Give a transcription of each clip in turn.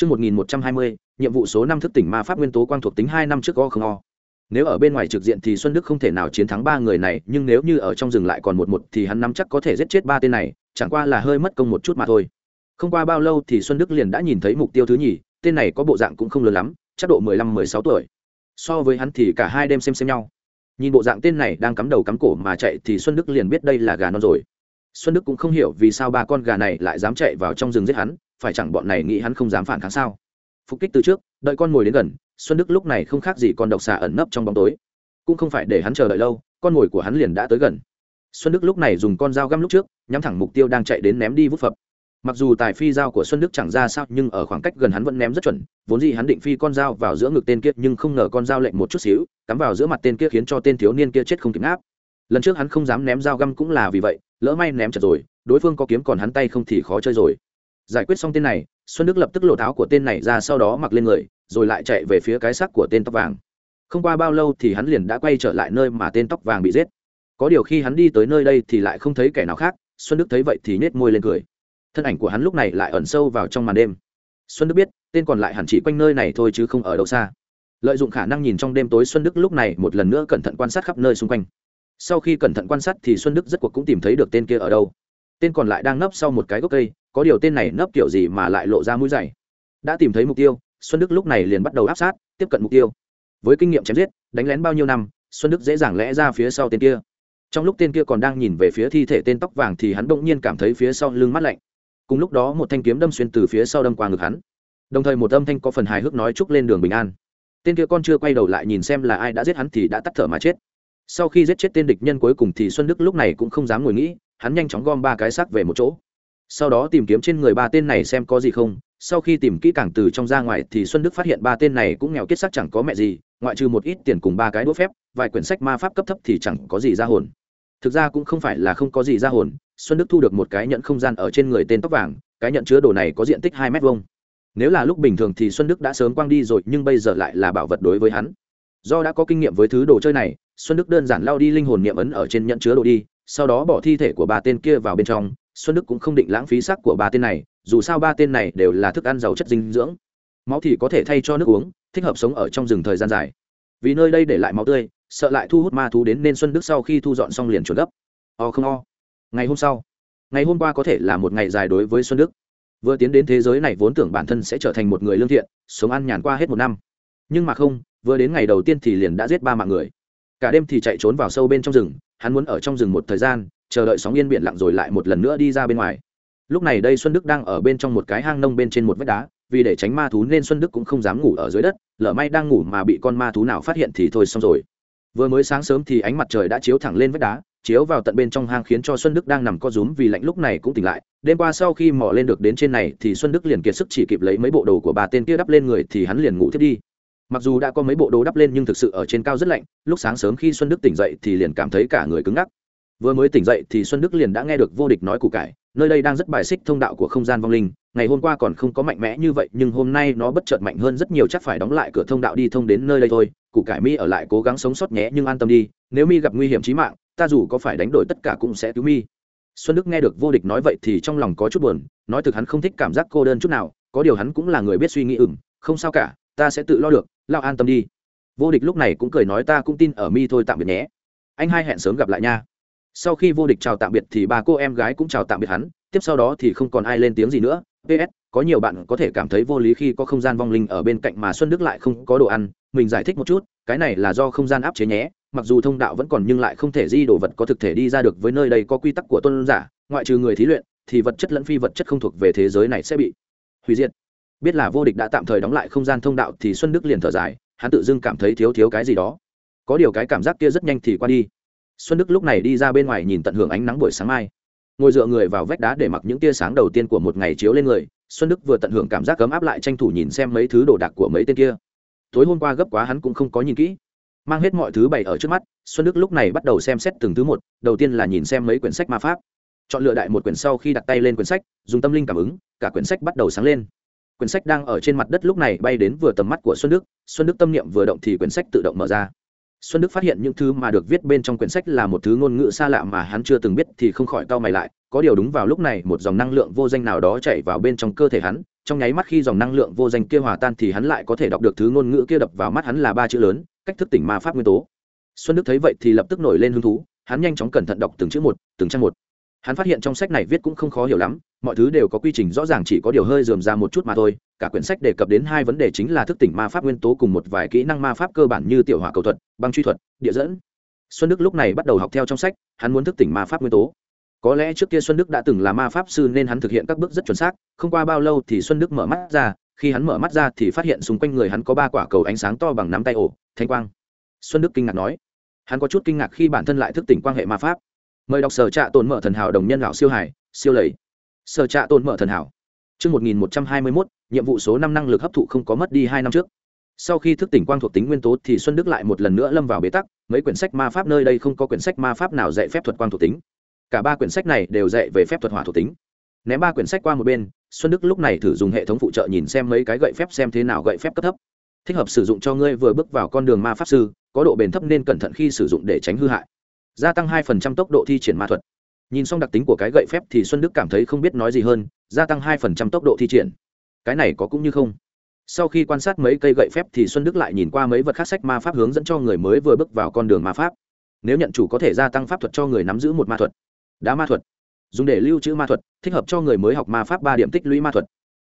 Trước 1120, nhiệm vụ số năm thức tỉnh ma pháp nguyên tố quang thuộc tính hai năm trước go không o. Nếu ở bên ngoài trực diện thì Xuân Đức không thể nào chiến thắng ba người này, nhưng nếu như ở trong rừng lại còn một một thì hắn nắm chắc có thể giết chết ba tên này, chẳng qua là hơi mất công một chút mà thôi. Không qua bao lâu thì Xuân Đức liền đã nhìn thấy mục tiêu thứ nhì, tên này có bộ dạng cũng không lớn lắm, chắc độ mười lăm mười sáu tuổi. So với hắn thì cả hai đêm xem xem nhau. Nhìn bộ dạng tên này đang cắm đầu cắm cổ mà chạy thì Xuân Đức liền biết đây là gà non rồi. Xuân Đức cũng không hiểu vì sao ba con gà này lại dám chạy vào trong rừng giết hắn, phải chẳng bọn này nghĩ hắn không dám phản kháng sao? Phục kích từ trước, đợi con mồi đến gần, Xuân Đức lúc này không khác gì con độc xà ẩn nấp trong bóng tối. Cũng không phải để hắn chờ đợi lâu, con mồi của hắn liền đã tới gần. Xuân Đức lúc này dùng con dao găm lúc trước, nhắm thẳng mục tiêu đang chạy đến ném đi vút phập mặc dù tài phi dao của xuân đức chẳng ra sao nhưng ở khoảng cách gần hắn vẫn ném rất chuẩn vốn gì hắn định phi con dao vào giữa ngực tên kia nhưng không ngờ con dao lệnh một chút xíu cắm vào giữa mặt tên kia khiến cho tên thiếu niên kia chết không kịp áp lần trước hắn không dám ném dao găm cũng là vì vậy lỡ may ném chật rồi đối phương có kiếm còn hắn tay không thì khó chơi rồi giải quyết xong tên này, xuân đức lập tức lộ áo của tên này ra sau đó mặc lên người, rồi lại chạy về phía cái xác của tên tóc vàng. Không qua bao lâu thì hắn liền đã quay trở lại nơi mà tên tóc vàng bị giết. Có điều khi hắn đi tới nơi đây thì lại không thấy kẻ nào khác, xuân đức thấy vậy thì nhét môi lên cười. Thân ảnh của hắn lúc này lại ẩn sâu vào trong màn đêm. Xuân đức biết, tên còn lại hẳn chỉ quanh nơi này thôi chứ không ở đâu xa. Lợi dụng khả năng nhìn trong đêm tối, xuân đức lúc này một lần nữa cẩn thận quan sát khắp nơi xung quanh. Sau khi cẩn thận quan sát thì xuân đức rất cuộc cũng tìm thấy được tên kia ở đâu. Tên còn lại đang nấp sau một cái gốc cây có điều tên này nấp kiểu gì mà lại lộ ra mũi dày. Đã tìm thấy mục tiêu, xuân đức lúc này liền bắt đầu áp sát, tiếp cận mục tiêu. Với kinh nghiệm chém giết, đánh lén bao nhiêu năm, xuân đức dễ dàng lẽ ra phía sau tên kia. Trong lúc tên kia còn đang nhìn về phía thi thể tên tóc vàng thì hắn bỗng nhiên cảm thấy phía sau lưng mắt lạnh. Cùng lúc đó một thanh kiếm đâm xuyên từ phía sau đâm qua ngực hắn. Đồng thời một âm thanh có phần hài hước nói chúc lên đường bình an. Tên kia con chưa quay đầu lại nhìn xem là ai đã giết hắn thì đã tắt thở mà chết. Sau khi giết chết tên địch nhân cuối cùng thì xuân đức lúc này cũng không dám ngồi nghĩ, hắn nhanh chóng gom ba cái xác về một chỗ sau đó tìm kiếm trên người ba tên này xem có gì không. Sau khi tìm kỹ càng từ trong ra ngoài thì xuân đức phát hiện ba tên này cũng nghèo kết sắc chẳng có mẹ gì, ngoại trừ một ít tiền cùng ba cái đũa phép, vài quyển sách ma pháp cấp thấp thì chẳng có gì ra hồn. Thực ra cũng không phải là không có gì ra hồn, xuân đức thu được một cái nhận không gian ở trên người tên tóc vàng, cái nhận chứa đồ này có diện tích hai mét vuông. nếu là lúc bình thường thì xuân đức đã sớm quang đi rồi, nhưng bây giờ lại là bảo vật đối với hắn. Do đã có kinh nghiệm với thứ đồ chơi này, xuân đức đơn giản lao đi linh hồn niệm ấn ở trên nhận chứa đồ đi, sau đó bỏ thi thể của ba tên kia vào bên trong xuân đức cũng không định lãng phí sắc của ba tên này, dù sao ba tên này đều là thức ăn giàu chất dinh dưỡng. Máu thì có thể thay cho nước uống, thích hợp sống ở trong rừng thời gian dài. Vì nơi đây để lại máu tươi, sợ lại thu hút ma thú đến nên xuân đức sau khi thu dọn xong liền chuột gấp. O không o. Ngày hôm sau, ngày hôm qua có thể là một ngày dài đối với xuân đức. Vừa tiến đến thế giới này vốn tưởng bản thân sẽ trở thành một người lương thiện, sống ăn nhàn qua hết một năm. Nhưng mà không, vừa đến ngày đầu tiên thì liền đã giết ba mạng người. Cả đêm thì chạy trốn vào sâu bên trong rừng, hắn muốn ở trong rừng một thời gian chờ đợi sóng yên biển lặng rồi lại một lần nữa đi ra bên ngoài. Lúc này đây xuân đức đang ở bên trong một cái hang nông bên trên một vách đá, vì để tránh ma thú nên xuân đức cũng không dám ngủ ở dưới đất, lỡ may đang ngủ mà bị con ma thú nào phát hiện thì thôi xong rồi. Vừa mới sáng sớm thì ánh mặt trời đã chiếu thẳng lên vách đá, chiếu vào tận bên trong hang khiến cho xuân đức đang nằm co rúm vì lạnh lúc này cũng tỉnh lại. Đêm qua sau khi mò lên được đến trên này thì xuân đức liền kiệt sức chỉ kịp lấy mấy bộ đồ của bà tên kia đắp lên người thì hắn liền ngủ thiết đi. Mặc dù đã có mấy bộ đồ đắp lên nhưng thực sự ở trên cao rất lạnh, lúc sáng sớm khi xuân đức tỉnh dậy thì liền cảm thấy cả người cứng ngắc vừa mới tỉnh dậy thì xuân đức liền đã nghe được vô địch nói củ cải, nơi đây đang rất bài xích thông đạo của không gian vong linh, ngày hôm qua còn không có mạnh mẽ như vậy, nhưng hôm nay nó bất chợt mạnh hơn rất nhiều, chắc phải đóng lại cửa thông đạo đi thông đến nơi đây thôi. Củ cải mi ở lại cố gắng sống sót nhé, nhưng an tâm đi, nếu mi gặp nguy hiểm chí mạng, ta dù có phải đánh đổi tất cả cũng sẽ cứu mi. Xuân đức nghe được vô địch nói vậy thì trong lòng có chút buồn, nói thực hắn không thích cảm giác cô đơn chút nào, có điều hắn cũng là người biết suy nghĩ ửng không sao cả, ta sẽ tự lo được lao an tâm đi. Vô địch lúc này cũng cười nói ta cũng tin ở mi thôi, tạm biệt nhé. Anh hai hẹn sớm gặp lại nha sau khi vô địch chào tạm biệt thì ba cô em gái cũng chào tạm biệt hắn, tiếp sau đó thì không còn ai lên tiếng gì nữa. Ps có nhiều bạn có thể cảm thấy vô lý khi có không gian vong linh ở bên cạnh mà xuân đức lại không có đồ ăn. Mình giải thích một chút, cái này là do không gian áp chế nhé, mặc dù thông đạo vẫn còn nhưng lại không thể di đồ vật có thực thể đi ra được với nơi đây có quy tắc của tôn giả, ngoại trừ người thí luyện, thì vật chất lẫn phi vật chất không thuộc về thế giới này sẽ bị hủy diệt. Biết là vô địch đã tạm thời đóng lại không gian thông đạo thì xuân đức liền thở dài, hắn tự dưng cảm thấy thiếu thiếu cái gì đó. Có điều cái cảm giác kia rất nhanh thì qua đi xuân đức lúc này đi ra bên ngoài nhìn tận hưởng ánh nắng buổi sáng mai. Ngồi dựa người vào vách đá để mặc những tia sáng đầu tiên của một ngày chiếu lên người, xuân đức vừa tận hưởng cảm giác cấm áp lại tranh thủ nhìn xem mấy thứ đồ đạc của mấy tên kia. Tối hôm qua gấp quá hắn cũng không có nhìn kỹ. Mang hết mọi thứ bày ở trước mắt, xuân đức lúc này bắt đầu xem xét từng thứ một, đầu tiên là nhìn xem mấy quyển sách ma pháp. Chọn lựa đại một quyển sau khi đặt tay lên quyển sách, dùng tâm linh cảm ứng, cả quyển sách bắt đầu sáng lên. Quyển sách đang ở trên mặt đất lúc này bay đến vừa tầm mắt của xuân đức xuân đức tâm niệm vừa động thì quyển sách tự động mở ra xuân đức phát hiện những thứ mà được viết bên trong quyển sách là một thứ ngôn ngữ xa lạ mà hắn chưa từng biết thì không khỏi cau mày lại, có điều đúng vào lúc này một dòng năng lượng vô danh nào đó chạy vào bên trong cơ thể hắn, trong nháy mắt khi dòng năng lượng vô danh kia hòa tan thì hắn lại có thể đọc được thứ ngôn ngữ kia đập vào mắt hắn là ba chữ lớn, cách thức tỉnh ma pháp nguyên tố. Xuân đức thấy vậy thì lập tức nổi lên hứng thú, hắn nhanh chóng cẩn thận đọc từng chữ một, từng trang một hắn phát hiện trong sách này viết cũng không khó hiểu lắm, mọi thứ đều có quy trình, rõ ràng chỉ có điều hơi dườm ra một chút mà thôi, cả quyển sách đề cập đến hai vấn đề chính là thức tỉnh ma pháp nguyên tố cùng một vài kỹ năng ma pháp cơ bản như tiểu hỏa cầu thuật, băng truy thuật, địa dẫn. Xuân đức lúc này bắt đầu học theo trong sách, hắn muốn thức tỉnh ma pháp nguyên tố. Có lẽ trước kia xuân đức đã từng là ma pháp sư nên hắn thực hiện các bước rất chuẩn xác, không qua bao lâu thì xuân đức mở mắt ra, khi hắn mở mắt ra thì phát hiện xung quanh người hắn có ba quả cầu ánh sáng to bằng nắm tay ổ, thanh quang. Xuân đức kinh ngạc nói, hắn có chút kinh ngạc khi bản thân lại thức tỉnh quan hệ ma pháp mời đọc sở trạ tồn mở thần hảo đồng nhân lão siêu hải siêu lầy sở trạ tồn mở thần hảo Trước 1121, nhiệm vụ số năm năng lực hấp thụ không có mất đi hai năm trước. Sau khi thức tỉnh quang thuộc tính nguyên tố thì Xuân Đức lại một lần nữa lâm vào bế tắc, mấy quyển sách ma pháp nơi đây không có quyển sách ma pháp nào dạy phép thuật quang thuộc tính. Cả ba quyển sách này đều dạy về phép thuật hỏa thuộc tính. Ném ba quyển sách qua một bên, Xuân Đức lúc này thử dùng hệ thống phụ trợ nhìn xem mấy cái gậy phép xem thế nào gậy phép cấp thấp. Thích hợp sử dụng cho ngươi vừa bước vào con đường ma pháp sư, có độ bền thấp nên cẩn thận khi sử dụng để tránh hư hại gia tăng hai phần trăm tốc độ thi triển ma thuật. Nhìn xong đặc tính của cái gậy phép thì xuân đức cảm thấy không biết nói gì hơn, gia tăng hai phần trăm tốc độ thi triển. Cái này có cũng như không? Sau khi quan sát mấy cây gậy phép thì xuân đức lại nhìn qua mấy vật khác sách ma pháp hướng dẫn cho người mới vừa bước vào con đường ma pháp. Nếu nhận chủ có thể gia tăng pháp thuật cho người nắm giữ một ma thuật. Đá ma thuật. Dùng để lưu trữ ma thuật, thích hợp cho người mới học ma pháp ba điểm tích lũy ma thuật.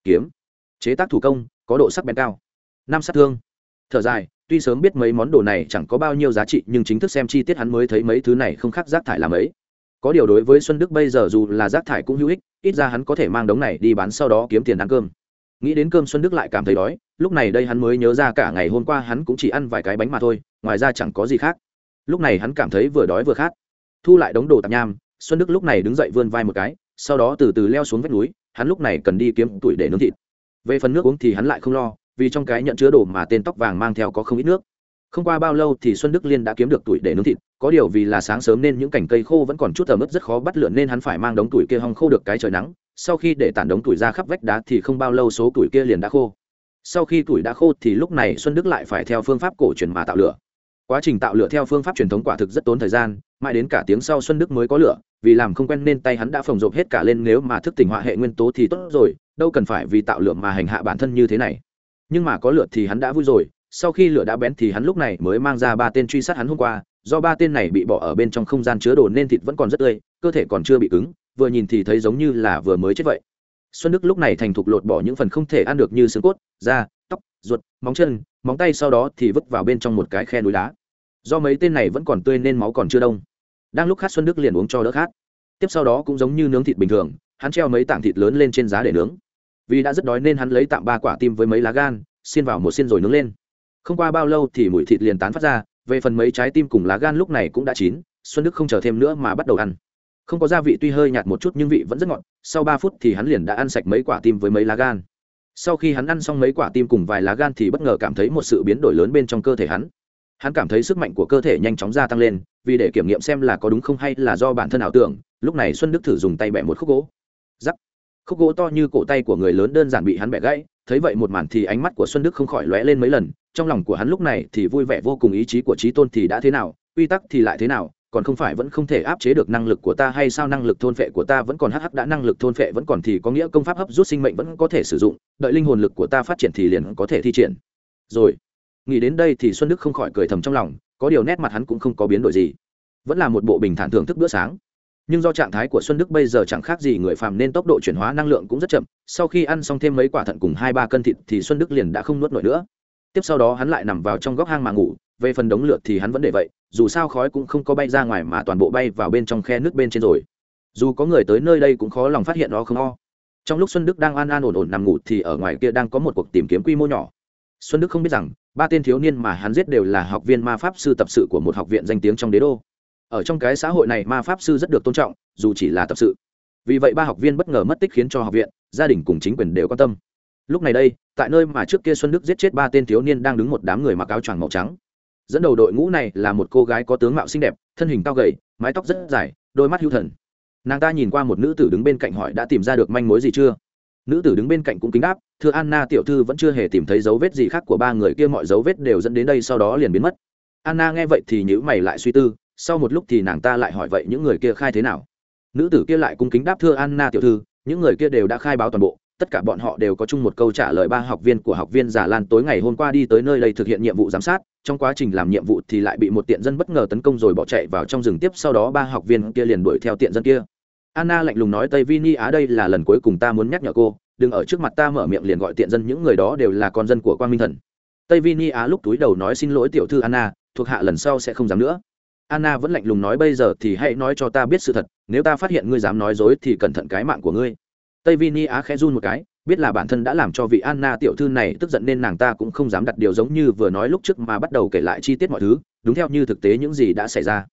Kiếm. Chế tác thủ công, có độ sắc bén cao. Năm sát thương. Thở dài tuy sớm biết mấy món đồ này chẳng có bao nhiêu giá trị, nhưng chính thức xem chi tiết hắn mới thấy mấy thứ này không khác rác thải làm ấy. Có điều đối với xuân đức bây giờ dù là rác thải cũng hữu ích, ít ra hắn có thể mang đống này đi bán sau đó kiếm tiền ăn cơm. Nghĩ đến cơm xuân đức lại cảm thấy đói, lúc này đây hắn mới nhớ ra cả ngày hôm qua hắn cũng chỉ ăn vài cái bánh mà thôi, ngoài ra chẳng có gì khác. Lúc này hắn cảm thấy vừa đói vừa khát. Thu lại đống đồ tạp nham, xuân đức lúc này đứng dậy vươn vai một cái, sau đó từ từ leo xuống vách núi, hắn lúc này cần đi kiếm tuổi để nướng thịt. Về phần nước uống thì hắn lại không lo vì trong cái nhận chứa đồ mà tên tóc vàng mang theo có không ít nước. Không qua bao lâu thì xuân đức liên đã kiếm được tuổi để nướng thịt, có điều vì là sáng sớm nên những cành cây khô vẫn còn chút ẩm ướt rất khó bắt lượn nên hắn phải mang đống tuổi kia hong khô được cái trời nắng, sau khi để tản đống tuổi ra khắp vách đá thì không bao lâu số tuổi kia liền đã khô. Sau khi tuổi đã khô thì lúc này xuân đức lại phải theo phương pháp cổ truyền mà tạo lửa. Quá trình tạo lửa theo phương pháp truyền thống quả thực rất tốn thời gian, mãi đến cả tiếng sau xuân đức mới có lửa, vì làm không quen nên tay hắn đã phồng rộp hết cả lên, nếu mà thức tỉnh họa hệ nguyên tố thì tốt rồi, đâu cần phải vì tạo lửa mà hành hạ bản thân như thế này nhưng mà có lửa thì hắn đã vui rồi, sau khi lửa đã bén thì hắn lúc này mới mang ra ba tên truy sát hắn hôm qua, do ba tên này bị bỏ ở bên trong không gian chứa đồ nên thịt vẫn còn rất tươi, cơ thể còn chưa bị cứng, vừa nhìn thì thấy giống như là vừa mới chết vậy. Xuân đức lúc này thành thục lột bỏ những phần không thể ăn được như xương cốt, da, tóc, ruột, móng chân, móng tay sau đó thì vứt vào bên trong một cái khe núi đá. Do mấy tên này vẫn còn tươi nên máu còn chưa đông. Đang lúc khát xuân đức liền uống cho đỡ khát. Tiếp sau đó cũng giống như nướng thịt bình thường, hắn treo mấy tảng thịt lớn lên trên giá để nướng vì đã rất đói nên hắn lấy tạm ba quả tim với mấy lá gan, xiên vào một xiên rồi nướng lên. Không qua bao lâu thì mùi thịt liền tán phát ra, về phần mấy trái tim cùng lá gan lúc này cũng đã chín, xuân đức không chờ thêm nữa mà bắt đầu ăn. Không có gia vị tuy hơi nhạt một chút nhưng vị vẫn rất ngọt, sau ba phút thì hắn liền đã ăn sạch mấy quả tim với mấy lá gan. Sau khi hắn ăn xong mấy quả tim cùng vài lá gan thì bất ngờ cảm thấy một sự biến đổi lớn bên trong cơ thể hắn. Hắn cảm thấy sức mạnh của cơ thể nhanh chóng gia tăng lên, vì để kiểm nghiệm xem là có đúng không hay là do bản thân ảo tưởng, lúc này xuân đức thử dùng tay bẻ một khúc gỗ. Giắc khúc gỗ to như cổ tay của người lớn đơn giản bị hắn bẻ gãy, thấy vậy một màn thì ánh mắt của xuân đức không khỏi lóe lên mấy lần, trong lòng của hắn lúc này thì vui vẻ vô cùng, ý chí của trí tôn thì đã thế nào, quy tắc thì lại thế nào, còn không phải vẫn không thể áp chế được năng lực của ta hay sao, năng lực thôn phệ của ta vẫn còn hh đã, năng lực thôn phệ vẫn còn thì có nghĩa công pháp hấp rút sinh mệnh vẫn có thể sử dụng, đợi linh hồn lực của ta phát triển thì liền có thể thi triển. Rồi, nghĩ đến đây thì xuân đức không khỏi cười thầm trong lòng, có điều nét mặt hắn cũng không có biến đổi gì. Vẫn là một bộ bình thản thưởng thức bữa sáng nhưng do trạng thái của xuân đức bây giờ chẳng khác gì người phàm nên tốc độ chuyển hóa năng lượng cũng rất chậm, sau khi ăn xong thêm mấy quả thận cùng hai ba cân thịt thì xuân đức liền đã không nuốt nổi nữa. Tiếp sau đó hắn lại nằm vào trong góc hang mà ngủ, về phần đống lượt thì hắn vẫn để vậy, dù sao khói cũng không có bay ra ngoài mà toàn bộ bay vào bên trong khe nước bên trên rồi. Dù có người tới nơi đây cũng khó lòng phát hiện nó không o. Trong lúc xuân đức đang an an ổn ổn nằm ngủ thì ở ngoài kia đang có một cuộc tìm kiếm quy mô nhỏ. Xuân đức không biết rằng, ba tên thiếu niên mà hắn giết đều là học viên ma pháp sư tập sự của một học viện danh tiếng trong đế đô ở trong cái xã hội này ma pháp sư rất được tôn trọng, dù chỉ là tập sự. Vì vậy ba học viên bất ngờ mất tích khiến cho học viện, gia đình cùng chính quyền đều quan tâm. Lúc này đây, tại nơi mà trước kia xuân đức giết chết ba tên thiếu niên đang đứng một đám người mặc áo choàng màu trắng. Dẫn đầu đội ngũ này là một cô gái có tướng mạo xinh đẹp, thân hình cao gầy, mái tóc rất dài, đôi mắt hữu thần. Nàng ta nhìn qua một nữ tử đứng bên cạnh hỏi đã tìm ra được manh mối gì chưa? Nữ tử đứng bên cạnh cũng kính đáp, thưa anna tiểu thư vẫn chưa hề tìm thấy dấu vết gì khác của ba người kia, mọi dấu vết đều dẫn đến đây sau đó liền biến mất. Anna nghe vậy thì nhữ mày lại suy tư sau một lúc thì nàng ta lại hỏi vậy những người kia khai thế nào? Nữ tử kia lại cung kính đáp, thưa anna tiểu thư, những người kia đều đã khai báo toàn bộ, tất cả bọn họ đều có chung một câu trả lời ba học viên của học viên giả lan tối ngày hôm qua đi tới nơi đây thực hiện nhiệm vụ giám sát, trong quá trình làm nhiệm vụ thì lại bị một tiện dân bất ngờ tấn công rồi bỏ chạy vào trong rừng tiếp, sau đó ba học viên kia liền đuổi theo tiện dân kia. Anna lạnh lùng nói, tây vini á, đây là lần cuối cùng ta muốn nhắc nhở cô, đừng ở trước mặt ta mở miệng liền gọi tiện dân, những người đó đều là con dân của quan minh thần. Tây vini á lúc túi đầu nói, xin lỗi tiểu thư anna, thuộc hạ lần sau sẽ không dám nữa anna vẫn lạnh lùng nói, bây giờ thì hãy nói cho ta biết sự thật, nếu ta phát hiện ngươi dám nói dối thì cẩn thận cái mạng của ngươi. Tây vini á khẽ run một cái, biết là bản thân đã làm cho vị anna tiểu thư này tức giận nên nàng ta cũng không dám đặt điều giống như vừa nói lúc trước mà bắt đầu kể lại chi tiết mọi thứ, đúng theo như thực tế những gì đã xảy ra.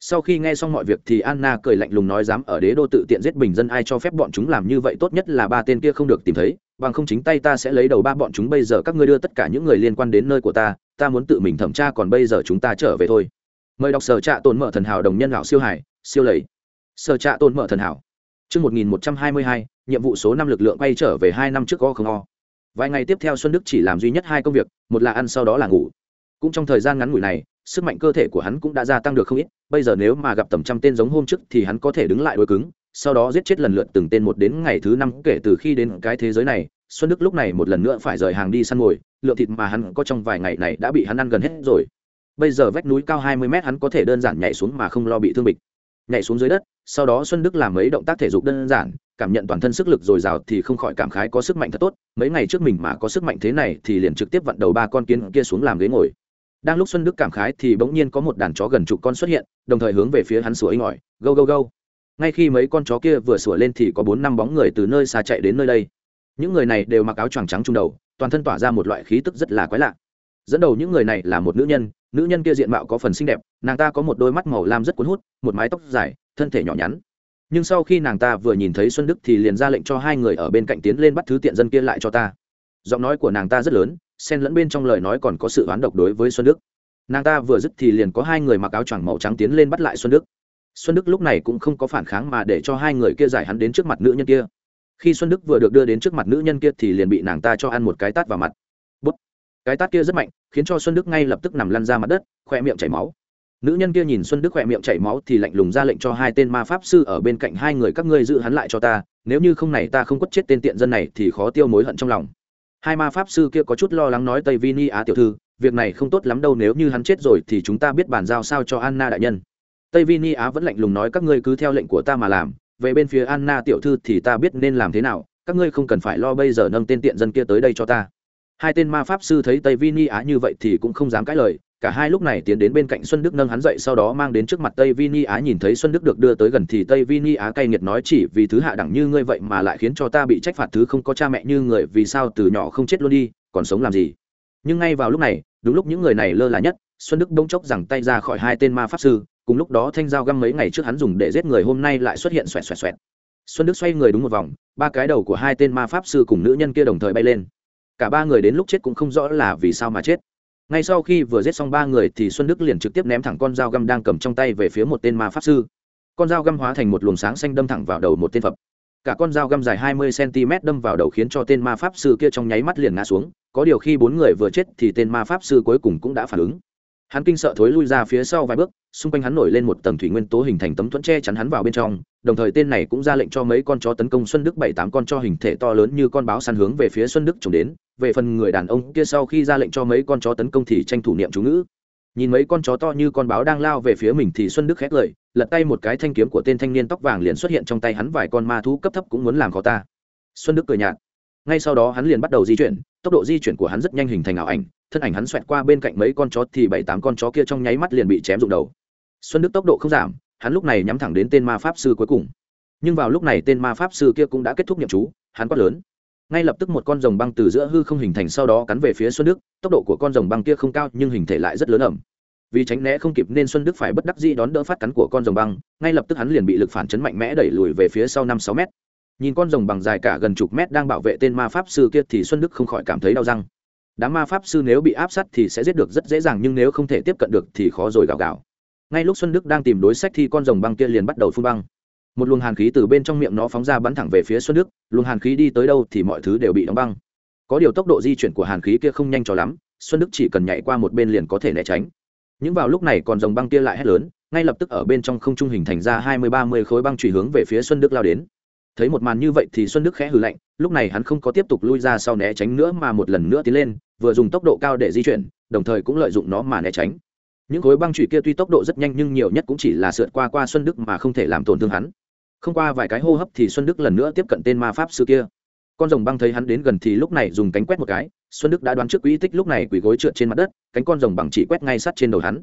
Sau khi nghe xong mọi việc thì anna cười lạnh lùng nói, dám ở đế đô tự tiện giết bình dân, ai cho phép bọn chúng làm như vậy, tốt nhất là ba tên kia không được tìm thấy, bằng không chính tay ta sẽ lấy đầu ba bọn chúng. Bây giờ các ngươi đưa tất cả những người liên quan đến nơi của ta ta muốn tự mình thẩm tra, còn bây giờ chúng ta trở về thôi mời đọc sở trạ tồn mở thần hảo đồng nhân lão siêu hải siêu lầy sở trạ tồn mở thần hảo Trước 1122, nhiệm vụ số năm lực lượng quay trở về hai năm trước go không o. Vài ngày tiếp theo Xuân Đức chỉ làm duy nhất hai công việc, một là ăn sau đó là ngủ. Cũng trong thời gian ngắn ngủi này, sức mạnh cơ thể của hắn cũng đã gia tăng được không ít, bây giờ nếu mà gặp tầm trăm tên giống hôm trước thì hắn có thể đứng lại đối cứng, sau đó giết chết lần lượt từng tên một đến ngày thứ năm kể từ khi đến cái thế giới này, Xuân Đức lúc này một lần nữa phải rời hàng đi săn mồi, lượng thịt mà hắn có trong vài ngày này đã bị hắn ăn gần hết rồi. Bây giờ vách núi cao hai mươi mét hắn có thể đơn giản nhảy xuống mà không lo bị thương bịch. Nhảy xuống dưới đất, sau đó Xuân Đức làm mấy động tác thể dục đơn giản, cảm nhận toàn thân sức lực dồi dào thì không khỏi cảm khái có sức mạnh thật tốt mấy ngày trước mình mà có sức mạnh thế này thì liền trực tiếp vặn đầu ba con kiến kia xuống làm ghế ngồi. Đang lúc xuân đức cảm khái thì bỗng nhiên có một đàn chó gần chục con xuất hiện đồng thời hướng về phía hắn sủa inh ỏi gâu gâu gâu. Ngay khi mấy con chó kia vừa sủa lên thì có bốn năm bóng người từ nơi xa chạy đến nơi đây. Những người này đều mặc áo choàng trắng trung đầu toàn thân tỏa ra một loại khí tức rất là quái lạ dẫn đầu những người này là một nữ nhân nữ nhân kia diện mạo có phần xinh đẹp, nàng ta có một đôi mắt màu lam rất cuốn hút, một mái tóc dài, thân thể nhỏ nhắn. Nhưng sau khi nàng ta vừa nhìn thấy xuân đức thì liền ra lệnh cho hai người ở bên cạnh tiến lên bắt thứ tiện dân kia lại cho ta. Giọng nói của nàng ta rất lớn, xen lẫn bên trong lời nói còn có sự oán độc đối với xuân đức. Nàng ta vừa dứt thì liền có hai người mặc áo choàng màu trắng tiến lên bắt lại xuân đức. Xuân đức lúc này cũng không có phản kháng mà để cho hai người kia giải hắn đến trước mặt nữ nhân kia. Khi xuân đức vừa được đưa đến trước mặt nữ nhân kia thì liền bị nàng ta cho ăn một cái tát vào mặt cái tát kia rất mạnh, khiến cho xuân đức ngay lập tức nằm lăn ra mặt đất khoe miệng chảy máu. Nữ nhân kia nhìn xuân đức khoe miệng chảy máu thì lạnh lùng ra lệnh cho hai tên ma pháp sư ở bên cạnh hai người, các ngươi giữ hắn lại cho ta, nếu như không này ta không quất chết tên tiện dân này thì khó tiêu mối hận trong lòng. Hai ma pháp sư kia có chút lo lắng nói, tây vini á tiểu thư, việc này không tốt lắm đâu, nếu như hắn chết rồi thì chúng ta biết bàn giao sao cho anna đại nhân. Tây vini á vẫn lạnh lùng nói, các ngươi cứ theo lệnh của ta mà làm, về bên phía anna tiểu thư thì ta biết nên làm thế nào, các ngươi không cần phải lo bây giờ nâng tên tiện dân kia tới đây cho ta hai tên ma pháp sư thấy tây vini á như vậy thì cũng không dám cãi lời, cả hai lúc này tiến đến bên cạnh xuân đức nâng hắn dậy sau đó mang đến trước mặt tây vini á nhìn thấy xuân đức được đưa tới gần thì tây vini á cay nghiệt nói chỉ vì thứ hạ đẳng như ngươi vậy mà lại khiến cho ta bị trách phạt thứ không có cha mẹ như người, vì sao từ nhỏ không chết luôn đi, còn sống làm gì? Nhưng ngay vào lúc này, đúng lúc những người này lơ là nhất, xuân đức bỗng chốc rằng tay ra khỏi hai tên ma pháp sư, cùng lúc đó thanh dao găm mấy ngày trước hắn dùng để giết người hôm nay lại xuất hiện xoẹt xoẹt xoẹt. Xuân đức xoay người đúng một vòng, ba cái đầu của hai tên ma pháp sư cùng nữ nhân kia đồng thời bay lên cả ba người đến lúc chết cũng không rõ là vì sao mà chết. Ngay sau khi vừa giết xong ba người thì xuân đức liền trực tiếp ném thẳng con dao găm đang cầm trong tay về phía một tên ma pháp sư. Con dao găm hóa thành một luồng sáng xanh đâm thẳng vào đầu một tên phập. Cả con dao găm dài hai mươi cm đâm vào đầu khiến cho tên ma pháp sư kia trong nháy mắt liền ngã xuống. Có điều khi bốn người vừa chết thì tên ma pháp sư cuối cùng cũng đã phản ứng. Hắn kinh sợ thối lui ra phía sau vài bước, xung quanh hắn nổi lên một tầng thủy nguyên tố hình thành tấm thuẫn che chắn hắn vào bên trong. Đồng thời tên này cũng ra lệnh cho mấy con chó tấn công xuân đức bảy tám con cho hình thể to lớn như con báo săn hướng về phía xuân đức trùng đến về phần người đàn ông kia sau khi ra lệnh cho mấy con chó tấn công thì tranh thủ niệm chú ngữ. Nhìn mấy con chó to như con báo đang lao về phía mình thì xuân đức khét lời, lật tay một cái thanh kiếm của tên thanh niên tóc vàng liền xuất hiện trong tay hắn, vài con ma thú cấp thấp cũng muốn làm khó ta. Xuân đức cười nhạt. Ngay sau đó hắn liền bắt đầu di chuyển, tốc độ di chuyển của hắn rất nhanh hình thành ảo ảnh, thân ảnh hắn xoẹt qua bên cạnh mấy con chó thì bảy tám con chó kia trong nháy mắt liền bị chém rụng đầu. Xuân đức tốc độ không giảm, hắn lúc này nhắm thẳng đến tên ma pháp sư cuối cùng. Nhưng vào lúc này tên ma pháp sư kia cũng đã kết thúc nhiệm chú, hắn quát lớn ngay lập tức một con rồng băng từ giữa hư không hình thành sau đó cắn về phía xuân đức. Tốc độ của con rồng băng kia không cao, nhưng hình thể lại rất lớn ẩm. Vì tránh né không kịp nên xuân đức phải bất đắc dĩ đón đỡ phát cắn của con rồng băng, ngay lập tức hắn liền bị lực phản chấn mạnh mẽ đẩy lùi về phía sau năm sáu mét. Nhìn con rồng bằng dài cả gần chục mét đang bảo vệ tên ma pháp sư kia thì xuân đức không khỏi cảm thấy đau răng. Đám ma pháp sư nếu bị áp sát thì sẽ giết được rất dễ dàng, nhưng nếu không thể tiếp cận được thì khó rồi gào gào. Ngay lúc xuân đức đang tìm đối sách thì con rồng băng kia liền bắt đầu phun băng một luồng hàn khí từ bên trong miệng nó phóng ra bắn thẳng về phía xuân đức, luồng hàn khí đi tới đâu thì mọi thứ đều bị đóng băng. Có điều tốc độ di chuyển của hàn khí kia không nhanh cho lắm, xuân đức chỉ cần nhảy qua một bên liền có thể né tránh. Những vào lúc này còn dòng băng kia lại hét lớn, ngay lập tức ở bên trong không trung hình thành ra hai mươi ba mươi khối băng trùy hướng về phía xuân đức lao đến. Thấy một màn như vậy thì xuân đức khẽ hừ lạnh, lúc này hắn không có tiếp tục lui ra sau né tránh nữa mà một lần nữa tiến lên, vừa dùng tốc độ cao để di chuyển, đồng thời cũng lợi dụng nó mà né tránh. Những khối băng trụy kia tuy tốc độ rất nhanh nhưng nhiều nhất cũng chỉ là sượt qua qua xuân đức mà không thể làm tổn thương hắn không qua vài cái hô hấp thì xuân đức lần nữa tiếp cận tên ma pháp sư kia. Con rồng băng thấy hắn đến gần thì lúc này dùng cánh quét một cái, xuân đức đã đoán trước quỹ tích lúc này quỳ gối trượt trên mặt đất, cánh con rồng bằng chỉ quét ngay sát trên đầu hắn.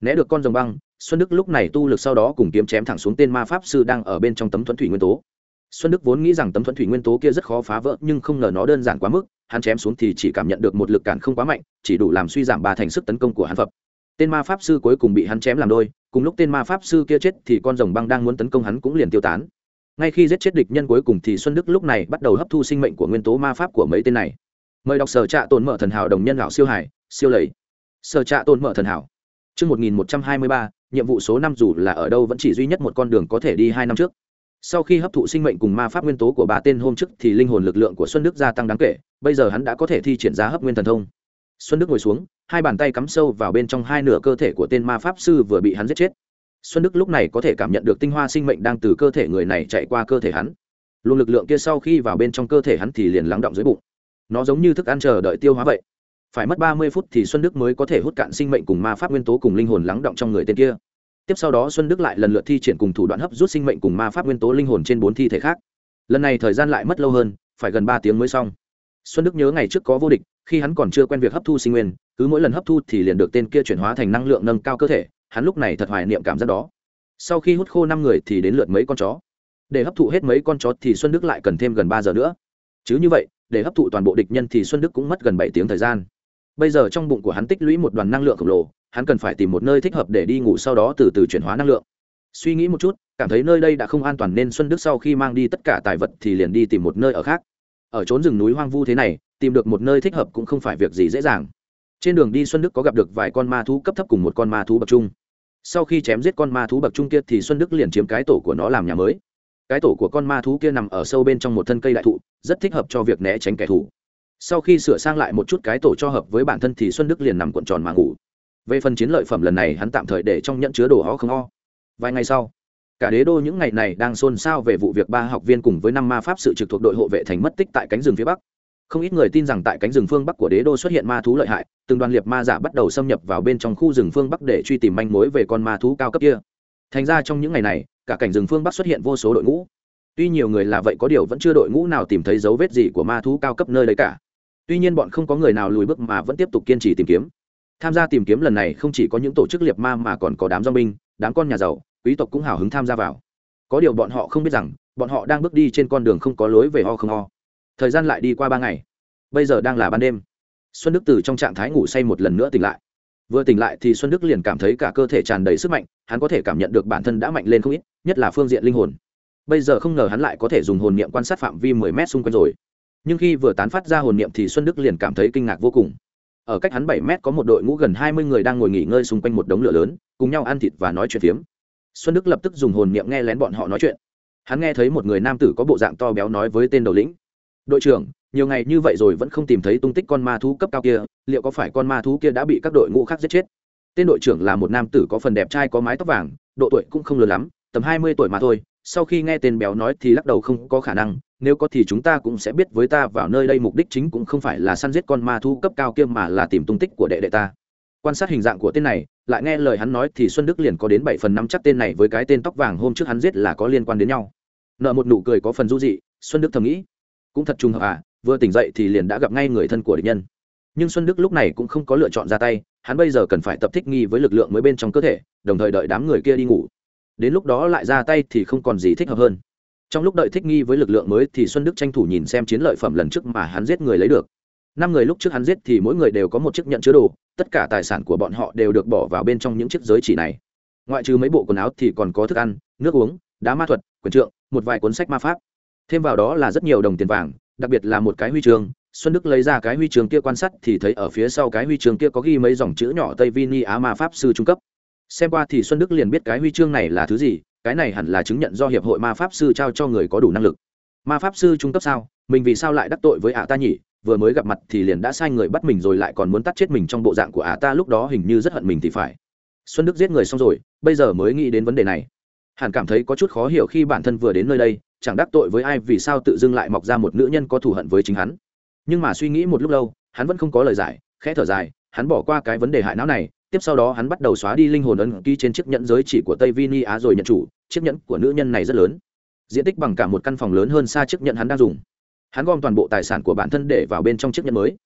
Né được con rồng băng, xuân đức lúc này tu lực sau đó cùng kiếm chém thẳng xuống tên ma pháp sư đang ở bên trong tấm thuẫn thủy nguyên tố. Xuân đức vốn nghĩ rằng tấm thuẫn thủy nguyên tố kia rất khó phá vỡ, nhưng không ngờ nó đơn giản quá mức, hắn chém xuống thì chỉ cảm nhận được một lực cản không quá mạnh, chỉ đủ làm suy giảm ba thành sức tấn công của hắn phập. Tên ma pháp sư cuối cùng bị hắn chém làm đôi cùng lúc tên ma pháp sư kia chết thì con rồng băng đang muốn tấn công hắn cũng liền tiêu tán. Ngay khi giết chết địch nhân cuối cùng thì xuân đức lúc này bắt đầu hấp thu sinh mệnh của nguyên tố ma pháp của mấy tên này. Mời đọc sở trạ tồn mở thần hảo đồng nhân lão siêu hải siêu lầy. Sở trạ tồn mở thần hảo. Trước 1123, nhiệm vụ số năm dù là ở đâu vẫn chỉ duy nhất một con đường có thể đi hai năm trước. Sau khi hấp thụ sinh mệnh cùng ma pháp nguyên tố của ba tên hôm trước thì linh hồn lực lượng của xuân đức gia tăng đáng kể bây giờ hắn đã có thể thi triển ra hấp nguyên thần thông xuân đức ngồi xuống, hai bàn tay cắm sâu vào bên trong hai nửa cơ thể của tên ma pháp sư vừa bị hắn giết chết. Xuân đức lúc này có thể cảm nhận được tinh hoa sinh mệnh đang từ cơ thể người này chạy qua cơ thể hắn. Luồng lực lượng kia sau khi vào bên trong cơ thể hắn thì liền lắng động dưới bụng. Nó giống như thức ăn chờ đợi tiêu hóa vậy. Phải mất ba mươi phút thì xuân đức mới có thể hút cạn sinh mệnh cùng ma pháp nguyên tố cùng linh hồn lắng động trong người tên kia. Tiếp sau đó xuân đức lại lần lượt thi triển cùng thủ đoạn hấp rút sinh mệnh cùng ma pháp nguyên tố linh hồn trên bốn thi thể khác. Lần này thời gian lại mất lâu hơn, phải gần ba tiếng mới xong. Xuân đức nhớ ngày trước có vô địch khi hắn còn chưa quen việc hấp thu sinh nguyên, cứ mỗi lần hấp thu thì liền được tên kia chuyển hóa thành năng lượng nâng cao cơ thể, hắn lúc này thật hoài niệm cảm giác đó. Sau khi hút khô năm người thì đến lượt mấy con chó. Để hấp thụ hết mấy con chó thì xuân đức lại cần thêm gần ba giờ nữa. Chứ như vậy, để hấp thụ toàn bộ địch nhân thì xuân đức cũng mất gần bảy tiếng thời gian. Bây giờ trong bụng của hắn tích lũy một đoàn năng lượng khổng lồ, hắn cần phải tìm một nơi thích hợp để đi ngủ sau đó từ từ chuyển hóa năng lượng. Suy nghĩ một chút, cảm thấy nơi đây đã không an toàn nên xuân đức sau khi mang đi tất cả tài vật thì liền đi tìm một nơi ở khác. Ở trốn rừng núi hoang vu thế này tìm được một nơi thích hợp cũng không phải việc gì dễ dàng. Trên đường đi xuân đức có gặp được vài con ma thú cấp thấp cùng một con ma thú bậc trung. Sau khi chém giết con ma thú bậc trung kia thì xuân đức liền chiếm cái tổ của nó làm nhà mới. Cái tổ của con ma thú kia nằm ở sâu bên trong một thân cây đại thụ, rất thích hợp cho việc né tránh kẻ thù. Sau khi sửa sang lại một chút cái tổ cho hợp với bản thân thì xuân đức liền nằm cuộn tròn mà ngủ. Về phần chiến lợi phẩm lần này hắn tạm thời để trong nhận chứa đồ ho không ho. Vài ngày sau, cả đế đô những ngày này đang xôn xao về vụ việc ba học viên cùng với năm ma pháp sự trực thuộc đội hộ vệ thành mất tích tại cánh rừng phía bắc không ít người tin rằng tại cánh rừng phương bắc của đế đô xuất hiện ma thú lợi hại, từng đoàn liệt ma giả bắt đầu xâm nhập vào bên trong khu rừng phương bắc để truy tìm manh mối về con ma thú cao cấp kia. Thành ra trong những ngày này, cả cảnh rừng phương bắc xuất hiện vô số đội ngũ. Tuy nhiều người là vậy có điều vẫn chưa đội ngũ nào tìm thấy dấu vết gì của ma thú cao cấp nơi đấy cả. Tuy nhiên bọn không có người nào lùi bước mà vẫn tiếp tục kiên trì tìm kiếm. Tham gia tìm kiếm lần này không chỉ có những tổ chức liệt ma mà còn có đám do binh, đám con nhà giàu, quý tộc cũng hào hứng tham gia vào. Có điều bọn họ không biết rằng, bọn họ đang bước đi trên con đường không có lối về ho không ho thời gian lại đi qua ba ngày. Bây giờ đang là ban đêm. Xuân đức từ trong trạng thái ngủ say một lần nữa tỉnh lại. Vừa tỉnh lại thì xuân đức liền cảm thấy cả cơ thể tràn đầy sức mạnh, hắn có thể cảm nhận được bản thân đã mạnh lên không ít, nhất là phương diện linh hồn. Bây giờ không ngờ hắn lại có thể dùng hồn niệm quan sát phạm vi mười mét xung quanh rồi. Nhưng khi vừa tán phát ra hồn niệm thì xuân đức liền cảm thấy kinh ngạc vô cùng. Ở cách hắn bảy mét có một đội ngũ gần hai mươi người đang ngồi nghỉ ngơi xung quanh một đống lửa lớn, cùng nhau ăn thịt và nói chuyện phiếm. Xuân đức lập tức dùng hồn niệm nghe lén bọn họ nói chuyện. Hắn nghe thấy một người nam tử có bộ dạng to béo nói với tên đầu lĩnh đội trưởng, nhiều ngày như vậy rồi vẫn không tìm thấy tung tích con ma thú cấp cao kia, liệu có phải con ma thú kia đã bị các đội ngũ khác giết chết? Tên đội trưởng là một nam tử có phần đẹp trai có mái tóc vàng, độ tuổi cũng không lớn lắm, tầm hai mươi tuổi mà thôi, sau khi nghe tên béo nói thì lắc đầu không có khả năng, nếu có thì chúng ta cũng sẽ biết với ta vào nơi đây mục đích chính cũng không phải là săn giết con ma thú cấp cao kia mà là tìm tung tích của đệ đệ ta. Quan sát hình dạng của tên này, lại nghe lời hắn nói thì xuân đức liền có đến bảy phần năm chắc tên này với cái tên tóc vàng hôm trước hắn giết là có liên quan đến nhau. Nợ một nụ cười có phần du dị, xuân đức thầm nghĩ cũng thật trùng hợp à vừa tỉnh dậy thì liền đã gặp ngay người thân của địch nhân. Nhưng xuân đức lúc này cũng không có lựa chọn ra tay, hắn bây giờ cần phải tập thích nghi với lực lượng mới bên trong cơ thể, đồng thời đợi đám người kia đi ngủ. Đến lúc đó lại ra tay thì không còn gì thích hợp hơn. Trong lúc đợi thích nghi với lực lượng mới thì xuân đức tranh thủ nhìn xem chiến lợi phẩm lần trước mà hắn giết người lấy được. Năm người lúc trước hắn giết thì mỗi người đều có một chiếc nhận chứa đồ, tất cả tài sản của bọn họ đều được bỏ vào bên trong những chiếc giới chỉ này. Ngoại trừ mấy bộ quần áo thì còn có thức ăn, nước uống, đá ma thuật, quyền trượng, một vài cuốn sách ma pháp thêm vào đó là rất nhiều đồng tiền vàng, đặc biệt là một cái huy chương. Xuân đức lấy ra cái huy chương kia quan sát thì thấy ở phía sau cái huy chương kia có ghi mấy dòng chữ nhỏ tây vini á ma pháp sư trung cấp. Xem qua thì xuân đức liền biết cái huy chương này là thứ gì, cái này hẳn là chứng nhận do hiệp hội ma pháp sư trao cho người có đủ năng lực. Ma pháp sư trung cấp sao? Mình vì sao lại đắc tội với ả ta nhỉ? Vừa mới gặp mặt thì liền đã sai người bắt mình rồi lại còn muốn tắt chết mình trong bộ dạng của ả ta, lúc đó hình như rất hận mình thì phải. Xuân đức giết người xong rồi, bây giờ mới nghĩ đến vấn đề này. Hẳn cảm thấy có chút khó hiểu khi bản thân vừa đến nơi đây chẳng đắc tội với ai vì sao tự dưng lại mọc ra một nữ nhân có thù hận với chính hắn. Nhưng mà suy nghĩ một lúc lâu, hắn vẫn không có lời giải, khẽ thở dài, hắn bỏ qua cái vấn đề hại não này, tiếp sau đó hắn bắt đầu xóa đi linh hồn ấn ký trên chiếc nhẫn giới chỉ của tây vini á rồi nhận chủ, chiếc nhẫn của nữ nhân này rất lớn. Diện tích bằng cả một căn phòng lớn hơn xa chiếc nhẫn hắn đang dùng. Hắn gom toàn bộ tài sản của bản thân để vào bên trong chiếc nhẫn mới.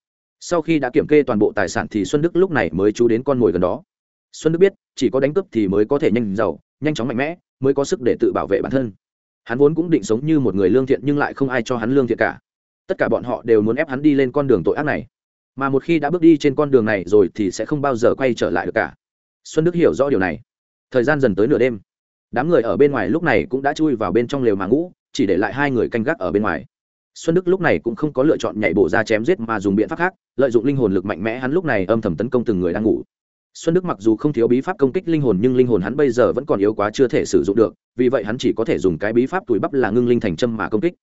Sau khi đã kiểm kê toàn bộ tài sản thì xuân đức lúc này mới chú đến con mồi gần đó. Xuân đức biết, chỉ có đánh cướp thì mới có thể nhanh giàu, nhanh chóng mạnh mẽ, mới có sức để tự bảo vệ bản thân hắn vốn cũng định sống như một người lương thiện nhưng lại không ai cho hắn lương thiện cả. Tất cả bọn họ đều muốn ép hắn đi lên con đường tội ác này. Mà một khi đã bước đi trên con đường này rồi thì sẽ không bao giờ quay trở lại được cả. Xuân đức hiểu rõ điều này. Thời gian dần tới nửa đêm. Đám người ở bên ngoài lúc này cũng đã chui vào bên trong lều mà ngũ chỉ để lại hai người canh gác ở bên ngoài. Xuân đức lúc này cũng không có lựa chọn nhảy bổ ra chém giết mà dùng biện pháp khác, lợi dụng linh hồn lực mạnh mẽ hắn lúc này âm thầm tấn công từng người đang ngủ xuân đức mặc dù không thiếu bí pháp công kích linh hồn, nhưng linh hồn hắn bây giờ vẫn còn yếu quá chưa thể sử dụng được, vì vậy hắn chỉ có thể dùng cái bí pháp tuổi bắp là ngưng linh thành châm mà công kích.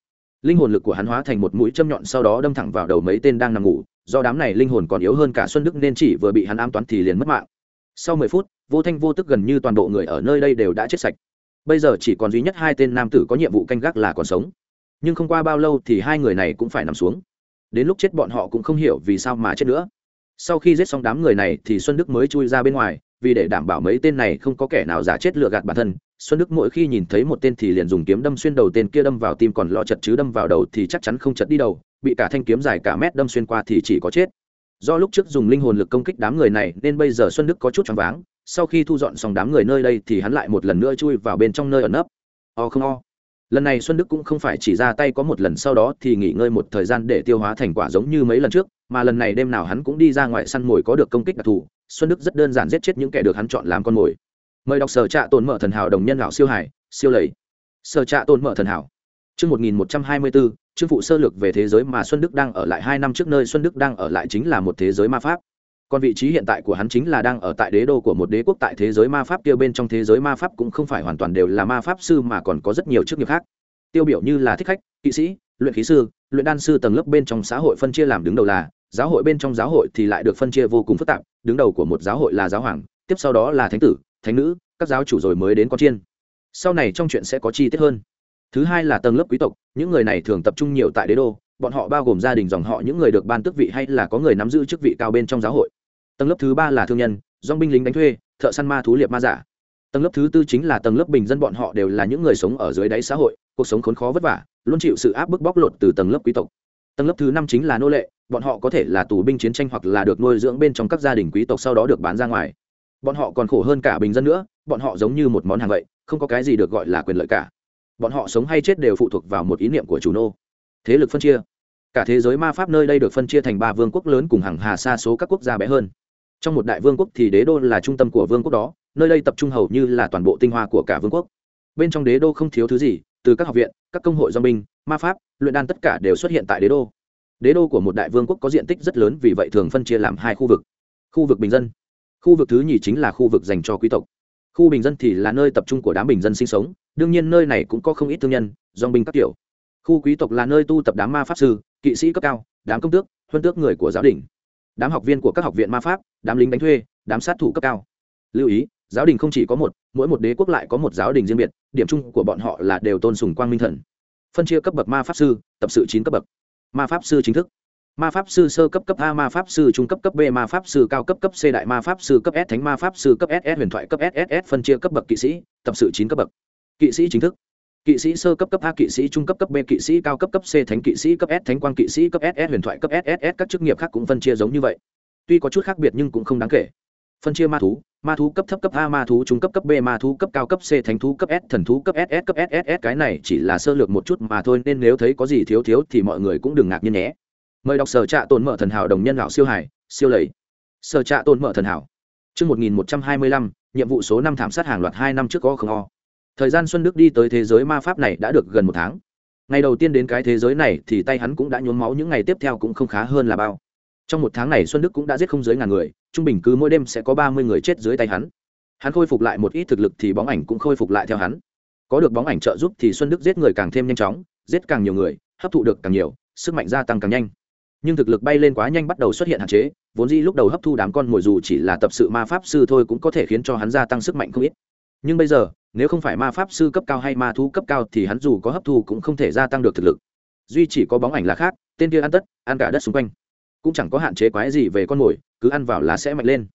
Linh hồn lực của hắn hóa thành một mũi châm nhọn sau đó đâm thẳng vào đầu mấy tên đang nằm ngủ, do đám này linh hồn còn yếu hơn cả xuân đức nên chỉ vừa bị hắn ám toán thì liền mất mạng. Sau mười phút, vô thanh vô tức gần như toàn bộ người ở nơi đây đều đã chết sạch. Bây giờ chỉ còn duy nhất hai tên nam tử có nhiệm vụ canh gác là còn sống. Nhưng không qua bao lâu thì hai người này cũng phải nằm xuống. Đến lúc chết bọn họ cũng không hiểu vì sao mà chết nữa sau khi giết xong đám người này thì xuân đức mới chui ra bên ngoài, vì để đảm bảo mấy tên này không có kẻ nào giả chết lừa gạt bản thân, xuân đức mỗi khi nhìn thấy một tên thì liền dùng kiếm đâm xuyên đầu tên kia đâm vào tim còn lo chật chứ đâm vào đầu thì chắc chắn không chật đi đầu, bị cả thanh kiếm dài cả mét đâm xuyên qua thì chỉ có chết. Do lúc trước dùng linh hồn lực công kích đám người này nên bây giờ xuân đức có chút choáng váng, sau khi thu dọn xong đám người nơi đây thì hắn lại một lần nữa chui vào bên trong nơi ẩn nấp. O không o lần này xuân đức cũng không phải chỉ ra tay có một lần sau đó thì nghỉ ngơi một thời gian để tiêu hóa thành quả giống như mấy lần trước mà lần này đêm nào hắn cũng đi ra ngoài săn mồi có được công kích đặc thù. Xuân đức rất đơn giản giết chết những kẻ được hắn chọn làm con mồi. Mời đọc sở trạ tồn mở thần hảo đồng nhân lão siêu hải siêu lầy. Sở trạ tồn mở thần hảo. Chương 1124, chương phụ sơ lược về thế giới mà Xuân Đức đang ở lại hai năm trước nơi Xuân Đức đang ở lại chính là một thế giới ma pháp. Còn vị trí hiện tại của hắn chính là đang ở tại đế đô của một đế quốc tại thế giới ma pháp kia bên trong thế giới ma pháp cũng không phải hoàn toàn đều là ma pháp sư mà còn có rất nhiều chức nghiệp khác. Tiêu biểu như là thích khách, kỵ sĩ, luyện khí sư, luyện đan sư tầng lớp bên trong xã hội phân chia làm đứng đầu là, giáo hội bên trong giáo hội thì lại được phân chia vô cùng phức tạp, đứng đầu của một giáo hội là giáo hoàng, tiếp sau đó là thánh tử, thánh nữ, các giáo chủ rồi mới đến con chiên. Sau này trong chuyện sẽ có chi tiết hơn thứ hai là tầng lớp quý tộc những người này thường tập trung nhiều tại đế đô bọn họ bao gồm gia đình dòng họ những người được ban tước vị hay là có người nắm giữ chức vị cao bên trong giáo hội tầng lớp thứ ba là thương nhân dong binh lính đánh thuê, thợ săn ma thú liệp ma giả. Tầng lớp thứ tư chính là tầng lớp bình dân bọn họ đều là những người sống ở dưới đáy xã hội, cuộc sống khốn khó vất vả, luôn chịu sự áp bức bóc lột từ tầng lớp quý tộc. Tầng lớp thứ năm chính là nô lệ, bọn họ có thể là tù binh chiến tranh hoặc là được nuôi dưỡng bên trong các gia đình quý tộc sau đó được bán ra ngoài. Bọn họ còn khổ hơn cả bình dân nữa, bọn họ giống như một món hàng vậy, không có cái gì được gọi là quyền lợi cả. Bọn họ sống hay chết đều phụ thuộc vào một ý niệm của chủ nô. Thế lực phân chia. Cả thế giới ma pháp nơi đây được phân chia thành ba vương quốc lớn cùng hàng hà xa số các quốc gia bé hơn trong một đại vương quốc thì đế đô là trung tâm của vương quốc đó, nơi đây tập trung hầu như là toàn bộ tinh hoa của cả vương quốc. Bên trong đế đô không thiếu thứ gì, từ các học viện, các công hội do binh, ma pháp, luyện đan tất cả đều xuất hiện tại đế đô. Đế đô của một đại vương quốc có diện tích rất lớn vì vậy thường phân chia làm hai khu vực. Khu vực bình dân. Khu vực thứ nhì chính là khu vực dành cho quý tộc. Khu bình dân thì là nơi tập trung của đám bình dân sinh sống, đương nhiên nơi này cũng có không ít thương nhân dong binh các kiểu. Khu quý tộc là nơi tu tập đám ma pháp sư, kỵ sĩ cấp cao, đám công tước, huân tước người của giáo đình đám học viên của các học viện ma pháp, đám lính đánh thuê, đám sát thủ cấp cao. Lưu ý, giáo đình không chỉ có một, mỗi một đế quốc lại có một giáo đình riêng biệt, điểm chung của bọn họ là đều tôn sùng quang minh thần. Phân chia cấp bậc ma pháp sư, tập sự chín cấp bậc. Ma pháp sư chính thức. Ma pháp sư sơ cấp cấp a, ma pháp sư trung cấp cấp b, ma pháp sư cao cấp cấp c đại, ma pháp sư cấp s thánh, ma pháp sư cấp ss huyền thoại cấp sss phân chia cấp bậc kỵ sĩ, tập sự chín cấp bậc. Kỵ sĩ chính thức kỵ sĩ sơ cấp cấp a, kỵ sĩ trung cấp cấp b, kỵ sĩ cao cấp cấp c, thánh kỵ sĩ cấp s, thánh quang kỵ sĩ cấp ss huyền thoại cấp sss các chức nghiệp khác cũng phân chia giống như vậy. Tuy có chút khác biệt nhưng cũng không đáng kể. Phân chia ma thú ma thú cấp thấp cấp a, ma thú trung cấp cấp b, ma thú cấp cao cấp c, thánh thú cấp s, thần thú cấp ss cấp sss cái này chỉ là sơ lược một chút mà thôi, nên nếu thấy có gì thiếu thiếu thì mọi người cũng đừng ngạc nhiên nhé. Mời đọc sở trạ tồn mở thần hảo đồng nhân lão siêu hải siêu lầy. Sở trạ tồn mở thần hảo. Chương một nghìn một trăm hai mươi lăm, nhiệm vụ số năm thảm sát hàng loạt hai năm trước có không? o thời gian xuân đức đi tới thế giới ma pháp này đã được gần một tháng. Ngày đầu tiên đến cái thế giới này thì tay hắn cũng đã nhuốm máu, những ngày tiếp theo cũng không khá hơn là bao. Trong một tháng này xuân đức cũng đã giết không dưới ngàn người, trung bình cứ mỗi đêm sẽ có ba mươi người chết dưới tay hắn. Hắn khôi phục lại một ít thực lực thì bóng ảnh cũng khôi phục lại theo hắn. Có được bóng ảnh trợ giúp thì xuân đức giết người càng thêm nhanh chóng, giết càng nhiều người, hấp thụ được càng nhiều, sức mạnh gia tăng càng nhanh. Nhưng thực lực bay lên quá nhanh bắt đầu xuất hiện hạn chế, vốn dĩ lúc đầu hấp thu đám con mồi dù chỉ là tập sự ma pháp sư thôi cũng có thể khiến cho hắn gia tăng sức mạnh không ít. Nhưng bây giờ nếu không phải ma pháp sư cấp cao hay ma thú cấp cao thì hắn dù có hấp thu cũng không thể gia tăng được thực lực. Duy chỉ có bóng ảnh là khác, tên kia ăn tất, ăn cả đất xung quanh. Cũng chẳng có hạn chế quái gì về con mồi, cứ ăn vào là sẽ mạnh lên.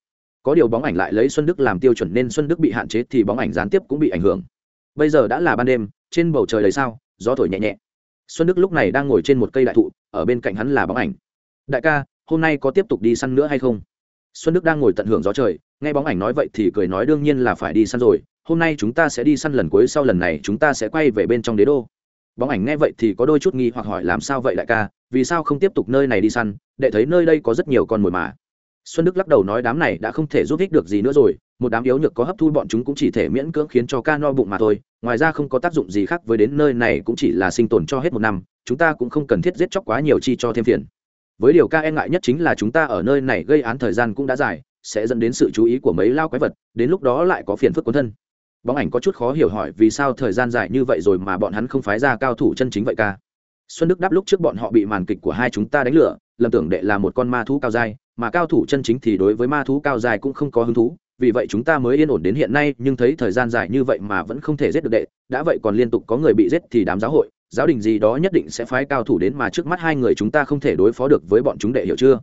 Có điều bóng ảnh lại lấy xuân đức làm tiêu chuẩn nên xuân đức bị hạn chế thì bóng ảnh gián tiếp cũng bị ảnh hưởng. Bây giờ đã là ban đêm, trên bầu trời đầy sao, gió thổi nhẹ nhẹ. Xuân đức lúc này đang ngồi trên một cây đại thụ, ở bên cạnh hắn là bóng ảnh. Đại ca, hôm nay có tiếp tục đi săn nữa hay không? Xuân đức đang ngồi tận hưởng gió trời, nghe bóng ảnh nói vậy thì cười nói đương nhiên là phải đi săn rồi hôm nay chúng ta sẽ đi săn lần cuối, sau lần này chúng ta sẽ quay về bên trong đế đô. Bóng ảnh nghe vậy thì có đôi chút nghi hoặc hỏi làm sao vậy đại ca, vì sao không tiếp tục nơi này đi săn, để thấy nơi đây có rất nhiều con mồi mà. Xuân đức lắc đầu nói đám này đã không thể giúp ích được gì nữa rồi, một đám yếu nhược có hấp thu bọn chúng cũng chỉ thể miễn cưỡng khiến cho ca no bụng mà thôi, ngoài ra không có tác dụng gì khác với đến nơi này cũng chỉ là sinh tồn cho hết một năm, chúng ta cũng không cần thiết giết chóc quá nhiều chi cho thêm phiền. Với điều ca e ngại nhất chính là chúng ta ở nơi này gây án thời gian cũng đã dài, sẽ dẫn đến sự chú ý của mấy lao quái vật, đến lúc đó lại có phiền phức quấn thân bóng ảnh có chút khó hiểu hỏi vì sao thời gian dài như vậy rồi mà bọn hắn không phái ra cao thủ chân chính vậy ca? Xuân đức đáp lúc trước bọn họ bị màn kịch của hai chúng ta đánh lửa, lầm tưởng đệ là một con ma thú cao dai, mà cao thủ chân chính thì đối với ma thú cao dài cũng không có hứng thú, vì vậy chúng ta mới yên ổn đến hiện nay, nhưng thấy thời gian dài như vậy mà vẫn không thể giết được đệ, đã vậy còn liên tục có người bị giết thì đám giáo hội, giáo đình gì đó nhất định sẽ phái cao thủ đến mà trước mắt hai người chúng ta không thể đối phó được với bọn chúng đệ hiểu chưa?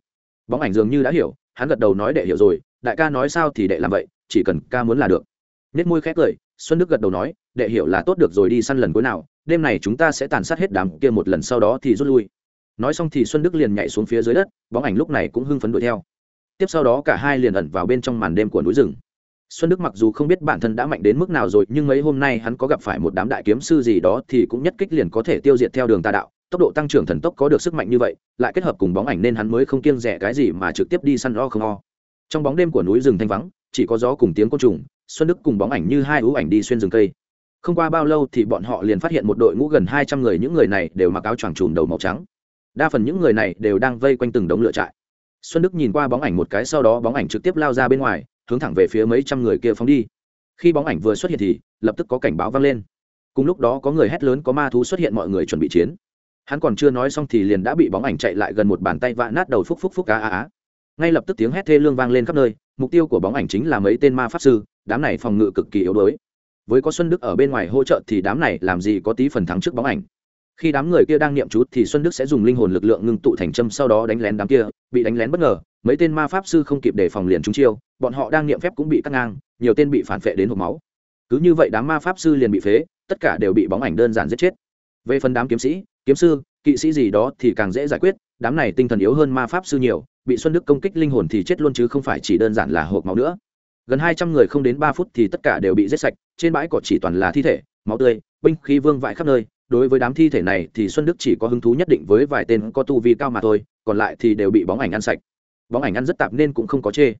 Bóng ảnh dường như đã hiểu, hắn gật đầu nói đệ hiểu rồi, đại ca nói sao thì đệ làm vậy, chỉ cần ca muốn là được nết môi khẽ cười, xuân đức gật đầu nói, đệ hiểu là tốt được rồi đi săn lần cuối nào, đêm này chúng ta sẽ tàn sát hết đám kia một lần sau đó thì rút lui. Nói xong thì xuân đức liền nhảy xuống phía dưới đất, bóng ảnh lúc này cũng hưng phấn đuổi theo. Tiếp sau đó cả hai liền ẩn vào bên trong màn đêm của núi rừng. Xuân đức mặc dù không biết bản thân đã mạnh đến mức nào rồi, nhưng mấy hôm nay hắn có gặp phải một đám đại kiếm sư gì đó thì cũng nhất kích liền có thể tiêu diệt theo đường tà đạo, tốc độ tăng trưởng thần tốc có được sức mạnh như vậy, lại kết hợp cùng bóng ảnh nên hắn mới không kiêng rẻ cái gì mà trực tiếp đi săn o không o. Trong bóng đêm của núi rừng thanh vắng, chỉ có gió cùng tiếng côn trùng xuân đức cùng bóng ảnh như hai ưu ảnh đi xuyên rừng cây. Không qua bao lâu thì bọn họ liền phát hiện một đội ngũ gần hai trăm người, những người này đều mặc áo choàng trùm đầu màu trắng. Đa phần những người này đều đang vây quanh từng đống lửa trại. Xuân đức nhìn qua bóng ảnh một cái, sau đó bóng ảnh trực tiếp lao ra bên ngoài, hướng thẳng về phía mấy trăm người kia phóng đi. Khi bóng ảnh vừa xuất hiện thì, lập tức có cảnh báo vang lên. Cùng lúc đó có người hét lớn, có ma thú xuất hiện, mọi người chuẩn bị chiến. Hắn còn chưa nói xong thì liền đã bị bóng ảnh chạy lại gần một bàn tay vạ nát đầu phúc phúc phúc cá á á. Ngay lập tức tiếng hét thê lương vang lên khắp nơi, mục tiêu của bóng ảnh chính là mấy tên ma pháp sư đám này phòng ngự cực kỳ yếu đuối. Với có xuân đức ở bên ngoài hỗ trợ thì đám này làm gì có tí phần thắng trước bóng ảnh. Khi đám người kia đang niệm chú thì xuân đức sẽ dùng linh hồn lực lượng ngưng tụ thành châm sau đó đánh lén đám kia, bị đánh lén bất ngờ. Mấy tên ma pháp sư không kịp đề phòng liền trúng chiêu, bọn họ đang niệm phép cũng bị cắt ngang, nhiều tên bị phản phệ đến hộp máu. Cứ như vậy đám ma pháp sư liền bị phế, tất cả đều bị bóng ảnh đơn giản giết chết. Về phần đám kiếm sĩ, kiếm sư, kỵ sĩ gì đó thì càng dễ giải quyết, đám này tinh thần yếu hơn ma pháp sư nhiều, bị xuân đức công kích linh hồn thì chết luôn chứ không phải chỉ đơn giản là hộp máu nữa gần hai trăm người không đến ba phút thì tất cả đều bị giết sạch, trên bãi cỏ chỉ toàn là thi thể, máu tươi, binh khí vương vãi khắp nơi. Đối với đám thi thể này thì xuân đức chỉ có hứng thú nhất định với vài tên có tu vi cao mà thôi, còn lại thì đều bị bóng ảnh ăn sạch. Bóng ảnh ăn rất tạp nên cũng không có chê.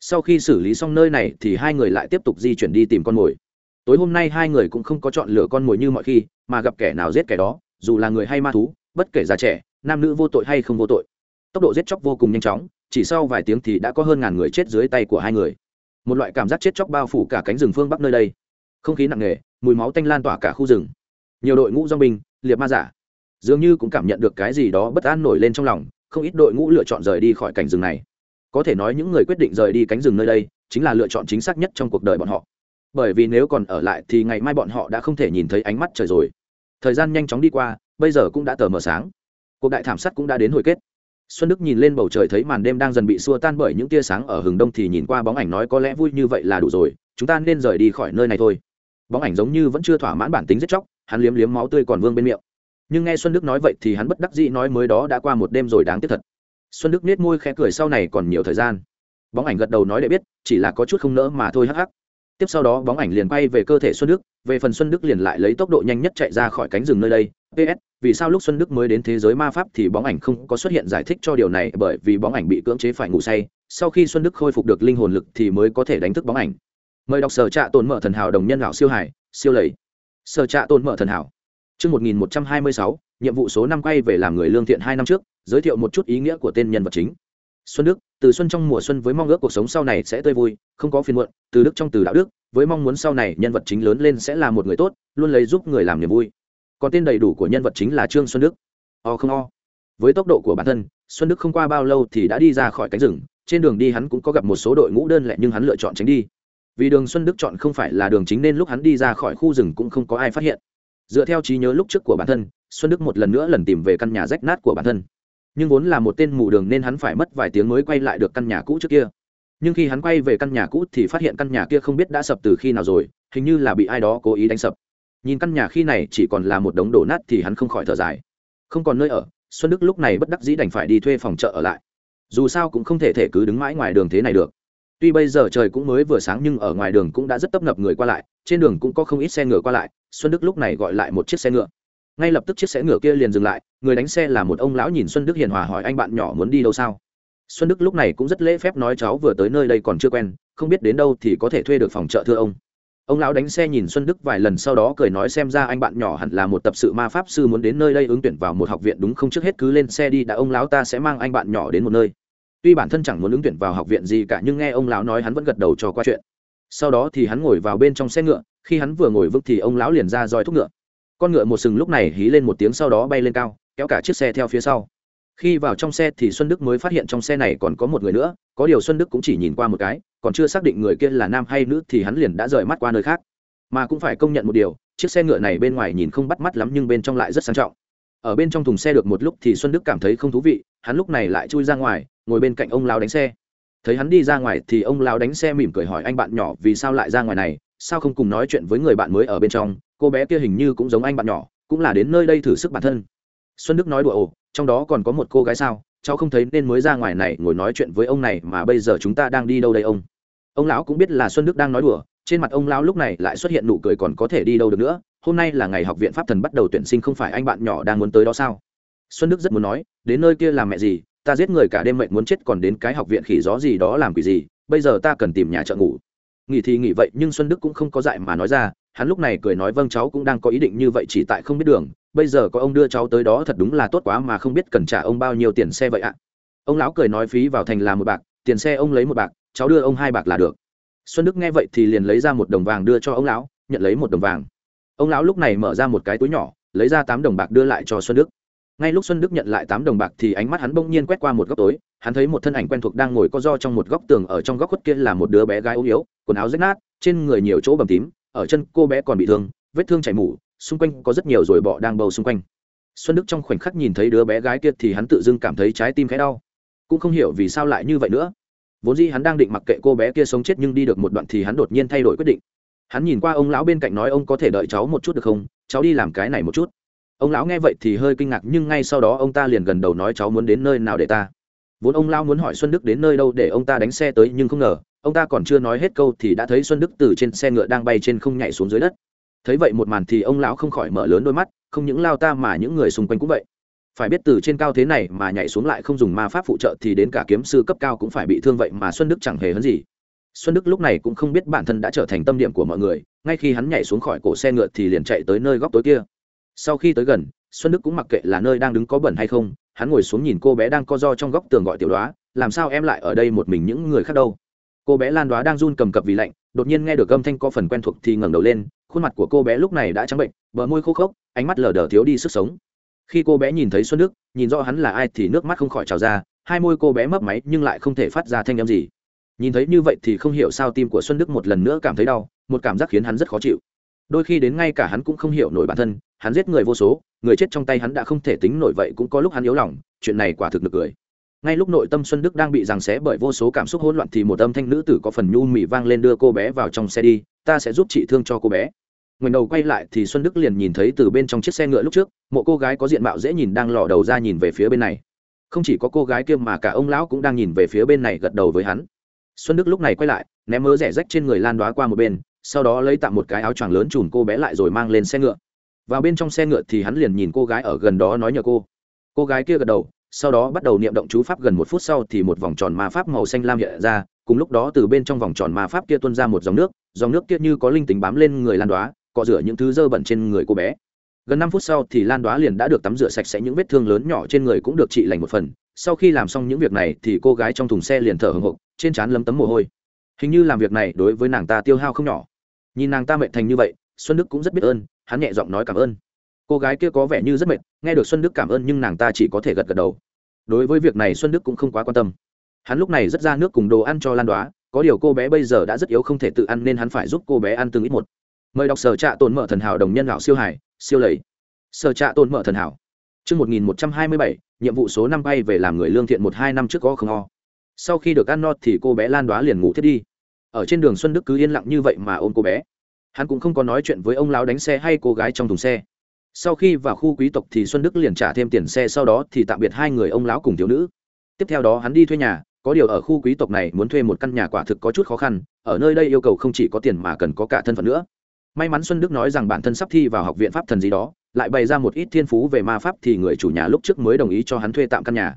Sau khi xử lý xong nơi này thì hai người lại tiếp tục di chuyển đi tìm con mồi. Tối hôm nay hai người cũng không có chọn lựa con mồi như mọi khi, mà gặp kẻ nào giết kẻ đó, dù là người hay ma thú, bất kể già trẻ, nam nữ vô tội hay không vô tội. Tốc độ giết chóc vô cùng nhanh chóng, chỉ sau vài tiếng thì đã có hơn ngàn người chết dưới tay của hai người một loại cảm giác chết chóc bao phủ cả cánh rừng phương bắc nơi đây. Không khí nặng nề, mùi máu tanh lan tỏa cả khu rừng. Nhiều đội ngũ dong binh liệt ma giả. Dường như cũng cảm nhận được cái gì đó bất an nổi lên trong lòng, không ít đội ngũ lựa chọn rời đi khỏi cảnh rừng này. Có thể nói những người quyết định rời đi cánh rừng nơi đây chính là lựa chọn chính xác nhất trong cuộc đời bọn họ. Bởi vì nếu còn ở lại thì ngày mai bọn họ đã không thể nhìn thấy ánh mắt trời rồi. Thời gian nhanh chóng đi qua, bây giờ cũng đã tờ mờ sáng. Cuộc đại thảm sát cũng đã đến hồi kết xuân đức nhìn lên bầu trời thấy màn đêm đang dần bị xua tan bởi những tia sáng ở hừng đông thì nhìn qua bóng ảnh nói có lẽ vui như vậy là đủ rồi, chúng ta nên rời đi khỏi nơi này thôi. Bóng ảnh giống như vẫn chưa thỏa mãn bản tính giết chóc, hắn liếm liếm máu tươi còn vương bên miệng. Nhưng nghe xuân đức nói vậy thì hắn bất đắc dĩ nói mới đó đã qua một đêm rồi đáng tiếc thật. Xuân đức nết môi khẽ cười sau này còn nhiều thời gian. Bóng ảnh gật đầu nói để biết, chỉ là có chút không nỡ mà thôi hắc hắc. Tiếp sau đó bóng ảnh liền bay về cơ thể xuân đức, về phần xuân đức liền lại lấy tốc độ nhanh nhất chạy ra khỏi cánh rừng nơi đây ps vì sao lúc xuân đức mới đến thế giới ma pháp thì bóng ảnh không có xuất hiện giải thích cho điều này? Bởi vì bóng ảnh bị cưỡng chế phải ngủ say, sau khi xuân đức khôi phục được linh hồn lực thì mới có thể đánh thức bóng ảnh. Mời đọc sở trạ tồn mở thần hảo đồng nhân lão siêu hải, siêu lầy. Sở trạ tồn mở thần hảo. Chương một nghìn một trăm hai mươi sáu, nhiệm vụ số năm quay về làm người lương thiện hai năm trước, giới thiệu một chút ý nghĩa của tên nhân vật chính. Xuân đức, từ xuân trong mùa xuân với mong ước cuộc sống sau này sẽ tươi vui, không có phiền muộn, từ đức trong từ đạo đức, với mong muốn sau này nhân vật chính lớn lên sẽ là một người tốt, luôn lấy giúp người làm niềm vui còn tên đầy đủ của nhân vật chính là trương xuân đức. O không o. Với tốc độ của bản thân, xuân đức không qua bao lâu thì đã đi ra khỏi cánh rừng. Trên đường đi hắn cũng có gặp một số đội ngũ đơn lẻ nhưng hắn lựa chọn tránh đi. Vì đường xuân đức chọn không phải là đường chính nên lúc hắn đi ra khỏi khu rừng cũng không có ai phát hiện. Dựa theo trí nhớ lúc trước của bản thân, xuân đức một lần nữa lần tìm về căn nhà rách nát của bản thân. Nhưng vốn là một tên mù đường nên hắn phải mất vài tiếng mới quay lại được căn nhà cũ trước kia. Nhưng khi hắn quay về căn nhà cũ thì phát hiện căn nhà kia không biết đã sập từ khi nào rồi, hình như là bị ai đó cố ý đánh sập nhìn căn nhà khi này chỉ còn là một đống đổ nát thì hắn không khỏi thở dài. Không còn nơi ở, xuân đức lúc này bất đắc dĩ đành phải đi thuê phòng chợ ở lại. Dù sao cũng không thể thể cứ đứng mãi ngoài đường thế này được. Tuy bây giờ trời cũng mới vừa sáng nhưng ở ngoài đường cũng đã rất tấp nập người qua lại, trên đường cũng có không ít xe ngựa qua lại, xuân đức lúc này gọi lại một chiếc xe ngựa. Ngay lập tức chiếc xe ngựa kia liền dừng lại, người đánh xe là một ông lão nhìn xuân đức hiền hòa hỏi anh bạn nhỏ muốn đi đâu sao? Xuân đức lúc này cũng rất lễ phép nói cháu vừa tới nơi đây còn chưa quen, không biết đến đâu thì có thể thuê được phòng chợ thưa ông ông lão đánh xe nhìn xuân đức vài lần sau đó cười nói xem ra anh bạn nhỏ hẳn là một tập sự ma pháp sư muốn đến nơi đây ứng tuyển vào một học viện đúng không? Trước hết cứ lên xe đi, đã ông lão ta sẽ mang anh bạn nhỏ đến một nơi. Tuy bản thân chẳng muốn ứng tuyển vào học viện gì cả nhưng nghe ông lão nói hắn vẫn gật đầu cho qua chuyện. Sau đó thì hắn ngồi vào bên trong xe ngựa, khi hắn vừa ngồi vững thì ông lão liền ra roi thúc ngựa. Con ngựa một sừng lúc này hí lên một tiếng sau đó bay lên cao, kéo cả chiếc xe theo phía sau khi vào trong xe thì xuân đức mới phát hiện trong xe này còn có một người nữa, có điều xuân đức cũng chỉ nhìn qua một cái, còn chưa xác định người kia là nam hay nữ thì hắn liền đã rời mắt qua nơi khác. Mà cũng phải công nhận một điều, chiếc xe ngựa này bên ngoài nhìn không bắt mắt lắm nhưng bên trong lại rất sang trọng. Ở bên trong thùng xe được một lúc thì xuân đức cảm thấy không thú vị, hắn lúc này lại chui ra ngoài, ngồi bên cạnh ông lao đánh xe. Thấy hắn đi ra ngoài thì ông lao đánh xe mỉm cười hỏi anh bạn nhỏ vì sao lại ra ngoài này, sao không cùng nói chuyện với người bạn mới ở bên trong, cô bé kia hình như cũng giống anh bạn nhỏ, cũng là đến nơi đây thử sức bản thân. Xuân đức nói đùa ồ trong đó còn có một cô gái sao, cháu không thấy nên mới ra ngoài này ngồi nói chuyện với ông này mà bây giờ chúng ta đang đi đâu đây ông? Ông lão cũng biết là xuân đức đang nói đùa, trên mặt ông lão lúc này lại xuất hiện nụ cười còn có thể đi đâu được nữa, hôm nay là ngày học viện pháp thần bắt đầu tuyển sinh không phải anh bạn nhỏ đang muốn tới đó sao? Xuân đức rất muốn nói, đến nơi kia làm mẹ gì, ta giết người cả đêm mệnh muốn chết còn đến cái học viện khỉ gió gì đó làm quỷ gì, bây giờ ta cần tìm nhà chợ ngủ. Nghỉ thì nghỉ vậy nhưng xuân đức cũng không có dại mà nói ra hắn lúc này cười nói vâng cháu cũng đang có ý định như vậy, chỉ tại không biết đường. Bây giờ có ông đưa cháu tới đó thật đúng là tốt quá mà không biết cần trả ông bao nhiêu tiền xe vậy ạ. Ông lão cười nói, phí vào thành là một bạc, tiền xe ông lấy một bạc, cháu đưa ông hai bạc là được. Xuân đức nghe vậy thì liền lấy ra một đồng vàng đưa cho ông lão, nhận lấy một đồng vàng. Ông lão lúc này mở ra một cái túi nhỏ, lấy ra tám đồng bạc đưa lại cho xuân đức. Ngay lúc xuân đức nhận lại tám đồng bạc thì ánh mắt hắn bỗng nhiên quét qua một góc tối, hắn thấy một thân ảnh quen thuộc đang ngồi co do trong một góc tường ở trong góc khuất kia là một đứa bé gái ốm yếu, quần áo rách nát, trên người nhiều chỗ bầm tím ở chân cô bé còn bị thương, vết thương chảy mủ xung quanh có rất nhiều rồi bọ đang bầu xung quanh. Xuân đức trong khoảnh khắc nhìn thấy đứa bé gái kia thì hắn tự dưng cảm thấy trái tim khẽ đau. Cũng không hiểu vì sao lại như vậy nữa. Vốn dĩ hắn đang định mặc kệ cô bé kia sống chết nhưng đi được một đoạn thì hắn đột nhiên thay đổi quyết định. Hắn nhìn qua ông lão bên cạnh nói ông có thể đợi cháu một chút được không? Cháu đi làm cái này một chút. Ông lão nghe vậy thì hơi kinh ngạc nhưng ngay sau đó ông ta liền gần đầu nói cháu muốn đến nơi nào để ta vốn ông lão muốn hỏi xuân đức đến nơi đâu để ông ta đánh xe tới nhưng không ngờ, ông ta còn chưa nói hết câu thì đã thấy xuân đức từ trên xe ngựa đang bay trên không nhảy xuống dưới đất. Thấy vậy một màn thì ông lão không khỏi mở lớn đôi mắt, không những lao ta mà những người xung quanh cũng vậy. Phải biết từ trên cao thế này mà nhảy xuống lại không dùng ma pháp phụ trợ thì đến cả kiếm sư cấp cao cũng phải bị thương vậy mà xuân đức chẳng hề hấn gì. Xuân đức lúc này cũng không biết bản thân đã trở thành tâm điểm của mọi người, ngay khi hắn nhảy xuống khỏi cổ xe ngựa thì liền chạy tới nơi góc tối kia. Sau khi tới gần, xuân đức cũng mặc kệ là nơi đang đứng có bẩn hay không hắn ngồi xuống nhìn cô bé đang co do trong góc tường gọi tiểu đoá, làm sao em lại ở đây một mình những người khác đâu? Cô bé lan đoá đang run cầm cập vì lạnh, đột nhiên nghe được âm thanh có phần quen thuộc thì ngẩng đầu lên, khuôn mặt của cô bé lúc này đã trắng bệnh, bờ môi khô khốc, ánh mắt lờ đờ thiếu đi sức sống. Khi cô bé nhìn thấy xuân đức, nhìn rõ hắn là ai thì nước mắt không khỏi trào ra, hai môi cô bé mấp máy nhưng lại không thể phát ra thanh âm gì. Nhìn thấy như vậy thì không hiểu sao tim của xuân đức một lần nữa cảm thấy đau, một cảm giác khiến hắn rất khó chịu. Đôi khi đến ngay cả hắn cũng không hiểu nổi bản thân, hắn giết người vô số người chết trong tay hắn đã không thể tính nổi vậy cũng có lúc hắn yếu lòng, chuyện này quả thực được cười. Ngay lúc nội tâm xuân đức đang bị giằng xé bởi vô số cảm xúc hỗn loạn thì một âm thanh nữ tử có phần nhu mì vang lên đưa cô bé vào trong xe đi, ta sẽ giúp chị thương cho cô bé. Ngoảnh đầu quay lại thì xuân đức liền nhìn thấy từ bên trong chiếc xe ngựa lúc trước một cô gái có diện mạo dễ nhìn đang lò đầu ra nhìn về phía bên này. Không chỉ có cô gái kia mà cả ông lão cũng đang nhìn về phía bên này gật đầu với hắn. Xuân đức lúc này quay lại, ném mớ rẻ rách trên người lan đoá qua một bên, sau đó lấy tạm một cái áo choàng lớn chùm cô bé lại rồi mang lên xe ngựa vào bên trong xe ngựa thì hắn liền nhìn cô gái ở gần đó nói nhờ cô. Cô gái kia gật đầu, sau đó bắt đầu niệm động chú pháp gần một phút sau thì một vòng tròn ma pháp màu xanh lam hiện ra, cùng lúc đó từ bên trong vòng tròn ma pháp kia tuôn ra một dòng nước dòng nước kia như có linh tính bám lên người lan đoá cọ rửa những thứ dơ bẩn trên người cô bé. Gần năm phút sau thì lan đoá liền đã được tắm rửa sạch sẽ những vết thương lớn nhỏ trên người cũng được trị lành một phần. Sau khi làm xong những việc này thì cô gái trong thùng xe liền thở hồng hộc, trên trán lấm tấm mồ hôi. Hình như làm việc này đối với nàng ta tiêu hao không nhỏ. Nhìn nàng ta mệt thành như vậy, xuân đức cũng rất biết ơn hắn nhẹ giọng nói cảm ơn cô gái kia có vẻ như rất mệt nghe được xuân đức cảm ơn nhưng nàng ta chỉ có thể gật gật đầu đối với việc này xuân đức cũng không quá quan tâm hắn lúc này rất ra nước cùng đồ ăn cho lan đoá có điều cô bé bây giờ đã rất yếu không thể tự ăn nên hắn phải giúp cô bé ăn từng ít một mời đọc sở trạ tồn mở thần hảo đồng nhân lão siêu hải siêu lầy sở trạ tồn mở thần hảo Trước 1127, nhiệm vụ số năm bay về làm người lương thiện một hai năm trước có không o. Sau khi được ăn no thì cô bé Lan Đoá liền ngủ thiết đi. Ở trên đường Xuân Đức cứ yên lặng như vậy mà ôm cô bé. Hắn cũng không có nói chuyện với ông lão đánh xe hay cô gái trong thùng xe. Sau khi vào khu quý tộc thì Xuân Đức liền trả thêm tiền xe sau đó thì tạm biệt hai người ông lão cùng thiếu nữ. Tiếp theo đó hắn đi thuê nhà, có điều ở khu quý tộc này muốn thuê một căn nhà quả thực có chút khó khăn, ở nơi đây yêu cầu không chỉ có tiền mà cần có cả thân phận nữa. May mắn Xuân Đức nói rằng bản thân sắp thi vào học viện pháp thần gì đó, lại bày ra một ít thiên phú về ma pháp thì người chủ nhà lúc trước mới đồng ý cho hắn thuê tạm căn nhà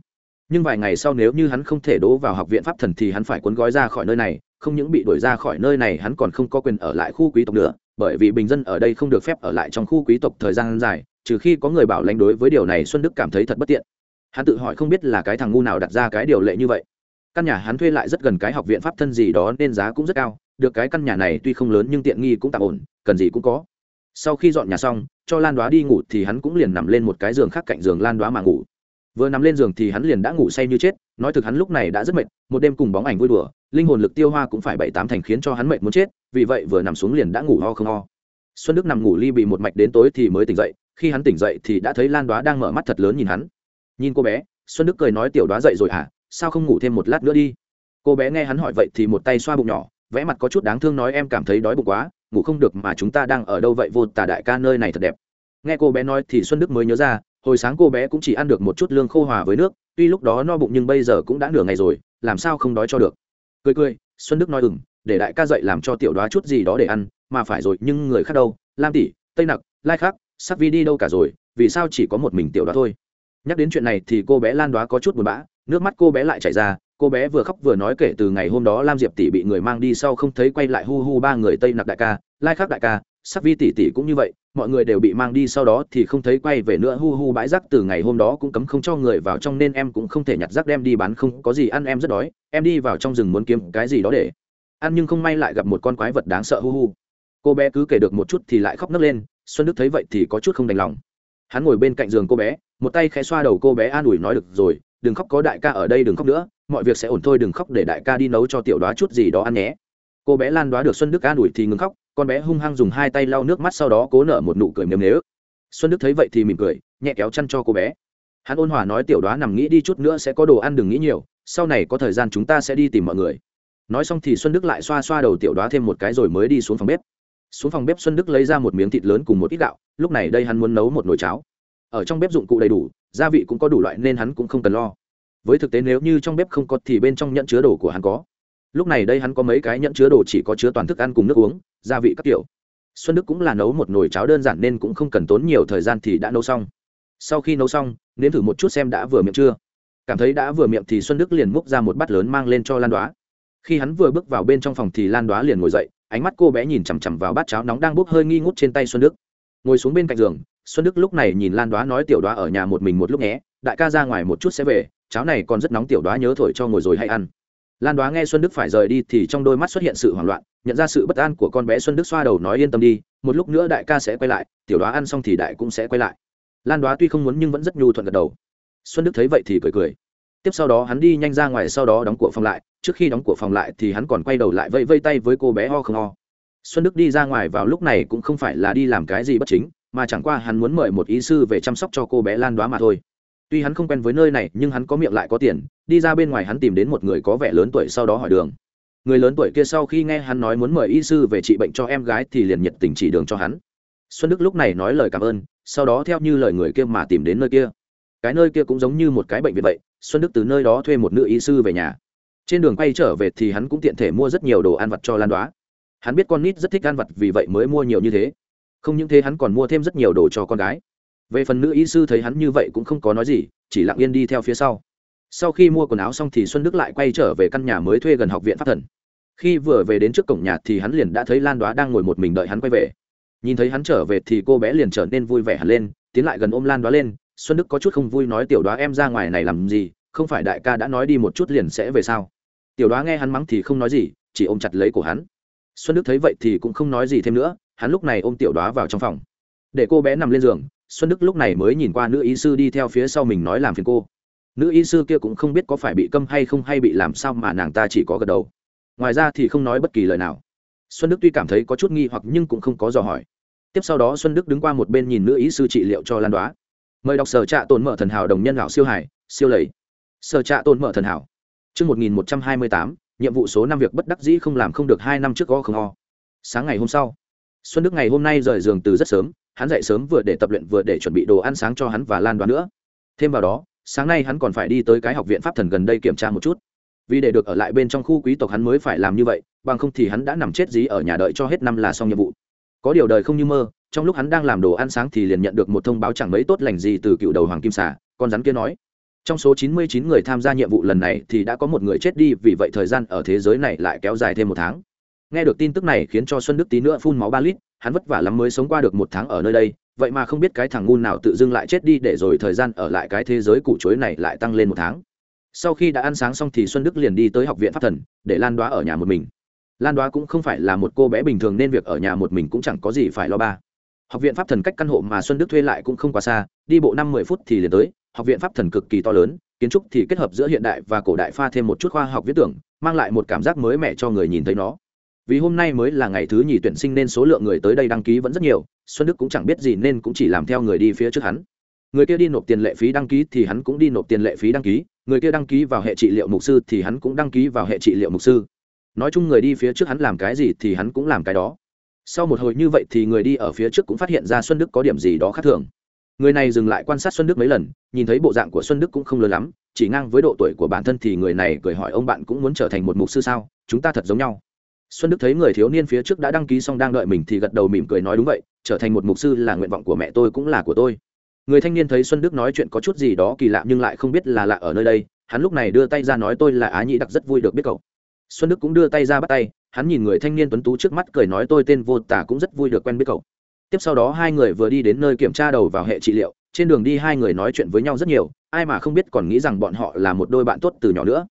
nhưng vài ngày sau nếu như hắn không thể đỗ vào học viện pháp thần thì hắn phải cuốn gói ra khỏi nơi này không những bị đuổi ra khỏi nơi này, hắn còn không có quyền ở lại khu quý tộc nữa, bởi vì bình dân ở đây không được phép ở lại trong khu quý tộc thời gian dài, trừ khi có người bảo lãnh đối với điều này, xuân đức cảm thấy thật bất tiện. Hắn tự hỏi không biết là cái thằng ngu nào đặt ra cái điều lệ như vậy. Căn nhà hắn thuê lại rất gần cái học viện pháp thân gì đó nên giá cũng rất cao, được cái căn nhà này tuy không lớn nhưng tiện nghi cũng tạm ổn, cần gì cũng có. Sau khi dọn nhà xong, cho lan đoá đi ngủ thì hắn cũng liền nằm lên một cái giường khác cạnh giường lan đoá mà ngủ. Vừa nằm lên giường thì hắn liền đã ngủ say như chết nói thực hắn lúc này đã rất mệt, một đêm cùng bóng ảnh vui đùa, linh hồn lực tiêu hoa cũng phải bảy tám thành khiến cho hắn mệt muốn chết, vì vậy vừa nằm xuống liền đã ngủ ho không ho. Xuân đức nằm ngủ ly bị một mạch đến tối thì mới tỉnh dậy, khi hắn tỉnh dậy thì đã thấy lan đoá đang mở mắt thật lớn nhìn hắn. Nhìn cô bé, xuân đức cười nói, tiểu đoá dậy rồi hả? Sao không ngủ thêm một lát nữa đi? Cô bé nghe hắn hỏi vậy thì một tay xoa bụng nhỏ vẽ mặt có chút đáng thương nói, em cảm thấy đói bụng quá, ngủ không được mà chúng ta đang ở đâu vậy? Vô tà đại ca nơi này thật đẹp. Nghe cô bé nói thì xuân đức mới nhớ ra, hồi sáng cô bé cũng chỉ ăn được một chút lương khô hòa với nước tuy lúc đó no bụng nhưng bây giờ cũng đã nửa ngày rồi, làm sao không đói cho được? Cười cười, xuân đức nói ừng để đại ca dậy làm cho tiểu đoá chút gì đó để ăn, mà phải rồi, nhưng người khác đâu? Lam tỷ, tây nặc, lai khác sắc vi đi đâu cả rồi? Vì sao chỉ có một mình tiểu đoá thôi? Nhắc đến chuyện này thì cô bé lan đoá có chút buồn bã, nước mắt cô bé lại chảy ra, cô bé vừa khóc vừa nói kể từ ngày hôm đó lam diệp tỷ bị người mang đi sau không thấy quay lại hu hu ba người tây nặc đại ca, lai khác đại ca, sắc vi tỷ tỷ cũng như vậy mọi người đều bị mang đi sau đó thì không thấy quay về nữa, hu hu bãi rác từ ngày hôm đó cũng cấm không cho người vào trong nên em cũng không thể nhặt rác đem đi bán, không có gì ăn, em rất đói, em đi vào trong rừng muốn kiếm cái gì đó để ăn nhưng không may lại gặp một con quái vật đáng sợ, hu hu. Cô bé cứ kể được một chút thì lại khóc nấc lên, xuân đức thấy vậy thì có chút không đành lòng. Hắn ngồi bên cạnh giường cô bé, một tay khẽ xoa đầu cô bé an ủi nói, được rồi, đừng khóc có đại ca ở đây đừng khóc nữa, mọi việc sẽ ổn thôi, đừng khóc để đại ca đi nấu cho tiểu đoá chút gì đó ăn nhé. Cô bé lan đoá được xuân đức an ủi thì ngừng khóc con bé hung hăng dùng hai tay lau nước mắt sau đó cố nở một nụ cười mềm nếu xuân đức thấy vậy thì mỉm cười, nhẹ kéo chăn cho cô bé. Hắn ôn hòa nói tiểu đoá nằm nghĩ đi chút nữa sẽ có đồ ăn đừng nghĩ nhiều, sau này có thời gian chúng ta sẽ đi tìm mọi người. Nói xong thì xuân đức lại xoa xoa đầu tiểu đoá thêm một cái rồi mới đi xuống phòng bếp. Xuống phòng bếp xuân đức lấy ra một miếng thịt lớn cùng một ít gạo, lúc này đây hắn muốn nấu một nồi cháo. Ở trong bếp dụng cụ đầy đủ, gia vị cũng có đủ loại nên hắn cũng không cần lo. Với thực tế nếu như trong bếp không có thì bên trong nhận chứa đồ của hắn có lúc này đây hắn có mấy cái nhẫn chứa đồ chỉ có chứa toàn thức ăn cùng nước uống, gia vị các kiểu. Xuân đức cũng là nấu một nồi cháo đơn giản nên cũng không cần tốn nhiều thời gian thì đã nấu xong. Sau khi nấu xong, nếm thử một chút xem đã vừa miệng chưa. Cảm thấy đã vừa miệng thì xuân đức liền múc ra một bát lớn mang lên cho lan đoá. Khi hắn vừa bước vào bên trong phòng thì lan đoá liền ngồi dậy, ánh mắt cô bé nhìn chằm chằm vào bát cháo nóng đang bốc hơi nghi ngút trên tay xuân đức. Ngồi xuống bên cạnh giường, xuân đức lúc này nhìn lan đoá nói tiểu đoá ở nhà một mình một lúc nhé, đại ca ra ngoài một chút sẽ về, cháo này còn rất nóng tiểu đoá nhớ thổi cho ngồi rồi hay ăn lan đoá nghe xuân đức phải rời đi thì trong đôi mắt xuất hiện sự hoảng loạn, nhận ra sự bất an của con bé xuân đức xoa đầu nói yên tâm đi, một lúc nữa đại ca sẽ quay lại, tiểu đoá ăn xong thì đại cũng sẽ quay lại. Lan đoá tuy không muốn nhưng vẫn rất nhu thuận gật đầu. Xuân đức thấy vậy thì cười cười. Tiếp sau đó hắn đi nhanh ra ngoài, sau đó đóng cửa phòng lại, trước khi đóng cửa phòng lại thì hắn còn quay đầu lại vây vây tay với cô bé ho không ho. Xuân đức đi ra ngoài vào lúc này cũng không phải là đi làm cái gì bất chính, mà chẳng qua hắn muốn mời một ý sư về chăm sóc cho cô bé lan đoá mà thôi tuy hắn không quen với nơi này, nhưng hắn có miệng lại có tiền, đi ra bên ngoài hắn tìm đến một người có vẻ lớn tuổi sau đó hỏi đường. Người lớn tuổi kia sau khi nghe hắn nói muốn mời y sư về trị bệnh cho em gái thì liền nhiệt tình chỉ đường cho hắn. Xuân đức lúc này nói lời cảm ơn, sau đó theo như lời người kia mà tìm đến nơi kia. Cái nơi kia cũng giống như một cái bệnh viện vậy, xuân đức từ nơi đó thuê một nữ y sư về nhà. Trên đường quay trở về thì hắn cũng tiện thể mua rất nhiều đồ ăn vặt cho lan đoá. Hắn biết con nít rất thích ăn vặt vì vậy mới mua nhiều như thế. Không những thế hắn còn mua thêm rất nhiều đồ cho con gái về phần nữ y sư thấy hắn như vậy cũng không có nói gì, chỉ lặng yên đi theo phía sau. Sau khi mua quần áo xong thì xuân đức lại quay trở về căn nhà mới thuê gần học viện pháp thần. Khi vừa về đến trước cổng nhà thì hắn liền đã thấy lan đoá đang ngồi một mình đợi hắn quay về. Nhìn thấy hắn trở về thì cô bé liền trở nên vui vẻ hẳn lên, tiến lại gần ôm lan đoá lên, xuân đức có chút không vui nói, tiểu đoá em ra ngoài này làm gì? Không phải đại ca đã nói đi một chút liền sẽ về sao? Tiểu đoá nghe hắn mắng thì không nói gì, chỉ ôm chặt lấy cổ hắn. Xuân đức thấy vậy thì cũng không nói gì thêm nữa, hắn lúc này ôm tiểu đoá vào trong phòng. Để cô bé nằm lên giường xuân đức lúc này mới nhìn qua nữ y sư đi theo phía sau mình nói làm phiền cô. Nữ y sư kia cũng không biết có phải bị câm hay không hay bị làm sao mà nàng ta chỉ có gật đầu. Ngoài ra thì không nói bất kỳ lời nào. Xuân đức tuy cảm thấy có chút nghi hoặc nhưng cũng không có dò hỏi. Tiếp sau đó xuân đức đứng qua một bên nhìn nữ ý sư trị liệu cho lan đoá. Mời đọc sở trạ tồn mở thần hảo đồng nhân lão siêu hải siêu lầy. Sở trạ tồn mở thần hảo. Trước 1128, nhiệm vụ số năm việc bất đắc dĩ không làm không được hai năm trước go không o. Sáng ngày hôm sau, Xuân Đức ngày hôm nay rời giường từ rất sớm, hắn dậy sớm vừa để tập luyện vừa để chuẩn bị đồ ăn sáng cho hắn và Lan Đoán nữa. Thêm vào đó, sáng nay hắn còn phải đi tới cái học viện pháp thần gần đây kiểm tra một chút. Vì để được ở lại bên trong khu quý tộc hắn mới phải làm như vậy, bằng không thì hắn đã nằm chết dí ở nhà đợi cho hết năm là xong nhiệm vụ. Có điều đời không như mơ, trong lúc hắn đang làm đồ ăn sáng thì liền nhận được một thông báo chẳng mấy tốt lành gì từ cựu đầu hoàng kim xà, con rắn kia nói: trong số 99 người tham gia nhiệm vụ lần này thì đã có một người chết đi vì vậy thời gian ở thế giới này lại kéo dài thêm một tháng nghe được tin tức này khiến cho xuân đức tí nữa phun máu ba lít hắn vất vả lắm mới sống qua được một tháng ở nơi đây, vậy mà không biết cái thằng ngu nào tự dưng lại chết đi để rồi thời gian ở lại cái thế giới củ chuối này lại tăng lên một tháng. Sau khi đã ăn sáng xong thì xuân đức liền đi tới học viện pháp thần, để lan đoá ở nhà một mình. Lan đoá cũng không phải là một cô bé bình thường nên việc ở nhà một mình cũng chẳng có gì phải lo ba. Học viện pháp thần cách căn hộ mà xuân đức thuê lại cũng không quá xa, đi bộ năm mười phút thì liền tới, học viện pháp thần cực kỳ to lớn, kiến trúc thì kết hợp giữa hiện đại và cổ đại pha thêm một chút khoa học viết tưởng, mang lại một cảm giác mới mẻ cho người nhìn thấy nó vì hôm nay mới là ngày thứ nhì tuyển sinh nên số lượng người tới đây đăng ký vẫn rất nhiều, xuân đức cũng chẳng biết gì nên cũng chỉ làm theo người đi phía trước hắn. Người kia đi nộp tiền lệ phí đăng ký thì hắn cũng đi nộp tiền lệ phí đăng ký, người kia đăng ký vào hệ trị liệu mục sư thì hắn cũng đăng ký vào hệ trị liệu mục sư. Nói chung người đi phía trước hắn làm cái gì thì hắn cũng làm cái đó. Sau một hồi như vậy thì người đi ở phía trước cũng phát hiện ra xuân đức có điểm gì đó khác thường. Người này dừng lại quan sát xuân đức mấy lần, nhìn thấy bộ dạng của xuân đức cũng không lớn lắm, chỉ ngang với độ tuổi của bản thân thì người này cười hỏi ông bạn cũng muốn trở thành một mục sư sao? Chúng ta thật giống nhau xuân đức thấy người thiếu niên phía trước đã đăng ký xong đang đợi mình thì gật đầu mỉm cười nói đúng vậy, trở thành một mục sư là nguyện vọng của mẹ tôi cũng là của tôi. Người thanh niên thấy xuân đức nói chuyện có chút gì đó kỳ lạ nhưng lại không biết là lạ ở nơi đây, hắn lúc này đưa tay ra nói tôi là á nhĩ đặc rất vui được biết cậu. Xuân đức cũng đưa tay ra bắt tay, hắn nhìn người thanh niên tuấn tú trước mắt cười nói tôi tên vô tả cũng rất vui được quen biết cậu. Tiếp sau đó hai người vừa đi đến nơi kiểm tra đầu vào hệ trị liệu, trên đường đi hai người nói chuyện với nhau rất nhiều, ai mà không biết còn nghĩ rằng bọn họ là một đôi bạn tốt từ nhỏ nữa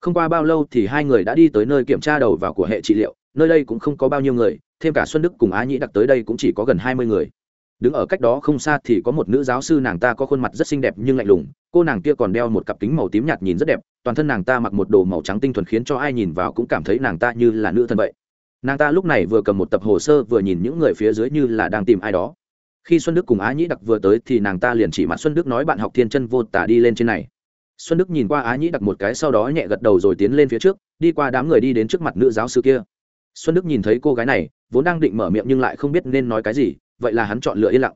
không qua bao lâu thì hai người đã đi tới nơi kiểm tra đầu vào của hệ trị liệu, nơi đây cũng không có bao nhiêu người, thêm cả xuân đức cùng á nhĩ đặc tới đây cũng chỉ có gần hai mươi người. Đứng ở cách đó không xa thì có một nữ giáo sư nàng ta có khuôn mặt rất xinh đẹp nhưng lạnh lùng, cô nàng kia còn đeo một cặp kính màu tím nhạt nhìn rất đẹp, toàn thân nàng ta mặc một đồ màu trắng tinh thuần khiến cho ai nhìn vào cũng cảm thấy nàng ta như là nữ thân vậy. Nàng ta lúc này vừa cầm một tập hồ sơ vừa nhìn những người phía dưới như là đang tìm ai đó. Khi xuân đức cùng á nhĩ đặc vừa tới thì nàng ta liền chỉ mặt xuân đức nói bạn học thiên chân vô tả đi lên trên này xuân đức nhìn qua á nhĩ đặc một cái sau đó nhẹ gật đầu rồi tiến lên phía trước, đi qua đám người đi đến trước mặt nữ giáo sư kia. Xuân đức nhìn thấy cô gái này, vốn đang định mở miệng nhưng lại không biết nên nói cái gì, vậy là hắn chọn lựa yên lặng.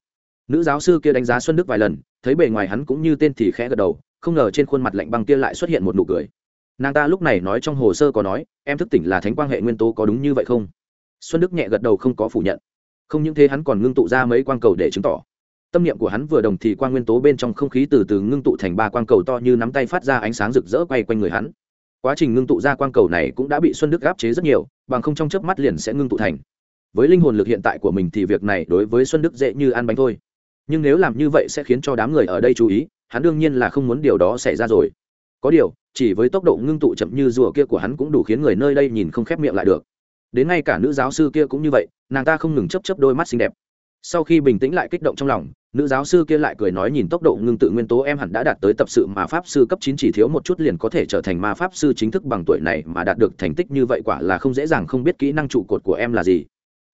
Nữ giáo sư kia đánh giá xuân đức vài lần, thấy bề ngoài hắn cũng như tên thì khẽ gật đầu, không ngờ trên khuôn mặt lạnh băng kia lại xuất hiện một nụ cười. Nàng ta lúc này nói trong hồ sơ có nói, em thức tỉnh là thánh quan hệ nguyên tố có đúng như vậy không? Xuân đức nhẹ gật đầu không có phủ nhận. Không những thế hắn còn ngưng tụ ra mấy quang cầu để chứng tỏ tâm niệm của hắn vừa đồng thì quang nguyên tố bên trong không khí từ từ ngưng tụ thành ba quang cầu to như nắm tay phát ra ánh sáng rực rỡ quay quanh người hắn. Quá trình ngưng tụ ra quang cầu này cũng đã bị xuân đức gáp chế rất nhiều, bằng không trong chớp mắt liền sẽ ngưng tụ thành. Với linh hồn lực hiện tại của mình thì việc này đối với xuân đức dễ như ăn bánh thôi. Nhưng nếu làm như vậy sẽ khiến cho đám người ở đây chú ý, hắn đương nhiên là không muốn điều đó xảy ra rồi. Có điều, chỉ với tốc độ ngưng tụ chậm như rùa kia của hắn cũng đủ khiến người nơi đây nhìn không khép miệng lại được. Đến ngay cả nữ giáo sư kia cũng như vậy, nàng ta không ngừng chấp chấp đôi mắt xinh đẹp sau khi bình tĩnh lại kích động trong lòng, nữ giáo sư kia lại cười nói nhìn tốc độ ngưng tự nguyên tố em hẳn đã đạt tới tập sự mà pháp sư cấp chín chỉ thiếu một chút liền có thể trở thành ma pháp sư chính thức bằng tuổi này mà đạt được thành tích như vậy quả là không dễ dàng không biết kỹ năng trụ cột của em là gì.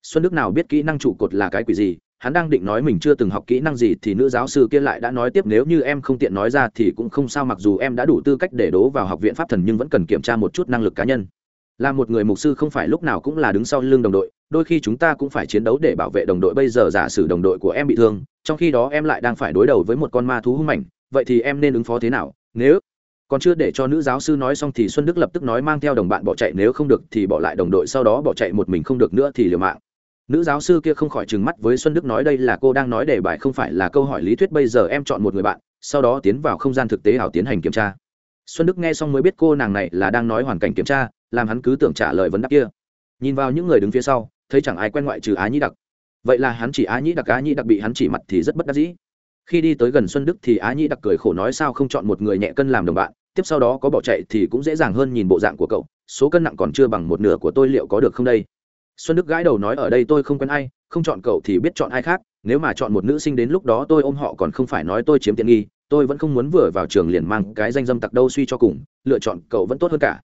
Xuân đức nào biết kỹ năng trụ cột là cái quỷ gì, hắn đang định nói mình chưa từng học kỹ năng gì thì nữ giáo sư kia lại đã nói tiếp nếu như em không tiện nói ra thì cũng không sao mặc dù em đã đủ tư cách để đố vào học viện pháp thần nhưng vẫn cần kiểm tra một chút năng lực cá nhân. Là một người mục sư không phải lúc nào cũng là đứng sau lưng đồng đội đôi khi chúng ta cũng phải chiến đấu để bảo vệ đồng đội. Bây giờ giả sử đồng đội của em bị thương, trong khi đó em lại đang phải đối đầu với một con ma thú hung mạnh vậy thì em nên ứng phó thế nào? Nếu còn chưa để cho nữ giáo sư nói xong thì xuân đức lập tức nói mang theo đồng bạn bỏ chạy, nếu không được thì bỏ lại đồng đội, sau đó bỏ chạy một mình không được nữa thì liều mạng. Nữ giáo sư kia không khỏi trừng mắt với xuân đức nói đây là cô đang nói đề bài, không phải là câu hỏi lý thuyết. Bây giờ em chọn một người bạn, sau đó tiến vào không gian thực tế ảo tiến hành kiểm tra. Xuân đức nghe xong mới biết cô nàng này là đang nói hoàn cảnh kiểm tra, làm hắn cứ tưởng trả lời vấn đáp kia. Nhìn vào những người đứng phía sau thấy chẳng ai quen ngoại trừ á nhĩ đặc. Vậy là hắn chỉ á nhĩ đặc, á nhĩ đặc bị hắn chỉ mặt thì rất bất đắc dĩ. Khi đi tới gần xuân đức thì á nhĩ đặc cười khổ nói sao không chọn một người nhẹ cân làm đồng bạn, tiếp sau đó có bỏ chạy thì cũng dễ dàng hơn nhìn bộ dạng của cậu, số cân nặng còn chưa bằng một nửa của tôi liệu có được không đây? Xuân đức gãi đầu nói ở đây tôi không quen ai, không chọn cậu thì biết chọn ai khác, nếu mà chọn một nữ sinh đến lúc đó tôi ôm họ còn không phải nói tôi chiếm tiện nghi, tôi vẫn không muốn vừa vào trường liền mang cái danh dâm tặc đâu suy cho cùng, lựa chọn cậu vẫn tốt hơn cả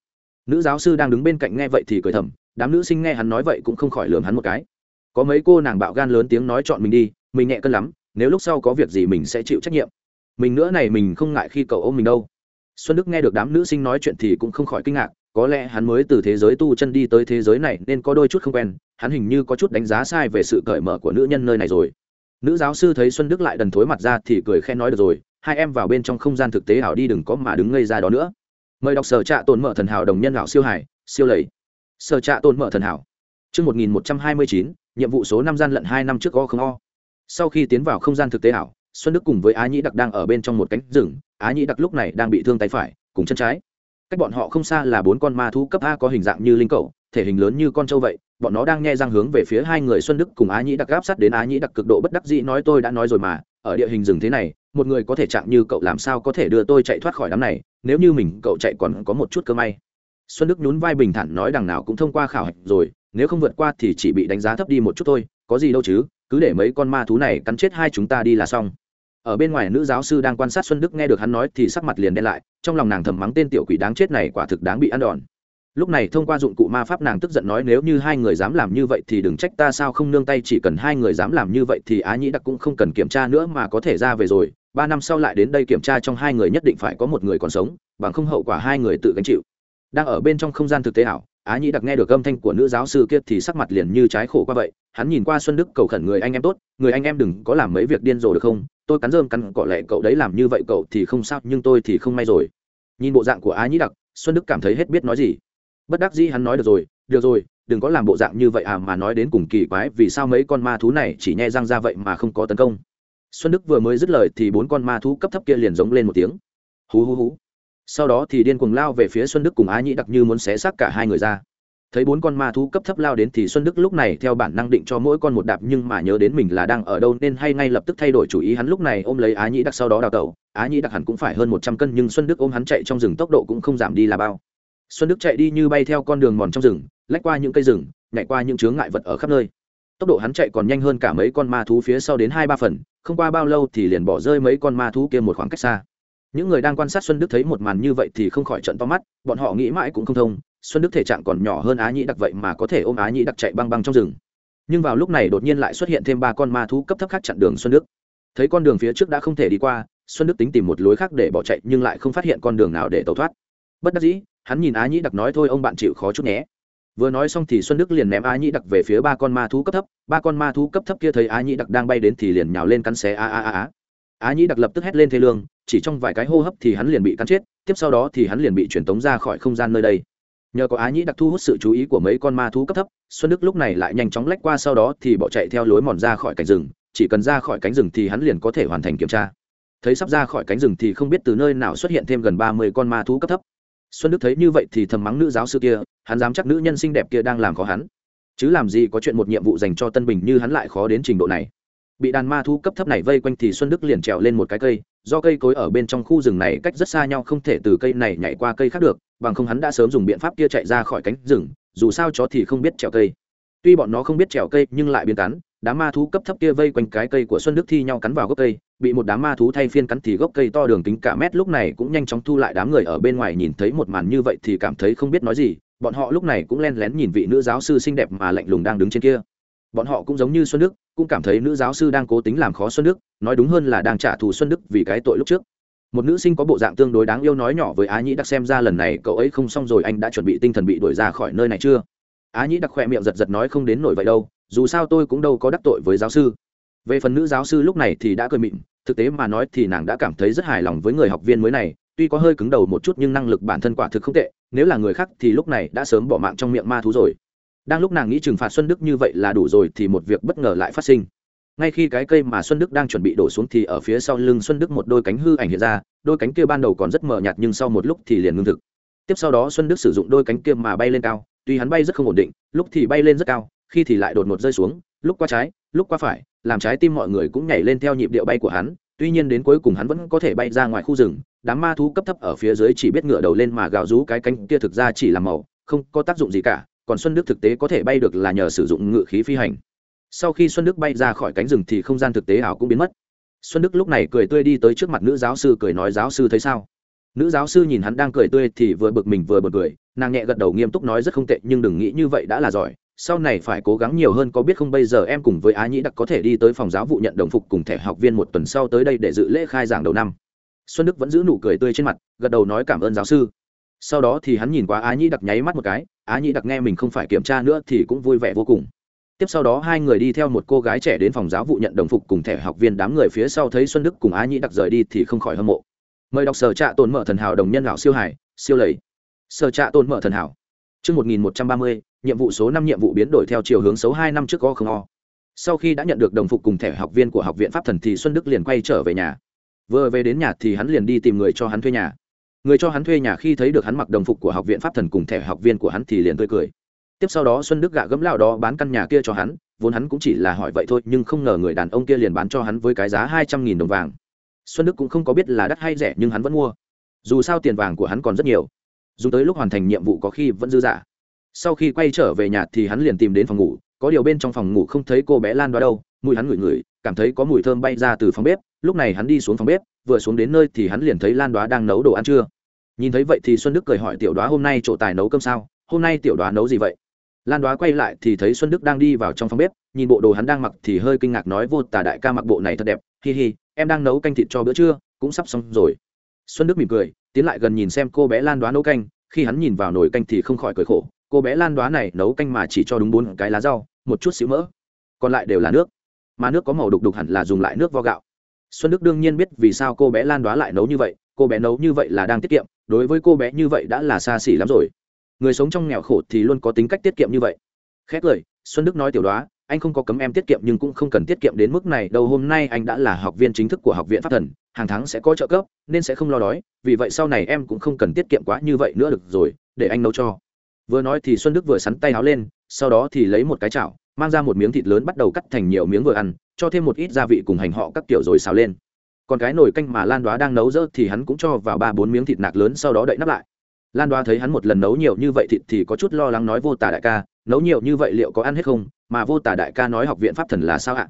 nữ giáo sư đang đứng bên cạnh nghe vậy thì cười thầm, đám nữ sinh nghe hắn nói vậy cũng không khỏi lườm hắn một cái. Có mấy cô nàng bạo gan lớn tiếng nói chọn mình đi, mình nhẹ cân lắm, nếu lúc sau có việc gì mình sẽ chịu trách nhiệm. Mình nữa này mình không ngại khi cậu ôm mình đâu. Xuân đức nghe được đám nữ sinh nói chuyện thì cũng không khỏi kinh ngạc, có lẽ hắn mới từ thế giới tu chân đi tới thế giới này nên có đôi chút không quen, hắn hình như có chút đánh giá sai về sự cởi mở của nữ nhân nơi này rồi. Nữ giáo sư thấy xuân đức lại đần thối mặt ra thì cười khen nói được rồi, hai em vào bên trong không gian thực tế ảo đi đừng có mà đứng ngây ra đó nữa mời đọc sở trạ tồn mở thần hảo đồng nhân lão siêu hải, siêu lầy. Sở trạ tồn mở thần hảo. Chương một nghìn một trăm hai mươi chín, nhiệm vụ số năm gian lận hai năm trước o không o. Sau khi tiến vào không gian thực tế ảo, xuân đức cùng với á nhĩ đặc đang ở bên trong một cánh rừng, á nhĩ đặc lúc này đang bị thương tay phải, cùng chân trái. Cách bọn họ không xa là bốn con ma thú cấp a có hình dạng như linh cầu thể hình lớn như con trâu vậy, bọn nó đang nghe răng hướng về phía hai người xuân đức cùng á nhĩ đặc gáp sát đến á nhĩ đặc cực độ bất đắc dĩ nói tôi đã nói rồi mà, ở địa hình rừng thế này một người có thể chạm như cậu làm sao có thể đưa tôi chạy thoát khỏi đám này, nếu như mình, cậu chạy còn có một chút cơ may. Xuân đức nhún vai bình thản nói đằng nào cũng thông qua khảo hạch rồi, nếu không vượt qua thì chỉ bị đánh giá thấp đi một chút thôi, có gì đâu chứ, cứ để mấy con ma thú này cắn chết hai chúng ta đi là xong. Ở bên ngoài nữ giáo sư đang quan sát xuân đức nghe được hắn nói thì sắc mặt liền đen lại, trong lòng nàng thầm mắng tên tiểu quỷ đáng chết này quả thực đáng bị ăn đòn. Lúc này thông qua dụng cụ ma pháp nàng tức giận nói nếu như hai người dám làm như vậy thì đừng trách ta sao không nương tay, chỉ cần hai người dám làm như vậy thì á nhĩ đặc cũng không cần kiểm tra nữa mà có thể ra về rồi ba năm sau lại đến đây kiểm tra trong hai người nhất định phải có một người còn sống, bằng không hậu quả hai người tự gánh chịu. Đang ở bên trong không gian thực tế ảo, á nhĩ đặc nghe được âm thanh của nữ giáo sư kia thì sắc mặt liền như trái khổ qua vậy, hắn nhìn qua xuân đức cầu khẩn người anh em tốt, người anh em đừng có làm mấy việc điên rồ được không? Tôi cắn rơm cắn cọ lẹ cậu đấy làm như vậy cậu thì không sao, nhưng tôi thì không may rồi. Nhìn bộ dạng của á nhĩ đặc, xuân đức cảm thấy hết biết nói gì. Bất đắc dĩ hắn nói được rồi được rồi, đừng có làm bộ dạng như vậy à mà nói đến cùng kỳ quái vì sao mấy con ma thú này chỉ nhẹ răng ra vậy mà không có tấn công xuân đức vừa mới dứt lời thì bốn con ma thú cấp thấp kia liền giống lên một tiếng. Hú hú hú. Sau đó thì điên cuồng lao về phía xuân đức cùng á nhĩ đặc như muốn xé xác cả hai người ra. Thấy bốn con ma thú cấp thấp lao đến thì xuân đức lúc này theo bản năng định cho mỗi con một đạp nhưng mà nhớ đến mình là đang ở đâu nên hay ngay lập tức thay đổi chủ ý. Hắn lúc này ôm lấy á nhĩ đặc sau đó đào tẩu. Á nhĩ đặc hẳn cũng phải hơn một trăm cân nhưng xuân đức ôm hắn chạy trong rừng tốc độ cũng không giảm đi là bao. Xuân đức chạy đi như bay theo con đường mòn trong rừng, lách qua những cây rừng, nhảy qua những chướng ngại vật ở khắp nơi. Tốc độ hắn chạy còn nhanh hơn cả mấy con ma thú phía sau đến hai ba phần không qua bao lâu thì liền bỏ rơi mấy con ma thú kia một khoảng cách xa. Những người đang quan sát xuân đức thấy một màn như vậy thì không khỏi trận to mắt, bọn họ nghĩ mãi cũng không thông, xuân đức thể trạng còn nhỏ hơn á nhĩ đặc vậy mà có thể ôm á nhĩ đặc chạy băng băng trong rừng. Nhưng vào lúc này đột nhiên lại xuất hiện thêm ba con ma thú cấp thấp khác chặn đường xuân đức. Thấy con đường phía trước đã không thể đi qua, xuân đức tính tìm một lối khác để bỏ chạy nhưng lại không phát hiện con đường nào để tẩu thoát. Bất đắc dĩ, hắn nhìn á nhĩ đặc nói, thôi ông bạn chịu khó chút nhé vừa nói xong thì xuân đức liền ném á nhĩ đặc về phía ba con ma thú cấp thấp. Ba con ma thú cấp thấp kia thấy á nhĩ đặc đang bay đến thì liền nhào lên cắn xé a a a a á nhĩ đặc lập tức hét lên thê lương, chỉ trong vài cái hô hấp thì hắn liền bị cắn chết, tiếp sau đó thì hắn liền bị truyền tống ra khỏi không gian nơi đây. Nhờ có á nhĩ đặc thu hút sự chú ý của mấy con ma thú cấp thấp, xuân đức lúc này lại nhanh chóng lách qua sau đó thì bỏ chạy theo lối mòn ra khỏi cánh rừng. Chỉ cần ra khỏi cánh rừng thì hắn liền có thể hoàn thành kiểm tra. Thấy sắp ra khỏi cánh rừng thì không biết từ nơi nào xuất hiện thêm gần ba mươi con ma thú cấp thấp xuân đức thấy như vậy thì thầm mắng nữ giáo sư kia, hắn dám chắc nữ nhân xinh đẹp kia đang làm khó hắn. Chứ làm gì có chuyện một nhiệm vụ dành cho tân bình như hắn lại khó đến trình độ này. Bị đàn ma thu cấp thấp này vây quanh thì xuân đức liền trèo lên một cái cây, do cây cối ở bên trong khu rừng này cách rất xa nhau không thể từ cây này nhảy qua cây khác được, bằng không hắn đã sớm dùng biện pháp kia chạy ra khỏi cánh rừng, dù sao chó thì không biết trèo cây. Tuy bọn nó không biết trèo cây nhưng lại biến cắn, đám ma thú cấp thấp kia vây quanh cái cây của xuân đức thi nhau cắn vào gốc cây bị một đám ma thú thay phiên cắn thì gốc cây to đường kính cả mét lúc này cũng nhanh chóng thu lại đám người ở bên ngoài nhìn thấy một màn như vậy thì cảm thấy không biết nói gì. Bọn họ lúc này cũng len lén nhìn vị nữ giáo sư xinh đẹp mà lạnh lùng đang đứng trên kia. Bọn họ cũng giống như xuân đức, cũng cảm thấy nữ giáo sư đang cố tính làm khó xuân đức, nói đúng hơn là đang trả thù xuân đức vì cái tội lúc trước. Một nữ sinh có bộ dạng tương đối đáng yêu nói nhỏ với á nhĩ đặc xem ra lần này cậu ấy không xong rồi, anh đã chuẩn bị tinh thần bị đuổi ra khỏi nơi này chưa? Á nhĩ đặc khỏe miệng giật giật nói không đến nổi vậy đâu, dù sao tôi cũng đâu có đắc tội với giáo sư về phần nữ giáo sư lúc này thì đã cười mịn, thực tế mà nói thì nàng đã cảm thấy rất hài lòng với người học viên mới này, tuy có hơi cứng đầu một chút nhưng năng lực bản thân quả thực không tệ, nếu là người khác thì lúc này đã sớm bỏ mạng trong miệng ma thú rồi. Đang lúc nàng nghĩ trừng phạt xuân đức như vậy là đủ rồi thì một việc bất ngờ lại phát sinh. Ngay khi cái cây mà xuân đức đang chuẩn bị đổ xuống thì ở phía sau lưng xuân đức một đôi cánh hư ảnh hiện ra, đôi cánh kia ban đầu còn rất mờ nhạt nhưng sau một lúc thì liền ngưng thực. Tiếp sau đó xuân đức sử dụng đôi cánh kia mà bay lên cao, tuy hắn bay rất không ổn định, lúc thì bay lên rất cao, khi thì lại đột ngột rơi xuống, lúc qua trái, lúc qua phải làm trái tim mọi người cũng nhảy lên theo nhịp điệu bay của hắn, tuy nhiên đến cuối cùng hắn vẫn có thể bay ra ngoài khu rừng, đám ma thú cấp thấp ở phía dưới chỉ biết ngửa đầu lên mà gào rú cái cánh kia thực ra chỉ là màu, không có tác dụng gì cả, còn xuân đức thực tế có thể bay được là nhờ sử dụng ngự khí phi hành. Sau khi xuân đức bay ra khỏi cánh rừng thì không gian thực tế ảo cũng biến mất. Xuân đức lúc này cười tươi đi tới trước mặt nữ giáo sư cười nói, giáo sư thấy sao? Nữ giáo sư nhìn hắn đang cười tươi thì vừa bực mình vừa bực cười, nàng nhẹ gật đầu nghiêm túc nói, rất không tệ, nhưng đừng nghĩ như vậy đã là giỏi sau này phải cố gắng nhiều hơn, có biết không? Bây giờ em cùng với á nhĩ đặc có thể đi tới phòng giáo vụ nhận đồng phục cùng thẻ học viên một tuần sau tới đây để dự lễ khai giảng đầu năm. Xuân đức vẫn giữ nụ cười tươi trên mặt, gật đầu nói cảm ơn giáo sư. Sau đó thì hắn nhìn qua á nhĩ đặc nháy mắt một cái, á nhĩ đặc nghe mình không phải kiểm tra nữa thì cũng vui vẻ vô cùng. Tiếp sau đó hai người đi theo một cô gái trẻ đến phòng giáo vụ nhận đồng phục cùng thẻ học viên đám người phía sau thấy xuân đức cùng á nhĩ đặc rời đi thì không khỏi hâm mộ. Mời đọc sở trạ tồn mở thần hảo đồng nhân lão siêu hải, siêu lầy. Sở trạ tồn mở thần hảo chương một nghìn một trăm ba mươi, nhiệm vụ số năm nhiệm vụ biến đổi theo chiều hướng xấu hai năm trước có không o. Sau khi đã nhận được đồng phục cùng thẻ học viên của học viện pháp thần thì xuân đức liền quay trở về nhà. Vừa về đến nhà thì hắn liền đi tìm người cho hắn thuê nhà. Người cho hắn thuê nhà khi thấy được hắn mặc đồng phục của học viện pháp thần cùng thẻ học viên của hắn thì liền tươi cười. Tiếp sau đó xuân đức gạ gẫm lão đó bán căn nhà kia cho hắn, vốn hắn cũng chỉ là hỏi vậy thôi nhưng không ngờ người đàn ông kia liền bán cho hắn với cái giá hai trăm nghìn đồng vàng. Xuân đức cũng không có biết là đắt hay rẻ nhưng hắn vẫn mua. Dù sao tiền vàng của hắn còn rất nhiều dùng tới lúc hoàn thành nhiệm vụ có khi vẫn dư dả. Sau khi quay trở về nhà thì hắn liền tìm đến phòng ngủ, có điều bên trong phòng ngủ không thấy cô bé lan đó đâu, mùi hắn ngửi ngửi, cảm thấy có mùi thơm bay ra từ phòng bếp, lúc này hắn đi xuống phòng bếp, vừa xuống đến nơi thì hắn liền thấy lan đoá đang nấu đồ ăn trưa. Nhìn thấy vậy thì xuân đức cười hỏi, tiểu đoá, hôm nay chỗ tài nấu cơm sao? Hôm nay tiểu đoá nấu gì vậy? Lan đoá quay lại thì thấy xuân đức đang đi vào trong phòng bếp, nhìn bộ đồ hắn đang mặc thì hơi kinh ngạc nói, vô tả đại ca mặc bộ này thật đẹp, hi hi, em đang nấu canh thịt cho bữa trưa, cũng sắp xong rồi. Xuân đức mỉm cười tiến lại gần nhìn xem cô bé lan đoá nấu canh, khi hắn nhìn vào nồi canh thì không khỏi cười khổ, cô bé lan đoá này nấu canh mà chỉ cho đúng bốn cái lá rau, một chút xíu mỡ, còn lại đều là nước. Mà nước có màu đục đục hẳn là dùng lại nước vo gạo. Xuân đức đương nhiên biết vì sao cô bé lan đoá lại nấu như vậy, cô bé nấu như vậy là đang tiết kiệm, đối với cô bé như vậy đã là xa xỉ lắm rồi. Người sống trong nghèo khổ thì luôn có tính cách tiết kiệm như vậy. Khét lời xuân đức nói tiểu đoá anh không có cấm em tiết kiệm nhưng cũng không cần tiết kiệm đến mức này. Đâu hôm nay anh đã là học viên chính thức của học viện pháp thần, hàng tháng sẽ có trợ cấp, nên sẽ không lo đói. Vì vậy sau này em cũng không cần tiết kiệm quá như vậy nữa được rồi, để anh nấu cho. Vừa nói thì xuân đức vừa sắn tay áo lên, sau đó thì lấy một cái chảo, mang ra một miếng thịt lớn bắt đầu cắt thành nhiều miếng vừa ăn, cho thêm một ít gia vị cùng hành họ các kiểu rồi xào lên. Còn cái nồi canh mà lan đoá đang nấu rỡ thì hắn cũng cho vào ba bốn miếng thịt nạc lớn sau đó đậy nắp lại. Lan đoá thấy hắn một lần nấu nhiều như vậy thịt thì có chút lo lắng nói, vô tả đại ca nấu nhiều như vậy liệu có ăn hết không? Mà vô tả đại ca nói học viện pháp thần là sao ạ?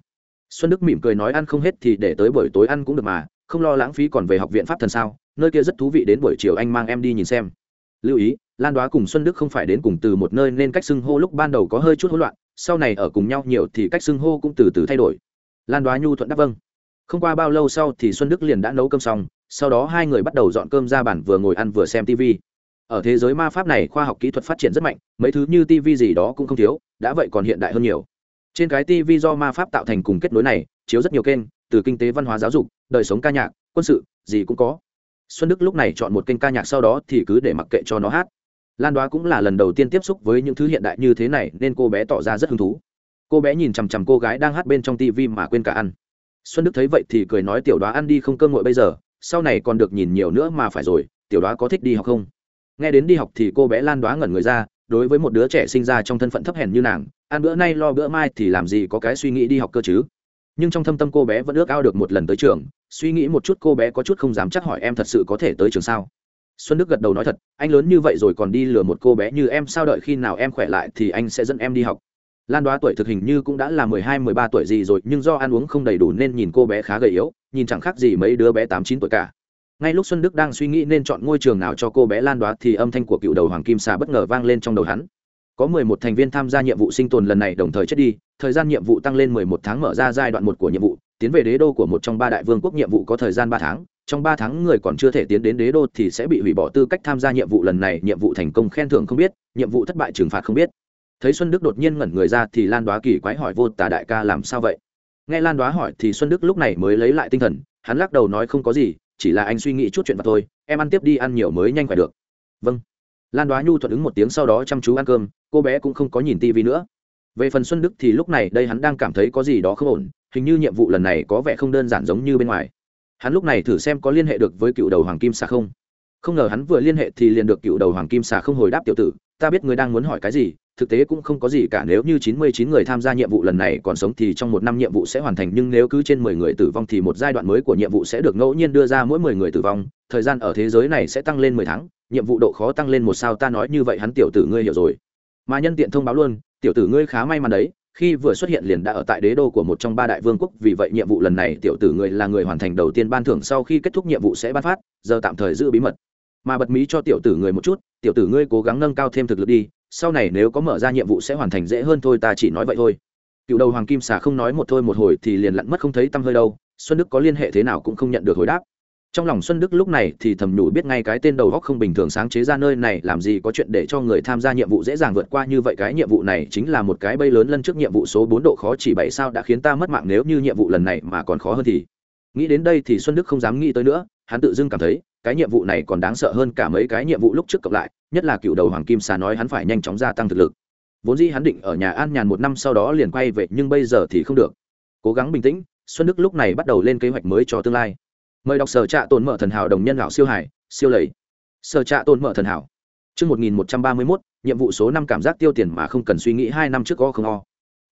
Xuân đức mỉm cười nói ăn không hết thì để tới buổi tối ăn cũng được mà, không lo lãng phí còn về học viện pháp thần sao? Nơi kia rất thú vị đến buổi chiều anh mang em đi nhìn xem. Lưu ý, lan đoá cùng xuân đức không phải đến cùng từ một nơi nên cách xưng hô lúc ban đầu có hơi chút hỗn loạn, sau này ở cùng nhau nhiều thì cách xưng hô cũng từ từ thay đổi. Lan đoá nhu thuận đáp vâng. Không qua bao lâu sau thì xuân đức liền đã nấu cơm xong, sau đó hai người bắt đầu dọn cơm ra bản vừa ngồi ăn vừa xem tv ở thế giới ma pháp này khoa học kỹ thuật phát triển rất mạnh, mấy thứ như tv gì đó cũng không thiếu, đã vậy còn hiện đại hơn nhiều. Trên cái tv do ma pháp tạo thành cùng kết nối này, chiếu rất nhiều kênh, từ kinh tế văn hóa giáo dục, đời sống ca nhạc, quân sự, gì cũng có. Xuân đức lúc này chọn một kênh ca nhạc sau đó thì cứ để mặc kệ cho nó hát. Lan đoá cũng là lần đầu tiên tiếp xúc với những thứ hiện đại như thế này, nên cô bé tỏ ra rất hứng thú. Cô bé nhìn chằm chằm cô gái đang hát bên trong tv mà quên cả ăn. Xuân đức thấy vậy thì cười nói, tiểu đoá ăn đi không cơm nguội bây giờ, sau này còn được nhìn nhiều nữa mà phải rồi, tiểu đoá có thích đi học không? Nghe đến đi học thì cô bé lan đoá ngẩn người ra, đối với một đứa trẻ sinh ra trong thân phận thấp hèn như nàng, ăn bữa nay lo bữa mai thì làm gì có cái suy nghĩ đi học cơ chứ? Nhưng trong thâm tâm cô bé vẫn ước ao được một lần tới trường, suy nghĩ một chút cô bé có chút không dám chắc hỏi em thật sự có thể tới trường sao? Xuân đức gật đầu nói thật, anh lớn như vậy rồi còn đi lừa một cô bé như em sao đợi khi nào em khỏe lại thì anh sẽ dẫn em đi học. Lan đoá tuổi thực hình như cũng đã là mười hai, mười ba tuổi gì rồi, nhưng do ăn uống không đầy đủ nên nhìn cô bé khá gầy yếu, nhìn chẳng khác gì mấy đứa bé tám, chín tuổi cả ngay lúc xuân đức đang suy nghĩ nên chọn ngôi trường nào cho cô bé lan đoá thì âm thanh của cựu đầu hoàng kim xà bất ngờ vang lên trong đầu hắn. Có mười một thành viên tham gia nhiệm vụ sinh tồn lần này đồng thời chết đi, thời gian nhiệm vụ tăng lên mười một tháng mở ra giai đoạn một của nhiệm vụ, tiến về đế đô của một trong ba đại vương quốc nhiệm vụ có thời gian ba tháng. Trong ba tháng người còn chưa thể tiến đến đế đô thì sẽ bị hủy bỏ tư cách tham gia nhiệm vụ lần này, nhiệm vụ thành công khen thưởng không biết, nhiệm vụ thất bại trừng phạt không biết. Thấy xuân đức đột nhiên ngẩn người ra thì lan đoá kỳ quái hỏi, vô tà đại ca làm sao vậy? Nghe lan đoá hỏi thì xuân đức lúc này mới lấy lại tinh thần, hắn lắc đầu nói, không có gì chỉ là anh suy nghĩ chút chuyện mà thôi, em ăn tiếp đi, ăn nhiều mới nhanh khỏe được. Vâng. Lan đoá nhu thuận ứng một tiếng sau đó chăm chú ăn cơm, cô bé cũng không có nhìn tivi nữa. Về phần xuân đức thì lúc này đây hắn đang cảm thấy có gì đó không ổn, hình như nhiệm vụ lần này có vẻ không đơn giản giống như bên ngoài. Hắn lúc này thử xem có liên hệ được với cựu đầu hoàng kim xà không. Không ngờ hắn vừa liên hệ thì liền được cựu đầu hoàng kim xà không hồi đáp tiểu tử ta biết ngươi đang muốn hỏi cái gì, thực tế cũng không có gì cả, nếu như chín mươi chín người tham gia nhiệm vụ lần này còn sống thì trong một năm nhiệm vụ sẽ hoàn thành, nhưng nếu cứ trên mười người tử vong thì một giai đoạn mới của nhiệm vụ sẽ được ngẫu nhiên đưa ra mỗi mười người tử vong, thời gian ở thế giới này sẽ tăng lên mười tháng, nhiệm vụ độ khó tăng lên một sao, ta nói như vậy hắn tiểu tử ngươi hiểu rồi. Mà nhân tiện thông báo luôn, tiểu tử ngươi khá may mắn đấy, khi vừa xuất hiện liền đã ở tại đế đô của một trong ba đại vương quốc, vì vậy nhiệm vụ lần này tiểu tử ngươi là người hoàn thành đầu tiên ban thưởng sau khi kết thúc nhiệm vụ sẽ ban phát, giờ tạm thời giữ bí mật. Mà bật mí cho tiểu tử người một chút tiểu tử ngươi cố gắng nâng cao thêm thực lực đi, sau này nếu có mở ra nhiệm vụ sẽ hoàn thành dễ hơn thôi, ta chỉ nói vậy thôi. Cựu đầu hoàng kim xà không nói một thôi một hồi thì liền lặn mất không thấy tăm hơi đâu, xuân đức có liên hệ thế nào cũng không nhận được hồi đáp. Trong lòng xuân đức lúc này thì thầm nhủ biết ngay cái tên đầu góc không bình thường sáng chế ra nơi này, làm gì có chuyện để cho người tham gia nhiệm vụ dễ dàng vượt qua như vậy, cái nhiệm vụ này chính là một cái bây lớn lân trước nhiệm vụ số bốn độ khó chỉ bảy sao đã khiến ta mất mạng, nếu như nhiệm vụ lần này mà còn khó hơn thì. Nghĩ đến đây thì xuân đức không dám nghĩ tới nữa, hắn tự dưng cảm thấy cái nhiệm vụ này còn đáng sợ hơn cả mấy cái nhiệm vụ lúc trước cộng lại nhất là cựu đầu hoàng kim xà nói hắn phải nhanh chóng gia tăng thực lực. Vốn dĩ hắn định ở nhà an nhàn một năm sau đó liền quay về nhưng bây giờ thì không được. Cố gắng bình tĩnh xuân đức lúc này bắt đầu lên kế hoạch mới cho tương lai. Mời đọc sở trạ tồn mở thần hảo đồng nhân lão siêu hải siêu lầy. Sở trạ tồn mở thần hảo. Trước 1131, nhiệm vụ số năm cảm giác tiêu tiền mà không cần suy nghĩ hai năm trước có không o.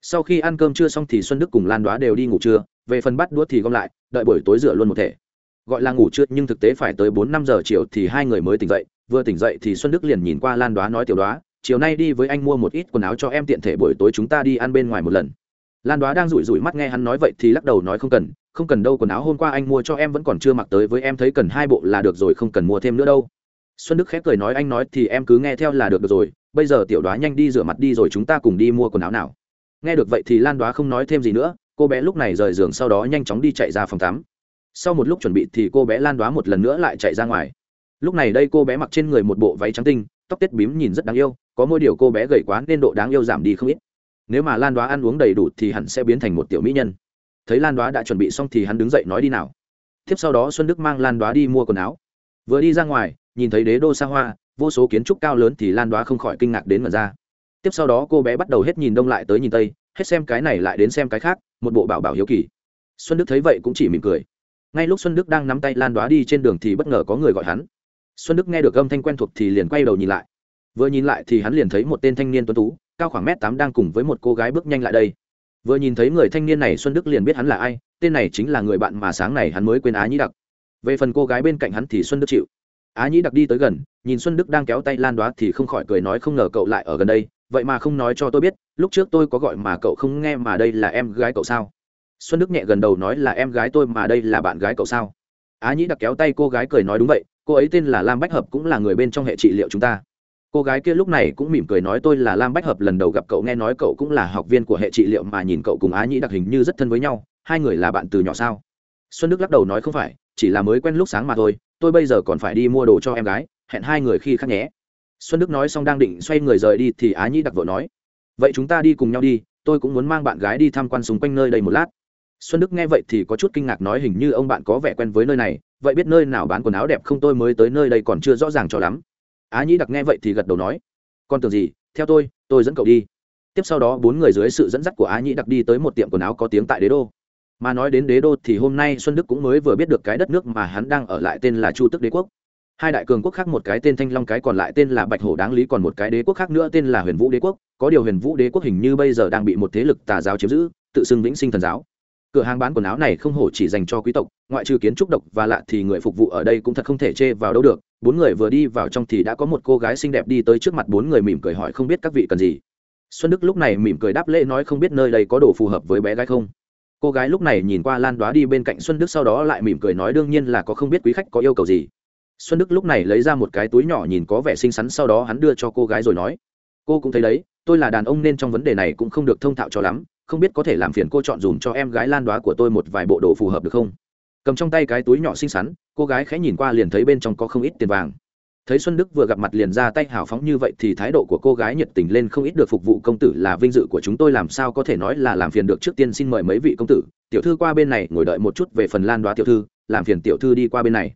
Sau khi ăn cơm trưa xong thì Xuân Đức cùng Lan Đoá đều đi ngủ trưa, về phần bắt đũa thì gom lại, đợi buổi tối rửa luôn một thể. Gọi là ngủ trưa nhưng thực tế phải tới bốn năm giờ chiều thì hai người mới tỉnh dậy, vừa tỉnh dậy thì Xuân Đức liền nhìn qua Lan Đoá nói tiểu Đoá, chiều nay đi với anh mua một ít quần áo cho em tiện thể buổi tối chúng ta đi ăn bên ngoài một lần. Lan Đoá đang rủi rủi mắt nghe hắn nói vậy thì lắc đầu nói không cần, không cần đâu quần áo hôm qua anh mua cho em vẫn còn chưa mặc tới với em thấy cần hai bộ là được rồi không cần mua thêm nữa đâu. Xuân đức khép cười nói anh nói thì em cứ nghe theo là được, được rồi. Bây giờ tiểu đoá nhanh đi rửa mặt đi rồi chúng ta cùng đi mua quần áo nào. Nghe được vậy thì lan đoá không nói thêm gì nữa. Cô bé lúc này rời giường sau đó nhanh chóng đi chạy ra phòng tắm sau một lúc chuẩn bị thì cô bé lan đoá một lần nữa lại chạy ra ngoài. Lúc này đây cô bé mặc trên người một bộ váy trắng tinh, tóc tết bím nhìn rất đáng yêu, có môi điều cô bé gầy quá nên độ đáng yêu giảm đi không ít. Nếu mà lan đoá ăn uống đầy đủ thì hẳn sẽ biến thành một tiểu mỹ nhân. Thấy lan đoá đã chuẩn bị xong thì hắn đứng dậy nói đi nào. Tiếp sau đó xuân đức mang lan đoá đi mua quần áo. Vừa đi ra ngoài, nhìn thấy đế đô xa hoa, vô số kiến trúc cao lớn thì lan đoá không khỏi kinh ngạc đến ngần ra. Tiếp sau đó cô bé bắt đầu hết nhìn đông lại tới nhìn tây, hết xem cái này lại đến xem cái khác, một bộ bảo bảo hiếu kỳ. Xuân đức thấy vậy cũng chỉ mỉm cười ngay lúc xuân đức đang nắm tay lan đoá đi trên đường thì bất ngờ có người gọi hắn. Xuân đức nghe được âm thanh quen thuộc thì liền quay đầu nhìn lại. Vừa nhìn lại thì hắn liền thấy một tên thanh niên tuấn tú, cao khoảng m tám đang cùng với một cô gái bước nhanh lại đây. Vừa nhìn thấy người thanh niên này, xuân đức liền biết hắn là ai, tên này chính là người bạn mà sáng này hắn mới quên á nhĩ đặc. Về phần cô gái bên cạnh hắn thì xuân đức chịu. Á nhĩ đặc đi tới gần, nhìn xuân đức đang kéo tay lan đoá thì không khỏi cười nói không ngờ cậu lại ở gần đây, vậy mà không nói cho tôi biết, lúc trước tôi có gọi mà cậu không nghe mà đây là em gái cậu sao? Xuân đức nhẹ gần đầu nói là em gái tôi mà đây là bạn gái cậu sao? Á nhĩ đặc kéo tay cô gái cười nói đúng vậy, cô ấy tên là lam bách hợp cũng là người bên trong hệ trị liệu chúng ta. Cô gái kia lúc này cũng mỉm cười nói tôi là lam bách hợp, lần đầu gặp cậu nghe nói cậu cũng là học viên của hệ trị liệu mà nhìn cậu cùng á nhĩ đặc hình như rất thân với nhau, hai người là bạn từ nhỏ sao? Xuân đức lắc đầu nói không phải, chỉ là mới quen lúc sáng mà thôi, tôi bây giờ còn phải đi mua đồ cho em gái, hẹn hai người khi khác nhé. Xuân đức nói xong đang định xoay người rời đi thì á nhĩ đặc vội nói, vậy chúng ta đi cùng nhau đi, tôi cũng muốn mang bạn gái đi tham quan xung quanh nơi đây một lát xuân đức nghe vậy thì có chút kinh ngạc nói hình như ông bạn có vẻ quen với nơi này, vậy biết nơi nào bán quần áo đẹp không tôi mới tới nơi đây còn chưa rõ ràng cho lắm. Á nhĩ đặc nghe vậy thì gật đầu nói, con tưởng gì, theo tôi tôi dẫn cậu đi. Tiếp sau đó bốn người dưới sự dẫn dắt của á nhĩ đặc đi tới một tiệm quần áo có tiếng tại đế đô. Mà nói đến đế đô thì hôm nay xuân đức cũng mới vừa biết được cái đất nước mà hắn đang ở lại tên là chu tức đế quốc. Hai đại cường quốc khác một cái tên thanh long, cái còn lại tên là bạch hổ đáng lý, còn một cái đế quốc khác nữa tên là huyền vũ đế quốc. Có điều huyền vũ đế quốc hình như bây giờ đang bị một thế lực tà giáo chiếm giữ, tự xưng vĩnh sinh thần giáo cửa hàng bán quần áo này không hổ chỉ dành cho quý tộc, ngoại trừ kiến trúc độc và lạ thì người phục vụ ở đây cũng thật không thể chê vào đâu được. Bốn người vừa đi vào trong thì đã có một cô gái xinh đẹp đi tới trước mặt bốn người mỉm cười hỏi không biết các vị cần gì. Xuân đức lúc này mỉm cười đáp lễ nói không biết nơi đây có đồ phù hợp với bé gái không. Cô gái lúc này nhìn qua lan đoá đi bên cạnh xuân đức sau đó lại mỉm cười nói đương nhiên là có không biết quý khách có yêu cầu gì. Xuân đức lúc này lấy ra một cái túi nhỏ nhìn có vẻ xinh xắn sau đó hắn đưa cho cô gái rồi nói. Cô cũng thấy đấy, tôi là đàn ông nên trong vấn đề này cũng không được thông thạo cho lắm không biết có thể làm phiền cô chọn dùm cho em gái lan đoá của tôi một vài bộ đồ phù hợp được không? Cầm trong tay cái túi nhỏ xinh xắn, cô gái khẽ nhìn qua liền thấy bên trong có không ít tiền vàng. Thấy xuân đức vừa gặp mặt liền ra tay hào phóng như vậy thì thái độ của cô gái nhiệt tình lên không ít được phục vụ công tử là vinh dự của chúng tôi làm sao có thể nói là làm phiền được trước tiên xin mời mấy vị công tử. Tiểu thư qua bên này, ngồi đợi một chút về phần lan đoá tiểu thư, làm phiền tiểu thư đi qua bên này.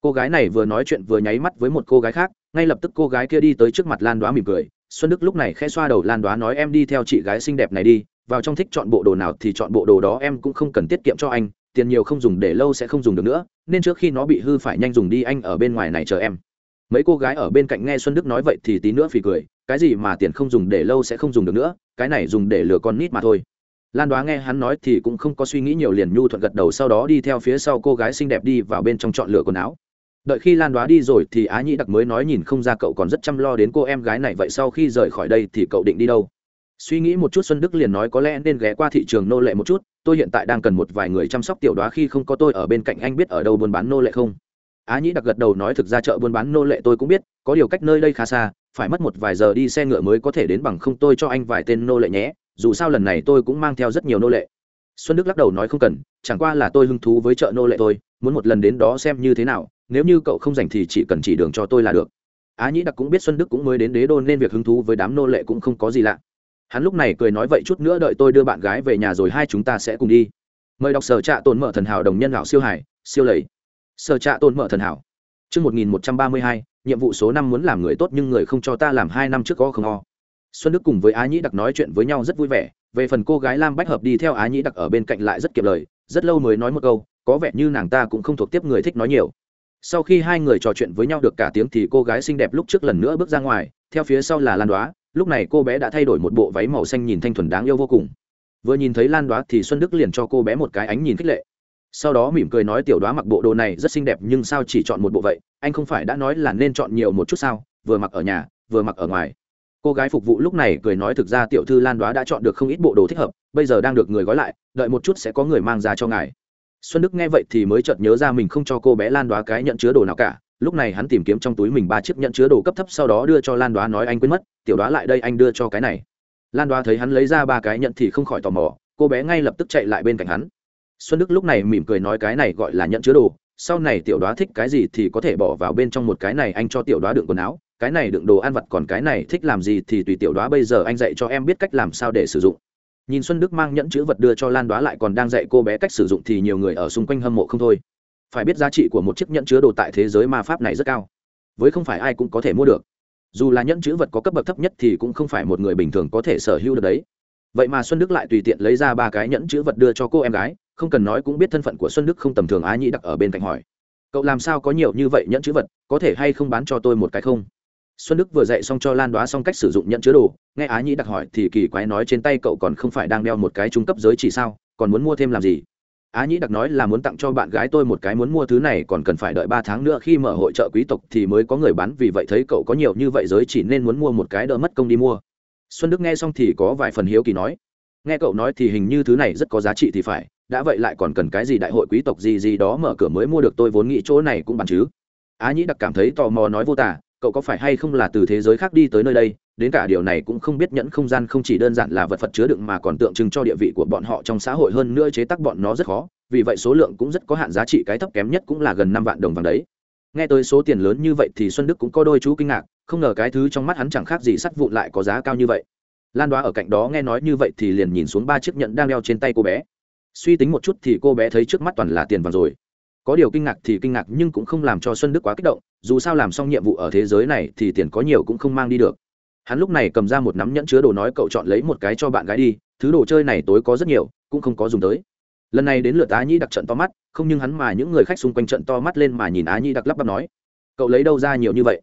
Cô gái này vừa nói chuyện vừa nháy mắt với một cô gái khác, ngay lập tức cô gái kia đi tới trước mặt lan đoá mỉm cười. Xuân đức lúc này khẽ xoa đầu, lan đoá nói em đi theo chị gái xinh đẹp này đi vào trong thích chọn bộ đồ nào thì chọn bộ đồ đó em cũng không cần tiết kiệm cho anh, tiền nhiều không dùng để lâu sẽ không dùng được nữa, nên trước khi nó bị hư phải nhanh dùng đi anh ở bên ngoài này chờ em. Mấy cô gái ở bên cạnh nghe xuân đức nói vậy thì tí nữa phì cười, cái gì mà tiền không dùng để lâu sẽ không dùng được nữa, cái này dùng để lừa con nít mà thôi. Lan đoá nghe hắn nói thì cũng không có suy nghĩ nhiều liền nhu thuận gật đầu sau đó đi theo phía sau cô gái xinh đẹp đi vào bên trong chọn lựa quần áo. Đợi khi lan đoá đi rồi thì á nhĩ đặc mới nói nhìn không ra cậu còn rất chăm lo đến cô em gái này, vậy sau khi rời khỏi đây thì cậu định đi đâu? Suy nghĩ một chút xuân đức liền nói có lẽ nên ghé qua thị trường nô lệ một chút, tôi hiện tại đang cần một vài người chăm sóc tiểu đoá khi không có tôi ở bên cạnh anh biết ở đâu buôn bán nô lệ không? Á nhĩ đặc gật đầu nói thực ra chợ buôn bán nô lệ tôi cũng biết, có điều cách nơi đây khá xa, phải mất một vài giờ đi xe ngựa mới có thể đến bằng không tôi cho anh vài tên nô lệ nhé, dù sao lần này tôi cũng mang theo rất nhiều nô lệ. Xuân đức lắc đầu nói không cần, chẳng qua là tôi hứng thú với chợ nô lệ tôi, muốn một lần đến đó xem như thế nào, nếu như cậu không dành thì chỉ cần chỉ đường cho tôi là được. Á nhĩ đặc cũng biết xuân đức cũng mới đến đế đô nên việc hứng thú với đám nô lệ cũng không có gì lạ hắn lúc này cười nói vậy chút nữa đợi tôi đưa bạn gái về nhà rồi hai chúng ta sẽ cùng đi. Mời đọc sở trạ tồn mở thần hảo đồng nhân lão siêu hải, siêu lầy. Sở trạ tồn mở thần hảo. Chương một nghìn một trăm ba mươi hai, nhiệm vụ số năm muốn làm người tốt nhưng người không cho ta làm hai năm trước có không o. Xuân đức cùng với á nhĩ đặc nói chuyện với nhau rất vui vẻ, về phần cô gái lam bách hợp đi theo á nhĩ đặc ở bên cạnh lại rất kiệm lời, rất lâu mới nói một câu, có vẻ như nàng ta cũng không thuộc tiếp người thích nói nhiều. Sau khi hai người trò chuyện với nhau được cả tiếng thì cô gái xinh đẹp lúc trước lần nữa bước ra ngoài, theo phía sau là lan đoá lúc này cô bé đã thay đổi một bộ váy màu xanh nhìn thanh thuần đáng yêu vô cùng. Vừa nhìn thấy lan đoá thì xuân đức liền cho cô bé một cái ánh nhìn khích lệ. Sau đó mỉm cười nói tiểu đoá mặc bộ đồ này rất xinh đẹp nhưng sao chỉ chọn một bộ vậy? Anh không phải đã nói là nên chọn nhiều một chút sao? Vừa mặc ở nhà, vừa mặc ở ngoài. Cô gái phục vụ lúc này cười nói thực ra tiểu thư lan đoá đã chọn được không ít bộ đồ thích hợp, bây giờ đang được người gói lại, đợi một chút sẽ có người mang ra cho ngài. Xuân đức nghe vậy thì mới chợt nhớ ra mình không cho cô bé lan đoá cái nhận chứa đồ nào cả lúc này hắn tìm kiếm trong túi mình ba chiếc nhận chứa đồ cấp thấp, sau đó đưa cho lan đoá nói anh quên mất, tiểu đoá lại đây anh đưa cho cái này. Lan đoá thấy hắn lấy ra ba cái nhận thì không khỏi tò mò, cô bé ngay lập tức chạy lại bên cạnh hắn. Xuân đức lúc này mỉm cười nói cái này gọi là nhận chứa đồ, sau này tiểu đoá thích cái gì thì có thể bỏ vào bên trong một cái này, anh cho tiểu đoá đựng quần áo, cái này đựng đồ ăn vặt, còn cái này thích làm gì thì tùy tiểu đoá bây giờ anh dạy cho em biết cách làm sao để sử dụng. Nhìn xuân đức mang nhẫn chữ vật đưa cho lan đoá lại còn đang dạy cô bé cách sử dụng thì nhiều người ở xung quanh hâm mộ không thôi phải biết giá trị của một chiếc nhẫn chứa đồ tại thế giới ma pháp này rất cao. Với không phải ai cũng có thể mua được. Dù là nhẫn chữ vật có cấp bậc thấp nhất thì cũng không phải một người bình thường có thể sở hữu được đấy. Vậy mà xuân đức lại tùy tiện lấy ra ba cái nhẫn chữ vật đưa cho cô em gái, không cần nói cũng biết thân phận của xuân đức không tầm thường á nhĩ đặc ở bên cạnh hỏi. Cậu làm sao có nhiều như vậy nhẫn chữ vật, có thể hay không bán cho tôi một cái không? Xuân đức vừa dạy xong cho lan đoá xong cách sử dụng nhẫn chứa đồ, nghe á nhĩ đặc hỏi thì kỳ quái nói trên tay cậu còn không phải đang đeo một cái trung cấp giới chỉ sao, còn muốn mua thêm làm gì? Á nhĩ đặc nói là muốn tặng cho bạn gái tôi một cái muốn mua thứ này, còn cần phải đợi ba tháng nữa khi mở hội trợ quý tộc thì mới có người bán, vì vậy thấy cậu có nhiều như vậy giới chỉ nên muốn mua một cái đỡ mất công đi mua. Xuân đức nghe xong thì có vài phần hiếu kỳ nói, nghe cậu nói thì hình như thứ này rất có giá trị thì phải, đã vậy lại còn cần cái gì đại hội quý tộc gì gì đó mở cửa mới mua được, tôi vốn nghĩ chỗ này cũng bằng chứ. Á nhĩ đặc cảm thấy tò mò nói, vô tả cậu có phải hay không là từ thế giới khác đi tới nơi đây? Đến cả điều này cũng không biết nhẫn không gian không chỉ đơn giản là vật vật chứa đựng mà còn tượng trưng cho địa vị của bọn họ trong xã hội. Hơn nữa chế tác bọn nó rất khó, vì vậy số lượng cũng rất có hạn, giá trị cái thấp kém nhất cũng là gần năm vạn đồng vàng đấy. Nghe tới số tiền lớn như vậy thì xuân đức cũng có đôi chú kinh ngạc, không ngờ cái thứ trong mắt hắn chẳng khác gì sắt vụn lại có giá cao như vậy. Lan đoá ở cạnh đó nghe nói như vậy thì liền nhìn xuống ba chiếc nhẫn đang đeo trên tay cô bé. Suy tính một chút thì cô bé thấy trước mắt toàn là tiền vàng rồi. Có điều kinh ngạc thì kinh ngạc nhưng cũng không làm cho xuân đức quá kích động dù sao làm xong nhiệm vụ ở thế giới này thì tiền có nhiều cũng không mang đi được. Hắn lúc này cầm ra một nắm nhẫn chứa đồ nói cậu chọn lấy một cái cho bạn gái đi, thứ đồ chơi này tối có rất nhiều, cũng không có dùng tới. Lần này đến lượt á nhĩ đặc trận to mắt, không nhưng hắn mà những người khách xung quanh trận to mắt lên mà nhìn á nhĩ đặc lắp bắp nói, cậu lấy đâu ra nhiều như vậy?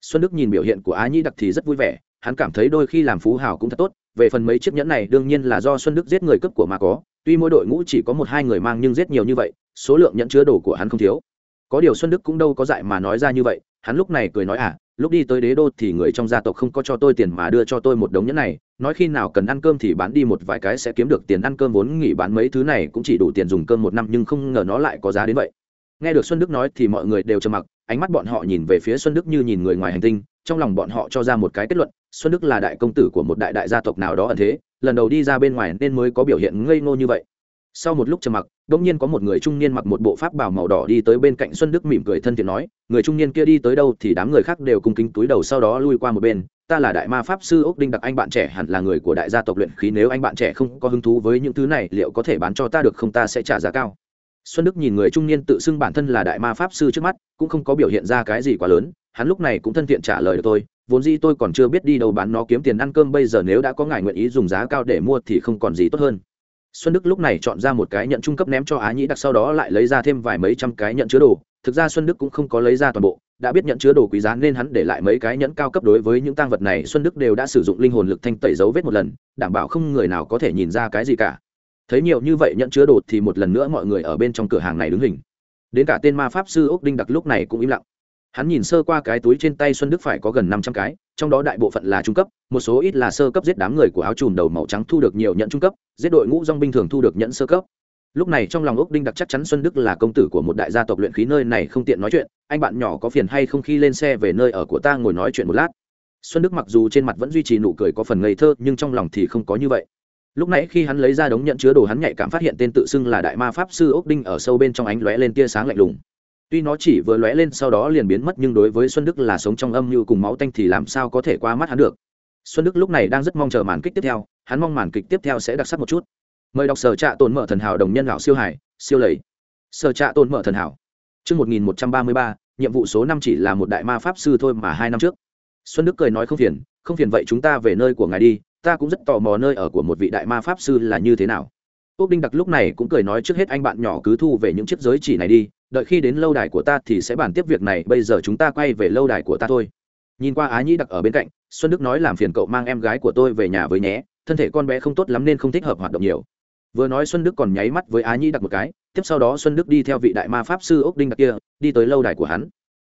Xuân đức nhìn biểu hiện của á nhĩ đặc thì rất vui vẻ, hắn cảm thấy đôi khi làm phú hào cũng thật tốt, về phần mấy chiếc nhẫn này đương nhiên là do xuân đức giết người cướp của mà có, tuy mỗi đội ngũ chỉ có một hai người mang nhưng giết nhiều như vậy, số lượng nhẫn chứa đồ của hắn không thiếu có điều xuân đức cũng đâu có dại mà nói ra như vậy, hắn lúc này cười nói à lúc đi tới đế đô thì người trong gia tộc không có cho tôi tiền mà đưa cho tôi một đống nhẫn này, nói khi nào cần ăn cơm thì bán đi một vài cái sẽ kiếm được tiền ăn cơm vốn nghỉ bán mấy thứ này cũng chỉ đủ tiền dùng cơm một năm nhưng không ngờ nó lại có giá đến vậy. Nghe được xuân đức nói thì mọi người đều trầm mặc, ánh mắt bọn họ nhìn về phía xuân đức như nhìn người ngoài hành tinh, trong lòng bọn họ cho ra một cái kết luận, xuân đức là đại công tử của một đại đại gia tộc nào đó ẩn thế, lần đầu đi ra bên ngoài nên mới có biểu hiện ngây ngô như vậy sau một lúc trầm mặc đ ỗ n g nhiên có một người trung niên mặc một bộ pháp bảo màu đỏ đi tới bên cạnh xuân đức mỉm cười thân thiện nói, người trung niên kia đi tới đâu thì đám người khác đều cung kính túi đầu sau đó lui qua một bên. Ta là đại ma pháp sư ốc đinh đặc, anh bạn trẻ hẳn là người của đại gia tộc luyện khí, nếu anh bạn trẻ không có hứng thú với những thứ này, liệu có thể bán cho ta được không? Ta sẽ trả giá cao. Xuân đức nhìn người trung niên tự xưng bản thân là đại ma pháp sư trước mắt, cũng không có biểu hiện ra cái gì quá lớn. Hắn lúc này cũng thân thiện trả lời được tôi vốn dĩ tôi còn chưa biết đi đâu bán nó kiếm tiền ăn cơm, bây giờ nếu đã có ngài nguyện ý dùng giá cao để mua thì không còn gì tốt hơn xuân đức lúc này chọn ra một cái nhận trung cấp ném cho á nhĩ, đặc sau đó lại lấy ra thêm vài mấy trăm cái nhận chứa đồ. Thực ra xuân đức cũng không có lấy ra toàn bộ, đã biết nhận chứa đồ quý giá nên hắn để lại mấy cái nhẫn cao cấp đối với những tăng vật này. Xuân đức đều đã sử dụng linh hồn lực thanh tẩy dấu vết một lần, đảm bảo không người nào có thể nhìn ra cái gì cả. Thấy nhiều như vậy nhận chứa đồ thì một lần nữa mọi người ở bên trong cửa hàng này đứng hình. Đến cả tên ma pháp sư ốc đinh đặc lúc này cũng im lặng. Hắn nhìn sơ qua cái túi trên tay xuân đức phải có gần năm trăm cái trong đó đại bộ phận là trung cấp, một số ít là sơ cấp giết đám người của áo trùm đầu màu trắng thu được nhiều nhận trung cấp, giết đội ngũ dong binh thường thu được nhận sơ cấp. Lúc này trong lòng ốc đinh đặc chắc chắn xuân đức là công tử của một đại gia tộc luyện khí nơi này không tiện nói chuyện, anh bạn nhỏ có phiền hay không khi lên xe về nơi ở của ta ngồi nói chuyện một lát. Xuân đức mặc dù trên mặt vẫn duy trì nụ cười có phần ngây thơ, nhưng trong lòng thì không có như vậy. Lúc nãy khi hắn lấy ra đống nhận chứa đồ hắn nhạy cảm phát hiện tên tự xưng là đại ma pháp sư ốc đinh ở sâu bên trong ánh lóe lên tia sáng lạnh lùng tuy nó chỉ vừa lóe lên sau đó liền biến mất nhưng đối với xuân đức là sống trong âm như cùng máu tanh thì làm sao có thể qua mắt hắn được xuân đức lúc này đang rất mong chờ màn kịch tiếp theo hắn mong màn kịch tiếp theo sẽ đặc sắc một chút mời đọc sở trạ tồn mở thần hảo đồng nhân lão siêu hải siêu lầy sở trạ tồn mở thần hảo Trước 1133, nhiệm vụ số năm chỉ là một đại ma pháp sư thôi mà hai năm trước. Xuân Đức cười nói không phiền, không phiền vậy chúng ta về nơi của ngài đi, ta cũng rất tò mò nơi ở của một vị đại ma pháp sư là như thế nào. Úc Đinh Đặc lúc này cũng cười nói trước hết anh bạn nhỏ cứ thu về những chiếc giới chỉ này đi, đợi khi đến lâu đài của ta thì sẽ bàn tiếp việc này, bây giờ chúng ta quay về lâu đài của ta thôi. Nhìn qua Á Nhĩ Đặc ở bên cạnh, Xuân Đức nói làm phiền cậu mang em gái của tôi về nhà với nhé, thân thể con bé không tốt lắm nên không thích hợp hoạt động nhiều. Vừa nói xuân đức còn nháy mắt với á Nhĩ đặc một cái tiếp sau đó xuân đức đi theo vị đại ma pháp sư ốc đinh đặc kia đi tới lâu đài của hắn.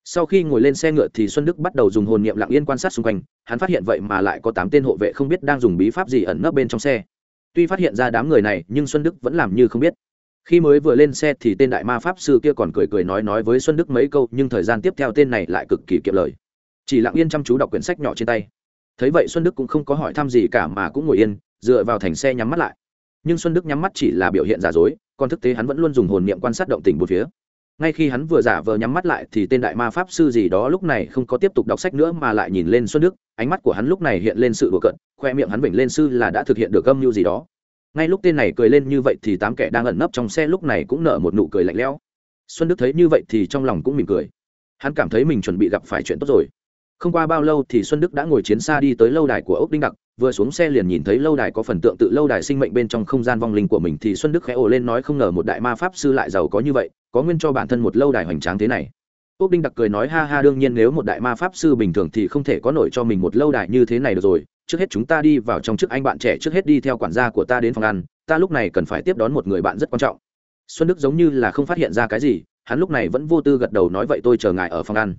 Sau khi ngồi lên xe ngựa thì xuân đức bắt đầu dùng hồn niệm lặng yên quan sát xung quanh hắn phát hiện vậy mà lại có tám tên hộ vệ không biết đang dùng bí pháp gì ẩn nấp bên trong xe. Tuy phát hiện ra đám người này nhưng xuân đức vẫn làm như không biết khi mới vừa lên xe thì tên đại ma pháp sư kia còn cười cười nói nói với xuân đức mấy câu, nhưng thời gian tiếp theo tên này lại cực kỳ kiệm lời. Chỉ lặng yên chăm chú đọc quyển sách nhỏ trên tay. Thấy vậy xuân đức cũng không có hỏi thăm gì cả mà cũng ngồi yên, dựa vào thành xe nhắm mắt lại. Nhưng xuân đức nhắm mắt chỉ là biểu hiện giả dối, còn thực tế hắn vẫn luôn dùng hồn niệm quan sát động tình một phía. Ngay khi hắn vừa giả vờ nhắm mắt lại thì tên đại ma pháp sư gì đó lúc này không có tiếp tục đọc sách nữa mà lại nhìn lên xuân đức, ánh mắt của hắn lúc này hiện lên sự đùa cận khoe miệng hắn vểnh lên sư là đã thực hiện được âm mưu gì đó ngay lúc tên này cười lên như vậy thì tám kẻ đang ẩn nấp trong xe lúc này cũng nở một nụ cười lạnh lẽo. Xuân đức thấy như vậy thì trong lòng cũng mỉm cười. Hắn cảm thấy mình chuẩn bị gặp phải chuyện tốt rồi. Không qua bao lâu thì xuân đức đã ngồi chiến xa đi tới lâu đài của ốc đinh đặc, vừa xuống xe liền nhìn thấy lâu đài có phần tượng tự lâu đài sinh mệnh bên trong không gian vong linh của mình thì xuân đức khẽ ồ lên nói không ngờ một đại ma pháp sư lại giàu có như vậy, có nguyên cho bản thân một lâu đài hoành tráng thế này ốc đinh đặc cười nói, ha ha, đương nhiên nếu một đại ma pháp sư bình thường thì không thể có nổi cho mình một lâu đài như thế này được rồi. Trước hết chúng ta đi vào trong trước anh bạn trẻ trước hết đi theo quản gia của ta đến phòng ăn. Ta lúc này cần phải tiếp đón một người bạn rất quan trọng. Xuân đức giống như là không phát hiện ra cái gì, hắn lúc này vẫn vô tư gật đầu nói, vậy tôi chờ ngài ở phòng ăn.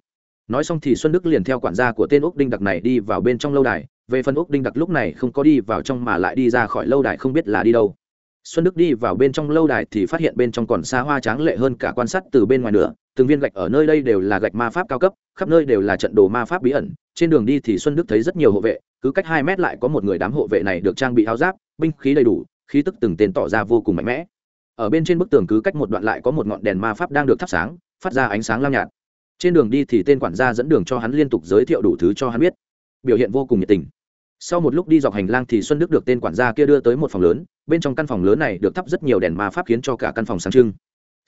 Nói xong thì xuân đức liền theo quản gia của tên úc đinh đặc này đi vào bên trong lâu đài. Về phần úc đinh đặc lúc này không có đi vào trong mà lại đi ra khỏi lâu đài không biết là đi đâu. Xuân đức đi vào bên trong lâu đài thì phát hiện bên trong còn xa hoa tráng lệ hơn cả quan sát từ bên ngoài nữa từng viên gạch ở nơi đây đều là gạch ma pháp cao cấp, khắp nơi đều là trận đồ ma pháp bí ẩn. Trên đường đi thì xuân đức thấy rất nhiều hộ vệ, cứ cách hai mét lại có một người đám hộ vệ này được trang bị áo giáp, binh khí đầy đủ, khí tức từng tên tỏ ra vô cùng mạnh mẽ. Ở bên trên bức tường cứ cách một đoạn lại có một ngọn đèn ma pháp đang được thắp sáng, phát ra ánh sáng lam nhạt. Trên đường đi thì tên quản gia dẫn đường cho hắn liên tục giới thiệu đủ thứ cho hắn biết. Biểu hiện vô cùng nhiệt tình. Sau một lúc đi dọc hành lang thì xuân đức được tên quản gia kia đưa tới một phòng lớn, bên trong căn phòng lớn này được thắp rất nhiều đèn ma pháp khiến cho cả căn phòng sáng trưng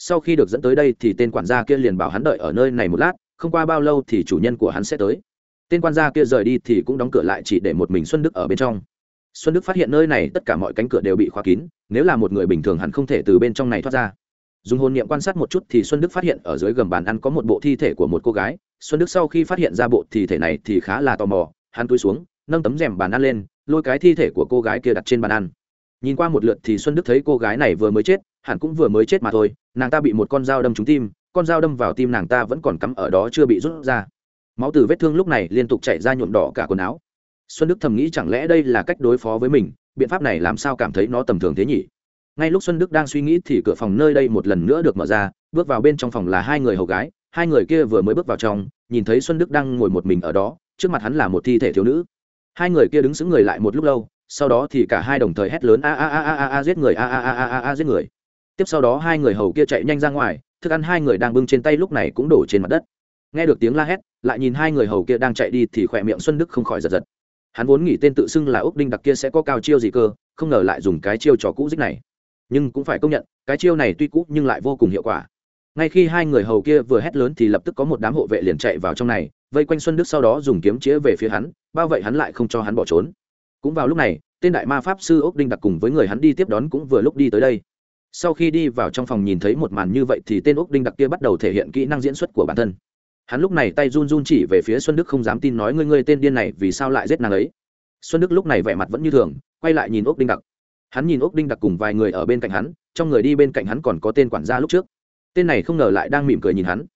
sau khi được dẫn tới đây thì tên quản gia kia liền bảo hắn đợi ở nơi này một lát, không qua bao lâu thì chủ nhân của hắn sẽ tới. Tên quản gia kia rời đi thì cũng đóng cửa lại chỉ để một mình xuân đức ở bên trong. Xuân đức phát hiện nơi này tất cả mọi cánh cửa đều bị khóa kín, nếu là một người bình thường hẳn không thể từ bên trong này thoát ra. Dùng hồn niệm quan sát một chút thì xuân đức phát hiện ở dưới gầm bàn ăn có một bộ thi thể của một cô gái. Xuân đức sau khi phát hiện ra bộ thi thể này thì khá là tò mò, hắn túi xuống, nâng tấm rèm bàn ăn lên, lôi cái thi thể của cô gái kia đặt trên bàn ăn nhìn qua một lượt thì xuân đức thấy cô gái này vừa mới chết, hẳn cũng vừa mới chết mà thôi, nàng ta bị một con dao đâm trúng tim, con dao đâm vào tim nàng ta vẫn còn cắm ở đó chưa bị rút ra. Máu từ vết thương lúc này liên tục chảy ra nhuộm đỏ cả quần áo. Xuân đức thầm nghĩ chẳng lẽ đây là cách đối phó với mình, biện pháp này làm sao cảm thấy nó tầm thường thế nhỉ? Ngay lúc xuân đức đang suy nghĩ thì cửa phòng nơi đây một lần nữa được mở ra, bước vào bên trong phòng là hai người hầu gái, hai người kia vừa mới bước vào trong, nhìn thấy xuân đức đang ngồi một mình ở đó, trước mặt hắn là một thi thể thiếu nữ. Hai người kia đứng xứng người lại một lúc lâu sau đó thì cả hai đồng thời hét lớn, a a a a a a, giết người, a a a a a a, giết người. Tiếp sau đó hai người hầu kia chạy nhanh ra ngoài, thức ăn hai người đang bưng trên tay lúc này cũng đổ trên mặt đất. Nghe được tiếng la hét, lại nhìn hai người hầu kia đang chạy đi thì khỏe miệng xuân đức không khỏi giật giật. Hắn vốn nghĩ tên tự xưng là úc đinh đặc kia sẽ có cao chiêu gì cơ, không ngờ lại dùng cái chiêu trò cũ dích này. Nhưng cũng phải công nhận, cái chiêu này tuy cũ nhưng lại vô cùng hiệu quả. Ngay khi hai người hầu kia vừa hét lớn thì lập tức có một đám hộ vệ liền chạy vào trong này, vây quanh xuân đức sau đó dùng kiếm chĩa về phía hắn, bao vậy hắn lại không cho hắn bỏ trốn cũng vào lúc này, tên đại ma pháp sư ốc đinh đặc cùng với người hắn đi tiếp đón cũng vừa lúc đi tới đây. Sau khi đi vào trong phòng nhìn thấy một màn như vậy thì tên ốc đinh đặc kia bắt đầu thể hiện kỹ năng diễn xuất của bản thân. Hắn lúc này tay run run chỉ về phía xuân đức không dám tin nói ngươi ngươi tên điên này vì sao lại giết nàng ấy. Xuân đức lúc này vẻ mặt vẫn như thường, quay lại nhìn ốc đinh đặc. Hắn nhìn ốc đinh đặc cùng vài người ở bên cạnh hắn, trong người đi bên cạnh hắn còn có tên quản gia lúc trước. Tên này không ngờ lại đang mỉm cười nhìn hắn.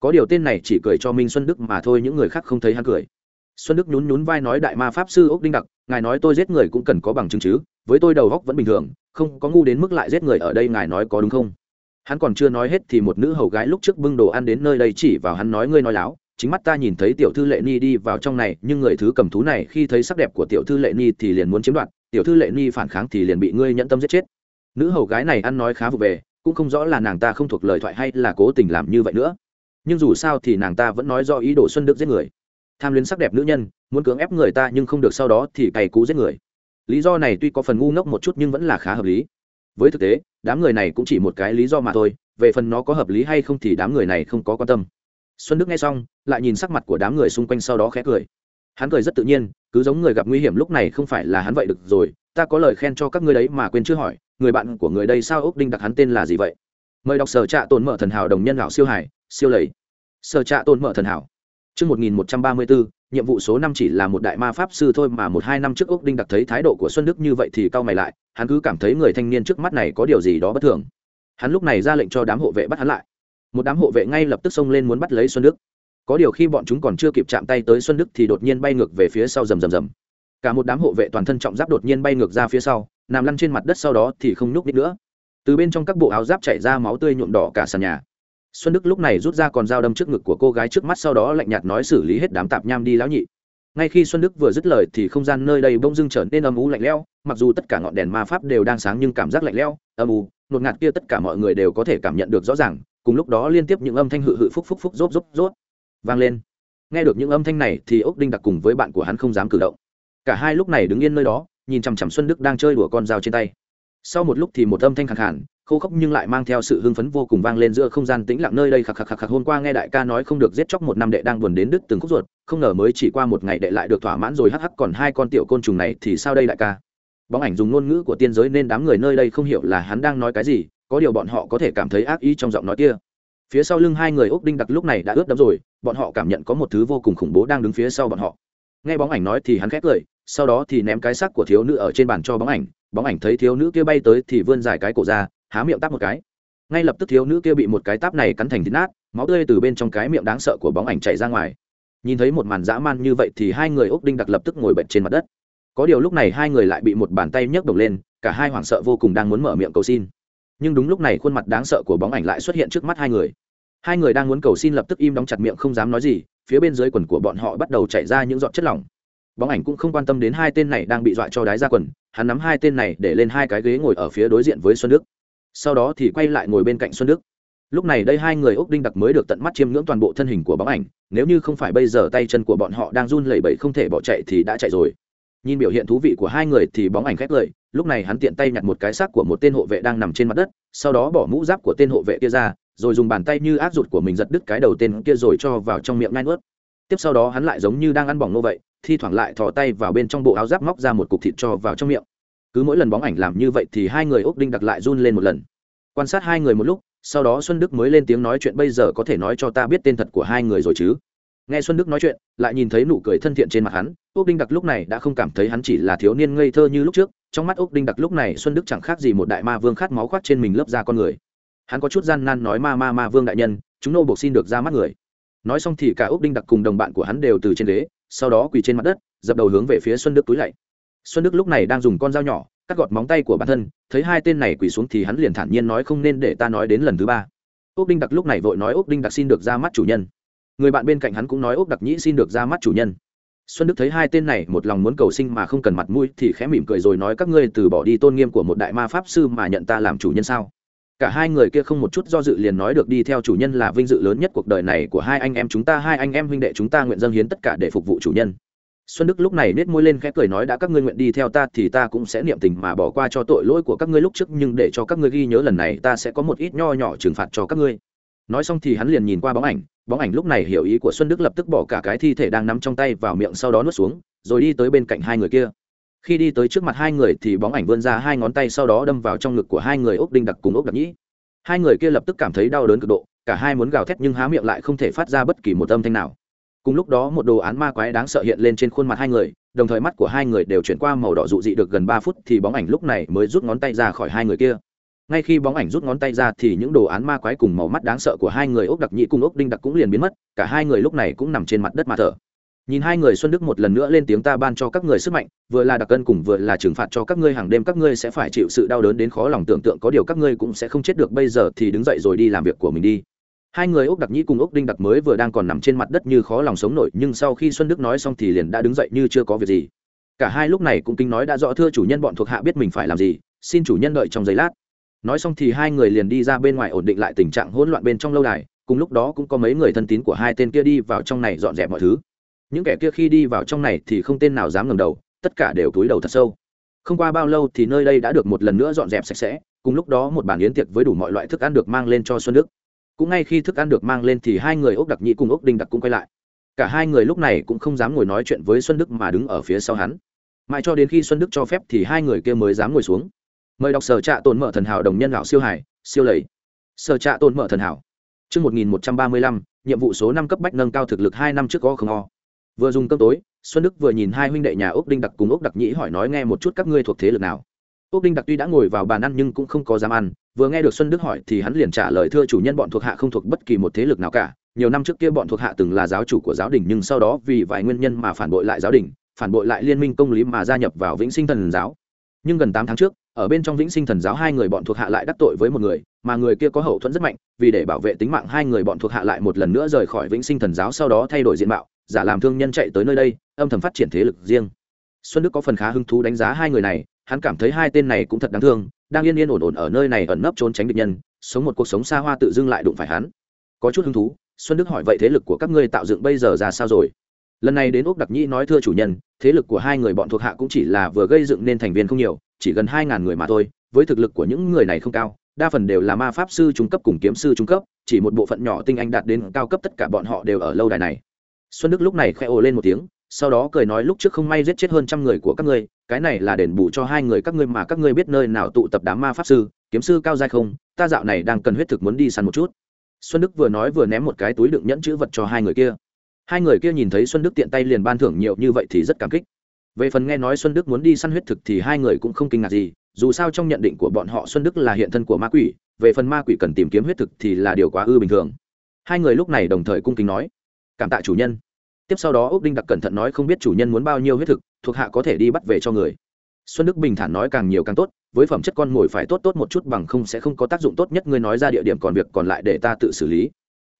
Có điều tên này chỉ cười cho minh xuân đức mà thôi, những người khác không thấy hắn cười xuân đức nhún nhún vai nói đại ma pháp sư ốc đinh đặc, ngài nói tôi giết người cũng cần có bằng chứng chứ, với tôi đầu góc vẫn bình thường, không có ngu đến mức lại giết người ở đây ngài nói có đúng không? Hắn còn chưa nói hết thì một nữ hầu gái lúc trước bưng đồ ăn đến nơi đây chỉ vào hắn nói, ngươi nói láo, chính mắt ta nhìn thấy tiểu thư lệ ni đi vào trong này, nhưng người thứ cầm thú này khi thấy sắc đẹp của tiểu thư lệ ni thì liền muốn chiếm đoạt, tiểu thư lệ ni phản kháng thì liền bị ngươi nhẫn tâm giết chết. Nữ hầu gái này ăn nói khá vụ về, cũng không rõ là nàng ta không thuộc lời thoại hay là cố tình làm như vậy nữa. Nhưng dù sao thì nàng ta vẫn nói do ý đồ xuân đức giết người tham luyến sắc đẹp nữ nhân, muốn cưỡng ép người ta nhưng không được sau đó thì cày cú giết người. Lý do này tuy có phần ngu ngốc một chút nhưng vẫn là khá hợp lý. Với thực tế, đám người này cũng chỉ một cái lý do mà thôi, về phần nó có hợp lý hay không thì đám người này không có quan tâm. Xuân đức nghe xong, lại nhìn sắc mặt của đám người xung quanh sau đó khẽ cười. Hắn cười rất tự nhiên, cứ giống người gặp nguy hiểm lúc này không phải là hắn vậy được rồi, ta có lời khen cho các ngươi đấy mà quên chưa hỏi, người bạn của người đây sao ốc đinh đặt hắn tên là gì vậy? Mời đọc sở trạ tồn mở thần hảo đồng nhân lão siêu hải, siêu lầy. Sở trạ tồn mở thần hảo. Trước 1134, nhiệm vụ số năm chỉ là một đại ma pháp sư thôi mà một hai năm trước Úc đinh đặc thấy thái độ của xuân đức như vậy thì cau mày lại hắn cứ cảm thấy người thanh niên trước mắt này có điều gì đó bất thường. Hắn lúc này ra lệnh cho đám hộ vệ bắt hắn lại. Một đám hộ vệ ngay lập tức xông lên muốn bắt lấy xuân đức. Có điều khi bọn chúng còn chưa kịp chạm tay tới xuân đức thì đột nhiên bay ngược về phía sau rầm rầm rầm. Cả một đám hộ vệ toàn thân trọng giáp đột nhiên bay ngược ra phía sau nằm lăn trên mặt đất sau đó thì không nhúc nhích nữa. Từ bên trong các bộ áo giáp chảy ra máu tươi nhuộm đỏ cả sàn nhà xuân đức lúc này rút ra con dao đâm trước ngực của cô gái trước mắt, sau đó lạnh nhạt nói xử lý hết đám tạp nham đi lão nhị. Ngay khi xuân đức vừa dứt lời thì không gian nơi đây bỗng dưng trở nên âm u lạnh lẽo, mặc dù tất cả ngọn đèn ma pháp đều đang sáng nhưng cảm giác lạnh lẽo, âm u, ngột ngạt kia tất cả mọi người đều có thể cảm nhận được rõ ràng, cùng lúc đó liên tiếp những âm thanh hự hự phúc phúc phúc rốt rốt rốt vang lên. Nghe được những âm thanh này thì ốc đinh đặc cùng với bạn của hắn không dám cử động. Cả hai lúc này đứng yên nơi đó, nhìn chằm chằm xuân đức đang chơi đùa con dao trên tay. Sau một lúc thì một âm thanh khẳng khản khô khốc nhưng lại mang theo sự hưng phấn vô cùng vang lên giữa không gian tĩnh lặng nơi đây khạc khạc khạc khạc. Hôm qua nghe đại ca nói không được giết chóc một năm đệ đang buồn đến đứt từng khúc ruột, không ngờ mới chỉ qua một ngày đệ lại được thỏa mãn rồi hắc hắc, còn hai con tiểu côn trùng này thì sao đây đại ca? Bóng ảnh dùng ngôn ngữ của tiên giới nên đám người nơi đây không hiểu là hắn đang nói cái gì, có điều bọn họ có thể cảm thấy ác ý trong giọng nói kia. Phía sau lưng hai người ốc đinh đặc lúc này đã ướt đẫm rồi, bọn họ cảm nhận có một thứ vô cùng khủng bố đang đứng phía sau bọn họ. Nghe bóng ảnh nói thì hắn khét cười, sau đó thì ném cái xác của thiếu nữ ở trên bàn cho bóng ảnh. Bóng ảnh thấy thiếu nữ kia bay tới thì vươn dài cái cổ ra há miệng tắp một cái. Ngay lập tức thiếu nữ kia bị một cái táp này cắn thành thịt nát, máu tươi từ bên trong cái miệng đáng sợ của bóng ảnh chảy ra ngoài. Nhìn thấy một màn dã man như vậy thì hai người ốc đinh đặc lập tức ngồi bệnh trên mặt đất. Có điều lúc này hai người lại bị một bàn tay nhấc đồng lên, cả hai hoảng sợ vô cùng đang muốn mở miệng cầu xin. Nhưng đúng lúc này khuôn mặt đáng sợ của bóng ảnh lại xuất hiện trước mắt hai người. Hai người đang muốn cầu xin lập tức im đóng chặt miệng không dám nói gì, phía bên dưới quần của bọn họ bắt đầu chảy ra những giọt chất lỏng. Bóng ảnh cũng không quan tâm đến hai tên này đang bị dọa cho đái ra quần, hắn nắm hai tên này để lên hai cái ghế ngồi ở phía đối diện với xuân đức sau đó thì quay lại ngồi bên cạnh xuân đức. Lúc này đây hai người ốc đinh đặc mới được tận mắt chiêm ngưỡng toàn bộ thân hình của bóng ảnh, nếu như không phải bây giờ tay chân của bọn họ đang run lẩy bẩy không thể bỏ chạy thì đã chạy rồi. Nhìn biểu hiện thú vị của hai người thì bóng ảnh khét lời lúc này hắn tiện tay nhặt một cái xác của một tên hộ vệ đang nằm trên mặt đất, sau đó bỏ mũ giáp của tên hộ vệ kia ra, rồi dùng bàn tay như áp rụt của mình giật đứt cái đầu tên kia rồi cho vào trong miệng ngai nuốt. Tiếp sau đó hắn lại giống như đang ăn bỏng nô vậy, thi thoảng lại thò tay vào bên trong bộ áo giáp móc ra một cục thịt cho vào trong miệng cứ mỗi lần bóng ảnh làm như vậy thì hai người ốc đinh đặc lại run lên một lần. Quan sát hai người một lúc, sau đó xuân đức mới lên tiếng nói chuyện, bây giờ có thể nói cho ta biết tên thật của hai người rồi chứ? Nghe xuân đức nói chuyện, lại nhìn thấy nụ cười thân thiện trên mặt hắn ốc đinh đặc lúc này đã không cảm thấy hắn chỉ là thiếu niên ngây thơ như lúc trước, trong mắt ốc đinh đặc lúc này xuân đức chẳng khác gì một đại ma vương khát máu khoác trên mình lớp da con người. Hắn có chút gian nan nói, ma ma ma vương đại nhân, chúng nô buộc xin được ra mắt người. Nói xong thì cả ốc đinh đặc cùng đồng bạn của hắn đều từ trên ghế, sau đó quỳ trên mặt đất, dập đầu hướng về phía xuân đức túi lạy xuân đức lúc này đang dùng con dao nhỏ, cắt gọt móng tay của bản thân, thấy hai tên này quỳ xuống thì hắn liền thản nhiên nói không nên để ta nói đến lần thứ ba. Ốc đinh đặc lúc này vội nói ốc đinh đặc xin được ra mắt chủ nhân. Người bạn bên cạnh hắn cũng nói ốc đặc nhĩ xin được ra mắt chủ nhân. Xuân đức thấy hai tên này một lòng muốn cầu sinh mà không cần mặt mũi thì khẽ mỉm cười rồi nói các ngươi từ bỏ đi tôn nghiêm của một đại ma pháp sư mà nhận ta làm chủ nhân sao? Cả hai người kia không một chút do dự liền nói được đi theo chủ nhân là vinh dự lớn nhất cuộc đời này của hai anh em chúng ta, hai anh em huynh đệ chúng ta nguyện dâng hiến tất cả để phục vụ chủ nhân xuân đức lúc này nết môi lên khẽ cười nói, đã các ngươi nguyện đi theo ta thì ta cũng sẽ niệm tình mà bỏ qua cho tội lỗi của các ngươi lúc trước, nhưng để cho các ngươi ghi nhớ lần này, ta sẽ có một ít nho nhỏ trừng phạt cho các ngươi. Nói xong thì hắn liền nhìn qua bóng ảnh. Bóng ảnh lúc này hiểu ý của xuân đức lập tức bỏ cả cái thi thể đang nắm trong tay vào miệng sau đó nuốt xuống, rồi đi tới bên cạnh hai người kia. Khi đi tới trước mặt hai người thì bóng ảnh vươn ra hai ngón tay sau đó đâm vào trong ngực của hai người ốc đinh đặc cùng ốc đặc nhĩ. Hai người kia lập tức cảm thấy đau đớn cực độ, cả hai muốn gào thét nhưng há miệng lại không thể phát ra bất kỳ một âm thanh nào cùng lúc đó một đồ án ma quái đáng sợ hiện lên trên khuôn mặt hai người, đồng thời mắt của hai người đều chuyển qua màu đỏ dụ dị được gần ba phút thì bóng ảnh lúc này mới rút ngón tay ra khỏi hai người kia. Ngay khi bóng ảnh rút ngón tay ra thì những đồ án ma quái cùng màu mắt đáng sợ của hai người ốc đặc nhĩ cùng ốc đinh đặc cũng liền biến mất, cả hai người lúc này cũng nằm trên mặt đất mà thở. Nhìn hai người xuân đức một lần nữa lên tiếng ta ban cho các người sức mạnh, vừa là đặc cân cùng vừa là trừng phạt cho các ngươi hàng đêm các ngươi sẽ phải chịu sự đau đớn đến khó lòng tưởng tượng, có điều các ngươi cũng sẽ không chết được, bây giờ thì đứng dậy rồi đi làm việc của mình đi hai người ốc đặc nhĩ cùng ốc đinh đặc mới vừa đang còn nằm trên mặt đất như khó lòng sống nổi, nhưng sau khi xuân đức nói xong thì liền đã đứng dậy như chưa có việc gì. Cả hai lúc này cũng kinh nói đã rõ thưa chủ nhân bọn thuộc hạ biết mình phải làm gì, xin chủ nhân đợi trong giây lát. Nói xong thì hai người liền đi ra bên ngoài ổn định lại tình trạng hỗn loạn bên trong lâu đài, cùng lúc đó cũng có mấy người thân tín của hai tên kia đi vào trong này dọn dẹp mọi thứ. Những kẻ kia khi đi vào trong này thì không tên nào dám ngầm đầu, tất cả đều túi đầu thật sâu. Không qua bao lâu thì nơi đây đã được một lần nữa dọn dẹp sạch sẽ, cùng lúc đó một bàn yến tiệc với đủ mọi loại thức ăn được mang lên cho xuân đức cũng ngay khi thức ăn được mang lên thì hai người ốc đặc nhĩ cùng ốc đinh đặc cũng quay lại. Cả hai người lúc này cũng không dám ngồi nói chuyện với xuân đức mà đứng ở phía sau hắn. Mãi cho đến khi xuân đức cho phép thì hai người kia mới dám ngồi xuống. Mời đọc sở trạ tồn mở thần hảo đồng nhân lão siêu hải siêu lầy. Sở trạ tồn mở thần hảo. Trước 1135, nhiệm vụ số năm cấp bách nâng cao thực lực hai năm trước có không o. Vừa dùng cơm tối, Xuân Đức vừa nhìn hai huynh đệ nhà Úc Đinh Đặc cùng Úc Đặc Nhĩ hỏi nói nghe một chút các ngươi thuộc thế lực nào. Úc Đinh Đặc tuy đã ngồi vào bàn ăn nhưng cũng không có dám ăn, vừa nghe được Xuân Đức hỏi thì hắn liền trả lời thưa chủ nhân bọn thuộc hạ không thuộc bất kỳ một thế lực nào cả. Nhiều năm trước kia bọn thuộc hạ từng là giáo chủ của giáo đình nhưng sau đó vì vài nguyên nhân mà phản bội lại giáo đình, phản bội lại liên minh công lý mà gia nhập vào Vĩnh Sinh Thần giáo. Nhưng gần tám tháng trước, ở bên trong vĩnh sinh thần giáo hai người bọn thuộc hạ lại đắc tội với một người mà người kia có hậu thuẫn rất mạnh vì để bảo vệ tính mạng hai người bọn thuộc hạ lại một lần nữa rời khỏi vĩnh sinh thần giáo sau đó thay đổi diện mạo giả làm thương nhân chạy tới nơi đây âm thầm phát triển thế lực riêng xuân đức có phần khá hứng thú đánh giá hai người này hắn cảm thấy hai tên này cũng thật đáng thương, đang yên yên ổn ổn ở nơi này ẩn nấp trốn tránh địch nhân, sống một cuộc sống xa hoa tự dưng lại đụng phải hắn. Có chút hứng thú, xuân đức hỏi vậy thế lực của các ngươi tạo dựng bây giờ ra sao rồi? Lần này đến úc đặc nhĩ nói thưa chủ nhân, thế lực của hai người bọn thuộc hạ cũng chỉ là vừa gây dựng nên thành viên không nhiều, chỉ gần hai ngàn người mà thôi, với thực lực của những người này không cao, đa phần đều là ma pháp sư trung cấp cùng kiếm sư trung cấp, chỉ một bộ phận nhỏ tinh anh đạt đến cao cấp tất cả bọn họ đều ở lâu đài này. Xuân đức lúc này khoe ồ lên một tiếng sau đó cười nói lúc trước không may giết chết hơn trăm người của các ngươi, cái này là đền bù cho hai người các ngươi mà các ngươi biết nơi nào tụ tập đám ma pháp sư, kiếm sư cao dai không, ta dạo này đang cần huyết thực muốn đi săn một chút. Xuân đức vừa nói vừa ném một cái túi đựng nhẫn chữ vật cho hai người kia. Hai người kia nhìn thấy xuân đức tiện tay liền ban thưởng nhiều như vậy thì rất cảm kích. Về phần nghe nói xuân đức muốn đi săn huyết thực thì hai người cũng không kinh ngạc gì, dù sao trong nhận định của bọn họ xuân đức là hiện thân của ma quỷ, về phần ma quỷ cần tìm kiếm huyết thực thì là điều quá ư bình thường. Hai người lúc này đồng thời cung kính nói, cảm tạ chủ nhân tiếp sau đó ốc đinh đặc cẩn thận nói không biết chủ nhân muốn bao nhiêu huyết thực, thuộc hạ có thể đi bắt về cho người. Xuân đức bình thản nói càng nhiều càng tốt, với phẩm chất con mồi phải tốt tốt một chút bằng không sẽ không có tác dụng tốt nhất, ngươi nói ra địa điểm còn việc còn lại để ta tự xử lý.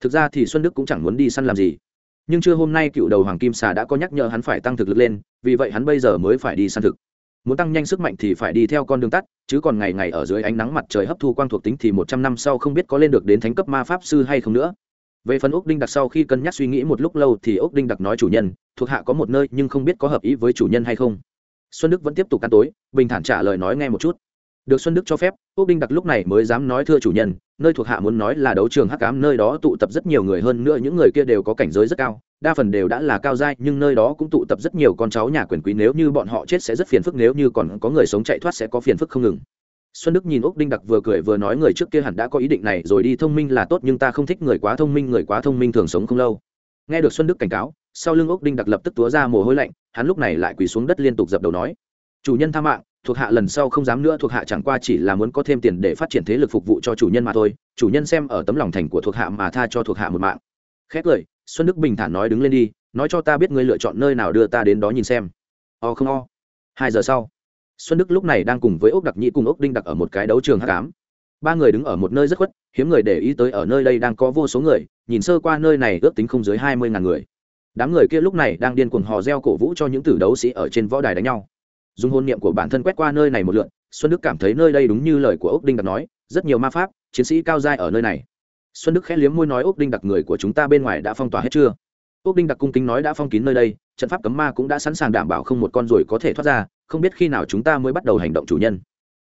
Thực ra thì xuân đức cũng chẳng muốn đi săn làm gì. Nhưng trưa hôm nay cựu đầu hoàng kim xà đã có nhắc nhở hắn phải tăng thực lực lên, vì vậy hắn bây giờ mới phải đi săn thực. Muốn tăng nhanh sức mạnh thì phải đi theo con đường tắt, chứ còn ngày ngày ở dưới ánh nắng mặt trời hấp thu quang thuộc tính thì một trăm năm sau không biết có lên được đến thánh cấp ma pháp sư hay không nữa về phần úc đinh đặc sau khi cân nhắc suy nghĩ một lúc lâu thì úc đinh đặc nói chủ nhân, thuộc hạ có một nơi nhưng không biết có hợp ý với chủ nhân hay không. Xuân đức vẫn tiếp tục ăn tối, bình thản trả lời nói nghe một chút. Được xuân đức cho phép, úc đinh đặc lúc này mới dám nói thưa chủ nhân, nơi thuộc hạ muốn nói là đấu trường hắc cám nơi đó tụ tập rất nhiều người hơn nữa những người kia đều có cảnh giới rất cao, đa phần đều đã là cao giai, nhưng nơi đó cũng tụ tập rất nhiều con cháu nhà quyền quý, nếu như bọn họ chết sẽ rất phiền phức, nếu như còn có người sống chạy thoát sẽ có phiền phức không ngừng xuân đức nhìn úc đinh đặc vừa cười vừa nói người trước kia hẳn đã có ý định này rồi đi thông minh là tốt nhưng ta không thích người quá thông minh, người quá thông minh thường sống không lâu. Nghe được xuân đức cảnh cáo, sau lưng úc đinh đặc lập tức túa ra mồ hôi lạnh, hắn lúc này lại quỳ xuống đất liên tục dập đầu nói, chủ nhân tha mạng, thuộc hạ lần sau không dám nữa, thuộc hạ chẳng qua chỉ là muốn có thêm tiền để phát triển thế lực phục vụ cho chủ nhân mà thôi, chủ nhân xem ở tấm lòng thành của thuộc hạ mà tha cho thuộc hạ một mạng. Khét lời, xuân đức bình thản nói đứng lên đi, nói cho ta biết ngươi lựa chọn nơi nào đưa ta đến đó nhìn xem. O không o. Hai giờ sau xuân đức lúc này đang cùng với ốc đặc nhĩ cùng ốc đinh đặc ở một cái đấu trường h tám ba người đứng ở một nơi rất khuất, hiếm người để ý tới ở nơi đây đang có vô số người, nhìn sơ qua nơi này ước tính không dưới hai mươi ngàn người. Đám người kia lúc này đang điên cuồng hò reo cổ vũ cho những tử đấu sĩ ở trên võ đài đánh nhau. Dùng hôn niệm của bản thân quét qua nơi này một lượn, xuân đức cảm thấy nơi đây đúng như lời của ốc đinh đặc nói, rất nhiều ma pháp, chiến sĩ cao giai ở nơi này. Xuân đức khẽ liếm môi nói ốc đinh đặc, người của chúng ta bên ngoài đã phong tỏa hết chưa? Ốc đinh đặc cung kính nói, đã phong kín nơi đây trận pháp cấm ma cũng đã sẵn sàng đảm bảo không một con ruồi có thể thoát ra, không biết khi nào chúng ta mới bắt đầu hành động chủ nhân.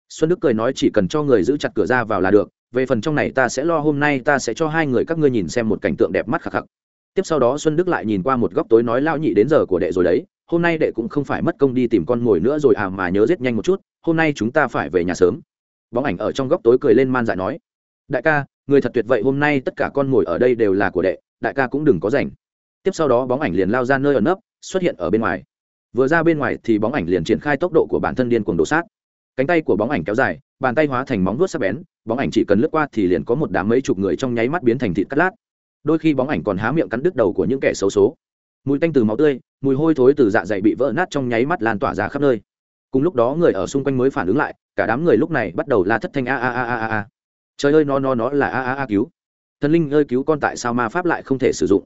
Xuân đức cười nói, chỉ cần cho người giữ chặt cửa ra vào là được, về phần trong này ta sẽ lo, hôm nay ta sẽ cho hai người các ngươi nhìn xem một cảnh tượng đẹp mắt khắc khắc. Tiếp sau đó xuân đức lại nhìn qua một góc tối nói lao nhị đến giờ của đệ rồi đấy, hôm nay đệ cũng không phải mất công đi tìm con mồi nữa rồi à mà nhớ giết nhanh một chút, hôm nay chúng ta phải về nhà sớm. Bóng ảnh ở trong góc tối cười lên man dại nói, đại ca, người thật tuyệt vậy hôm nay tất cả con mồi ở đây đều là của đệ, đại ca cũng đừng có rảnh. Tiếp sau đó bóng ảnh liền lao ra nơi ẩn nấp xuất hiện ở bên ngoài. Vừa ra bên ngoài thì bóng ảnh liền triển khai tốc độ của bản thân điên cuồng đổ sát. Cánh tay của bóng ảnh kéo dài, bàn tay hóa thành móng vuốt sắc bén, bóng ảnh chỉ cần lướt qua thì liền có một đám mấy chục người trong nháy mắt biến thành thịt cắt lát. Đôi khi bóng ảnh còn há miệng cắn đứt đầu của những kẻ xấu số. Mùi tanh từ máu tươi, mùi hôi thối từ dạ dày bị vỡ nát trong nháy mắt lan tỏa ra khắp nơi. Cùng lúc đó người ở xung quanh mới phản ứng lại, cả đám người lúc này bắt đầu la thất thanh a a a a a a. Trời ơi, nó nó nó là a a a cứu. Thần linh ơi, cứu con tại sao ma pháp lại không thể sử dụng?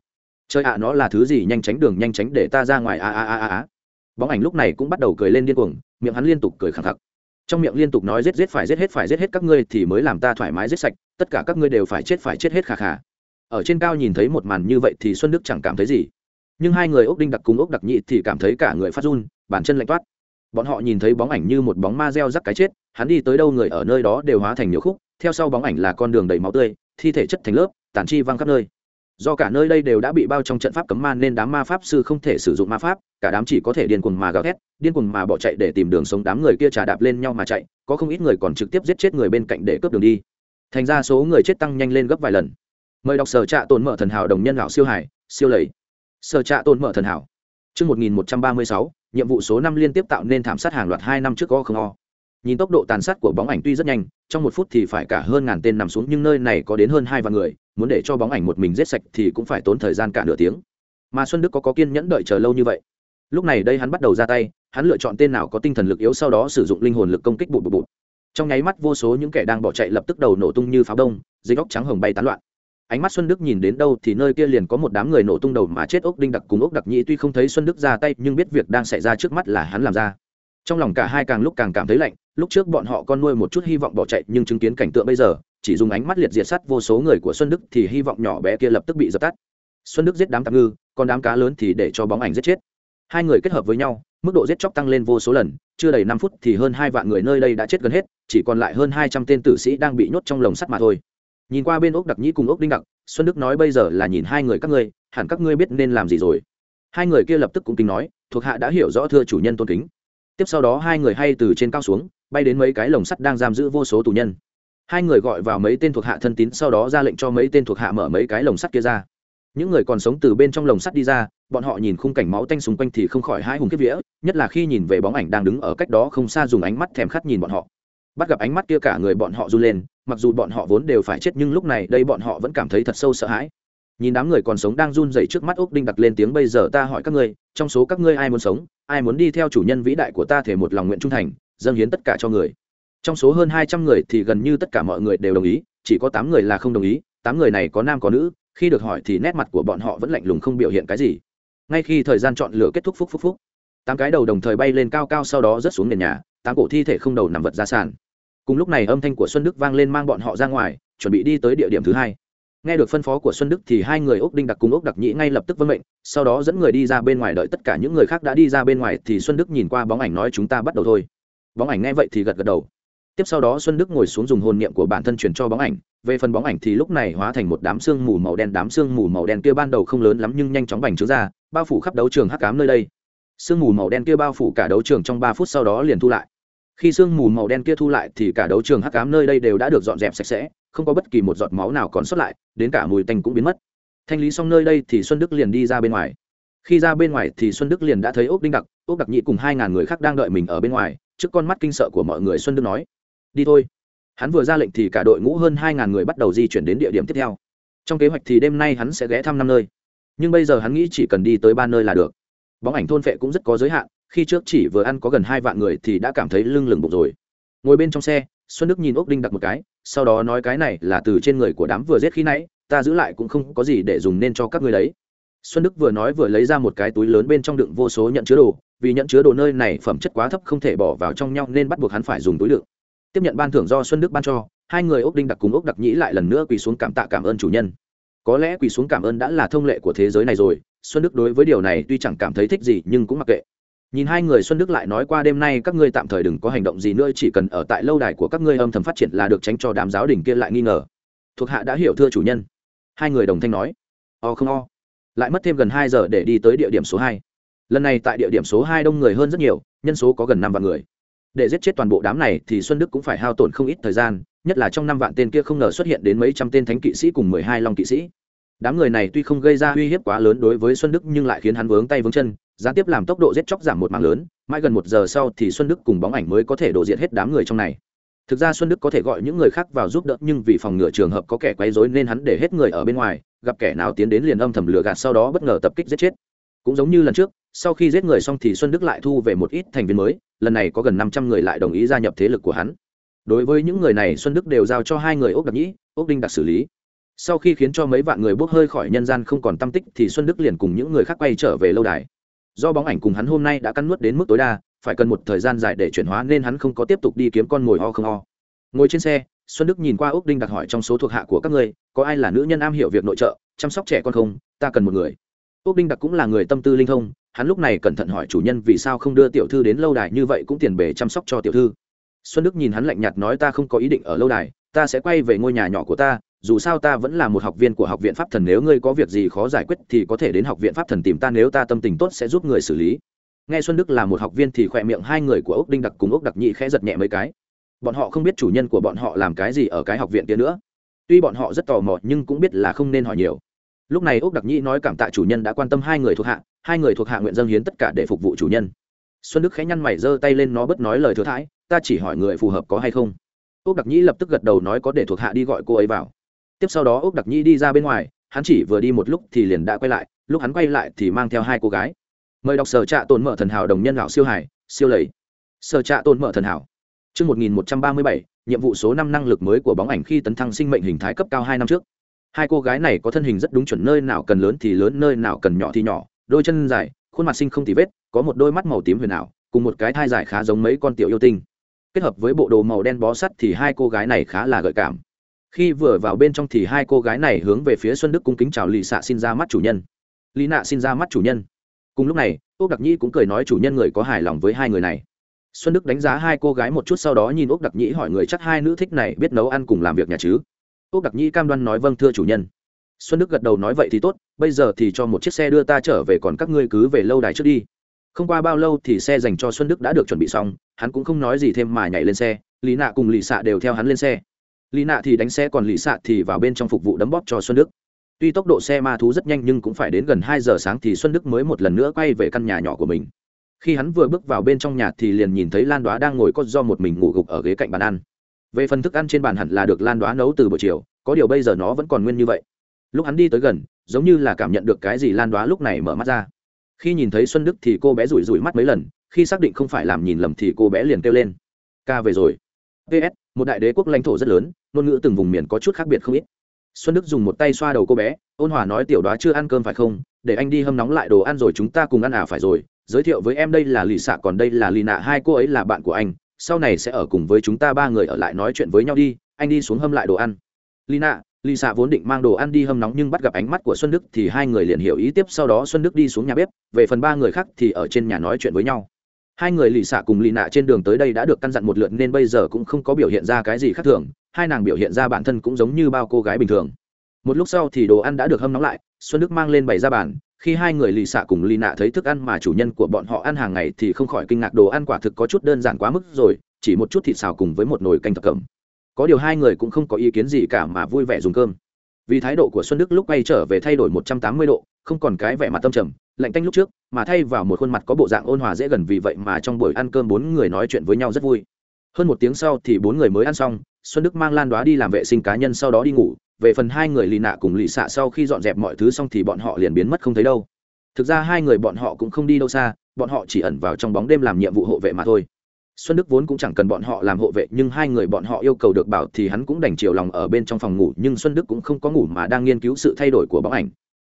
Trời ạ, nó là thứ gì? Nhanh tránh đường, nhanh tránh để ta ra ngoài. A a a a bóng ảnh lúc này cũng bắt đầu cười lên điên cuồng, miệng hắn liên tục cười khẳng khặc. Trong miệng liên tục nói giết giết phải giết hết, phải giết hết các ngươi thì mới làm ta thoải mái giết sạch, tất cả các ngươi đều phải chết phải chết hết khà khà. Ở trên cao nhìn thấy một màn như vậy thì xuân đức chẳng cảm thấy gì. Nhưng hai người ốc đinh đặc cùng ốc đặc nhị thì cảm thấy cả người phát run, bàn chân lạnh toát. Bọn họ nhìn thấy bóng ảnh như một bóng ma reo rắc cái chết, hắn đi tới đâu người ở nơi đó đều hóa thành nhiều khúc, theo sau bóng ảnh là con đường đầy máu tươi, thi thể chất thành lớp, tàn chi văng khắp nơi do cả nơi đây đều đã bị bao trong trận pháp cấm ma nên đám ma pháp sư không thể sử dụng ma pháp cả đám chỉ có thể điên cuồng mà gào thét điên cuồng mà bỏ chạy để tìm đường sống đám người kia trà đạp lên nhau mà chạy có không ít người còn trực tiếp giết chết người bên cạnh để cướp đường đi. Thành ra số người chết tăng nhanh lên gấp vài lần. Mời đọc sở trạ tồn mở thần hảo đồng nhân lão siêu hải siêu lầy. Sở trạ tồn mở thần hảo. Trước 1136, nhiệm vụ số năm liên tiếp tạo nên thảm sát hàng loạt hai năm trước o không o. Nhìn tốc độ tàn sát của bóng ảnh tuy rất nhanh trong một phút thì phải cả hơn ngàn tên nằm xuống nhưng nơi này có đến hơn hai vạn người muốn để cho bóng ảnh một mình giết sạch thì cũng phải tốn thời gian cả nửa tiếng. Mà xuân đức có có kiên nhẫn đợi chờ lâu như vậy. Lúc này đây hắn bắt đầu ra tay, hắn lựa chọn tên nào có tinh thần lực yếu sau đó sử dụng linh hồn lực công kích bụt bụt bụt. Trong nháy mắt vô số những kẻ đang bỏ chạy lập tức đầu nổ tung như pháo đông, dây góc trắng hồng bay tán loạn. Ánh mắt xuân đức nhìn đến đâu thì nơi kia liền có một đám người nổ tung đầu mà chết ốc đinh đặc cùng ốc đặc nhĩ, tuy không thấy xuân đức ra tay nhưng biết việc đang xảy ra trước mắt là hắn làm ra. Trong lòng cả hai càng lúc càng cảm thấy lạnh, lúc trước bọn họ con nuôi một chút hy vọng bỏ chạy nhưng chứng kiến cảnh tượng bây giờ chỉ dùng ánh mắt liệt diệt sắt vô số người của xuân đức thì hy vọng nhỏ bé kia lập tức bị dập tắt. Xuân đức giết đám tạm ngư, còn đám cá lớn thì để cho bóng ảnh giết chết. Hai người kết hợp với nhau, mức độ giết chóc tăng lên vô số lần, chưa đầy năm phút thì hơn hai vạn người nơi đây đã chết gần hết, chỉ còn lại hơn hai trăm tên tử sĩ đang bị nhốt trong lồng sắt mà thôi. Nhìn qua bên ốc đặc nhĩ cùng ốc đinh đặc, xuân đức nói bây giờ là nhìn hai người các ngươi, hẳn các ngươi biết nên làm gì rồi. Hai người kia lập tức cũng kính nói, thuộc hạ đã hiểu rõ thưa chủ nhân tôn kính. Tiếp sau đó hai người hay từ trên cao xuống, bay đến mấy cái lồng sắt đang giam giữ vô số tù nhân hai người gọi vào mấy tên thuộc hạ thân tín, sau đó ra lệnh cho mấy tên thuộc hạ mở mấy cái lồng sắt kia ra. Những người còn sống từ bên trong lồng sắt đi ra, bọn họ nhìn khung cảnh máu tanh xung quanh thì không khỏi hai hùng kiếp vía, nhất là khi nhìn về bóng ảnh đang đứng ở cách đó không xa dùng ánh mắt thèm khát nhìn bọn họ. Bắt gặp ánh mắt kia cả người bọn họ run lên, mặc dù bọn họ vốn đều phải chết nhưng lúc này đây bọn họ vẫn cảm thấy thật sâu sợ hãi. Nhìn đám người còn sống đang run rẩy trước mắt úc đinh đặt lên tiếng, bây giờ ta hỏi các ngươi, trong số các ngươi ai muốn sống? Ai muốn đi theo chủ nhân vĩ đại của ta thể một lòng nguyện trung thành, dâng hiến tất cả cho người? Trong số hơn hai trăm người thì gần như tất cả mọi người đều đồng ý, chỉ có tám người là không đồng ý, tám người này có nam có nữ, khi được hỏi thì nét mặt của bọn họ vẫn lạnh lùng không biểu hiện cái gì. Ngay khi thời gian chọn lựa kết thúc phúc phúc phúc, tám cái đầu đồng thời bay lên cao cao sau đó rớt xuống nền nhà, tám cổ thi thể không đầu nằm vật ra sàn. Cùng lúc này âm thanh của xuân đức vang lên mang bọn họ ra ngoài, chuẩn bị đi tới địa điểm thứ hai. Nghe được phân phó của xuân đức thì hai người ốc đinh đặc cùng ốc đặc nhĩ ngay lập tức vân mệnh, sau đó dẫn người đi ra bên ngoài đợi tất cả những người khác đã đi ra bên ngoài thì xuân đức nhìn qua bóng ảnh nói chúng ta bắt đầu thôi. Bóng ảnh nghe vậy thì gật gật đầu tiếp sau đó xuân đức ngồi xuống dùng hồn niệm của bản thân truyền cho bóng ảnh. Về phần bóng ảnh thì lúc này hóa thành một đám xương mù màu đen, đám xương mù màu đen kia ban đầu không lớn lắm nhưng nhanh chóng bành trướng ra, bao phủ khắp đấu trường hắc cám nơi đây. Sương mù màu đen kia bao phủ cả đấu trường trong ba phút sau đó liền thu lại. Khi sương mù màu đen kia thu lại thì cả đấu trường hắc cám nơi đây đều đã được dọn dẹp sạch sẽ, không có bất kỳ một giọt máu nào còn sót lại, đến cả mùi tanh cũng biến mất. Thanh lý xong nơi đây thì xuân đức liền đi ra bên ngoài. Khi ra bên ngoài thì xuân đức liền đã thấy ốc đinh đặc ốc đặc nhị cùng hai ngàn người khác đang đợi mình ở bên ngoài. Trước con mắt kinh sợ của mọi người, xuân đức nói đi thôi. Hắn vừa ra lệnh thì cả đội ngũ hơn hai ngàn người bắt đầu di chuyển đến địa điểm tiếp theo. Trong kế hoạch thì đêm nay hắn sẽ ghé thăm năm nơi. Nhưng bây giờ hắn nghĩ chỉ cần đi tới ba nơi là được. Bóng ảnh thôn phệ cũng rất có giới hạn, khi trước chỉ vừa ăn có gần hai vạn người thì đã cảm thấy lưng lừng bụng rồi. Ngồi bên trong xe, xuân đức nhìn ốc đinh đặt một cái, sau đó nói cái này là từ trên người của đám vừa giết khi nãy, ta giữ lại cũng không có gì để dùng nên cho các người đấy. Xuân đức vừa nói vừa lấy ra một cái túi lớn bên trong đựng vô số nhận chứa đồ, vì nhận chứa đồ nơi này phẩm chất quá thấp không thể bỏ vào trong nhau nên bắt buộc hắn phải dùng túi đựng tiếp nhận ban thưởng do xuân đức ban cho, hai người ốc đinh đặc cùng ốc đặc nhĩ lại lần nữa quỳ xuống cảm tạ cảm ơn chủ nhân. Có lẽ quỳ xuống cảm ơn đã là thông lệ của thế giới này rồi, xuân đức đối với điều này tuy chẳng cảm thấy thích gì nhưng cũng mặc kệ. Nhìn hai người xuân đức lại nói qua đêm nay các ngươi tạm thời đừng có hành động gì nữa, chỉ cần ở tại lâu đài của các ngươi âm thầm phát triển là được tránh cho đám giáo đình kia lại nghi ngờ. Thuộc hạ đã hiểu thưa chủ nhân. Hai người đồng thanh nói. O không o. Lại mất thêm gần hai giờ để đi tới địa điểm số hai. Lần này tại địa điểm số hai đông người hơn rất nhiều, nhân số có gần năm vạn người để giết chết toàn bộ đám này thì xuân đức cũng phải hao tổn không ít thời gian, nhất là trong năm vạn tên kia không ngờ xuất hiện đến mấy trăm tên thánh kỵ sĩ cùng mười hai long kỵ sĩ. Đám người này tuy không gây ra uy hiếp quá lớn đối với xuân đức nhưng lại khiến hắn vướng tay vướng chân, gián tiếp làm tốc độ giết chóc giảm một mạng lớn, mãi gần một giờ sau thì xuân đức cùng bóng ảnh mới có thể đổ diện hết đám người trong này. Thực ra xuân đức có thể gọi những người khác vào giúp đỡ nhưng vì phòng ngừa trường hợp có kẻ quấy rối nên hắn để hết người ở bên ngoài, gặp kẻ nào tiến đến liền âm thầm lừa gạt sau đó bất ngờ tập kích giết chết. Cũng giống như lần trước, sau khi giết người xong thì xuân đức lại thu về một ít thành viên mới lần này có gần năm trăm người lại đồng ý gia nhập thế lực của hắn. Đối với những người này, xuân đức đều giao cho hai người ốc đặc nhĩ ốc đinh đặc xử lý. Sau khi khiến cho mấy vạn người bốc hơi khỏi nhân gian không còn tâm tích thì xuân đức liền cùng những người khác quay trở về lâu đài. Do bóng ảnh cùng hắn hôm nay đã cắn nuốt đến mức tối đa, phải cần một thời gian dài để chuyển hóa nên hắn không có tiếp tục đi kiếm con mồi ho không ho. Ngồi trên xe, xuân đức nhìn qua ốc đinh đặc hỏi trong số thuộc hạ của các ngươi, có ai là nữ nhân am hiểu việc nội trợ, chăm sóc trẻ con không? Ta cần một người. Ốc đinh đặc cũng là người tâm tư linh thông hắn lúc này cẩn thận hỏi chủ nhân vì sao không đưa tiểu thư đến lâu đài như vậy cũng tiền bể chăm sóc cho tiểu thư. Xuân đức nhìn hắn lạnh nhạt nói ta không có ý định ở lâu đài, ta sẽ quay về ngôi nhà nhỏ của ta, dù sao ta vẫn là một học viên của học viện pháp thần, nếu ngươi có việc gì khó giải quyết thì có thể đến học viện pháp thần tìm ta, nếu ta tâm tình tốt sẽ giúp người xử lý. Nghe xuân đức là một học viên thì khỏe miệng hai người của ốc đinh đặc cùng ốc đặc nhị khẽ giật nhẹ mấy cái. Bọn họ không biết chủ nhân của bọn họ làm cái gì ở cái học viện kia nữa. Tuy bọn họ rất tò mò nhưng cũng biết là không nên hỏi nhiều. Lúc này ốc đặc nhị nói cảm tạ chủ nhân đã quan tâm hai người thuộc hạ hai người thuộc hạ nguyện dâng hiến tất cả để phục vụ chủ nhân. Xuân đức khẽ nhăn mày giơ tay lên nó bất nói lời thừa thãi ta chỉ hỏi người phù hợp có hay không. Ốc đặc nhĩ lập tức gật đầu nói có để thuộc hạ đi gọi cô ấy vào. Tiếp sau đó ốc đặc nhĩ đi ra bên ngoài hắn chỉ vừa đi một lúc thì liền đã quay lại lúc hắn quay lại thì mang theo hai cô gái. Mời đọc sở trạ tồn mở thần hảo đồng nhân lão siêu hải siêu lầy. Sở trạ tồn mở thần hảo. Trước 1137, nhiệm vụ số năm năng lực mới của bóng ảnh khi tấn thăng sinh mệnh hình thái cấp cao hai năm trước. Hai cô gái này có thân hình rất đúng chuẩn nơi nào cần lớn thì lớn nơi nào cần nhỏ thì nhỏ, đôi chân dài, khuôn mặt xinh không tì vết, có một đôi mắt màu tím huyền ảo, cùng một cái thai dài khá giống mấy con tiểu yêu tinh. Kết hợp với bộ đồ màu đen bó sắt thì hai cô gái này khá là gợi cảm. Khi vừa vào bên trong thì hai cô gái này hướng về phía xuân đức cung kính chào lì xạ xin ra mắt chủ nhân. Lì nạ xin ra mắt chủ nhân. Cùng lúc này ốc đặc nhĩ cũng cười nói chủ nhân người có hài lòng với hai người này. Xuân đức đánh giá hai cô gái một chút sau đó nhìn ốc đặc nhĩ hỏi người chắc hai nữ thích này biết nấu ăn cùng làm việc nhà chứ? Ốc đặc nhĩ cam đoan nói vâng thưa chủ nhân xuân đức gật đầu nói vậy thì tốt, bây giờ thì cho một chiếc xe đưa ta trở về còn các ngươi cứ về lâu đài trước đi. Không qua bao lâu thì xe dành cho xuân đức đã được chuẩn bị xong, hắn cũng không nói gì thêm mà nhảy lên xe, lý nạ cùng lì xạ đều theo hắn lên xe. Lý nạ thì đánh xe, còn lì xạ thì vào bên trong phục vụ đấm bóp cho xuân đức. Tuy tốc độ xe ma thú rất nhanh nhưng cũng phải đến gần hai giờ sáng thì xuân đức mới một lần nữa quay về căn nhà nhỏ của mình. Khi hắn vừa bước vào bên trong nhà thì liền nhìn thấy lan đoá đang ngồi có do một mình ngủ gục ở ghế cạnh bàn ăn. Về phần thức ăn trên bàn hẳn là được lan đoá nấu từ buổi chiều, có điều bây giờ nó vẫn còn nguyên như vậy lúc hắn đi tới gần, giống như là cảm nhận được cái gì lan đoá lúc này mở mắt ra. Khi nhìn thấy xuân đức thì cô bé rủi rủi mắt mấy lần, khi xác định không phải làm nhìn lầm thì cô bé liền kêu lên. Ca về rồi. Ps một đại đế quốc lãnh thổ rất lớn, ngôn ngữ từng vùng miền có chút khác biệt không ít. Xuân đức dùng một tay xoa đầu cô bé, ôn hòa nói, tiểu đoá chưa ăn cơm phải không? Để anh đi hâm nóng lại đồ ăn rồi chúng ta cùng ăn à phải rồi. Giới thiệu với em đây là lì xạ còn đây là lì nạ, hai cô ấy là bạn của anh. Sau này sẽ ở cùng với chúng ta ba người ở lại nói chuyện với nhau đi. Anh đi xuống hâm lại đồ ăn. Lì nạ lì xạ vốn định mang đồ ăn đi hâm nóng nhưng bắt gặp ánh mắt của xuân đức thì hai người liền hiểu ý tiếp, sau đó xuân đức đi xuống nhà bếp, về phần ba người khác thì ở trên nhà nói chuyện với nhau. Hai người lì xạ cùng lì nạ trên đường tới đây đã được căn dặn một lượt nên bây giờ cũng không có biểu hiện ra cái gì khác thường, hai nàng biểu hiện ra bản thân cũng giống như bao cô gái bình thường. Một lúc sau thì đồ ăn đã được hâm nóng lại, xuân đức mang lên bày ra bàn, khi hai người lì xạ cùng lì nạ thấy thức ăn mà chủ nhân của bọn họ ăn hàng ngày thì không khỏi kinh ngạc, đồ ăn quả thực có chút đơn giản quá mức rồi, chỉ một chút thịt xào cùng với một nồi canh thập cẩm có điều hai người cũng không có ý kiến gì cả mà vui vẻ dùng cơm. Vì thái độ của xuân đức lúc quay trở về thay đổi một trăm tám mươi độ, không còn cái vẻ mặt tâm trầm, lạnh tanh lúc trước, mà thay vào một khuôn mặt có bộ dạng ôn hòa dễ gần vì vậy mà trong buổi ăn cơm bốn người nói chuyện với nhau rất vui. Hơn một tiếng sau thì bốn người mới ăn xong, xuân đức mang lan đoá đi làm vệ sinh cá nhân sau đó đi ngủ. Về phần hai người lì nạ cùng lì xạ sau khi dọn dẹp mọi thứ xong thì bọn họ liền biến mất không thấy đâu. Thực ra hai người bọn họ cũng không đi đâu xa, bọn họ chỉ ẩn vào trong bóng đêm làm nhiệm vụ hộ vệ mà thôi xuân đức vốn cũng chẳng cần bọn họ làm hộ vệ, nhưng hai người bọn họ yêu cầu được bảo thì hắn cũng đành chiều lòng ở bên trong phòng ngủ, nhưng xuân đức cũng không có ngủ mà đang nghiên cứu sự thay đổi của bóng ảnh.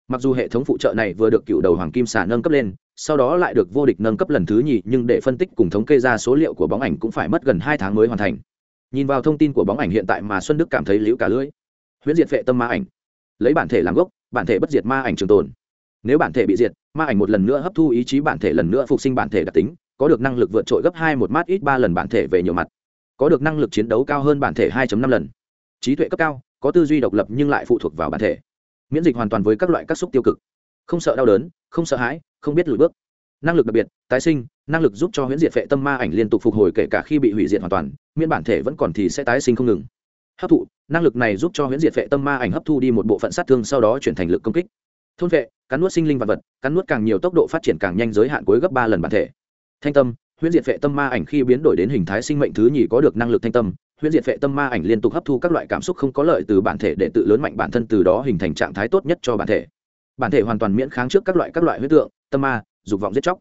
Mặc dù hệ thống phụ trợ này vừa được cựu đầu hoàng kim xà nâng cấp lên, sau đó lại được vô địch nâng cấp lần thứ nhì, nhưng để phân tích cùng thống kê ra số liệu của bóng ảnh cũng phải mất gần hai tháng mới hoàn thành. Nhìn vào thông tin của bóng ảnh hiện tại mà xuân đức cảm thấy liễu cả lưỡi. Huyễn diệt vệ tâm ma ảnh. Lấy bản thể làm gốc, bản thể bất diệt ma ảnh trường tồn. Nếu bản thể bị diệt, ma ảnh một lần nữa hấp thu ý chí bản thể, lần nữa phục sinh bản thể đặc tính có được năng lực vượt trội gấp hai một mát ít ba lần bản thể về nhiều mặt, có được năng lực chiến đấu cao hơn bản thể 2 năm lần. Trí tuệ cấp cao, có tư duy độc lập nhưng lại phụ thuộc vào bản thể. Miễn dịch hoàn toàn với các loại các xúc tiêu cực. Không sợ đau đớn, không sợ hãi, không biết lùi bước. Năng lực đặc biệt, tái sinh, năng lực giúp cho huyễn diệt phệ tâm ma ảnh liên tục phục hồi kể cả khi bị hủy diệt hoàn toàn, miễn bản thể vẫn còn thì sẽ tái sinh không ngừng. Hấp thụ, năng lực này giúp cho huyễn diệt phệ tâm ma ảnh hấp thu đi một bộ phận sát thương sau đó chuyển thành lực công kích. Thôn vệ, cắn nuốt sinh linh vật vật, cắn nuốt càng nhiều tốc độ phát triển càng nhanh giới hạn cuối gấp ba lần bản thể thanh tâm, huyễn diệt phệ tâm ma ảnh khi biến đổi đến hình thái sinh mệnh thứ nhì có được năng lực thanh tâm, huyễn diệt phệ tâm ma ảnh liên tục hấp thu các loại cảm xúc không có lợi từ bản thể để tự lớn mạnh bản thân từ đó hình thành trạng thái tốt nhất cho bản thể. Bản thể hoàn toàn miễn kháng trước các loại các loại huyết tượng, tâm ma, dục vọng giết chóc.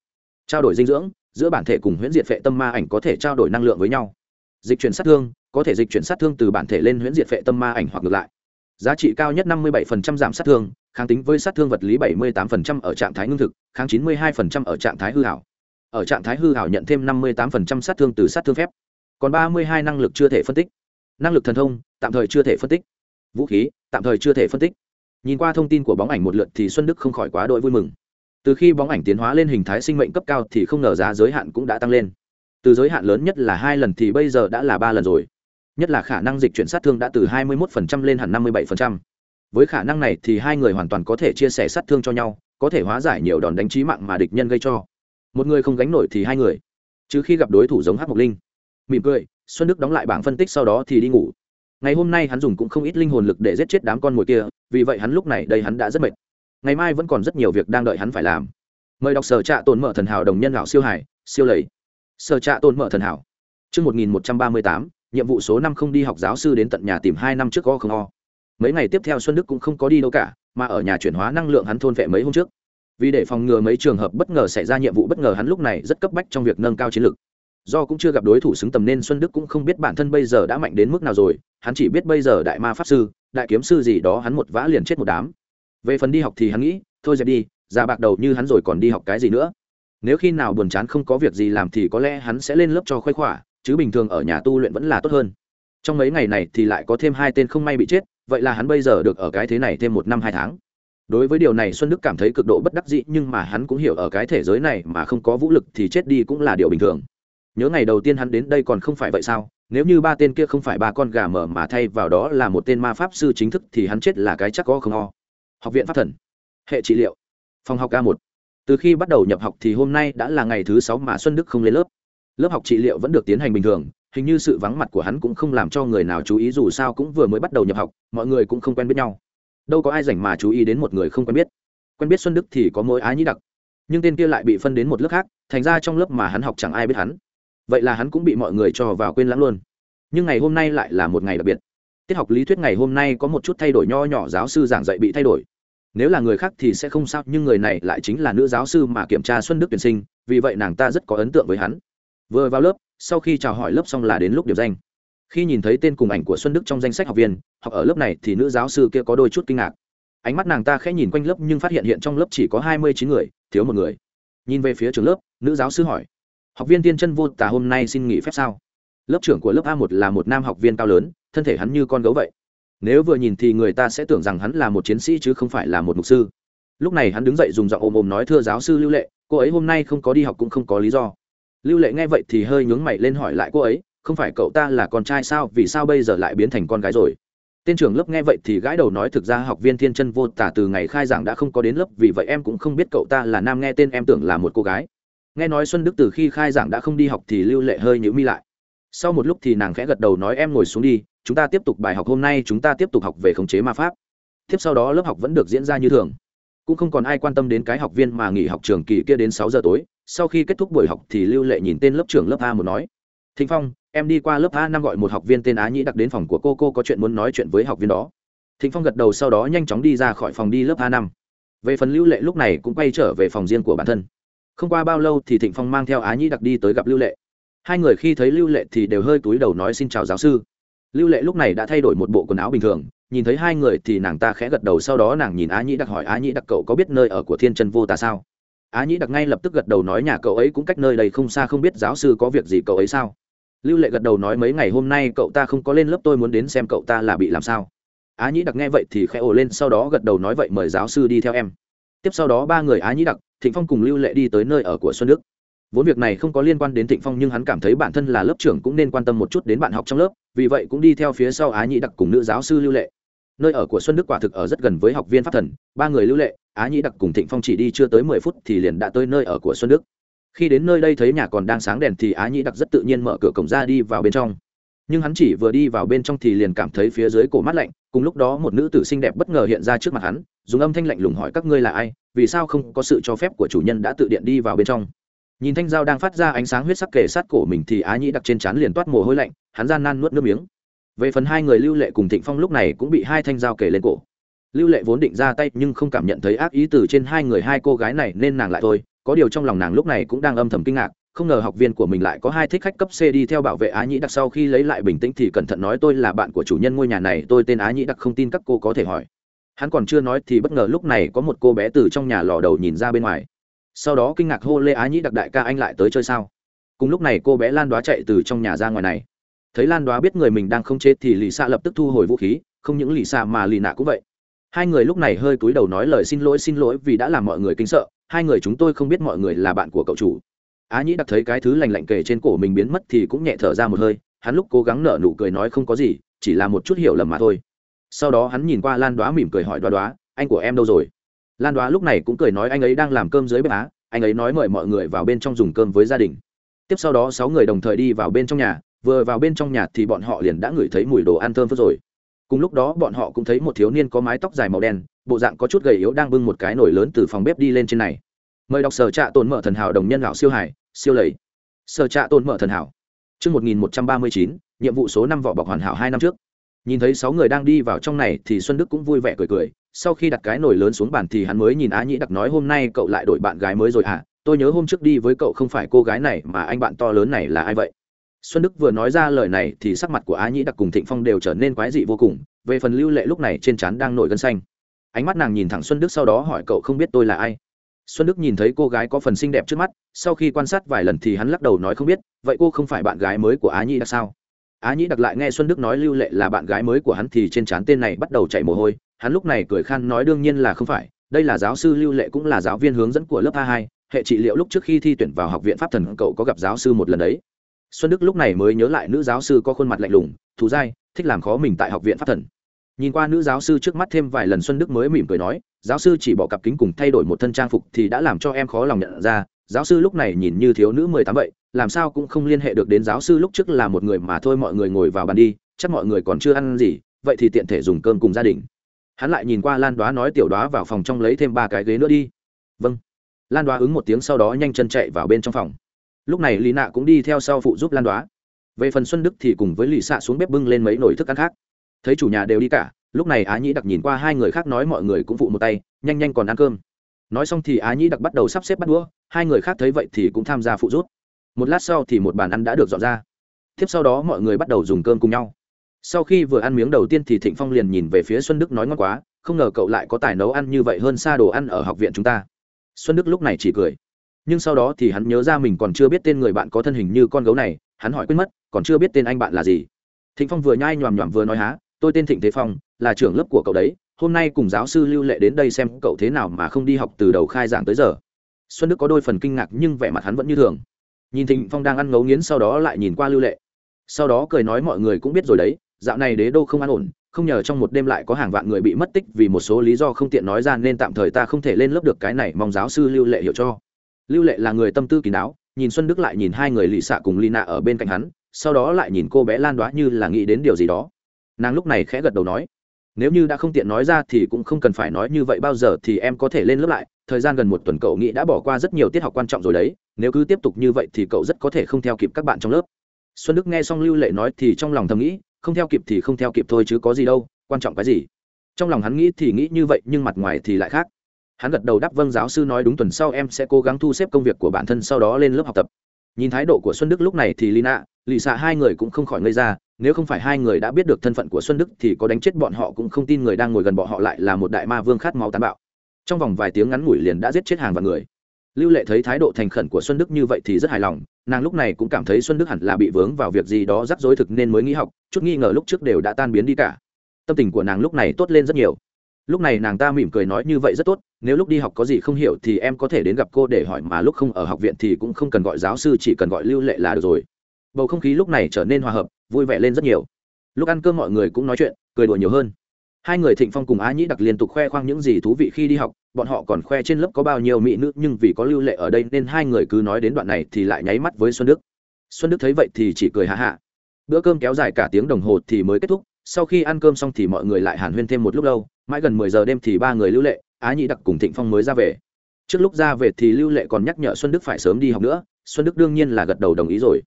Trao đổi dinh dưỡng, giữa bản thể cùng huyễn diệt phệ tâm ma ảnh có thể trao đổi năng lượng với nhau. Dịch chuyển sát thương, có thể dịch chuyển sát thương từ bản thể lên huyễn diệt phệ tâm ma ảnh hoặc ngược lại. Giá trị cao nhất 57% giảm sát thương, kháng tính với sát thương vật lý 78% ở trạng thái ngưng thực, kháng 92% ở trạng thái hư hảo ở trạng thái hư hảo nhận thêm 58% sát thương từ sát thương phép. Còn 32 năng lực chưa thể phân tích. Năng lực thần thông, tạm thời chưa thể phân tích. Vũ khí, tạm thời chưa thể phân tích. Nhìn qua thông tin của bóng ảnh một lượt thì xuân đức không khỏi quá đội vui mừng. Từ khi bóng ảnh tiến hóa lên hình thái sinh mệnh cấp cao thì không ngờ giá giới hạn cũng đã tăng lên. Từ giới hạn lớn nhất là hai lần thì bây giờ đã là ba lần rồi. Nhất là khả năng dịch chuyển sát thương đã từ 21% lên hẳn 57%. với khả năng này thì hai người hoàn toàn có thể chia sẻ sát thương cho nhau, có thể hóa giải nhiều đòn đánh chí mạng mà địch nhân gây cho một người không gánh nổi thì hai người. Chứ khi gặp đối thủ giống hắc mộc linh. Mỉm cười xuân đức đóng lại bảng phân tích sau đó thì đi ngủ. Ngày hôm nay hắn dùng cũng không ít linh hồn lực để giết chết đám con mồi kia vì vậy hắn lúc này đây hắn đã rất mệt. Ngày mai vẫn còn rất nhiều việc đang đợi hắn phải làm. Mời đọc sở trạ tồn mở thần hảo đồng nhân lão siêu hải siêu lầy. Sở trạ tồn mở thần hảo. Trước 1138, nhiệm vụ số năm không đi học giáo sư đến tận nhà tìm hai năm trước o không o. Mấy ngày tiếp theo xuân đức cũng không có đi đâu cả mà ở nhà chuyển hóa năng lượng hắn thôn vệ mấy hôm trước vì để phòng ngừa mấy trường hợp bất ngờ xảy ra nhiệm vụ bất ngờ hắn lúc này rất cấp bách trong việc nâng cao chiến lược. Do cũng chưa gặp đối thủ xứng tầm nên xuân đức cũng không biết bản thân bây giờ đã mạnh đến mức nào rồi, hắn chỉ biết bây giờ đại ma pháp sư, đại kiếm sư gì đó hắn một vã liền chết một đám. Về phần đi học thì hắn nghĩ, thôi dẹp đi, già bạc đầu như hắn rồi còn đi học cái gì nữa? Nếu khi nào buồn chán không có việc gì làm thì có lẽ hắn sẽ lên lớp cho khoái khỏa, chứ bình thường ở nhà tu luyện vẫn là tốt hơn. Trong mấy ngày này thì lại có thêm hai tên không may bị chết, vậy là hắn bây giờ được ở cái thế này thêm một năm hai tháng đối với điều này xuân đức cảm thấy cực độ bất đắc dĩ, nhưng mà hắn cũng hiểu ở cái thế giới này mà không có vũ lực thì chết đi cũng là điều bình thường. Nhớ ngày đầu tiên hắn đến đây còn không phải vậy sao? Nếu như ba tên kia không phải ba con gà mở mà thay vào đó là một tên ma pháp sư chính thức thì hắn chết là cái chắc có không o học viện pháp thần. Hệ trị liệu. Phòng học a một. Từ khi bắt đầu nhập học thì hôm nay đã là ngày thứ sáu mà xuân đức không lên lớp. Lớp học trị liệu vẫn được tiến hành bình thường, hình như sự vắng mặt của hắn cũng không làm cho người nào chú ý dù sao cũng vừa mới bắt đầu nhập học, mọi người cũng không quen biết nhau đâu có ai rảnh mà chú ý đến một người không quen biết. Quen biết xuân đức thì có mỗi ái nhĩ đặc. Nhưng tên kia lại bị phân đến một lớp khác, thành ra trong lớp mà hắn học chẳng ai biết hắn. Vậy là hắn cũng bị mọi người cho vào quên lãng luôn. Nhưng ngày hôm nay lại là một ngày đặc biệt. Tiết học lý thuyết ngày hôm nay có một chút thay đổi nho nhỏ giáo sư giảng dạy bị thay đổi. Nếu là người khác thì sẽ không sao, nhưng người này lại chính là nữ giáo sư mà kiểm tra xuân đức tuyển sinh, vì vậy nàng ta rất có ấn tượng với hắn. Vừa vào lớp, sau khi chào hỏi lớp xong là đến lúc điểm danh khi nhìn thấy tên cùng ảnh của xuân đức trong danh sách học viên học ở lớp này thì nữ giáo sư kia có đôi chút kinh ngạc. Ánh mắt nàng ta khẽ nhìn quanh lớp nhưng phát hiện hiện trong lớp chỉ có hai mươi chín người, thiếu một người. Nhìn về phía trường lớp, nữ giáo sư hỏi, học viên tiên chân vô tà hôm nay xin nghỉ phép sao? Lớp trưởng của lớp a một là một nam học viên cao lớn, thân thể hắn như con gấu vậy. Nếu vừa nhìn thì người ta sẽ tưởng rằng hắn là một chiến sĩ chứ không phải là một mục sư. Lúc này hắn đứng dậy dùng giọng ồm ồm nói, thưa giáo sư lưu lệ, cô ấy hôm nay không có đi học cũng không có lý do. Lưu lệ nghe vậy thì hơi nhướng mày lên hỏi lại cô ấy không phải cậu ta là con trai sao? Vì sao bây giờ lại biến thành con gái rồi? Tên trưởng lớp nghe vậy thì gãi đầu nói, thực ra học viên thiên chân vô tả từ ngày khai giảng đã không có đến lớp, vì vậy em cũng không biết cậu ta là nam nghe tên em tưởng là một cô gái. Nghe nói xuân đức từ khi khai giảng đã không đi học thì lưu lệ hơi nhữ mi lại. Sau một lúc thì nàng khẽ gật đầu nói, em ngồi xuống đi, chúng ta tiếp tục bài học hôm nay, chúng ta tiếp tục học về khống chế ma pháp. Tiếp sau đó lớp học vẫn được diễn ra như thường. Cũng không còn ai quan tâm đến cái học viên mà nghỉ học trường kỳ kia đến sáu giờ tối. Sau khi kết thúc buổi học thì lưu lệ nhìn tên lớp trưởng lớp a một nói, thịnh phong em đi qua lớp a năm gọi một học viên tên á nhĩ đặc đến phòng của cô cô có chuyện muốn nói chuyện với học viên đó. Thịnh phong gật đầu sau đó nhanh chóng đi ra khỏi phòng đi lớp a năm. Về phần lưu lệ lúc này cũng quay trở về phòng riêng của bản thân. Không qua bao lâu thì thịnh phong mang theo á nhĩ đặc đi tới gặp lưu lệ. Hai người khi thấy lưu lệ thì đều hơi túi đầu nói xin chào giáo sư. Lưu lệ lúc này đã thay đổi một bộ quần áo bình thường, nhìn thấy hai người thì nàng ta khẽ gật đầu sau đó nàng nhìn á nhĩ đặc hỏi á nhĩ đặc cậu có biết nơi ở của thiên chân vô ta sao? Á nhĩ đặc ngay lập tức gật đầu nói nhà cậu ấy cũng cách nơi đây không xa không biết giáo sư có việc gì cậu ấy sao? Lưu lệ gật đầu nói mấy ngày hôm nay cậu ta không có lên lớp, tôi muốn đến xem cậu ta là bị làm sao. Á nhĩ đặc nghe vậy thì khẽ ồ lên, sau đó gật đầu nói vậy mời giáo sư đi theo em. Tiếp sau đó ba người á nhĩ đặc, thịnh phong cùng lưu lệ đi tới nơi ở của xuân đức. Vốn việc này không có liên quan đến thịnh phong nhưng hắn cảm thấy bản thân là lớp trưởng cũng nên quan tâm một chút đến bạn học trong lớp, vì vậy cũng đi theo phía sau á nhĩ đặc cùng nữ giáo sư lưu lệ. Nơi ở của xuân đức quả thực ở rất gần với học viên pháp thần. Ba người lưu lệ, á nhĩ đặc cùng thịnh phong chỉ đi chưa tới mười phút thì liền đã tới nơi ở của xuân đức khi đến nơi đây thấy nhà còn đang sáng đèn thì á nhĩ đặc rất tự nhiên mở cửa cổng ra đi vào bên trong. Nhưng hắn chỉ vừa đi vào bên trong thì liền cảm thấy phía dưới cổ mắt lạnh, cùng lúc đó một nữ tử xinh đẹp bất ngờ hiện ra trước mặt hắn, dùng âm thanh lạnh lùng hỏi các ngươi là ai, vì sao không có sự cho phép của chủ nhân đã tự điện đi vào bên trong. Nhìn thanh dao đang phát ra ánh sáng huyết sắc kề sát cổ mình thì á nhĩ đặc trên trán liền toát mồ hôi lạnh, hắn gian nan nuốt nước miếng. Về phần hai người lưu lệ cùng thịnh phong lúc này cũng bị hai thanh dao kề lên cổ. Lưu lệ vốn định ra tay nhưng không cảm nhận thấy ác ý từ trên hai người hai cô gái này nên nàng lại thôi có điều trong lòng nàng lúc này cũng đang âm thầm kinh ngạc không ngờ học viên của mình lại có hai thích khách cấp C đi theo bảo vệ Á Nhĩ Đặc sau khi lấy lại bình tĩnh thì cẩn thận nói tôi là bạn của chủ nhân ngôi nhà này, tôi tên Á Nhĩ Đặc không tin các cô có thể hỏi. Hắn còn chưa nói thì bất ngờ lúc này có một cô bé từ trong nhà lò đầu nhìn ra bên ngoài. Sau đó kinh ngạc hô Lê Á Nhĩ Đặc đại ca anh lại tới chơi sao? Cùng lúc này cô bé Lan Đoá chạy từ trong nhà ra ngoài này. Thấy Lan Đoá biết người mình đang không chết thì Lì Sa lập tức thu hồi vũ khí, không những Lì Sa mà Lì Nạ cũng vậy. Hai người lúc này hơi cúi đầu nói lời xin lỗi xin lỗi vì đã làm mọi người kinh sợ, hai người chúng tôi không biết mọi người là bạn của cậu chủ. Á nhĩ đặc thấy cái thứ lành lạnh kề trên cổ mình biến mất thì cũng nhẹ thở ra một hơi, hắn lúc cố gắng nở nụ cười nói không có gì, chỉ là một chút hiểu lầm mà thôi. Sau đó hắn nhìn qua lan đoá mỉm cười hỏi đoá đoá, anh của em đâu rồi? Lan đoá lúc này cũng cười nói, anh ấy đang làm cơm dưới bếp á, anh ấy nói mời mọi người vào bên trong dùng cơm với gia đình. Tiếp sau đó sáu người đồng thời đi vào bên trong nhà, vừa vào bên trong nhà thì bọn họ liền đã ngửi thấy mùi đồ ăn thơm phức rồi cùng lúc đó bọn họ cũng thấy một thiếu niên có mái tóc dài màu đen bộ dạng có chút gầy yếu đang bưng một cái nồi lớn từ phòng bếp đi lên trên này. Mời đọc sở trạ tồn mở thần hảo đồng nhân lão siêu hải siêu lầy. Sở trạ tồn mở thần hảo. Trước 1139, nhiệm vụ số năm vỏ bọc hoàn hảo hai năm trước. Nhìn thấy sáu người đang đi vào trong này thì Xuân Đức cũng vui vẻ cười cười, sau khi đặt cái nồi lớn xuống bàn thì hắn mới nhìn Á Nhĩ đặc nói hôm nay cậu lại đổi bạn gái mới rồi à, tôi nhớ hôm trước đi với cậu không phải cô gái này mà anh bạn to lớn này là ai vậy? Xuân Đức vừa nói ra lời này thì sắc mặt của Á Nhĩ đặc cùng Thịnh Phong đều trở nên quái dị vô cùng, về phần lưu lệ lúc này trên trán đang nổi gân xanh. Ánh mắt nàng nhìn thẳng Xuân Đức sau đó hỏi cậu không biết tôi là ai. Xuân đức nhìn thấy cô gái có phần xinh đẹp trước mắt sau khi quan sát vài lần thì hắn lắc đầu nói không biết vậy cô không phải bạn gái mới của á nhĩ đặc sao? Á nhĩ đặc lại nghe xuân đức nói lưu lệ là bạn gái mới của hắn thì trên trán tên này bắt đầu chạy mồ hôi hắn lúc này cười khan nói đương nhiên là không phải đây là giáo sư lưu lệ cũng là giáo viên hướng dẫn của lớp a hai hệ trị liệu lúc trước khi thi tuyển vào học viện pháp thần cậu có gặp giáo sư một lần đấy xuân đức lúc này mới nhớ lại nữ giáo sư có khuôn mặt lạnh lùng, thù dai, thích làm khó mình tại học viện pháp thần. Nhìn qua nữ giáo sư trước mắt thêm vài lần xuân đức mới mỉm cười nói, giáo sư chỉ bỏ cặp kính cùng thay đổi một thân trang phục thì đã làm cho em khó lòng nhận ra, giáo sư lúc này nhìn như thiếu nữ mười tám vậy, làm sao cũng không liên hệ được đến giáo sư lúc trước là một người mà thôi, mọi người ngồi vào bàn đi, chắc mọi người còn chưa ăn gì, vậy thì tiện thể dùng cơm cùng gia đình. Hắn lại nhìn qua lan đoá nói tiểu đoá vào phòng trong lấy thêm ba cái ghế nữa đi. Vâng. Lan đoá ứng một tiếng sau đó nhanh chân chạy vào bên trong phòng lúc này lý nạ cũng đi theo sau phụ giúp lan đoá. Về phần xuân đức thì cùng với lì xạ xuống bếp bưng lên mấy nồi thức ăn khác. Thấy chủ nhà đều đi cả, lúc này á nhĩ đặc nhìn qua hai người khác nói mọi người cũng phụ một tay, nhanh nhanh còn ăn cơm. Nói xong thì á nhĩ đặc bắt đầu sắp xếp bắt đũa, hai người khác thấy vậy thì cũng tham gia phụ rút một lát sau thì một bàn ăn đã được dọn ra. Tiếp sau đó mọi người bắt đầu dùng cơm cùng nhau. Sau khi vừa ăn miếng đầu tiên thì thịnh phong liền nhìn về phía xuân đức nói ngon quá, không ngờ cậu lại có tài nấu ăn như vậy hơn xa đồ ăn ở học viện chúng ta. Xuân đức lúc này chỉ cười nhưng sau đó thì hắn nhớ ra mình còn chưa biết tên người bạn có thân hình như con gấu này, hắn hỏi quên mất, còn chưa biết tên anh bạn là gì. Thịnh phong vừa nhai nhòm nhòm vừa nói há, tôi tên thịnh thế phong, là trưởng lớp của cậu đấy, hôm nay cùng giáo sư lưu lệ đến đây xem cậu thế nào mà không đi học từ đầu khai giảng tới giờ. Xuân đức có đôi phần kinh ngạc nhưng vẻ mặt hắn vẫn như thường. Nhìn thịnh phong đang ăn ngấu nghiến sau đó lại nhìn qua lưu lệ. Sau đó cười nói mọi người cũng biết rồi đấy, dạo này đế đô không an ổn, không nhờ trong một đêm lại có hàng vạn người bị mất tích vì một số lý do không tiện nói ra nên tạm thời ta không thể lên lớp được cái này, mong giáo sư lưu lệ hiểu cho lưu lệ là người tâm tư kín đáo, nhìn xuân đức lại nhìn hai người lì xạ cùng lina ở bên cạnh hắn, sau đó lại nhìn cô bé lan đoá như là nghĩ đến điều gì đó. Nàng lúc này khẽ gật đầu nói, nếu như đã không tiện nói ra thì cũng không cần phải nói như vậy, bao giờ thì em có thể lên lớp lại. Thời gian gần một tuần cậu nghĩ đã bỏ qua rất nhiều tiết học quan trọng rồi đấy, nếu cứ tiếp tục như vậy thì cậu rất có thể không theo kịp các bạn trong lớp. Xuân đức nghe xong lưu lệ nói thì trong lòng thầm nghĩ, không theo kịp thì không theo kịp thôi chứ có gì đâu, quan trọng cái gì? Trong lòng hắn nghĩ thì nghĩ như vậy nhưng mặt ngoài thì lại khác hắn gật đầu đáp vâng giáo sư nói đúng, tuần sau em sẽ cố gắng thu xếp công việc của bản thân, sau đó lên lớp học tập. Nhìn thái độ của xuân đức lúc này thì lina lì xạ hai người cũng không khỏi ngây ra, nếu không phải hai người đã biết được thân phận của xuân đức thì có đánh chết bọn họ cũng không tin người đang ngồi gần bọn họ lại là một đại ma vương khát máu tàn bạo. Trong vòng vài tiếng ngắn ngủi liền đã giết chết hàng vạn người. Lưu lệ thấy thái độ thành khẩn của xuân đức như vậy thì rất hài lòng, nàng lúc này cũng cảm thấy xuân đức hẳn là bị vướng vào việc gì đó rắc rối thực nên mới nghĩ học, chút nghi ngờ lúc trước đều đã tan biến đi cả. Tâm tình của nàng lúc này tốt lên rất nhiều lúc này nàng ta mỉm cười nói như vậy rất tốt, nếu lúc đi học có gì không hiểu thì em có thể đến gặp cô để hỏi mà lúc không ở học viện thì cũng không cần gọi giáo sư, chỉ cần gọi lưu lệ là được rồi. Bầu không khí lúc này trở nên hòa hợp, vui vẻ lên rất nhiều. Lúc ăn cơm mọi người cũng nói chuyện, cười đùa nhiều hơn. Hai người thịnh phong cùng á nhĩ đặc liên tục khoe khoang những gì thú vị khi đi học, bọn họ còn khoe trên lớp có bao nhiêu mỹ nữ, nhưng vì có lưu lệ ở đây nên hai người cứ nói đến đoạn này thì lại nháy mắt với xuân đức. Xuân đức thấy vậy thì chỉ cười hạ hạ bữa cơm kéo dài cả tiếng đồng hồ thì mới kết thúc, sau khi ăn cơm xong thì mọi người lại hàn huyên thêm một lúc lâu mãi gần mười giờ đêm thì ba người lưu lệ, á nhĩ đặc cùng thịnh phong mới ra về. Trước lúc ra về thì lưu lệ còn nhắc nhở xuân đức phải sớm đi học nữa, xuân đức đương nhiên là gật đầu đồng ý rồi.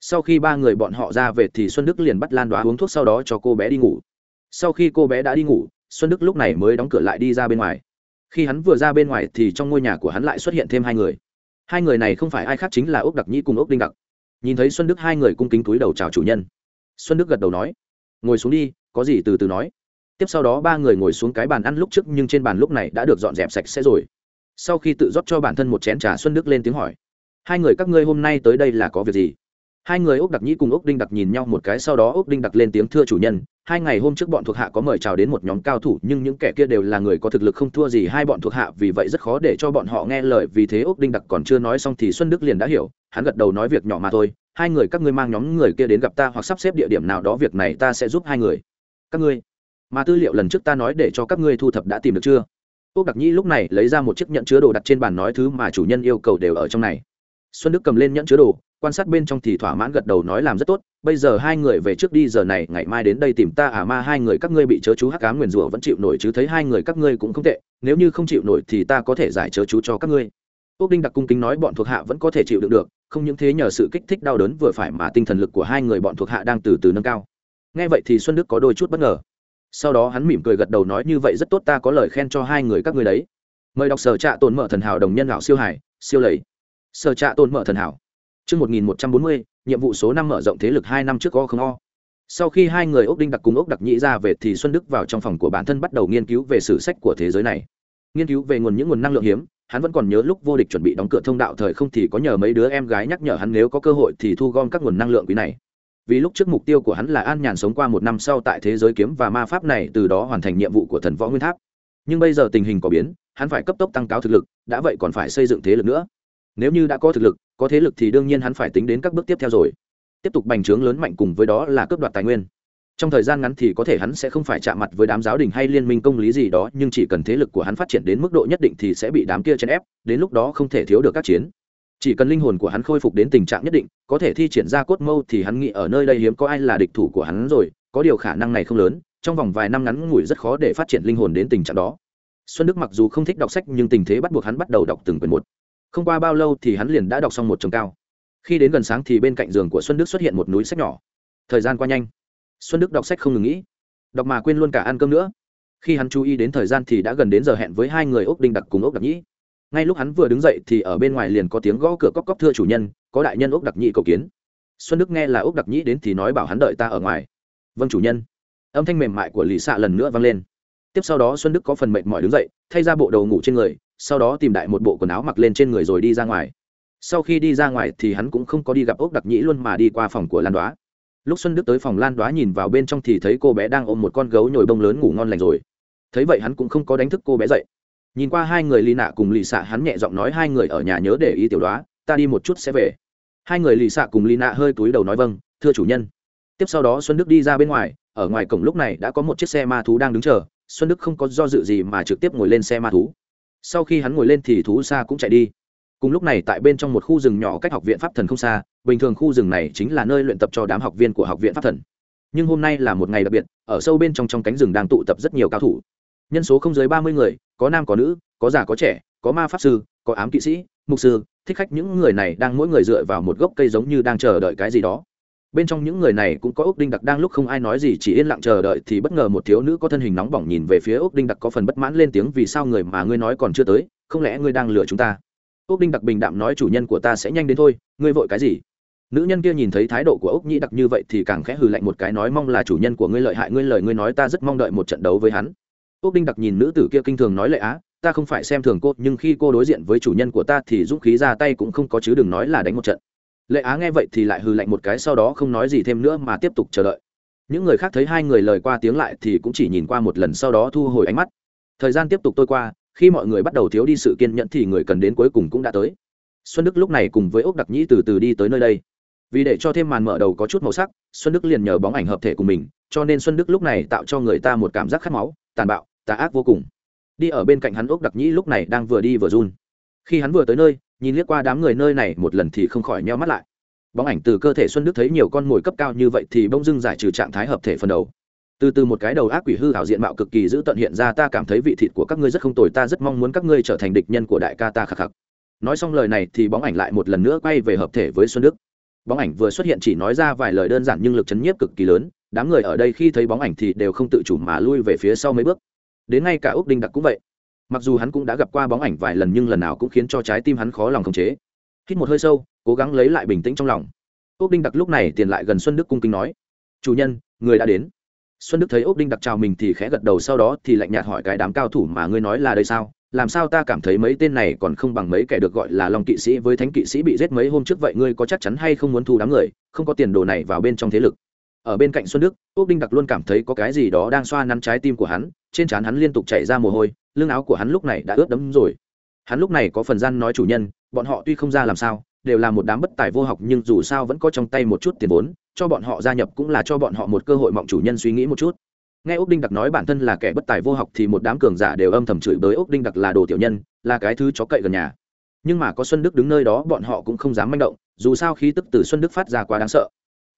Sau khi ba người bọn họ ra về thì xuân đức liền bắt lan đoá uống thuốc sau đó cho cô bé đi ngủ. Sau khi cô bé đã đi ngủ, xuân đức lúc này mới đóng cửa lại đi ra bên ngoài. Khi hắn vừa ra bên ngoài thì trong ngôi nhà của hắn lại xuất hiện thêm hai người. Hai người này không phải ai khác chính là ốc đặc nhĩ cùng ốc đinh đặc. Nhìn thấy xuân đức hai người cung kính túi đầu chào chủ nhân. Xuân đức gật đầu nói, ngồi xuống đi, có gì từ từ nói tiếp sau đó ba người ngồi xuống cái bàn ăn lúc trước nhưng trên bàn lúc này đã được dọn dẹp sạch sẽ rồi. Sau khi tự rót cho bản thân một chén trà xuân đức lên tiếng hỏi, hai người các ngươi hôm nay tới đây là có việc gì? Hai người ốc đặc nhĩ cùng ốc đinh đặc nhìn nhau một cái, sau đó ốc đinh đặc lên tiếng, thưa chủ nhân, hai ngày hôm trước bọn thuộc hạ có mời chào đến một nhóm cao thủ, nhưng những kẻ kia đều là người có thực lực không thua gì hai bọn thuộc hạ, vì vậy rất khó để cho bọn họ nghe lời. Vì thế ốc đinh đặc còn chưa nói xong thì xuân đức liền đã hiểu, hắn gật đầu nói việc nhỏ mà thôi, hai người các ngươi mang nhóm người kia đến gặp ta hoặc sắp xếp địa điểm nào đó, việc này ta sẽ giúp hai người. Các ngươi? Mà tư liệu lần trước ta nói để cho các ngươi thu thập đã tìm được chưa? Ốc đặc nhĩ lúc này lấy ra một chiếc nhẫn chứa đồ đặt trên bàn nói thứ mà chủ nhân yêu cầu đều ở trong này. Xuân đức cầm lên nhẫn chứa đồ, quan sát bên trong thì thỏa mãn gật đầu nói làm rất tốt, bây giờ hai người về trước đi, giờ này, ngày mai đến đây tìm ta à ma hai người các ngươi bị chớ chú hắc cá nguyền rủa vẫn chịu nổi chứ thấy hai người các ngươi cũng không tệ, nếu như không chịu nổi thì ta có thể giải chớ chú cho các ngươi. Ốc đinh đặc cung kính nói bọn thuộc hạ vẫn có thể chịu đựng được, không những thế nhờ sự kích thích đau đớn vừa phải mà tinh thần lực của hai người bọn thuộc hạ đang từ từ nâng cao. Nghe vậy thì xuân đức có đôi chút bất ngờ sau đó hắn mỉm cười gật đầu nói như vậy rất tốt ta có lời khen cho hai người các ngươi đấy mời đọc sở trạ tồn mở thần hảo đồng nhân lão siêu hải siêu lầy sở trạ tồn mở thần hảo Trước 1140, nhiệm vụ số năm mở rộng thế lực hai năm trước o không o. Sau khi hai người ốc đinh đặc cùng ốc đặc nhĩ ra về thì Xuân Đức vào trong phòng của bản thân bắt đầu nghiên cứu về sử sách của thế giới này. Nghiên cứu về nguồn những nguồn năng lượng hiếm, hắn vẫn còn nhớ lúc vô địch chuẩn bị đóng cửa thông đạo thời không thì có nhờ mấy đứa em gái nhắc nhở hắn nếu có cơ hội thì thu gom các nguồn năng lượng quý này. Vì lúc trước mục tiêu của hắn là an nhàn sống qua một năm sau tại thế giới kiếm và ma pháp này từ đó hoàn thành nhiệm vụ của thần võ nguyên tháp. Nhưng bây giờ tình hình có biến, hắn phải cấp tốc tăng cao thực lực, đã vậy còn phải xây dựng thế lực nữa. Nếu như đã có thực lực có thế lực thì đương nhiên hắn phải tính đến các bước tiếp theo rồi. Tiếp tục bành trướng lớn mạnh cùng với đó là cướp đoạt tài nguyên. Trong thời gian ngắn thì có thể hắn sẽ không phải chạm mặt với đám giáo đình hay liên minh công lý gì đó nhưng chỉ cần thế lực của hắn phát triển đến mức độ nhất định thì sẽ bị đám kia chèn ép đến lúc đó không thể thiếu được các chiến chỉ cần linh hồn của hắn khôi phục đến tình trạng nhất định, có thể thi triển ra cốt mâu thì hắn nghĩ ở nơi đây hiếm có ai là địch thủ của hắn rồi, có điều khả năng này không lớn, trong vòng vài năm ngắn ngủi rất khó để phát triển linh hồn đến tình trạng đó. Xuân đức mặc dù không thích đọc sách nhưng tình thế bắt buộc hắn bắt đầu đọc từng quyển một. Không qua bao lâu thì hắn liền đã đọc xong một trồng cao. Khi đến gần sáng thì bên cạnh giường của xuân đức xuất hiện một núi sách nhỏ. Thời gian qua nhanh. Xuân đức đọc sách không ngừng nghĩ đọc mà quên luôn cả ăn cơm nữa. Khi hắn chú ý đến thời gian thì đã gần đến giờ hẹn với hai người ốc đinh đặc cùng ốc đặc nhĩ ngay lúc hắn vừa đứng dậy thì ở bên ngoài liền có tiếng gõ cửa cóc cóc thưa chủ nhân, có đại nhân ốc đặc nhị cầu kiến. Xuân đức nghe là ốc đặc nhị đến thì nói bảo hắn đợi ta ở ngoài. Vâng chủ nhân. Âm thanh mềm mại của lì xạ lần nữa vang lên. Tiếp sau đó xuân đức có phần mệt mỏi đứng dậy, thay ra bộ đầu ngủ trên người, sau đó tìm đại một bộ quần áo mặc lên trên người rồi đi ra ngoài. Sau khi đi ra ngoài thì hắn cũng không có đi gặp ốc đặc nhĩ luôn mà đi qua phòng của lan đoá. Lúc xuân đức tới phòng lan đoá nhìn vào bên trong thì thấy cô bé đang ôm một con gấu nhồi bông lớn ngủ ngon lành rồi. Thấy vậy hắn cũng không có đánh thức cô bé dậy nhìn qua hai người lì nạ cùng lì xạ hắn nhẹ giọng nói, hai người ở nhà nhớ để ý tiểu đoá, ta đi một chút sẽ về. Hai người lì xạ cùng lì nạ hơi túi đầu nói vâng thưa chủ nhân. Tiếp sau đó xuân đức đi ra bên ngoài, ở ngoài cổng lúc này đã có một chiếc xe ma thú đang đứng chờ, xuân đức không có do dự gì mà trực tiếp ngồi lên xe ma thú. Sau khi hắn ngồi lên thì thú xa cũng chạy đi. Cùng lúc này tại bên trong một khu rừng nhỏ cách học viện pháp thần không xa, bình thường khu rừng này chính là nơi luyện tập cho đám học viên của học viện pháp thần. Nhưng hôm nay là một ngày đặc biệt, ở sâu bên trong trong cánh rừng đang tụ tập rất nhiều cao thủ nhân số không dưới ba mươi người, có nam có nữ, có già có trẻ, có ma pháp sư, có ám kỵ sĩ, mục sư, thích khách, những người này đang mỗi người dựa vào một gốc cây giống như đang chờ đợi cái gì đó. Bên trong những người này cũng có ốc đinh đặc đang lúc không ai nói gì, chỉ yên lặng chờ đợi thì bất ngờ một thiếu nữ có thân hình nóng bỏng nhìn về phía ốc đinh đặc có phần bất mãn lên tiếng, vì sao người mà ngươi nói còn chưa tới? Không lẽ ngươi đang lừa chúng ta? Ốc đinh đặc bình đạm nói, chủ nhân của ta sẽ nhanh đến thôi, ngươi vội cái gì? Nữ nhân kia nhìn thấy thái độ của ốc nhĩ đặc như vậy thì càng khẽ hừ lạnh một cái, nói, mong là chủ nhân của ngươi lợi hại, ngươi lời ngươi nói ta rất mong đợi một trận đấu với hắn ốc đinh đặc nhìn nữ tử kia kinh thường nói lệ á, ta không phải xem thường cô, nhưng khi cô đối diện với chủ nhân của ta thì dũng khí ra tay cũng không có chứ đừng nói là đánh một trận. Lệ á nghe vậy thì lại hừ lạnh một cái, sau đó không nói gì thêm nữa mà tiếp tục chờ đợi. Những người khác thấy hai người lời qua tiếng lại thì cũng chỉ nhìn qua một lần, sau đó thu hồi ánh mắt. Thời gian tiếp tục trôi qua, khi mọi người bắt đầu thiếu đi sự kiên nhẫn thì người cần đến cuối cùng cũng đã tới. Xuân đức lúc này cùng với ốc đặc nhĩ từ từ đi tới nơi đây. Vì để cho thêm màn mở đầu có chút màu sắc, xuân đức liền nhờ bóng ảnh hợp thể của mình, cho nên xuân đức lúc này tạo cho người ta một cảm giác khát máu, tàn bạo tà ác vô cùng. Đi ở bên cạnh hắn ốc đặc nhĩ lúc này đang vừa đi vừa run. Khi hắn vừa tới nơi, nhìn liếc qua đám người nơi này một lần thì không khỏi nheo mắt lại. Bóng ảnh từ cơ thể xuân đức thấy nhiều con mồi cấp cao như vậy thì bỗng dưng giải trừ trạng thái hợp thể phần đầu. Từ từ một cái đầu ác quỷ hư hảo diện mạo cực kỳ dữ tận hiện ra, ta cảm thấy vị thịt của các ngươi rất không tồi, ta rất mong muốn các ngươi trở thành địch nhân của đại ca ta khắc khắc. Nói xong lời này thì bóng ảnh lại một lần nữa quay về hợp thể với xuân đức. Bóng ảnh vừa xuất hiện chỉ nói ra vài lời đơn giản nhưng lực chấn nhiếp cực kỳ lớn. Đám người ở đây khi thấy bóng ảnh thì đều không tự chủ mà lui về phía sau mấy bước đến ngay cả úc đinh đặc cũng vậy. Mặc dù hắn cũng đã gặp qua bóng ảnh vài lần nhưng lần nào cũng khiến cho trái tim hắn khó lòng khống chế. Hít một hơi sâu, cố gắng lấy lại bình tĩnh trong lòng. Úc đinh đặc lúc này tiền lại gần xuân đức cung kính nói, chủ nhân, người đã đến. Xuân đức thấy úc đinh đặc chào mình thì khẽ gật đầu, sau đó thì lạnh nhạt hỏi cái đám cao thủ mà ngươi nói là đây sao? Làm sao ta cảm thấy mấy tên này còn không bằng mấy kẻ được gọi là long kỵ sĩ với thánh kỵ sĩ bị giết mấy hôm trước vậy ngươi có chắc chắn hay không muốn thu đám người, không có tiền đồ này vào bên trong thế lực. Ở bên cạnh xuân đức úc đinh đặc luôn cảm thấy có cái gì đó đang xoa nắn trái tim của hắn trên trán hắn liên tục chảy ra mồ hôi, lưng áo của hắn lúc này đã ướt đẫm rồi. Hắn lúc này có phần gian nói chủ nhân, bọn họ tuy không ra làm sao, đều là một đám bất tài vô học nhưng dù sao vẫn có trong tay một chút tiền vốn, cho bọn họ gia nhập cũng là cho bọn họ một cơ hội mọng chủ nhân suy nghĩ một chút. Nghe úc đinh đặc nói bản thân là kẻ bất tài vô học thì một đám cường giả đều âm thầm chửi bới úc đinh đặc là đồ tiểu nhân, là cái thứ chó cậy gần nhà. Nhưng mà có xuân đức đứng nơi đó bọn họ cũng không dám manh động, dù sao khí tức từ xuân đức phát ra quá đáng sợ.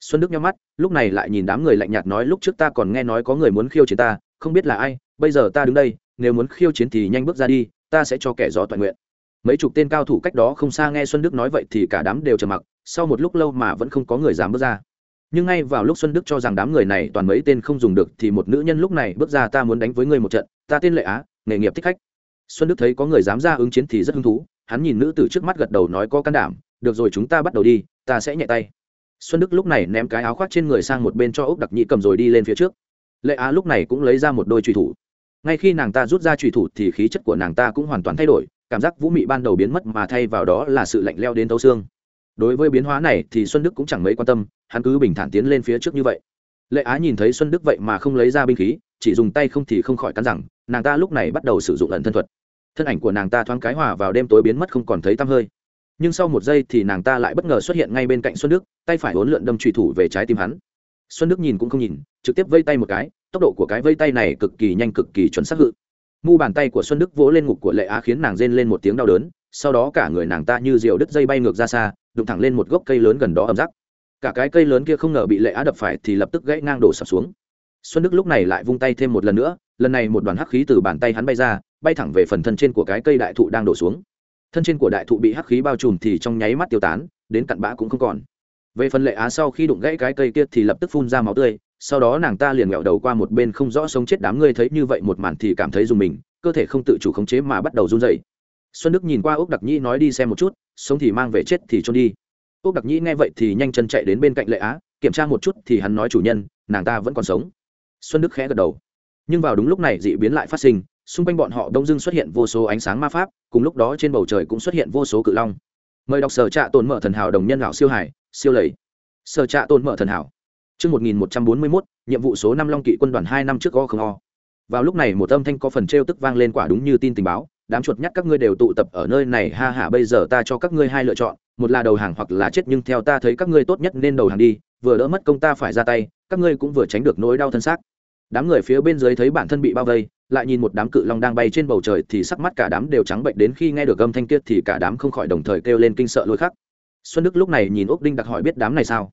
Xuân đức nhắm mắt, lúc này lại nhìn đám người lạnh nhạt nói, lúc trước ta còn nghe nói có người muốn khiêu chiến ta không biết là ai, bây giờ ta đứng đây, nếu muốn khiêu chiến thì nhanh bước ra đi, ta sẽ cho kẻ gió toàn nguyện. Mấy chục tên cao thủ cách đó không xa nghe xuân đức nói vậy thì cả đám đều trầm mặc, sau một lúc lâu mà vẫn không có người dám bước ra. Nhưng ngay vào lúc xuân đức cho rằng đám người này toàn mấy tên không dùng được thì một nữ nhân lúc này bước ra ta muốn đánh với người một trận, ta tên lệ á, nghề nghiệp thích khách. Xuân đức thấy có người dám ra ứng chiến thì rất hứng thú, hắn nhìn nữ từ trước mắt gật đầu nói có can đảm, được rồi chúng ta bắt đầu đi, ta sẽ nhẹ tay. Xuân đức lúc này ném cái áo khoác trên người sang một bên cho ốc đặc nhị cầm rồi đi lên phía trước lệ á lúc này cũng lấy ra một đôi truy thủ. Ngay khi nàng ta rút ra truy thủ thì khí chất của nàng ta cũng hoàn toàn thay đổi, cảm giác vũ mị ban đầu biến mất mà thay vào đó là sự lạnh leo đến tấu xương. Đối với biến hóa này thì xuân đức cũng chẳng mấy quan tâm, hắn cứ bình thản tiến lên phía trước như vậy. Lệ á nhìn thấy xuân đức vậy mà không lấy ra binh khí, chỉ dùng tay không thì không khỏi cắn rằng nàng ta lúc này bắt đầu sử dụng ẩn thân thuật. Thân ảnh của nàng ta thoáng cái hòa vào đêm tối biến mất không còn thấy tăm hơi. Nhưng sau một giây thì nàng ta lại bất ngờ xuất hiện ngay bên cạnh xuân đức, tay phải hốn lượn đâm trùy thủ về trái tim hắn xuân đức nhìn cũng không nhìn, trực tiếp vây tay một cái, tốc độ của cái vây tay này cực kỳ nhanh cực kỳ chuẩn xác hự. Mu bàn tay của xuân đức vỗ lên ngục của lệ á khiến nàng rên lên một tiếng đau đớn, sau đó cả người nàng ta như diều đứt dây bay ngược ra xa, đụng thẳng lên một gốc cây lớn gần đó ẩm rắc. Cả cái cây lớn kia không ngờ bị lệ á đập phải thì lập tức gãy ngang đổ sập xuống. Xuân đức lúc này lại vung tay thêm một lần nữa, lần này một đoàn hắc khí từ bàn tay hắn bay ra, bay thẳng về phần thân trên của cái cây đại thụ đang đổ xuống. Thân trên của đại thụ bị hắc khí bao trùm thì trong nháy mắt tiêu tán, đến cặn bã cũng không còn về phần lệ á sau khi đụng gãy cái cây kia thì lập tức phun ra máu tươi, sau đó nàng ta liền nghẹo đầu qua một bên không rõ sống chết đám ngươi thấy như vậy một màn thì cảm thấy dùng mình, cơ thể không tự chủ khống chế mà bắt đầu run dậy xuân đức nhìn qua úc đặc nhĩ nói đi xem một chút, sống thì mang về chết thì trôn đi. Úc đặc nhĩ nghe vậy thì nhanh chân chạy đến bên cạnh lệ á, kiểm tra một chút thì hắn nói chủ nhân, nàng ta vẫn còn sống. Xuân đức khẽ gật đầu. Nhưng vào đúng lúc này dị biến lại phát sinh, xung quanh bọn họ đông dưng xuất hiện vô số ánh sáng ma pháp, cùng lúc đó trên bầu trời cũng xuất hiện vô số cự long mời đọc sở trạ tồn mở thần hảo đồng nhân lão siêu hải siêu lầy sở trạ tồn mở thần hảo Trước 1141, nhiệm vụ số năm Long Kỵ quân đoàn hai năm trước go không o. Vào lúc này một âm thanh có phần trêu tức vang lên quả đúng như tin tình báo, đám chuột nhắt các ngươi đều tụ tập ở nơi này ha ha bây giờ ta cho các ngươi hai lựa chọn, một là đầu hàng hoặc là chết nhưng theo ta thấy các ngươi tốt nhất nên đầu hàng đi, vừa đỡ mất công ta phải ra tay, các ngươi cũng vừa tránh được nỗi đau thân xác. Đám người phía bên dưới thấy bản thân bị bao vây, lại nhìn một đám cự long đang bay trên bầu trời thì sắc mắt cả đám đều trắng bệnh đến khi nghe được âm thanh kia thì cả đám không khỏi đồng thời kêu lên kinh sợ lôi khắc. Xuân Đức lúc này nhìn Úc Đinh đặc hỏi biết đám này sao?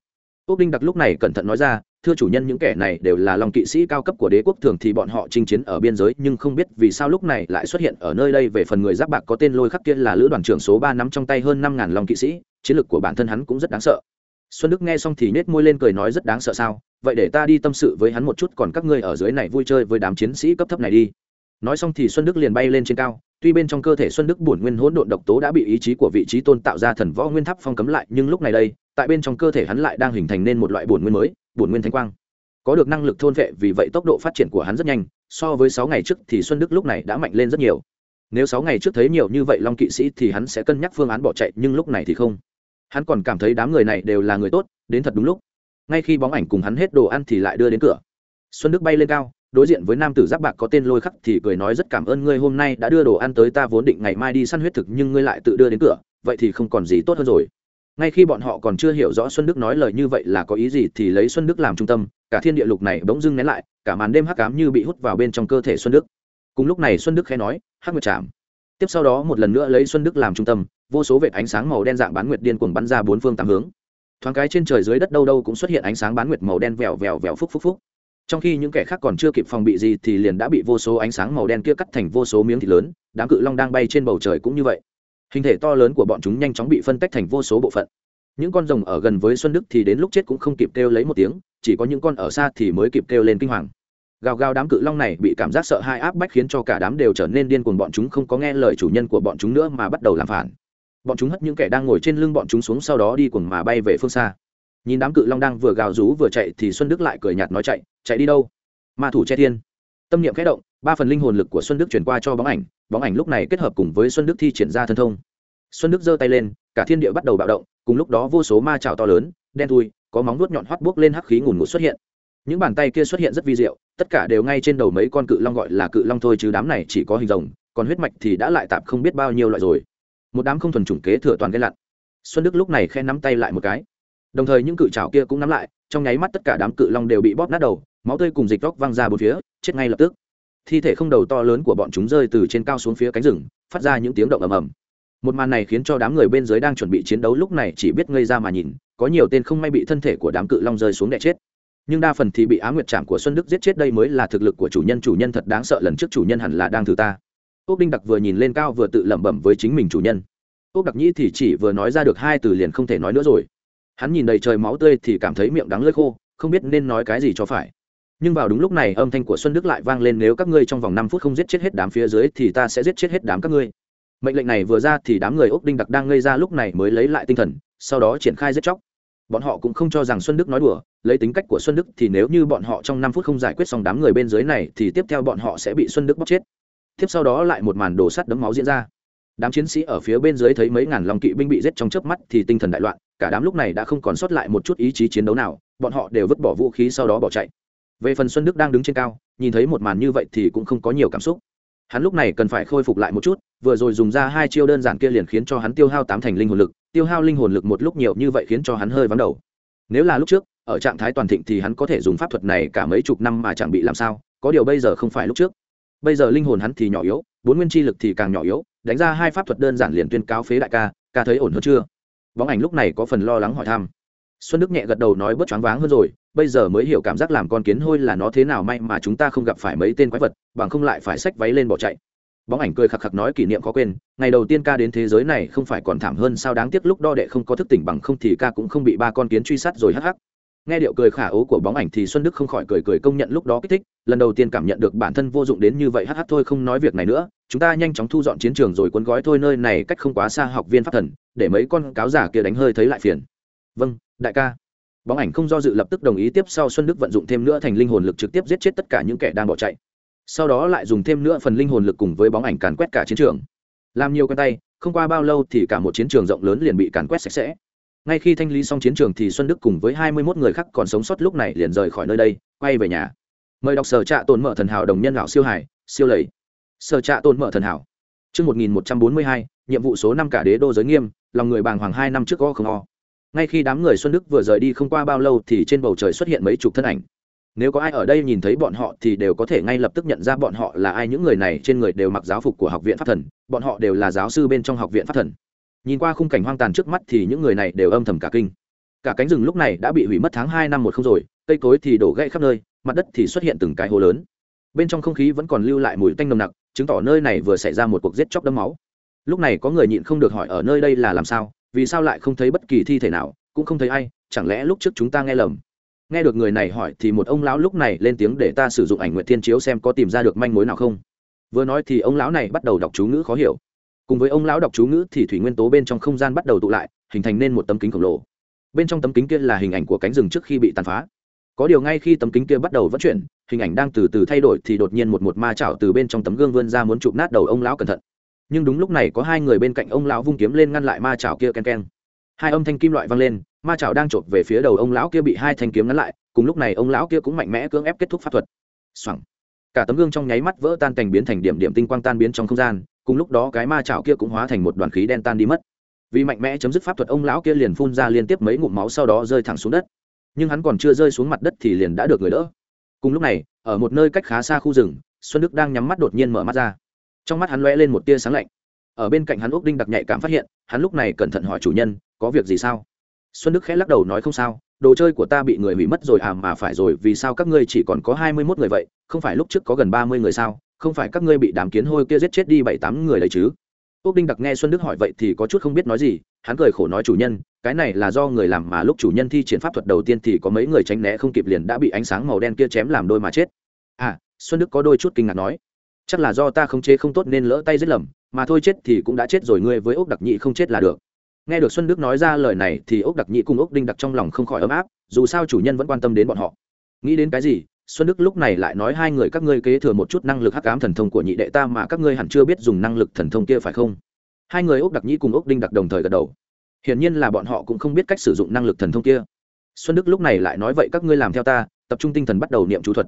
úc đinh đặc lúc này cẩn thận nói ra thưa chủ nhân những kẻ này đều là lòng kỵ sĩ cao cấp của đế quốc thường thì bọn họ chinh chiến ở biên giới nhưng không biết vì sao lúc này lại xuất hiện ở nơi đây về phần người giáp bạc có tên lôi khắc kia là lữ đoàn trưởng số ba nắm trong tay hơn năm ngàn lòng kỵ sĩ chiến lược của bản thân hắn cũng rất đáng sợ xuân đức nghe xong thì nết môi lên cười nói rất đáng sợ sao? Vậy để ta đi tâm sự với hắn một chút, còn các ngươi ở dưới này vui chơi với đám chiến sĩ cấp thấp này đi. Nói xong thì xuân đức liền bay lên trên cao. Tuy bên trong cơ thể xuân đức bổn nguyên hỗn độn độc tố đã bị ý chí của vị trí tôn tạo ra thần võ nguyên tháp phong cấm lại, nhưng lúc này đây, tại bên trong cơ thể hắn lại đang hình thành nên một loại bổn nguyên mới bổn nguyên thanh quang. Có được năng lực thôn vệ, vì vậy tốc độ phát triển của hắn rất nhanh. So với sáu ngày trước thì xuân đức lúc này đã mạnh lên rất nhiều. Nếu sáu ngày trước thấy nhiều như vậy long kỵ sĩ thì hắn sẽ cân nhắc phương án bỏ chạy, nhưng lúc này thì không hắn còn cảm thấy đám người này đều là người tốt, đến thật đúng lúc. Ngay khi bóng ảnh cùng hắn hết đồ ăn thì lại đưa đến cửa. Xuân đức bay lên cao, đối diện với nam tử giáp bạc có tên lôi khắc thì cười nói rất cảm ơn ngươi hôm nay đã đưa đồ ăn tới ta vốn định ngày mai đi săn huyết thực nhưng ngươi lại tự đưa đến cửa, vậy thì không còn gì tốt hơn rồi. Ngay khi bọn họ còn chưa hiểu rõ xuân đức nói lời như vậy là có ý gì thì lấy xuân đức làm trung tâm, cả thiên địa lục này bỗng dưng nén lại, cả màn đêm hắc cám như bị hút vào bên trong cơ thể xuân đức. Cùng lúc này xuân đức khẽ nói, hắc nguyệt chạm tiếp sau đó một lần nữa lấy xuân đức làm trung tâm, vô số vệt ánh sáng màu đen dạng bán nguyệt điên cuồng bắn ra bốn phương tám hướng. Thoáng cái trên trời dưới đất đâu đâu cũng xuất hiện ánh sáng bán nguyệt màu đen vèo vèo vèo phúc phúc phúc. Trong khi những kẻ khác còn chưa kịp phòng bị gì thì liền đã bị vô số ánh sáng màu đen kia cắt thành vô số miếng thịt lớn, đám cự long đang bay trên bầu trời cũng như vậy. Hình thể to lớn của bọn chúng nhanh chóng bị phân tách thành vô số bộ phận. Những con rồng ở gần với xuân đức thì đến lúc chết cũng không kịp kêu lấy một tiếng, chỉ có những con ở xa thì mới kịp kêu lên kinh hoàng gào gào đám cự long này bị cảm giác sợ hai áp bách khiến cho cả đám đều trở nên điên cuồng, bọn chúng không có nghe lời chủ nhân của bọn chúng nữa mà bắt đầu làm phản. Bọn chúng hất những kẻ đang ngồi trên lưng bọn chúng xuống sau đó đi cuồng mà bay về phương xa. Nhìn đám cự long đang vừa gào rú vừa chạy thì xuân đức lại cười nhạt nói chạy chạy đi đâu? Ma thủ che thiên. Tâm niệm khẽ động, ba phần linh hồn lực của xuân đức chuyển qua cho bóng ảnh bóng ảnh lúc này kết hợp cùng với xuân đức thi triển ra thân thông. Xuân đức giơ tay lên, cả thiên địa bắt đầu bạo động, cùng lúc đó vô số ma trào to lớn, đen thui, có móng nuốt nhọn hoắt buốc lên hắc khí ngùn ngụt xuất hiện những bàn tay kia xuất hiện rất vi diệu, tất cả đều ngay trên đầu mấy con cự long gọi là cự long thôi chứ đám này chỉ có hình rồng, còn huyết mạch thì đã lại tạp không biết bao nhiêu loại rồi. Một đám không thuần chủng kế thừa toàn gây lặn. Xuân đức lúc này khe nắm tay lại một cái. Đồng thời những cự trào kia cũng nắm lại, trong nháy mắt tất cả đám cự long đều bị bóp nát đầu, máu tươi cùng dịch róc văng ra bốn phía, chết ngay lập tức. Thi thể không đầu to lớn của bọn chúng rơi từ trên cao xuống phía cánh rừng, phát ra những tiếng động ầm ầm. Một màn này khiến cho đám người bên dưới đang chuẩn bị chiến đấu lúc này chỉ biết ngây ra mà nhìn, có nhiều tên không may bị thân thể của đám cự long rơi xuống đẻ chết nhưng đa phần thì bị á nguyệt trạm của xuân đức giết chết đây mới là thực lực của chủ nhân. Chủ nhân thật đáng sợ, lần trước chủ nhân hẳn là đang thử ta. Ốc đinh đặc vừa nhìn lên cao vừa tự lẩm bẩm với chính mình chủ nhân. Ốc đặc nhĩ thì chỉ vừa nói ra được hai từ liền không thể nói nữa rồi. Hắn nhìn đầy trời máu tươi thì cảm thấy miệng đắng lơi khô, không biết nên nói cái gì cho phải. Nhưng vào đúng lúc này, âm thanh của xuân đức lại vang lên, nếu các ngươi trong vòng năm phút không giết chết hết đám phía dưới thì ta sẽ giết chết hết đám các ngươi. Mệnh lệnh này vừa ra thì đám người ốc đinh đặc đang ngây ra lúc này mới lấy lại tinh thần, sau đó triển khai giết chóc. Bọn họ cũng không cho rằng xuân đức nói đùa lấy tính cách của xuân đức thì nếu như bọn họ trong năm phút không giải quyết xong đám người bên dưới này thì tiếp theo bọn họ sẽ bị xuân đức bóc chết. Tiếp sau đó lại một màn đổ sắt đấm máu diễn ra. Đám chiến sĩ ở phía bên dưới thấy mấy ngàn lòng kỵ binh bị giết trong chớp mắt thì tinh thần đại loạn, cả đám lúc này đã không còn sót lại một chút ý chí chiến đấu nào, bọn họ đều vứt bỏ vũ khí sau đó bỏ chạy. Về phần xuân đức đang đứng trên cao, nhìn thấy một màn như vậy thì cũng không có nhiều cảm xúc. Hắn lúc này cần phải khôi phục lại một chút, vừa rồi dùng ra hai chiêu đơn giản kia liền khiến cho hắn tiêu hao tám thành linh hồn lực, tiêu hao linh hồn lực một lúc nhiều như vậy khiến cho hắn hơi vắng đầu nếu là lúc trước, ở trạng thái toàn thịnh thì hắn có thể dùng pháp thuật này cả mấy chục năm mà chẳng bị làm sao, có điều bây giờ không phải lúc trước. Bây giờ linh hồn hắn thì nhỏ yếu, bốn nguyên chi lực thì càng nhỏ yếu, đánh ra hai pháp thuật đơn giản liền tuyên cáo phế đại ca ca thấy ổn hơn chưa? Bóng ảnh lúc này có phần lo lắng hỏi thăm. Xuân đức nhẹ gật đầu nói bớt choáng váng hơn rồi, bây giờ mới hiểu cảm giác làm con kiến hôi là nó thế nào may mà chúng ta không gặp phải mấy tên quái vật, bằng không lại phải xách váy lên bỏ chạy bóng ảnh cười khặc khặc nói kỷ niệm khó quên, ngày đầu tiên ca đến thế giới này không phải còn thảm hơn sao đáng tiếc lúc đo đệ không có thức tỉnh bằng không thì ca cũng không bị ba con kiến truy sát rồi hắc hắc. Nghe điệu cười khả ố của bóng ảnh thì xuân đức không khỏi cười cười công nhận lúc đó kích thích, lần đầu tiên cảm nhận được bản thân vô dụng đến như vậy hắc hắc thôi không nói việc này nữa, chúng ta nhanh chóng thu dọn chiến trường rồi cuốn gói thôi nơi này cách không quá xa học viên pháp thần, để mấy con cáo giả kia đánh hơi thấy lại phiền. Vâng đại ca. Bóng ảnh không do dự lập tức đồng ý tiếp sau xuân đức vận dụng thêm nữa thành linh hồn lực trực tiếp giết chết tất cả những kẻ đang bỏ chạy sau đó lại dùng thêm nữa phần linh hồn lực cùng với bóng ảnh càn quét cả chiến trường. Làm nhiều quen tay, không qua bao lâu thì cả một chiến trường rộng lớn liền bị càn quét sạch sẽ. Ngay khi thanh lý xong chiến trường thì xuân đức cùng với hai mươi mốt người khác còn sống sót lúc này liền rời khỏi nơi đây, quay về nhà. Mời đọc sở trạ tồn mở thần hảo đồng nhân lão siêu hải, siêu lầy. Sở trạ tồn mở thần hảo. Chương một nghìn một trăm bốn mươi hai, nhiệm vụ số năm cả đế đô giới nghiêm, lòng người bàng hoàng hai năm trước o không o. Ngay khi đám người xuân đức vừa rời đi không qua bao lâu thì trên bầu trời xuất hiện mấy chục thân ảnh nếu có ai ở đây nhìn thấy bọn họ thì đều có thể ngay lập tức nhận ra bọn họ là ai. Những người này trên người đều mặc giáo phục của học viện pháp thần, bọn họ đều là giáo sư bên trong học viện pháp thần. Nhìn qua khung cảnh hoang tàn trước mắt thì những người này đều âm thầm cả kinh. Cả cánh rừng lúc này đã bị hủy mất tháng hai năm một không rồi, cây cối thì đổ gãy khắp nơi, mặt đất thì xuất hiện từng cái hố lớn. Bên trong không khí vẫn còn lưu lại mùi tanh nồng nặc, chứng tỏ nơi này vừa xảy ra một cuộc giết chóc đẫm máu. Lúc này có người nhịn không được hỏi ở nơi đây là làm sao, vì sao lại không thấy bất kỳ thi thể nào, cũng không thấy ai, chẳng lẽ lúc trước chúng ta nghe lầm? Nghe được người này hỏi thì một ông lão lúc này lên tiếng để ta sử dụng ảnh nguyện thiên chiếu xem có tìm ra được manh mối nào không. Vừa nói thì ông lão này bắt đầu đọc chú ngữ khó hiểu. Cùng với ông lão đọc chú ngữ thì thủy nguyên tố bên trong không gian bắt đầu tụ lại, hình thành nên một tấm kính khổng lồ. Bên trong tấm kính kia là hình ảnh của cánh rừng trước khi bị tàn phá. Có điều ngay khi tấm kính kia bắt đầu vận chuyển, hình ảnh đang từ từ thay đổi thì đột nhiên một một ma chảo từ bên trong tấm gương vươn ra muốn chụp nát đầu ông lão cẩn thận. Nhưng đúng lúc này có hai người bên cạnh ông lão vung kiếm lên ngăn lại ma chảo kia ken ken hai âm thanh kim loại vang lên ma chảo đang chộp về phía đầu ông lão kia bị hai thanh kiếm ngắn lại, cùng lúc này ông lão kia cũng mạnh mẽ cưỡng ép kết thúc pháp thuật. Xoẳng cả tấm gương trong nháy mắt vỡ tan thành biến thành điểm điểm tinh quang tan biến trong không gian, cùng lúc đó cái ma chảo kia cũng hóa thành một đoàn khí đen tan đi mất. Vì mạnh mẽ chấm dứt pháp thuật, ông lão kia liền phun ra liên tiếp mấy ngụm máu sau đó rơi thẳng xuống đất. Nhưng hắn còn chưa rơi xuống mặt đất thì liền đã được người đỡ. Cùng lúc này, ở một nơi cách khá xa khu rừng, xuân đức đang nhắm mắt đột nhiên mở mắt ra. Trong mắt hắn lóe lên một tia sáng lạnh. Ở bên cạnh hắn úc đinh đặc nhạy cảm phát hiện, hắn lúc này cẩn thận hỏi chủ nhân, có việc gì sao? Xuân đức khẽ lắc đầu nói không sao, đồ chơi của ta bị người hủy mất rồi à mà phải rồi, vì sao các ngươi chỉ còn có hai mươi mốt người vậy? Không phải lúc trước có gần ba mươi người sao? Không phải các ngươi bị đám kiến hôi kia giết chết đi bảy tám người đấy chứ? Úc đinh đặc nghe xuân đức hỏi vậy thì có chút không biết nói gì, hắn cười khổ nói chủ nhân, cái này là do người làm mà lúc chủ nhân thi triển pháp thuật đầu tiên thì có mấy người tránh né không kịp liền đã bị ánh sáng màu đen kia chém làm đôi mà chết. À xuân đức có đôi chút kinh ngạc nói, chắc là do ta không chế không tốt nên lỡ tay giết lầm, mà thôi chết thì cũng đã chết rồi, ngươi với ốc đặc nhị không chết là được nghe được xuân đức nói ra lời này thì ốc đặc nhị cùng ốc đinh đặc trong lòng không khỏi ấm áp, dù sao chủ nhân vẫn quan tâm đến bọn họ. Nghĩ đến cái gì, xuân đức lúc này lại nói hai người các ngươi kế thừa một chút năng lực hắc ám thần thông của nhị đệ ta mà các ngươi hẳn chưa biết dùng năng lực thần thông kia phải không? Hai người ốc đặc nhĩ cùng ốc đinh đặc đồng thời gật đầu. Hiển nhiên là bọn họ cũng không biết cách sử dụng năng lực thần thông kia. Xuân đức lúc này lại nói vậy các ngươi làm theo ta, tập trung tinh thần bắt đầu niệm chú thuật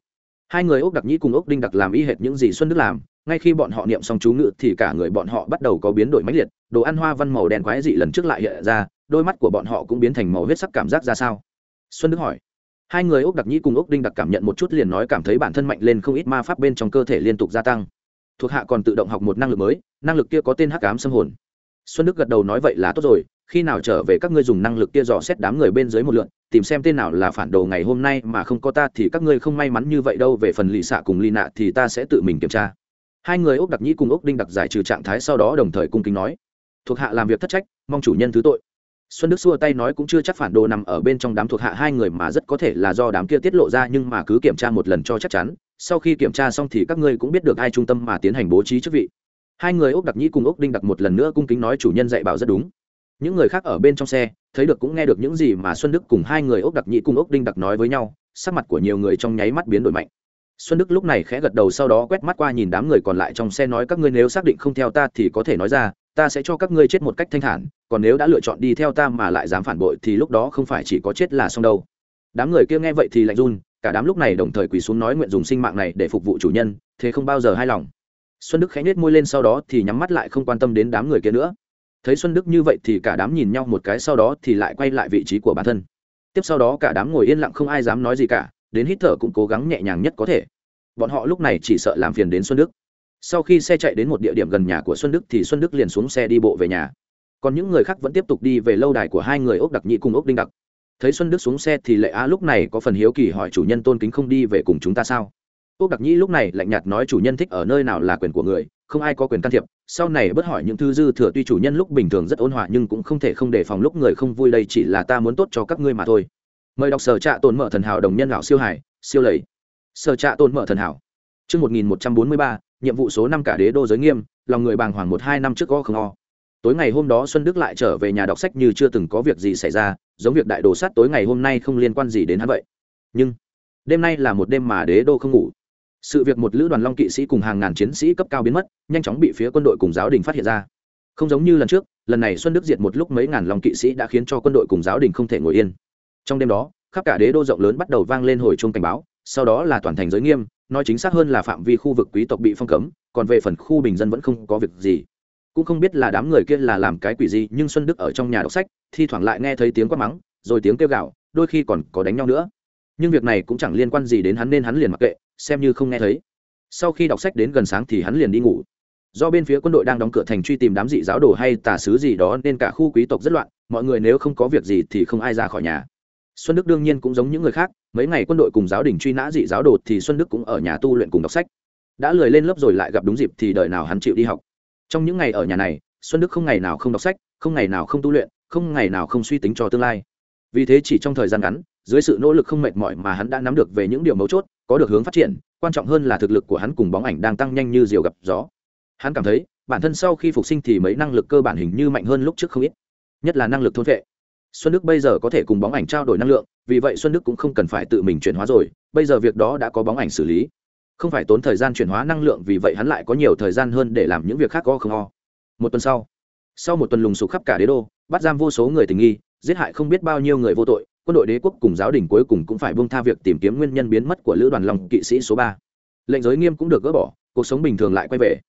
hai người ốc đặc nhĩ cùng ốc đinh đặc làm y hệt những gì xuân đức làm, ngay khi bọn họ niệm xong chú ngữ thì cả người bọn họ bắt đầu có biến đổi mãnh liệt, đồ ăn hoa văn màu đen quái dị lần trước lại hiện ra, đôi mắt của bọn họ cũng biến thành màu huyết sắc cảm giác ra sao? Xuân đức hỏi. Hai người ốc đặc nhĩ cùng ốc đinh đặc cảm nhận một chút liền nói cảm thấy bản thân mạnh lên không ít ma pháp bên trong cơ thể liên tục gia tăng. Thuộc hạ còn tự động học một năng lực mới, năng lực kia có tên hắc ám xâm hồn. Xuân đức gật đầu nói vậy là tốt rồi khi nào trở về các ngươi dùng năng lực kia dò xét đám người bên dưới một lượn, tìm xem tên nào là phản đồ ngày hôm nay mà không có ta thì các ngươi không may mắn như vậy đâu, về phần lì xạ cùng lì nạ thì ta sẽ tự mình kiểm tra. Hai người ốc đặc nhĩ cùng ốc đinh đặc giải trừ trạng thái sau đó đồng thời cung kính nói, thuộc hạ làm việc thất trách, mong chủ nhân thứ tội. Xuân đức xua tay nói cũng chưa chắc phản đồ nằm ở bên trong đám thuộc hạ hai người mà rất có thể là do đám kia tiết lộ ra nhưng mà cứ kiểm tra một lần cho chắc chắn, sau khi kiểm tra xong thì các ngươi cũng biết được ai trung tâm mà tiến hành bố trí chức vị. Hai người ốc đặc nhĩ cùng ốc đinh đặc một lần nữa cung kính nói chủ nhân dạy bảo rất đúng những người khác ở bên trong xe, thấy được cũng nghe được những gì mà xuân đức cùng hai người ốc đặc nhị cùng ốc đinh đặc nói với nhau, sắc mặt của nhiều người trong nháy mắt biến đổi mạnh. Xuân đức lúc này khẽ gật đầu sau đó quét mắt qua nhìn đám người còn lại trong xe nói, các ngươi nếu xác định không theo ta thì có thể nói ra, ta sẽ cho các ngươi chết một cách thanh thản, còn nếu đã lựa chọn đi theo ta mà lại dám phản bội thì lúc đó không phải chỉ có chết là xong đâu. Đám người kia nghe vậy thì lạnh run, cả đám lúc này đồng thời quỳ xuống nói, nguyện dùng sinh mạng này để phục vụ chủ nhân, thế không bao giờ hài lòng. Xuân đức khẽ nhếch môi lên sau đó thì nhắm mắt lại không quan tâm đến đám người kia nữa thấy xuân đức như vậy thì cả đám nhìn nhau một cái, sau đó thì lại quay lại vị trí của bản thân. Tiếp sau đó cả đám ngồi yên lặng, không ai dám nói gì cả, đến hít thở cũng cố gắng nhẹ nhàng nhất có thể. Bọn họ lúc này chỉ sợ làm phiền đến xuân đức. Sau khi xe chạy đến một địa điểm gần nhà của xuân đức thì xuân đức liền xuống xe đi bộ về nhà. Còn những người khác vẫn tiếp tục đi về lâu đài của hai người ốc đặc nhị cùng ốc đinh đặc. Thấy xuân đức xuống xe thì lệ á lúc này có phần hiếu kỳ hỏi chủ nhân tôn kính không đi về cùng chúng ta sao? Ốc đặc nhĩ lúc này lạnh nhạt nói chủ nhân thích ở nơi nào là quyền của người không ai có quyền can thiệp sau này bất hỏi những thứ dư thừa tuy chủ nhân lúc bình thường rất ôn hòa nhưng cũng không thể không đề phòng lúc người không vui đây chỉ là ta muốn tốt cho các ngươi mà thôi mời đọc sở trạ tồn mở thần hảo đồng nhân lão siêu hải siêu lầy sở trạ tồn mở thần hảo Trước 1143, nhiệm vụ số năm cả đế đô giới nghiêm, lòng người bàng hoàng một hai năm trước go không o. Tối ngày hôm đó Xuân Đức lại trở về nhà đọc sách như chưa từng có việc gì xảy ra, giống việc đại đồ sát tối ngày hôm nay không liên quan gì đến hắn vậy. Nhưng, đêm nay là một đêm mà đế đô không ngủ. Sự việc một lữ đoàn long kỵ sĩ cùng hàng ngàn chiến sĩ cấp cao biến mất, nhanh chóng bị phía quân đội cùng giáo đình phát hiện ra. Không giống như lần trước, lần này Xuân Đức diệt một lúc mấy ngàn long kỵ sĩ đã khiến cho quân đội cùng giáo đình không thể ngồi yên. Trong đêm đó, khắp cả đế đô rộng lớn bắt đầu vang lên hồi chuông cảnh báo, sau đó là toàn thành giới nghiêm, nói chính xác hơn là phạm vi khu vực quý tộc bị phong cấm còn về phần khu bình dân vẫn không có việc gì cũng không biết là đám người kia là làm cái quỷ gì nhưng xuân đức ở trong nhà đọc sách thi thoảng lại nghe thấy tiếng quát mắng rồi tiếng kêu gạo đôi khi còn có đánh nhau nữa nhưng việc này cũng chẳng liên quan gì đến hắn nên hắn liền mặc kệ xem như không nghe thấy. Sau khi đọc sách đến gần sáng thì hắn liền đi ngủ. Do bên phía quân đội đang đóng cửa thành truy tìm đám dị giáo đồ hay tà sứ gì đó nên cả khu quý tộc rất loạn, mọi người nếu không có việc gì thì không ai ra khỏi nhà. Xuân đức đương nhiên cũng giống những người khác, mấy ngày quân đội cùng giáo đình truy nã dị giáo đồ thì xuân đức cũng ở nhà tu luyện cùng đọc sách. Đã lười lên lớp rồi lại gặp đúng dịp thì đời nào hắn chịu đi học. Trong những ngày ở nhà này, xuân đức không ngày nào không đọc sách, không ngày nào không tu luyện, không ngày nào không suy tính cho tương lai. Vì thế chỉ trong thời gian ngắn dưới sự nỗ lực không mệt mỏi mà hắn đã nắm được về những điều mấu chốt, có được hướng phát triển, quan trọng hơn là thực lực của hắn cùng bóng ảnh đang tăng nhanh như diều gặp gió. Hắn cảm thấy, bản thân sau khi phục sinh thì mấy năng lực cơ bản hình như mạnh hơn lúc trước không ít, nhất là năng lực thôn vệ. Xuân đức bây giờ có thể cùng bóng ảnh trao đổi năng lượng, vì vậy xuân đức cũng không cần phải tự mình chuyển hóa rồi, bây giờ việc đó đã có bóng ảnh xử lý. Không phải tốn thời gian chuyển hóa năng lượng vì vậy hắn lại có nhiều thời gian hơn để làm những việc khác có không ho. Một tuần sau sau một tuần lùng sục khắp cả đế đô, bắt giam vô số người tình nghi, giết hại không biết bao nhiêu người vô tội quân đội đế quốc cùng giáo đình cuối cùng cũng phải buông tha việc tìm kiếm nguyên nhân biến mất của lữ đoàn lòng kỵ sĩ số ba. Lệnh giới nghiêm cũng được gỡ bỏ, cuộc sống bình thường lại quay về.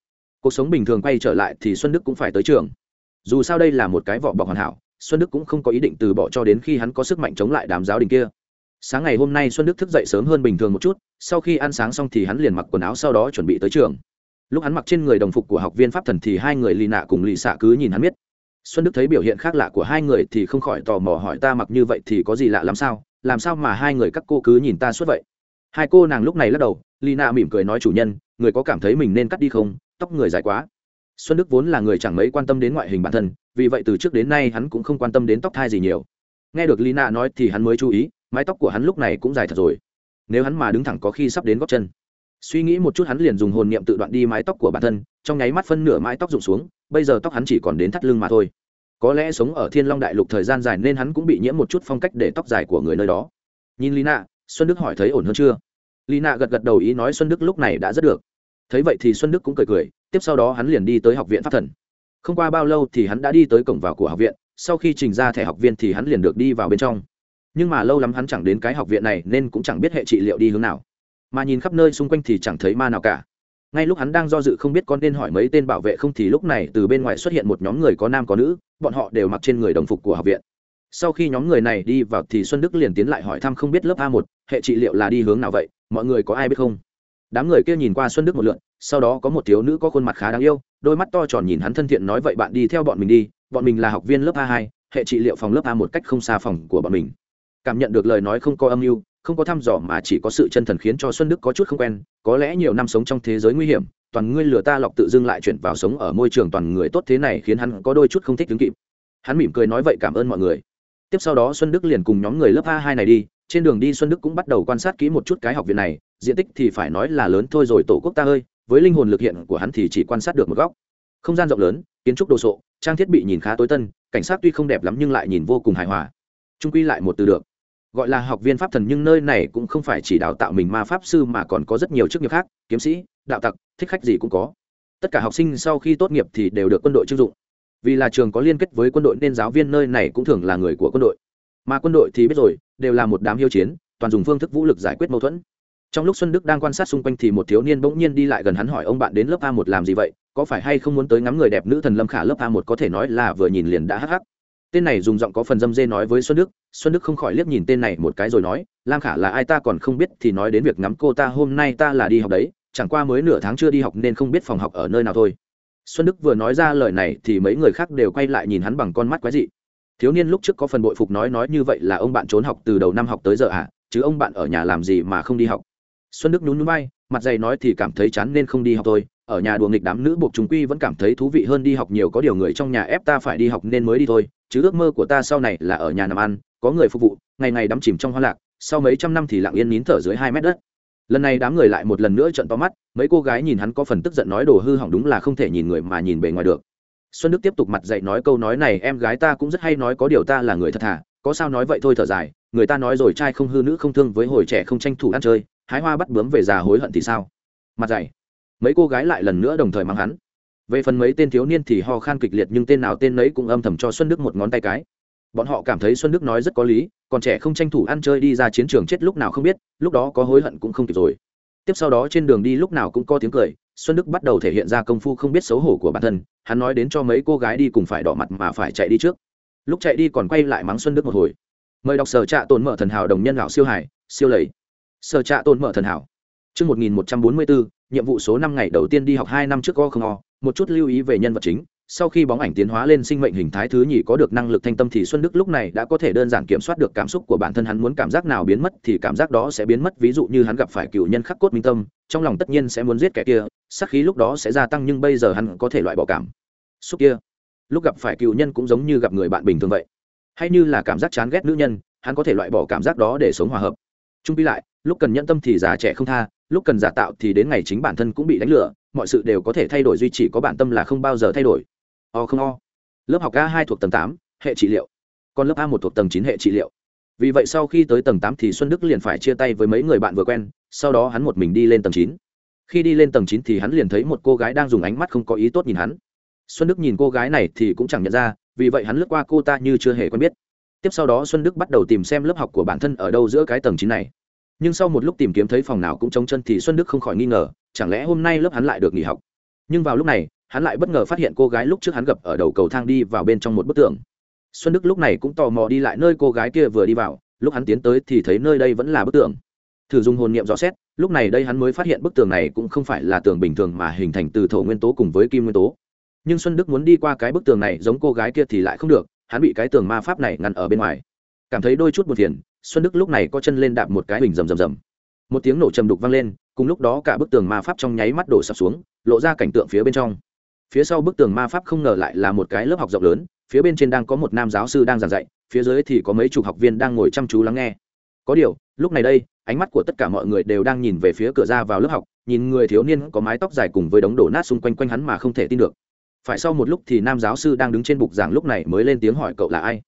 Cuộc sống bình thường quay trở lại thì xuân đức cũng phải tới trường. Dù sao đây là một cái vỏ bọc hoàn hảo, xuân đức cũng không có ý định từ bỏ cho đến khi hắn có sức mạnh chống lại đám giáo đình kia. Sáng ngày hôm nay xuân đức thức dậy sớm hơn bình thường một chút, sau khi ăn sáng xong thì hắn liền mặc quần áo sau đó chuẩn bị tới trường. Lúc hắn mặc trên người đồng phục của học viên pháp thần thì hai người lì nạ cùng lì xạ cứ nhìn hắn biết xuân đức thấy biểu hiện khác lạ của hai người thì không khỏi tò mò hỏi ta mặc như vậy thì có gì lạ làm sao? Làm sao mà hai người các cô cứ nhìn ta suốt vậy? Hai cô nàng lúc này lắc đầu, Lina mỉm cười nói chủ nhân, người có cảm thấy mình nên cắt đi không? Tóc người dài quá. Xuân đức vốn là người chẳng mấy quan tâm đến ngoại hình bản thân, vì vậy từ trước đến nay hắn cũng không quan tâm đến tóc thai gì nhiều. Nghe được lina nói thì hắn mới chú ý, mái tóc của hắn lúc này cũng dài thật rồi. Nếu hắn mà đứng thẳng có khi sắp đến gót chân. Suy nghĩ một chút hắn liền dùng hồn niệm tự đoạn đi mái tóc của bản thân, trong nháy mắt phân nửa mái tóc rụng xuống, bây giờ tóc hắn chỉ còn đến thắt lưng mà thôi có lẽ sống ở thiên long đại lục thời gian dài nên hắn cũng bị nhiễm một chút phong cách để tóc dài của người nơi đó. Nhìn lina, xuân đức hỏi thấy ổn hơn chưa? Lina gật gật đầu ý nói xuân đức lúc này đã rất được. Thấy vậy thì xuân đức cũng cười cười, tiếp sau đó hắn liền đi tới học viện pháp thần. Không qua bao lâu thì hắn đã đi tới cổng vào của học viện, sau khi trình ra thẻ học viên thì hắn liền được đi vào bên trong. Nhưng mà lâu lắm hắn chẳng đến cái học viện này nên cũng chẳng biết hệ trị liệu đi hướng nào. Mà nhìn khắp nơi xung quanh thì chẳng thấy ma nào cả ngay lúc hắn đang do dự không biết con nên hỏi mấy tên bảo vệ không thì lúc này từ bên ngoài xuất hiện một nhóm người có nam có nữ, bọn họ đều mặc trên người đồng phục của học viện. Sau khi nhóm người này đi vào thì xuân đức liền tiến lại hỏi thăm không biết lớp a một, hệ trị liệu là đi hướng nào vậy, mọi người có ai biết không? Đám người kia nhìn qua xuân đức một lượn, sau đó có một thiếu nữ có khuôn mặt khá đáng yêu, đôi mắt to tròn nhìn hắn thân thiện nói vậy bạn đi theo bọn mình đi, bọn mình là học viên lớp a hai, hệ trị liệu phòng lớp a một cách không xa phòng của bọn mình. Cảm nhận được lời nói không có âm mưu không có thăm dò mà chỉ có sự chân thần khiến cho xuân đức có chút không quen, có lẽ nhiều năm sống trong thế giới nguy hiểm, toàn ngươi lừa ta lọc tự dưng lại chuyển vào sống ở môi trường toàn người tốt thế này khiến hắn có đôi chút không thích đứng kịp. Hắn mỉm cười nói vậy cảm ơn mọi người. Tiếp sau đó xuân đức liền cùng nhóm người lớp a hai này đi, trên đường đi xuân đức cũng bắt đầu quan sát kỹ một chút cái học viện này, diện tích thì phải nói là lớn thôi rồi, tổ quốc ta ơi, với linh hồn lực hiện của hắn thì chỉ quan sát được một góc. Không gian rộng lớn, kiến trúc đồ sộ, trang thiết bị nhìn khá tối tân, cảnh sát tuy không đẹp lắm nhưng lại nhìn vô cùng hài hòa. Trung quy lại một từ được gọi là học viên pháp thần nhưng nơi này cũng không phải chỉ đào tạo mình ma pháp sư mà còn có rất nhiều chức nghiệp khác, kiếm sĩ, đạo tặc, thích khách gì cũng có. Tất cả học sinh sau khi tốt nghiệp thì đều được quân đội chưng dụng. Vì là trường có liên kết với quân đội nên giáo viên nơi này cũng thường là người của quân đội. Mà quân đội thì biết rồi, đều là một đám hiếu chiến, toàn dùng phương thức vũ lực giải quyết mâu thuẫn. Trong lúc xuân đức đang quan sát xung quanh thì một thiếu niên bỗng nhiên đi lại gần hắn hỏi, ông bạn đến lớp a một làm gì vậy? Có phải hay không muốn tới ngắm người đẹp nữ thần lâm khả? Lớp a một có thể nói là vừa nhìn liền đã hắc hắc. Tên này dùng giọng có phần dâm dê nói với xuân đức xuân đức không khỏi liếc nhìn tên này một cái rồi nói lam khả là ai ta còn không biết thì nói đến việc ngắm cô ta hôm nay ta là đi học đấy chẳng qua mới nửa tháng chưa đi học nên không biết phòng học ở nơi nào thôi. Xuân đức vừa nói ra lời này thì mấy người khác đều quay lại nhìn hắn bằng con mắt quái dị. Thiếu niên lúc trước có phần bội phục nói nói như vậy là ông bạn trốn học từ đầu năm học tới giờ ạ à, chứ ông bạn ở nhà làm gì mà không đi học. Xuân đức nhún nhún bay mặt dày nói thì cảm thấy chán nên không đi học thôi ở nhà đùa nghịch đám nữ buộc chúng quy vẫn cảm thấy thú vị hơn đi học nhiều có điều người trong nhà ép ta phải đi học nên mới đi thôi chứ ước mơ của ta sau này là ở nhà nằm ăn có người phục vụ, ngày ngày đắm chìm trong hoa lạc, sau mấy trăm năm thì lặng yên nín thở dưới hai mét đất. Lần này đám người lại một lần nữa trận to mắt, mấy cô gái nhìn hắn có phần tức giận nói đồ hư hỏng đúng là không thể nhìn người mà nhìn bề ngoài được. Xuân đức tiếp tục mặt dậy nói câu nói này, em gái ta cũng rất hay nói có điều ta là người thật thà, có sao nói vậy thôi thở dài, người ta nói rồi trai không hư nữ không thương với hồi trẻ không tranh thủ ăn chơi, hái hoa bắt bướm về già hối hận thì sao? Mặt dày mấy cô gái lại lần nữa đồng thời mang hắn. Về phần mấy tên thiếu niên thì ho khan kịch liệt nhưng tên nào tên nấy cũng âm thầm cho xuân đức một ngón tay cái bọn họ cảm thấy xuân đức nói rất có lý còn trẻ không tranh thủ ăn chơi đi ra chiến trường chết lúc nào không biết lúc đó có hối hận cũng không kịp rồi. Tiếp sau đó trên đường đi lúc nào cũng có tiếng cười xuân đức bắt đầu thể hiện ra công phu không biết xấu hổ của bản thân hắn nói đến cho mấy cô gái đi cùng phải đỏ mặt mà phải chạy đi trước. Lúc chạy đi còn quay lại mắng xuân đức một hồi. Mời đọc sở trạ tồn mở thần hảo đồng nhân lão siêu hải siêu lầy. Sở trạ tồn mở thần hảo. Trước 1144, nhiệm vụ số năm ngày đầu tiên đi học hai năm trước go không o, một chút lưu ý về nhân vật chính. Sau khi bóng ảnh tiến hóa lên sinh mệnh hình thái thứ nhì có được năng lực thanh tâm thì Xuân Đức lúc này đã có thể đơn giản kiểm soát được cảm xúc của bản thân hắn muốn cảm giác nào biến mất thì cảm giác đó sẽ biến mất ví dụ như hắn gặp phải cựu nhân khắc cốt minh tâm, trong lòng tất nhiên sẽ muốn giết kẻ kia, sắc khí lúc đó sẽ gia tăng nhưng bây giờ hắn có thể loại bỏ cảm xúc kia. Lúc gặp phải cựu nhân cũng giống như gặp người bạn bình thường vậy. Hay như là cảm giác chán ghét nữ nhân, hắn có thể loại bỏ cảm giác đó để sống hòa hợp. Trung quy lại, lúc cần nhẫn tâm thì già trẻ không tha, lúc cần giả tạo thì đến ngày chính bản thân cũng bị đánh lừa mọi sự đều có thể thay đổi duy chỉ có bản tâm là không bao giờ thay đổi o không o. Lớp học a hai thuộc tầng tám, hệ trị liệu. Còn lớp a một thuộc tầng chín hệ trị liệu. Vì vậy sau khi tới tầng tám thì xuân đức liền phải chia tay với mấy người bạn vừa quen, sau đó hắn một mình đi lên tầng chín. Khi đi lên tầng chín thì hắn liền thấy một cô gái đang dùng ánh mắt không có ý tốt nhìn hắn. Xuân đức nhìn cô gái này thì cũng chẳng nhận ra, vì vậy hắn lướt qua cô ta như chưa hề quen biết. Tiếp sau đó xuân đức bắt đầu tìm xem lớp học của bản thân ở đâu giữa cái tầng chín này. Nhưng sau một lúc tìm kiếm thấy phòng nào cũng trống chân thì xuân đức không khỏi nghi ngờ, chẳng lẽ hôm nay lớp hắn lại được nghỉ học? Nhưng vào lúc này hắn lại bất ngờ phát hiện cô gái lúc trước hắn gặp ở đầu cầu thang đi vào bên trong một bức tường. Xuân đức lúc này cũng tò mò đi lại nơi cô gái kia vừa đi vào, lúc hắn tiến tới thì thấy nơi đây vẫn là bức tường. Thử dùng hồn niệm rõ xét, lúc này đây hắn mới phát hiện bức tường này cũng không phải là tường bình thường mà hình thành từ thổ nguyên tố cùng với kim nguyên tố. Nhưng xuân đức muốn đi qua cái bức tường này giống cô gái kia thì lại không được, hắn bị cái tường ma pháp này ngăn ở bên ngoài. Cảm thấy đôi chút buồn phiền, xuân đức lúc này có chân lên đạp một cái bình rầm rầm rầm. Một tiếng nổ trầm đục vang lên, cùng lúc đó cả bức tường ma pháp trong nháy mắt đổ sập xuống, lộ ra cảnh tượng phía bên trong phía sau bức tường ma pháp không ngờ lại là một cái lớp học rộng lớn, phía bên trên đang có một nam giáo sư đang giảng dạy, phía dưới thì có mấy chục học viên đang ngồi chăm chú lắng nghe. Có điều, lúc này đây, ánh mắt của tất cả mọi người đều đang nhìn về phía cửa ra vào lớp học, nhìn người thiếu niên có mái tóc dài cùng với đống đổ nát xung quanh quanh hắn mà không thể tin được. Phải sau một lúc thì nam giáo sư đang đứng trên bục giảng lúc này mới lên tiếng hỏi cậu là ai.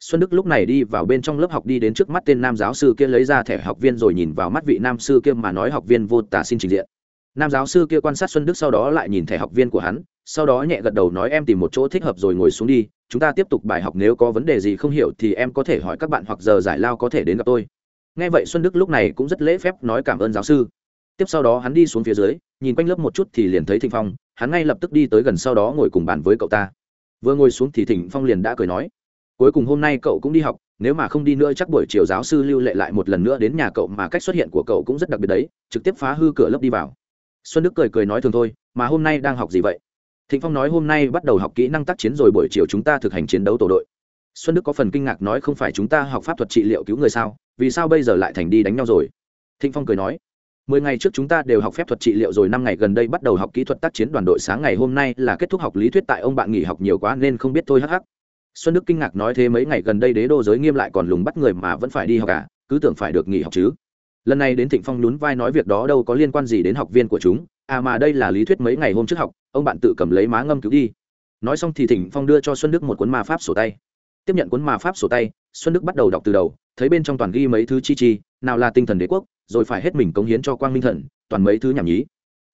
Xuân đức lúc này đi vào bên trong lớp học đi đến trước mắt tên nam giáo sư kia lấy ra thẻ học viên rồi nhìn vào mắt vị nam sư kia mà nói học viên vô tả xin trình diện nam giáo sư kia quan sát xuân đức sau đó lại nhìn thẻ học viên của hắn, sau đó nhẹ gật đầu nói em tìm một chỗ thích hợp rồi ngồi xuống đi, chúng ta tiếp tục bài học nếu có vấn đề gì không hiểu thì em có thể hỏi các bạn hoặc giờ giải lao có thể đến gặp tôi. Nghe vậy xuân đức lúc này cũng rất lễ phép nói cảm ơn giáo sư. Tiếp sau đó hắn đi xuống phía dưới, nhìn quanh lớp một chút thì liền thấy thịnh phong, hắn ngay lập tức đi tới gần sau đó ngồi cùng bàn với cậu ta. Vừa ngồi xuống thì thịnh phong liền đã cười nói, cuối cùng hôm nay cậu cũng đi học, nếu mà không đi nữa chắc buổi chiều giáo sư lưu lệ lại một lần nữa đến nhà cậu mà cách xuất hiện của cậu cũng rất đặc biệt đấy, trực tiếp phá hư cửa lớp đi vào xuân đức cười cười nói thường thôi mà hôm nay đang học gì vậy? Thịnh phong nói hôm nay bắt đầu học kỹ năng tác chiến rồi buổi chiều chúng ta thực hành chiến đấu tổ đội. Xuân đức có phần kinh ngạc nói không phải chúng ta học pháp thuật trị liệu cứu người sao? Vì sao bây giờ lại thành đi đánh nhau rồi? Thịnh phong cười nói mười ngày trước chúng ta đều học phép thuật trị liệu rồi năm ngày gần đây bắt đầu học kỹ thuật tác chiến đoàn đội sáng ngày hôm nay là kết thúc học lý thuyết tại ông bạn nghỉ học nhiều quá nên không biết thôi hắc hắc. Xuân đức kinh ngạc nói thế mấy ngày gần đây đế đô giới nghiêm lại còn lùng bắt người mà vẫn phải đi học cả à, cứ tưởng phải được nghỉ học chứ lần này đến thịnh phong nhún vai nói việc đó đâu có liên quan gì đến học viên của chúng à mà đây là lý thuyết mấy ngày hôm trước học, ông bạn tự cầm lấy má ngâm cứu đi. Nói xong thì thịnh phong đưa cho xuân đức một cuốn ma pháp sổ tay. Tiếp nhận cuốn ma pháp sổ tay, xuân đức bắt đầu đọc từ đầu, thấy bên trong toàn ghi mấy thứ chi chi, nào là tinh thần đế quốc, rồi phải hết mình cống hiến cho quang minh thần, toàn mấy thứ nhảm nhí.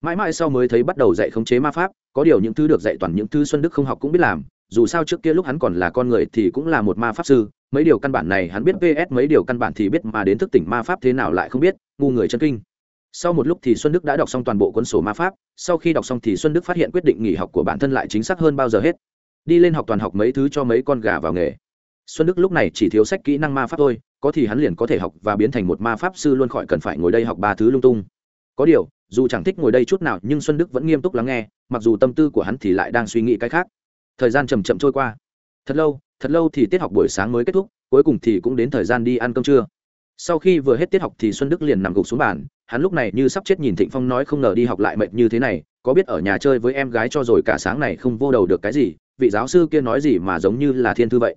Mãi mãi sau mới thấy bắt đầu dạy khống chế ma pháp, có điều những thứ được dạy toàn những thứ xuân đức không học cũng biết làm dù sao trước kia lúc hắn còn là con người thì cũng là một ma pháp sư, mấy điều căn bản này hắn biết VS mấy điều căn bản thì biết mà đến thức tỉnh ma pháp thế nào lại không biết, ngu người chân kinh. Sau một lúc thì xuân đức đã đọc xong toàn bộ cuốn sổ ma pháp, sau khi đọc xong thì xuân đức phát hiện quyết định nghỉ học của bản thân lại chính xác hơn bao giờ hết. Đi lên học toàn học mấy thứ cho mấy con gà vào nghề. Xuân đức lúc này chỉ thiếu sách kỹ năng ma pháp thôi, có thì hắn liền có thể học và biến thành một ma pháp sư luôn khỏi cần phải ngồi đây học ba thứ lung tung. Có điều, dù chẳng thích ngồi đây chút nào nhưng xuân đức vẫn nghiêm túc lắng nghe, mặc dù tâm tư của hắn thì lại đang suy nghĩ cái khác thời gian chầm chậm trôi qua. Thật lâu thật lâu thì tiết học buổi sáng mới kết thúc, cuối cùng thì cũng đến thời gian đi ăn cơm trưa. Sau khi vừa hết tiết học thì xuân đức liền nằm gục xuống bàn, hắn lúc này như sắp chết nhìn thịnh phong nói không ngờ đi học lại mệt như thế này, có biết ở nhà chơi với em gái cho rồi cả sáng này không vô đầu được cái gì, vị giáo sư kia nói gì mà giống như là thiên thư vậy.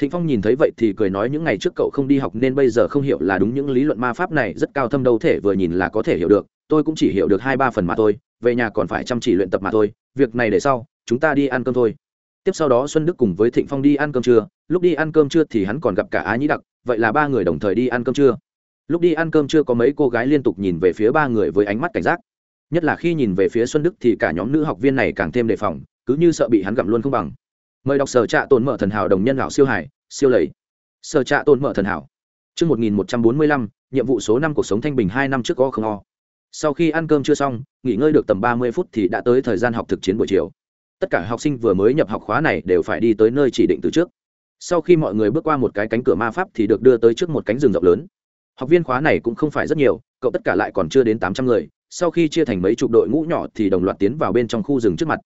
Thịnh phong nhìn thấy vậy thì cười nói những ngày trước cậu không đi học nên bây giờ không hiểu là đúng những lý luận ma pháp này rất cao thâm đâu thể vừa nhìn là có thể hiểu được, tôi cũng chỉ hiểu được hai ba phần mà thôi, về nhà còn phải chăm chỉ luyện tập mà thôi, việc này để sau, chúng ta đi ăn cơm thôi tiếp sau đó xuân đức cùng với thịnh phong đi ăn cơm trưa. Lúc đi ăn cơm trưa thì hắn còn gặp cả á nhĩ đặc vậy là ba người đồng thời đi ăn cơm trưa. Lúc đi ăn cơm trưa có mấy cô gái liên tục nhìn về phía ba người với ánh mắt cảnh giác. Nhất là khi nhìn về phía xuân đức thì cả nhóm nữ học viên này càng thêm đề phòng cứ như sợ bị hắn gặm luôn không bằng. Mời đọc sở trạ tồn mở thần hảo đồng nhân lão siêu hải siêu lầy. Sở trạ tồn mở thần hảo. Trước 1145, nhiệm vụ số năm cuộc sống thanh bình hai năm trước có không o. Sau khi ăn cơm chưa xong, nghỉ ngơi được tầm ba mươi phút thì đã tới thời gian học thực chiến buổi chiều tất cả học sinh vừa mới nhập học khóa này đều phải đi tới nơi chỉ định từ trước. Sau khi mọi người bước qua một cái cánh cửa ma pháp thì được đưa tới trước một cánh rừng rộng lớn. Học viên khóa này cũng không phải rất nhiều, cậu tất cả lại còn chưa đến tám trăm người, sau khi chia thành mấy chục đội ngũ nhỏ thì đồng loạt tiến vào bên trong khu rừng trước mặt.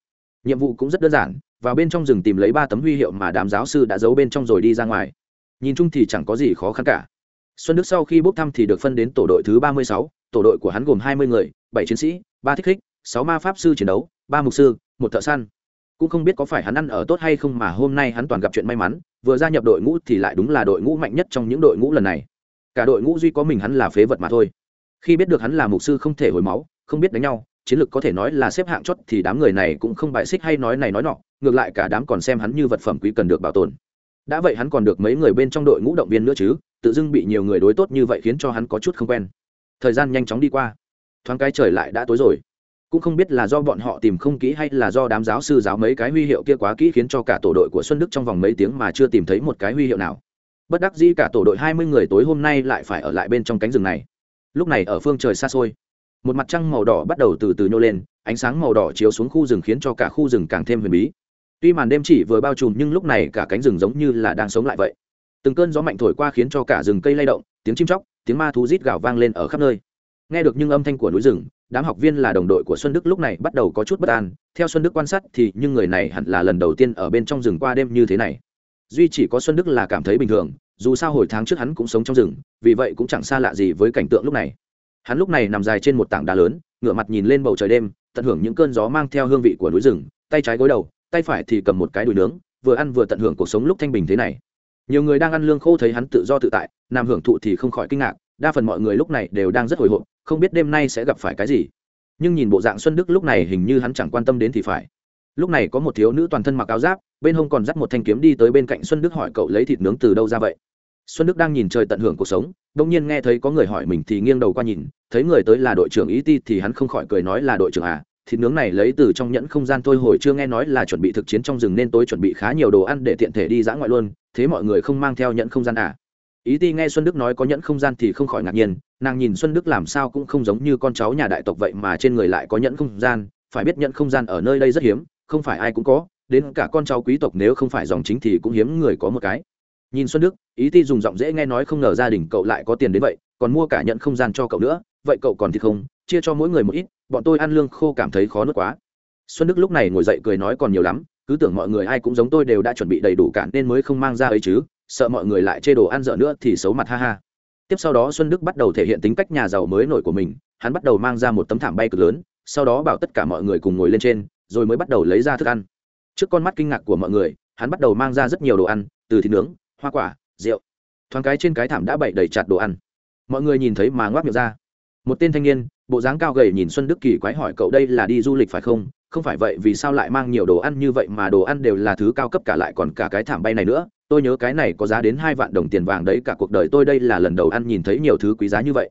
Nhiệm vụ cũng rất đơn giản, vào bên trong rừng tìm lấy ba tấm huy hiệu mà đám giáo sư đã giấu bên trong rồi đi ra ngoài. Nhìn chung thì chẳng có gì khó khăn cả. Xuân đức sau khi bốc thăm thì được phân đến tổ đội thứ ba mươi sáu, tổ đội của hắn gồm hai mươi người, bảy chiến sĩ, ba thích thích sáu ma pháp sư chiến đấu, ba mục sư, một thợ săn cũng không biết có phải hắn ăn ở tốt hay không mà hôm nay hắn toàn gặp chuyện may mắn, vừa gia nhập đội ngũ thì lại đúng là đội ngũ mạnh nhất trong những đội ngũ lần này. Cả đội ngũ duy có mình hắn là phế vật mà thôi. Khi biết được hắn là mục sư không thể hồi máu, không biết đánh nhau, chiến lược có thể nói là xếp hạng chót thì đám người này cũng không bại xích hay nói này nói nọ, ngược lại cả đám còn xem hắn như vật phẩm quý cần được bảo tồn. Đã vậy hắn còn được mấy người bên trong đội ngũ động viên nữa chứ, tự dưng bị nhiều người đối tốt như vậy khiến cho hắn có chút không quen. Thời gian nhanh chóng đi qua. Thoáng cái trời lại đã tối rồi cũng không biết là do bọn họ tìm không kỹ hay là do đám giáo sư giáo mấy cái huy hiệu kia quá kỹ khiến cho cả tổ đội của xuân đức trong vòng mấy tiếng mà chưa tìm thấy một cái huy hiệu nào. Bất đắc dĩ cả tổ đội hai mươi người tối hôm nay lại phải ở lại bên trong cánh rừng này. Lúc này ở phương trời xa xôi, một mặt trăng màu đỏ bắt đầu từ từ nhô lên, ánh sáng màu đỏ chiếu xuống khu rừng khiến cho cả khu rừng càng thêm huyền bí. Tuy màn đêm chỉ vừa bao trùm nhưng lúc này cả cánh rừng giống như là đang sống lại vậy. Từng cơn gió mạnh thổi qua khiến cho cả rừng cây lay động, tiếng chim chóc, tiếng ma thú rít gào vang lên ở khắp nơi. Nghe được những âm thanh của núi rừng đám học viên là đồng đội của xuân đức lúc này bắt đầu có chút bất an. Theo xuân đức quan sát thì nhưng người này hẳn là lần đầu tiên ở bên trong rừng qua đêm như thế này. Duy chỉ có xuân đức là cảm thấy bình thường, dù sao hồi tháng trước hắn cũng sống trong rừng, vì vậy cũng chẳng xa lạ gì với cảnh tượng lúc này. Hắn lúc này nằm dài trên một tảng đá lớn, ngửa mặt nhìn lên bầu trời đêm, tận hưởng những cơn gió mang theo hương vị của núi rừng, tay trái gối đầu, tay phải thì cầm một cái đùi nướng, vừa ăn vừa tận hưởng cuộc sống lúc thanh bình thế này. Nhiều người đang ăn lương khô thấy hắn tự do tự tại, nằm hưởng thụ thì không khỏi kinh ngạc, đa phần mọi người lúc này đều đang rất hồi hộp không biết đêm nay sẽ gặp phải cái gì. Nhưng nhìn bộ dạng xuân đức lúc này hình như hắn chẳng quan tâm đến thì phải. Lúc này có một thiếu nữ toàn thân mặc áo giáp, bên hông còn dắt một thanh kiếm đi tới bên cạnh xuân đức hỏi cậu lấy thịt nướng từ đâu ra vậy? Xuân đức đang nhìn trời tận hưởng cuộc sống đông nhiên nghe thấy có người hỏi mình thì nghiêng đầu qua nhìn, thấy người tới là đội trưởng ý ti thì hắn không khỏi cười nói là đội trưởng à thịt nướng này lấy từ trong nhẫn không gian tôi hồi chưa nghe nói là chuẩn bị thực chiến trong rừng nên tôi chuẩn bị khá nhiều đồ ăn để tiện thể đi dã ngoại luôn, thế mọi người không mang theo nhẫn không gian à ý ti nghe xuân đức nói có nhẫn không gian thì không khỏi ngạc nhiên, nàng nhìn xuân đức làm sao cũng không giống như con cháu nhà đại tộc vậy mà trên người lại có nhẫn không gian, phải biết nhẫn không gian ở nơi đây rất hiếm, không phải ai cũng có, đến cả con cháu quý tộc nếu không phải dòng chính thì cũng hiếm người có một cái. Nhìn xuân đức, ý ti dùng giọng dễ nghe nói không ngờ gia đình cậu lại có tiền đến vậy, còn mua cả nhận không gian cho cậu nữa, vậy cậu còn thì không, chia cho mỗi người một ít, bọn tôi ăn lương khô cảm thấy khó nuốt quá. Xuân đức lúc này ngồi dậy cười nói còn nhiều lắm, cứ tưởng mọi người ai cũng giống tôi đều đã chuẩn bị đầy đủ cả nên mới không mang ra ấy chứ sợ mọi người lại chê đồ ăn dở nữa thì xấu mặt ha ha. Tiếp sau đó xuân đức bắt đầu thể hiện tính cách nhà giàu mới nổi của mình, hắn bắt đầu mang ra một tấm thảm bay cực lớn, sau đó bảo tất cả mọi người cùng ngồi lên trên, rồi mới bắt đầu lấy ra thức ăn. Trước con mắt kinh ngạc của mọi người, hắn bắt đầu mang ra rất nhiều đồ ăn, từ thịt nướng, hoa quả, rượu. Thoáng cái trên cái thảm đã bậy đầy chặt đồ ăn. Mọi người nhìn thấy mà ngoác miệng ra. Một tên thanh niên, bộ dáng cao gầy nhìn xuân đức kỳ quái hỏi cậu đây là đi du lịch phải không? Không phải vậy vì sao lại mang nhiều đồ ăn như vậy mà đồ ăn đều là thứ cao cấp cả lại còn cả cái thảm bay này nữa? Tôi nhớ cái này có giá đến hai vạn đồng tiền vàng đấy, cả cuộc đời tôi đây là lần đầu ăn nhìn thấy nhiều thứ quý giá như vậy.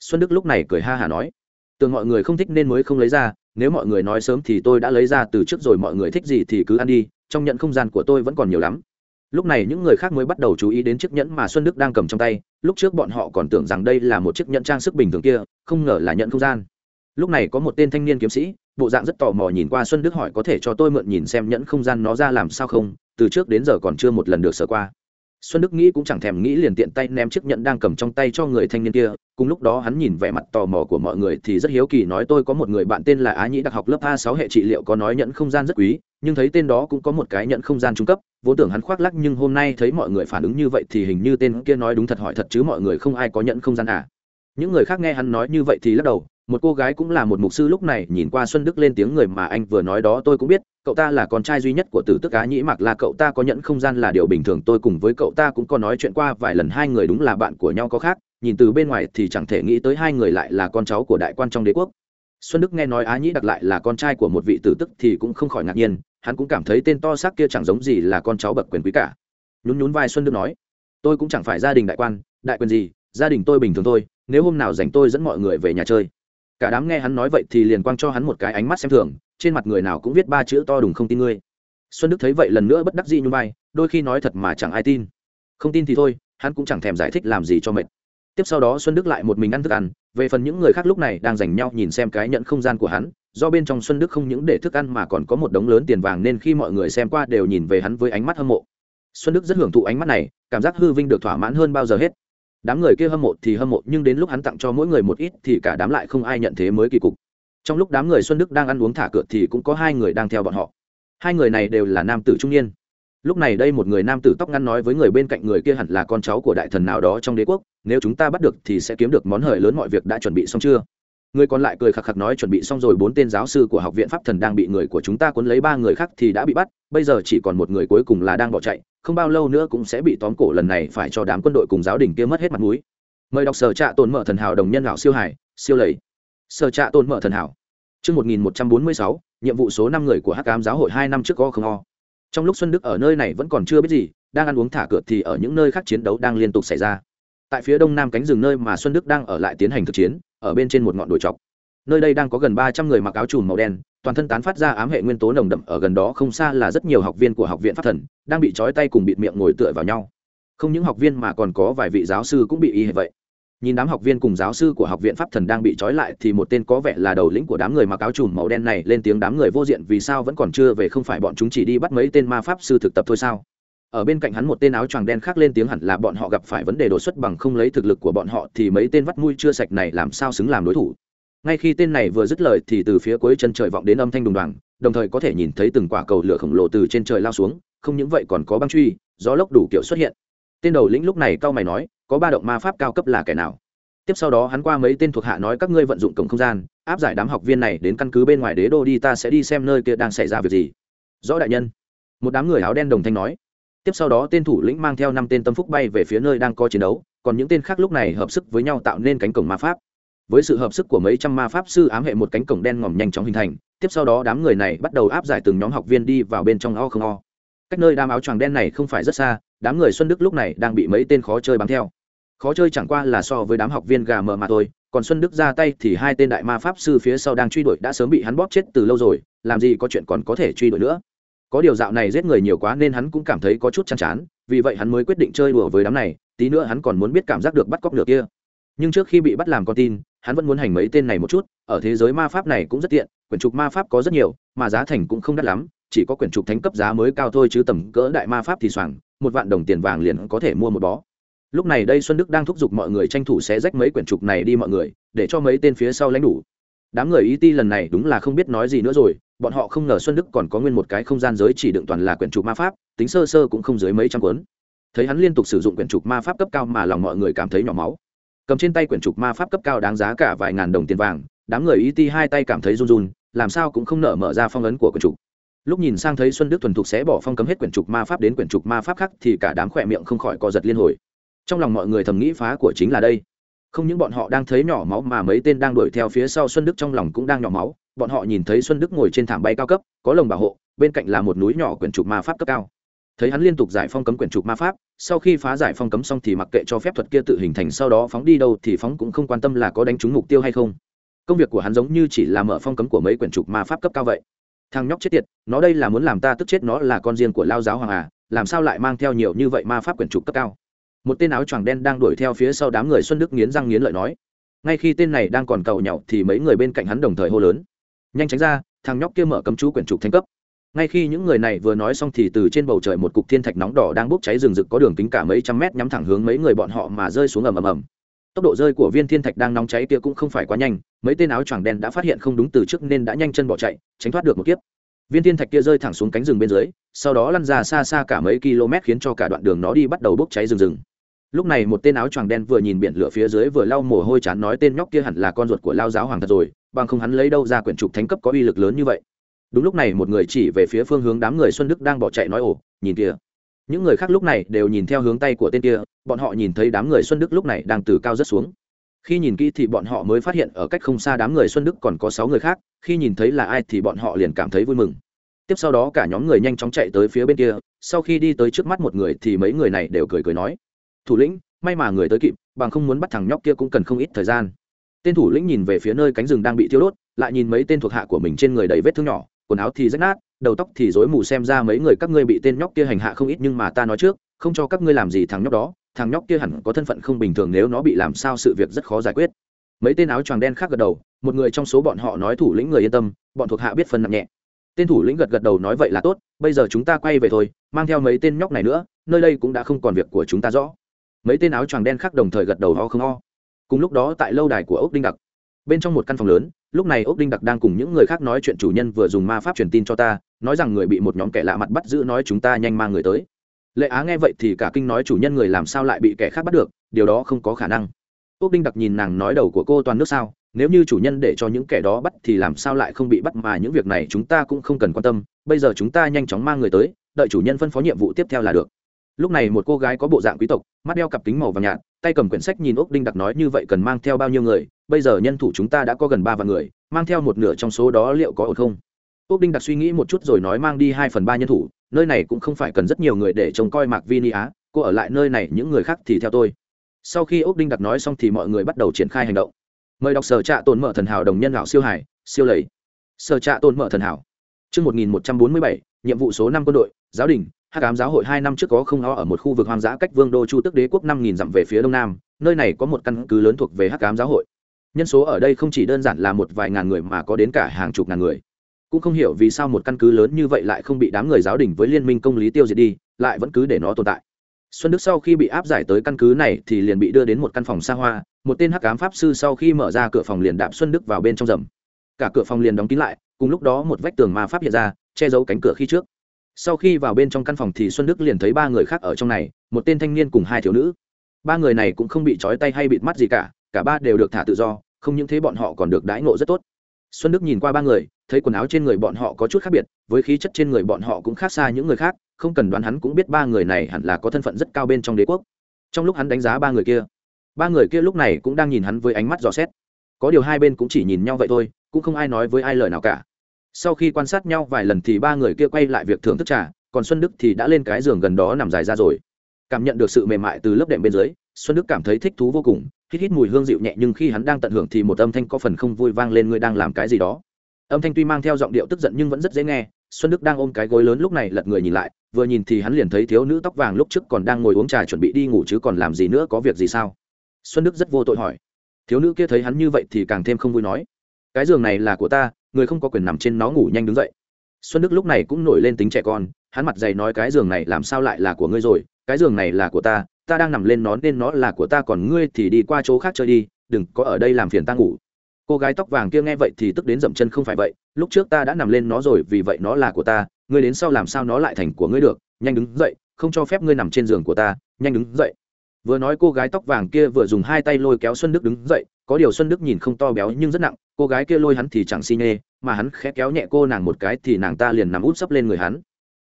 Xuân đức lúc này cười ha hả nói, tưởng mọi người không thích nên mới không lấy ra, nếu mọi người nói sớm thì tôi đã lấy ra, từ trước rồi mọi người thích gì thì cứ ăn đi, trong nhận không gian của tôi vẫn còn nhiều lắm. Lúc này những người khác mới bắt đầu chú ý đến chiếc nhẫn mà xuân đức đang cầm trong tay, lúc trước bọn họ còn tưởng rằng đây là một chiếc nhẫn trang sức bình thường kia, không ngờ là nhẫn không gian. Lúc này có một tên thanh niên kiếm sĩ bộ dạng rất tò mò nhìn qua xuân đức hỏi có thể cho tôi mượn nhìn xem nhẫn không gian nó ra làm sao không? Từ trước đến giờ còn chưa một lần được sờ qua. Xuân đức nghĩ cũng chẳng thèm nghĩ liền tiện tay ném chiếc nhẫn đang cầm trong tay cho người thanh niên kia. Cùng lúc đó hắn nhìn vẻ mặt tò mò của mọi người thì rất hiếu kỳ nói tôi có một người bạn tên là á nhĩ đặc học lớp a sáu hệ trị liệu có nói nhẫn không gian rất quý, nhưng thấy tên đó cũng có một cái nhẫn không gian trung cấp. Vốn tưởng hắn khoác lắc nhưng hôm nay thấy mọi người phản ứng như vậy thì hình như tên kia nói đúng thật hỏi thật chứ mọi người không ai có nhẫn không gian à? Những người khác nghe hắn nói như vậy thì lắc đầu một cô gái cũng là một mục sư lúc này nhìn qua xuân đức lên tiếng người mà anh vừa nói đó tôi cũng biết, cậu ta là con trai duy nhất của tử tức cá nhĩ mạc là cậu ta có nhẫn không gian là điều bình thường, tôi cùng với cậu ta cũng có nói chuyện qua vài lần, hai người đúng là bạn của nhau có khác, nhìn từ bên ngoài thì chẳng thể nghĩ tới hai người lại là con cháu của đại quan trong đế quốc. Xuân đức nghe nói á nhĩ đặc lại là con trai của một vị tử tức thì cũng không khỏi ngạc nhiên, hắn cũng cảm thấy tên to xác kia chẳng giống gì là con cháu bậc quyền quý cả. Nhún nhún vai xuân đức nói, tôi cũng chẳng phải gia đình đại quan, đại quyền gì, gia đình tôi bình thường thôi, nếu hôm nào dành tôi dẫn mọi người về nhà chơi cả đám nghe hắn nói vậy thì liền quang cho hắn một cái ánh mắt xem thường, trên mặt người nào cũng viết ba chữ to đùng không tin ngươi. Xuân đức thấy vậy lần nữa bất đắc dĩ như vai, đôi khi nói thật mà chẳng ai tin. Không tin thì thôi, hắn cũng chẳng thèm giải thích làm gì cho mệt. Tiếp sau đó xuân đức lại một mình ăn thức ăn, về phần những người khác lúc này đang dành nhau nhìn xem cái nhận không gian của hắn, do bên trong xuân đức không những để thức ăn mà còn có một đống lớn tiền vàng nên khi mọi người xem qua đều nhìn về hắn với ánh mắt hâm mộ. Xuân đức rất hưởng thụ ánh mắt này, cảm giác hư vinh được thỏa mãn hơn bao giờ hết đám người kia hâm mộ thì hâm mộ, nhưng đến lúc hắn tặng cho mỗi người một ít thì cả đám lại không ai nhận thế mới kỳ cục. Trong lúc đám người xuân đức đang ăn uống thả cược thì cũng có hai người đang theo bọn họ. Hai người này đều là nam tử trung niên. Lúc này đây một người nam tử tóc ngắn nói với người bên cạnh người kia hẳn là con cháu của đại thần nào đó trong đế quốc, nếu chúng ta bắt được thì sẽ kiếm được món hời lớn, mọi việc đã chuẩn bị xong chưa? Người còn lại cười khạc khạc nói chuẩn bị xong rồi bốn tên giáo sư của học viện pháp thần đang bị người của chúng ta cuốn lấy ba người khác thì đã bị bắt bây giờ chỉ còn một người cuối cùng là đang bỏ chạy không bao lâu nữa cũng sẽ bị tóm cổ lần này phải cho đám quân đội cùng giáo đình kia mất hết mặt mũi mời đọc sở trạ tồn mở thần hảo đồng nhân lão siêu hải siêu lầy sở trạ tồn mở thần hảo Trước 1146, nhiệm vụ số năm người của Hắc Ám giáo hội hai năm trước có không o. Trong lúc Xuân Đức ở nơi này vẫn còn chưa biết gì, đang ăn uống thả cược thì ở những nơi khác chiến đấu đang liên tục xảy ra. Tại phía đông nam cánh rừng nơi mà Xuân Đức đang ở lại tiến hành thực chiến, ở bên trên một ngọn đồi chọc, Nơi đây đang có gần ba trăm người mặc áo trùm màu đen, toàn thân tán phát ra ám hệ nguyên tố nồng đậm ở gần đó không xa là rất nhiều học viên của học viện pháp thần đang bị trói tay cùng bịt miệng ngồi tựa vào nhau. Không những học viên mà còn có vài vị giáo sư cũng bị y hệ vậy. Nhìn đám học viên cùng giáo sư của học viện pháp thần đang bị trói lại thì một tên có vẻ là đầu lĩnh của đám người mặc áo trùm màu đen này lên tiếng đám người vô diện vì sao vẫn còn chưa về không phải bọn chúng chỉ đi bắt mấy tên ma pháp sư thực tập thôi sao? Ở bên cạnh hắn một tên áo choàng đen khác lên tiếng hẳn là bọn họ gặp phải vấn đề đột xuất bằng không lấy thực lực của bọn họ thì mấy tên vắt mũi chưa sạch này làm sao xứng làm đối thủ. Ngay khi tên này vừa dứt lời thì từ phía cuối chân trời vọng đến âm thanh đùng đoàng, đồng thời có thể nhìn thấy từng quả cầu lửa khổng lồ từ trên trời lao xuống, không những vậy còn có băng truy, gió lốc đủ kiểu xuất hiện. Tên đầu lĩnh lúc này cao mày nói, có ba động ma pháp cao cấp là kẻ nào? Tiếp sau đó hắn qua mấy tên thuộc hạ nói, các ngươi vận dụng cổng không gian, áp giải đám học viên này đến căn cứ bên ngoài đế đô đi, ta sẽ đi xem nơi kia đang xảy ra việc gì. Rõ đại nhân. Một đám người áo đen đồng thanh nói tiếp sau đó tên thủ lĩnh mang theo năm tên tâm phúc bay về phía nơi đang có chiến đấu, còn những tên khác lúc này hợp sức với nhau tạo nên cánh cổng ma pháp. Với sự hợp sức của mấy trăm ma pháp sư ám hệ một cánh cổng đen ngòm nhanh chóng hình thành, tiếp sau đó đám người này bắt đầu áp giải từng nhóm học viên đi vào bên trong o không o cách nơi đám áo choàng đen này không phải rất xa, đám người xuân đức lúc này đang bị mấy tên khó chơi bám theo. Khó chơi chẳng qua là so với đám học viên gà mờ mà thôi, còn xuân đức ra tay thì hai tên đại ma pháp sư phía sau đang truy đuổi đã sớm bị hắn bóp chết từ lâu rồi, làm gì có chuyện còn có thể truy đuổi nữa có điều dạo này giết người nhiều quá nên hắn cũng cảm thấy có chút chăn chán, vì vậy hắn mới quyết định chơi đùa với đám này, tí nữa hắn còn muốn biết cảm giác được bắt cóc được kia. Nhưng trước khi bị bắt làm con tin, hắn vẫn muốn hành mấy tên này một chút, ở thế giới ma pháp này cũng rất tiện, quyển trục ma pháp có rất nhiều, mà giá thành cũng không đắt lắm, chỉ có quyển trục thánh cấp giá mới cao thôi chứ tầm cỡ đại ma pháp thì soảng, một vạn đồng tiền vàng liền có thể mua một bó. Lúc này đây xuân đức đang thúc giục mọi người tranh thủ xé rách mấy quyển trục này đi mọi người, để cho mấy tên phía sau lãnh đủ đám người ý ti lần này đúng là không biết nói gì nữa rồi, bọn họ không ngờ xuân đức còn có nguyên một cái không gian giới chỉ đựng toàn là quyển trục ma pháp, tính sơ sơ cũng không dưới mấy trăm cuốn. Thấy hắn liên tục sử dụng quyển trục ma pháp cấp cao mà lòng mọi người cảm thấy nhỏ máu. Cầm trên tay quyển trục ma pháp cấp cao đáng giá cả vài ngàn đồng tiền vàng, đám người ý ti hai tay cảm thấy run run, làm sao cũng không nở mở ra phong ấn của quyển trục. Lúc nhìn sang thấy xuân đức thuần thục sẽ bỏ phong cấm hết quyển trục ma pháp đến quyển trục ma pháp khác thì cả đám khỏe miệng không khỏi co giật liên hồi. Trong lòng mọi người thầm nghĩ phá của chính là đây không những bọn họ đang thấy nhỏ máu mà mấy tên đang đuổi theo phía sau xuân đức trong lòng cũng đang nhỏ máu. Bọn họ nhìn thấy xuân đức ngồi trên thảm bay cao cấp, có lồng bảo hộ, bên cạnh là một núi nhỏ quyển trục ma pháp cấp cao. Thấy hắn liên tục giải phong cấm quyển trục ma pháp, sau khi phá giải phong cấm xong thì mặc kệ cho phép thuật kia tự hình thành sau đó phóng đi đâu thì phóng cũng không quan tâm là có đánh trúng mục tiêu hay không. Công việc của hắn giống như chỉ là mở phong cấm của mấy quyển trục ma pháp cấp cao vậy. Thằng nhóc chết tiệt, nó đây là muốn làm ta tức chết nó là con riêng của lao giáo hoàng à làm sao lại mang theo nhiều như vậy ma pháp quyển trục cấp cao? Một tên áo choàng đen đang đuổi theo phía sau đám người xuân đức nghiến răng nghiến lợi nói, ngay khi tên này đang còn cầu nhậu thì mấy người bên cạnh hắn đồng thời hô lớn, nhanh tránh ra, thằng nhóc kia mở cấm chú quyển trục thanh cấp. Ngay khi những người này vừa nói xong thì từ trên bầu trời một cục thiên thạch nóng đỏ đang bốc cháy rừng rực có đường kính cả mấy trăm mét nhắm thẳng hướng mấy người bọn họ mà rơi xuống ầm ầm ầm. Tốc độ rơi của viên thiên thạch đang nóng cháy kia cũng không phải quá nhanh, mấy tên áo choàng đen đã phát hiện không đúng từ trước nên đã nhanh chân bỏ chạy, tránh thoát được một kiếp. Viên thiên thạch kia rơi thẳng xuống cánh rừng bên dưới, sau đó lăn ra xa xa cả mấy km khiến cho cả đoạn đường nó đi bắt đầu bốc cháy rừng rừng lúc này một tên áo choàng đen vừa nhìn biển lửa phía dưới vừa lau mồ hôi chán nói tên nhóc kia hẳn là con ruột của lao giáo hoàng thật rồi, bằng không hắn lấy đâu ra quyển trục thánh cấp có uy lực lớn như vậy. Đúng lúc này một người chỉ về phía phương hướng đám người xuân đức đang bỏ chạy nói, ồ, nhìn kia những người khác lúc này đều nhìn theo hướng tay của tên kia, bọn họ nhìn thấy đám người xuân đức lúc này đang từ cao rất xuống. Khi nhìn kỹ thì bọn họ mới phát hiện ở cách không xa đám người xuân đức còn có sáu người khác, khi nhìn thấy là ai thì bọn họ liền cảm thấy vui mừng. Tiếp sau đó cả nhóm người nhanh chóng chạy tới phía bên kia, sau khi đi tới trước mắt một người thì mấy người này đều cười cười nói thủ lĩnh, may mà người tới kịp, bằng không muốn bắt thằng nhóc kia cũng cần không ít thời gian. Tên thủ lĩnh nhìn về phía nơi cánh rừng đang bị thiêu đốt, lại nhìn mấy tên thuộc hạ của mình trên người đầy vết thương nhỏ, quần áo thì rách nát, đầu tóc thì rối mù xem ra mấy người các ngươi bị tên nhóc kia hành hạ không ít nhưng mà ta nói trước, không cho các ngươi làm gì thằng nhóc đó, thằng nhóc kia hẳn có thân phận không bình thường nếu nó bị làm sao sự việc rất khó giải quyết. Mấy tên áo choàng đen khác gật đầu, một người trong số bọn họ nói thủ lĩnh người yên tâm, bọn thuộc hạ biết phân nặng nhẹ. Tên thủ lĩnh gật gật đầu nói vậy là tốt, bây giờ chúng ta quay về thôi, mang theo mấy tên nhóc này nữa, nơi đây cũng đã không còn việc của chúng ta rõ mấy tên áo choàng đen khác đồng thời gật đầu ho không ho. Cùng lúc đó tại lâu đài của ốc đinh đặc, bên trong một căn phòng lớn, lúc này ốc đinh đặc đang cùng những người khác nói chuyện chủ nhân vừa dùng ma pháp truyền tin cho ta, nói rằng người bị một nhóm kẻ lạ mặt bắt giữ nói chúng ta nhanh mang người tới. Lệ á nghe vậy thì cả kinh nói chủ nhân người làm sao lại bị kẻ khác bắt được, điều đó không có khả năng. Ốc đinh đặc nhìn nàng nói đầu của cô toàn nước sao, nếu như chủ nhân để cho những kẻ đó bắt thì làm sao lại không bị bắt mà những việc này chúng ta cũng không cần quan tâm, bây giờ chúng ta nhanh chóng mang người tới, đợi chủ nhân phân phó nhiệm vụ tiếp theo là được lúc này một cô gái có bộ dạng quý tộc mắt đeo cặp kính màu vàng nhạt tay cầm quyển sách nhìn ốc đinh đặc nói như vậy cần mang theo bao nhiêu người bây giờ nhân thủ chúng ta đã có gần ba vạn người mang theo một nửa trong số đó liệu có ổn không? Ốc đinh đặc suy nghĩ một chút rồi nói mang đi hai phần ba nhân thủ nơi này cũng không phải cần rất nhiều người để trông coi mạc vini á cô ở lại nơi này những người khác thì theo tôi. Sau khi ốc đinh đặc nói xong thì mọi người bắt đầu triển khai hành động. Mời đọc sở trạ tồn mở thần hảo đồng nhân lão siêu hải siêu lầy. Sở trạ tồn mở thần hảo. Trước 1147, nhiệm vụ số năm quân đội, giáo đình, hắc ám giáo hội hai năm trước có không ho ở một khu vực hoang dã cách vương đô chu tức đế quốc năm nghìn dặm về phía đông nam, nơi này có một căn cứ lớn thuộc về hắc ám giáo hội. Nhân số ở đây không chỉ đơn giản là một vài ngàn người mà có đến cả hàng chục ngàn người. Cũng không hiểu vì sao một căn cứ lớn như vậy lại không bị đám người giáo đình với liên minh công lý tiêu diệt đi, lại vẫn cứ để nó tồn tại. Xuân đức sau khi bị áp giải tới căn cứ này thì liền bị đưa đến một căn phòng xa hoa, một tên hắc ám pháp sư sau khi mở ra cửa phòng liền đạp xuân đức vào bên trong rầm. Cả cửa phòng liền đóng kín lại, cùng lúc đó một vách tường ma pháp hiện ra, che giấu cánh cửa khi trước sau khi vào bên trong căn phòng thì xuân đức liền thấy ba người khác ở trong này, một tên thanh niên cùng hai thiếu nữ. Ba người này cũng không bị trói tay hay bịt mắt gì cả cả ba đều được thả tự do, không những thế bọn họ còn được đãi ngộ rất tốt. Xuân đức nhìn qua ba người, thấy quần áo trên người bọn họ có chút khác biệt, với khí chất trên người bọn họ cũng khác xa những người khác, không cần đoán hắn cũng biết ba người này hẳn là có thân phận rất cao bên trong đế quốc. Trong lúc hắn đánh giá ba người kia, ba người kia lúc này cũng đang nhìn hắn với ánh mắt dò xét. Có điều hai bên cũng chỉ nhìn nhau vậy thôi, cũng không ai nói với ai lời nào cả sau khi quan sát nhau vài lần thì ba người kia quay lại việc thưởng thức trà, còn xuân đức thì đã lên cái giường gần đó nằm dài ra rồi. Cảm nhận được sự mềm mại từ lớp đệm bên dưới, xuân đức cảm thấy thích thú vô cùng, hít hít mùi hương dịu nhẹ nhưng khi hắn đang tận hưởng thì một âm thanh có phần không vui vang lên, ngươi đang làm cái gì đó? Âm thanh tuy mang theo giọng điệu tức giận nhưng vẫn rất dễ nghe, xuân đức đang ôm cái gối lớn lúc này lật người nhìn lại, vừa nhìn thì hắn liền thấy thiếu nữ tóc vàng lúc trước còn đang ngồi uống trà chuẩn bị đi ngủ chứ còn làm gì nữa, có việc gì sao? Xuân đức rất vô tội hỏi. Thiếu nữ kia thấy hắn như vậy thì càng thêm không vui nói, cái giường này là của ta người không có quyền nằm trên nó ngủ nhanh đứng dậy. Xuân đức lúc này cũng nổi lên tính trẻ con, hắn mặt dày nói cái giường này làm sao lại là của ngươi rồi, cái giường này là của ta ta đang nằm lên nó nên nó là của ta còn ngươi thì đi qua chỗ khác chơi đi, đừng có ở đây làm phiền ta ngủ. Cô gái tóc vàng kia nghe vậy thì tức đến dậm chân không phải vậy, lúc trước ta đã nằm lên nó rồi vì vậy nó là của ta, ngươi đến sau làm sao nó lại thành của ngươi được, nhanh đứng dậy, không cho phép ngươi nằm trên giường của ta, nhanh đứng dậy vừa nói cô gái tóc vàng kia vừa dùng hai tay lôi kéo xuân đức đứng dậy có điều xuân đức nhìn không to béo nhưng rất nặng cô gái kia lôi hắn thì chẳng xi nhê, mà hắn khẽ kéo nhẹ cô nàng một cái thì nàng ta liền nằm út sấp lên người hắn.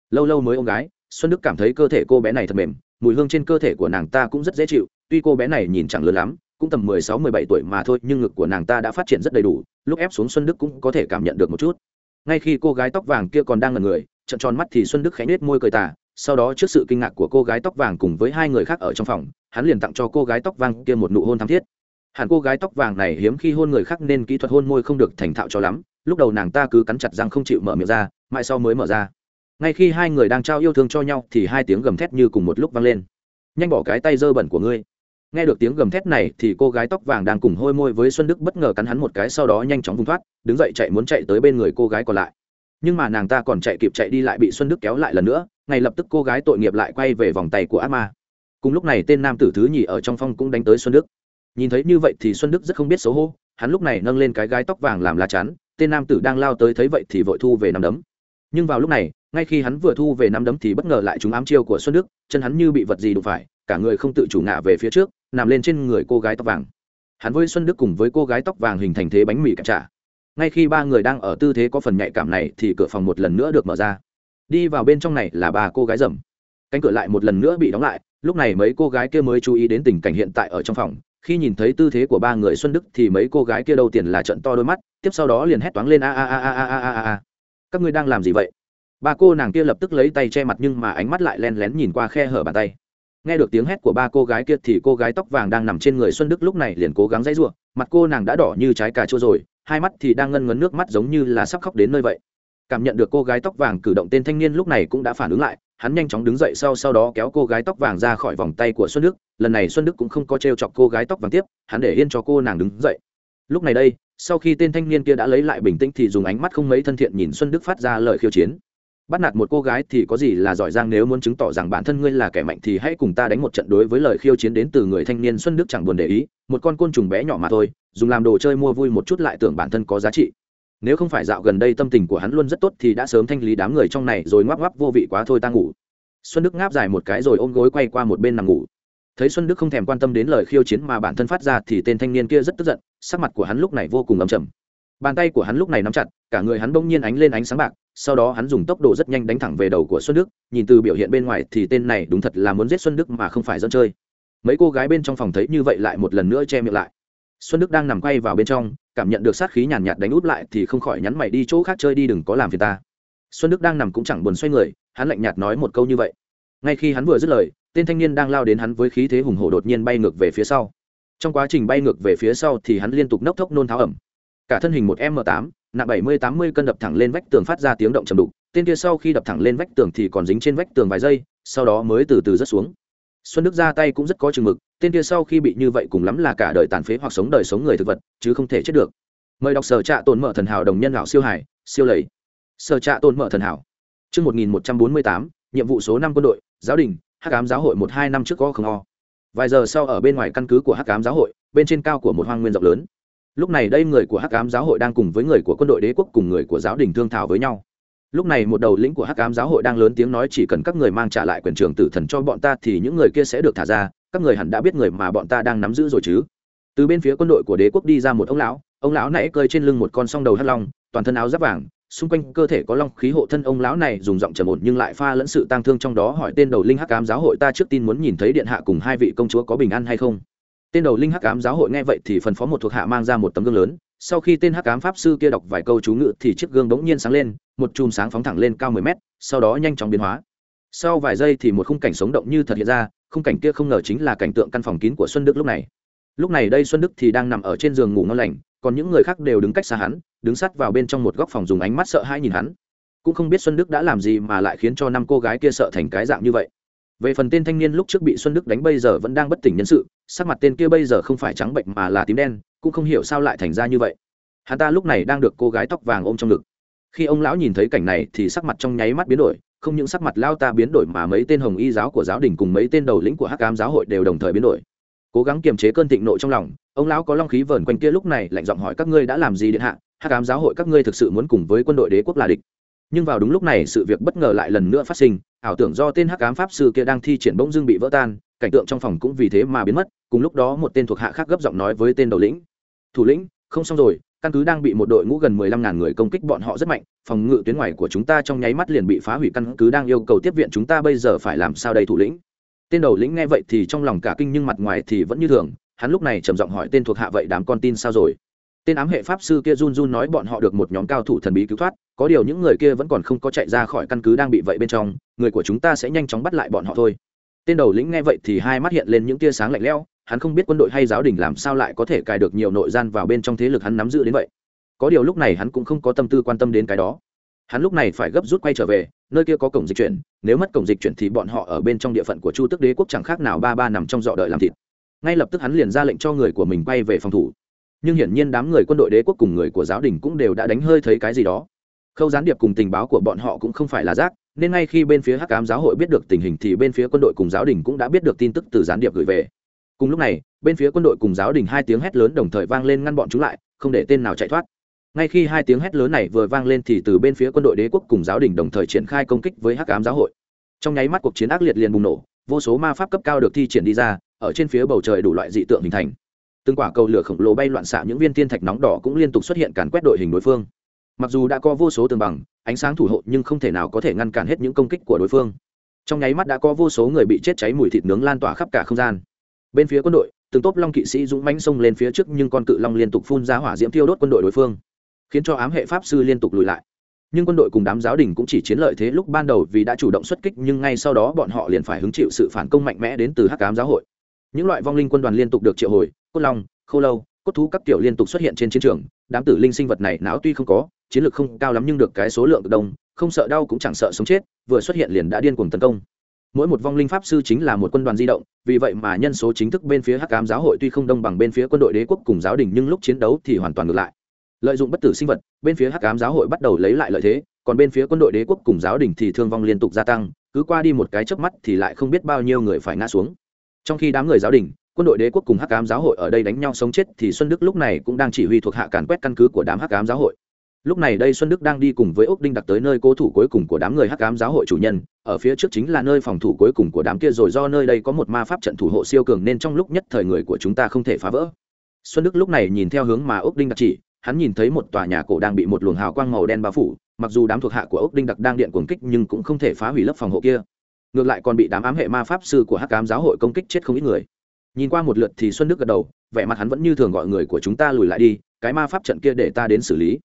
Lâu lâu mới ôm gái xuân đức cảm thấy cơ thể cô bé này thật mềm mùi hương trên cơ thể của nàng ta cũng rất dễ chịu tuy cô bé này nhìn chẳng lớn lắm cũng tầm mười sáu mười bảy tuổi mà thôi nhưng ngực của nàng ta đã phát triển rất đầy đủ lúc ép xuống xuân đức cũng có thể cảm nhận được một chút. Ngay khi cô gái tóc vàng kia còn đang ngần người trận tròn mắt thì xuân đức khẽ nết môi cười tà sau đó trước sự kinh ngạc của cô gái tóc vàng cùng với hai người khác ở trong phòng, hắn liền tặng cho cô gái tóc vàng kia một nụ hôn tham thiết. Hẳn cô gái tóc vàng này hiếm khi hôn người khác nên kỹ thuật hôn môi không được thành thạo cho lắm, lúc đầu nàng ta cứ cắn chặt răng không chịu mở miệng ra, mãi sau mới mở ra. Ngay khi hai người đang trao yêu thương cho nhau thì hai tiếng gầm thét như cùng một lúc vang lên. Nhanh bỏ cái tay dơ bẩn của ngươi. Nghe được tiếng gầm thét này thì cô gái tóc vàng đang cùng hôi môi với xuân đức bất ngờ cắn hắn một cái sau đó nhanh chóng vùng thoát, đứng dậy chạy muốn chạy tới bên người cô gái còn lại nhưng mà nàng ta còn chạy kịp chạy đi lại bị xuân đức kéo lại lần nữa, ngay lập tức cô gái tội nghiệp lại quay về vòng tay của ác ma. Cùng lúc này tên nam tử thứ nhì ở trong phong cũng đánh tới xuân đức. Nhìn thấy như vậy thì xuân đức rất không biết xấu hổ, hắn lúc này nâng lên cái gái tóc vàng làm lá chắn, tên nam tử đang lao tới thấy vậy thì vội thu về nắm đấm. Nhưng vào lúc này, ngay khi hắn vừa thu về nắm đấm thì bất ngờ lại trúng ám chiêu của xuân đức, chân hắn như bị vật gì đụng phải, cả người không tự chủ ngã về phía trước, nằm lên trên người cô gái tóc vàng. Hắn với xuân đức cùng với cô gái tóc vàng hình thành thế bánh mì kẹp trả ngay khi ba người đang ở tư thế có phần nhạy cảm này thì cửa phòng một lần nữa được mở ra. Đi vào bên trong này là ba cô gái rầm. cánh cửa lại một lần nữa bị đóng lại, lúc này mấy cô gái kia mới chú ý đến tình cảnh hiện tại ở trong phòng. Khi nhìn thấy tư thế của ba người xuân đức thì mấy cô gái kia đầu tiên là trận to đôi mắt, tiếp sau đó liền hét toáng lên a a a a a a a các ngươi đang làm gì vậy? Ba cô nàng kia lập tức lấy tay che mặt nhưng mà ánh mắt lại len lén nhìn qua khe hở bàn tay. Nghe được tiếng hét của ba cô gái kia thì cô gái tóc vàng đang nằm trên người xuân đức lúc này liền cố gắng dãy r u ộ n mặt cô nàng đã đỏ như trái cà chua rồi hai mắt thì đang ngân ngấn nước mắt giống như là sắp khóc đến nơi vậy. Cảm nhận được cô gái tóc vàng cử động tên thanh niên lúc này cũng đã phản ứng lại, hắn nhanh chóng đứng dậy sau sau đó kéo cô gái tóc vàng ra khỏi vòng tay của xuân đức. Lần này xuân đức cũng không có t r e o chọc cô gái tóc vàng tiếp, hắn để yên cho cô nàng đứng dậy. Lúc này đây, sau khi tên thanh niên kia đã lấy lại bình tĩnh thì dùng ánh mắt không mấy thân thiện nhìn xuân đức phát ra lời khiêu chiến bắt nạt một cô gái thì có gì là giỏi giang nếu muốn chứng tỏ rằng bản thân ngươi là kẻ mạnh thì hãy cùng ta đánh một trận đối với lời khiêu chiến đến từ người thanh niên xuân đức chẳng buồn để ý, một con côn trùng bé nhỏ mà thôi, dùng làm đồ chơi mua vui một chút lại tưởng bản thân có giá trị. Nếu không phải dạo gần đây tâm tình của hắn luôn rất tốt thì đã sớm thanh lý đám người trong này rồi ngoắc ngoắc vô vị quá thôi ta ngủ. Xuân đức ngáp dài một cái rồi ôm gối quay qua một bên nằm ngủ. Thấy xuân đức không thèm quan tâm đến lời khiêu chiến mà bản thân phát ra thì tên thanh niên kia rất tức giận, sắc mặt của hắn lúc này vô cùng ấm chầm bàn tay của hắn lúc này nắm chặt, cả người hắn bỗng nhiên ánh lên ánh sáng bạc sau đó hắn dùng tốc độ rất nhanh đánh thẳng về đầu của xuân đức nhìn từ biểu hiện bên ngoài thì tên này đúng thật là muốn giết xuân đức mà không phải dân chơi. Mấy cô gái bên trong phòng thấy như vậy lại một lần nữa che miệng lại. Xuân đức đang nằm quay vào bên trong cảm nhận được sát khí nhàn nhạt, nhạt đánh úp lại thì không khỏi nhắn mày đi chỗ khác chơi đi đừng có làm phiền ta. Xuân đức đang nằm cũng chẳng buồn xoay người hắn lạnh nhạt nói một câu như vậy. Ngay khi hắn vừa dứt lời tên thanh niên đang lao đến hắn với khí thế hùng hổ đột nhiên bay ngược về phía sau. Trong quá trình bay ngược về phía sau thì hắn liên tục nốc thốc nôn tháo ẩm. Cả thân hình một m tám nặng bảy mươi tám mươi cân đập thẳng lên vách tường phát ra tiếng động trầm đục tên kia sau khi đập thẳng lên vách tường thì còn dính trên vách tường vài giây sau đó mới từ từ rớt xuống xuân đức ra tay cũng rất có chừng mực tên kia sau khi bị như vậy cùng lắm là cả đời tàn phế hoặc sống đời sống người thực vật chứ không thể chết được mời đọc sở trạ tồn mở thần hảo đồng nhân lão siêu hải siêu lầy sở trạ tồn mở thần hảo Trước 1148, nhiệm vụ số năm quân đội, giáo đình, hắc ám giáo hội một hai năm trước có không o. Vài giờ sau ở bên ngoài căn cứ của hắc ám giáo hội, bên trên cao của một hoang nguyên rộng lớn. Lúc này đây người của hắc ám giáo hội đang cùng với người của quân đội đế quốc cùng người của giáo đình thương thảo với nhau. Lúc này một đầu lĩnh của hắc ám giáo hội đang lớn tiếng nói chỉ cần các người mang trả lại quyền trưởng tử thần cho bọn ta thì những người kia sẽ được thả ra, các người hẳn đã biết người mà bọn ta đang nắm giữ rồi chứ. Từ bên phía quân đội của đế quốc đi ra một ông lão, ông lão nãy cơi trên lưng một con song đầu hắc long, toàn thân áo giáp vàng, xung quanh cơ thể có long khí hộ thân ông lão này dùng giọng trầm ổn nhưng lại pha lẫn sự tang thương trong đó hỏi tên đầu linh hắc ám giáo hội ta trước tin muốn nhìn thấy điện hạ cùng hai vị công chúa có bình an hay không tên đầu linh hắc ám giáo hội nghe vậy thì phần phó một thuộc hạ mang ra một tấm gương lớn, sau khi tên hắc ám pháp sư kia đọc vài câu chú ngữ thì chiếc gương bỗng nhiên sáng lên, một chùm sáng phóng thẳng lên cao mười mét, sau đó nhanh chóng biến hóa. Sau vài giây thì một khung cảnh sống động như thật hiện ra, khung cảnh kia không ngờ chính là cảnh tượng căn phòng kín của xuân đức lúc này. Lúc này đây xuân đức thì đang nằm ở trên giường ngủ ngon lành, còn những người khác đều đứng cách xa hắn, đứng sát vào bên trong một góc phòng dùng ánh mắt sợ hãi nhìn hắn. Cũng không biết xuân đức đã làm gì mà lại khiến cho năm cô gái kia sợ thành cái dạng như vậy. Về phần tên thanh niên lúc trước bị xuân đức đánh bây giờ vẫn đang bất tỉnh nhân sự sắc mặt tên kia bây giờ không phải trắng bệnh mà là tím đen, cũng không hiểu sao lại thành ra như vậy. Hắn ta lúc này đang được cô gái tóc vàng ôm trong ngực. Khi ông lão nhìn thấy cảnh này thì sắc mặt trong nháy mắt biến đổi, không những sắc mặt lao ta biến đổi mà mấy tên hồng y giáo của giáo đình cùng mấy tên đầu lĩnh của hắc ám giáo hội đều đồng thời biến đổi. Cố gắng kiềm chế cơn thịnh nộ trong lòng, ông lão có long khí vờn quanh kia lúc này lạnh giọng hỏi các ngươi đã làm gì điện hạ? Hắc ám giáo hội các ngươi thực sự muốn cùng với quân đội đế quốc là địch. Nhưng vào đúng lúc này sự việc bất ngờ lại lần nữa phát sinh, ảo tưởng do tên hắc ám pháp sư kia đang thi triển bỗng dưng bị vỡ tan cảnh tượng trong phòng cũng vì thế mà biến mất, cùng lúc đó một tên thuộc hạ khác gấp giọng nói với tên đầu lĩnh. Thủ lĩnh, không xong rồi, căn cứ đang bị một đội ngũ gần mười lăm ngàn người công kích bọn họ rất mạnh, phòng ngự tuyến ngoài của chúng ta trong nháy mắt liền bị phá hủy căn cứ đang yêu cầu tiếp viện chúng ta bây giờ phải làm sao đây thủ lĩnh? Tên đầu lĩnh nghe vậy thì trong lòng cả kinh nhưng mặt ngoài thì vẫn như thường, hắn lúc này trầm giọng hỏi tên thuộc hạ vậy đám con tin sao rồi? Tên ám hệ pháp sư kia run run nói bọn họ được một nhóm cao thủ thần bí cứu thoát, có điều những người kia vẫn còn không có chạy ra khỏi căn cứ đang bị vậy bên trong, người của chúng ta sẽ nhanh chóng bắt lại bọn họ thôi tên đầu lĩnh nghe vậy thì hai mắt hiện lên những tia sáng lạnh lẽo, hắn không biết quân đội hay giáo đình làm sao lại có thể cài được nhiều nội gian vào bên trong thế lực hắn nắm giữ đến vậy. Có điều lúc này hắn cũng không có tâm tư quan tâm đến cái đó. Hắn lúc này phải gấp rút quay trở về, nơi kia có cổng dịch chuyển, nếu mất cổng dịch chuyển thì bọn họ ở bên trong địa phận của chu tức đế quốc chẳng khác nào ba ba nằm trong dọ đợi làm thịt. Ngay lập tức hắn liền ra lệnh cho người của mình quay về phòng thủ. Nhưng hiển nhiên đám người quân đội đế quốc cùng người của giáo đình cũng đều đã đánh hơi thấy cái gì đó. Khâu gián điệp cùng tình báo của bọn họ cũng không phải là rác nên ngay khi bên phía hắc ám giáo hội biết được tình hình thì bên phía quân đội cùng giáo đình cũng đã biết được tin tức từ gián điệp gửi về. Cùng lúc này, bên phía quân đội cùng giáo đình hai tiếng hét lớn đồng thời vang lên ngăn bọn chúng lại, không để tên nào chạy thoát. Ngay khi hai tiếng hét lớn này vừa vang lên thì từ bên phía quân đội đế quốc cùng giáo đình đồng thời triển khai công kích với hắc ám giáo hội. Trong nháy mắt cuộc chiến ác liệt liền bùng nổ, vô số ma pháp cấp cao được thi triển đi ra, ở trên phía bầu trời đủ loại dị tượng hình thành. Từng quả cầu lửa khổng lồ bay loạn xạ những viên thiên thạch nóng đỏ cũng liên tục xuất hiện càn quét đội hình đối phương mặc dù đã có vô số tường bằng, ánh sáng thủ hộ nhưng không thể nào có thể ngăn cản hết những công kích của đối phương. Trong nháy mắt đã có vô số người bị chết cháy mùi thịt nướng lan tỏa khắp cả không gian. Bên phía quân đội, từng tốp long kỵ sĩ dũng mãnh xông lên phía trước nhưng con cự long liên tục phun ra hỏa diễm tiêu đốt quân đội đối phương, khiến cho ám hệ pháp sư liên tục lùi lại. Nhưng quân đội cùng đám giáo đình cũng chỉ chiến lợi thế lúc ban đầu vì đã chủ động xuất kích nhưng ngay sau đó bọn họ liền phải hứng chịu sự phản công mạnh mẽ đến từ hắc ám giáo hội. Những loại vong linh quân đoàn liên tục được triệu hồi, cốt long, khô lâu, cốt thú các kiểu liên tục xuất hiện trên chiến trường, đám tử linh sinh vật này não tuy không có chiến lược không cao lắm nhưng được cái số lượng cực đông, không sợ đau cũng chẳng sợ sống chết, vừa xuất hiện liền đã điên cuồng tấn công. Mỗi một vong linh pháp sư chính là một quân đoàn di động, vì vậy mà nhân số chính thức bên phía hắc ám giáo hội tuy không đông bằng bên phía quân đội đế quốc cùng giáo đình nhưng lúc chiến đấu thì hoàn toàn ngược lại. Lợi dụng bất tử sinh vật, bên phía hắc ám giáo hội bắt đầu lấy lại lợi thế, còn bên phía quân đội đế quốc cùng giáo đình thì thương vong liên tục gia tăng, cứ qua đi một cái chớp mắt thì lại không biết bao nhiêu người phải ngã xuống. Trong khi đám người giáo đình, quân đội đế quốc cùng hắc ám giáo hội ở đây đánh nhau sống chết thì xuân đức lúc này cũng đang chỉ huy thuộc hạ càn quét căn cứ của đám hắc ám giáo hội lúc này đây xuân đức đang đi cùng với ốc đinh đặc tới nơi cố thủ cuối cùng của đám người hắc ám giáo hội chủ nhân, ở phía trước chính là nơi phòng thủ cuối cùng của đám kia rồi do nơi đây có một ma pháp trận thủ hộ siêu cường nên trong lúc nhất thời người của chúng ta không thể phá vỡ. Xuân đức lúc này nhìn theo hướng mà ốc đinh đặc chỉ, hắn nhìn thấy một tòa nhà cổ đang bị một luồng hào quang màu đen bao phủ, mặc dù đám thuộc hạ của ốc đinh đặc đang điện cuồng kích nhưng cũng không thể phá hủy lớp phòng hộ kia. Ngược lại còn bị đám ám hệ ma pháp sư của hắc ám giáo hội công kích chết không ít người. Nhìn qua một lượt thì xuân đức gật đầu, vẻ mặt hắn vẫn như thường gọi người của chúng ta lùi lại đi, cái ma pháp trận kia để ta đến xử lý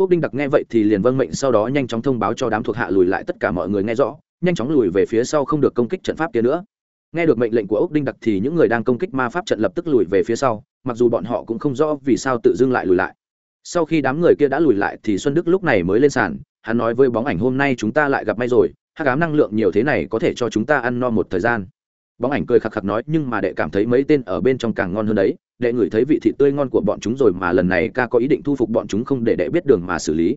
ốc đinh đặc nghe vậy thì liền vâng mệnh sau đó nhanh chóng thông báo cho đám thuộc hạ lùi lại tất cả mọi người nghe rõ, nhanh chóng lùi về phía sau không được công kích trận pháp kia nữa. Nghe được mệnh lệnh của ốc đinh đặc thì những người đang công kích ma pháp trận lập tức lùi về phía sau, mặc dù bọn họ cũng không rõ vì sao tự dưng lại lùi lại. Sau khi đám người kia đã lùi lại thì xuân đức lúc này mới lên sàn, hắn nói với bóng ảnh hôm nay chúng ta lại gặp may rồi hát cám năng lượng nhiều thế này có thể cho chúng ta ăn no một thời gian. Bóng ảnh cười khạc khạc nói nhưng mà đệ cảm thấy mấy tên ở bên trong càng ngon hơn đấy đệ ngửi thấy vị thịt tươi ngon của bọn chúng rồi mà lần này ca có ý định thu phục bọn chúng không để đệ biết đường mà xử lý.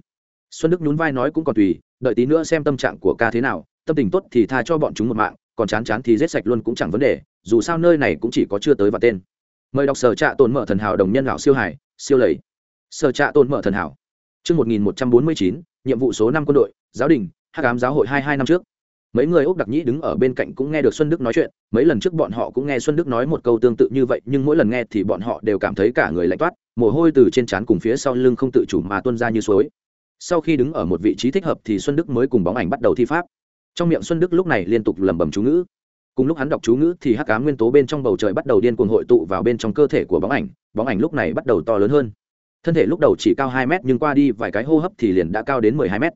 Xuân đức nhún vai nói cũng còn tùy đợi tí nữa xem tâm trạng của ca thế nào tâm tình tốt thì tha cho bọn chúng một mạng còn chán chán thì giết sạch luôn cũng chẳng vấn đề dù sao nơi này cũng chỉ có chưa tới và tên. Mời đọc sở trạ tồn mở thần hảo đồng nhân lão siêu hải siêu lầy. Sở trạ tôn mở thần hảo. Trước 1149, nhiệm vụ số năm quân đội, giáo đình, hắc ám giáo hội hai hai năm trước. Mấy người Úc Đặc Nhĩ đứng ở bên cạnh cũng nghe được Xuân Đức nói chuyện, mấy lần trước bọn họ cũng nghe Xuân Đức nói một câu tương tự như vậy, nhưng mỗi lần nghe thì bọn họ đều cảm thấy cả người lạnh toát, mồ hôi từ trên trán cùng phía sau lưng không tự chủ mà tuôn ra như suối. Sau khi đứng ở một vị trí thích hợp thì Xuân Đức mới cùng bóng ảnh bắt đầu thi pháp. Trong miệng Xuân Đức lúc này liên tục lẩm bẩm chú ngữ. cùng lúc hắn đọc chú ngữ thì hắc cá nguyên tố bên trong bầu trời bắt đầu điên cuồng hội tụ vào bên trong cơ thể của bóng ảnh bóng ảnh lúc này bắt đầu to lớn hơn thân thể lúc đầu chỉ cao hai mét nhưng qua đi vài cái hô hấp thì liền đã cao đến mười hai mét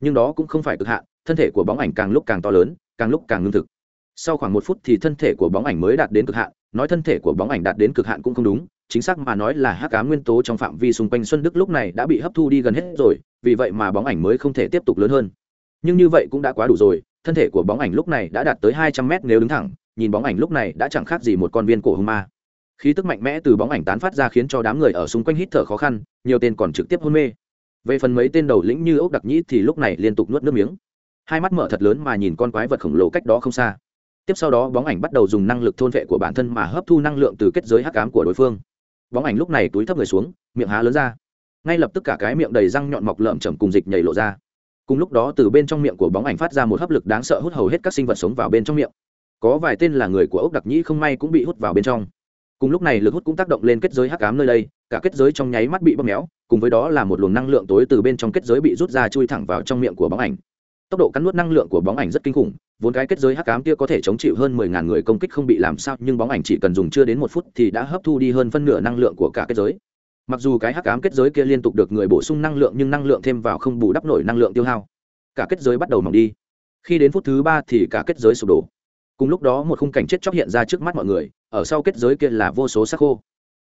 nhưng đó cũng không phải cực hạn thân thể của bóng ảnh càng lúc càng to lớn, càng lúc càng ngưng thực. Sau khoảng một phút thì thân thể của bóng ảnh mới đạt đến cực hạn, nói thân thể của bóng ảnh đạt đến cực hạn cũng không đúng, chính xác mà nói là hắc cá nguyên tố trong phạm vi xung quanh xuân đức lúc này đã bị hấp thu đi gần hết rồi, vì vậy mà bóng ảnh mới không thể tiếp tục lớn hơn. Nhưng như vậy cũng đã quá đủ rồi, thân thể của bóng ảnh lúc này đã đạt tới hai trăm mét nếu đứng thẳng, nhìn bóng ảnh lúc này đã chẳng khác gì một con viên cổ hung ma. Khí tức mạnh mẽ từ bóng ảnh tán phát ra khiến cho đám người ở xung quanh hít thở khó khăn, nhiều tên còn trực tiếp hôn mê. Về phần mấy tên đầu lĩnh như ốc đặc nhĩ thì lúc này liên tục nuốt nước miếng hai mắt mở thật lớn mà nhìn con quái vật khổng lồ cách đó không xa. Tiếp sau đó bóng ảnh bắt đầu dùng năng lực thôn vệ của bản thân mà hấp thu năng lượng từ kết giới hắc ám của đối phương. Bóng ảnh lúc này túi thấp người xuống, miệng há lớn ra. Ngay lập tức cả cái miệng đầy răng nhọn mọc lợm chầm cùng dịch nhảy lộ ra. Cùng lúc đó từ bên trong miệng của bóng ảnh phát ra một hấp lực đáng sợ hút hầu hết các sinh vật sống vào bên trong miệng. Có vài tên là người của ốc đặc nhĩ không may cũng bị hút vào bên trong. Cùng lúc này lực hút cũng tác động lên kết giới hắc ám nơi đây, cả kết giới trong nháy mắt bị bóp méo, cùng với đó là một luồng năng lượng tối từ bên trong kết giới bị rút ra chui thẳng vào trong miệng của bóng ảnh tốc độ cắn nuốt năng lượng của bóng ảnh rất kinh khủng, vốn cái kết giới hắc ám kia có thể chống chịu hơn mười ngàn người công kích không bị làm sao, nhưng bóng ảnh chỉ cần dùng chưa đến một phút thì đã hấp thu đi hơn phân nửa năng lượng của cả kết giới. Mặc dù cái hắc ám kết giới kia liên tục được người bổ sung năng lượng nhưng năng lượng thêm vào không bù đắp nổi năng lượng tiêu hao. Cả kết giới bắt đầu mỏng đi. Khi đến phút thứ ba thì cả kết giới sụp đổ. Cùng lúc đó, một khung cảnh chết chóc hiện ra trước mắt mọi người, ở sau kết giới kia là vô số xác khô.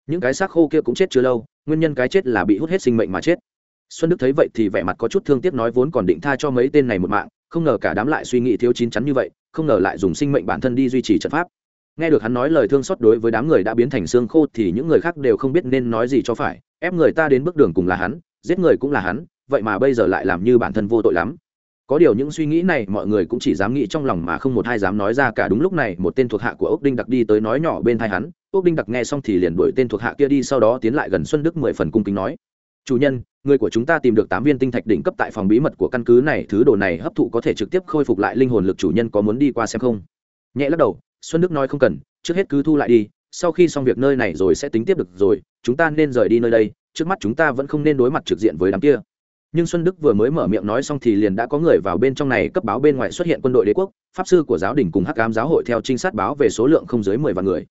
Những cái xác khô kia cũng chết chưa lâu, nguyên nhân cái chết là bị hút hết sinh mệnh mà chết xuân đức thấy vậy thì vẻ mặt có chút thương tiếc nói vốn còn định tha cho mấy tên này một mạng, không ngờ cả đám lại suy nghĩ thiếu chín chắn như vậy, không ngờ lại dùng sinh mệnh bản thân đi duy trì trận pháp. Nghe được hắn nói lời thương xót đối với đám người đã biến thành xương khô thì những người khác đều không biết nên nói gì cho phải, ép người ta đến bước đường cùng là hắn, giết người cũng là hắn, vậy mà bây giờ lại làm như bản thân vô tội lắm. Có điều những suy nghĩ này mọi người cũng chỉ dám nghĩ trong lòng mà không một ai dám nói ra cả. Đúng lúc này, một tên thuộc hạ của ốc đinh đặc đi tới nói nhỏ bên thai hắn. Ốc đinh đặc nghe xong thì liền đuổi tên thuộc hạ kia đi, sau đó tiến lại gần xuân đức mười phần cung kính nói, chủ nhân người của chúng ta tìm được tám viên tinh thạch đỉnh cấp tại phòng bí mật của căn cứ này, thứ đồ này hấp thụ có thể trực tiếp khôi phục lại linh hồn lực chủ nhân có muốn đi qua xem không? Nhẹ lắc đầu, xuân đức nói không cần, trước hết cứ thu lại đi, sau khi xong việc nơi này rồi sẽ tính tiếp được rồi, chúng ta nên rời đi nơi đây, trước mắt chúng ta vẫn không nên đối mặt trực diện với đám kia. Nhưng xuân đức vừa mới mở miệng nói xong thì liền đã có người vào bên trong này cấp báo bên ngoài xuất hiện quân đội đế quốc, pháp sư của giáo đình cùng hắc ám giáo hội theo trinh sát báo về số lượng không dưới mười vạn người.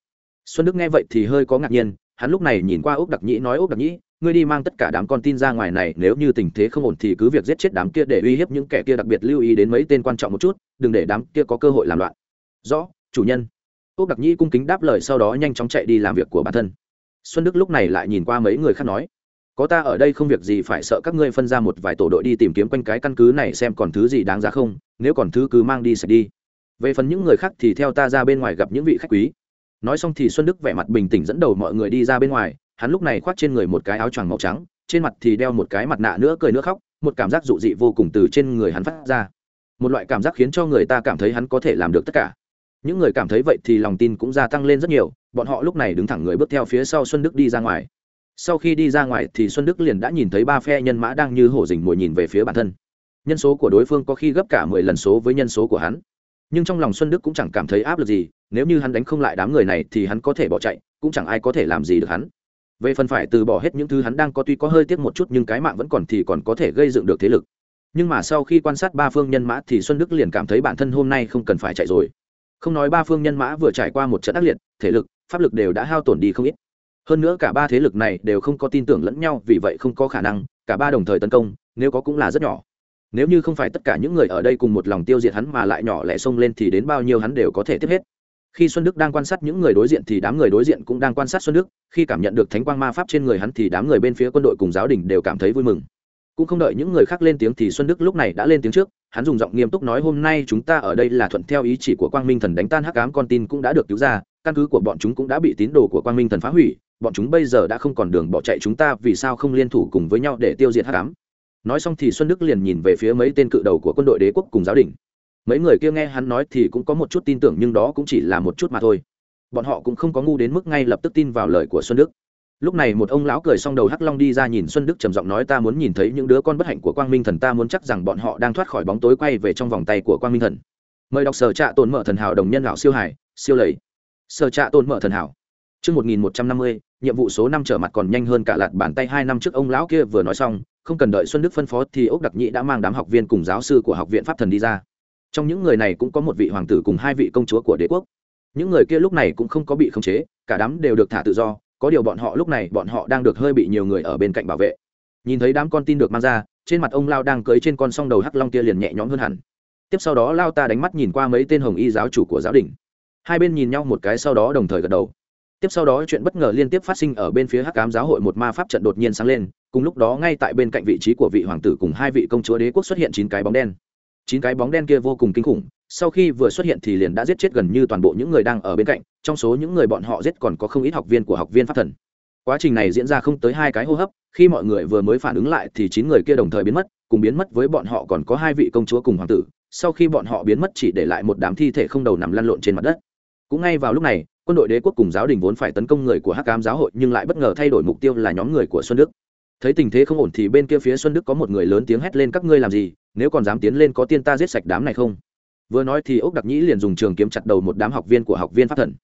Xuân đức nghe vậy thì hơi có ngạc nhiên, hắn lúc này nhìn qua ốc đặc nhĩ nói ốc đặc nhĩ ngươi đi mang tất cả đám con tin ra ngoài này, nếu như tình thế không ổn thì cứ việc giết chết đám kia để uy hiếp những kẻ kia đặc biệt lưu ý đến mấy tên quan trọng một chút, đừng để đám kia có cơ hội làm loạn. Rõ, chủ nhân. Úc đặc nhĩ cung kính đáp lời sau đó nhanh chóng chạy đi làm việc của bản thân. Xuân đức lúc này lại nhìn qua mấy người khác nói, có ta ở đây không việc gì phải sợ các ngươi phân ra một vài tổ đội đi tìm kiếm quanh cái căn cứ này xem còn thứ gì đáng giá không, nếu còn thứ cứ mang đi sạch đi. Về phần những người khác thì theo ta ra bên ngoài gặp những vị khách quý. Nói xong thì xuân đức vẻ mặt bình tĩnh dẫn đầu mọi người đi ra bên ngoài hắn lúc này khoác trên người một cái áo choàng màu trắng, trên mặt thì đeo một cái mặt nạ nữa cười nữa khóc, một cảm giác dụ dị vô cùng từ trên người hắn phát ra. Một loại cảm giác khiến cho người ta cảm thấy hắn có thể làm được tất cả. Những người cảm thấy vậy thì lòng tin cũng gia tăng lên rất nhiều, bọn họ lúc này đứng thẳng người bước theo phía sau xuân đức đi ra ngoài. Sau khi đi ra ngoài thì xuân đức liền đã nhìn thấy ba phe nhân mã đang như hổ dình mồi nhìn về phía bản thân. Nhân số của đối phương có khi gấp cả mười lần số với nhân số của hắn. Nhưng trong lòng xuân đức cũng chẳng cảm thấy áp lực gì, nếu như hắn đánh không lại đám người này thì hắn có thể bỏ chạy, cũng chẳng ai có thể làm gì được hắn về phần phải từ bỏ hết những thứ hắn đang có tuy có hơi tiếc một chút nhưng cái mạng vẫn còn thì còn có thể gây dựng được thế lực. Nhưng mà sau khi quan sát ba phương nhân mã thì xuân đức liền cảm thấy bản thân hôm nay không cần phải chạy rồi. Không nói ba phương nhân mã vừa trải qua một trận ác liệt, thể lực, pháp lực đều đã hao tổn đi không ít. Hơn nữa cả ba thế lực này đều không có tin tưởng lẫn nhau, vì vậy không có khả năng, cả ba đồng thời tấn công, nếu có cũng là rất nhỏ. Nếu như không phải tất cả những người ở đây cùng một lòng tiêu diệt hắn mà lại nhỏ lẻ xông lên thì đến bao nhiêu hắn đều có thể tiếp hết khi xuân đức đang quan sát những người đối diện thì đám người đối diện cũng đang quan sát xuân đức khi cảm nhận được thánh quang ma pháp trên người hắn thì đám người bên phía quân đội cùng giáo đình đều cảm thấy vui mừng cũng không đợi những người khác lên tiếng thì xuân đức lúc này đã lên tiếng trước hắn dùng giọng nghiêm túc nói hôm nay chúng ta ở đây là thuận theo ý chỉ của quang minh thần đánh tan hắc ám con tin cũng đã được cứu ra căn cứ của bọn chúng cũng đã bị tín đồ của quang minh thần phá hủy bọn chúng bây giờ đã không còn đường bỏ chạy chúng ta vì sao không liên thủ cùng với nhau để tiêu diệt hắc ám nói xong thì xuân đức liền nhìn về phía mấy tên cự đầu của quân đội đế quốc cùng giáo đình mấy người kia nghe hắn nói thì cũng có một chút tin tưởng nhưng đó cũng chỉ là một chút mà thôi. Bọn họ cũng không có ngu đến mức ngay lập tức tin vào lời của xuân đức. Lúc này một ông lão cười xong đầu hắc long đi ra nhìn xuân đức trầm giọng nói ta muốn nhìn thấy những đứa con bất hạnh của quang minh thần ta muốn chắc rằng bọn họ đang thoát khỏi bóng tối quay về trong vòng tay của quang minh thần. Mời đọc sở trạ tồn mở thần hảo đồng nhân lão siêu hải siêu lầy. Sở trạ tồn mở thần hảo. Trước 1150, nhiệm vụ số năm trở mặt còn nhanh hơn cả lạt bàn tay hai năm trước ông lão kia vừa nói xong, không cần đợi Xuân Đức phân phó thì Ốc Đặc Nhĩ đã mang đám học viên cùng giáo sư của học viện pháp thần đi ra trong những người này cũng có một vị hoàng tử cùng hai vị công chúa của đế quốc. Những người kia lúc này cũng không có bị khống chế, cả đám đều được thả tự do, có điều bọn họ lúc này, bọn họ đang được hơi bị nhiều người ở bên cạnh bảo vệ. Nhìn thấy đám con tin được mang ra, trên mặt ông lao đang cưới trên con song đầu hắc long kia liền nhẹ nhõm hơn hẳn. Tiếp sau đó lao ta đánh mắt nhìn qua mấy tên hồng y giáo chủ của giáo đình. Hai bên nhìn nhau một cái sau đó đồng thời gật đầu. Tiếp sau đó chuyện bất ngờ liên tiếp phát sinh ở bên phía hắc cám giáo hội một ma pháp trận đột nhiên sáng lên, cùng lúc đó ngay tại bên cạnh vị trí của vị hoàng tử cùng hai vị công chúa đế quốc xuất hiện chín cái bóng đen chín cái bóng đen kia vô cùng kinh khủng, sau khi vừa xuất hiện thì liền đã giết chết gần như toàn bộ những người đang ở bên cạnh, trong số những người bọn họ giết còn có không ít học viên của học viên pháp thần. Quá trình này diễn ra không tới hai cái hô hấp, khi mọi người vừa mới phản ứng lại thì chín người kia đồng thời biến mất, cùng biến mất với bọn họ còn có hai vị công chúa cùng hoàng tử, sau khi bọn họ biến mất chỉ để lại một đám thi thể không đầu nằm lăn lộn trên mặt đất. Cũng ngay vào lúc này, quân đội đế quốc cùng giáo đình vốn phải tấn công người của hắc cám giáo hội nhưng lại bất ngờ thay đổi mục tiêu là nhóm người của xuân đức thấy tình thế không ổn thì bên kia phía xuân đức có một người lớn tiếng hét lên, các ngươi làm gì? Nếu còn dám tiến lên có tiên ta giết sạch đám này không? Vừa nói thì ốc đặc nhĩ liền dùng trường kiếm chặt đầu một đám học viên của học viên pháp thần.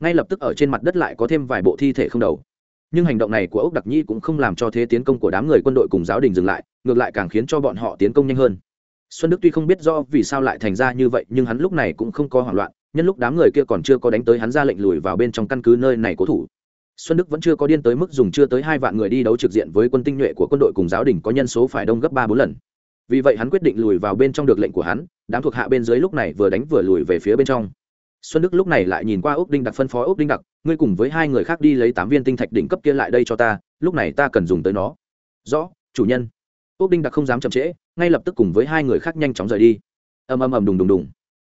Ngay lập tức ở trên mặt đất lại có thêm vài bộ thi thể không đầu. Nhưng hành động này của ốc đặc nhĩ cũng không làm cho thế tiến công của đám người quân đội cùng giáo đình dừng lại, ngược lại càng khiến cho bọn họ tiến công nhanh hơn. Xuân đức tuy không biết do vì sao lại thành ra như vậy, nhưng hắn lúc này cũng không có hoảng loạn, nhân lúc đám người kia còn chưa có đánh tới hắn ra lệnh lùi vào bên trong căn cứ nơi này cố thủ xuân đức vẫn chưa có điên tới mức dùng chưa tới hai vạn người đi đấu trực diện với quân tinh nhuệ của quân đội cùng giáo đình có nhân số phải đông gấp ba bốn lần. Vì vậy hắn quyết định lùi vào bên trong được lệnh của hắn, đám thuộc hạ bên dưới lúc này vừa đánh vừa lùi về phía bên trong. Xuân đức lúc này lại nhìn qua ốc đinh đặc phân phó ốc đinh đặc, ngươi cùng với hai người khác đi lấy tám viên tinh thạch đỉnh cấp kia lại đây cho ta, lúc này ta cần dùng tới nó. Rõ, chủ nhân. Ốc đinh đặc không dám chậm trễ, ngay lập tức cùng với hai người khác nhanh chóng rời đi. Ầm ầm ầm đùng đùng đùng.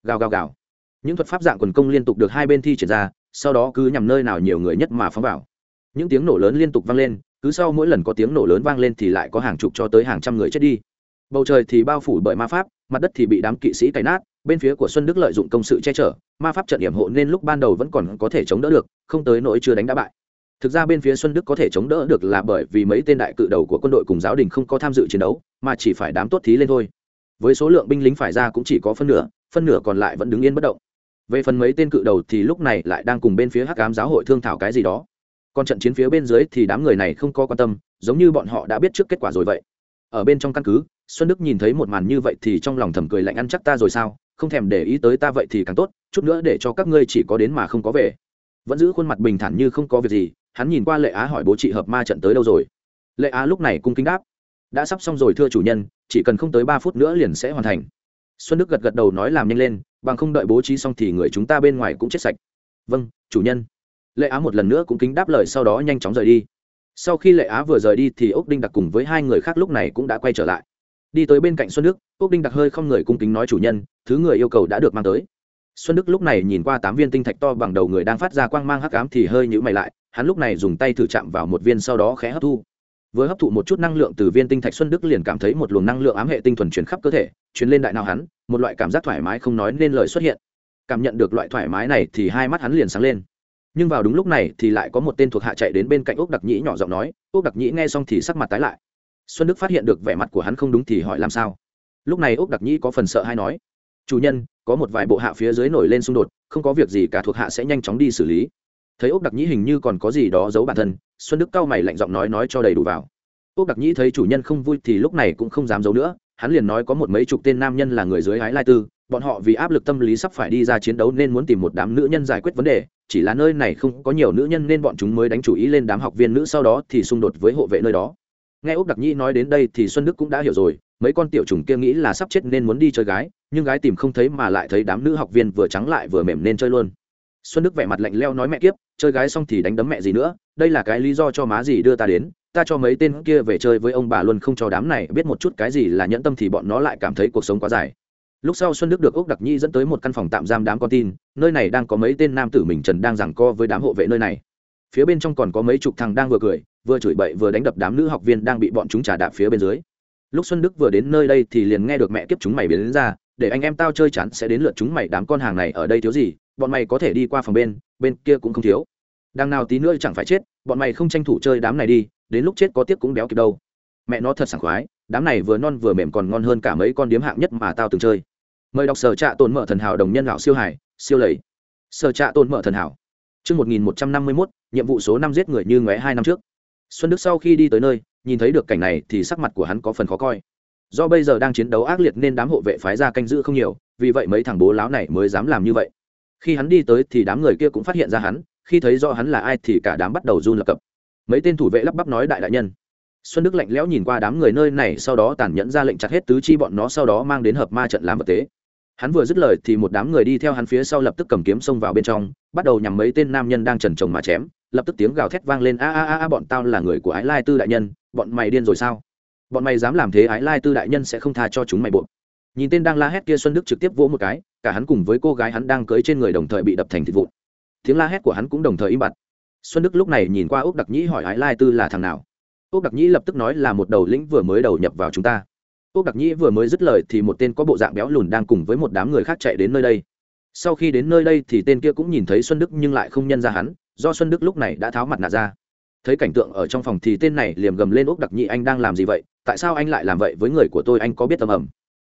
Gào gào gào. Những thuật pháp dạng quần công liên tục được hai bên thi triển ra sau đó cứ nhằm nơi nào nhiều người nhất mà phóng vào. Những tiếng nổ lớn liên tục vang lên, cứ sau mỗi lần có tiếng nổ lớn vang lên thì lại có hàng chục cho tới hàng trăm người chết đi. Bầu trời thì bao phủ bởi ma pháp, mặt đất thì bị đám kỵ sĩ cày nát, bên phía của xuân đức lợi dụng công sự che chở, ma pháp trận điểm hộ nên lúc ban đầu vẫn còn có thể chống đỡ được, không tới nỗi chưa đánh đã bại. Thực ra bên phía xuân đức có thể chống đỡ được là bởi vì mấy tên đại cự đầu của quân đội cùng giáo đình không có tham dự chiến đấu, mà chỉ phải đám tốt thí lên thôi. Với số lượng binh lính phải ra cũng chỉ có phân nửa phân nửa còn lại vẫn đứng yên bất động về phần mấy tên cự đầu thì lúc này lại đang cùng bên phía hắc ám giáo hội thương thảo cái gì đó. Còn trận chiến phía bên dưới thì đám người này không có quan tâm, giống như bọn họ đã biết trước kết quả rồi vậy. Ở bên trong căn cứ, xuân đức nhìn thấy một màn như vậy thì trong lòng thầm cười lạnh ăn chắc ta rồi sao? Không thèm để ý tới ta vậy thì càng tốt, chút nữa để cho các ngươi chỉ có đến mà không có về. Vẫn giữ khuôn mặt bình thản như không có việc gì, hắn nhìn qua lệ á hỏi bố chị hợp ma trận tới đâu rồi. Lệ á lúc này cung kính đáp. Đã sắp xong rồi thưa chủ nhân, chỉ cần không tới ba phút nữa liền sẽ hoàn thành. Xuân đức gật gật đầu nói làm nhanh lên bằng không đợi bố trí xong thì người chúng ta bên ngoài cũng chết sạch. Vâng chủ nhân. Lệ á một lần nữa cũng kính đáp lời sau đó nhanh chóng rời đi. Sau khi lệ á vừa rời đi thì ốc đinh đặc cùng với hai người khác lúc này cũng đã quay trở lại. Đi tới bên cạnh xuân đức ốc đinh đặc hơi không người cung kính nói, chủ nhân, thứ người yêu cầu đã được mang tới. Xuân đức lúc này nhìn qua tám viên tinh thạch to bằng đầu người đang phát ra quang mang hắc ám thì hơi nhữ mày lại, hắn lúc này dùng tay thử chạm vào một viên sau đó khẽ hấp thu vừa hấp thụ một chút năng lượng từ viên tinh thạch xuân đức liền cảm thấy một luồng năng lượng ám hệ tinh thuần chuyển khắp cơ thể chuyển lên đại nào hắn, một loại cảm giác thoải mái không nói nên lời xuất hiện. Cảm nhận được loại thoải mái này thì hai mắt hắn liền sáng lên. Nhưng vào đúng lúc này thì lại có một tên thuộc hạ chạy đến bên cạnh ốc đặc nhĩ nhỏ giọng nói ốc đặc nhĩ nghe xong thì sắc mặt tái lại. Xuân đức phát hiện được vẻ mặt của hắn không đúng thì hỏi làm sao. Lúc này ốc đặc nhĩ có phần sợ hay nói, chủ nhân, có một vài bộ hạ phía dưới nổi lên xung đột, không có việc gì cả thuộc hạ sẽ nhanh chóng đi xử lý thấy úc đặc nhĩ hình như còn có gì đó giấu bản thân, xuân đức cao mày lạnh giọng nói nói cho đầy đủ vào. Úc đặc nhĩ thấy chủ nhân không vui thì lúc này cũng không dám giấu nữa, hắn liền nói có một mấy chục tên nam nhân là người dưới hái lai tư, bọn họ vì áp lực tâm lý sắp phải đi ra chiến đấu nên muốn tìm một đám nữ nhân giải quyết vấn đề, chỉ là nơi này không có nhiều nữ nhân nên bọn chúng mới đánh chủ ý lên đám học viên nữ sau đó thì xung đột với hộ vệ nơi đó. Nghe úc đặc nhĩ nói đến đây thì xuân đức cũng đã hiểu rồi, mấy con tiểu trùng kia nghĩ là sắp chết nên muốn đi chơi gái, nhưng gái tìm không thấy mà lại thấy đám nữ học viên vừa trắng lại vừa mềm nên chơi luôn xuân đức vẻ mặt lạnh leo nói mẹ kiếp, chơi gái xong thì đánh đấm mẹ gì nữa, đây là cái lý do cho má gì đưa ta đến, ta cho mấy tên kia về chơi với ông bà luôn không cho đám này biết một chút cái gì là nhẫn tâm thì bọn nó lại cảm thấy cuộc sống quá dài. Lúc sau xuân đức được úc đặc nhi dẫn tới một căn phòng tạm giam đám con tin, nơi này đang có mấy tên nam tử mình trần đang giằng co với đám hộ vệ nơi này. Phía bên trong còn có mấy chục thằng đang vừa cười, vừa chửi bậy vừa đánh đập đám nữ học viên đang bị bọn chúng trả đạp phía bên dưới. Lúc xuân đức vừa đến nơi đây thì liền nghe được mẹ kiếp chúng mày biến đến ra, để anh em tao chơi chán, sẽ đến lượt chúng mày đám con hàng này ở đây thiếu gì bọn mày có thể đi qua phòng bên bên kia cũng không thiếu. Đằng nào tí nữa chẳng phải chết bọn mày không tranh thủ chơi đám này đi đến lúc chết có tiếc cũng béo kịp đâu. Mẹ nó thật sảng khoái đám này vừa non vừa mềm còn ngon hơn cả mấy con điếm hạng nhất mà tao từng chơi. Mời đọc sở trạ tồn mở thần hảo đồng nhân lão siêu hải siêu lầy. Sở trạ tồn mở thần hảo. Trước 1151, nhiệm vụ số năm giết người như ngóe hai năm trước. Xuân Đức sau khi đi tới nơi, nhìn thấy được cảnh này thì sắc mặt của hắn có phần khó coi. Do bây giờ đang chiến đấu ác liệt nên đám hộ vệ phái ra canh giữ không nhiều, vì vậy mấy thằng bố láo này mới dám làm như vậy khi hắn đi tới thì đám người kia cũng phát hiện ra hắn, khi thấy rõ hắn là ai thì cả đám bắt đầu run lập cập. Mấy tên thủ vệ lắp bắp nói đại đại nhân. Xuân đức lạnh lẽo nhìn qua đám người nơi này, sau đó tàn nhẫn ra lệnh chặt hết tứ chi bọn nó, sau đó mang đến hợp ma trận làm vật tế. Hắn vừa dứt lời thì một đám người đi theo hắn phía sau lập tức cầm kiếm xông vào bên trong, bắt đầu nhằm mấy tên nam nhân đang trần trồng mà chém, lập tức tiếng gào thét vang lên, a a a a, bọn tao là người của ái lai tư đại nhân, bọn mày điên rồi sao? Bọn mày dám làm thế, ái lai tư đại nhân sẽ không tha cho chúng mày buộc nhìn tên đang la hét kia xuân đức trực tiếp vỗ một cái, cả hắn cùng với cô gái hắn đang cưới trên người đồng thời bị đập thành thịt vụn. Tiếng la hét của hắn cũng đồng thời im bặt. Xuân đức lúc này nhìn qua úc đặc nhĩ hỏi ái lai tư là thằng nào? Úc đặc nhĩ lập tức nói là một đầu lĩnh vừa mới đầu nhập vào chúng ta. Úc đặc nhĩ vừa mới dứt lời thì một tên có bộ dạng béo lùn đang cùng với một đám người khác chạy đến nơi đây. Sau khi đến nơi đây thì tên kia cũng nhìn thấy xuân đức nhưng lại không nhân ra hắn, do xuân đức lúc này đã tháo mặt nạ ra. Thấy cảnh tượng ở trong phòng thì tên này liềm gầm lên úc đặc nhĩ, anh đang làm gì vậy? Tại sao anh lại làm vậy? Với người của tôi anh có biết tầm ầm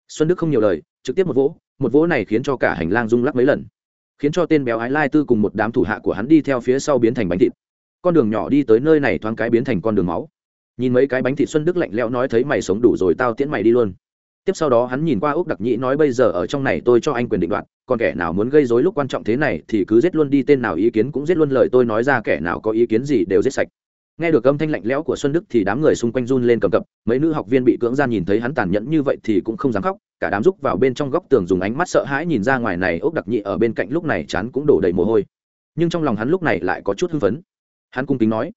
xuân đức không nhiều lời, trực tiếp một vỗ một vỗ này khiến cho cả hành lang rung lắc mấy lần. Khiến cho tên béo ái lai tư cùng một đám thủ hạ của hắn đi theo phía sau biến thành bánh thịt. Con đường nhỏ đi tới nơi này thoáng cái biến thành con đường máu. Nhìn mấy cái bánh thịt xuân đức lạnh lẽo nói thấy mày sống đủ rồi tao tiễn mày đi luôn. Tiếp sau đó hắn nhìn qua úc đặc nhĩ nói bây giờ ở trong này tôi cho anh quyền định đoạt, còn kẻ nào muốn gây dối lúc quan trọng thế này thì cứ giết luôn đi, tên nào ý kiến cũng giết luôn lời tôi nói ra, kẻ nào có ý kiến gì đều giết sạch nghe được âm thanh lạnh lẽo của xuân đức thì đám người xung quanh run lên cầm cập. Mấy nữ học viên bị cưỡng gian nhìn thấy hắn tàn nhẫn như vậy thì cũng không dám khóc. Cả đám rúc vào bên trong góc tường dùng ánh mắt sợ hãi nhìn ra ngoài này ốc đặc nhị ở bên cạnh lúc này chán cũng đổ đầy mồ hôi. Nhưng trong lòng hắn lúc này lại có chút hưng phấn. Hắn cung kính nói,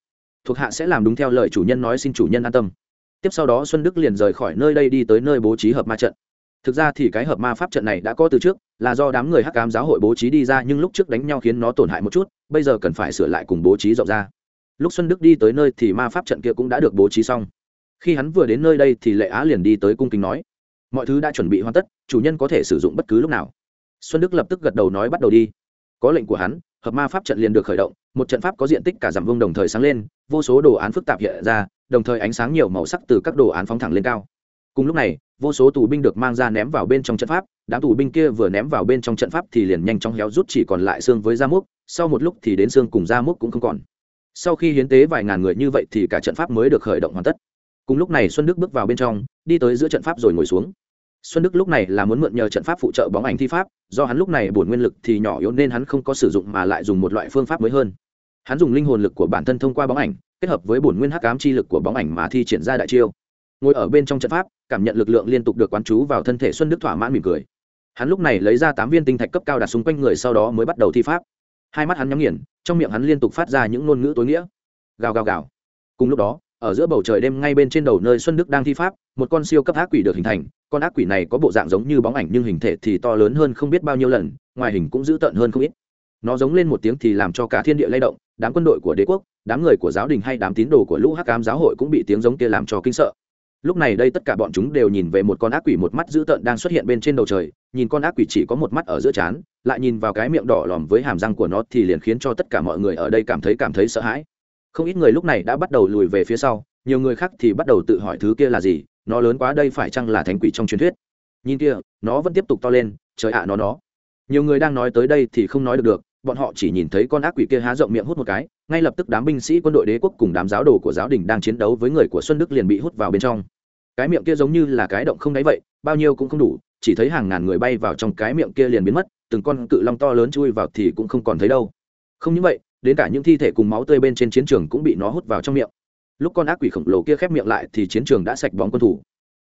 thuộc hạ sẽ làm đúng theo lời chủ nhân nói, xin chủ nhân an tâm. Tiếp sau đó xuân đức liền rời khỏi nơi đây đi tới nơi bố trí hợp ma trận. Thực ra thì cái hợp ma pháp trận này đã có từ trước, là do đám người hắc cám giáo hội bố trí đi ra, nhưng lúc trước đánh nhau khiến nó tổn hại một chút, bây giờ cần phải sửa lại cùng bố trí rộng ra lúc xuân đức đi tới nơi thì ma pháp trận kia cũng đã được bố trí xong. Khi hắn vừa đến nơi đây thì lệ á liền đi tới cung kính nói, mọi thứ đã chuẩn bị hoàn tất, chủ nhân có thể sử dụng bất cứ lúc nào. Xuân đức lập tức gật đầu nói, bắt đầu đi. Có lệnh của hắn, hợp ma pháp trận liền được khởi động, một trận pháp có diện tích cả giảm vông đồng thời sáng lên, vô số đồ án phức tạp hiện ra, đồng thời ánh sáng nhiều màu sắc từ các đồ án phóng thẳng lên cao. Cùng lúc này, vô số tù binh được mang ra ném vào bên trong trận pháp, đám tù binh kia vừa ném vào bên trong trận pháp thì liền nhanh chóng héo rút chỉ còn lại xương với da múc, sau một lúc thì đến xương cùng da múc cũng không còn sau khi hiến tế vài ngàn người như vậy thì cả trận pháp mới được khởi động hoàn tất. Cùng lúc này xuân đức bước vào bên trong, đi tới giữa trận pháp rồi ngồi xuống. Xuân đức lúc này là muốn mượn nhờ trận pháp phụ trợ bóng ảnh thi pháp, do hắn lúc này bổn nguyên lực thì nhỏ yếu nên hắn không có sử dụng mà lại dùng một loại phương pháp mới hơn. Hắn dùng linh hồn lực của bản thân thông qua bóng ảnh, kết hợp với bổn nguyên hắc ám chi lực của bóng ảnh mà thi triển ra đại chiêu. Ngồi ở bên trong trận pháp, cảm nhận lực lượng liên tục được quán chú vào thân thể xuân đức thỏa mãn mỉm cười. Hắn lúc này lấy ra tám viên tinh thạch cấp cao đặt xung quanh người sau đó mới bắt đầu thi pháp hai mắt hắn nhắm nghiền, trong miệng hắn liên tục phát ra những ngôn ngữ tối nghĩa. Gào gào gào. Cùng lúc đó, ở giữa bầu trời đêm ngay bên trên đầu nơi xuân đức đang thi pháp, một con siêu cấp ác quỷ được hình thành. Con ác quỷ này có bộ dạng giống như bóng ảnh nhưng hình thể thì to lớn hơn không biết bao nhiêu lần, ngoài hình cũng dữ tợn hơn không ít. Nó giống lên một tiếng thì làm cho cả thiên địa lay động, đám quân đội của đế quốc, đám người của giáo đình hay đám tín đồ của lũ hắc cám giáo hội cũng bị tiếng giống kia làm cho kinh sợ lúc này đây tất cả bọn chúng đều nhìn về một con ác quỷ một mắt dữ tợn đang xuất hiện bên trên đầu trời, nhìn con ác quỷ chỉ có một mắt ở giữa trán, lại nhìn vào cái miệng đỏ lòm với hàm răng của nó thì liền khiến cho tất cả mọi người ở đây cảm thấy cảm thấy sợ hãi. Không ít người lúc này đã bắt đầu lùi về phía sau, nhiều người khác thì bắt đầu tự hỏi thứ kia là gì, nó lớn quá đây phải chăng là thánh quỷ trong truyền thuyết. Nhìn kia, nó vẫn tiếp tục to lên, trời ạ, nó nó. Nhiều người đang nói tới đây thì không nói được được bọn họ chỉ nhìn thấy con ác quỷ kia há rộng miệng hút một cái, ngay lập tức đám binh sĩ quân đội đế quốc cùng đám giáo đồ của giáo đình đang chiến đấu với người của xuân đức liền bị hút vào bên trong. Cái miệng kia giống như là cái động không đáy vậy, bao nhiêu cũng không đủ, chỉ thấy hàng ngàn người bay vào trong cái miệng kia liền biến mất, từng con cự long to lớn chui vào thì cũng không còn thấy đâu. Không những vậy, đến cả những thi thể cùng máu tươi bên trên chiến trường cũng bị nó hút vào trong miệng. Lúc con ác quỷ khổng lồ kia khép miệng lại thì chiến trường đã sạch bóng quân thủ.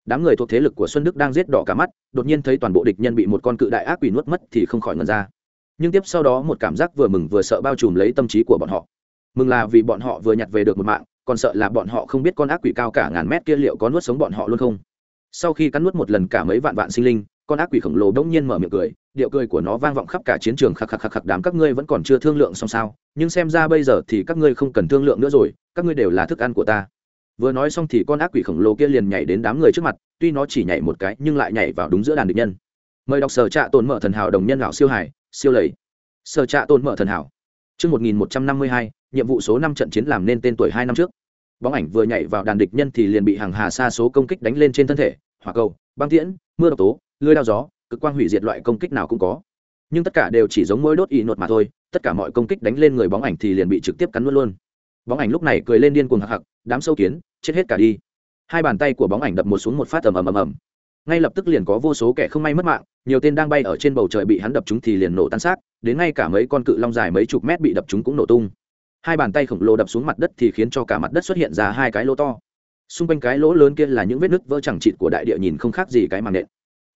Đám người thuộc thế lực của xuân đức đang giết đỏ cả mắt, đột nhiên thấy toàn bộ địch nhân bị một con cự đại ác quỷ nuốt mất thì không khỏi ngần ra nhưng tiếp sau đó một cảm giác vừa mừng vừa sợ bao trùm lấy tâm trí của bọn họ. Mừng là vì bọn họ vừa nhặt về được một mạng, còn sợ là bọn họ không biết con ác quỷ cao cả ngàn mét kia liệu có nuốt sống bọn họ luôn không. Sau khi cắn nuốt một lần cả mấy vạn vạn sinh linh, con ác quỷ khổng lồ đông nhiên mở miệng cười, điệu cười của nó vang vọng khắp cả chiến trường khắc khắc khắc khắc đám các ngươi vẫn còn chưa thương lượng xong sao, nhưng xem ra bây giờ thì các ngươi không cần thương lượng nữa rồi, các ngươi đều là thức ăn của ta. Vừa nói xong thì con ác quỷ khổng lồ kia liền nhảy đến đám người trước mặt, tuy nó chỉ nhảy một cái nhưng lại nhảy vào đúng giữa đàn địch nhân. Mời đọc sở trạ tồn mở thần hảo đồng nhân lão siêu hải siêu lầy sở trạ tôn mở thần hảo Trước 1152, nhiệm vụ số năm trận chiến làm nên tên tuổi hai năm trước. Bóng ảnh vừa nhảy vào đàn địch nhân thì liền bị hàng hà xa số công kích đánh lên trên thân thể, hỏa cầu, băng tiễn, mưa độc tố, lưỡi đao gió, cực quang hủy diệt loại công kích nào cũng có. Nhưng tất cả đều chỉ giống mỗi đốt y nột mà thôi, tất cả mọi công kích đánh lên người bóng ảnh thì liền bị trực tiếp cắn luôn luôn. Bóng ảnh lúc này cười lên điên cuồng hặc hặc, đám sâu kiến, chết hết cả đi. Hai bàn tay của bóng ảnh đập một xuống một phát ầm ầm ầm ầm ngay lập tức liền có vô số kẻ không may mất mạng, nhiều tên đang bay ở trên bầu trời bị hắn đập chúng thì liền nổ tan xác, đến ngay cả mấy con cự long dài mấy chục mét bị đập chúng cũng nổ tung. Hai bàn tay khổng lồ đập xuống mặt đất thì khiến cho cả mặt đất xuất hiện ra hai cái lỗ to. Xung quanh cái lỗ lớn kia là những vết nứt vỡ chẳng chịt của đại địa nhìn không khác gì cái màng nện.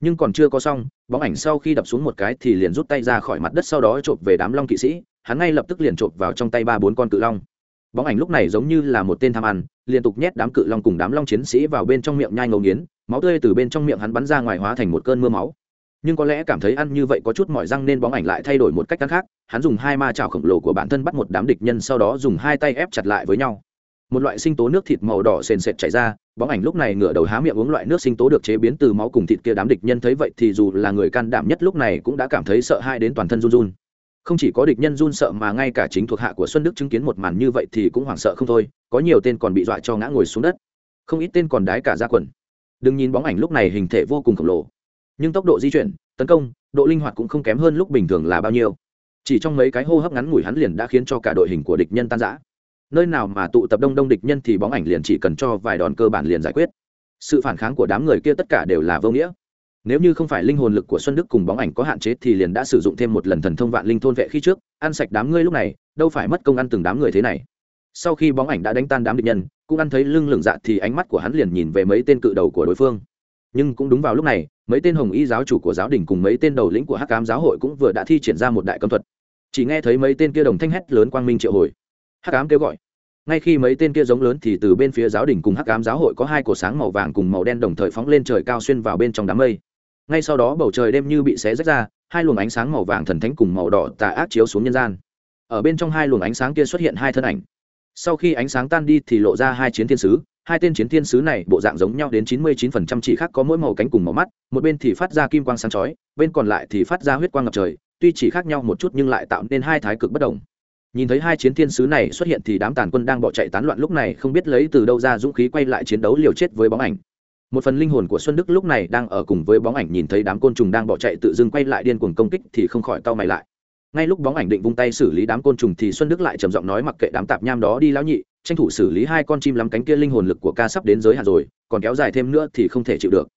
Nhưng còn chưa có xong, bóng ảnh sau khi đập xuống một cái thì liền rút tay ra khỏi mặt đất sau đó chộp về đám long kỵ sĩ, hắn ngay lập tức liền chộp vào trong tay ba bốn con cự long bóng ảnh lúc này giống như là một tên tham ăn, liên tục nhét đám cự long cùng đám long chiến sĩ vào bên trong miệng nhai ngấu nghiến, máu tươi từ bên trong miệng hắn bắn ra ngoài hóa thành một cơn mưa máu. Nhưng có lẽ cảm thấy ăn như vậy có chút mỏi răng nên bóng ảnh lại thay đổi một cách ăn khác, hắn dùng hai ma chảo khổng lồ của bản thân bắt một đám địch nhân sau đó dùng hai tay ép chặt lại với nhau. Một loại sinh tố nước thịt màu đỏ sền sệt chảy ra, bóng ảnh lúc này ngửa đầu há miệng uống loại nước sinh tố được chế biến từ máu cùng thịt kia đám địch nhân thấy vậy thì dù là người can đảm nhất lúc này cũng đã cảm thấy sợ hãi đến toàn thân run run không chỉ có địch nhân run sợ mà ngay cả chính thuộc hạ của xuân đức chứng kiến một màn như vậy thì cũng hoảng sợ không thôi, có nhiều tên còn bị dọa cho ngã ngồi xuống đất. Không ít tên còn đái cả ra quần. Đừng nhìn bóng ảnh lúc này hình thể vô cùng khổng lồ, nhưng tốc độ di chuyển, tấn công, độ linh hoạt cũng không kém hơn lúc bình thường là bao nhiêu. Chỉ trong mấy cái hô hấp ngắn ngủi hắn liền đã khiến cho cả đội hình của địch nhân tan rã. Nơi nào mà tụ tập đông đông địch nhân thì bóng ảnh liền chỉ cần cho vài đòn cơ bản liền giải quyết. Sự phản kháng của đám người kia tất cả đều là vô nghĩa nếu như không phải linh hồn lực của xuân đức cùng bóng ảnh có hạn chế thì liền đã sử dụng thêm một lần thần thông vạn linh thôn vệ khi trước, ăn sạch đám ngươi lúc này, đâu phải mất công ăn từng đám người thế này. Sau khi bóng ảnh đã đánh tan đám địch nhân, cũng ăn thấy lưng lửng dạ thì ánh mắt của hắn liền nhìn về mấy tên cự đầu của đối phương. Nhưng cũng đúng vào lúc này, mấy tên hồng y giáo chủ của giáo đình cùng mấy tên đầu lĩnh của hắc cám giáo hội cũng vừa đã thi triển ra một đại cấm thuật. Chỉ nghe thấy mấy tên kia đồng thanh hét lớn quang minh triệu hồi. Hắc cám kêu gọi. Ngay khi mấy tên kia giống lớn thì từ bên phía giáo đình cùng hắc cám giáo hội có hai cổ sáng màu vàng cùng màu đen đồng thời phóng lên trời cao xuyên vào bên trong đám mây ngay sau đó bầu trời đêm như bị xé rách ra, hai luồng ánh sáng màu vàng thần thánh cùng màu đỏ tà ác chiếu xuống nhân gian. Ở bên trong hai luồng ánh sáng kia xuất hiện hai thân ảnh. Sau khi ánh sáng tan đi thì lộ ra hai chiến thiên sứ, hai tên chiến thiên sứ này bộ dạng giống nhau đến chín mươi 99% chỉ khác có mỗi màu cánh cùng màu mắt, một bên thì phát ra kim quang sáng chói, bên còn lại thì phát ra huyết quang ngập trời, tuy chỉ khác nhau một chút nhưng lại tạo nên hai thái cực bất đồng. Nhìn thấy hai chiến thiên sứ này xuất hiện thì đám tàn quân đang bỏ chạy tán loạn lúc này không biết lấy từ đâu ra dũng khí quay lại chiến đấu liều chết với bóng ảnh một phần linh hồn của xuân đức lúc này đang ở cùng với bóng ảnh nhìn thấy đám côn trùng đang bỏ chạy tự dưng quay lại điên cuồng công kích thì không khỏi tao mày lại. Ngay lúc bóng ảnh định vung tay xử lý đám côn trùng thì xuân đức lại trầm giọng nói mặc kệ đám tạp nham đó đi lão nhị, tranh thủ xử lý hai con chim lắm cánh kia linh hồn lực của ca sắp đến giới hạn rồi, còn kéo dài thêm nữa thì không thể chịu được.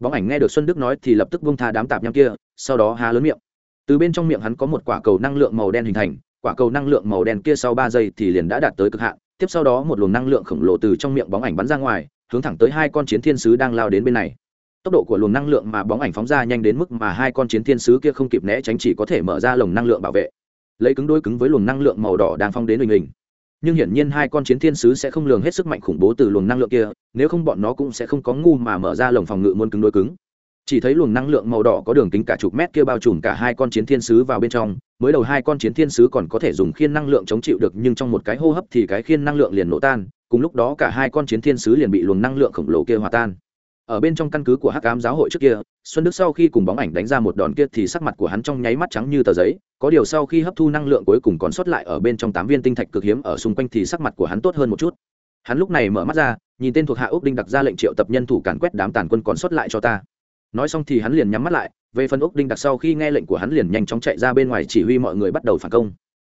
Bóng ảnh nghe được xuân đức nói thì lập tức vung tha đám tạp nham kia, sau đó há lớn miệng. Từ bên trong miệng hắn có một quả cầu năng lượng màu đen hình thành, quả cầu năng lượng màu đen kia sau ba giây thì liền đã đạt tới cực hạn, tiếp sau đó một luồng năng lượng khổng lồ từ trong miệng bóng ảnh bắn ra ngoài hướng thẳng tới hai con chiến thiên sứ đang lao đến bên này. Tốc độ của luồng năng lượng mà bóng ảnh phóng ra nhanh đến mức mà hai con chiến thiên sứ kia không kịp né tránh chỉ có thể mở ra lồng năng lượng bảo vệ. Lấy cứng đối cứng với luồng năng lượng màu đỏ đang phong đến hình hình. Nhưng hiển nhiên hai con chiến thiên sứ sẽ không lường hết sức mạnh khủng bố từ luồng năng lượng kia, nếu không bọn nó cũng sẽ không có ngu mà mở ra lồng phòng ngự muốn cứng đối cứng. Chỉ thấy luồng năng lượng màu đỏ có đường kính cả chục mét kia bao trùm cả hai con chiến thiên sứ vào bên trong, mới đầu hai con chiến thiên sứ còn có thể dùng khiên năng lượng chống chịu được, nhưng trong một cái hô hấp thì cái khiên năng lượng liền nổ tan cùng lúc đó cả hai con chiến thiên sứ liền bị luồng năng lượng khổng lồ kia hòa tan. Ở bên trong căn cứ của hắc ám giáo hội trước kia, xuân đức sau khi cùng bóng ảnh đánh ra một đòn kia thì sắc mặt của hắn trong nháy mắt trắng như tờ giấy, có điều sau khi hấp thu năng lượng cuối cùng còn sót lại ở bên trong tám viên tinh thạch cực hiếm ở xung quanh thì sắc mặt của hắn tốt hơn một chút. Hắn lúc này mở mắt ra, nhìn tên thuộc hạ úc đinh đặc ra lệnh triệu tập nhân thủ càn quét đám tàn quân còn sót lại cho ta. Nói xong thì hắn liền nhắm mắt lại, về phần úc đinh đặc sau khi nghe lệnh của hắn liền nhanh chóng chạy ra bên ngoài chỉ huy mọi người bắt đầu phản công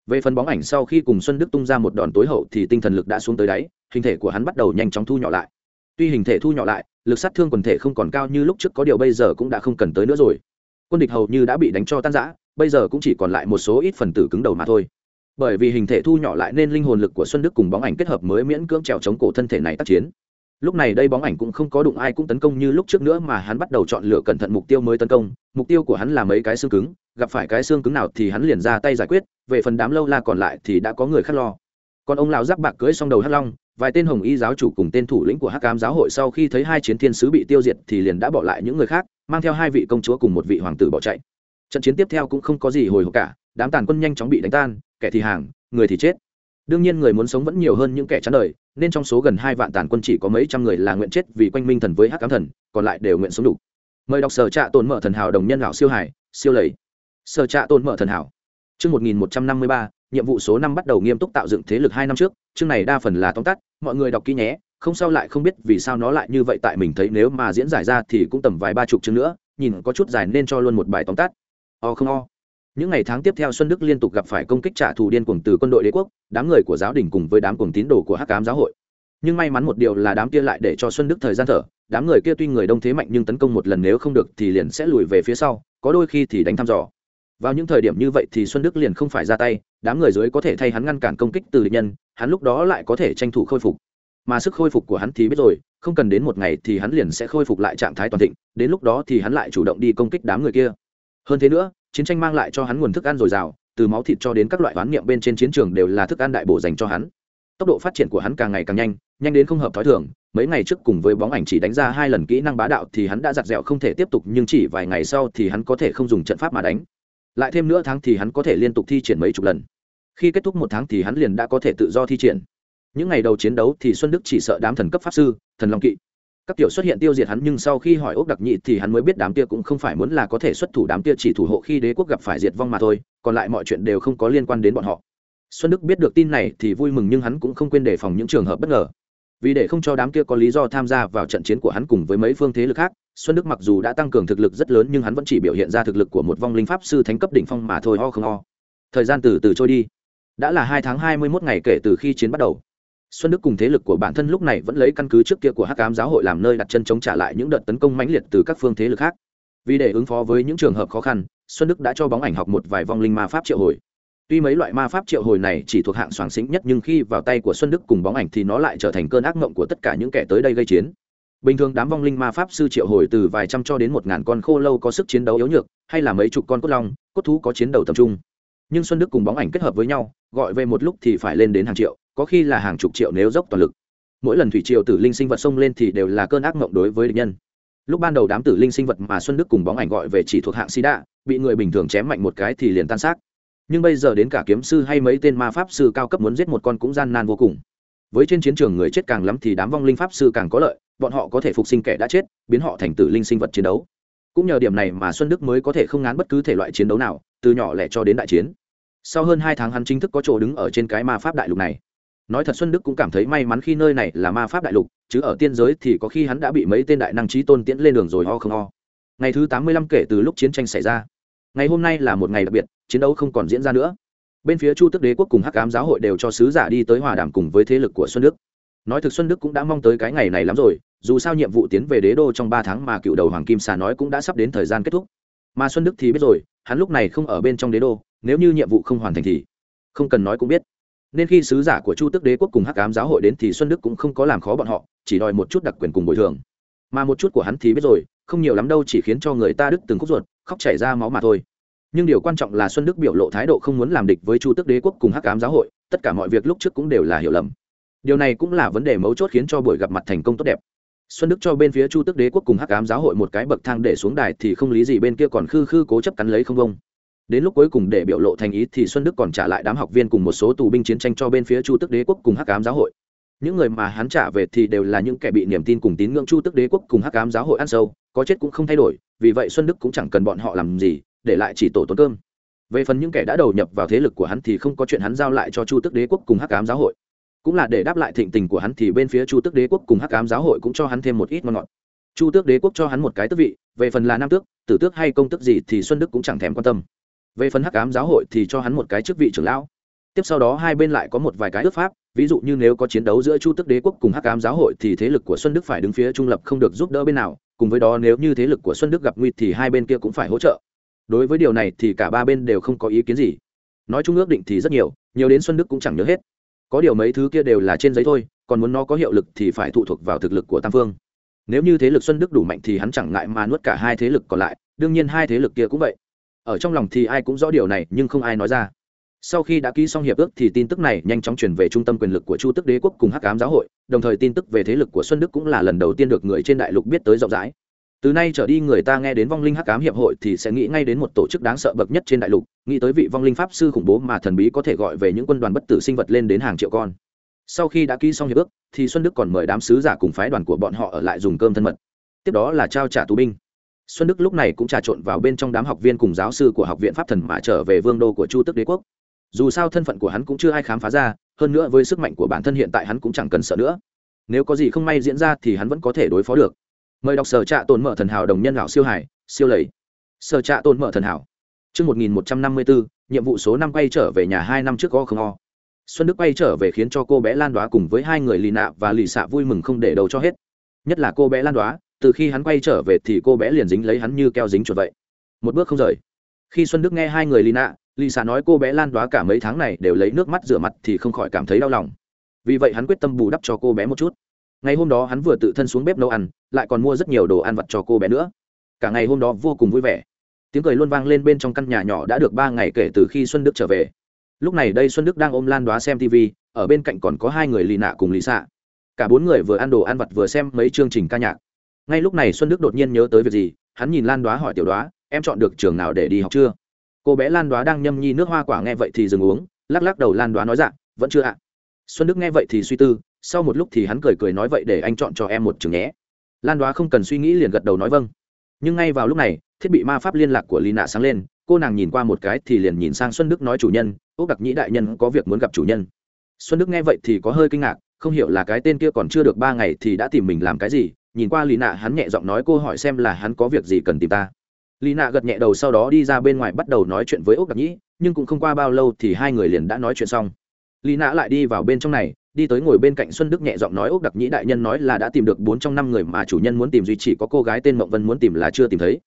về phần bóng ảnh sau khi cùng xuân đức tung ra một đòn tối hậu thì tinh thần lực đã xuống tới đáy, hình thể của hắn bắt đầu nhanh chóng thu nhỏ lại. Tuy hình thể thu nhỏ lại, lực sát thương quần thể không còn cao như lúc trước, có điều bây giờ cũng đã không cần tới nữa rồi. Quân địch hầu như đã bị đánh cho tan rã, bây giờ cũng chỉ còn lại một số ít phần tử cứng đầu mà thôi. Bởi vì hình thể thu nhỏ lại nên linh hồn lực của xuân đức cùng bóng ảnh kết hợp mới miễn cưỡng trèo chống cổ thân thể này tác chiến. Lúc này đây bóng ảnh cũng không có đụng ai cũng tấn công như lúc trước nữa mà hắn bắt đầu chọn lựa cẩn thận mục tiêu mới tấn công. Mục tiêu của hắn là mấy cái xương cứng gặp phải cái xương cứng nào thì hắn liền ra tay giải quyết, về phần đám lâu la còn lại thì đã có người khác lo. Còn ông lão giáp bạc cưới xong đầu hắc long, vài tên hồng y giáo chủ cùng tên thủ lĩnh của hắc cám giáo hội sau khi thấy hai chiến thiên sứ bị tiêu diệt thì liền đã bỏ lại những người khác, mang theo hai vị công chúa cùng một vị hoàng tử bỏ chạy. Trận chiến tiếp theo cũng không có gì hồi hộp cả, đám tàn quân nhanh chóng bị đánh tan, kẻ thì hàng, người thì chết. Đương nhiên người muốn sống vẫn nhiều hơn những kẻ chán đời, nên trong số gần hai vạn tàn quân chỉ có mấy trăm người là nguyện chết vì quanh minh thần với hắc cám thần, còn lại đều nguyện sống đủ. Mời đọc sở trạ tồn mở thần hảo đồng nhân lão siêu hải, siêu lầy sở trạ tồn mở thần hảo. Chương một nghìn một trăm năm mươi ba, nhiệm vụ số năm bắt đầu nghiêm túc tạo dựng thế lực hai năm trước, chương này đa phần là tóm tắt, mọi người đọc kỹ nhé, không sao lại không biết vì sao nó lại như vậy tại mình thấy nếu mà diễn giải ra thì cũng tầm vài ba chục chương nữa, nhìn có chút dài nên cho luôn một bài tóm tắt. O không o. Những ngày tháng tiếp theo xuân đức liên tục gặp phải công kích trả thù điên cuồng từ quân đội đế quốc, đám người của giáo đình cùng với đám cuồng tín đồ của hắc cám giáo hội. Nhưng may mắn một điều là đám kia lại để cho xuân đức thời gian thở, đám người kia tuy người đông thế mạnh nhưng tấn công một lần nếu không được thì liền sẽ lùi về phía sau, có đôi khi thì đánh thăm dò vào những thời điểm như vậy thì xuân đức liền không phải ra tay, đám người dưới có thể thay hắn ngăn cản công kích từ địch nhân, hắn lúc đó lại có thể tranh thủ khôi phục. Mà sức khôi phục của hắn thì biết rồi, không cần đến một ngày thì hắn liền sẽ khôi phục lại trạng thái toàn thịnh, đến lúc đó thì hắn lại chủ động đi công kích đám người kia. Hơn thế nữa, chiến tranh mang lại cho hắn nguồn thức ăn dồi dào, từ máu thịt cho đến các loại oán niệm bên trên chiến trường đều là thức ăn đại bổ dành cho hắn. Tốc độ phát triển của hắn càng ngày càng nhanh nhanh đến không hợp thói thường, mấy ngày trước cùng với bóng ảnh chỉ đánh ra hai lần kỹ năng bá đạo thì hắn đã giặt dẹo không thể tiếp tục, nhưng chỉ vài ngày sau thì hắn có thể không dùng trận pháp mà đánh lại thêm nữa tháng thì hắn có thể liên tục thi triển mấy chục lần. Khi kết thúc một tháng thì hắn liền đã có thể tự do thi triển. Những ngày đầu chiến đấu thì xuân đức chỉ sợ đám thần cấp pháp sư, thần long kỵ. Các tiểu xuất hiện tiêu diệt hắn nhưng sau khi hỏi ốc đặc nhị thì hắn mới biết đám kia cũng không phải muốn là có thể xuất thủ, đám kia chỉ thủ hộ khi đế quốc gặp phải diệt vong mà thôi, còn lại mọi chuyện đều không có liên quan đến bọn họ. Xuân đức biết được tin này thì vui mừng nhưng hắn cũng không quên đề phòng những trường hợp bất ngờ. Vì để không cho đám kia có lý do tham gia vào trận chiến của hắn cùng với mấy phương thế lực khác xuân đức mặc dù đã tăng cường thực lực rất lớn nhưng hắn vẫn chỉ biểu hiện ra thực lực của một vong linh pháp sư thánh cấp đỉnh phong mà thôi, ho không ho. Thời gian từ từ trôi đi. Đã là hai tháng hai mươi mốt ngày kể từ khi chiến bắt đầu. Xuân đức cùng thế lực của bản thân lúc này vẫn lấy căn cứ trước kia của hắc cám giáo hội làm nơi đặt chân chống trả lại những đợt tấn công mãnh liệt từ các phương thế lực khác. Vì để ứng phó với những trường hợp khó khăn, xuân đức đã cho bóng ảnh học một vài vong linh ma pháp triệu hồi. Tuy mấy loại ma pháp triệu hồi này chỉ thuộc hạng soàng xính nhất nhưng khi vào tay của xuân đức cùng bóng ảnh thì nó lại trở thành cơn ác mộng của tất cả những kẻ tới đây gây chiến bình thường đám vong linh ma pháp sư triệu hồi từ vài trăm cho đến một ngàn con khô lâu có sức chiến đấu yếu nhược, hay là mấy chục con cốt long, cốt thú có chiến đầu tập trung. Nhưng xuân đức cùng bóng ảnh kết hợp với nhau, gọi về một lúc thì phải lên đến hàng triệu, có khi là hàng chục triệu nếu dốc toàn lực. Mỗi lần thủy triều tử linh sinh vật xông lên thì đều là cơn ác mộng đối với địch nhân. Lúc ban đầu đám tử linh sinh vật mà xuân đức cùng bóng ảnh gọi về chỉ thuộc hạng sida, bị người bình thường chém mạnh một cái thì liền tan xác. Nhưng bây giờ đến cả kiếm sư hay mấy tên ma pháp sư cao cấp muốn giết một con cũng gian nan vô cùng. Với trên chiến trường người chết càng lắm thì đám vong linh pháp sư càng có lợi bọn họ có thể phục sinh kẻ đã chết, biến họ thành tử linh sinh vật chiến đấu. Cũng nhờ điểm này mà xuân đức mới có thể không ngán bất cứ thể loại chiến đấu nào, từ nhỏ lẻ cho đến đại chiến. Sau hơn hai tháng hắn chính thức có chỗ đứng ở trên cái ma pháp đại lục này. Nói thật xuân đức cũng cảm thấy may mắn khi nơi này là ma pháp đại lục, chứ ở tiên giới thì có khi hắn đã bị mấy tên đại năng trí tôn tiễn lên đường rồi ho không ho. Ngày thứ tám mươi lăm kể từ lúc chiến tranh xảy ra. Ngày hôm nay là một ngày đặc biệt, chiến đấu không còn diễn ra nữa. Bên phía chu tức đế quốc cùng hắc cám giáo hội đều cho sứ giả đi tới hòa đàm cùng với thế lực của xuân đức. Nói thực xuân đức cũng đã mong tới cái ngày này lắm rồi dù sao nhiệm vụ tiến về đế đô trong ba tháng mà cựu đầu hoàng kim xà nói cũng đã sắp đến thời gian kết thúc. Mà xuân đức thì biết rồi, hắn lúc này không ở bên trong đế đô, nếu như nhiệm vụ không hoàn thành thì không cần nói cũng biết. Nên khi sứ giả của chu tức đế quốc cùng hắc ám giáo hội đến thì xuân đức cũng không có làm khó bọn họ, chỉ đòi một chút đặc quyền cùng bồi thường. Mà một chút của hắn thì biết rồi, không nhiều lắm đâu chỉ khiến cho người ta đứt từng khúc ruột, khóc chảy ra máu mà thôi. Nhưng điều quan trọng là xuân đức biểu lộ thái độ không muốn làm địch với chu tức đế quốc cùng hắc ám giáo hội, tất cả mọi việc lúc trước cũng đều là hiểu lầm. Điều này cũng là vấn đề mấu chốt khiến cho buổi gặp mặt thành công tốt đẹp xuân đức cho bên phía chu tức đế quốc cùng hắc Ám giáo hội một cái bậc thang để xuống đài thì không lý gì bên kia còn khư khư cố chấp cắn lấy không công đến lúc cuối cùng để biểu lộ thành ý thì xuân đức còn trả lại đám học viên cùng một số tù binh chiến tranh cho bên phía chu tức đế quốc cùng hắc Ám giáo hội. Những người mà hắn trả về thì đều là những kẻ bị niềm tin cùng tín ngưỡng chu tức đế quốc cùng hắc Ám giáo hội ăn sâu, có chết cũng không thay đổi, vì vậy xuân đức cũng chẳng cần bọn họ làm gì, để lại chỉ tổ tốn cơm. Về phần những kẻ đã đầu nhập vào thế lực của hắn thì không có chuyện hắn giao lại cho chu tức đế quốc cùng hắc Ám giáo hội cũng là để đáp lại thịnh tình của hắn thì bên phía chu tước đế quốc cùng hắc cám giáo hội cũng cho hắn thêm một ít ngon ngọt. Chu tước đế quốc cho hắn một cái tước vị, về phần là nam tước, tử tước hay công tước gì thì xuân đức cũng chẳng thèm quan tâm. Về phần hắc cám giáo hội thì cho hắn một cái chức vị trưởng lão. Tiếp sau đó hai bên lại có một vài cái ước pháp, ví dụ như nếu có chiến đấu giữa chu tước đế quốc cùng hắc cám giáo hội thì thế lực của xuân đức phải đứng phía trung lập không được giúp đỡ bên nào, cùng với đó nếu như thế lực của xuân đức gặp nguy thì hai bên kia cũng phải hỗ trợ. Đối với điều này thì cả ba bên đều không có ý kiến gì. Nói chung ước định thì rất nhiều nhiều đến xuân đức cũng chẳng nhớ hết có điều mấy thứ kia đều là trên giấy thôi, còn muốn nó có hiệu lực thì phải thụ thuộc vào thực lực của tam phương. Nếu như thế lực xuân đức đủ mạnh thì hắn chẳng ngại mà nuốt cả hai thế lực còn lại, đương nhiên hai thế lực kia cũng vậy. Ở trong lòng thì ai cũng rõ điều này, nhưng không ai nói ra. Sau khi đã ký xong hiệp ước thì tin tức này nhanh chóng chuyển về trung tâm quyền lực của chu tức đế quốc cùng hắc cám giáo hội, đồng thời tin tức về thế lực của xuân đức cũng là lần đầu tiên được người trên đại lục biết tới rộng rãi từ nay trở đi người ta nghe đến vong linh hắc ám hiệp hội thì sẽ nghĩ ngay đến một tổ chức đáng sợ bậc nhất trên đại lục, nghĩ tới vị vong linh pháp sư khủng bố mà thần bí có thể gọi về những quân đoàn bất tử sinh vật lên đến hàng triệu con. Sau khi đã ký xong hiệp ước, thì xuân đức còn mời đám sứ giả cùng phái đoàn của bọn họ ở lại dùng cơm thân mật. Tiếp đó là trao trả tù binh. Xuân đức lúc này cũng trà trộn vào bên trong đám học viên cùng giáo sư của học viện pháp thần mà trở về vương đô của chu tức đế quốc. Dù sao thân phận của hắn cũng chưa ai khám phá ra, hơn nữa với sức mạnh của bản thân hiện tại hắn cũng chẳng cần sợ nữa. Nếu có gì không may diễn ra thì hắn vẫn có thể đối phó được mời đọc sở trạ tồn mở thần hảo đồng nhân lão siêu hải siêu lầy. Sở trạ tồn mở thần hảo. Trước 1154, nhiệm vụ số năm quay trở về nhà hai năm trước go không o. xuân đức quay trở về khiến cho cô bé lan đoá cùng với hai người lì nạ và lì xạ vui mừng không để đầu cho hết. Nhất là cô bé lan đoá từ khi hắn quay trở về thì cô bé liền dính lấy hắn như keo dính chuột vậy. Một bước không rời. Khi xuân đức nghe hai người lì nạ lì xạ nói cô bé lan đoá cả mấy tháng này đều lấy nước mắt rửa mặt thì không khỏi cảm thấy đau lòng. Vì vậy hắn quyết tâm bù đắp cho cô bé một chút ngày hôm đó hắn vừa tự thân xuống bếp nấu ăn, lại còn mua rất nhiều đồ ăn vặt cho cô bé nữa. Cả ngày hôm đó vô cùng vui vẻ. Tiếng cười luôn vang lên bên trong căn nhà nhỏ đã được ba ngày kể từ khi xuân đức trở về. Lúc này đây xuân đức đang ôm lan đoá xem tv ở bên cạnh còn có hai người lì nạ cùng lì xạ. Cả bốn người vừa ăn đồ ăn vặt vừa xem mấy chương trình ca nhạc. Ngay lúc này xuân đức đột nhiên nhớ tới việc gì, hắn nhìn lan đoá hỏi tiểu đoá, em chọn được trường nào để đi học chưa? Cô bé lan đoá đang nhâm nhi nước hoa quả nghe vậy thì dừng uống, lắc lắc đầu lan đoá nói dạ vẫn chưa ạ. Xuân đức nghe vậy thì suy tư sau một lúc thì hắn cười cười nói vậy để anh chọn cho em một trường nhé. Lan đoá không cần suy nghĩ liền gật đầu nói vâng. Nhưng ngay vào lúc này, thiết bị ma pháp liên lạc của lì nạ sáng lên, cô nàng nhìn qua một cái thì liền nhìn sang xuân đức nói chủ nhân ốc đặc nhĩ đại nhân có việc muốn gặp chủ nhân. Xuân đức nghe vậy thì có hơi kinh ngạc, không hiểu là cái tên kia còn chưa được ba ngày thì đã tìm mình làm cái gì, nhìn qua lì nạ hắn nhẹ giọng nói cô hỏi xem là hắn có việc gì cần tìm ta. Lì nạ gật nhẹ đầu sau đó đi ra bên ngoài bắt đầu nói chuyện với ốc đặc nhĩ, nhưng cũng không qua bao lâu thì hai người liền đã nói chuyện xong. Lì nạ lại đi vào bên trong này đi tới ngồi bên cạnh xuân đức nhẹ giọng nói ốc đặc nhĩ đại nhân nói là đã tìm được bốn trong năm người mà chủ nhân muốn tìm duy chỉ có cô gái tên mộng vân muốn tìm là chưa tìm thấy.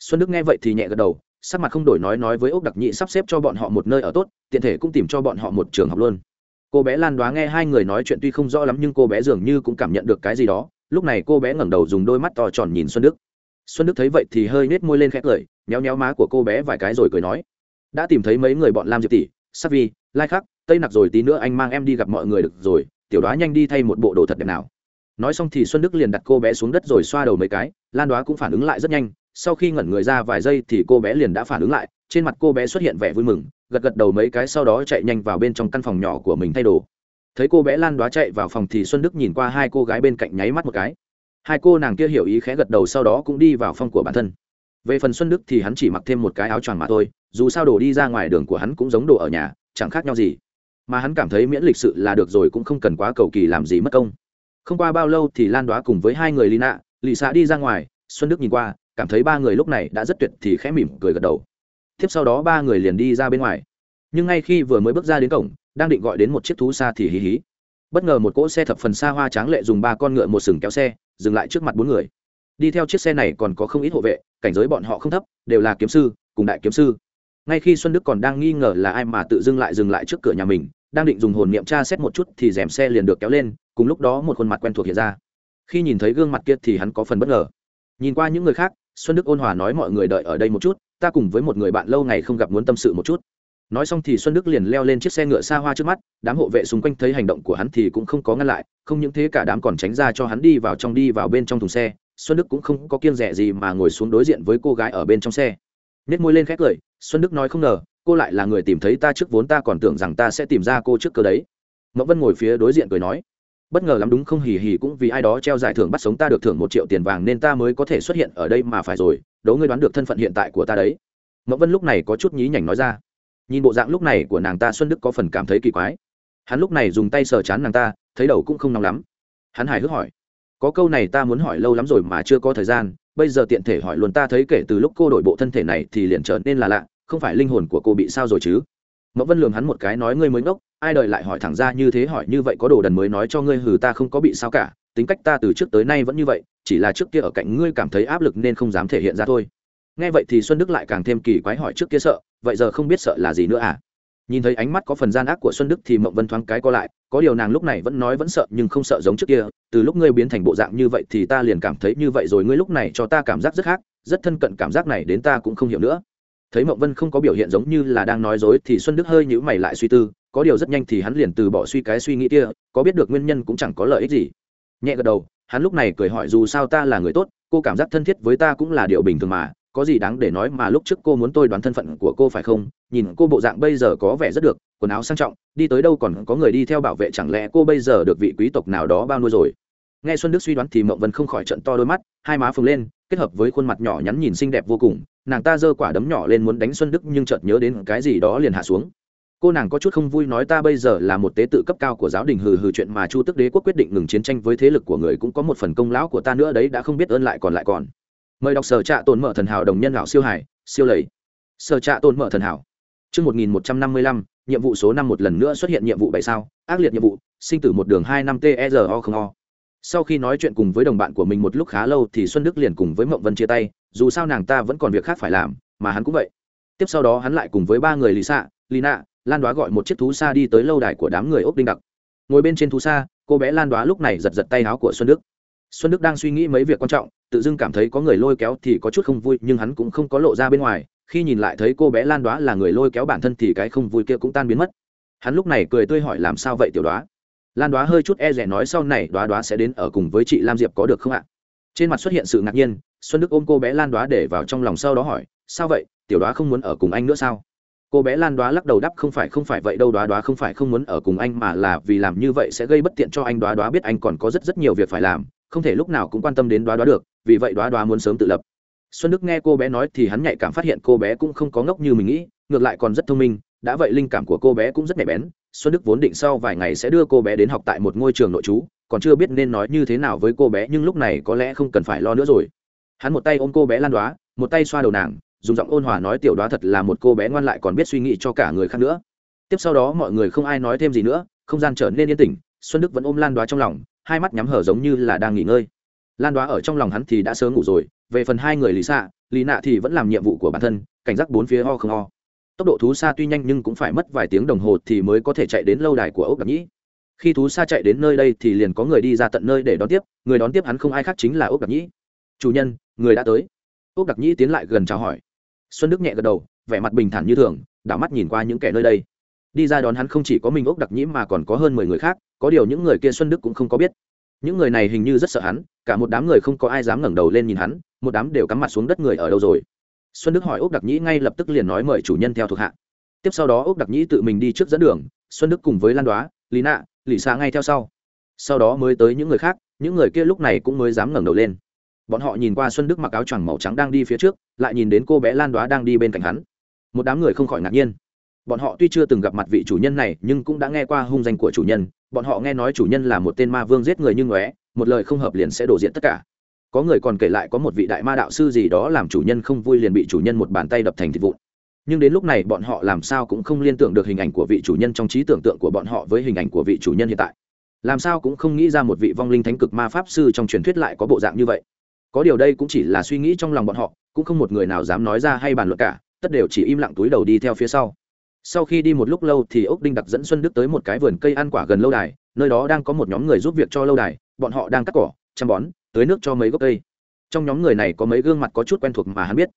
Xuân đức nghe vậy thì nhẹ gật đầu, sắc mặt không đổi nói nói với ốc đặc nhĩ sắp xếp cho bọn họ một nơi ở tốt, tiện thể cũng tìm cho bọn họ một trường học luôn. Cô bé lan đoá nghe hai người nói chuyện tuy không rõ lắm nhưng cô bé dường như cũng cảm nhận được cái gì đó. Lúc này cô bé ngẩng đầu dùng đôi mắt to tròn nhìn xuân đức. Xuân đức thấy vậy thì hơi nết môi lên khét cười nhéo nhéo má của cô bé vài cái rồi cười nói, đã tìm thấy mấy người bọn lam diệp tỷ, sắc vi, lai khắc tây nặc rồi tí nữa anh mang em đi gặp mọi người được rồi, tiểu đoá nhanh đi thay một bộ đồ thật đẹp nào. Nói xong thì xuân đức liền đặt cô bé xuống đất rồi xoa đầu mấy cái, lan đoá cũng phản ứng lại rất nhanh, sau khi ngẩn người ra vài giây thì cô bé liền đã phản ứng lại, trên mặt cô bé xuất hiện vẻ vui mừng, gật gật đầu mấy cái sau đó chạy nhanh vào bên trong căn phòng nhỏ của mình thay đồ. Thấy cô bé lan đoá chạy vào phòng thì xuân đức nhìn qua hai cô gái bên cạnh nháy mắt một cái. Hai cô nàng kia hiểu ý khẽ gật đầu sau đó cũng đi vào phòng của bản thân. Về phần xuân đức thì hắn chỉ mặc thêm một cái áo choàng mà thôi, dù sao đồ đi ra ngoài đường của hắn cũng giống đồ ở nhà, chẳng khác nhau gì mà hắn cảm thấy miễn lịch sự là được rồi cũng không cần quá cầu kỳ làm gì mất công. Không qua bao lâu thì lan đoá cùng với hai người lina lì xạ đi ra ngoài, xuân đức nhìn qua, cảm thấy ba người lúc này đã rất tuyệt thì khẽ mỉm cười gật đầu. Tiếp sau đó ba người liền đi ra bên ngoài. Nhưng ngay khi vừa mới bước ra đến cổng, đang định gọi đến một chiếc thú xa thì hí hí. Bất ngờ một cỗ xe thập phần xa hoa tráng lệ dùng ba con ngựa một sừng kéo xe, dừng lại trước mặt bốn người. Đi theo chiếc xe này còn có không ít hộ vệ, cảnh giới bọn họ không thấp, đều là kiếm sư, cùng đại kiếm sư. Ngay khi xuân đức còn đang nghi ngờ là ai mà tự dưng lại dừng lại trước cửa nhà mình đang định dùng hồn niệm tra xét một chút thì rèm xe liền được kéo lên, cùng lúc đó một khuôn mặt quen thuộc hiện ra. Khi nhìn thấy gương mặt kia thì hắn có phần bất ngờ. Nhìn qua những người khác, xuân đức ôn hòa nói mọi người đợi ở đây một chút, ta cùng với một người bạn lâu ngày không gặp muốn tâm sự một chút. Nói xong thì xuân đức liền leo lên chiếc xe ngựa xa hoa trước mắt, đám hộ vệ xung quanh thấy hành động của hắn thì cũng không có ngăn lại, không những thế cả đám còn tránh ra cho hắn đi vào trong đi vào bên trong thùng xe, xuân đức cũng không có kiêng rẻ gì mà ngồi xuống đối diện với cô gái ở bên trong xe. Nết môi lên khét cười, xuân đức nói không ngờ cô lại là người tìm thấy ta trước vốn ta còn tưởng rằng ta sẽ tìm ra cô trước cơ đấy. Mậu vân ngồi phía đối diện cười nói, bất ngờ lắm đúng không? Hì hì cũng vì ai đó treo giải thưởng bắt sống ta được thưởng một triệu tiền vàng nên ta mới có thể xuất hiện ở đây mà phải rồi, đố ngươi đoán được thân phận hiện tại của ta đấy. Mậu vân lúc này có chút nhí nhảnh nói ra, nhìn bộ dạng lúc này của nàng ta xuân đức có phần cảm thấy kỳ quái. Hắn lúc này dùng tay sờ chán nàng ta, thấy đầu cũng không nóng lắm. Hắn hài hước hỏi, có câu này ta muốn hỏi lâu lắm rồi mà chưa có thời gian, bây giờ tiện thể hỏi luôn ta thấy kể từ lúc cô đổi bộ thân thể này thì liền trở nên là lạ không phải linh hồn của cô bị sao rồi chứ? Mẫu vân lường hắn một cái nói, ngươi mới ngốc, ai đợi lại hỏi thẳng ra như thế hỏi như vậy, có đồ đần mới nói cho ngươi hừ, ta không có bị sao cả, tính cách ta từ trước tới nay vẫn như vậy, chỉ là trước kia ở cạnh ngươi cảm thấy áp lực nên không dám thể hiện ra thôi. Nghe vậy thì xuân đức lại càng thêm kỳ quái hỏi trước kia sợ, vậy giờ không biết sợ là gì nữa à? Nhìn thấy ánh mắt có phần gian ác của xuân đức thì mộng vân thoáng cái co lại, có điều nàng lúc này vẫn nói vẫn sợ nhưng không sợ giống trước kia, từ lúc ngươi biến thành bộ dạng như vậy thì ta liền cảm thấy như vậy rồi, ngươi lúc này cho ta cảm giác rất khác, rất thân cận cảm giác này đến ta cũng không hiểu nữa thấy mộng vân không có biểu hiện giống như là đang nói dối thì xuân đức hơi nhữ mày lại suy tư, có điều rất nhanh thì hắn liền từ bỏ suy cái suy nghĩ kia, có biết được nguyên nhân cũng chẳng có lợi ích gì. Nhẹ gật đầu, hắn lúc này cười hỏi dù sao ta là người tốt, cô cảm giác thân thiết với ta cũng là điều bình thường mà, có gì đáng để nói mà lúc trước cô muốn tôi đoán thân phận của cô phải không? Nhìn cô bộ dạng bây giờ có vẻ rất được, quần áo sang trọng, đi tới đâu còn có người đi theo bảo vệ chẳng lẽ cô bây giờ được vị quý tộc nào đó bao nuôi rồi? Nghe xuân đức suy đoán thì mộng vân không khỏi trận to đôi mắt, hai má phồng lên kết hợp với khuôn mặt nhỏ nhắn nhìn xinh đẹp vô cùng, nàng ta giơ quả đấm nhỏ lên muốn đánh xuân đức nhưng chợt nhớ đến cái gì đó liền hạ xuống. Cô nàng có chút không vui nói ta bây giờ là một tế tự cấp cao của giáo đình, hừ hừ chuyện mà chu tức đế quốc quyết định ngừng chiến tranh với thế lực của người cũng có một phần công lão của ta nữa đấy, đã không biết ơn lại còn lại còn. Mời đọc sở trạ tồn mở thần hảo đồng nhân lão siêu hải, siêu lầy. Sở trạ tồn mở thần hảo. Chương một nghìn một trăm năm mươi lăm, nhiệm vụ số năm một lần nữa xuất hiện nhiệm vụ bảy sao, ác liệt nhiệm vụ, sinh tử một đường hai năm tero không o sau khi nói chuyện cùng với đồng bạn của mình một lúc khá lâu thì xuân đức liền cùng với mộng vân chia tay, dù sao nàng ta vẫn còn việc khác phải làm, mà hắn cũng vậy. Tiếp sau đó hắn lại cùng với ba người lì xạ lina, lan đoá gọi một chiếc thú xa đi tới lâu đài của đám người ốc đinh đặc. Ngồi bên trên thú xa cô bé lan đoá lúc này giật giật tay áo của xuân đức. Xuân đức đang suy nghĩ mấy việc quan trọng, tự dưng cảm thấy có người lôi kéo thì có chút không vui, nhưng hắn cũng không có lộ ra bên ngoài, khi nhìn lại thấy cô bé lan đoá là người lôi kéo bản thân thì cái không vui kia cũng tan biến mất. Hắn lúc này cười tươi hỏi làm sao vậy tiểu đoá? Lan đoá hơi chút e rẻ nói sau này đoá đoá sẽ đến ở cùng với chị lam diệp có được không ạ? Trên mặt xuất hiện sự ngạc nhiên, xuân đức ôm cô bé lan đoá để vào trong lòng sau đó hỏi, sao vậy? Tiểu đoá không muốn ở cùng anh nữa sao? Cô bé lan đoá lắc đầu đắp không phải không phải vậy đâu, đoá đoá không phải không muốn ở cùng anh mà là vì làm như vậy sẽ gây bất tiện cho anh. Đoá đoá biết anh còn có rất rất nhiều việc phải làm, không thể lúc nào cũng quan tâm đến đoá đoá được, vì vậy đoá đoá muốn sớm tự lập. Xuân đức nghe cô bé nói thì hắn nhạy cảm phát hiện cô bé cũng không có ngốc như mình nghĩ, ngược lại còn rất thông minh, đã vậy linh cảm của cô bé cũng rất nhạy bén xuân đức vốn định sau vài ngày sẽ đưa cô bé đến học tại một ngôi trường nội trú, còn chưa biết nên nói như thế nào với cô bé, nhưng lúc này có lẽ không cần phải lo nữa rồi. Hắn một tay ôm cô bé lan đoá một tay xoa đầu nàng, dùng giọng ôn hòa nói tiểu đoá thật là một cô bé ngoan lại còn biết suy nghĩ cho cả người khác nữa. Tiếp sau đó mọi người không ai nói thêm gì nữa, không gian trở nên yên tĩnh, xuân đức vẫn ôm lan đoá trong lòng, hai mắt nhắm hở giống như là đang nghỉ ngơi. Lan đoá ở trong lòng hắn thì đã sớm ngủ rồi, về phần hai người lý xạ lý nạ thì vẫn làm nhiệm vụ của bản thân, cảnh giác bốn phía ho không ho tốc độ thú xa tuy nhanh nhưng cũng phải mất vài tiếng đồng hồ thì mới có thể chạy đến lâu đài của ốc đặc nhĩ. Khi thú xa chạy đến nơi đây thì liền có người đi ra tận nơi để đón tiếp, người đón tiếp hắn không ai khác chính là ốc đặc nhĩ. Chủ nhân, người đã tới. Ốc đặc nhĩ tiến lại gần chào hỏi. Xuân đức nhẹ gật đầu, vẻ mặt bình thản như thường, đảo mắt nhìn qua những kẻ nơi đây. Đi ra đón hắn không chỉ có mình ốc đặc nhĩ mà còn có hơn mười người khác, có điều những người kia xuân đức cũng không có biết. Những người này hình như rất sợ hắn, cả một đám người không có ai dám ngẩng đầu lên nhìn hắn, một đám đều cắm mặt xuống đất người ở đâu rồi xuân đức hỏi úc đặc nhĩ ngay lập tức liền nói mời chủ nhân theo thuộc hạ. Tiếp sau đó úc đặc nhĩ tự mình đi trước dẫn đường, xuân đức cùng với lan đoá, lý nạ lì xa ngay theo sau. Sau đó mới tới những người khác, những người kia lúc này cũng mới dám ngẩng đầu lên. Bọn họ nhìn qua xuân đức mặc áo choàng màu trắng đang đi phía trước, lại nhìn đến cô bé lan đoá đang đi bên cạnh hắn. Một đám người không khỏi ngạc nhiên. Bọn họ tuy chưa từng gặp mặt vị chủ nhân này, nhưng cũng đã nghe qua hung danh của chủ nhân. Bọn họ nghe nói chủ nhân là một tên ma vương giết người như ngóe, một lời không hợp liền sẽ đổ diện tất cả có người còn kể lại có một vị đại ma đạo sư gì đó làm chủ nhân không vui liền bị chủ nhân một bàn tay đập thành thịt vụn. Nhưng đến lúc này bọn họ làm sao cũng không liên tưởng được hình ảnh của vị chủ nhân trong trí tưởng tượng của bọn họ với hình ảnh của vị chủ nhân hiện tại. Làm sao cũng không nghĩ ra một vị vong linh thánh cực ma pháp sư trong truyền thuyết lại có bộ dạng như vậy. Có điều đây cũng chỉ là suy nghĩ trong lòng bọn họ, cũng không một người nào dám nói ra hay bàn luận cả, tất đều chỉ im lặng túi đầu đi theo phía sau. Sau khi đi một lúc lâu thì ốc đinh đặc dẫn xuân đức tới một cái vườn cây ăn quả gần lâu đài, nơi đó đang có một nhóm người giúp việc cho lâu đài, bọn họ đang cắt cỏ, chăm bón tưới nước cho mấy gốc cây. Trong nhóm người này có mấy gương mặt có chút quen thuộc mà hắn biết.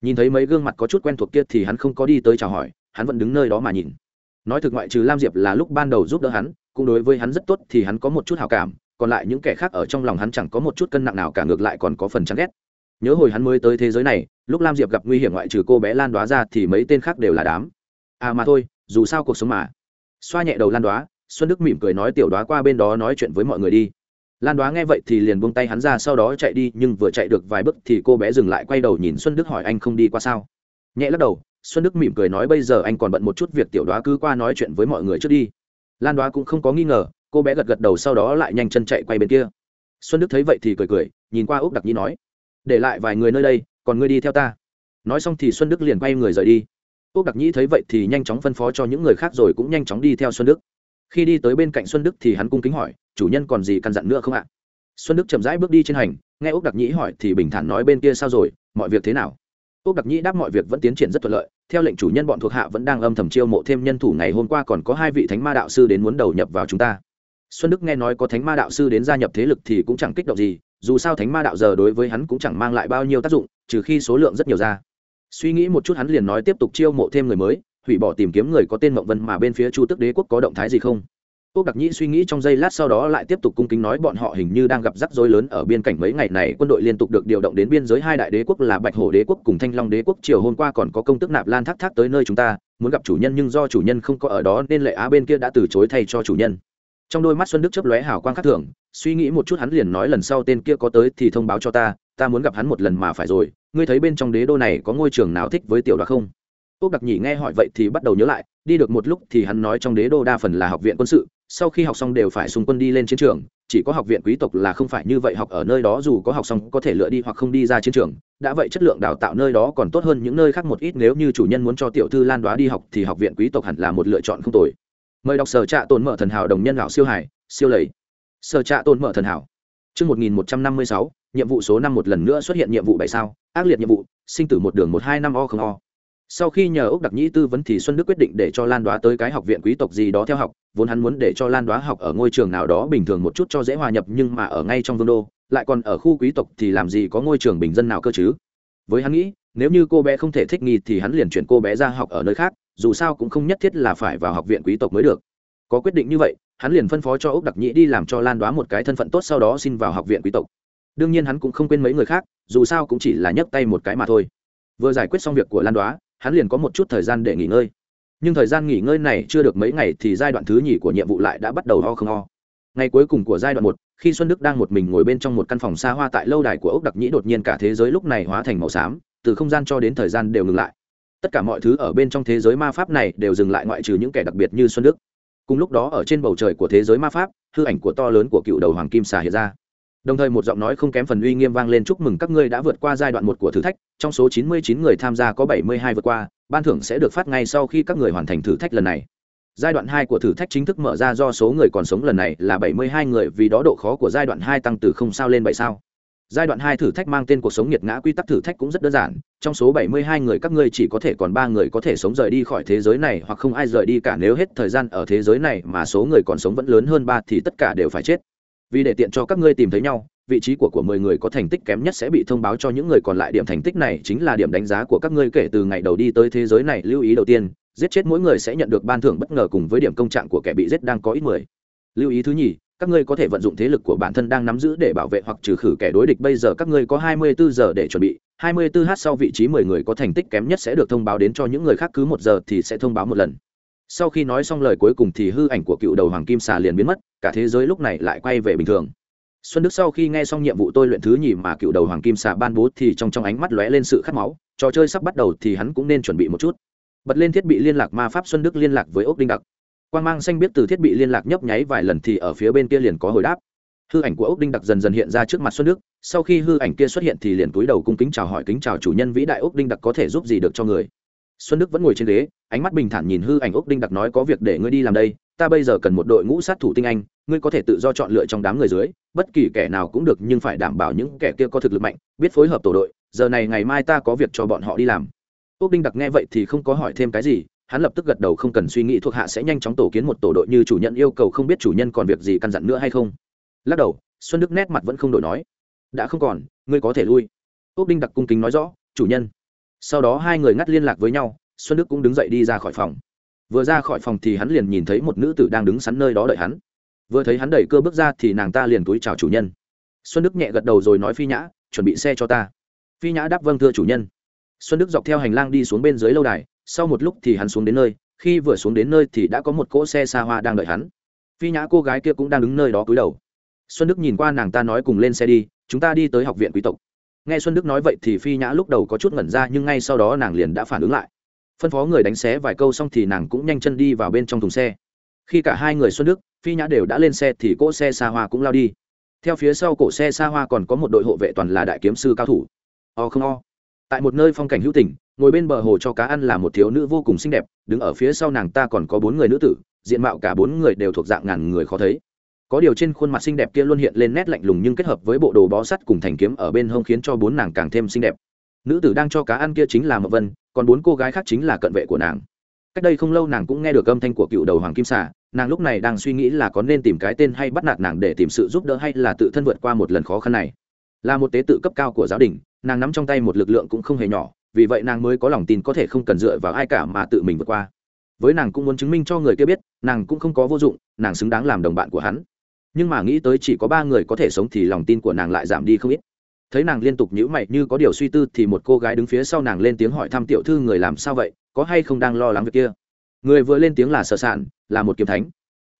Nhìn thấy mấy gương mặt có chút quen thuộc kia thì hắn không có đi tới chào hỏi, hắn vẫn đứng nơi đó mà nhìn. Nói thực ngoại trừ lam diệp là lúc ban đầu giúp đỡ hắn, cũng đối với hắn rất tốt thì hắn có một chút hào cảm, còn lại những kẻ khác ở trong lòng hắn chẳng có một chút cân nặng nào cả, ngược lại còn có phần chán ghét. Nhớ hồi hắn mới tới thế giới này, lúc lam diệp gặp nguy hiểm ngoại trừ cô bé lan đoá ra thì mấy tên khác đều là đám. À mà thôi, dù sao cuộc sống mà. Xoa nhẹ đầu lan đoá, xuân đức mỉm cười nói tiểu đoá qua bên đó nói chuyện với mọi người đi lan đoá nghe vậy thì liền buông tay hắn ra, sau đó chạy đi, nhưng vừa chạy được vài bước thì cô bé dừng lại, quay đầu nhìn xuân đức hỏi anh không đi qua sao? Nhẹ lắc đầu, xuân đức mỉm cười nói bây giờ anh còn bận một chút việc, tiểu đoá cứ qua nói chuyện với mọi người trước đi. Lan đoá cũng không có nghi ngờ, cô bé gật gật đầu sau đó lại nhanh chân chạy quay bên kia. Xuân đức thấy vậy thì cười cười, nhìn qua úc đặc nhi nói, để lại vài người nơi đây, còn ngươi đi theo ta. Nói xong thì xuân đức liền quay người rời đi. Úc đặc nhĩ thấy vậy thì nhanh chóng phân phó cho những người khác rồi cũng nhanh chóng đi theo xuân đức. Khi đi tới bên cạnh xuân đức thì hắn cung kính hỏi chủ nhân còn gì căn dặn nữa không ạ? Xuân đức chậm rãi bước đi trên hành, nghe úc đặc nhĩ hỏi thì bình thản nói bên kia sao rồi, mọi việc thế nào? Úc đặc nhĩ đáp mọi việc vẫn tiến triển rất thuận lợi, theo lệnh chủ nhân bọn thuộc hạ vẫn đang âm thầm chiêu mộ thêm nhân thủ, ngày hôm qua còn có hai vị thánh ma đạo sư đến muốn đầu nhập vào chúng ta. Xuân đức nghe nói có thánh ma đạo sư đến gia nhập thế lực thì cũng chẳng kích động gì, dù sao thánh ma đạo giờ đối với hắn cũng chẳng mang lại bao nhiêu tác dụng, trừ khi số lượng rất nhiều ra. Suy nghĩ một chút hắn liền nói tiếp tục chiêu mộ thêm người mới, hủy bỏ tìm kiếm người có tên mộng vân mà bên phía chu tức đế quốc có động thái gì không? Úc đặc nhĩ suy nghĩ trong giây lát sau đó lại tiếp tục cung kính nói bọn họ hình như đang gặp rắc rối lớn ở biên cảnh mấy ngày này, quân đội liên tục được điều động đến biên giới hai đại đế quốc là bạch hổ đế quốc cùng thanh long đế quốc. Chiều hôm qua còn có công tước nạp lan thác thác tới nơi chúng ta, muốn gặp chủ nhân nhưng do chủ nhân không có ở đó nên lệ á bên kia đã từ chối thay cho chủ nhân. Trong đôi mắt xuân đức chớp lóe hào quang khác thường, suy nghĩ một chút hắn liền nói lần sau tên kia có tới thì thông báo cho ta ta muốn gặp hắn một lần mà phải rồi. Ngươi thấy bên trong đế đô này có ngôi trường nào thích với tiểu đoạt không? Úc đặc Nhĩ nghe hỏi vậy thì bắt đầu nhớ lại, đi được một lúc thì hắn nói trong đế đô đa phần là học viện quân sự sau khi học xong đều phải xung quân đi lên chiến trường chỉ có học viện quý tộc là không phải như vậy học ở nơi đó dù có học xong có thể lựa đi hoặc không đi ra chiến trường. Đã vậy chất lượng đào tạo nơi đó còn tốt hơn những nơi khác một ít nếu như chủ nhân muốn cho tiểu thư lan đoá đi học thì học viện quý tộc hẳn là một lựa chọn không tồi. Mời đọc sở trạ tồn mở thần hảo đồng nhân lão siêu hải siêu lầy. Sở trạ tồn mở thần hảo. Trước 1156, nhiệm vụ số năm một lần nữa xuất hiện nhiệm vụ bảy sao, ác liệt nhiệm vụ, sinh tử một đường một hai năm o không o. Sau khi nhờ ốc Đặc Nhĩ tư vấn thì Xuân Đức quyết định để cho Lan Đoá tới cái học viện quý tộc gì đó theo học, vốn hắn muốn để cho Lan Đoá học ở ngôi trường nào đó bình thường một chút cho dễ hòa nhập nhưng mà ở ngay trong vương đô, lại còn ở khu quý tộc thì làm gì có ngôi trường bình dân nào cơ chứ. Với hắn nghĩ, nếu như cô bé không thể thích nghi thì hắn liền chuyển cô bé ra học ở nơi khác, dù sao cũng không nhất thiết là phải vào học viện quý tộc mới được. Có quyết định như vậy, hắn liền phân phó cho ốc đặc nhĩ đi làm cho lan đoá một cái thân phận tốt sau đó xin vào học viện quý tộc đương nhiên hắn cũng không quên mấy người khác dù sao cũng chỉ là nhấc tay một cái mà thôi vừa giải quyết xong việc của lan đoá hắn liền có một chút thời gian để nghỉ ngơi. Nhưng thời gian nghỉ ngơi này chưa được mấy ngày thì giai đoạn thứ nhì của nhiệm vụ lại đã bắt đầu ho không ho. Ngày cuối cùng của giai đoạn một, khi xuân đức đang một mình ngồi bên trong một căn phòng xa hoa tại lâu đài của ốc đặc nhĩ, đột nhiên cả thế giới lúc này hóa thành màu xám, từ không gian cho đến thời gian đều ngừng lại. Tất cả mọi thứ ở bên trong thế giới ma pháp này đều dừng lại ngoại trừ những kẻ đặc biệt như xuân đức. Cùng lúc đó, ở trên bầu trời của thế giới ma pháp, hư ảnh của to lớn của cựu đầu hoàng kim xà hiện ra đồng thời một giọng nói không kém phần uy nghiêm vang lên chúc mừng các ngươi đã vượt qua giai đoạn một của thử thách, trong số 99 người tham gia có 72 vượt qua, ban thưởng sẽ được phát ngay sau khi các người hoàn thành thử thách lần này. Giai đoạn hai của thử thách chính thức mở ra do số người còn sống lần này là 72 người, vì đó độ khó của giai đoạn hai tăng từ không sao lên bảy sao. Giai đoạn hai thử thách mang tên cuộc sống nhiệt ngã quy tắc thử thách cũng rất đơn giản, trong số 72 người các ngươi chỉ có thể còn ba người có thể sống rời đi khỏi thế giới này hoặc không ai rời đi cả, nếu hết thời gian ở thế giới này mà số người còn sống vẫn lớn hơn ba thì tất cả đều phải chết vì để tiện cho các ngươi tìm thấy nhau, vị trí của của mười người có thành tích kém nhất sẽ bị thông báo cho những người còn lại. Điểm thành tích này chính là điểm đánh giá của các ngươi kể từ ngày đầu đi tới thế giới này. Lưu ý đầu tiên, giết chết mỗi người sẽ nhận được ban thưởng bất ngờ cùng với điểm công trạng của kẻ bị giết đang có ít mười. Lưu ý thứ nhì, các ngươi có thể vận dụng thế lực của bản thân đang nắm giữ để bảo vệ hoặc trừ khử kẻ đối địch. Bây giờ các ngươi có 24 giờ để chuẩn bị 24 h sau vị trí 10 người có thành tích kém nhất sẽ được thông báo đến cho những người khác. Cứ một giờ thì sẽ thông báo một lần sau khi nói xong lời cuối cùng thì hư ảnh của cựu đầu hoàng kim xà liền biến mất, cả thế giới lúc này lại quay về bình thường. Xuân đức sau khi nghe xong nhiệm vụ tôi luyện thứ nhì mà cựu đầu hoàng kim xà ban bố thì trong trong ánh mắt lóe lên sự khát máu, trò chơi sắp bắt đầu thì hắn cũng nên chuẩn bị một chút. Bật lên thiết bị liên lạc ma pháp xuân đức liên lạc với ốc đinh đặc. Quan g mang xanh biết từ thiết bị liên lạc nhấp nháy vài lần thì ở phía bên kia liền có hồi đáp. Hư ảnh của ốc đinh đặc dần dần hiện ra trước mặt xuân đức, sau khi hư ảnh kia xuất hiện thì liền túi đầu cung kính chào hỏi kính chào chủ nhân vĩ đại ốc đinh đặc có thể giúp gì được cho người xuân đức vẫn ngồi trên ghế, ánh mắt bình thản nhìn hư ảnh ốc đinh đặc nói có việc để ngươi đi làm đây, ta bây giờ cần một đội ngũ sát thủ tinh anh, ngươi có thể tự do chọn lựa trong đám người dưới, bất kỳ kẻ nào cũng được nhưng phải đảm bảo những kẻ kia có thực lực mạnh, biết phối hợp tổ đội, giờ này ngày mai ta có việc cho bọn họ đi làm. Ốc đinh đặc nghe vậy thì không có hỏi thêm cái gì, hắn lập tức gật đầu không cần suy nghĩ thuộc hạ sẽ nhanh chóng tổ kiến một tổ đội như chủ nhân yêu cầu không biết chủ nhân còn việc gì căn dặn nữa hay không. Lắc đầu, xuân đức nét mặt vẫn không đổi nói. Đã không còn, ngươi có thể lui. Ốc đinh đặc cung kính nói rõ, chủ nhân sau đó hai người ngắt liên lạc với nhau, xuân đức cũng đứng dậy đi ra khỏi phòng. Vừa ra khỏi phòng thì hắn liền nhìn thấy một nữ tử đang đứng sẵn nơi đó đợi hắn. Vừa thấy hắn đẩy cơ bước ra thì nàng ta liền túi chào chủ nhân. Xuân đức nhẹ gật đầu rồi nói phi nhã, chuẩn bị xe cho ta. Phi nhã đáp vâng thưa chủ nhân. Xuân đức dọc theo hành lang đi xuống bên dưới lâu đài, sau một lúc thì hắn xuống đến nơi, khi vừa xuống đến nơi thì đã có một cỗ xe xa hoa đang đợi hắn. Phi nhã cô gái kia cũng đang đứng nơi đó cúi đầu. Xuân đức nhìn qua nàng ta nói cùng lên xe đi, chúng ta đi tới học viện quý tộc nghe xuân đức nói vậy thì phi nhã lúc đầu có chút ngẩn ra, nhưng ngay sau đó nàng liền đã phản ứng lại. Phân phó người đánh xé vài câu xong thì nàng cũng nhanh chân đi vào bên trong thùng xe. Khi cả hai người xuân đức, phi nhã đều đã lên xe thì cỗ xe xa hoa cũng lao đi. Theo phía sau cổ xe xa hoa còn có một đội hộ vệ toàn là đại kiếm sư cao thủ. O không o. Tại một nơi phong cảnh hữu tình, ngồi bên bờ hồ cho cá ăn là một thiếu nữ vô cùng xinh đẹp, đứng ở phía sau nàng ta còn có bốn người nữ tử, diện mạo cả bốn người đều thuộc dạng ngàn người khó thấy có điều trên khuôn mặt xinh đẹp kia luôn hiện lên nét lạnh lùng nhưng kết hợp với bộ đồ bó sắt cùng thành kiếm ở bên hông khiến cho bốn nàng càng thêm xinh đẹp. Nữ tử đang cho cá ăn kia chính là mậu vân, còn bốn cô gái khác chính là cận vệ của nàng. Cách đây không lâu nàng cũng nghe được âm thanh của cựu đầu hoàng kim xà, nàng lúc này đang suy nghĩ là có nên tìm cái tên hay bắt nạt nàng để tìm sự giúp đỡ hay là tự thân vượt qua một lần khó khăn này. Là một tế tự cấp cao của giáo đình, nàng nắm trong tay một lực lượng cũng không hề nhỏ, vì vậy nàng mới có lòng tin có thể không cần dựa vào ai cả mà tự mình vượt qua. Với nàng cũng muốn chứng minh cho người kia biết, nàng cũng không có vô dụng, nàng xứng đáng làm đồng bạn của hắn nhưng mà nghĩ tới chỉ có ba người có thể sống thì lòng tin của nàng lại giảm đi không ít. Thấy nàng liên tục nhữ mày như có điều suy tư thì một cô gái đứng phía sau nàng lên tiếng hỏi thăm tiểu thư người làm sao vậy, có hay không đang lo lắng việc kia? Người vừa lên tiếng là sở sản là một kiếm thánh.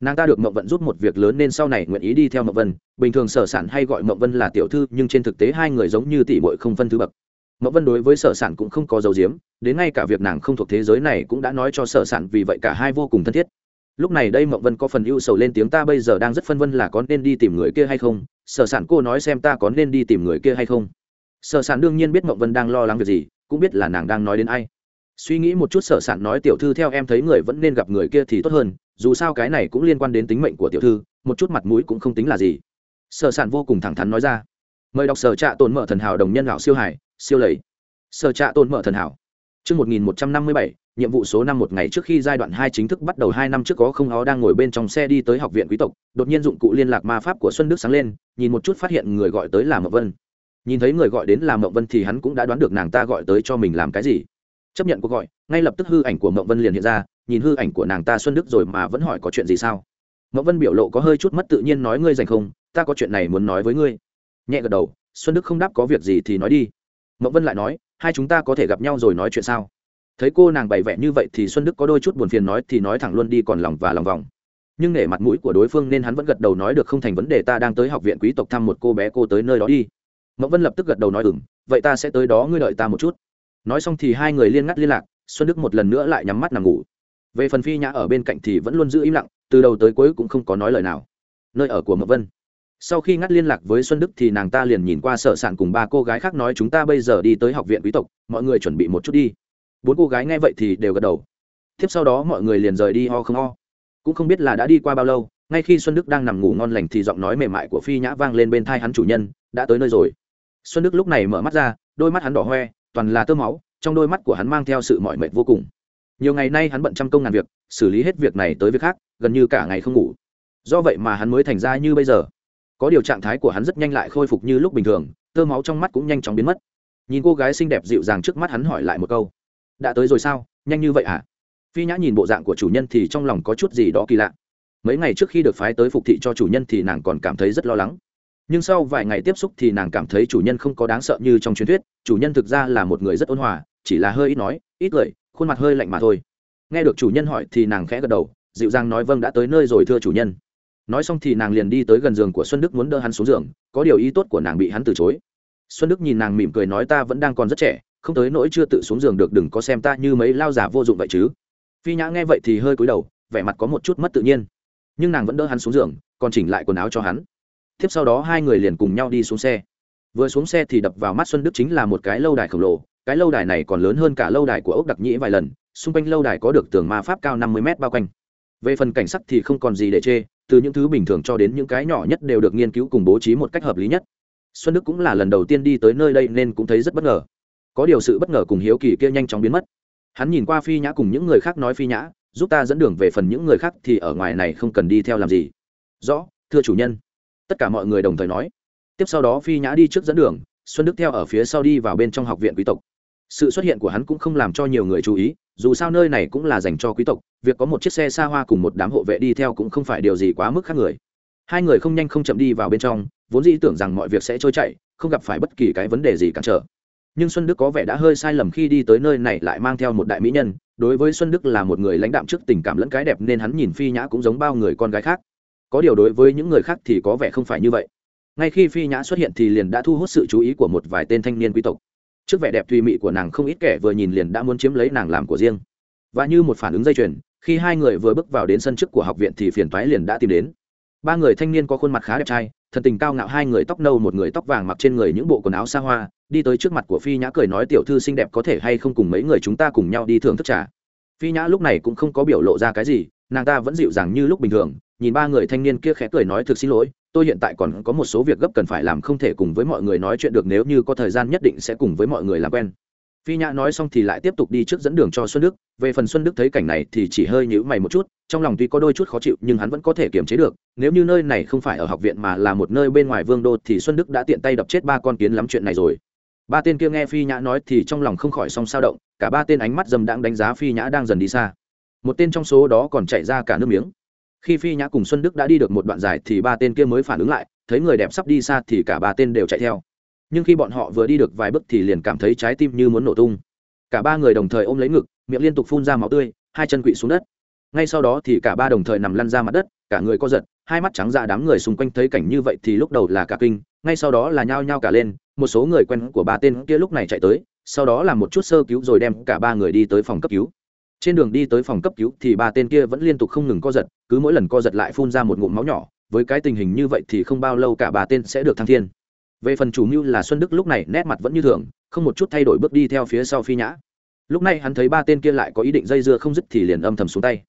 Nàng ta được mậu vận giúp một việc lớn nên sau này nguyện ý đi theo mậu vân. Bình thường sở sản hay gọi mậu vân là tiểu thư, nhưng trên thực tế hai người giống như tỷ bội không phân thứ bậc. Mậu vân đối với sở sản cũng không có dấu diếm đến ngay cả việc nàng không thuộc thế giới này cũng đã nói cho sở sản vì vậy cả hai vô cùng thân thiết lúc này đây mộng vân có phần ưu sầu lên tiếng ta bây giờ đang rất phân vân là có nên đi tìm người kia hay không? Sở sản cô nói xem ta có nên đi tìm người kia hay không? Sở sản đương nhiên biết mộng vân đang lo lắng việc gì, cũng biết là nàng đang nói đến ai. Suy nghĩ một chút sở sản nói tiểu thư theo em thấy người vẫn nên gặp người kia thì tốt hơn, dù sao cái này cũng liên quan đến tính mệnh của tiểu thư, một chút mặt mũi cũng không tính là gì. Sở sản vô cùng thẳng thắn nói ra. Mời đọc sở trạ tồn mở thần hảo đồng nhân lão siêu hải siêu lầy. Sở trạ tồn mở thần hảo. Trước 1157, nhiệm vụ số năm một ngày trước khi giai đoạn hai chính thức bắt đầu hai năm trước có không ó đang ngồi bên trong xe đi tới học viện quý tộc, đột nhiên dụng cụ liên lạc ma pháp của Xuân Đức sáng lên, nhìn một chút phát hiện người gọi tới là Mộng Vân. Nhìn thấy người gọi đến là Mộng Vân thì hắn cũng đã đoán được nàng ta gọi tới cho mình làm cái gì. Chấp nhận cuộc gọi, ngay lập tức hư ảnh của Mộng Vân liền hiện ra, nhìn hư ảnh của nàng ta Xuân Đức rồi mà vẫn hỏi có chuyện gì sao. Mộng Vân biểu lộ có hơi chút mất tự nhiên nói ngươi rảnh không, ta có chuyện này muốn nói với ngươi. Nhẹ gật đầu, Xuân Đức không đáp có việc gì thì nói đi. Mộng Vân lại nói, hai chúng ta có thể gặp nhau rồi nói chuyện sao? thấy cô nàng bày vẽ như vậy thì xuân đức có đôi chút buồn phiền nói thì nói thẳng luôn đi còn lòng và lòng vòng. Nhưng nể mặt mũi của đối phương nên hắn vẫn gật đầu nói được không thành vấn đề ta đang tới học viện quý tộc thăm một cô bé cô tới nơi đó đi. Mậu vân lập tức gật đầu nói ừng vậy ta sẽ tới đó ngươi đợi ta một chút. Nói xong thì hai người liên ngắt liên lạc, xuân đức một lần nữa lại nhắm mắt nằm ngủ. Về phần phi nhã ở bên cạnh thì vẫn luôn giữ im lặng, từ đầu tới cuối cũng không có nói lời nào. Nơi ở của mậu vân sau khi ngắt liên lạc với xuân đức thì nàng ta liền nhìn qua sợ sạn cùng ba cô gái khác nói, chúng ta bây giờ đi tới học viện quý tộc, mọi người chuẩn bị một chút đi. Bốn cô gái nghe vậy thì đều gật đầu. Tiếp sau đó mọi người liền rời đi ho không ho. Cũng không biết là đã đi qua bao lâu, ngay khi xuân đức đang nằm ngủ ngon lành thì giọng nói mềm mại của phi nhã vang lên bên thai hắn chủ nhân, đã tới nơi rồi. Xuân đức lúc này mở mắt ra, đôi mắt hắn đỏ hoe, toàn là tơ máu, trong đôi mắt của hắn mang theo sự mỏi mệt vô cùng. Nhiều ngày nay hắn bận trăm công ngàn việc, xử lý hết việc này tới việc khác, gần như cả ngày không ngủ. Do vậy mà hắn mới thành ra như bây giờ có điều trạng thái của hắn rất nhanh lại khôi phục như lúc bình thường, tơ máu trong mắt cũng nhanh chóng biến mất. Nhìn cô gái xinh đẹp dịu dàng trước mắt hắn hỏi lại một câu, đã tới rồi sao? Nhanh như vậy à phi nhã nhìn bộ dạng của chủ nhân thì trong lòng có chút gì đó kỳ lạ. Mấy ngày trước khi được phái tới phục thị cho chủ nhân thì nàng còn cảm thấy rất lo lắng. Nhưng sau vài ngày tiếp xúc thì nàng cảm thấy chủ nhân không có đáng sợ như trong truyền thuyết, chủ nhân thực ra là một người rất ôn hòa, chỉ là hơi ít nói, ít cười khuôn mặt hơi lạnh mà thôi. Nghe được chủ nhân hỏi thì nàng khẽ gật đầu, dịu dàng nói vâng đã tới nơi rồi, thưa chủ nhân nói xong thì nàng liền đi tới gần giường của xuân đức muốn đỡ hắn xuống giường, có điều ý tốt của nàng bị hắn từ chối. Xuân đức nhìn nàng mỉm cười nói ta vẫn đang còn rất trẻ, không tới nỗi chưa tự xuống giường được, đừng có xem ta như mấy lao giả vô dụng vậy chứ. Phi nhã nghe vậy thì hơi cúi đầu, vẻ mặt có một chút mất tự nhiên. Nhưng nàng vẫn đỡ hắn xuống giường, còn chỉnh lại quần áo cho hắn. Tiếp sau đó hai người liền cùng nhau đi xuống xe. Vừa xuống xe thì đập vào mắt xuân đức chính là một cái lâu đài khổng lồ, cái lâu đài này còn lớn hơn cả lâu đài của ốc đặc nhĩ vài lần, xung quanh lâu đài có được tường ma pháp cao năm mươi m bao quanh. Về phần cảnh sắc thì không còn gì để chê từ những thứ bình thường cho đến những cái nhỏ nhất đều được nghiên cứu cùng bố trí một cách hợp lý nhất. Xuân đức cũng là lần đầu tiên đi tới nơi đây nên cũng thấy rất bất ngờ. Có điều sự bất ngờ cùng hiếu kỳ kia nhanh chóng biến mất. Hắn nhìn qua phi nhã cùng những người khác nói phi nhã, giúp ta dẫn đường về phần những người khác thì ở ngoài này không cần đi theo làm gì. Rõ, thưa chủ nhân. Tất cả mọi người đồng thời nói. Tiếp sau đó phi nhã đi trước dẫn đường, xuân đức theo ở phía sau đi vào bên trong học viện quý tộc sự xuất hiện của hắn cũng không làm cho nhiều người chú ý, dù sao nơi này cũng là dành cho quý tộc, việc có một chiếc xe xa hoa cùng một đám hộ vệ đi theo cũng không phải điều gì quá mức khác người. Hai người không nhanh không chậm đi vào bên trong, vốn dĩ tưởng rằng mọi việc sẽ trôi chạy không gặp phải bất kỳ cái vấn đề gì cản trở. Nhưng xuân đức có vẻ đã hơi sai lầm khi đi tới nơi này lại mang theo một đại mỹ nhân, đối với xuân đức là một người lãnh đạm trước tình cảm lẫn cái đẹp nên hắn nhìn phi nhã cũng giống bao người con gái khác. Có điều đối với những người khác thì có vẻ không phải như vậy. Ngay khi phi nhã xuất hiện thì liền đã thu hút sự chú ý của một vài tên thanh niên quý tộc trước vẻ đẹp tùy mị của nàng không ít kẻ vừa nhìn liền đã muốn chiếm lấy nàng làm của riêng. Và như một phản ứng dây chuyền, khi hai người vừa bước vào đến sân trước của học viện thì phiền toái liền đã tìm đến. Ba người thanh niên có khuôn mặt khá đẹp trai, thần tình cao ngạo, hai người tóc nâu, một người tóc vàng mặc trên người những bộ quần áo xa hoa, đi tới trước mặt của phi nhã cười nói, tiểu thư xinh đẹp có thể hay không cùng mấy người chúng ta cùng nhau đi thưởng thức trà? Phi nhã lúc này cũng không có biểu lộ ra cái gì, nàng ta vẫn dịu dàng như lúc bình thường nhìn ba người thanh niên kia khẽ cười nói thực xin lỗi, tôi hiện tại còn có một số việc gấp cần phải làm không thể cùng với mọi người nói chuyện được nếu như có thời gian nhất định sẽ cùng với mọi người làm quen. Phi nhã nói xong thì lại tiếp tục đi trước dẫn đường cho xuân đức. Về phần xuân đức thấy cảnh này thì chỉ hơi nhữ mày một chút, trong lòng tuy có đôi chút khó chịu nhưng hắn vẫn có thể kiềm chế được. Nếu như nơi này không phải ở học viện mà là một nơi bên ngoài vương đô thì xuân đức đã tiện tay đập chết ba con kiến lắm chuyện này rồi. Ba tên kia nghe phi nhã nói thì trong lòng không khỏi song sao động, cả ba tên ánh mắt dầm đãng đánh giá phi nhã đang dần đi xa. Một tên trong số đó còn chạy ra cả nước miếng khi phi nhã cùng xuân đức đã đi được một đoạn dài thì ba tên kia mới phản ứng lại, thấy người đẹp sắp đi xa thì cả ba tên đều chạy theo. Nhưng khi bọn họ vừa đi được vài bước thì liền cảm thấy trái tim như muốn nổ tung. Cả ba người đồng thời ôm lấy ngực, miệng liên tục phun ra máu tươi, hai chân quỵ xuống đất. Ngay sau đó thì cả ba đồng thời nằm lăn ra mặt đất, cả người co giật, hai mắt trắng ra đám người xung quanh thấy cảnh như vậy thì lúc đầu là cả kinh, ngay sau đó là nhao nhao cả lên, một số người quen của ba tên kia lúc này chạy tới, sau đó là một chút sơ cứu rồi đem cả ba người đi tới phòng cấp cứu trên đường đi tới phòng cấp cứu thì ba tên kia vẫn liên tục không ngừng co giật cứ mỗi lần co giật lại phun ra một ngụm máu nhỏ với cái tình hình như vậy thì không bao lâu cả ba tên sẽ được thăng thiên. Về phần chủ mưu là xuân đức lúc này nét mặt vẫn như thường không một chút thay đổi bước đi theo phía sau phi nhã. Lúc này hắn thấy ba tên kia lại có ý định dây dưa không dứt thì liền âm thầm xuống tay.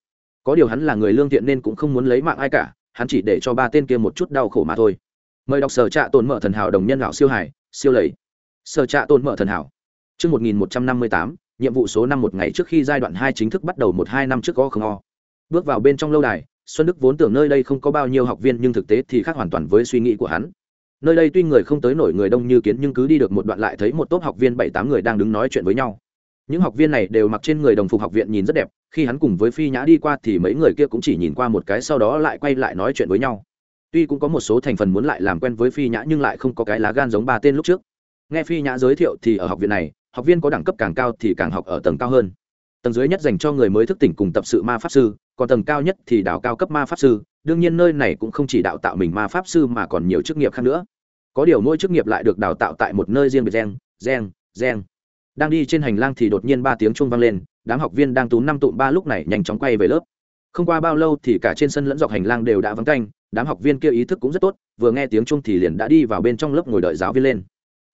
Có điều hắn là người lương thiện nên cũng không muốn lấy mạng ai cả hắn chỉ để cho ba tên kia một chút đau khổ mà thôi. Mời đọc sở trạ tồn mở thần hảo đồng nhân lão siêu hải siêu lầy. Sở trạ tồn mở thần hảo. Trước 1158, nhiệm vụ số năm một ngày trước khi giai đoạn hai chính thức bắt đầu một hai năm trước có không o. Bước vào bên trong lâu đài, Xuân Đức vốn tưởng nơi đây không có bao nhiêu học viên nhưng thực tế thì khác hoàn toàn với suy nghĩ của hắn. Nơi đây tuy người không tới nổi người đông như kiến nhưng cứ đi được một đoạn lại thấy một tốp học viên bảy tám người đang đứng nói chuyện với nhau. Những học viên này đều mặc trên người đồng phục học viện nhìn rất đẹp, khi hắn cùng với Phi Nhã đi qua thì mấy người kia cũng chỉ nhìn qua một cái sau đó lại quay lại nói chuyện với nhau. Tuy cũng có một số thành phần muốn lại làm quen với Phi Nhã nhưng lại không có cái lá gan giống ba tên lúc trước. Nghe Phi Nhã giới thiệu thì ở học viện này, học viên có đẳng cấp càng cao thì càng học ở tầng cao hơn. Tầng dưới nhất dành cho người mới thức tỉnh cùng tập sự ma pháp sư, còn tầng cao nhất thì đào cao cấp ma pháp sư. Đương nhiên nơi này cũng không chỉ đào tạo mình ma pháp sư mà còn nhiều chức nghiệp khác nữa. Có điều mỗi chức nghiệp lại được đào tạo tại một nơi riêng biệt, gen gen gen. Đang đi trên hành lang thì đột nhiên ba tiếng chuông vang lên, đám học viên đang tú năm tụm ba lúc này nhanh chóng quay về lớp. Không qua bao lâu thì cả trên sân lẫn dọc hành lang đều đã vắng canh đám học viên kia ý thức cũng rất tốt, vừa nghe tiếng chuông thì liền đã đi vào bên trong lớp ngồi đợi giáo viên lên.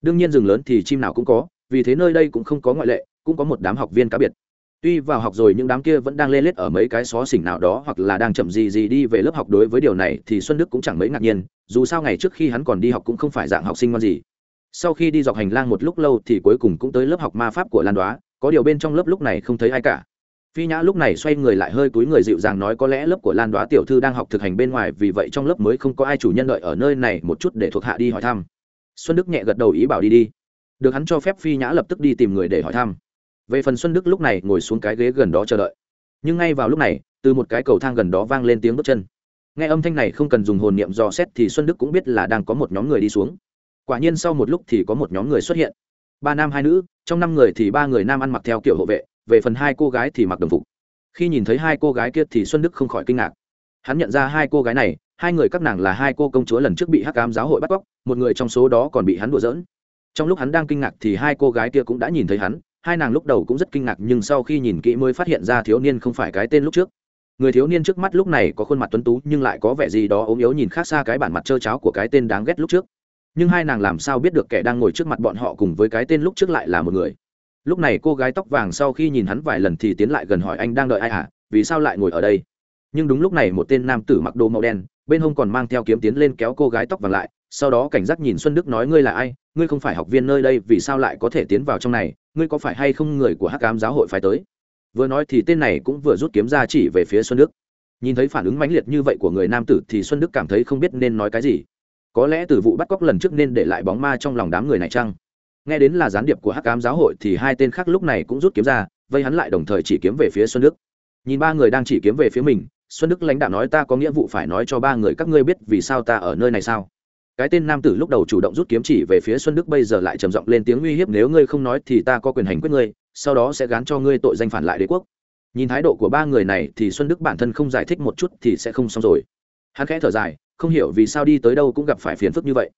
Đương nhiên rừng lớn thì chim nào cũng có vì thế nơi đây cũng không có ngoại lệ, cũng có một đám học viên cá biệt. Tuy vào học rồi những đám kia vẫn đang lê lết ở mấy cái xó xỉnh nào đó hoặc là đang chậm gì gì đi về lớp học đối với điều này thì xuân đức cũng chẳng mấy ngạc nhiên, dù sao ngày trước khi hắn còn đi học cũng không phải dạng học sinh ngon gì. Sau khi đi dọc hành lang một lúc lâu thì cuối cùng cũng tới lớp học ma pháp của lan đoá, có điều bên trong lớp lúc này không thấy ai cả. Phi nhã lúc này xoay người lại hơi túi người dịu dàng nói có lẽ lớp của lan đoá tiểu thư đang học thực hành bên ngoài, vì vậy trong lớp mới không có ai chủ nhân đợi ở nơi này một chút để thuộc hạ đi hỏi thăm. Xuân đức nhẹ gật đầu ý bảo đi đi được hắn cho phép phi nhã lập tức đi tìm người để hỏi thăm. Về phần xuân đức lúc này ngồi xuống cái ghế gần đó chờ đợi. Nhưng ngay vào lúc này, từ một cái cầu thang gần đó vang lên tiếng bước chân. Nghe âm thanh này không cần dùng hồn niệm dò xét thì xuân đức cũng biết là đang có một nhóm người đi xuống. Quả nhiên sau một lúc thì có một nhóm người xuất hiện. Ba nam hai nữ, trong năm người thì ba người nam ăn mặc theo kiểu hộ vệ, về phần hai cô gái thì mặc đồng phục. Khi nhìn thấy hai cô gái kia thì xuân đức không khỏi kinh ngạc. Hắn nhận ra hai cô gái này, hai người các nàng là hai cô công chúa lần trước bị hắc cám giáo hội bắt cóc, một người trong số đó còn bị hắn đùa dỡn trong lúc hắn đang kinh ngạc thì hai cô gái kia cũng đã nhìn thấy hắn, hai nàng lúc đầu cũng rất kinh ngạc nhưng sau khi nhìn kỹ mới phát hiện ra thiếu niên không phải cái tên lúc trước. Người thiếu niên trước mắt lúc này có khuôn mặt tuấn tú nhưng lại có vẻ gì đó ốm yếu nhìn khác xa cái bản mặt trơ cháo của cái tên đáng ghét lúc trước. Nhưng hai nàng làm sao biết được kẻ đang ngồi trước mặt bọn họ cùng với cái tên lúc trước lại là một người? Lúc này cô gái tóc vàng sau khi nhìn hắn vài lần thì tiến lại gần hỏi anh đang đợi ai à vì sao lại ngồi ở đây? Nhưng đúng lúc này một tên nam tử mặc đồ màu đen, bên hông còn mang theo kiếm tiến lên kéo cô gái tóc vàng lại sau đó cảnh giác nhìn xuân đức nói, ngươi là ai? Ngươi không phải học viên nơi đây, vì sao lại có thể tiến vào trong này? Ngươi có phải hay không người của hắc cám giáo hội phải tới? Vừa nói thì tên này cũng vừa rút kiếm ra chỉ về phía xuân đức. Nhìn thấy phản ứng mãnh liệt như vậy của người nam tử thì xuân đức cảm thấy không biết nên nói cái gì. Có lẽ từ vụ bắt cóc lần trước nên để lại bóng ma trong lòng đám người này chăng? Nghe đến là gián điệp của hắc cám giáo hội thì hai tên khác lúc này cũng rút kiếm ra, vây hắn lại đồng thời chỉ kiếm về phía xuân đức. Nhìn ba người đang chỉ kiếm về phía mình, xuân đức lãnh đạo nói, ta có nghĩa vụ phải nói cho ba người, các ngươi biết vì sao ta ở nơi này sao? Cái tên nam tử lúc đầu chủ động rút kiếm chỉ về phía xuân đức bây giờ lại trầm giọng lên tiếng uy hiếp, nếu ngươi không nói thì ta có quyền hành quyết ngươi, sau đó sẽ gán cho ngươi tội danh phản lại đế quốc. Nhìn thái độ của ba người này thì xuân đức bản thân không giải thích một chút thì sẽ không xong rồi. Hắn khẽ thở dài, không hiểu vì sao đi tới đâu cũng gặp phải phiền phức như vậy.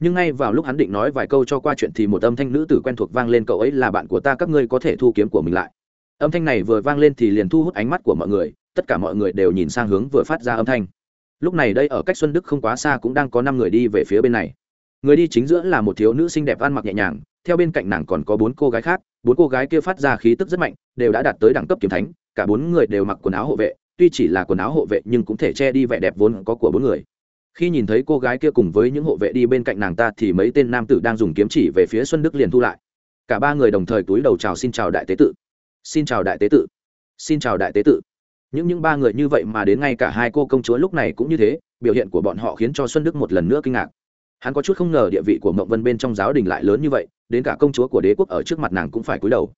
Nhưng ngay vào lúc hắn định nói vài câu cho qua chuyện thì một âm thanh nữ tử quen thuộc vang lên, cậu ấy là bạn của ta, các ngươi có thể thu kiếm của mình lại. Âm thanh này vừa vang lên thì liền thu hút ánh mắt của mọi người, tất cả mọi người đều nhìn sang hướng vừa phát ra âm thanh lúc này đây ở cách xuân đức không quá xa cũng đang có năm người đi về phía bên này. Người đi chính giữa là một thiếu nữ xinh đẹp ăn mặc nhẹ nhàng, theo bên cạnh nàng còn có bốn cô gái khác, bốn cô gái kia phát ra khí tức rất mạnh, đều đã đạt tới đẳng cấp kiếm thánh, cả bốn người đều mặc quần áo hộ vệ, tuy chỉ là quần áo hộ vệ nhưng cũng thể che đi vẻ đẹp vốn có của bốn người. Khi nhìn thấy cô gái kia cùng với những hộ vệ đi bên cạnh nàng ta thì mấy tên nam tử đang dùng kiếm chỉ về phía xuân đức liền thu lại. Cả ba người đồng thời túi đầu chào xin chào đại tế tự. Xin chào đại tế tự. Xin chào đại tế tự những những ba người như vậy mà đến ngay cả hai cô công chúa lúc này cũng như thế, biểu hiện của bọn họ khiến cho xuân đức một lần nữa kinh ngạc. Hắn có chút không ngờ địa vị của mộng vân bên trong giáo đình lại lớn như vậy, đến cả công chúa của đế quốc ở trước mặt nàng cũng phải cúi đầu.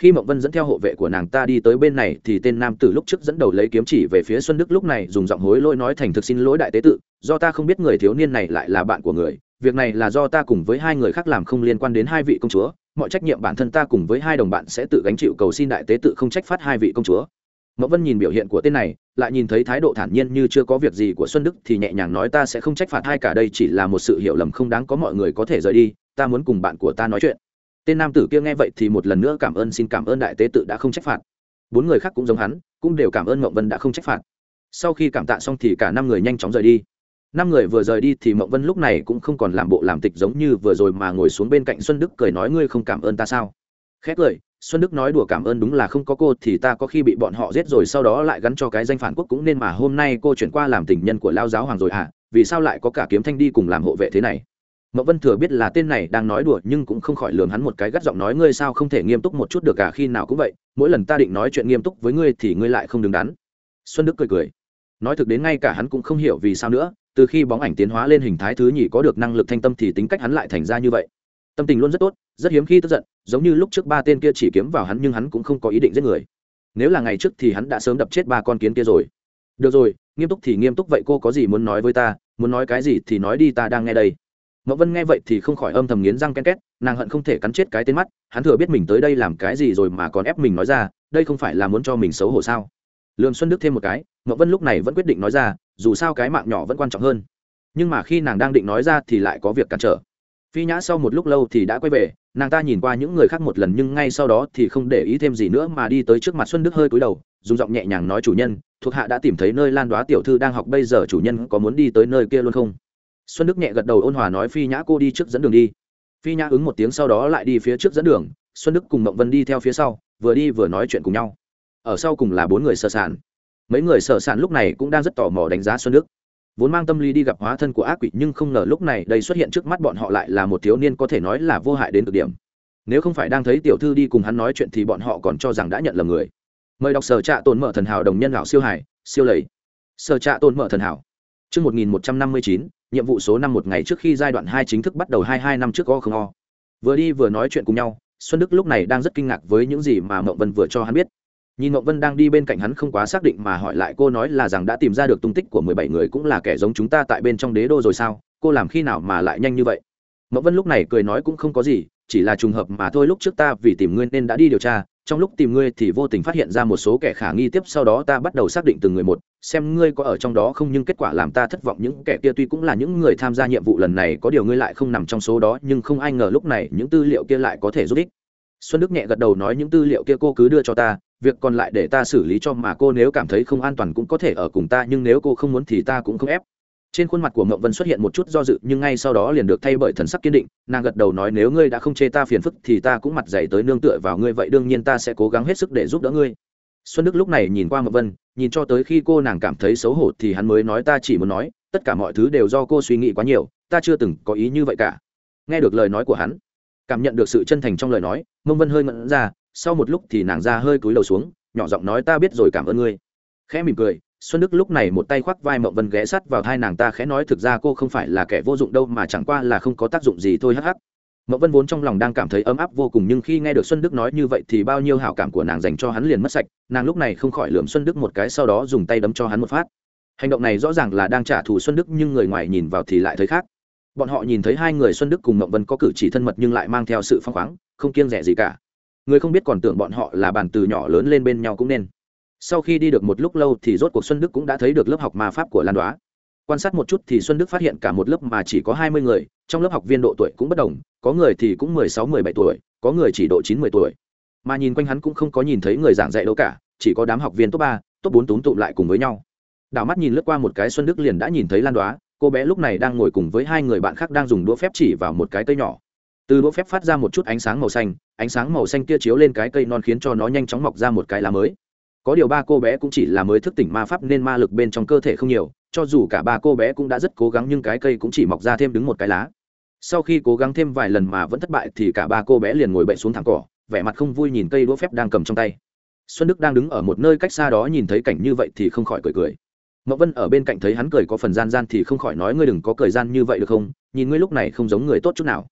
Khi mộng vân dẫn theo hộ vệ của nàng ta đi tới bên này thì tên nam tử lúc trước dẫn đầu lấy kiếm chỉ về phía xuân đức lúc này dùng giọng hối lỗi nói thành thực xin lỗi đại tế tự, do ta không biết người thiếu niên này lại là bạn của người, việc này là do ta cùng với hai người khác làm không liên quan đến hai vị công chúa, mọi trách nhiệm bản thân ta cùng với hai đồng bạn sẽ tự gánh chịu cầu xin đại tế tự không trách phát hai vị công chúa mậu vân nhìn biểu hiện của tên này, lại nhìn thấy thái độ thản nhiên như chưa có việc gì của xuân đức thì nhẹ nhàng nói ta sẽ không trách phạt hai cả, đây chỉ là một sự hiểu lầm không đáng có mọi người có thể rời đi, ta muốn cùng bạn của ta nói chuyện. Tên nam tử kia nghe vậy thì một lần nữa cảm ơn, xin cảm ơn đại tế tự đã không trách phạt. Bốn người khác cũng giống hắn, cũng đều cảm ơn mậu vân đã không trách phạt. Sau khi cảm tạ xong thì cả năm người nhanh chóng rời đi. Năm người vừa rời đi thì mộng vân lúc này cũng không còn làm bộ làm tịch giống như vừa rồi mà ngồi xuống bên cạnh xuân đức cười nói, ngươi không cảm ơn ta sao? Khét cười xuân đức nói đùa cảm ơn đúng là không có cô, thì ta có khi bị bọn họ giết rồi sau đó lại gắn cho cái danh phản quốc cũng nên mà hôm nay cô chuyển qua làm tình nhân của lao giáo hoàng rồi hả vì sao lại có cả kiếm thanh đi cùng làm hộ vệ thế này? Mậu vân thừa biết là tên này đang nói đùa nhưng cũng không khỏi lường hắn một cái gắt giọng nói, ngươi sao không thể nghiêm túc một chút được cả khi nào cũng vậy, mỗi lần ta định nói chuyện nghiêm túc với ngươi thì ngươi lại không đứng đắn. Xuân đức cười cười. Nói thực đến ngay cả hắn cũng không hiểu vì sao nữa, từ khi bóng ảnh tiến hóa lên hình thái thứ nhì có được năng lực thanh tâm thì tính cách hắn lại thành ra như vậy. Tâm tình luôn rất tốt, rất hiếm khi tức giận giống như lúc trước ba tên kia chỉ kiếm vào hắn nhưng hắn cũng không có ý định giết người. Nếu là ngày trước thì hắn đã sớm đập chết ba con kiến kia rồi. Được rồi, nghiêm túc thì nghiêm túc, vậy cô có gì muốn nói với ta? Muốn nói cái gì thì nói đi, ta đang nghe đây. Mậu vân nghe vậy thì không khỏi âm thầm nghiến răng ken két, nàng hận không thể cắn chết cái tên mắt, hắn thừa biết mình tới đây làm cái gì rồi mà còn ép mình nói ra, đây không phải là muốn cho mình xấu hổ sao? Lương xuân đức thêm một cái mậu vân lúc này vẫn quyết định nói ra, dù sao cái mạng nhỏ vẫn quan trọng hơn. Nhưng mà khi nàng đang định nói ra thì lại có việc cản trở. Phi nhã sau một lúc lâu thì đã quay về nàng ta nhìn qua những người khác một lần nhưng ngay sau đó thì không để ý thêm gì nữa mà đi tới trước mặt xuân đức hơi cúi đầu, dùng giọng nhẹ nhàng nói chủ nhân, thuộc hạ đã tìm thấy nơi lan đoá tiểu thư đang học bây giờ chủ nhân có muốn đi tới nơi kia luôn không? Xuân đức nhẹ gật đầu ôn hòa nói phi nhã cô đi trước dẫn đường đi. Phi nhã ứng một tiếng sau đó lại đi phía trước dẫn đường, xuân đức cùng mộng vân đi theo phía sau, vừa đi vừa nói chuyện cùng nhau. Ở sau cùng là bốn người sơ sản mấy người sơ sản lúc này cũng đang rất tò mò đánh giá xuân đức vốn mang tâm lý đi gặp hóa thân của ác quỷ nhưng không ngờ lúc này đây xuất hiện trước mắt bọn họ lại là một thiếu niên có thể nói là vô hại đến cực điểm. Nếu không phải đang thấy tiểu thư đi cùng hắn nói chuyện thì bọn họ còn cho rằng đã nhận lầm người. Mời đọc sở trạ tồn mở thần hảo đồng nhân lão siêu hải siêu lầy. Sở trạ tồn mở thần hảo. Trước 1159, nhiệm vụ số năm một ngày trước khi giai đoạn hai chính thức bắt đầu hai hai năm trước o không o. Vừa đi vừa nói chuyện cùng nhau, Xuân Đức lúc này đang rất kinh ngạc với những gì mà Mộng Vân vừa cho hắn biết nhìn mộng vân đang đi bên cạnh hắn không quá xác định mà hỏi lại cô nói là rằng đã tìm ra được tung tích của mười bảy người cũng là kẻ giống chúng ta tại bên trong đế đô rồi sao? Cô làm khi nào mà lại nhanh như vậy? Mộng vân lúc này cười nói cũng không có gì, chỉ là trùng hợp mà thôi lúc trước ta vì tìm ngươi nên đã đi điều tra, trong lúc tìm ngươi thì vô tình phát hiện ra một số kẻ khả nghi tiếp sau đó ta bắt đầu xác định từng người một, xem ngươi có ở trong đó không nhưng kết quả làm ta thất vọng. Những kẻ kia tuy cũng là những người tham gia nhiệm vụ lần này có điều ngươi lại không nằm trong số đó, nhưng không ai ngờ lúc này những tư liệu kia lại có thể giúp ích xuân đức nhẹ gật đầu nói những tư liệu kia cô cứ đưa cho ta, việc còn lại để ta xử lý cho mà cô nếu cảm thấy không an toàn cũng có thể ở cùng ta, nhưng nếu cô không muốn thì ta cũng không ép. Trên khuôn mặt của mậu vân xuất hiện một chút do dự, nhưng ngay sau đó liền được thay bởi thần sắc kiên định, nàng gật đầu nói nếu ngươi đã không chê ta phiền phức thì ta cũng mặt dày tới nương tựa vào ngươi vậy đương nhiên ta sẽ cố gắng hết sức để giúp đỡ ngươi. Xuân đức lúc này nhìn qua mậu vân, nhìn cho tới khi cô nàng cảm thấy xấu hổ thì hắn mới nói ta chỉ muốn nói, tất cả mọi thứ đều do cô suy nghĩ quá nhiều, ta chưa từng có ý như vậy cả. Nghe được lời nói của hắn cảm nhận được sự chân thành trong lời nói, mông vân hơi ngẩn ra, sau một lúc thì nàng ra hơi cúi đầu xuống, nhỏ giọng nói, ta biết rồi, cảm ơn ngươi. Khẽ mỉm cười, xuân đức lúc này một tay khoác vai mậu vân ghé sắt vào hai nàng, ta khẽ nói, thực ra cô không phải là kẻ vô dụng đâu, mà chẳng qua là không có tác dụng gì thôi, hắc hắc. Mậu vân vốn trong lòng đang cảm thấy ấm áp vô cùng, nhưng khi nghe được xuân đức nói như vậy thì bao nhiêu hảo cảm của nàng dành cho hắn liền mất sạch, nàng lúc này không khỏi lườm xuân đức một cái, sau đó dùng tay đấm cho hắn một phát. Hành động này rõ ràng là đang trả thù xuân đức, nhưng người ngoài nhìn vào thì lại thấy khác bọn họ nhìn thấy hai người xuân đức cùng mộng vân có cử chỉ thân mật nhưng lại mang theo sự phăng khoáng, không kiêng rẻ gì cả. Người không biết còn tưởng bọn họ là bàn từ nhỏ lớn lên bên nhau cũng nên. Sau khi đi được một lúc lâu thì rốt cuộc xuân đức cũng đã thấy được lớp học ma pháp của lan đoá. Quan sát một chút thì xuân đức phát hiện cả một lớp mà chỉ có hai mươi người, trong lớp học viên độ tuổi cũng bất đồng, có người thì cũng mười sáu, mười bảy tuổi, có người chỉ độ chín, mười tuổi. Mà nhìn quanh hắn cũng không có nhìn thấy người giảng dạy đâu cả, chỉ có đám học viên top ba, top bốn túm tụm lại cùng với nhau. Đảo mắt nhìn lướt qua một cái xuân đức liền đã nhìn thấy lan đoá cô bé lúc này đang ngồi cùng với hai người bạn khác đang dùng đũa phép chỉ vào một cái cây nhỏ. Từ đũa phép phát ra một chút ánh sáng màu xanh, ánh sáng màu xanh kia chiếu lên cái cây non khiến cho nó nhanh chóng mọc ra một cái lá mới. Có điều ba cô bé cũng chỉ là mới thức tỉnh ma pháp nên ma lực bên trong cơ thể không nhiều, cho dù cả ba cô bé cũng đã rất cố gắng nhưng cái cây cũng chỉ mọc ra thêm đứng một cái lá. Sau khi cố gắng thêm vài lần mà vẫn thất bại thì cả ba cô bé liền ngồi bậy xuống thẳng cỏ, vẻ mặt không vui nhìn cây đũa phép đang cầm trong tay. Xuân đức đang đứng ở một nơi cách xa đó nhìn thấy cảnh như vậy thì không khỏi cười cười mậu vân ở bên cạnh thấy hắn cười có phần gian gian thì không khỏi nói, ngươi đừng có cười gian như vậy được không? Nhìn ngươi lúc này không giống người tốt chút nào.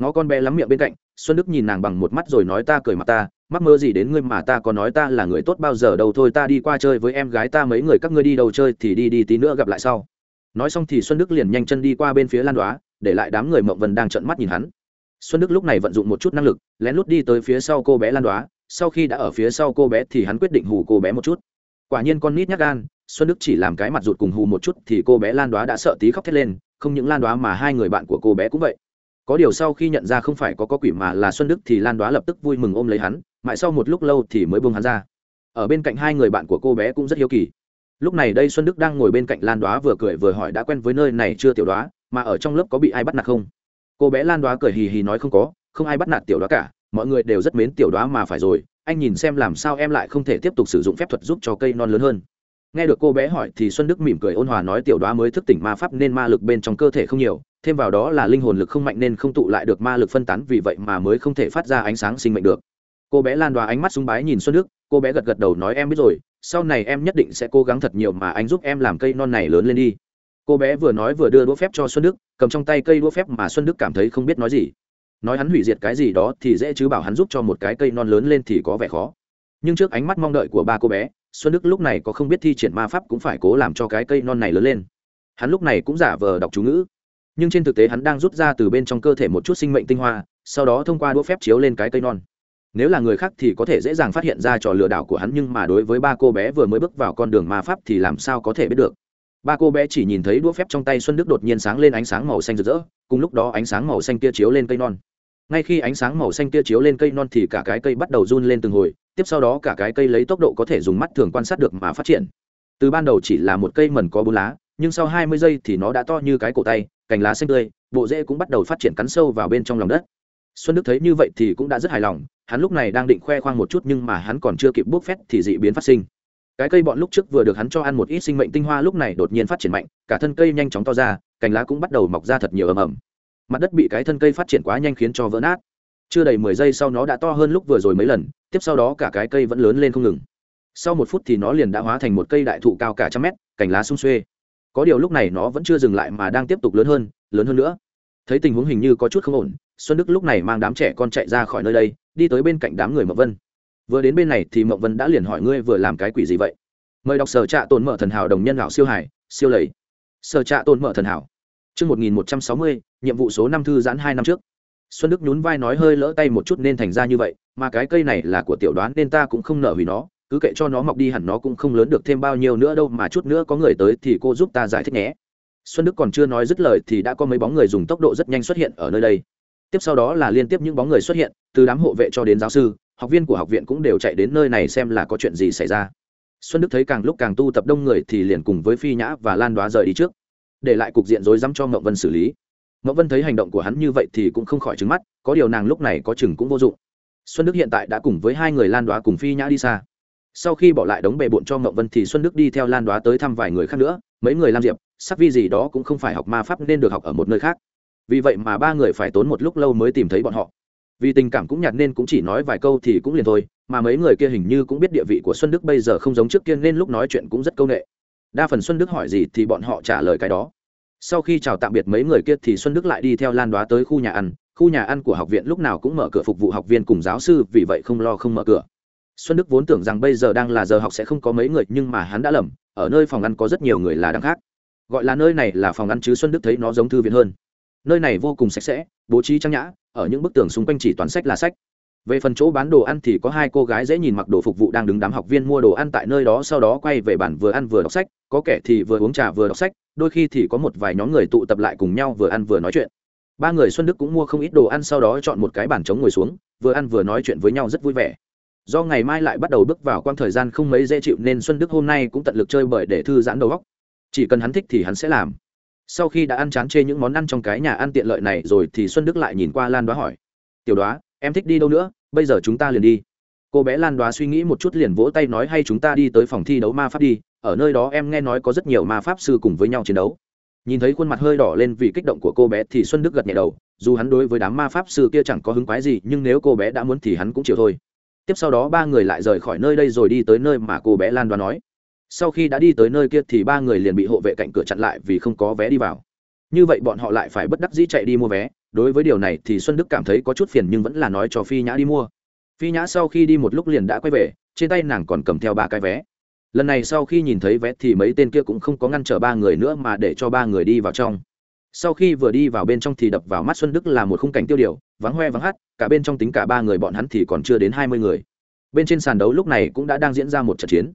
Ngó con bé lắm miệng bên cạnh, xuân đức nhìn nàng bằng một mắt rồi nói, ta cười mặt ta, mắc mơ gì đến ngươi mà ta có nói ta là người tốt bao giờ đâu, thôi ta đi qua chơi với em gái ta, mấy người các ngươi đi đâu chơi thì đi đi tí nữa gặp lại sau. Nói xong thì xuân đức liền nhanh chân đi qua bên phía lan đoá, để lại đám người mộng vân đang trợn mắt nhìn hắn. Xuân đức lúc này vận dụng một chút năng lực, lén lút đi tới phía sau cô bé lan đoá, sau khi đã ở phía sau cô bé thì hắn quyết định hù cô bé một chút quả nhiên con nít nhắc gan, xuân đức chỉ làm cái mặt rụt cùng hù một chút thì cô bé lan đoá đã sợ tí khóc thét lên, không những lan đoá mà hai người bạn của cô bé cũng vậy. Có điều sau khi nhận ra không phải có có quỷ mà là xuân đức thì lan đoá lập tức vui mừng ôm lấy hắn, mãi sau một lúc lâu thì mới buông hắn ra. Ở bên cạnh hai người bạn của cô bé cũng rất hiếu kỳ. Lúc này đây xuân đức đang ngồi bên cạnh lan đoá vừa cười vừa hỏi đã quen với nơi này chưa tiểu đoá, mà ở trong lớp có bị ai bắt nạt không? Cô bé lan đoá cười hì hì nói không có, không ai bắt nạt tiểu đoá cả, mọi người đều rất mến tiểu đoá mà phải rồi anh nhìn xem làm sao em lại không thể tiếp tục sử dụng phép thuật giúp cho cây non lớn hơn. Nghe được cô bé hỏi thì xuân đức mỉm cười ôn hòa nói tiểu đoá mới thức tỉnh ma pháp nên ma lực bên trong cơ thể không nhiều, thêm vào đó là linh hồn lực không mạnh nên không tụ lại được ma lực phân tán, vì vậy mà mới không thể phát ra ánh sáng sinh mệnh được. Cô bé lan đoá ánh mắt súng bái nhìn xuân đức, cô bé gật gật đầu nói em biết rồi, sau này em nhất định sẽ cố gắng thật nhiều mà anh giúp em làm cây non này lớn lên đi. Cô bé vừa nói vừa đưa đũa phép cho xuân đức, cầm trong tay cây đũa phép mà xuân đức cảm thấy không biết nói gì nói hắn hủy diệt cái gì đó thì dễ chứ bảo hắn giúp cho một cái cây non lớn lên thì có vẻ khó. Nhưng trước ánh mắt mong đợi của ba cô bé, xuân đức lúc này có không biết thi triển ma pháp cũng phải cố làm cho cái cây non này lớn lên. Hắn lúc này cũng giả vờ đọc chú ngữ. Nhưng trên thực tế hắn đang rút ra từ bên trong cơ thể một chút sinh mệnh tinh hoa, sau đó thông qua đũa phép chiếu lên cái cây non. Nếu là người khác thì có thể dễ dàng phát hiện ra trò lừa đảo của hắn, nhưng mà đối với ba cô bé vừa mới bước vào con đường ma pháp thì làm sao có thể biết được. Ba cô bé chỉ nhìn thấy đũa phép trong tay xuân đức đột nhiên sáng lên ánh sáng màu xanh rực rỡ, cùng lúc đó ánh sáng màu xanh kia chiếu lên cây non ngay khi ánh sáng màu xanh tia chiếu lên cây non thì cả cái cây bắt đầu run lên từng hồi, tiếp sau đó cả cái cây lấy tốc độ có thể dùng mắt thường quan sát được mà phát triển. Từ ban đầu chỉ là một cây mần có bốn lá, nhưng sau hai mươi giây thì nó đã to như cái cổ tay, cành lá xanh tươi, bộ rễ cũng bắt đầu phát triển cắn sâu vào bên trong lòng đất. Xuân đức thấy như vậy thì cũng đã rất hài lòng, hắn lúc này đang định khoe khoang một chút nhưng mà hắn còn chưa kịp bốc phét thì dị biến phát sinh. Cái cây bọn lúc trước vừa được hắn cho ăn một ít sinh mệnh tinh hoa lúc này đột nhiên phát triển mạnh, cả thân cây nhanh chóng to ra, cành lá cũng bắt đầu mọc ra thật nhiều ầm ầm mặt đất bị cái thân cây phát triển quá nhanh khiến cho vỡ nát. Chưa đầy mười giây sau nó đã to hơn lúc vừa rồi mấy lần, tiếp sau đó cả cái cây vẫn lớn lên không ngừng. Sau một phút thì nó liền đã hóa thành một cây đại thụ cao cả trăm mét, cành lá sung xuê. Có điều lúc này nó vẫn chưa dừng lại mà đang tiếp tục lớn hơn lớn hơn nữa. Thấy tình huống hình như có chút không ổn, xuân đức lúc này mang đám trẻ con chạy ra khỏi nơi đây, đi tới bên cạnh đám người mậu vân. Vừa đến bên này thì mậu vân đã liền hỏi ngươi vừa làm cái quỷ gì vậy? Mời đọc sở trạ tồn mở thần hảo đồng nhân lão siêu hải siêu lầy. Sở trạ tồn mở thần hảo Trước 1160, nhiệm vụ số năm thư giãn hai năm trước. Xuân Đức nhún vai nói hơi lỡ tay một chút nên thành ra như vậy, mà cái cây này là của tiểu đoán nên ta cũng không nợ hủy nó, cứ kệ cho nó mọc đi hẳn nó cũng không lớn được thêm bao nhiêu nữa đâu mà chút nữa có người tới thì cô giúp ta giải thích nhé. Xuân Đức còn chưa nói dứt lời thì đã có mấy bóng người dùng tốc độ rất nhanh xuất hiện ở nơi đây. Tiếp sau đó là liên tiếp những bóng người xuất hiện, từ đám hộ vệ cho đến giáo sư, học viên của học viện cũng đều chạy đến nơi này xem là có chuyện gì xảy ra. Xuân Đức thấy càng lúc càng tu tập đông người thì liền cùng với Phi Nhã và Lan Đoá rời đi trước để lại cục diện rối rắm cho mậu vân xử lý. Mậu vân thấy hành động của hắn như vậy thì cũng không khỏi trừng mắt, có điều nàng lúc này có chừng cũng vô dụng. Xuân đức hiện tại đã cùng với hai người lan đoá cùng phi nhã đi xa. Sau khi bỏ lại đống bề bộn cho mậu vân thì xuân đức đi theo lan đoá tới thăm vài người khác nữa, mấy người lam diệp, sắc vi gì đó cũng không phải học ma pháp nên được học ở một nơi khác. Vì vậy mà ba người phải tốn một lúc lâu mới tìm thấy bọn họ. Vì tình cảm cũng nhạt nên cũng chỉ nói vài câu thì cũng liền thôi, mà mấy người kia hình như cũng biết địa vị của xuân đức bây giờ không giống trước kia nên lúc nói chuyện cũng rất câu nệ. đa phần xuân đức hỏi gì thì bọn họ trả lời cái đó sau khi chào tạm biệt mấy người kia thì xuân đức lại đi theo lan đoá tới khu nhà ăn. Khu nhà ăn của học viện lúc nào cũng mở cửa phục vụ học viên cùng giáo sư, vì vậy không lo không mở cửa. Xuân đức vốn tưởng rằng bây giờ đang là giờ học sẽ không có mấy người, nhưng mà hắn đã lầm. Ở nơi phòng ăn có rất nhiều người là đang khác. Gọi là nơi này là phòng ăn chứ xuân đức thấy nó giống thư viện hơn. Nơi này vô cùng sạch sẽ, bố trí trang nhã, ở những bức tường xung quanh chỉ toàn sách là sách về phần chỗ bán đồ ăn thì có hai cô gái dễ nhìn mặc đồ phục vụ đang đứng đám học viên mua đồ ăn tại nơi đó, sau đó quay về bản vừa ăn vừa đọc sách, có kẻ thì vừa uống trà vừa đọc sách, đôi khi thì có một vài nhóm người tụ tập lại cùng nhau vừa ăn vừa nói chuyện. Ba người xuân đức cũng mua không ít đồ ăn, sau đó chọn một cái bàn trống ngồi xuống, vừa ăn vừa nói chuyện với nhau rất vui vẻ. Do ngày mai lại bắt đầu bước vào quang thời gian không mấy dễ chịu nên xuân đức hôm nay cũng tận lực chơi bời để thư giãn đầu óc. Chỉ cần hắn thích thì hắn sẽ làm. Sau khi đã ăn chán chê những món ăn trong cái nhà ăn tiện lợi này rồi thì xuân đức lại nhìn qua lan đoá hỏi, tiểu đoá em thích đi đâu nữa, bây giờ chúng ta liền đi. Cô bé lan đoá suy nghĩ một chút liền vỗ tay nói hay chúng ta đi tới phòng thi đấu ma pháp đi, ở nơi đó em nghe nói có rất nhiều ma pháp sư cùng với nhau chiến đấu. Nhìn thấy khuôn mặt hơi đỏ lên vì kích động của cô bé thì xuân đức gật nhẹ đầu, dù hắn đối với đám ma pháp sư kia chẳng có hứng quái gì, nhưng nếu cô bé đã muốn thì hắn cũng chịu thôi. Tiếp sau đó ba người lại rời khỏi nơi đây rồi đi tới nơi mà cô bé lan đoán nói. Sau khi đã đi tới nơi kia thì ba người liền bị hộ vệ cạnh cửa chặn lại vì không có vé đi vào. Như vậy bọn họ lại phải bất đắc dĩ chạy đi mua vé đối với điều này thì xuân đức cảm thấy có chút phiền nhưng vẫn là nói cho phi nhã đi mua. Phi nhã sau khi đi một lúc liền đã quay về, trên tay nàng còn cầm theo ba cái vé. Lần này sau khi nhìn thấy vé thì mấy tên kia cũng không có ngăn trở ba người nữa mà để cho ba người đi vào trong. Sau khi vừa đi vào bên trong thì đập vào mắt xuân đức là một khung cảnh tiêu điều, vắng hoe vắng hát, cả bên trong tính cả ba người bọn hắn thì còn chưa đến hai mươi người. Bên trên sàn đấu lúc này cũng đã đang diễn ra một trận chiến.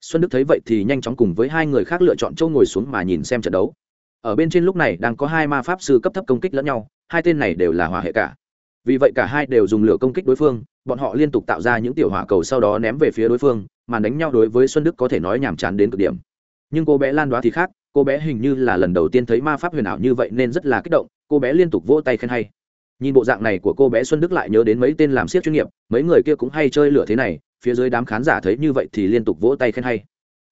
Xuân đức thấy vậy thì nhanh chóng cùng với hai người khác lựa chọn châu ngồi xuống mà nhìn xem trận đấu. Ở bên trên lúc này đang có hai ma pháp sư cấp thấp công kích lẫn nhau hai tên này đều là hỏa hệ cả. Vì vậy cả hai đều dùng lửa công kích đối phương, bọn họ liên tục tạo ra những tiểu hỏa cầu sau đó ném về phía đối phương, mà đánh nhau đối với xuân đức có thể nói nhàm chán đến cực điểm. Nhưng cô bé lan đoá thì khác, cô bé hình như là lần đầu tiên thấy ma pháp huyền ảo như vậy nên rất là kích động, cô bé liên tục vỗ tay khen hay. Nhìn bộ dạng này của cô bé xuân đức lại nhớ đến mấy tên làm siết chuyên nghiệp, mấy người kia cũng hay chơi lửa thế này, phía dưới đám khán giả thấy như vậy thì liên tục vỗ tay khen hay.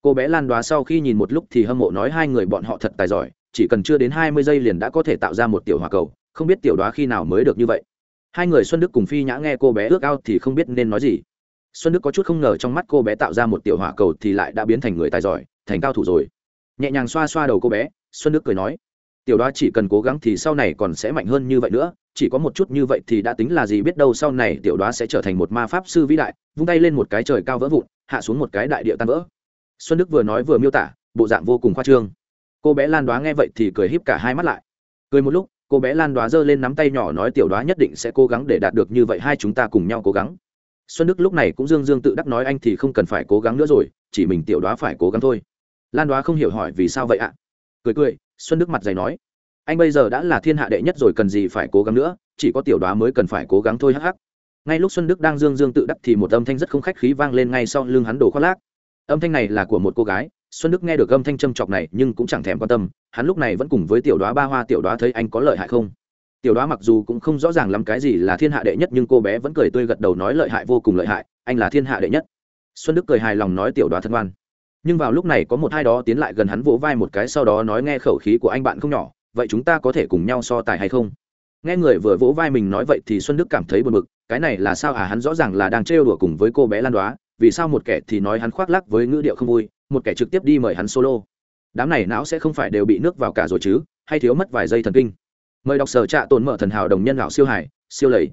Cô bé lan đoá sau khi nhìn một lúc thì hâm mộ nói hai người bọn họ thật tài giỏi, chỉ cần chưa đến hai mươi giây liền đã có thể tạo ra một tiểu hòa cầu không biết tiểu đoá khi nào mới được như vậy. Hai người xuân đức cùng phi nhã nghe cô bé ước ao thì không biết nên nói gì. Xuân đức có chút không ngờ trong mắt cô bé tạo ra một tiểu hỏa cầu thì lại đã biến thành người tài giỏi, thành cao thủ rồi. Nhẹ nhàng xoa xoa đầu cô bé, xuân đức cười nói, tiểu đoá chỉ cần cố gắng thì sau này còn sẽ mạnh hơn như vậy nữa, chỉ có một chút như vậy thì đã tính là gì biết đâu sau này tiểu đoá sẽ trở thành một ma pháp sư vĩ đại, vung tay lên một cái trời cao vỡ vụn, hạ xuống một cái đại địa tan vỡ. Xuân đức vừa nói vừa miêu tả, bộ dạng vô cùng khoa trương. Cô bé lan đoá nghe vậy thì cười híp cả hai mắt lại. Cười một lúc cô bé lan đoá giơ lên nắm tay nhỏ nói tiểu đoá nhất định sẽ cố gắng để đạt được như vậy, hai chúng ta cùng nhau cố gắng. Xuân đức lúc này cũng dương dương tự đắc nói anh thì không cần phải cố gắng nữa rồi, chỉ mình tiểu đoá phải cố gắng thôi. Lan đoá không hiểu hỏi vì sao vậy ạ? Cười cười, xuân đức mặt dày nói, anh bây giờ đã là thiên hạ đệ nhất rồi, cần gì phải cố gắng nữa, chỉ có tiểu đoá mới cần phải cố gắng thôi, hắc hắc. Ngay lúc xuân đức đang dương dương tự đắc thì một âm thanh rất không khách khí vang lên ngay sau lưng hắn đổ khoác lác. Âm thanh này là của một cô gái xuân đức nghe được âm thanh châm chọc này nhưng cũng chẳng thèm quan tâm, hắn lúc này vẫn cùng với tiểu đoá ba hoa tiểu đoá thấy anh có lợi hại không? Tiểu đoá mặc dù cũng không rõ ràng lắm cái gì là thiên hạ đệ nhất nhưng cô bé vẫn cười tươi gật đầu nói lợi hại vô cùng lợi hại, anh là thiên hạ đệ nhất. Xuân đức cười hài lòng nói tiểu đoá thân ngoan nhưng vào lúc này có một hai đó tiến lại gần hắn vỗ vai một cái sau đó nói nghe khẩu khí của anh bạn không nhỏ, vậy chúng ta có thể cùng nhau so tài hay không? Nghe người vừa vỗ vai mình nói vậy thì xuân đức cảm thấy buồn bực, cái này là sao à hắn rõ ràng là đang trêu đùa cùng với cô bé lan đoá vì sao một kẻ thì nói hắn khoác lắc với ngữ điệu không vui một kẻ trực tiếp đi mời hắn solo đám này não sẽ không phải đều bị nước vào cả rồi chứ hay thiếu mất vài giây thần kinh mời đọc sở trạ tồn mở thần hảo đồng nhân lão siêu hải siêu lầy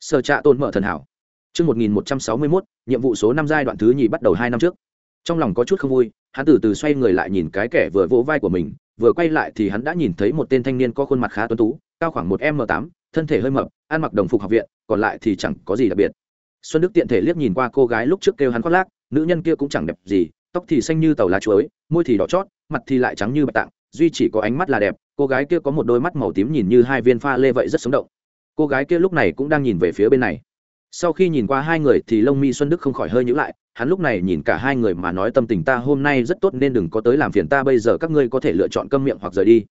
sở trạ tồn mở thần hảo Trước 1161, nhiệm vụ số năm giai đoạn thứ nhì bắt đầu hai năm trước. Trong lòng có chút không vui, hắn từ từ xoay người lại nhìn cái kẻ vừa vỗ vai của mình, vừa quay lại thì hắn đã nhìn thấy một tên thanh niên có khuôn mặt khá tuấn tú, cao khoảng một m tám, thân thể hơi mập, ăn mặc đồng phục học viện, còn lại thì chẳng có gì đặc biệt. Xuân Đức tiện thể liếc nhìn qua cô gái lúc trước kêu hắn khoác lác, nữ nhân kia cũng chẳng đẹp gì, tóc thì xanh như tàu lá chuối, môi thì đỏ chót, mặt thì lại trắng như bạch tạng, duy chỉ có ánh mắt là đẹp, cô gái kia có một đôi mắt màu tím nhìn như hai viên pha lê vậy rất sống động. Cô gái kia lúc này cũng đang nhìn về phía bên này. Sau khi nhìn qua hai người thì lông mi xuân đức không khỏi hơi nhữ lại hắn lúc này nhìn cả hai người mà nói tâm tình ta hôm nay rất tốt nên đừng có tới làm phiền ta bây giờ các ngươi có thể lựa chọn câm miệng hoặc rời đi.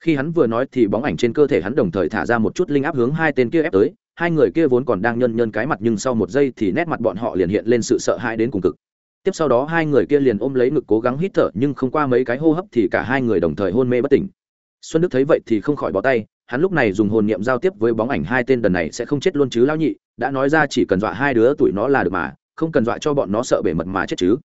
Khi hắn vừa nói thì bóng ảnh trên cơ thể hắn đồng thời thả ra một chút linh áp hướng hai tên kia ép tới hai người kia vốn còn đang nhân nhân cái mặt nhưng sau một giây thì nét mặt bọn họ liền hiện lên sự sợ hãi đến cùng cực. Tiếp sau đó hai người kia liền ôm lấy ngực cố gắng hít thở nhưng không qua mấy cái hô hấp thì cả hai người đồng thời hôn mê bất tỉnh. Xuân đức thấy vậy thì không khỏi bó tay, hắn lúc này dùng hồn niệm giao tiếp với bóng ảnh hai tên đần này sẽ không chết luôn chứ lão nhị, đã nói ra chỉ cần dọa hai đứa tuổi nó là được mà, không cần dọa cho bọn nó sợ bể mật mà chết chứ.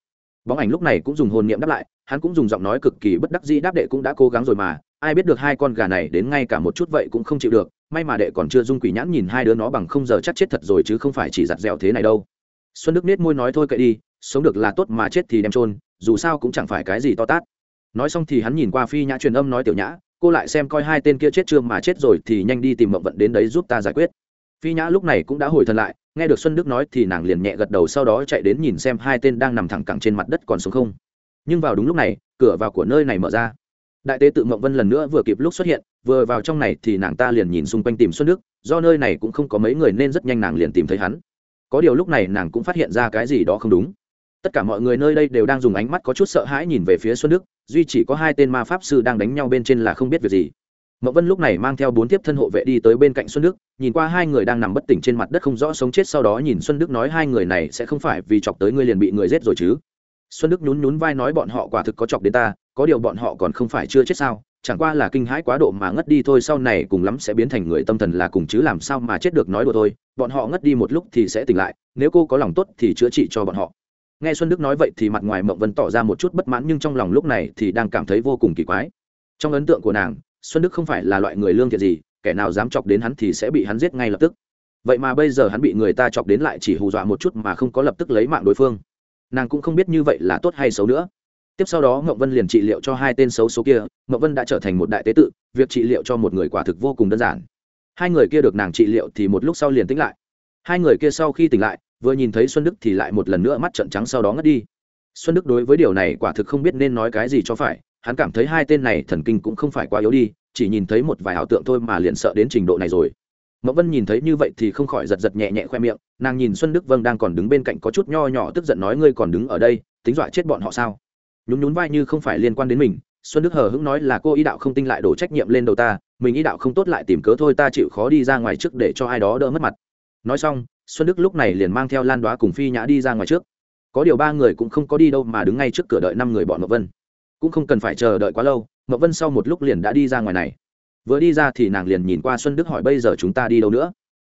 Bóng ảnh lúc này cũng dùng hồn niệm đáp lại, hắn cũng dùng giọng nói cực kỳ bất đắc dĩ đáp đệ cũng đã cố gắng rồi mà ai biết được hai con gà này đến ngay cả một chút vậy cũng không chịu được, may mà đệ còn chưa dung quỷ nhãn nhìn hai đứa nó bằng không giờ chắc chết thật rồi chứ không phải chỉ giặt dẻo thế này đâu. Xuân đức nết môi nói thôi cậy đi, sống được là tốt mà chết thì đem trôn dù sao cũng chẳng phải cái gì to tát. Nói xong thì hắn nhìn qua phi nhã truyền âm nói tiểu nhã, cô lại xem coi hai tên kia chết chưa mà chết rồi thì nhanh đi tìm mộng vận đến đấy giúp ta giải quyết. Phi nhã lúc này cũng đã hồi thần lại, nghe được xuân đức nói thì nàng liền nhẹ gật đầu sau đó chạy đến nhìn xem hai tên đang nằm thẳng cẳng trên mặt đất còn sống không. Nhưng vào đúng lúc này, cửa vào của nơi này mở ra đại tế tự mộng vân lần nữa vừa kịp lúc xuất hiện, vừa vào trong này thì nàng ta liền nhìn xung quanh tìm xuân đức, do nơi này cũng không có mấy người nên rất nhanh nàng liền tìm thấy hắn. Có điều lúc này nàng cũng phát hiện ra cái gì đó không đúng. Tất cả mọi người nơi đây đều đang dùng ánh mắt có chút sợ hãi nhìn về phía xuân đức, duy chỉ có hai tên ma pháp sư đang đánh nhau bên trên là không biết việc gì. Mậu vân lúc này mang theo bốn tiếp thân hộ vệ đi tới bên cạnh xuân đức, nhìn qua hai người đang nằm bất tỉnh trên mặt đất không rõ sống chết sau đó nhìn xuân đức nói hai người này sẽ không phải vì chọc tới ngươi liền bị người giết rồi chứ. Xuân đức nhún nhún vai nói bọn họ quả thực có chọc đến ta có điều bọn họ còn không phải chưa chết sao? Chẳng qua là kinh hãi quá độ mà ngất đi thôi, sau này cùng lắm sẽ biến thành người tâm thần là cùng chứ làm sao mà chết được nói đùa thôi. Bọn họ ngất đi một lúc thì sẽ tỉnh lại, nếu cô có lòng tốt thì chữa trị cho bọn họ. Nghe xuân đức nói vậy thì mặt ngoài mộng vân tỏ ra một chút bất mãn, nhưng trong lòng lúc này thì đang cảm thấy vô cùng kỳ quái. Trong ấn tượng của nàng, xuân đức không phải là loại người lương thiện gì, kẻ nào dám chọc đến hắn thì sẽ bị hắn giết ngay lập tức. Vậy mà bây giờ hắn bị người ta chọc đến lại chỉ hù dọa một chút mà không có lập tức lấy mạng đối phương. Nàng cũng không biết như vậy là tốt hay xấu nữa tiếp sau đó ngậu vân liền trị liệu cho hai tên xấu số kia ngậu vân đã trở thành một đại tế tự, việc trị liệu cho một người quả thực vô cùng đơn giản. Hai người kia được nàng trị liệu thì một lúc sau liền tính lại. Hai người kia sau khi tỉnh lại, vừa nhìn thấy xuân đức thì lại một lần nữa mắt trận trắng sau đó ngất đi. Xuân đức đối với điều này quả thực không biết nên nói cái gì cho phải, hắn cảm thấy hai tên này thần kinh cũng không phải quá yếu đi, chỉ nhìn thấy một vài ảo tượng thôi mà liền sợ đến trình độ này rồi. Mẫu vân nhìn thấy như vậy thì không khỏi giật giật nhẹ nhẹ khoe miệng, nàng nhìn xuân đức vâng đang còn đứng bên cạnh có chút nho nhỏ tức giận nói, ngươi còn đứng ở đây, tính dọa chết bọn họ sao? Nhún nhún vai như không phải liên quan đến mình, xuân đức hờ hững nói là cô ý đạo không tinh lại đổ trách nhiệm lên đầu ta, mình ý đạo không tốt lại tìm cớ thôi ta chịu khó đi ra ngoài trước để cho ai đó đỡ mất mặt. Nói xong, xuân đức lúc này liền mang theo lan đoá cùng phi nhã đi ra ngoài trước. Có điều ba người cũng không có đi đâu mà đứng ngay trước cửa đợi năm người bọn mậu vân. Cũng không cần phải chờ đợi quá lâu mậu vân sau một lúc liền đã đi ra ngoài này. Vừa đi ra thì nàng liền nhìn qua xuân đức hỏi bây giờ chúng ta đi đâu nữa?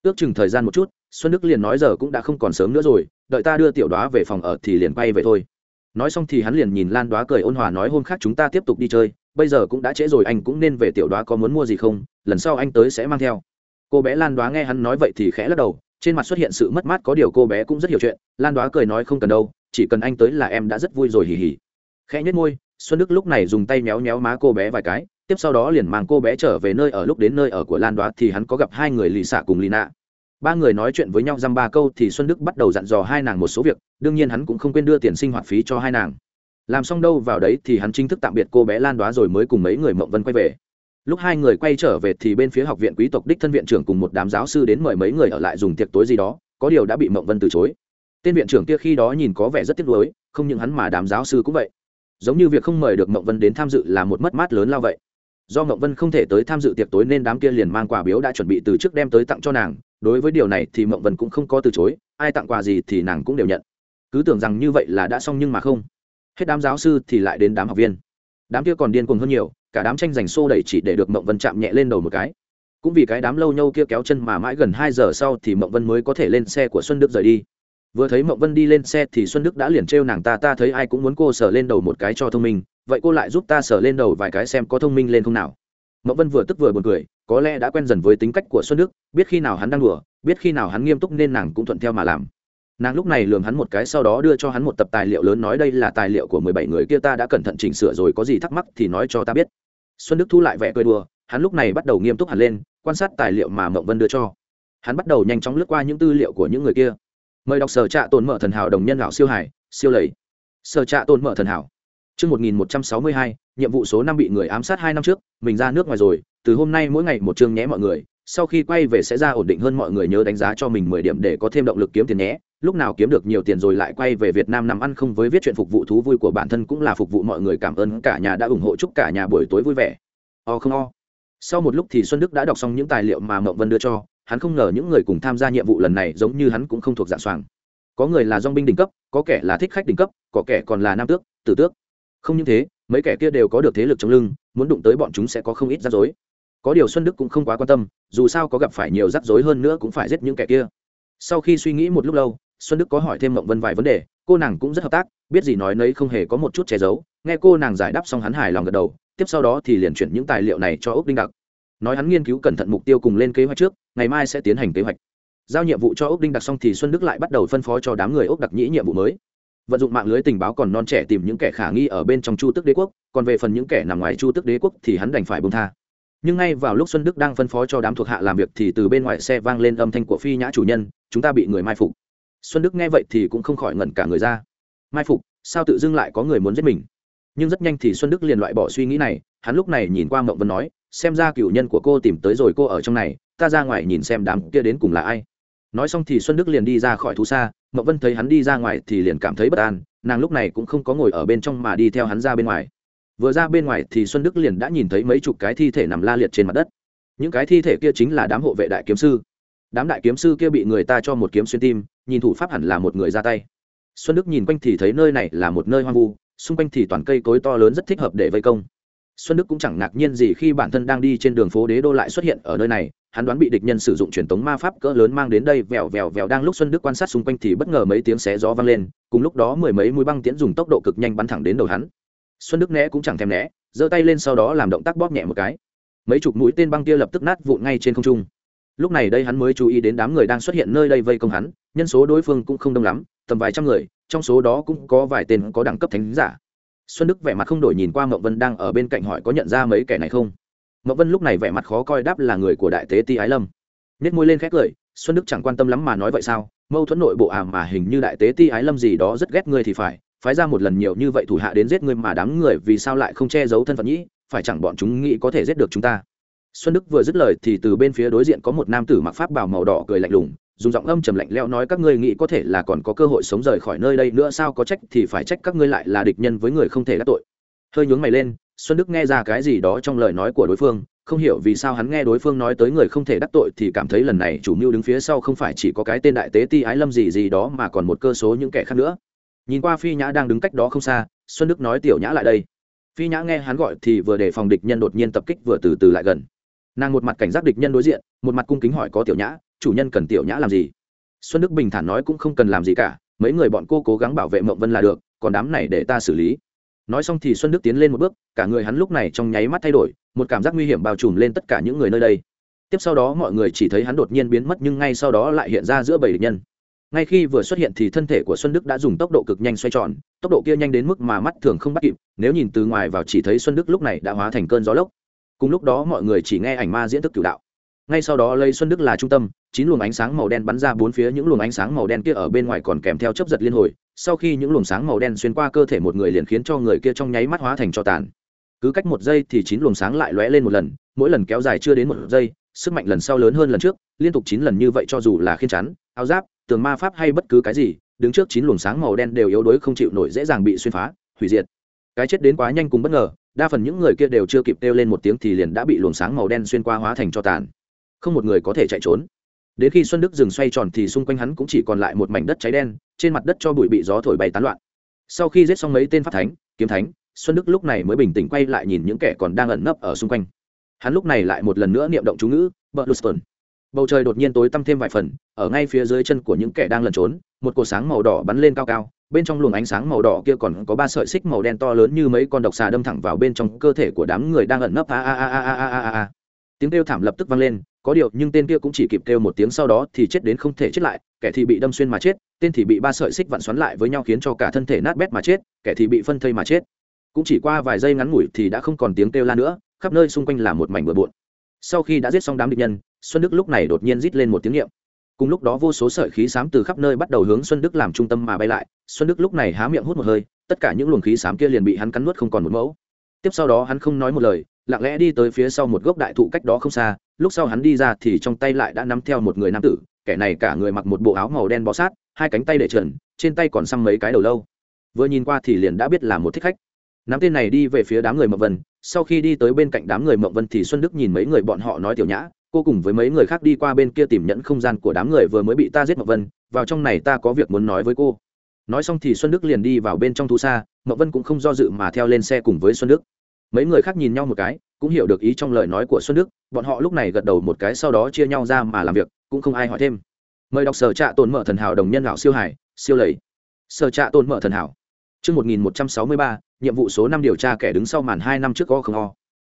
Ước chừng thời gian một chút, xuân đức liền nói giờ cũng đã không còn sớm nữa rồi, đợi ta đưa tiểu đoá về phòng ở thì liền quay về thôi nói xong thì hắn liền nhìn lan đoá cười ôn hòa nói hôm khác chúng ta tiếp tục đi chơi, bây giờ cũng đã trễ rồi anh cũng nên về tiểu đoá có muốn mua gì không, lần sau anh tới sẽ mang theo. Cô bé lan đoá nghe hắn nói vậy thì khẽ lắc đầu, trên mặt xuất hiện sự mất mát có điều cô bé cũng rất hiểu chuyện, lan đoá cười nói không cần đâu, chỉ cần anh tới là em đã rất vui rồi hỉ hỉ khẽ nhếch môi, xuân đức lúc này dùng tay méo méo má cô bé vài cái, tiếp sau đó liền mang cô bé trở về nơi ở, lúc đến nơi ở của lan đoá thì hắn có gặp hai người lì xạ cùng lì nạ ba người nói chuyện với nhau dăm ba câu thì xuân đức bắt đầu dặn dò hai nàng một số việc, đương nhiên hắn cũng không quên đưa tiền sinh hoạt phí cho hai nàng. Làm xong đâu vào đấy thì hắn chính thức tạm biệt cô bé lan đoá rồi mới cùng mấy người mộng vân quay về. Lúc hai người quay trở về thì bên phía học viện quý tộc đích thân viện trưởng cùng một đám giáo sư đến mời mấy người ở lại dùng tiệc tối gì đó, có điều đã bị mộng vân từ chối. Tên viện trưởng kia khi đó nhìn có vẻ rất tiếc nuối, không những hắn mà đám giáo sư cũng vậy. Giống như việc không mời được mộng vân đến tham dự là một mất mát lớn lao vậy do mộng vân không thể tới tham dự tiệc tối nên đám kia liền mang quà biếu đã chuẩn bị từ trước đem tới tặng cho nàng. Đối với điều này thì mộng vân cũng không có từ chối, ai tặng quà gì thì nàng cũng đều nhận. Cứ tưởng rằng như vậy là đã xong nhưng mà không. Hết đám giáo sư thì lại đến đám học viên. Đám kia còn điên cuồng hơn nhiều, cả đám tranh giành xô đẩy chỉ để được mộng vân chạm nhẹ lên đầu một cái. Cũng vì cái đám lâu nhâu kia kéo chân mà mãi gần hai giờ sau thì mộng vân mới có thể lên xe của xuân đức rời đi. Vừa thấy mộng vân đi lên xe thì xuân đức đã liền trêu nàng, ta ta thấy ai cũng muốn cô sờ lên đầu một cái cho thông minh vậy cô lại giúp ta sờ lên đầu vài cái xem có thông minh lên không nào? Mộng vân vừa tức vừa buồn cười, có lẽ đã quen dần với tính cách của xuân đức, biết khi nào hắn đang đùa, biết khi nào hắn nghiêm túc nên nàng cũng thuận theo mà làm. Nàng lúc này lường hắn một cái sau đó đưa cho hắn một tập tài liệu lớn nói đây là tài liệu của mười bảy người kia ta đã cẩn thận chỉnh sửa rồi, có gì thắc mắc thì nói cho ta biết. Xuân đức thu lại vẻ cười đùa, hắn lúc này bắt đầu nghiêm túc hẳn lên, quan sát tài liệu mà mộng vân đưa cho. Hắn bắt đầu nhanh chóng lướt qua những tư liệu của những người kia. Mời đọc sở trạ tồn mở thần hảo đồng nhân lão siêu hải, siêu lầy. Sở trạ tồn mở thần hảo Chương 1162, nhiệm vụ số năm bị người ám sát hai năm trước, mình ra nước ngoài rồi, từ hôm nay mỗi ngày một chương nhé mọi người, sau khi quay về sẽ ra ổn định hơn mọi người nhớ đánh giá cho mình mười điểm để có thêm động lực kiếm tiền nhé. Lúc nào kiếm được nhiều tiền rồi lại quay về Việt Nam nằm ăn không với viết chuyện phục vụ thú vui của bản thân cũng là phục vụ mọi người cảm ơn cả nhà đã ủng hộ chúc cả nhà buổi tối vui vẻ. O không o. Sau một lúc thì Xuân Đức đã đọc xong những tài liệu mà Mộng Vân đưa cho, hắn không ngờ những người cùng tham gia nhiệm vụ lần này giống như hắn cũng không thuộc dạng soàng. Có người là dòng binh đỉnh cấp, có kẻ là thích khách đỉnh cấp, có kẻ còn là nam tước, tử tước không những thế, mấy kẻ kia đều có được thế lực trong lưng, muốn đụng tới bọn chúng sẽ có không ít rắc rối. Có điều xuân đức cũng không quá quan tâm, dù sao có gặp phải nhiều rắc rối hơn nữa cũng phải giết những kẻ kia. Sau khi suy nghĩ một lúc lâu, xuân đức có hỏi thêm mộng vân vài vấn đề, cô nàng cũng rất hợp tác, biết gì nói nấy không hề có một chút che giấu, nghe cô nàng giải đáp xong hắn hài lòng gật đầu, tiếp sau đó thì liền chuyển những tài liệu này cho ốc đinh đặc. Nói hắn nghiên cứu cẩn thận mục tiêu cùng lên kế hoạch trước, ngày mai sẽ tiến hành kế hoạch. Giao nhiệm vụ cho ốc đinh đặc xong thì xuân đức lại bắt đầu phân phó cho đám người ốc đặc nhĩ nhiệm vụ mới vận dụng mạng lưới tình báo còn non trẻ tìm những kẻ khả nghi ở bên trong chu tức đế quốc, còn về phần những kẻ nằm ngoài chu tức đế quốc thì hắn đành phải bông tha. Nhưng ngay vào lúc xuân đức đang phân phó cho đám thuộc hạ làm việc thì từ bên ngoài xe vang lên âm thanh của phi nhã chủ nhân, chúng ta bị người mai phục. Xuân đức nghe vậy thì cũng không khỏi ngẩn cả người ra. Mai phục? Sao tự dưng lại có người muốn giết mình? Nhưng rất nhanh thì xuân đức liền loại bỏ suy nghĩ này, hắn lúc này nhìn qua mộng vân nói, xem ra cựu nhân của cô tìm tới rồi cô ở trong này, ta ra ngoài nhìn xem đám kia đến cùng là ai nói xong thì xuân đức liền đi ra khỏi thú xa mậu vân thấy hắn đi ra ngoài thì liền cảm thấy bất an, nàng lúc này cũng không có ngồi ở bên trong mà đi theo hắn ra bên ngoài. Vừa ra bên ngoài thì xuân đức liền đã nhìn thấy mấy chục cái thi thể nằm la liệt trên mặt đất. Những cái thi thể kia chính là đám hộ vệ đại kiếm sư. Đám đại kiếm sư kia bị người ta cho một kiếm xuyên tim, nhìn thủ pháp hẳn là một người ra tay. Xuân đức nhìn quanh thì thấy nơi này là một nơi hoang vu, xung quanh thì toàn cây cối to lớn rất thích hợp để vây công. Xuân đức cũng chẳng ngạc nhiên gì khi bản thân đang đi trên đường phố đế đô lại xuất hiện ở nơi này hắn đoán bị địch nhân sử dụng truyền tống ma pháp cỡ lớn mang đến đây vèo vèo vèo đang lúc xuân đức quan sát xung quanh thì bất ngờ mấy tiếng xé gió vang lên, cùng lúc đó mười mấy mũi băng tiễn dùng tốc độ cực nhanh bắn thẳng đến đầu hắn. Xuân đức né cũng chẳng thèm né, giơ tay lên sau đó làm động tác bóp nhẹ một cái. Mấy chục mũi tên băng kia lập tức nát vụn ngay trên không trung. Lúc này đây hắn mới chú ý đến đám người đang xuất hiện nơi đây vây công hắn, nhân số đối phương cũng không đông lắm, tầm vài trăm người, trong số đó cũng có vài tên có đẳng cấp thánh giả. Xuân đức vẻ mặt không đổi nhìn qua mậu vân đang ở bên cạnh hỏi có nhận ra mấy kẻ này không? Mậu vân lúc này vẻ mặt khó coi đáp là người của đại tế ti ái lâm. Nết môi lên khét cười, xuân đức chẳng quan tâm lắm mà nói vậy sao? Mâu thuẫn nội bộ à mà hình như đại tế ti ái lâm gì đó rất ghét ngươi thì phải, phái ra một lần nhiều như vậy thủ hạ đến giết ngươi mà đám người vì sao lại không che giấu thân phận nhĩ phải chẳng bọn chúng nghĩ có thể giết được chúng ta. Xuân đức vừa dứt lời thì từ bên phía đối diện có một nam tử mặc pháp bào màu đỏ cười lạnh lùng, dùng giọng âm trầm lạnh lẽo nói các ngươi nghĩ có thể là còn có cơ hội sống rời khỏi nơi đây nữa sao? Có trách thì phải trách các ngươi lại là địch nhân với người không thể đắc tội. Hơi nhướng mày lên xuân đức nghe ra cái gì đó trong lời nói của đối phương, không hiểu vì sao hắn nghe đối phương nói tới người không thể đắc tội thì cảm thấy lần này chủ mưu đứng phía sau không phải chỉ có cái tên đại tế ti ái lâm gì gì đó mà còn một cơ số những kẻ khác nữa. Nhìn qua phi nhã đang đứng cách đó không xa, xuân đức nói tiểu nhã lại đây. Phi nhã nghe hắn gọi thì vừa để phòng địch nhân đột nhiên tập kích vừa từ từ lại gần. Nàng một mặt cảnh giác địch nhân đối diện, một mặt cung kính hỏi có tiểu nhã, chủ nhân cần tiểu nhã làm gì? Xuân đức bình thản nói cũng không cần làm gì cả, mấy người bọn cô cố gắng bảo vệ mộng vân là được, còn đám này để ta xử lý nói xong thì xuân đức tiến lên một bước, cả người hắn lúc này trong nháy mắt thay đổi, một cảm giác nguy hiểm bao trùm lên tất cả những người nơi đây. Tiếp sau đó mọi người chỉ thấy hắn đột nhiên biến mất nhưng ngay sau đó lại hiện ra giữa bảy địch nhân. Ngay khi vừa xuất hiện thì thân thể của xuân đức đã dùng tốc độ cực nhanh xoay tròn, tốc độ kia nhanh đến mức mà mắt thường không bắt kịp, nếu nhìn từ ngoài vào chỉ thấy xuân đức lúc này đã hóa thành cơn gió lốc. Cùng lúc đó mọi người chỉ nghe ảnh ma diễn thức cửu đạo. Ngay sau đó lấy xuân đức là trung tâm chín luồng ánh sáng màu đen bắn ra bốn phía, những luồng ánh sáng màu đen kia ở bên ngoài còn kèm theo chấp giật liên hồi, sau khi những luồng sáng màu đen xuyên qua cơ thể một người liền khiến cho người kia trong nháy mắt hóa thành cho tàn. Cứ cách một giây thì chín luồng sáng lại lóe lên một lần, mỗi lần kéo dài chưa đến một giây, sức mạnh lần sau lớn hơn lần trước, liên tục chín lần như vậy cho dù là khiên chắn, áo giáp, tường ma pháp hay bất cứ cái gì, đứng trước chín luồng sáng màu đen đều yếu đuối không chịu nổi dễ dàng bị xuyên phá, hủy diệt. Cái chết đến quá nhanh cùng bất ngờ, đa phần những người kia đều chưa kịp kêu lên một tiếng thì liền đã bị luồng sáng màu đen xuyên qua hóa thành cho tàn. Không một người có thể chạy trốn đến khi xuân đức dừng xoay tròn thì xung quanh hắn cũng chỉ còn lại một mảnh đất cháy đen, trên mặt đất cho bụi bị gió thổi bay tán loạn. Sau khi giết xong mấy tên pháp thánh, kiếm thánh, xuân đức lúc này mới bình tĩnh quay lại nhìn những kẻ còn đang ẩn nấp ở xung quanh. Hắn lúc này lại một lần nữa niệm động chú ngữ bờ luston bầu trời đột nhiên tối tăm thêm vài phần, ở ngay phía dưới chân của những kẻ đang lẩn trốn, một cột sáng màu đỏ bắn lên cao cao, bên trong luồng ánh sáng màu đỏ kia còn có ba sợi xích màu đen to lớn như mấy con độc xà đâm thẳng vào bên trong cơ thể của đám người đang ẩn nấp. A a a a a a a tiếng kêu thảm lập tức vang lên, có điều nhưng tên kia cũng chỉ kịp kêu một tiếng sau đó thì chết đến không thể chết lại, kẻ thì bị đâm xuyên mà chết, tên thì bị ba sợi xích vặn xoắn lại với nhau khiến cho cả thân thể nát bét mà chết, kẻ thì bị phân thây mà chết. Cũng chỉ qua vài giây ngắn ngủi thì đã không còn tiếng kêu la nữa, khắp nơi xung quanh là một mảnh bừa bộn. Sau khi đã giết xong đám địch nhân, xuân đức lúc này đột nhiên rít lên một tiếng niệm. Cùng lúc đó vô số sợi khí xám từ khắp nơi bắt đầu hướng xuân đức làm trung tâm mà bay lại, xuân đức lúc này há miệng hút một hơi, tất cả những luồng khí xám kia liền bị hắn cắn nuốt không còn một mẫu. Tiếp sau đó hắn không nói một lời lặng lẽ đi tới phía sau một gốc đại thụ cách đó không xa, lúc sau hắn đi ra thì trong tay lại đã nắm theo một người nam tử, kẻ này cả người mặc một bộ áo màu đen bó sát, hai cánh tay để trần, trên tay còn xăm mấy cái đầu lâu. Vừa nhìn qua thì liền đã biết là một thích khách. Nắm tên này đi về phía đám người mậu vân, sau khi đi tới bên cạnh đám người mậu vân thì xuân đức nhìn mấy người bọn họ nói tiểu nhã, cô cùng với mấy người khác đi qua bên kia tìm nhẫn không gian của đám người vừa mới bị ta giết mậu vân, vào trong này ta có việc muốn nói với cô. Nói xong thì xuân đức liền đi vào bên trong thú xa mậu vân cũng không do dự mà theo lên xe cùng với xuân đức mấy người khác nhìn nhau một cái cũng hiểu được ý trong lời nói của xuân đức bọn họ lúc này gật đầu một cái sau đó chia nhau ra mà làm việc cũng không ai hỏi thêm mời đọc sở trạ tồn mở thần hảo đồng nhân lão siêu hải siêu lầy sở trạ tồn mở thần hảo Trước 1163, nhiệm vụ số năm điều tra kẻ đứng sau màn hai năm trước có không o.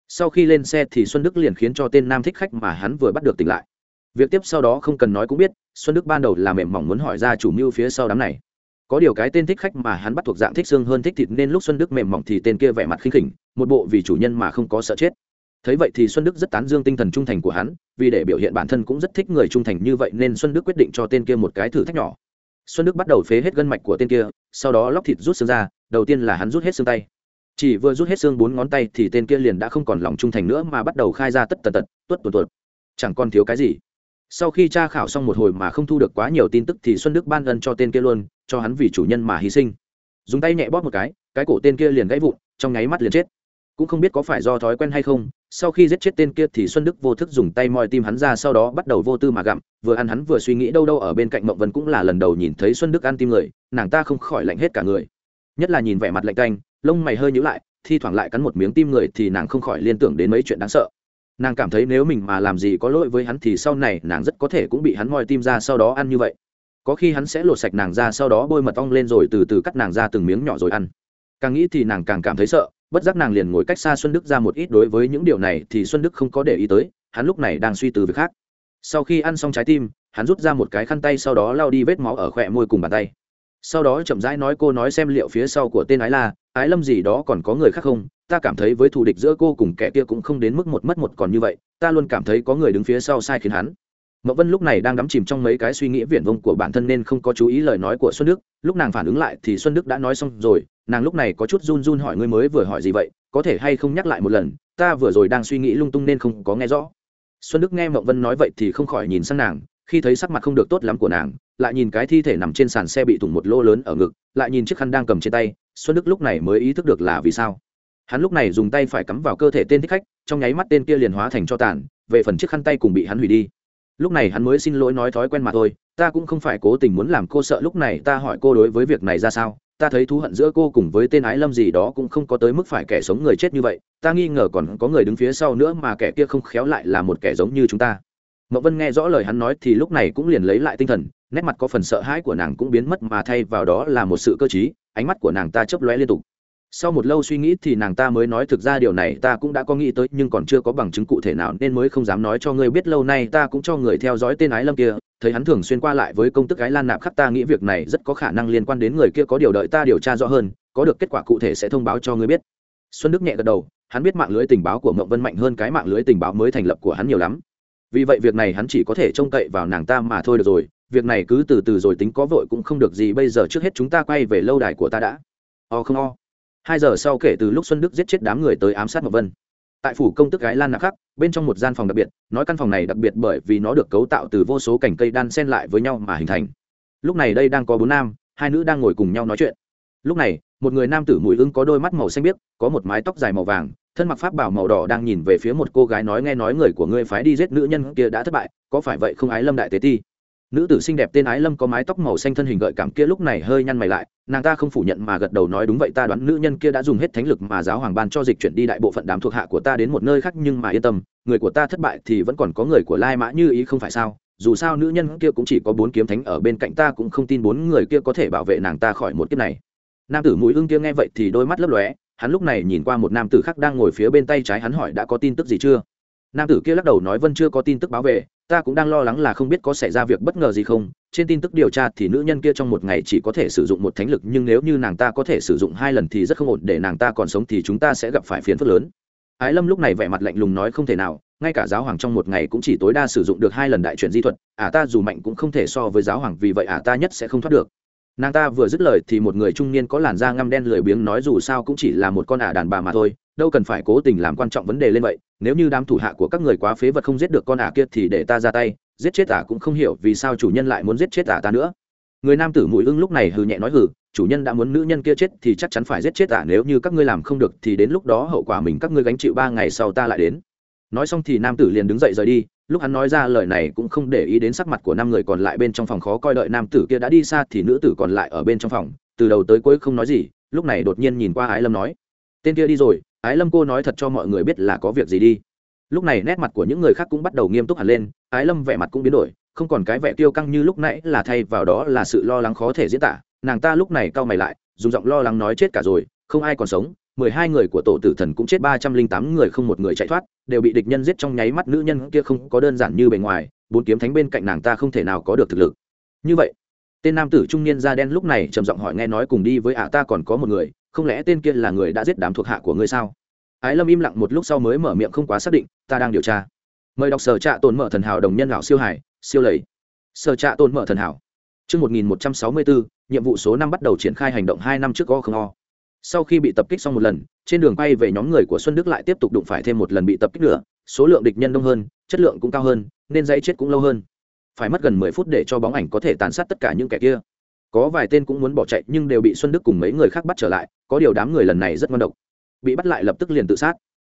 Sau khi lên xe thì Xuân Đức liền khiến cho tên nam thích khách mà hắn vừa bắt được tỉnh lại. Việc tiếp sau đó không cần nói cũng biết, Xuân Đức ban đầu là mềm mỏng muốn hỏi ra chủ mưu phía sau đám này. Có điều cái tên thích khách mà hắn bắt thuộc dạng thích xương hơn thích thịt nên lúc Xuân Đức mềm mỏng thì tên kia vẻ mặt khinh khỉnh, một bộ vì chủ nhân mà không có sợ chết. Thấy vậy thì Xuân Đức rất tán dương tinh thần trung thành của hắn, vì để biểu hiện bản thân cũng rất thích người trung thành như vậy nên Xuân Đức quyết định cho tên kia một cái thử thách nhỏ. Xuân đức bắt đầu phế hết gân mạch của tên kia sau đó lóc thịt rút xương ra đầu tiên là hắn rút hết xương tay. Chỉ vừa rút hết xương bốn ngón tay thì tên kia liền đã không còn lòng trung thành nữa mà bắt đầu khai ra tất tần tật tuất tuột tuột. Chẳng còn thiếu cái gì. Sau khi tra khảo xong một hồi mà không thu được quá nhiều tin tức thì xuân đức ban ân cho tên kia luôn cho hắn vì chủ nhân mà hy sinh. Dùng tay nhẹ bóp một cái cái cổ tên kia liền gãy vụn trong nháy mắt liền chết cũng không biết có phải do thói quen hay không, sau khi giết chết tên kia thì xuân đức vô thức dùng tay moi tim hắn ra sau đó bắt đầu vô tư mà gặm, vừa ăn hắn vừa suy nghĩ đâu đâu ở bên cạnh mộng vân cũng là lần đầu nhìn thấy xuân đức ăn tim người, nàng ta không khỏi lạnh hết cả người. Nhất là nhìn vẻ mặt lạnh canh lông mày hơi nhữ lại, thi thoảng lại cắn một miếng tim người thì nàng không khỏi liên tưởng đến mấy chuyện đáng sợ. Nàng cảm thấy nếu mình mà làm gì có lỗi với hắn thì sau này nàng rất có thể cũng bị hắn moi tim ra sau đó ăn như vậy. Có khi hắn sẽ lột sạch nàng ra sau đó bôi mật ong lên rồi từ từ cắt nàng ra từng miếng nhỏ rồi ăn. Càng nghĩ thì nàng càng cảm thấy sợ bất giác nàng liền ngồi cách xa xuân đức ra một ít, đối với những điều này thì xuân đức không có để ý tới, hắn lúc này đang suy từ việc khác. Sau khi ăn xong trái tim, hắn rút ra một cái khăn tay sau đó lao đi vết máu ở khỏe môi cùng bàn tay. Sau đó chậm rãi nói cô nói xem liệu phía sau của tên ái la, ái lâm gì đó còn có người khác không? Ta cảm thấy với thù địch giữa cô cùng kẻ kia cũng không đến mức một mất một còn như vậy, ta luôn cảm thấy có người đứng phía sau sai khiến hắn mậu vân lúc này đang đắm chìm trong mấy cái suy nghĩ viển vông của bản thân nên không có chú ý lời nói của xuân đức. Lúc nàng phản ứng lại thì xuân đức đã nói xong rồi, nàng lúc này có chút run run hỏi ngươi mới vừa hỏi gì vậy, có thể hay không nhắc lại một lần, ta vừa rồi đang suy nghĩ lung tung nên không có nghe rõ. Xuân đức nghe mậu vân nói vậy thì không khỏi nhìn sang nàng, khi thấy sắc mặt không được tốt lắm của nàng, lại nhìn cái thi thể nằm trên sàn xe bị thủng một lỗ lớn ở ngực, lại nhìn chiếc khăn đang cầm trên tay, xuân đức lúc này mới ý thức được là vì sao. Hắn lúc này dùng tay phải cắm vào cơ thể tên thích khách, trong nháy mắt tên kia liền hóa thành cho tàn, về phần chiếc khăn tay cùng bị hắn hủy đi lúc này hắn mới xin lỗi nói thói quen mà thôi, ta cũng không phải cố tình muốn làm cô sợ lúc này ta hỏi cô đối với việc này ra sao, ta thấy thú hận giữa cô cùng với tên ái lâm gì đó cũng không có tới mức phải kẻ sống người chết như vậy, ta nghi ngờ còn có người đứng phía sau nữa mà kẻ kia không khéo lại là một kẻ giống như chúng ta. Mậu vân nghe rõ lời hắn nói thì lúc này cũng liền lấy lại tinh thần, nét mặt có phần sợ hãi của nàng cũng biến mất mà thay vào đó là một sự cơ t ánh mắt của nàng ta chớp lóe liên tục sau một lâu suy nghĩ thì nàng ta mới nói, thực ra điều này ta cũng đã có nghĩ tới, nhưng còn chưa có bằng chứng cụ thể nào, nên mới không dám nói cho ngươi biết. Lâu nay ta cũng cho người theo dõi tên ái lâm kia, thấy hắn thường xuyên qua lại với công tức ái lan nạp khắc, ta nghĩ việc này rất có khả năng liên quan đến người kia, có điều đợi ta điều tra rõ hơn, có được kết quả cụ thể sẽ thông báo cho ngươi biết. Xuân đức nhẹ gật đầu, hắn biết mạng lưới tình báo của mộng vân mạnh hơn cái mạng lưới tình báo mới thành lập của hắn nhiều lắm. Vì vậy việc này hắn chỉ có thể trông cậy vào nàng ta mà thôi được rồi, việc này cứ từ từ rồi, tính có vội cũng không được gì, bây giờ trước hết chúng ta quay về lâu đài của ta đã. O không o hai giờ sau kể từ lúc xuân đức giết chết đám người tới ám sát ngọc vân. Tại phủ công tức gái lan nạc khắc, bên trong một gian phòng đặc biệt, nói căn phòng này đặc biệt bởi vì nó được cấu tạo từ vô số cành cây đan xen lại với nhau mà hình thành. Lúc này đây đang có bốn nam, hai nữ đang ngồi cùng nhau nói chuyện. Lúc này, một người nam tử mùi ưng có đôi mắt màu xanh biếc, có một mái tóc dài màu vàng, thân mặc pháp bảo màu đỏ đang nhìn về phía một cô gái nói nghe nói người của ngươi phái đi giết nữ nhân kia đã thất bại, có phải vậy không ái lâm đại tế ti? Nữ tử xinh đẹp tên ái lâm có mái tóc màu xanh thân hình gợi cảm kia lúc này hơi nhăn mày lại, nàng ta không phủ nhận mà gật đầu nói đúng vậy, ta đoán nữ nhân kia đã dùng hết thánh lực mà giáo hoàng ban cho dịch chuyển đi đại bộ phận đám thuộc hạ của ta đến một nơi khác nhưng mà yên tâm, người của ta thất bại thì vẫn còn có người của lai mã như ý không phải sao? Dù sao nữ nhân kia cũng chỉ có bốn kiếm thánh ở bên cạnh ta cũng không tin bốn người kia có thể bảo vệ nàng ta khỏi một kiếp này. Nam tử mũi ưng kia nghe vậy thì đôi mắt lấp lóe, hắn lúc này nhìn qua một nam tử khác đang ngồi phía bên tay trái hắn hỏi đã có tin tức gì chưa? Nam tử kia lắc đầu nói, vân chưa có tin tức báo về, ta cũng đang lo lắng là không biết có xảy ra việc bất ngờ gì không. Trên tin tức điều tra thì nữ nhân kia trong một ngày chỉ có thể sử dụng một thánh lực, nhưng nếu như nàng ta có thể sử dụng hai lần thì rất không ổn, để nàng ta còn sống thì chúng ta sẽ gặp phải phiền phức lớn. Ái lâm lúc này vẻ mặt lạnh lùng nói, không thể nào, ngay cả giáo hoàng trong một ngày cũng chỉ tối đa sử dụng được hai lần đại chuyển di thuật ả à ta dù mạnh cũng không thể so với giáo hoàng, vì vậy ả à ta nhất sẽ không thoát được. Nàng ta vừa dứt lời thì một người trung niên có làn da ngăm đen lười biếng nói, dù sao cũng chỉ là một con ả đàn bà mà thôi đâu cần phải cố tình làm quan trọng vấn đề lên vậy, nếu như đám thủ hạ của các người quá phế vật không giết được con ả kia thì để ta ra tay, giết chết ả cũng không hiểu vì sao chủ nhân lại muốn giết chết ả ta nữa. Người nam tử mũi ưng lúc này hừ nhẹ nói hừ, chủ nhân đã muốn nữ nhân kia chết thì chắc chắn phải giết chết ả, nếu như các ngươi làm không được thì đến lúc đó hậu quả mình các ngươi gánh chịu ba ngày sau ta lại đến. Nói xong thì nam tử liền đứng dậy rời đi, lúc hắn nói ra lời này cũng không để ý đến sắc mặt của năm người còn lại bên trong phòng khó coi đợi nam tử kia đã đi xa thì nữ tử còn lại ở bên trong phòng, từ đầu tới cuối không nói gì, lúc này đột nhiên nhìn qua ái lâm nói, tên kia đi rồi ái lâm cô nói thật cho mọi người biết là có việc gì đi. Lúc này nét mặt của những người khác cũng bắt đầu nghiêm túc hẳn lên, ái lâm vẻ mặt cũng biến đổi, không còn cái vẻ tiêu căng như lúc nãy là thay vào đó là sự lo lắng khó thể diễn tả. Nàng ta lúc này cau mày lại, dùng giọng lo lắng nói chết cả rồi, không ai còn sống, mười hai người của tổ tử thần cũng chết, ba trăm linh tám người không một người chạy thoát, đều bị địch nhân giết trong nháy mắt, nữ nhân kia không có đơn giản như bề ngoài, bốn kiếm thánh bên cạnh nàng ta không thể nào có được thực lực. Như vậy, tên nam tử trung niên da đen lúc này trầm giọng hỏi nghe nói cùng đi với ả ta còn có một người không lẽ tên kia là người đã giết đám thuộc hạ của ngươi sao? Ái lâm im lặng một lúc sau mới mở miệng không quá xác định ta đang điều tra. Mời đọc sở trạ tồn mở thần hảo đồng nhân lão siêu hải siêu lầy. Sở trạ tồn mở thần hảo. Trước 1164, nhiệm vụ số năm bắt đầu triển khai hành động hai năm trước go không o. Sau khi bị tập kích xong một lần trên đường bay về nhóm người của xuân đức lại tiếp tục đụng phải thêm một lần bị tập kích nữa số lượng địch nhân đông hơn chất lượng cũng cao hơn nên dãy chết cũng lâu hơn. Phải mất gần mười phút để cho bóng ảnh có thể tàn sát tất cả những kẻ kia có vài tên cũng muốn bỏ chạy nhưng đều bị xuân đức cùng mấy người khác bắt trở lại, có điều đám người lần này rất ngon độc. Bị bắt lại lập tức liền tự sát.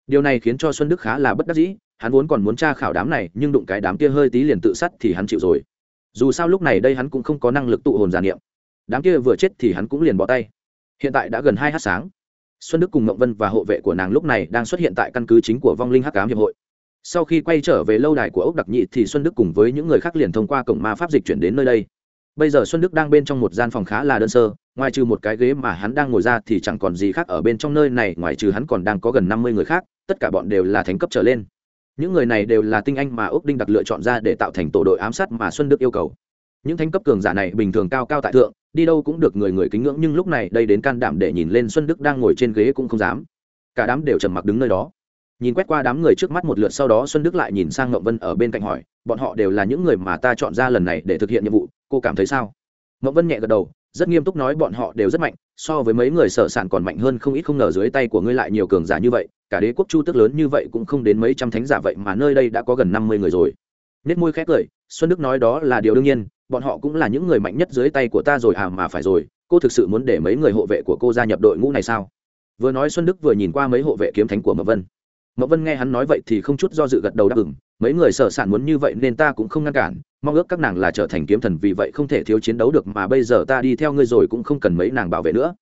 Điều này khiến cho xuân đức khá là bất đắc dĩ, hắn vốn còn muốn tra khảo đám này, nhưng đụng cái đám kia hơi tí liền tự sát thì hắn chịu rồi. Dù sao lúc này đây hắn cũng không có năng lực tụ hồn giả niệm. Đám kia vừa chết thì hắn cũng liền bỏ tay. Hiện tại đã gần hai h sáng. Xuân đức cùng mộng vân và hộ vệ của nàng lúc này đang xuất hiện tại căn cứ chính của vong linh hắc cám hiệp hội. Sau khi quay trở về lâu đài của ốc đặc nhị thì xuân đức cùng với những người khác liền thông qua cổng ma pháp dịch chuyển đến nơi đây bây giờ xuân đức đang bên trong một gian phòng khá là đơn sơ, ngoài trừ một cái ghế mà hắn đang ngồi ra thì chẳng còn gì khác ở bên trong nơi này, ngoài trừ hắn còn đang có gần năm mươi người khác, tất cả bọn đều là thánh cấp trở lên. Những người này đều là tinh anh mà ốc đinh đặc lựa chọn ra để tạo thành tổ đội ám sát mà xuân đức yêu cầu. Những thánh cấp cường giả này bình thường cao cao tại thượng, đi đâu cũng được người người kính ngưỡng, nhưng lúc này đây đến can đảm để nhìn lên xuân đức đang ngồi trên ghế cũng không dám. Cả đám đều trầm mặc đứng nơi đó nhìn quét qua đám người trước mắt một lượt sau đó xuân đức lại nhìn sang ngậm vân ở bên cạnh hỏi, bọn họ đều là những người mà ta chọn ra lần này để thực hiện nhiệm vụ, cô cảm thấy sao? Ngậm vân nhẹ gật đầu, rất nghiêm túc nói, bọn họ đều rất mạnh, so với mấy người sở sản còn mạnh hơn không ít không ngờ dưới tay của ngươi lại nhiều cường giả như vậy, cả đế quốc chu tức lớn như vậy cũng không đến mấy trăm thánh giả vậy mà nơi đây đã có gần năm mươi người rồi. Nết môi khét cười, xuân đức nói, đó là điều đương nhiên, bọn họ cũng là những người mạnh nhất dưới tay của ta rồi à mà phải rồi, cô thực sự muốn để mấy người hộ vệ của cô gia nhập đội ngũ này sao? Vừa nói xuân đức vừa nhìn qua mấy hộ vệ kiếm thánh của mậu vân mậu vân nghe hắn nói vậy thì không chút do dự gật đầu đáp ứng. mấy người sở sản muốn như vậy nên ta cũng không ngăn cản, mong ước các nàng là trở thành kiếm thần vì vậy không thể thiếu chiến đấu được mà bây giờ ta đi theo ngươi rồi cũng không cần mấy nàng bảo vệ nữa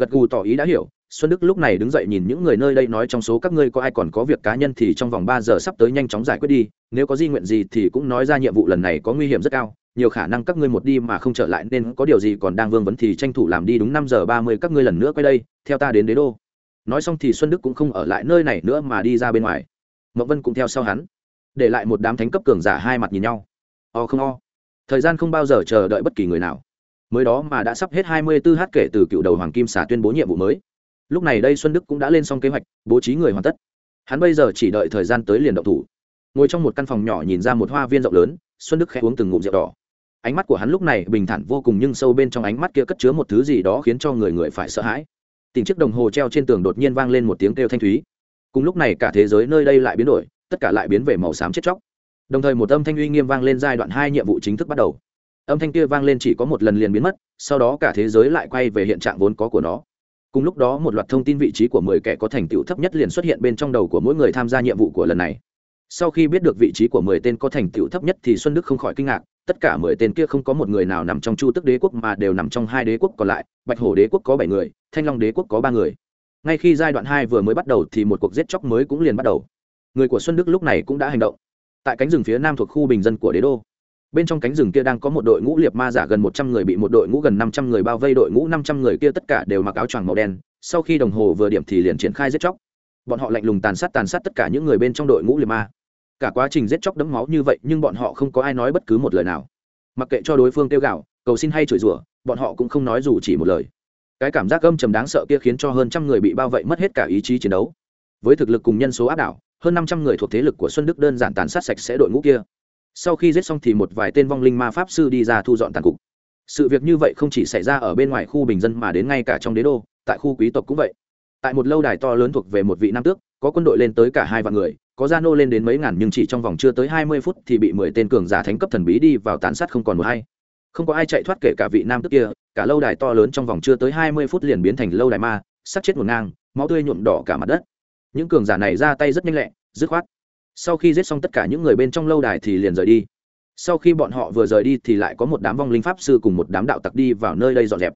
gật gù tỏ ý đã hiểu, xuân đức lúc này đứng dậy nhìn những người nơi đây nói trong số các ngươi có ai còn có việc cá nhân thì trong vòng ba giờ sắp tới nhanh chóng giải quyết đi, nếu có di nguyện gì thì cũng nói ra nhiệm vụ lần này có nguy hiểm rất cao, nhiều khả năng các ngươi một đi mà không trở lại nên có điều gì còn đang vương vấn thì tranh thủ làm đi đúng năm giờ ba mươi các ngươi lần nữa quay đây, theo ta đến đế đô nói xong thì xuân đức cũng không ở lại nơi này nữa mà đi ra bên ngoài mậu vân cũng theo sau hắn để lại một đám thánh cấp cường giả hai mặt nhìn nhau o không o thời gian không bao giờ chờ đợi bất kỳ người nào mới đó mà đã sắp hết hai mươi 24 h kể từ cựu đầu hoàng kim xả tuyên bố nhiệm vụ mới lúc này đây xuân đức cũng đã lên xong kế hoạch bố trí người hoàn tất hắn bây giờ chỉ đợi thời gian tới liền động thủ ngồi trong một căn phòng nhỏ nhìn ra một hoa viên rộng lớn xuân đức khẽ uống từng ngụm rượu đỏ ánh mắt của hắn lúc này bình thản vô cùng nhưng sâu bên trong ánh mắt kia cất chứa một thứ gì đó khiến cho người người phải sợ hãi tình chiếc đồng hồ treo trên tường đột nhiên vang lên một tiếng kêu thanh thúy. Cùng lúc này cả thế giới nơi đây lại biến đổi, tất cả lại biến về màu xám chết chóc. Đồng thời một âm thanh uy nghiêm vang lên giai đoạn hai nhiệm vụ chính thức bắt đầu. Âm thanh kia vang lên chỉ có một lần liền biến mất, sau đó cả thế giới lại quay về hiện trạng vốn có của nó. Cùng lúc đó một loạt thông tin vị trí của mười kẻ có thành tựu thấp nhất liền xuất hiện bên trong đầu của mỗi người tham gia nhiệm vụ của lần này. Sau khi biết được vị trí của mười tên có thành tựu thấp nhất thì xuân đức không khỏi kinh ngạc tất cả mười tên kia không có một người nào nằm trong chu tức đế quốc mà đều nằm trong hai đế quốc còn lại, bạch hổ đế quốc có bảy người, thanh long đế quốc có ba người. Ngay khi giai đoạn hai vừa mới bắt đầu thì một cuộc giết chóc mới cũng liền bắt đầu. Người của xuân đức lúc này cũng đã hành động. Tại cánh rừng phía nam thuộc khu bình dân của đế đô. Bên trong cánh rừng kia đang có một đội ngũ liệt ma giả gần một trăm người bị một đội ngũ gần năm trăm người bao vây, đội ngũ năm trăm người kia tất cả đều mặc áo choàng màu đen. Sau khi đồng hồ vừa điểm thì liền triển khai giết chóc. Bọn họ lạnh lùng tàn sát tàn sát tất cả những người bên trong đội ngũ liệt ma cả quá trình giết chóc đẫm máu như vậy nhưng bọn họ không có ai nói bất cứ một lời nào. Mặc kệ cho đối phương kêu gạo cầu xin hay chửi rủa, bọn họ cũng không nói dù chỉ một lời. Cái cảm giác âm trầm đáng sợ kia khiến cho hơn trăm người bị bao vây mất hết cả ý chí chiến đấu. Với thực lực cùng nhân số áp đảo, hơn năm trăm người thuộc thế lực của xuân đức đơn giản tàn sát sạch sẽ đội ngũ kia. Sau khi giết xong thì một vài tên vong linh ma pháp sư đi ra thu dọn tàn cục. Sự việc như vậy không chỉ xảy ra ở bên ngoài khu bình dân mà đến ngay cả trong đế đô, tại khu quý tộc cũng vậy. Tại một lâu đài to lớn thuộc về một vị nam tước, có quân đội lên tới cả hai vạn người có gia nô lên đến mấy ngàn nhưng chỉ trong vòng chưa tới hai mươi phút thì bị mười tên cường giả thánh cấp thần bí đi vào tàn sát không còn một hay không có ai chạy thoát kể cả vị nam tức kia, cả lâu đài to lớn trong vòng chưa tới hai mươi phút liền biến thành lâu đài ma sắc chết một ngang, máu tươi nhuộm đỏ cả mặt đất. Những cường giả này ra tay rất nhanh lẹ, dứt khoát. Sau khi giết xong tất cả những người bên trong lâu đài thì liền rời đi. Sau khi bọn họ vừa rời đi thì lại có một đám vong linh pháp sư cùng một đám đạo tặc đi vào nơi đây dọn dẹp.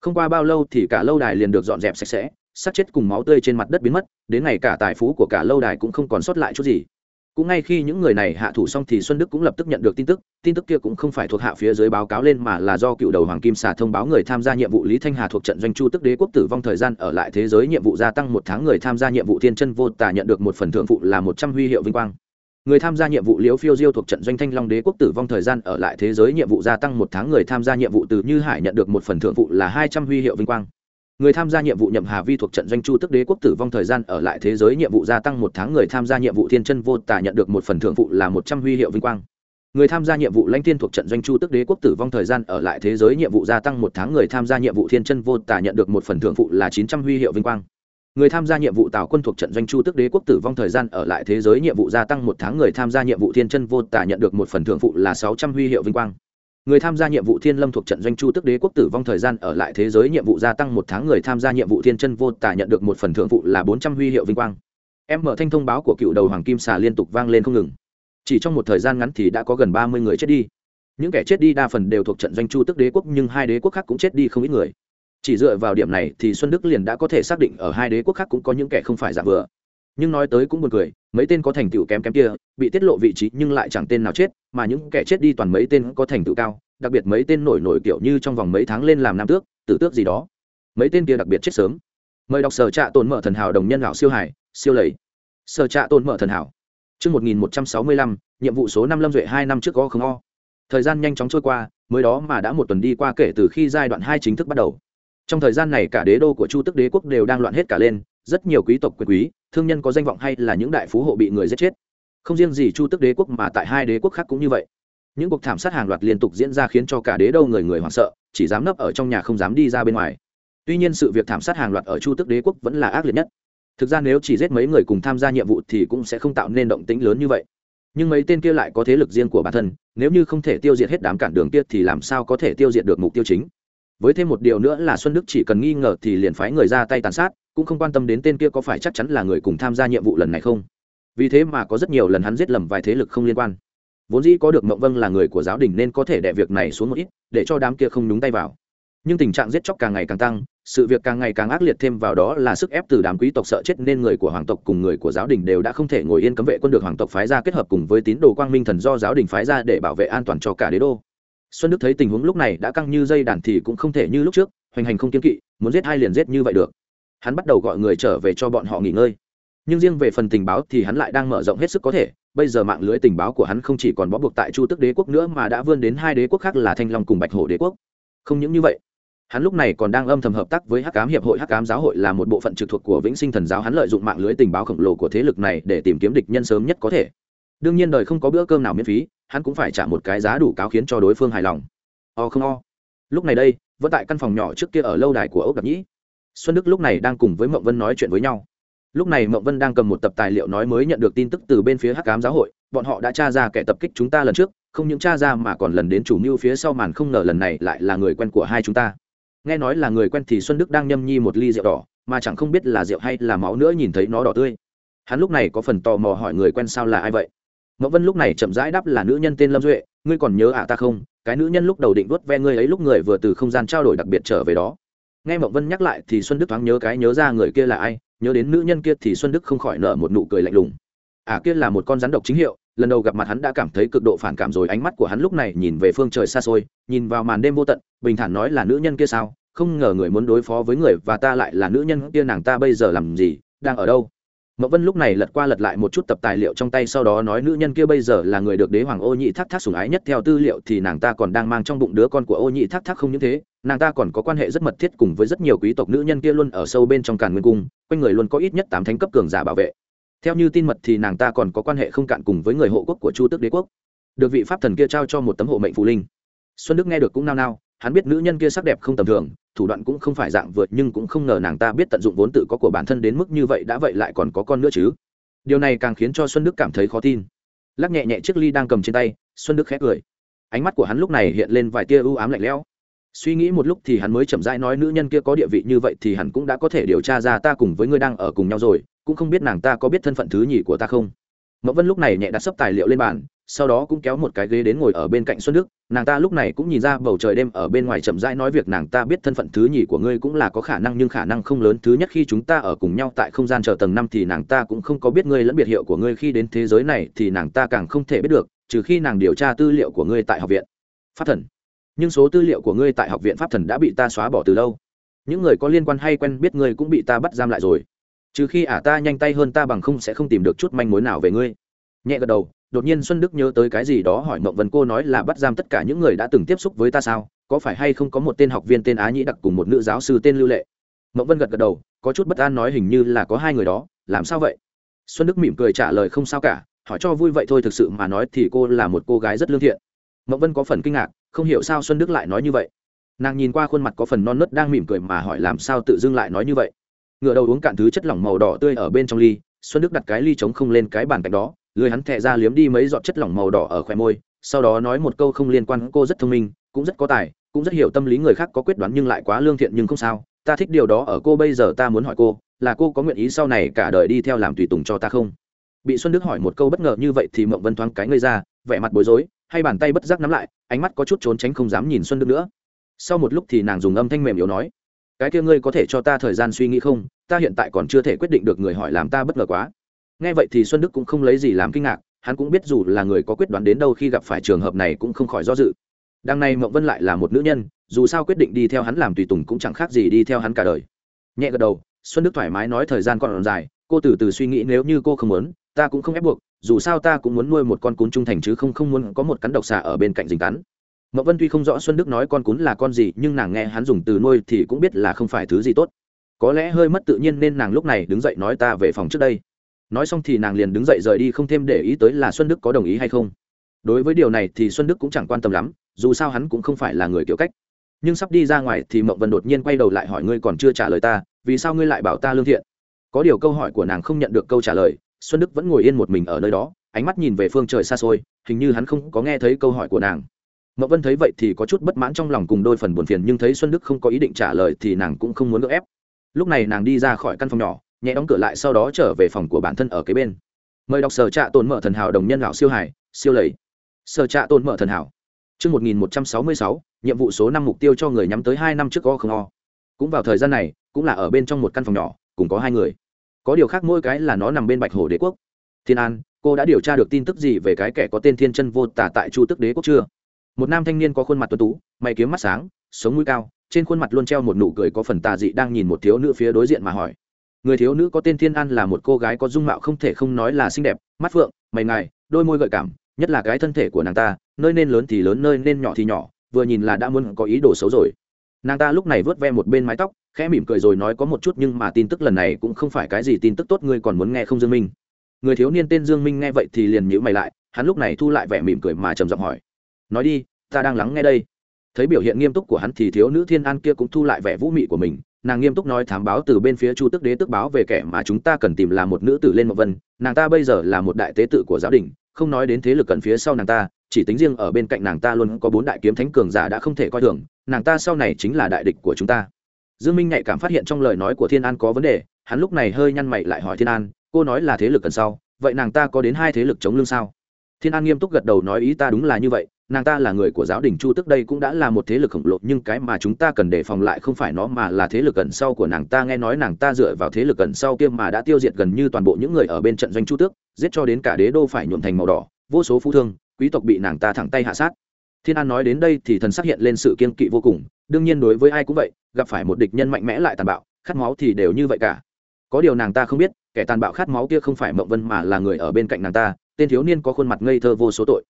Không qua bao lâu thì cả lâu đài liền được dọn dẹp sạch sẽ sát chết cùng máu tươi trên mặt đất biến mất, đến ngày cả tài phú của cả lâu đài cũng không còn sót lại chút gì. Cũng ngay khi những người này hạ thủ xong thì xuân đức cũng lập tức nhận được tin tức tin tức kia cũng không phải thuộc hạ phía dưới báo cáo lên mà là do cựu đầu hoàng kim xà thông báo người tham gia nhiệm vụ lý thanh hà thuộc trận doanh chu tức đế quốc tử vong thời gian ở lại thế giới nhiệm vụ gia tăng một tháng người tham gia nhiệm vụ thiên chân vô tả nhận được một phần thượng phụ là một trăm huy hiệu vinh quang. Người tham gia nhiệm vụ liễu phiêu diêu thuộc trận doanh thanh long đế quốc tử vong thời gian ở lại thế giới nhiệm vụ gia tăng một tháng người tham gia nhiệm vụ từ như hải nhận được một phần thượng phụ là hai trăm huy hiệu vinh quang người tham gia nhiệm vụ nhậm hà vi thuộc trận doanh chu tức đế quốc tử vong thời gian ở lại thế giới nhiệm vụ gia tăng một tháng, người tham gia nhiệm vụ thiên chân vô tả nhận được một phần thưởng vụ là một trăm huy hiệu vinh quang. Người tham gia nhiệm vụ lãnh thiên thuộc trận doanh chu tức đế quốc tử vong thời gian ở lại thế giới nhiệm vụ gia tăng một tháng, người tham gia nhiệm vụ thiên chân vô tả nhận được một phần thưởng vụ là chín trăm huy hiệu vinh quang. Người tham gia nhiệm vụ tào quân thuộc trận doanh chu tức đế quốc tử vong thời gian ở lại thế giới nhiệm vụ gia tăng một tháng, người tham gia nhiệm vụ thiên chân vô tả nhận được một phần thưởng vụ là sáu trăm huy hiệu vinh quang người tham gia nhiệm vụ thiên lâm thuộc trận doanh chu tức đế quốc tử vong thời gian ở lại thế giới nhiệm vụ gia tăng một tháng, người tham gia nhiệm vụ thiên chân vô tả nhận được một phần thưởng vụ là bốn trăm huy hiệu vinh quang. Em mở thanh thông báo của cựu đầu hoàng kim xà liên tục vang lên không ngừng. Chỉ trong một thời gian ngắn thì đã có gần ba mươi người chết đi. Những kẻ chết đi đa phần đều thuộc trận doanh chu tức đế quốc, nhưng hai đế quốc khác cũng chết đi không ít người. Chỉ dựa vào điểm này thì xuân đức liền đã có thể xác định ở hai đế quốc khác cũng có những kẻ không phải giả vừa nhưng nói tới cũng buồn cười mấy tên có thành tựu kém kém kia bị tiết lộ vị trí nhưng lại chẳng tên nào chết mà những kẻ chết đi toàn mấy tên có thành tựu cao đặc biệt mấy tên nổi nổi kiểu như trong vòng mấy tháng lên làm nam tước tử tước gì đó mấy tên kia đặc biệt chết sớm mời đọc sở trạ tồn mở thần hảo đồng nhân lão siêu hải siêu lầy sở trạ tồn mở thần hảo Trước 1165, nhiệm vụ số năm lâm duệ hai năm trước có không o. Thời gian nhanh chóng trôi qua, mới đó mà đã một tuần đi qua kể từ khi giai đoạn hai chính thức bắt đầu. Trong thời gian này cả đế đô của Chu Tức đế quốc đều đang loạn hết cả lên, rất nhiều quý tộc quyền quý, thương nhân có danh vọng hay là những đại phú hộ bị người giết chết. Không riêng gì Chu Tức đế quốc mà tại hai đế quốc khác cũng như vậy. Những cuộc thảm sát hàng loạt liên tục diễn ra khiến cho cả đế đâu người người hoảng sợ chỉ dám nấp ở trong nhà không dám đi ra bên ngoài. Tuy nhiên sự việc thảm sát hàng loạt ở chu tức đế quốc vẫn là ác liệt nhất. Thực ra nếu chỉ giết mấy người cùng tham gia nhiệm vụ thì cũng sẽ không tạo nên động tĩnh lớn như vậy. Nhưng mấy tên kia lại có thế lực riêng của bản thân nếu như không thể tiêu diệt hết đám cản đường kia thì làm sao có thể tiêu diệt được mục tiêu chính? Với thêm một điều nữa là xuân đức chỉ cần nghi ngờ thì liền phái người ra tay tàn sát cũng không quan tâm đến tên kia có phải chắc chắn là người cùng tham gia nhiệm vụ lần này không. Vì thế mà có rất nhiều lần hắn giết lầm vài thế lực không liên quan. Vốn dĩ có được mộng vâng là người của giáo đình nên có thể đẻ việc này xuống một ít, để cho đám kia không nhúng tay vào. Nhưng tình trạng giết chóc càng ngày càng tăng, sự việc càng ngày càng ác liệt thêm vào đó là sức ép từ đám quý tộc sợ chết nên người của hoàng tộc cùng người của giáo đình đều đã không thể ngồi yên cấm vệ quân được hoàng tộc phái ra kết hợp cùng với tín đồ quang minh thần do giáo đình phái ra để bảo vệ an toàn cho cả đế đô. Xuân đức thấy tình huống lúc này đã căng như dây đàn thì cũng không thể như lúc trước, hoành hành không kiên kỵ, muốn giết hai liền giết như vậy được hắn bắt đầu gọi người trở về cho bọn họ nghỉ ngơi. Nhưng riêng về phần tình báo thì hắn lại đang mở rộng hết sức có thể, bây giờ mạng lưới tình báo của hắn không chỉ còn bó buộc tại chu tức đế quốc nữa mà đã vươn đến hai đế quốc khác là thanh long cùng bạch hổ đế quốc. Không những như vậy, hắn lúc này còn đang âm thầm hợp tác với hắc cám hiệp hội. Hắc cám giáo hội là một bộ phận trực thuộc của vĩnh sinh thần giáo. Hắn lợi dụng mạng lưới tình báo khổng lồ của thế lực này để tìm kiếm địch nhân sớm nhất có thể. Đương nhiên đời không có bữa cơm nào miễn phí, hắn cũng phải trả một cái giá đủ cáo khiến cho đối phương hài lòng. O không o. Lúc này đây, vẫn tại căn phòng nhỏ trước kia ở lâu đài của ốc đặc nhĩ xuân đức lúc này đang cùng với Mộng vân nói chuyện với nhau. Lúc này Mộng vân đang cầm một tập tài liệu nói mới nhận được tin tức từ bên phía hắc cám giáo hội, bọn họ đã tra ra kẻ tập kích chúng ta lần trước, không những tra ra mà còn lần đến chủ mưu phía sau màn không ngờ lần này lại là người quen của hai chúng ta. Nghe nói là người quen thì xuân đức đang nhâm nhi một ly rượu đỏ, mà chẳng không biết là rượu hay là máu nữa nhìn thấy nó đỏ tươi. Hắn lúc này có phần tò mò hỏi người quen sao là ai vậy? Mậu vân lúc này chậm rãi đáp là nữ nhân tên lâm duệ, ngươi còn nhớ ạ à ta không? Cái nữ nhân lúc đầu định vuốt ve ngươi ấy lúc người vừa từ không gian trao đổi đặc biệt trở về đó nghe mậu vân nhắc lại thì xuân đức thoáng nhớ cái nhớ ra người kia là ai, nhớ đến nữ nhân kia thì xuân đức không khỏi nở một nụ cười lạnh lùng. À kia là một con rắn độc chính hiệu, lần đầu gặp mặt hắn đã cảm thấy cực độ phản cảm rồi, ánh mắt của hắn lúc này nhìn về phương trời xa xôi, nhìn vào màn đêm vô tận, bình thản nói là nữ nhân kia sao? Không ngờ người muốn đối phó với người và ta lại là nữ nhân kia, nàng ta bây giờ làm gì? Đang ở đâu? Mậu vân lúc này lật qua lật lại một chút tập tài liệu trong tay, sau đó nói nữ nhân kia bây giờ là người được đế hoàng ô nhị thác thác sủng ái nhất, theo tư liệu thì nàng ta còn đang mang trong bụng đứa con của ô nhị thác thác không những thế nàng ta còn có quan hệ rất mật thiết cùng với rất nhiều quý tộc nữ nhân kia luôn ở sâu bên trong càn nguyên cung, quanh người luôn có ít nhất tám thánh cấp cường giả bảo vệ. Theo như tin mật thì nàng ta còn có quan hệ không cạn cùng với người hộ quốc của chu tước đế quốc. Được vị pháp thần kia trao cho một tấm hộ mệnh phù linh. Xuân đức nghe được cũng nao nao, hắn biết nữ nhân kia sắc đẹp không tầm thường, thủ đoạn cũng không phải dạng vượt nhưng cũng không ngờ nàng ta biết tận dụng vốn tự có của bản thân đến mức như vậy đã vậy lại còn có con nữa chứ. Điều này càng khiến cho xuân đức cảm thấy khó tin. Lắc nhẹ nhẹ chiếc ly đang cầm trên tay, xuân đức khẽ cười. Ánh mắt của hắn lúc này hiện lên vài tia ưu ám lạnh lẽo suy nghĩ một lúc thì hắn mới chậm rãi nói, nữ nhân kia có địa vị như vậy thì hắn cũng đã có thể điều tra ra ta cùng với ngươi đang ở cùng nhau rồi, cũng không biết nàng ta có biết thân phận thứ nhì của ta không? Mẫu vân lúc này nhẹ đặt sấp tài liệu lên bàn, sau đó cũng kéo một cái ghế đến ngồi ở bên cạnh xuân đức. Nàng ta lúc này cũng nhìn ra bầu trời đêm ở bên ngoài chậm rãi nói việc nàng ta biết thân phận thứ nhì của ngươi cũng là có khả năng, nhưng khả năng không lớn. Thứ nhất khi chúng ta ở cùng nhau tại không gian chờ tầng năm thì nàng ta cũng không có biết ngươi lẫn biệt hiệu của ngươi. Khi đến thế giới này thì nàng ta càng không thể biết được, trừ khi nàng điều tra tư liệu của ngươi tại học viện. Pháp thần nhưng số tư liệu của ngươi tại học viện pháp thần đã bị ta xóa bỏ từ lâu. Những người có liên quan hay quen biết ngươi cũng bị ta bắt giam lại rồi. Trừ khi ả ta nhanh tay hơn ta bằng không sẽ không tìm được chút manh mối nào về ngươi. Nhẹ gật đầu, đột nhiên xuân đức nhớ tới cái gì đó hỏi mộng vân cô nói là bắt giam tất cả những người đã từng tiếp xúc với ta sao, có phải hay không có một tên học viên tên á nhĩ đặc cùng một nữ giáo sư tên lưu lệ? Mộng vân gật gật đầu, có chút bất an nói hình như là có hai người đó, làm sao vậy? Xuân đức mỉm cười trả lời không sao cả, hỏi cho vui vậy thôi thực sự mà nói thì cô là một cô gái rất lương thiện. Mộng vân có phần kinh ngạc không hiểu sao xuân đức lại nói như vậy. Nàng nhìn qua khuôn mặt có phần non nớt đang mỉm cười mà hỏi làm sao tự dưng lại nói như vậy. Ngựa đầu uống cạn thứ chất lỏng màu đỏ tươi ở bên trong ly, xuân đức đặt cái ly trống không lên cái bàn cạnh đó, lười hắn thẹ ra liếm đi mấy giọt chất lỏng màu đỏ ở khoe môi, sau đó nói một câu không liên quan cô rất thông minh, cũng rất có tài, cũng rất hiểu tâm lý người khác có quyết đoán nhưng lại quá lương thiện nhưng không sao, ta thích điều đó ở cô bây giờ ta muốn hỏi cô, là cô có nguyện ý sau này cả đời đi theo làm tùy tùng cho ta không? Bị xuân đức hỏi một câu bất ngờ như vậy thì mộng vân thoáng cái ngây ra, vẻ mặt bối rối hay bàn tay bất giác nắm lại, ánh mắt có chút trốn tránh không dám nhìn xuân đức nữa. Sau một lúc thì nàng dùng âm thanh mềm yếu nói, cái kia ngươi có thể cho ta thời gian suy nghĩ không? Ta hiện tại còn chưa thể quyết định được người hỏi làm ta bất ngờ quá. Nghe vậy thì xuân đức cũng không lấy gì làm kinh ngạc, hắn cũng biết dù là người có quyết đoán đến đâu khi gặp phải trường hợp này cũng không khỏi do dự. Đằng này mộng vân lại là một nữ nhân, dù sao quyết định đi theo hắn làm tùy tùng cũng chẳng khác gì đi theo hắn cả đời. Nhẹ gật đầu, xuân đức thoải mái nói thời gian còn dài, cô từ từ suy nghĩ, nếu như cô không muốn, ta cũng không ép buộc dù sao ta cũng muốn nuôi một con cún trung thành chứ không không muốn có một cắn độc xà ở bên cạnh dính cắn. Mậu vân tuy không rõ xuân đức nói con cún là con gì, nhưng nàng nghe hắn dùng từ nuôi thì cũng biết là không phải thứ gì tốt. Có lẽ hơi mất tự nhiên nên nàng lúc này đứng dậy nói ta về phòng trước đây. Nói xong thì nàng liền đứng dậy rời đi không thêm để ý tới là xuân đức có đồng ý hay không. Đối với điều này thì xuân đức cũng chẳng quan tâm lắm, dù sao hắn cũng không phải là người kiểu cách. Nhưng sắp đi ra ngoài thì mậu vân đột nhiên quay đầu lại hỏi ngươi còn chưa trả lời ta, vì sao ngươi lại bảo ta lương thiện? Có điều câu hỏi của nàng không nhận được câu trả lời xuân đức vẫn ngồi yên một mình ở nơi đó ánh mắt nhìn về phương trời xa xôi hình như hắn không có nghe thấy câu hỏi của nàng. Mậu vân thấy vậy thì có chút bất mãn trong lòng cùng đôi phần buồn phiền nhưng thấy xuân đức không có ý định trả lời thì nàng cũng không muốn gỡ ép. Lúc này nàng đi ra khỏi căn phòng nhỏ nhẹ đóng cửa lại sau đó trở về phòng của bản thân ở kế bên. Mời đọc sở trạ tồn mở thần hảo đồng nhân lão siêu hải siêu lầy. Sở trạ tồn mở thần hảo. Trước 1166, nhiệm vụ số năm mục tiêu cho người nhắm tới hai năm trước o không o. Cũng vào thời gian này, cũng là ở bên trong một căn phòng nhỏ, cùng có hai người. Có điều khác mỗi cái là nó nằm bên Bạch hồ Đế quốc. Thiên An, cô đã điều tra được tin tức gì về cái kẻ có tên Thiên Chân Vô Tả tại Chu Tức Đế quốc chưa? Một nam thanh niên có khuôn mặt tuấn tú, mày kiếm mắt sáng, sống mũi cao, trên khuôn mặt luôn treo một nụ cười có phần tà dị đang nhìn một thiếu nữ phía đối diện mà hỏi. Người thiếu nữ có tên Thiên An là một cô gái có dung mạo không thể không nói là xinh đẹp, mắt phượng, mày ngài, đôi môi gợi cảm, nhất là cái thân thể của nàng ta, nơi nên lớn thì lớn nơi nên nhỏ thì nhỏ vừa nhìn là đã muốn có ý đồ xấu rồi nàng ta lúc này vớt ve một bên mái tóc khẽ mỉm cười rồi nói có một chút nhưng mà tin tức lần này cũng không phải cái gì tin tức tốt, ngươi còn muốn nghe không dương minh? Người thiếu niên tên dương minh nghe vậy thì liền nhíu mày lại, hắn lúc này thu lại vẻ mỉm cười mà trầm giọng hỏi. Nói đi, ta đang lắng nghe đây. Thấy biểu hiện nghiêm túc của hắn thì thiếu nữ thiên an kia cũng thu lại vẻ vũ mị của mình. Nàng nghiêm túc nói thám báo từ bên phía chu tức đế tức báo về kẻ mà chúng ta cần tìm là một nữ tử lên mộc vân. Nàng ta bây giờ là một đại tế tự của giáo đình, không nói đến thế lực cận phía sau nàng ta, chỉ tính riêng ở bên cạnh nàng ta luôn có bốn đại kiếm thánh cường giả đã không thể coi thường. Nàng ta sau này chính là đại địch của chúng ta dương minh nhạy cảm phát hiện trong lời nói của thiên an có vấn đề, hắn lúc này hơi nhăn mày lại hỏi thiên an, cô nói là thế lực cần sau vậy nàng ta có đến hai thế lực chống lưng sao? Thiên an nghiêm túc gật đầu nói, ý ta đúng là như vậy, nàng ta là người của giáo đình chu tức đây cũng đã là một thế lực khổng lồ, nhưng cái mà chúng ta cần đề phòng lại không phải nó mà là thế lực gần sau của nàng ta. Nghe nói nàng ta dựa vào thế lực gần sau kia mà đã tiêu diệt gần như toàn bộ những người ở bên trận doanh chu tước giết cho đến cả đế đô phải nhuộm thành màu đỏ, vô số phú thương, quý tộc bị nàng ta thẳng tay hạ sát. Thiên an nói đến đây thì thần xác hiện lên sự kiên kỵ vô cùng đương nhiên đối với ai cũng vậy, gặp phải một địch nhân mạnh mẽ lại tàn bạo, khát máu thì đều như vậy cả. Có điều nàng ta không biết, kẻ tàn bạo khát máu kia không phải mộng vân mà là người ở bên cạnh nàng ta, tên thiếu niên có khuôn mặt ngây thơ vô số tội.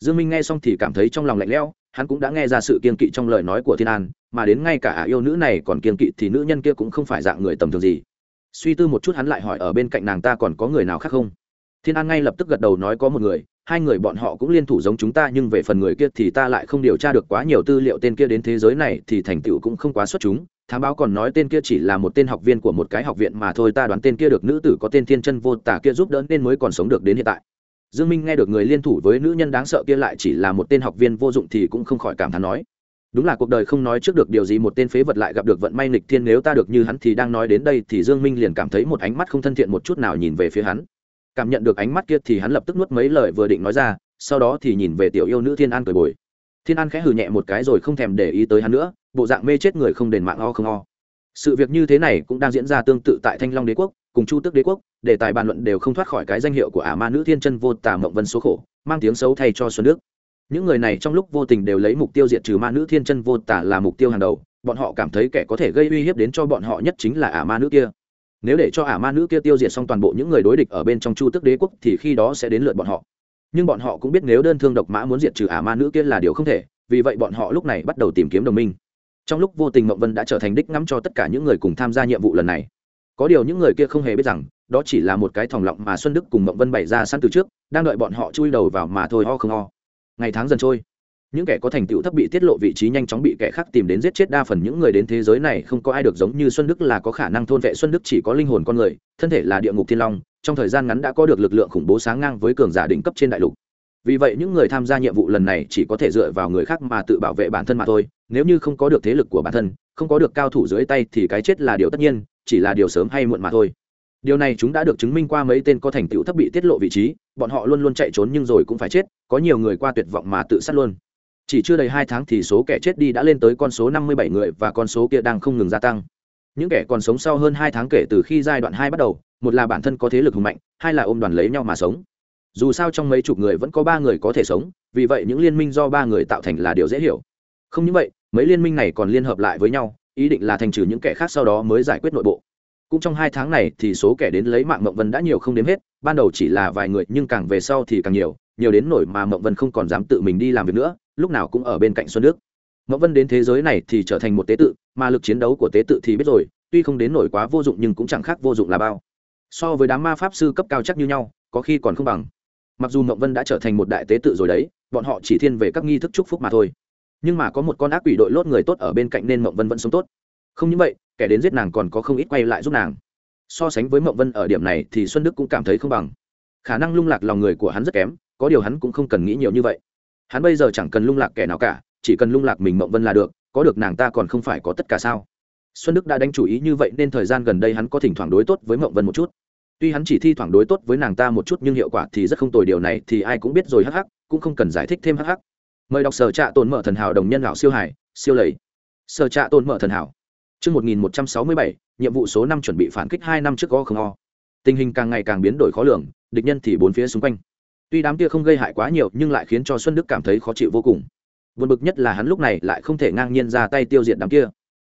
Dương minh nghe xong thì cảm thấy trong lòng lạnh lẽo, hắn cũng đã nghe ra sự kiên kỵ trong lời nói của thiên an, mà đến ngay cả ả yêu nữ này còn kiên kỵ thì nữ nhân kia cũng không phải dạng người tầm thường gì. Suy tư một chút hắn lại hỏi ở bên cạnh nàng ta còn có người nào khác không? Thiên an ngay lập tức gật đầu nói có một người hai người bọn họ cũng liên thủ giống chúng ta, nhưng về phần người kia thì ta lại không điều tra được quá nhiều tư liệu tên kia đến thế giới này thì thành tựu cũng không quá xuất chúng. Thám báo còn nói tên kia chỉ là một tên học viên của một cái học viện mà thôi, ta đoán tên kia được nữ tử có tên thiên chân vô tả kia giúp đỡ nên mới còn sống được đến hiện tại. Dương minh nghe được người liên thủ với nữ nhân đáng sợ kia lại chỉ là một tên học viên vô dụng thì cũng không khỏi cảm thán nói, đúng là cuộc đời không nói trước được điều gì, một tên phế vật lại gặp được vận may nghịch thiên, nếu ta được như hắn thì đang nói đến đây thì dương minh liền cảm thấy một ánh mắt không thân thiện một chút nào nhìn về phía hắn cảm nhận được ánh mắt kia thì hắn lập tức nuốt mấy lời vừa định nói ra, sau đó thì nhìn về tiểu yêu nữ thiên an cười bồi. Thiên an khẽ hừ nhẹ một cái rồi không thèm để ý tới hắn nữa, bộ dạng mê chết người không đền mạng o không o sự việc như thế này cũng đang diễn ra tương tự tại thanh long đế quốc, cùng chu tước đế quốc đề tài bàn luận đều không thoát khỏi cái danh hiệu của ả ma nữ thiên chân vô tà mộng vân số khổ, mang tiếng xấu thay cho xuân đức. Những người này trong lúc vô tình đều lấy mục tiêu diệt trừ ma nữ thiên chân vô tà là mục tiêu hàng đầu, bọn họ cảm thấy kẻ có thể gây uy hiếp đến cho bọn họ nhất chính là ả ma nữ kia nếu để cho ả ma nữ kia tiêu diệt xong toàn bộ những người đối địch ở bên trong chu tức đế quốc thì khi đó sẽ đến lượt bọn họ. Nhưng bọn họ cũng biết nếu đơn thương độc mã muốn diệt trừ ả ma nữ kia là điều không thể, vì vậy bọn họ lúc này bắt đầu tìm kiếm đồng minh. Trong lúc vô tình mộng vân đã trở thành đích ngắm cho tất cả những người cùng tham gia nhiệm vụ lần này. Có điều những người kia không hề biết rằng, đó chỉ là một cái thòng lọng mà xuân đức cùng mộng vân bày ra sẵn từ trước, đang đợi bọn họ chui đầu vào mà thôi ho không ho. Ngày tháng dần trôi những kẻ có thành tựu thấp bị tiết lộ vị trí nhanh chóng bị kẻ khác tìm đến giết chết, đa phần những người đến thế giới này không có ai được giống như xuân đức là có khả năng thôn vệ xuân đức chỉ có linh hồn con người, thân thể là địa ngục thiên long, trong thời gian ngắn đã có được lực lượng khủng bố sáng ngang với cường giả đỉnh cấp trên đại lục. Vì vậy những người tham gia nhiệm vụ lần này chỉ có thể dựa vào người khác mà tự bảo vệ bản thân mà thôi, nếu như không có được thế lực của bản thân, không có được cao thủ dưới tay thì cái chết là điều tất nhiên, chỉ là điều sớm hay muộn mà thôi. Điều này chúng đã được chứng minh qua mấy tên có thành tựu thấp bị tiết lộ vị trí, bọn họ luôn luôn chạy trốn nhưng rồi cũng phải chết, có nhiều người qua tuyệt vọng mà tự sát luôn chỉ chưa đầy hai tháng thì số kẻ chết đi đã lên tới con số năm mươi bảy người và con số kia đang không ngừng gia tăng. Những kẻ còn sống sau hơn hai tháng kể từ khi giai đoạn hai bắt đầu, một là bản thân có thế lực hùng mạnh, hai là ôm đoàn lấy nhau mà sống. Dù sao trong mấy chục người vẫn có ba người có thể sống, vì vậy những liên minh do ba người tạo thành là điều dễ hiểu. Không những vậy, mấy liên minh này còn liên hợp lại với nhau, ý định là thành trừ những kẻ khác sau đó mới giải quyết nội bộ. Cũng trong hai tháng này thì số kẻ đến lấy mạng mộng vân đã nhiều không đếm hết, ban đầu chỉ là vài người nhưng càng về sau thì càng nhiều nhiều đến nổi mà mộng vân không còn dám tự mình đi làm việc nữa lúc nào cũng ở bên cạnh xuân đức. Mẫu vân đến thế giới này thì trở thành một tế tự, mà lực chiến đấu của tế tự thì biết rồi, tuy không đến nổi quá vô dụng nhưng cũng chẳng khác vô dụng là bao. So với đám ma pháp sư cấp cao chắc như nhau, có khi còn không bằng. Mặc dù mộng vân đã trở thành một đại tế tự rồi đấy, bọn họ chỉ thiên về các nghi thức chúc phúc mà thôi. Nhưng mà có một con ác quỷ đội lốt người tốt ở bên cạnh nên mộng vân vẫn sống tốt. Không những vậy, kẻ đến giết nàng còn có không ít quay lại giúp nàng. So sánh với mộng vân ở điểm này thì xuân đức cũng cảm thấy không bằng. Khả năng lung lạc lòng người của hắn rất kém, có điều hắn cũng không cần nghĩ nhiều như vậy hắn bây giờ chẳng cần lung lạc kẻ nào cả chỉ cần lung lạc mình mộng vân là được có được nàng ta còn không phải có tất cả sao? Xuân đức đã đánh chủ ý như vậy nên thời gian gần đây hắn có thỉnh thoảng đối tốt với mộng vân một chút. Tuy hắn chỉ thi thoảng đối tốt với nàng ta một chút nhưng hiệu quả thì rất không tồi điều này thì ai cũng biết rồi hắc hắc cũng không cần giải thích thêm hắc hắc. Mời đọc sở trạ tồn mở thần hảo đồng nhân lão siêu hải siêu lầy. Sở trạ tồn mở thần hảo. Trước 1167, nhiệm vụ số năm chuẩn bị phản kích hai năm trước go không o. Tình hình càng ngày càng biến đổi khó lường, địch nhân thì bốn phía xung quanh. Tuy đám kia không gây hại quá nhiều nhưng lại khiến cho Xuân Đức cảm thấy khó chịu vô cùng. Buồn bực nhất là hắn lúc này lại không thể ngang nhiên ra tay tiêu diệt đám kia.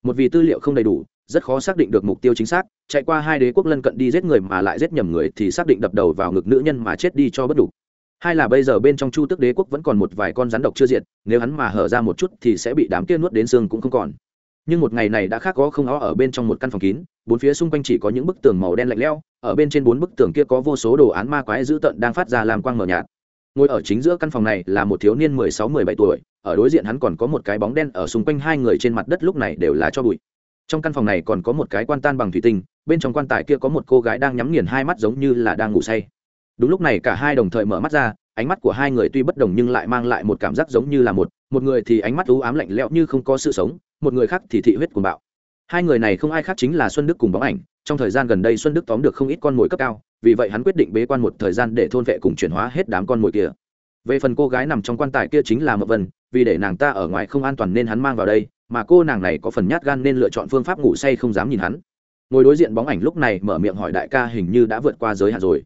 Một vì tư liệu không đầy đủ, rất khó xác định được mục tiêu chính xác, chạy qua hai đế quốc lân cận đi giết người mà lại giết nhầm người thì xác định đập đầu vào ngực nữ nhân mà chết đi cho bất đủ hai là bây giờ bên trong chu tức đế quốc vẫn còn một vài con rắn độc chưa diệt nếu hắn mà hở ra một chút thì sẽ bị đám kia nuốt đến xương cũng không còn nhưng một ngày này đã khác có không ó ở bên trong một căn phòng kín, bốn phía xung quanh chỉ có những bức tường màu đen lạnh lẽo, ở bên trên bốn bức tường kia có vô số đồ án ma quái dữ tợn đang phát ra làm quang mờ nhạt. Ngồi ở chính giữa căn phòng này là một thiếu niên mười sáu, mười bảy tuổi, ở đối diện hắn còn có một cái bóng đen ở xung quanh hai người trên mặt đất lúc này đều là cho bụi. Trong căn phòng này còn có một cái quan tan bằng thủy tinh, bên trong quan tài kia có một cô gái đang nhắm nghiền hai mắt giống như là đang ngủ say. Đúng lúc này cả hai đồng thời mở mắt ra, ánh mắt của hai người tuy bất đồng nhưng lại mang lại một cảm giác giống như là một một người thì ánh mắt u ám lạnh lẽo như không có sự sống một người khác thì thị huyết cuồng bạo. Hai người này không ai khác chính là xuân đức cùng bóng ảnh. Trong thời gian gần đây xuân đức tóm được không ít con mồi cấp cao, vì vậy hắn quyết định bế quan một thời gian để thôn vệ cùng chuyển hóa hết đám con mồi kia. Về phần cô gái nằm trong quan tài kia chính là mậu vân, vì để nàng ta ở ngoài không an toàn nên hắn mang vào đây, mà cô nàng này có phần nhát gan nên lựa chọn phương pháp ngủ say không dám nhìn hắn. Ngồi đối diện bóng ảnh lúc này mở miệng hỏi đại ca hình như đã vượt qua giới hạn rồi.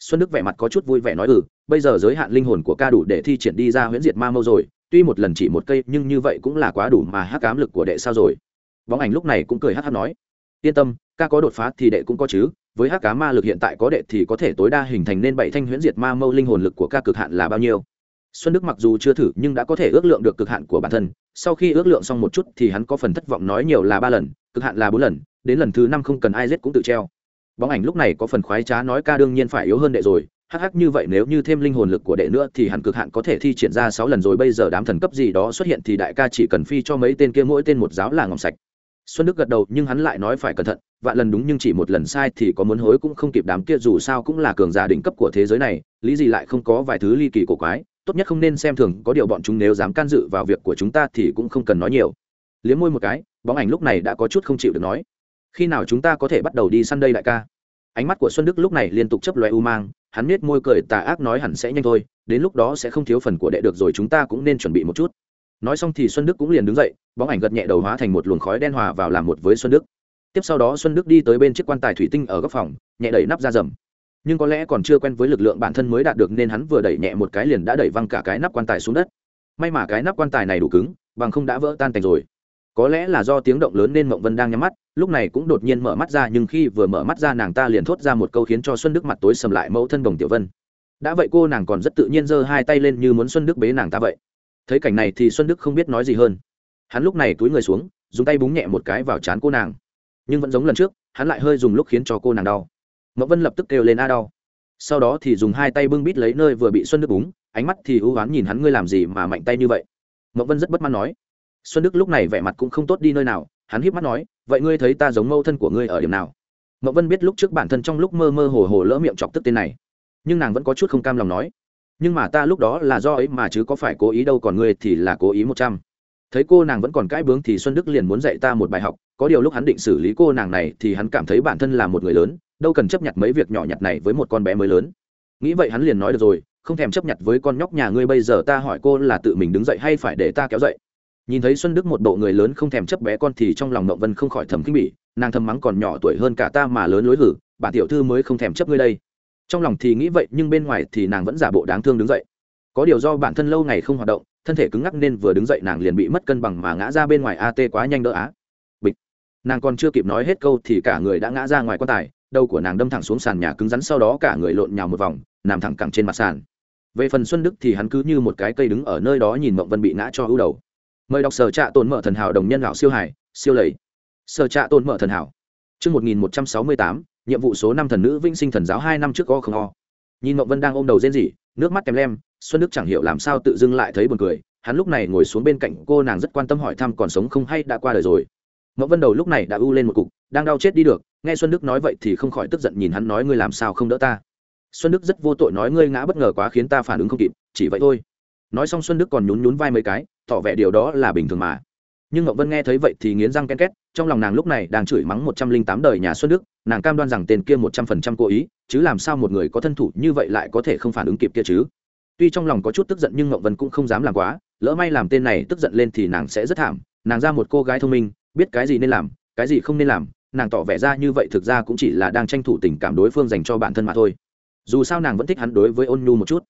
Xuân đức vẻ mặt có chút vui vẻ nói ừ bây giờ giới hạn linh hồn của ca đủ để thi triển đi ra huyễn diệt ma mâu rồi tuy một lần chỉ một cây, nhưng như vậy cũng là quá đủ mà hắc ám lực của đệ sao rồi. Bóng ảnh lúc này cũng cười hắc hắc nói, yên tâm, ca có đột phá thì đệ cũng có chứ, với hắc cá ma lực hiện tại có đệ thì có thể tối đa hình thành nên bảy thanh huyễn diệt ma mâu linh hồn lực của ca cực hạn là bao nhiêu? Xuân đức mặc dù chưa thử, nhưng đã có thể ước lượng được cực hạn của bản thân. Sau khi ước lượng xong một chút thì hắn có phần thất vọng nói nhiều là ba lần, cực hạn là bốn lần, đến lần thứ năm không cần ai giết cũng tự treo. Bóng ảnh lúc này có phần khoái trá nói ca đương nhiên phải yếu hơn đệ rồi hắc hắc như vậy nếu như thêm linh hồn lực của đệ nữa thì hẳn cực hạn có thể thi triển ra sáu lần rồi. Bây giờ đám thần cấp gì đó xuất hiện thì đại ca chỉ cần phi cho mấy tên kia, mỗi tên một giáo là ngọc sạch. Xuân đức gật đầu, nhưng hắn lại nói phải cẩn thận, vạn lần đúng nhưng chỉ một lần sai thì có muốn hối cũng không kịp đám kia, dù sao cũng là cường giả đỉnh cấp của thế giới này, lý gì lại không có vài thứ ly kỳ cổ quái. Tốt nhất không nên xem thường, có điều bọn chúng nếu dám can dự vào việc của chúng ta thì cũng không cần nói nhiều. Liếm môi một cái, bóng ảnh lúc này đã có chút không chịu được nói. Khi nào chúng ta có thể bắt đầu đi săn đây đại ca? Ánh mắt của xuân đức lúc này liên tục chớp lóe u mang hắn nết môi cười tà ác nói hẳn sẽ nhanh thôi, đến lúc đó sẽ không thiếu phần của đệ được rồi chúng ta cũng nên chuẩn bị một chút. Nói xong thì xuân đức cũng liền đứng dậy, bóng ảnh gật nhẹ đầu hóa thành một luồng khói đen hòa vào làm một với xuân đức. Tiếp sau đó xuân đức đi tới bên chiếc quan tài thủy tinh ở góc phòng, nhẹ đẩy nắp ra dầm nhưng có lẽ còn chưa quen với lực lượng bản thân mới đạt được nên hắn vừa đẩy nhẹ một cái liền đã đẩy văng cả cái nắp quan tài xuống đất. May mà cái nắp quan tài này đủ cứng, bằng không đã vỡ tan tành rồi. Có lẽ là do tiếng động lớn nên mộng vân đang nhắm mắt lúc này cũng đột nhiên mở mắt ra, nhưng khi vừa mở mắt ra, nàng ta liền thốt ra một câu khiến cho xuân đức mặt tối sầm lại, mẫu thân đồng tiểu vân. Đã vậy cô nàng còn rất tự nhiên giơ hai tay lên như muốn xuân đức bế nàng ta vậy. Thấy cảnh này thì xuân đức không biết nói gì hơn. Hắn lúc này túi người xuống, dùng tay búng nhẹ một cái vào trán cô nàng. Nhưng vẫn giống lần trước, hắn lại hơi dùng lúc khiến cho cô nàng đau. Mẫu vân lập tức kêu lên, a đau. Sau đó thì dùng hai tay bưng bít lấy nơi vừa bị xuân đức búng, ánh mắt thì ưu oán nhìn hắn, ngươi làm gì mà mạnh tay như vậy? Mẫu vân rất bất mãn nói. Xuân đức lúc này vẻ mặt cũng không tốt đi nơi nào hắn híp mắt nói, vậy ngươi thấy ta giống mâu thân của ngươi ở điểm nào? Mậu vân biết lúc trước bản thân trong lúc mơ mơ hồ hồ lỡ miệng chọc tức tên này, nhưng nàng vẫn có chút không cam lòng nói, nhưng mà ta lúc đó là do ấy mà chứ có phải cố ý đâu còn ngươi thì là cố ý một trăm. Thấy cô nàng vẫn còn cãi bướng thì xuân đức liền muốn dạy ta một bài học, có điều lúc hắn định xử lý cô nàng này thì hắn cảm thấy bản thân là một người lớn, đâu cần chấp nhận mấy việc nhỏ nhặt này với một con bé mới lớn. Nghĩ vậy hắn liền nói được rồi, không thèm chấp nhận với con nhóc nhà ngươi bây giờ ta hỏi cô là tự mình đứng dậy hay phải để ta kéo dậy? Nhìn thấy xuân đức một bộ người lớn không thèm chấp bé con thì trong lòng mộng vân không khỏi thầm kinh bỉ, nàng thầm mắng còn nhỏ tuổi hơn cả ta mà lớn lối hử bà tiểu thư mới không thèm chấp ngươi đây. Trong lòng thì nghĩ vậy, nhưng bên ngoài thì nàng vẫn giả bộ đáng thương đứng dậy. Có điều do bản thân lâu ngày không hoạt động, thân thể cứng ngắc nên vừa đứng dậy nàng liền bị mất cân bằng mà ngã ra bên ngoài at quá nhanh đỡ á. Bịch. Nàng còn chưa kịp nói hết câu thì cả người đã ngã ra ngoài quan tài, đầu của nàng đâm thẳng xuống sàn nhà cứng rắn sau đó cả người lộn nhào một vòng, nằm thẳng cẳng trên mặt sàn. Về phần xuân đức thì hắn cứ như một cái cây đứng ở nơi đó nhìn mộng vân bị ngã cho ưu đầu mời đọc sở trạ tồn mở thần hảo đồng nhân lão siêu hải siêu lầy. Sở trạ tồn mở thần hảo. Trước 1168, nhiệm vụ số năm thần nữ vinh sinh thần giáo hai năm trước có không o. Nhìn mộng vân đang ôm đầu rên rỉ nước mắt kèm lem xuân đức chẳng hiểu làm sao tự dưng lại thấy buồn cười hắn lúc này ngồi xuống bên cạnh cô nàng rất quan tâm hỏi thăm còn sống không hay đã qua đời rồi. Mộng vân đầu lúc này đã u lên một cục đang đau chết đi được nghe xuân đức nói vậy thì không khỏi tức giận nhìn hắn nói ngươi làm sao không đỡ ta. Xuân đức rất vô tội nói ngươi ngã bất ngờ quá khiến ta phản ứng không kịp chỉ vậy thôi nói xong xuân đức còn nhún nhún vai mấy cái, tỏ vẻ điều đó là bình thường mà. Nhưng ngọc vân nghe thấy vậy thì nghiến răng ken két, trong lòng nàng lúc này đang chửi mắng một trăm linh tám đời nhà xuân đức, nàng cam đoan rằng tên kia một trăm phần trăm cố ý, chứ làm sao một người có thân thủ như vậy lại có thể không phản ứng kịp kia chứ. Tuy trong lòng có chút tức giận nhưng ngọc vân cũng không dám làm quá, lỡ may làm tên này tức giận lên thì nàng sẽ rất thảm, nàng ra một cô gái thông minh, biết cái gì nên làm, cái gì không nên làm, nàng tỏ vẻ ra như vậy thực ra cũng chỉ là đang tranh thủ tình cảm đối phương dành cho bản thân mà thôi. Dù sao nàng vẫn thích hắn đối với ôn nhu một chút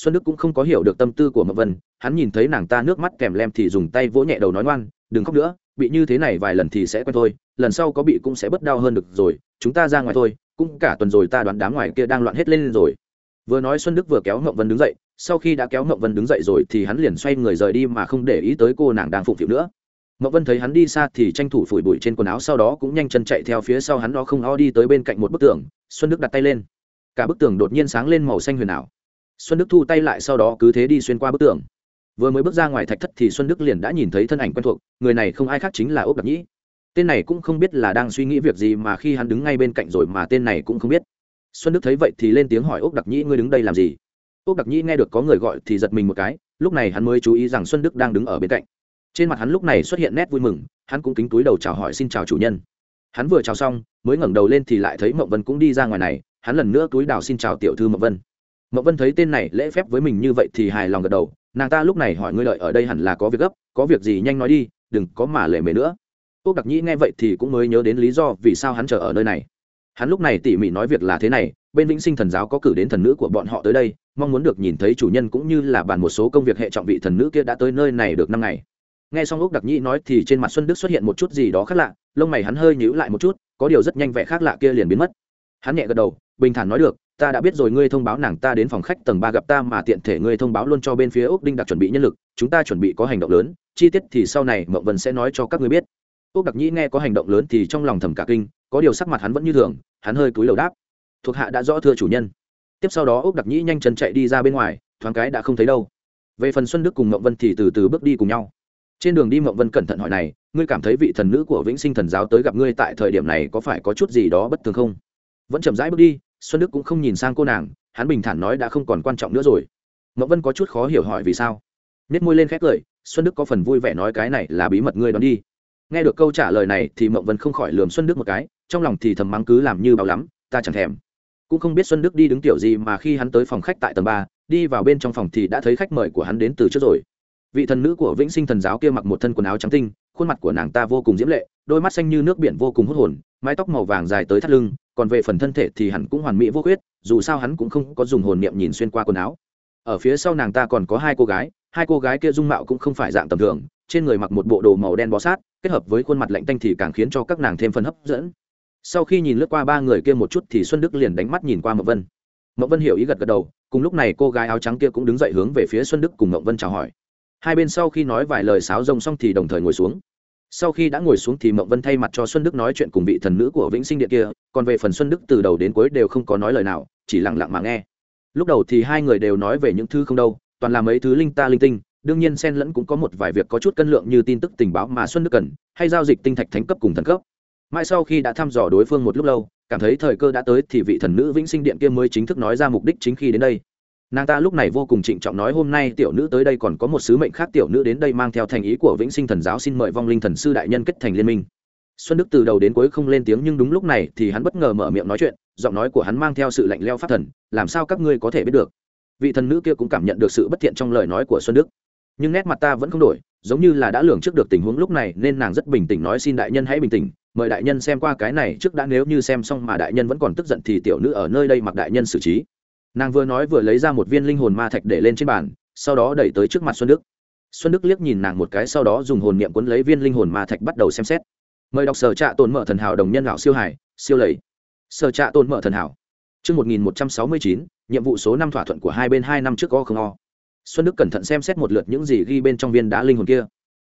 xuân đức cũng không có hiểu được tâm tư của mậu vân, hắn nhìn thấy nàng ta nước mắt kèm lem thì dùng tay vỗ nhẹ đầu nói ngoan, đừng khóc nữa, bị như thế này vài lần thì sẽ quen thôi, lần sau có bị cũng sẽ bớt đau hơn được rồi, chúng ta ra ngoài thôi, cũng cả tuần rồi ta đoán đám ngoài kia đang loạn hết lên rồi. Vừa nói xuân đức vừa kéo mậu vân đứng dậy, sau khi đã kéo mậu vân đứng dậy rồi thì hắn liền xoay người rời đi mà không để ý tới cô nàng đang phụng phịu nữa. Mậu vân thấy hắn đi xa thì tranh thủ phủi bụi trên quần áo sau đó cũng nhanh chân chạy theo phía sau hắn đó không o đi tới bên cạnh một bức tường, xuân đức đặt tay lên. Cả bức tường đột nhiên sáng lên màu xanh huyền ảo xuân đức thu tay lại sau đó cứ thế đi xuyên qua bức tường. Vừa mới bước ra ngoài thạch thất thì xuân đức liền đã nhìn thấy thân ảnh quen thuộc, người này không ai khác chính là ốc đặc nhĩ. Tên này cũng không biết là đang suy nghĩ việc gì mà khi hắn đứng ngay bên cạnh rồi mà tên này cũng không biết. Xuân đức thấy vậy thì lên tiếng hỏi ốc đặc nhĩ, ngươi đứng đây làm gì? Ốc đặc nhĩ nghe được có người gọi thì giật mình một cái, lúc này hắn mới chú ý rằng xuân đức đang đứng ở bên cạnh. Trên mặt hắn lúc này xuất hiện nét vui mừng, hắn cũng kính túi đầu chào hỏi xin chào chủ nhân. Hắn vừa chào xong, mới ngẩng đầu lên thì lại thấy mậu vân cũng đi ra ngoài này, hắn lần nữa túi đào xin chào tiểu thư mậu vân mậu vân thấy tên này lễ phép với mình như vậy thì hài lòng gật đầu. Nàng ta lúc này hỏi ngươi lợi ở đây hẳn là có việc gấp, có việc gì nhanh nói đi, đừng có mà lề mề nữa. Úc đặc nhĩ nghe vậy thì cũng mới nhớ đến lý do vì sao hắn chờ ở nơi này. Hắn lúc này tỉ mỉ nói việc là thế này, bên vĩnh sinh thần giáo có cử đến thần nữ của bọn họ tới đây, mong muốn được nhìn thấy chủ nhân cũng như là bàn một số công việc hệ trọng vị thần nữ kia đã tới nơi này được năm ngày. Nghe xong úc đặc nhĩ nói thì trên mặt xuân đức xuất hiện một chút gì đó khác lạ, lông mày hắn hơi nhíu lại một chút, có điều rất nhanh vẻ khác lạ kia liền biến mất. Hắn nhẹ gật đầu, bình thản nói được ta đã biết rồi, ngươi thông báo nàng ta đến phòng khách tầng ba gặp ta mà tiện thể ngươi thông báo luôn cho bên phía úc đinh đặc chuẩn bị nhân lực, chúng ta chuẩn bị có hành động lớn, chi tiết thì sau này mậu vân sẽ nói cho các ngươi biết. Úc đặc nhĩ nghe có hành động lớn thì trong lòng thầm cả kinh, có điều sắc mặt hắn vẫn như thường, hắn hơi cúi đầu đáp. Thuộc hạ đã rõ thưa chủ nhân. Tiếp sau đó úc đặc nhĩ nhanh chân chạy đi ra bên ngoài, thoáng cái đã không thấy đâu. Về phần xuân đức cùng mậu vân thì từ từ bước đi cùng nhau. Trên đường đi mậu vân cẩn thận hỏi này, ngươi cảm thấy vị thần nữ của vĩnh sinh thần giáo tới gặp ngươi tại thời điểm này có phải có chút gì đó bất thường không? Vẫn chậm rãi bước đi xuân đức cũng không nhìn sang cô nàng hắn bình thản nói đã không còn quan trọng nữa rồi. Mậu vân có chút khó hiểu hỏi vì sao. Nết môi lên khét cười, xuân đức có phần vui vẻ nói cái này là bí mật ngươi đón đi. Nghe được câu trả lời này thì mậu vân không khỏi lườm xuân đức một cái trong lòng thì thầm mắng cứ làm như bao lắm ta chẳng thèm. Cũng không biết xuân đức đi đứng tiểu gì mà khi hắn tới phòng khách tại tầng ba đi vào bên trong phòng thì đã thấy khách mời của hắn đến từ trước rồi. Vị thần nữ của vĩnh sinh thần giáo kia mặc một thân quần áo trắng tinh khuôn mặt của nàng ta vô cùng diễm lệ đôi mắt xanh như nước biển vô cùng hút hồn mái tóc màu vàng dài tới thắt lưng còn về phần thân thể thì hẳn cũng hoàn mỹ vô khuyết, dù sao hắn cũng không có dùng hồn niệm nhìn xuyên qua quần áo. Ở phía sau nàng ta còn có hai cô gái, hai cô gái kia dung mạo cũng không phải dạng tầm thường, trên người mặc một bộ đồ màu đen bó sát, kết hợp với khuôn mặt lạnh tanh thì càng khiến cho các nàng thêm phần hấp dẫn. Sau khi nhìn lướt qua ba người kia một chút thì xuân đức liền đánh mắt nhìn qua mậu vân. Mậu vân hiểu ý gật gật đầu, cùng lúc này cô gái áo trắng kia cũng đứng dậy hướng về phía xuân đức cùng mậu vân chào hỏi. Hai bên sau khi nói vài lời sáo rông xong thì đồng thời ngồi xuống sau khi đã ngồi xuống thì mộng vân thay mặt cho xuân đức nói chuyện cùng vị thần nữ của vĩnh sinh điện kia, còn về phần xuân đức từ đầu đến cuối đều không có nói lời nào, chỉ lặng lặng mà nghe. Lúc đầu thì hai người đều nói về những thứ không đâu, toàn là mấy thứ linh ta linh tinh, đương nhiên xen lẫn cũng có một vài việc có chút cân lượng như tin tức tình báo mà xuân đức cần, hay giao dịch tinh thạch thánh cấp cùng thần cấp. Mãi sau khi đã thăm dò đối phương một lúc lâu, cảm thấy thời cơ đã tới thì vị thần nữ vĩnh sinh điện kia mới chính thức nói ra mục đích chính khi đến đây nàng ta lúc này vô cùng trịnh trọng nói, hôm nay tiểu nữ tới đây còn có một sứ mệnh khác, tiểu nữ đến đây mang theo thành ý của vĩnh sinh thần giáo xin mời vong linh thần sư đại nhân kết thành liên minh. Xuân đức từ đầu đến cuối không lên tiếng, nhưng đúng lúc này thì hắn bất ngờ mở miệng nói chuyện, giọng nói của hắn mang theo sự lạnh leo phát thần, làm sao các ngươi có thể biết được? Vị thần nữ kia cũng cảm nhận được sự bất thiện trong lời nói của xuân đức. Nhưng nét mặt ta vẫn không đổi, giống như là đã lường trước được tình huống lúc này, nên nàng rất bình tĩnh nói, xin đại nhân hãy bình tĩnh, mời đại nhân xem qua cái này, trước đã nếu như xem xong mà đại nhân vẫn còn tức giận thì tiểu nữ ở nơi đây mặc đại nhân xử trí nàng vừa nói vừa lấy ra một viên linh hồn ma thạch để lên trên bàn sau đó đẩy tới trước mặt xuân đức xuân đức liếc nhìn nàng một cái sau đó dùng hồn niệm quấn lấy viên linh hồn ma thạch bắt đầu xem xét mời đọc sở trạ tồn mở thần hảo đồng nhân lão siêu hải siêu lầy sở trạ tồn mở thần hảo Trước 1169, nhiệm vụ số năm thỏa thuận của hai bên hai năm trước có không o. Xuân Đức cẩn thận xem xét một lượt những gì ghi bên trong viên đá linh hồn kia.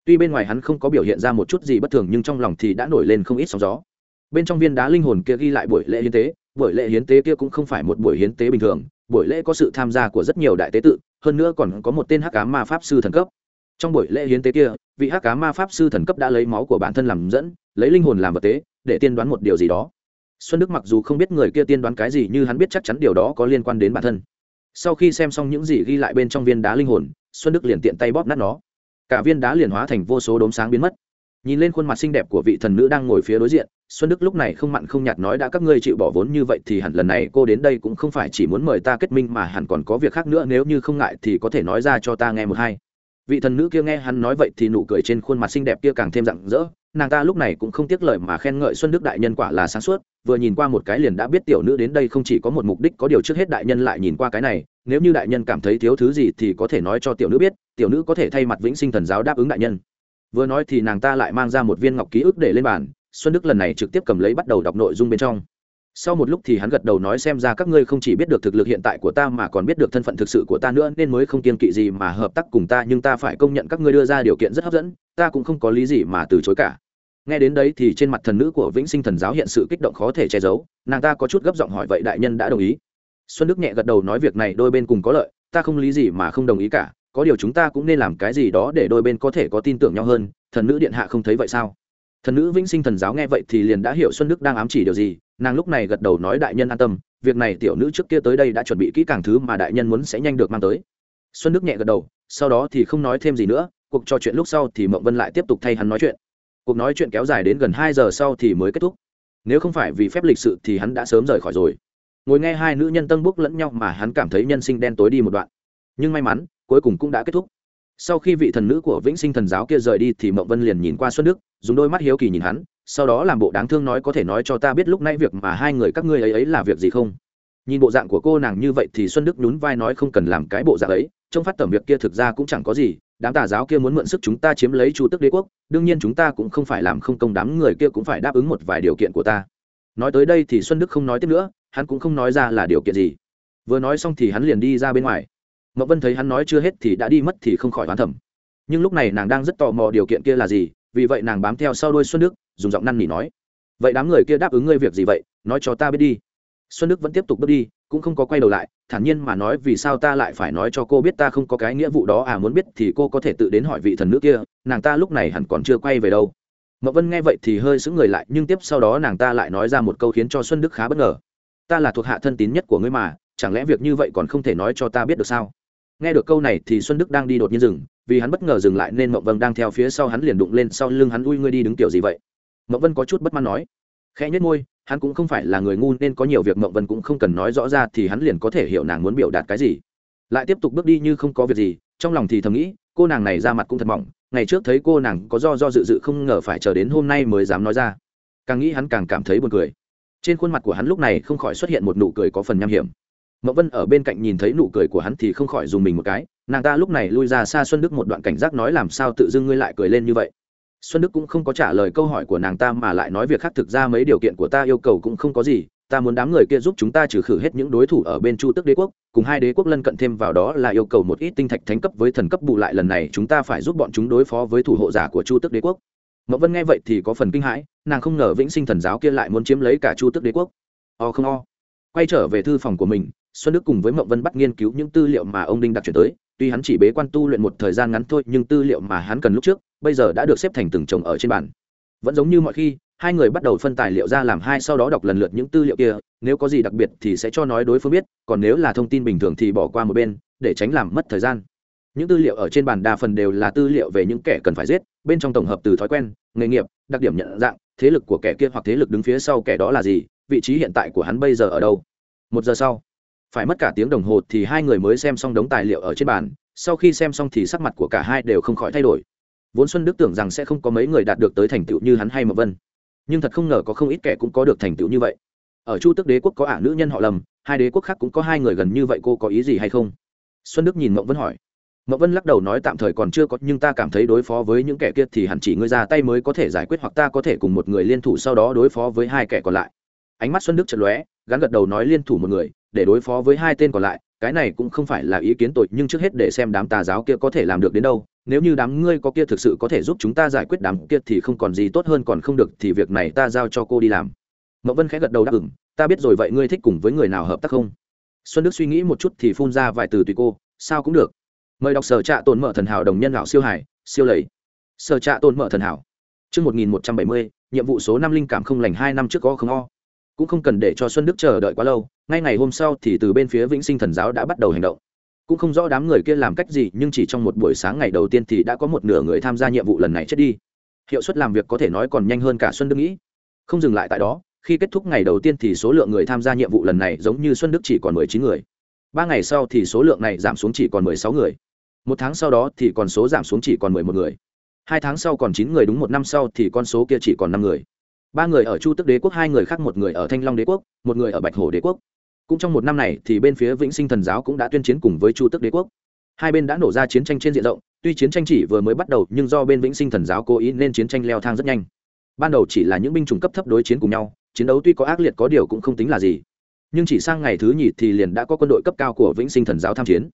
Tuy bên ngoài hắn không có biểu hiện ra một chút gì bất thường nhưng trong lòng thì đã nổi lên không ít sóng gió. Bên trong viên đá linh hồn kia ghi lại buổi lễ hiến tế, buổi lễ hiến tế kia cũng không phải một buổi hiến tế bình thường, buổi lễ có sự tham gia của rất nhiều đại tế tự, hơn nữa còn có một tên hắc cá ma pháp sư thần cấp. Trong buổi lễ hiến tế kia, vị hắc cá ma pháp sư thần cấp đã lấy máu của bản thân làm dẫn, lấy linh hồn làm vật tế, để tiên đoán một điều gì đó. Xuân đức mặc dù không biết người kia tiên đoán cái gì, như hắn biết chắc chắn điều đó có liên quan đến bản thân. Sau khi xem xong những gì ghi lại bên trong viên đá linh hồn, xuân đức liền tiện tay bóp nát nó. Cả viên đá liền hóa thành vô số đốm sáng biến mất nhìn lên khuôn mặt xinh đẹp của vị thần nữ đang ngồi phía đối diện, xuân đức lúc này không mặn không nhạt nói đã các ngươi chịu bỏ vốn như vậy thì hẳn lần này cô đến đây cũng không phải chỉ muốn mời ta kết minh mà hẳn còn có việc khác nữa, nếu như không ngại thì có thể nói ra cho ta nghe một hai. Vị thần nữ kia nghe hắn nói vậy thì nụ cười trên khuôn mặt xinh đẹp kia càng thêm rạng rỡ, nàng ta lúc này cũng không tiếc lời mà khen ngợi xuân đức đại nhân quả là sáng suốt, vừa nhìn qua một cái liền đã biết tiểu nữ đến đây không chỉ có một mục đích, có điều trước hết đại nhân lại nhìn qua cái này, nếu như đại nhân cảm thấy thiếu thứ gì thì có thể nói cho tiểu nữ biết, tiểu nữ có thể thay mặt vĩnh sinh thần giáo đáp ứng đại nhân vừa nói thì nàng ta lại mang ra một viên ngọc ký ức để lên bàn, xuân đức lần này trực tiếp cầm lấy bắt đầu đọc nội dung bên trong. Sau một lúc thì hắn gật đầu nói xem ra các ngươi không chỉ biết được thực lực hiện tại của ta mà còn biết được thân phận thực sự của ta nữa, nên mới không kiên kỵ gì mà hợp tác cùng ta, nhưng ta phải công nhận các ngươi đưa ra điều kiện rất hấp dẫn, ta cũng không có lý gì mà từ chối cả. Nghe đến đấy thì trên mặt thần nữ của vĩnh sinh thần giáo hiện sự kích động khó thể che giấu, nàng ta có chút gấp giọng hỏi vậy đại nhân đã đồng ý. Xuân đức nhẹ gật đầu nói việc này đôi bên cùng có lợi, ta không lý gì mà không đồng ý cả có điều chúng ta cũng nên làm cái gì đó để đôi bên có thể có tin tưởng nhau hơn, thần nữ điện hạ không thấy vậy sao? Thần nữ vĩnh sinh thần giáo nghe vậy thì liền đã hiểu xuân đức đang ám chỉ điều gì, nàng lúc này gật đầu nói đại nhân an tâm, việc này tiểu nữ trước kia tới đây đã chuẩn bị kỹ càng thứ mà đại nhân muốn sẽ nhanh được mang tới. Xuân đức nhẹ gật đầu, sau đó thì không nói thêm gì nữa, cuộc trò chuyện lúc sau thì mộng vân lại tiếp tục thay hắn nói chuyện. Cuộc nói chuyện kéo dài đến gần hai giờ sau thì mới kết thúc. Nếu không phải vì phép lịch sự thì hắn đã sớm rời khỏi rồi. Ngồi nghe hai nữ nhân tân búc lẫn nhau mà hắn cảm thấy nhân sinh đen tối đi một đoạn. Nhưng may mắn cuối cùng cũng đã kết thúc. Sau khi vị thần nữ của vĩnh sinh thần giáo kia rời đi thì mộng vân liền nhìn qua xuân đức, dùng đôi mắt hiếu kỳ nhìn hắn, sau đó làm bộ đáng thương nói có thể nói cho ta biết lúc nãy việc mà hai người các ngươi ấy ấy là việc gì không? Nhìn bộ dạng của cô nàng như vậy thì xuân đức nhún vai nói không cần làm cái bộ dạng ấy trong phát tẩm việc kia thực ra cũng chẳng có gì, đám tà giáo kia muốn mượn sức chúng ta chiếm lấy chu tức đế quốc, đương nhiên chúng ta cũng không phải làm không công đám người kia cũng phải đáp ứng một vài điều kiện của ta. Nói tới đây thì xuân đức không nói tiếp nữa, hắn cũng không nói ra là điều kiện gì. Vừa nói xong thì hắn liền đi ra bên ngoài mậu vân thấy hắn nói chưa hết thì đã đi mất thì không khỏi hoán thẩm nhưng lúc này nàng đang rất tò mò điều kiện kia là gì, vì vậy nàng bám theo sau đuôi xuân đức, dùng giọng năn nỉ nói. Vậy đám người kia đáp ứng ngươi việc gì vậy, nói cho ta biết đi. Xuân đức vẫn tiếp tục bước đi, cũng không có quay đầu lại, thản nhiên mà nói vì sao ta lại phải nói cho cô biết ta không có cái nghĩa vụ đó à muốn biết thì cô có thể tự đến hỏi vị thần nữ kia, nàng ta lúc này hẳn còn chưa quay về đâu. Mậu vân nghe vậy thì hơi sững người lại, nhưng tiếp sau đó nàng ta lại nói ra một câu khiến cho xuân đức khá bất ngờ. Ta là thuộc hạ thân tín nhất của ngươi mà, chẳng lẽ việc như vậy còn không thể nói cho ta biết được sao? Nghe được câu này thì xuân đức đang đi đột nhiên dừng, vì hắn bất ngờ dừng lại nên mậu vân đang theo phía sau hắn liền đụng lên sau lưng hắn, ui, ngươi đi đứng kiểu gì vậy? Mậu vân có chút bất mãn nói. Khẽ nhất môi, hắn cũng không phải là người ngu nên có nhiều việc mậu vân cũng không cần nói rõ ra thì hắn liền có thể hiểu nàng muốn biểu đạt cái gì. Lại tiếp tục bước đi như không có việc gì, trong lòng thì thầm nghĩ, cô nàng này ra mặt cũng thật mỏng, ngày trước thấy cô nàng có do do dự dự không ngờ phải chờ đến hôm nay mới dám nói ra. Càng nghĩ hắn càng cảm thấy buồn cười. Trên khuôn mặt của hắn lúc này không khỏi xuất hiện một nụ cười có phần nham hiểm mậu vân ở bên cạnh nhìn thấy nụ cười của hắn thì không khỏi dùng mình một cái. Nàng ta lúc này lui ra xa xuân đức một đoạn cảnh giác nói làm sao tự dưng ngươi lại cười lên như vậy? Xuân đức cũng không có trả lời câu hỏi của nàng ta mà lại nói việc khác thực ra mấy điều kiện của ta yêu cầu cũng không có gì. Ta muốn đám người kia giúp chúng ta trừ khử hết những đối thủ ở bên chu tức đế quốc, cùng hai đế quốc lân cận thêm vào đó là yêu cầu một ít tinh thạch thánh cấp với thần cấp bù lại lần này chúng ta phải giúp bọn chúng đối phó với thủ hộ giả của chu tức đế quốc. Mậu vân nghe vậy thì có phần kinh hãi, nàng không ngờ vĩnh sinh thần giáo kia lại muốn chiếm lấy cả chu tức đế quốc. O không o. Quay trở về thư phòng của mình xuân đức cùng với mậu vân bắt nghiên cứu những tư liệu mà ông đinh đặc chuyển tới. Tuy hắn chỉ bế quan tu luyện một thời gian ngắn thôi, nhưng tư liệu mà hắn cần lúc trước, bây giờ đã được xếp thành từng chồng ở trên bàn. Vẫn giống như mọi khi, hai người bắt đầu phân tài liệu ra làm hai, sau đó đọc lần lượt những tư liệu kia. Nếu có gì đặc biệt thì sẽ cho nói đối phương biết, còn nếu là thông tin bình thường thì bỏ qua một bên, để tránh làm mất thời gian. Những tư liệu ở trên bàn đa phần đều là tư liệu về những kẻ cần phải giết, bên trong tổng hợp từ thói quen, nghề nghiệp, đặc điểm nhận dạng, thế lực của kẻ kia hoặc thế lực đứng phía sau kẻ đó là gì, vị trí hiện tại của hắn bây giờ ở đâu. Một giờ sau phải mất cả tiếng đồng hồ thì hai người mới xem xong đống tài liệu ở trên bàn, sau khi xem xong thì sắc mặt của cả hai đều không khỏi thay đổi. Vốn xuân đức tưởng rằng sẽ không có mấy người đạt được tới thành tựu như hắn hay mậu vân, nhưng thật không ngờ có không ít kẻ cũng có được thành tựu như vậy. Ở chu tức đế quốc có ả nữ nhân họ lầm hai đế quốc khác cũng có hai người gần như vậy, cô có ý gì hay không? Xuân đức nhìn mậu vân hỏi. Mậu vân lắc đầu nói tạm thời còn chưa có, nhưng ta cảm thấy đối phó với những kẻ kia thì hẳn chỉ ngươi ra tay mới có thể giải quyết, hoặc ta có thể cùng một người liên thủ sau đó đối phó với hai kẻ còn lại. Ánh mắt xuân đức chật lóe, gắn gật đầu nói liên thủ một người để đối phó với hai tên còn lại cái này cũng không phải là ý kiến tội nhưng trước hết để xem đám tà giáo kia có thể làm được đến đâu. Nếu như đám ngươi có kia thực sự có thể giúp chúng ta giải quyết đám kia thì không còn gì tốt hơn còn không được thì việc này ta giao cho cô đi làm. Mậu vân khẽ gật đầu đáp ứng, ta biết rồi vậy ngươi thích cùng với người nào hợp tác không? Xuân đức suy nghĩ một chút thì phun ra vài từ tùy cô. Sao cũng được. Mời đọc sở trạ tồn mở thần hảo đồng nhân lão siêu hải siêu lầy. Sở trạ tồn mở thần hảo. Trước 1170, nhiệm vụ số năm linh cảm không lành hai năm trước có không o cũng không cần để cho xuân đức chờ đợi quá lâu, ngay ngày hôm sau thì từ bên phía vĩnh sinh thần giáo đã bắt đầu hành động. Cũng không rõ đám người kia làm cách gì, nhưng chỉ trong một buổi sáng ngày đầu tiên thì đã có một nửa người tham gia nhiệm vụ lần này chết đi. Hiệu suất làm việc có thể nói còn nhanh hơn cả xuân đức nghĩ. Không dừng lại tại đó, khi kết thúc ngày đầu tiên thì số lượng người tham gia nhiệm vụ lần này giống như xuân đức chỉ còn mười chín người. Ba ngày sau thì số lượng này giảm xuống chỉ còn mười sáu người. Một tháng sau đó thì còn số giảm xuống chỉ còn mười một người. Hai tháng sau còn chín người, đúng một năm sau thì con số kia chỉ còn năm người ba người ở chu tức đế quốc, hai người khác một người ở thanh long đế quốc, một người ở bạch hồ đế quốc. Cũng trong một năm này thì bên phía vĩnh sinh thần giáo cũng đã tuyên chiến cùng với chu tức đế quốc. Hai bên đã nổ ra chiến tranh trên diện rộng, tuy chiến tranh chỉ vừa mới bắt đầu, nhưng do bên vĩnh sinh thần giáo cố ý nên chiến tranh leo thang rất nhanh. Ban đầu chỉ là những binh chủng cấp thấp đối chiến cùng nhau, chiến đấu tuy có ác liệt có điều cũng không tính là gì. Nhưng chỉ sang ngày thứ nhì thì liền đã có quân đội cấp cao của vĩnh sinh thần giáo tham chiến.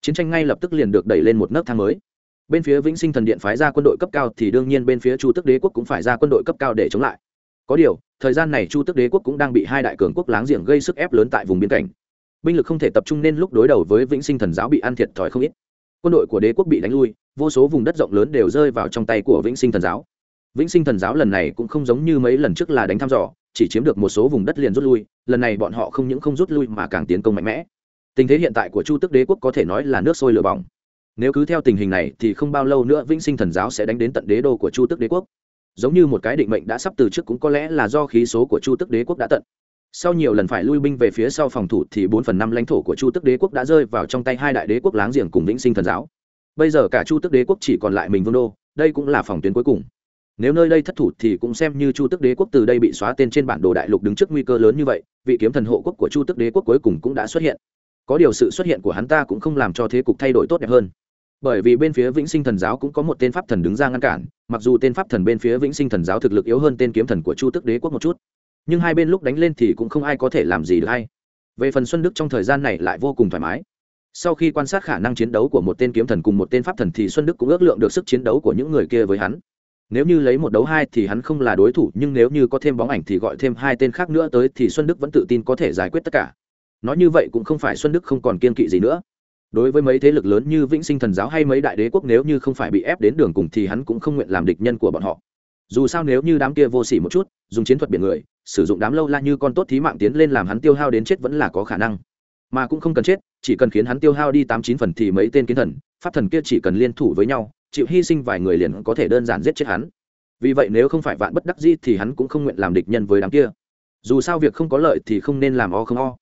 Chiến tranh ngay lập tức liền được đẩy lên một nấc thang mới. Bên phía vĩnh sinh thần điện phái ra quân đội cấp cao thì đương nhiên bên phía chu tức đế quốc cũng phải ra quân đội cấp cao để chống lại có điều, thời gian này chu tức đế quốc cũng đang bị hai đại cường quốc láng giềng gây sức ép lớn tại vùng biên cảnh. Binh lực không thể tập trung nên lúc đối đầu với vĩnh sinh thần giáo bị ăn thiệt thòi không ít. Quân đội của đế quốc bị đánh lui, vô số vùng đất rộng lớn đều rơi vào trong tay của vĩnh sinh thần giáo. Vĩnh sinh thần giáo lần này cũng không giống như mấy lần trước là đánh thăm dò, chỉ chiếm được một số vùng đất liền rút lui, lần này bọn họ không những không rút lui mà càng tiến công mạnh mẽ. Tình thế hiện tại của chu tức đế quốc có thể nói là nước sôi lửa bỏng. Nếu cứ theo tình hình này thì không bao lâu nữa vĩnh sinh thần giáo sẽ đánh đến tận đế đô của chu tức đế quốc giống như một cái định mệnh đã sắp từ trước cũng có lẽ là do khí số của chu tức đế quốc đã tận. Sau nhiều lần phải lui binh về phía sau phòng thủ thì bốn phần năm lãnh thổ của chu tức đế quốc đã rơi vào trong tay hai đại đế quốc láng giềng cùng vĩnh sinh thần giáo. Bây giờ cả chu tức đế quốc chỉ còn lại mình vương đô, đây cũng là phòng tuyến cuối cùng. Nếu nơi đây thất thủ thì cũng xem như chu tức đế quốc từ đây bị xóa tên trên bản đồ đại lục đứng trước nguy cơ lớn như vậy, vị kiếm thần hộ quốc của chu tức đế quốc cuối cùng cũng đã xuất hiện. Có điều sự xuất hiện của hắn ta cũng không làm cho thế cục thay đổi tốt đẹp hơn bởi vì bên phía vĩnh sinh thần giáo cũng có một tên pháp thần đứng ra ngăn cản, mặc dù tên pháp thần bên phía vĩnh sinh thần giáo thực lực yếu hơn tên kiếm thần của chu tức đế quốc một chút, nhưng hai bên lúc đánh lên thì cũng không ai có thể làm gì được hay. Về phần xuân đức trong thời gian này lại vô cùng thoải mái. Sau khi quan sát khả năng chiến đấu của một tên kiếm thần cùng một tên pháp thần thì xuân đức cũng ước lượng được sức chiến đấu của những người kia với hắn. Nếu như lấy một đấu hai thì hắn không là đối thủ, nhưng nếu như có thêm bóng ảnh thì gọi thêm hai tên khác nữa tới thì xuân đức vẫn tự tin có thể giải quyết tất cả. Nói như vậy cũng không phải xuân đức không còn kiên kỵ gì nữa đối với mấy thế lực lớn như vĩnh sinh thần giáo hay mấy đại đế quốc nếu như không phải bị ép đến đường cùng thì hắn cũng không nguyện làm địch nhân của bọn họ. Dù sao nếu như đám kia vô s ỉ một chút, dùng chiến thuật biển người, sử dụng đám lâu la như con tốt thí mạng tiến lên làm hắn tiêu hao đến chết vẫn là có khả năng. Mà cũng không cần chết, chỉ cần khiến hắn tiêu hao đi tám chín phần thì mấy tên kiến thần, pháp thần kia chỉ cần liên thủ với nhau, chịu hy sinh vài người liền có thể đơn giản giết chết hắn. Vì vậy nếu không phải vạn bất đắc gì thì hắn cũng không nguyện làm địch nhân với đám kia. Dù sao việc không có lợi thì không nên làm o không o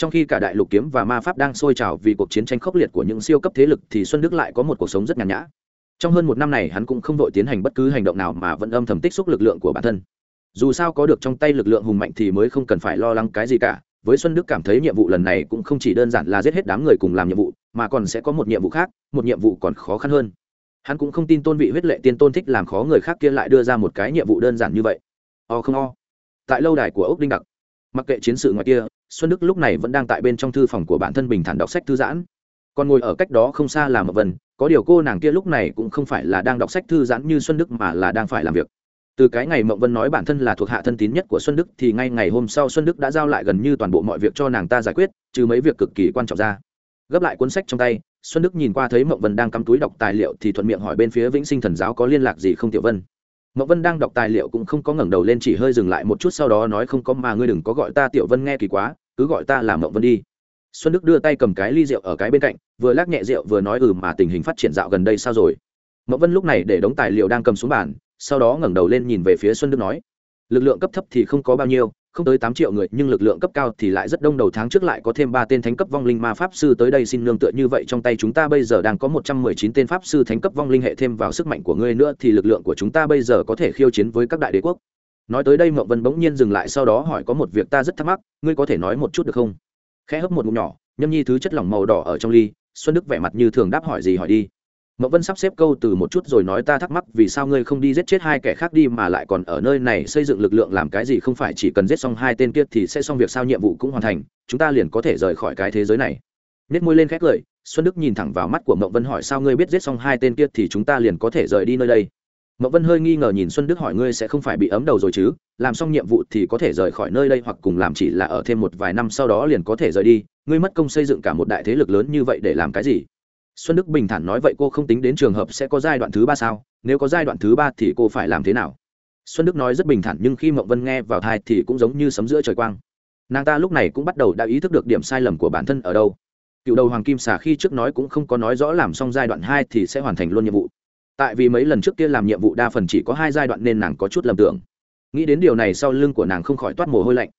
trong khi cả đại lục kiếm và ma pháp đang sôi trào vì cuộc chiến tranh khốc liệt của những siêu cấp thế lực thì xuân đức lại có một cuộc sống rất nhàn nhã. Trong hơn một năm này, hắn cũng không vội tiến hành bất cứ hành động nào mà vẫn âm thầm tích xúc lực lượng của bản thân. Dù sao có được trong tay lực lượng hùng mạnh thì mới không cần phải lo lắng cái gì cả. Với xuân đức cảm thấy nhiệm vụ lần này cũng không chỉ đơn giản là giết hết đám người cùng làm nhiệm vụ, mà còn sẽ có một nhiệm vụ khác, một nhiệm vụ còn khó khăn hơn. Hắn cũng không tin tôn vị huyết lệ tiên tôn thích làm khó người khác kia lại đưa ra một cái nhiệm vụ đơn giản như vậy. O không o. Tại lâu đài của ốc đinh đặc, mặc kệ chiến sự ngoài kia xuân đức lúc này vẫn đang tại bên trong thư phòng của bản thân bình thản đọc sách thư giãn. Còn ngồi ở cách đó không xa là mậu vân, có điều cô nàng kia lúc này cũng không phải là đang đọc sách thư giãn như xuân đức mà là đang phải làm việc. Từ cái ngày mậu vân nói bản thân là thuộc hạ thân tín nhất của xuân đức thì ngay ngày hôm sau xuân đức đã giao lại gần như toàn bộ mọi việc cho nàng ta giải quyết, trừ mấy việc cực kỳ quan trọng ra. Gấp lại cuốn sách trong tay, xuân đức nhìn qua thấy mậu vân đang cắm túi đọc tài liệu thì thuận miệng hỏi bên phía vĩnh sinh thần giáo có liên lạc gì không tiểu vân mậu vân đang đọc tài liệu cũng không có ngẩng đầu lên chỉ hơi dừng lại một chút sau đó nói không có mà ngươi đừng có gọi ta tiểu vân nghe kỳ quá, cứ gọi ta là mậu vân đi. Xuân đức đưa tay cầm cái ly rượu ở cái bên cạnh, vừa lắc nhẹ rượu vừa nói ừ mà tình hình phát triển dạo gần đây sao rồi. Mậu vân lúc này để đống tài liệu đang cầm xuống bàn, sau đó ngẩng đầu lên nhìn về phía xuân đức nói, lực lượng cấp thấp thì không có bao nhiêu không tới tám triệu người, nhưng lực lượng cấp cao thì lại rất đông đầu tháng trước lại có thêm ba tên thánh cấp vong linh ma pháp sư tới đây xin nương tựa như vậy. Trong tay chúng ta bây giờ đang có một trăm mười chín tên pháp sư thánh cấp vong linh hệ thêm vào sức mạnh của ngươi nữa thì lực lượng của chúng ta bây giờ có thể khiêu chiến với các đại đế quốc. Nói tới đây mậu vân bỗng nhiên dừng lại, sau đó hỏi có một việc ta rất thắc mắc, ngươi có thể nói một chút được không? Khẽ hấp một ngụm nhỏ, nhâm nhi thứ chất lỏng màu đỏ ở trong ly, xuân đức vẻ mặt như thường đáp hỏi gì hỏi đi. Mộng vân sắp xếp câu từ một chút rồi nói ta thắc mắc vì sao ngươi không đi giết chết hai kẻ khác đi mà lại còn ở nơi này xây dựng lực lượng làm cái gì không phải chỉ cần giết xong hai tên kia thì sẽ xong việc sao nhiệm vụ cũng hoàn thành, chúng ta liền có thể rời khỏi cái thế giới này. Nét môi lên khẽ cười, xuân đức nhìn thẳng vào mắt của Mộng vân hỏi sao ngươi biết giết xong hai tên kia thì chúng ta liền có thể rời đi nơi đây? Mộng vân hơi nghi ngờ nhìn xuân đức hỏi ngươi sẽ không phải bị ấm đầu rồi chứ, làm xong nhiệm vụ thì có thể rời khỏi nơi đây hoặc cùng làm chỉ là ở thêm một vài năm sau đó liền có thể rời đi, ngươi mất công xây dựng cả một đại thế lực lớn như vậy để làm cái gì? Xuân đức bình thản nói vậy cô không tính đến trường hợp sẽ có giai đoạn thứ ba sao? Nếu có giai đoạn thứ ba thì cô phải làm thế nào? Xuân đức nói rất bình thản nhưng khi mộng vân nghe vào thai thì cũng giống như sấm giữa trời quang. Nàng ta lúc này cũng bắt đầu đã ý thức được điểm sai lầm của bản thân ở đâu. Cựu đầu hoàng kim xà khi trước nói cũng không có nói rõ làm xong giai đoạn hai thì sẽ hoàn thành luôn nhiệm vụ. Tại vì mấy lần trước kia làm nhiệm vụ đa phần chỉ có hai giai đoạn nên nàng có chút lầm tưởng. Nghĩ đến điều này sau lưng của nàng không khỏi toát mồ hôi lạnh.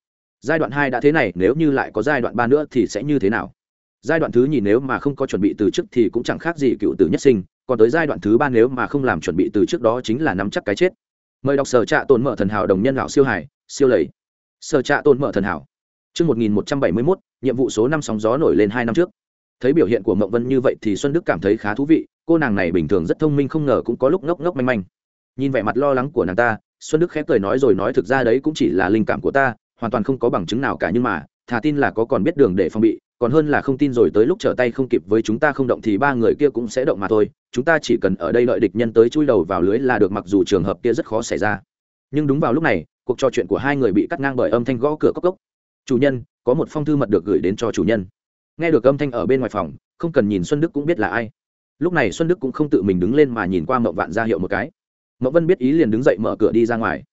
Giai đoạn hai đã thế này, nếu như lại có giai đoạn ba nữa thì sẽ như thế nào? Giai đoạn thứ nhì nếu mà không có chuẩn bị từ trước thì cũng chẳng khác gì cựu tử nhất sinh còn tới giai đoạn thứ ba nếu mà không làm chuẩn bị từ trước đó chính là nắm chắc cái chết mời đọc sở trạ tồn mở thần hảo đồng nhân lão siêu hải siêu lầy sở trạ tồn mở thần hảo Trước 1171, nhiệm vụ số năm sóng gió nổi lên hai năm trước. Thấy biểu hiện của Mộng Vân như vậy thì Xuân Đức cảm thấy khá thú vị, cô nàng này bình thường rất thông minh không ngờ cũng có lúc ngốc ngốc manh manh. Nhìn vẻ mặt lo lắng của nàng ta, Xuân Đức khẽ cười nói rồi nói thực ra đấy cũng chỉ là linh cảm của ta, hoàn toàn không có bằng chứng nào cả nhưng mà, thà tin là có còn biết đường để phòng bị, còn hơn là không tin rồi tới lúc trở tay không kịp với chúng ta không động thì ba người kia cũng sẽ động mà thôi. Chúng ta chỉ cần ở đây đợi địch nhân tới chui đầu vào lưới là được mặc dù trường hợp kia rất khó xảy ra. Nhưng đúng vào lúc này, cuộc trò chuyện của hai người bị cắt ngang bởi âm thanh gõ cửa cốc cốc. Chủ nhân, có một phong thư mật được gửi đến cho chủ nhân. Nghe được âm thanh ở bên ngoài phòng, không cần nhìn xuân đức cũng biết là ai. Lúc này xuân đức cũng không tự mình đứng lên mà nhìn qua mậu vạn ra hiệu một cái. Mậu vân biết ý liền đứng dậy mở cửa đi ra ngoài.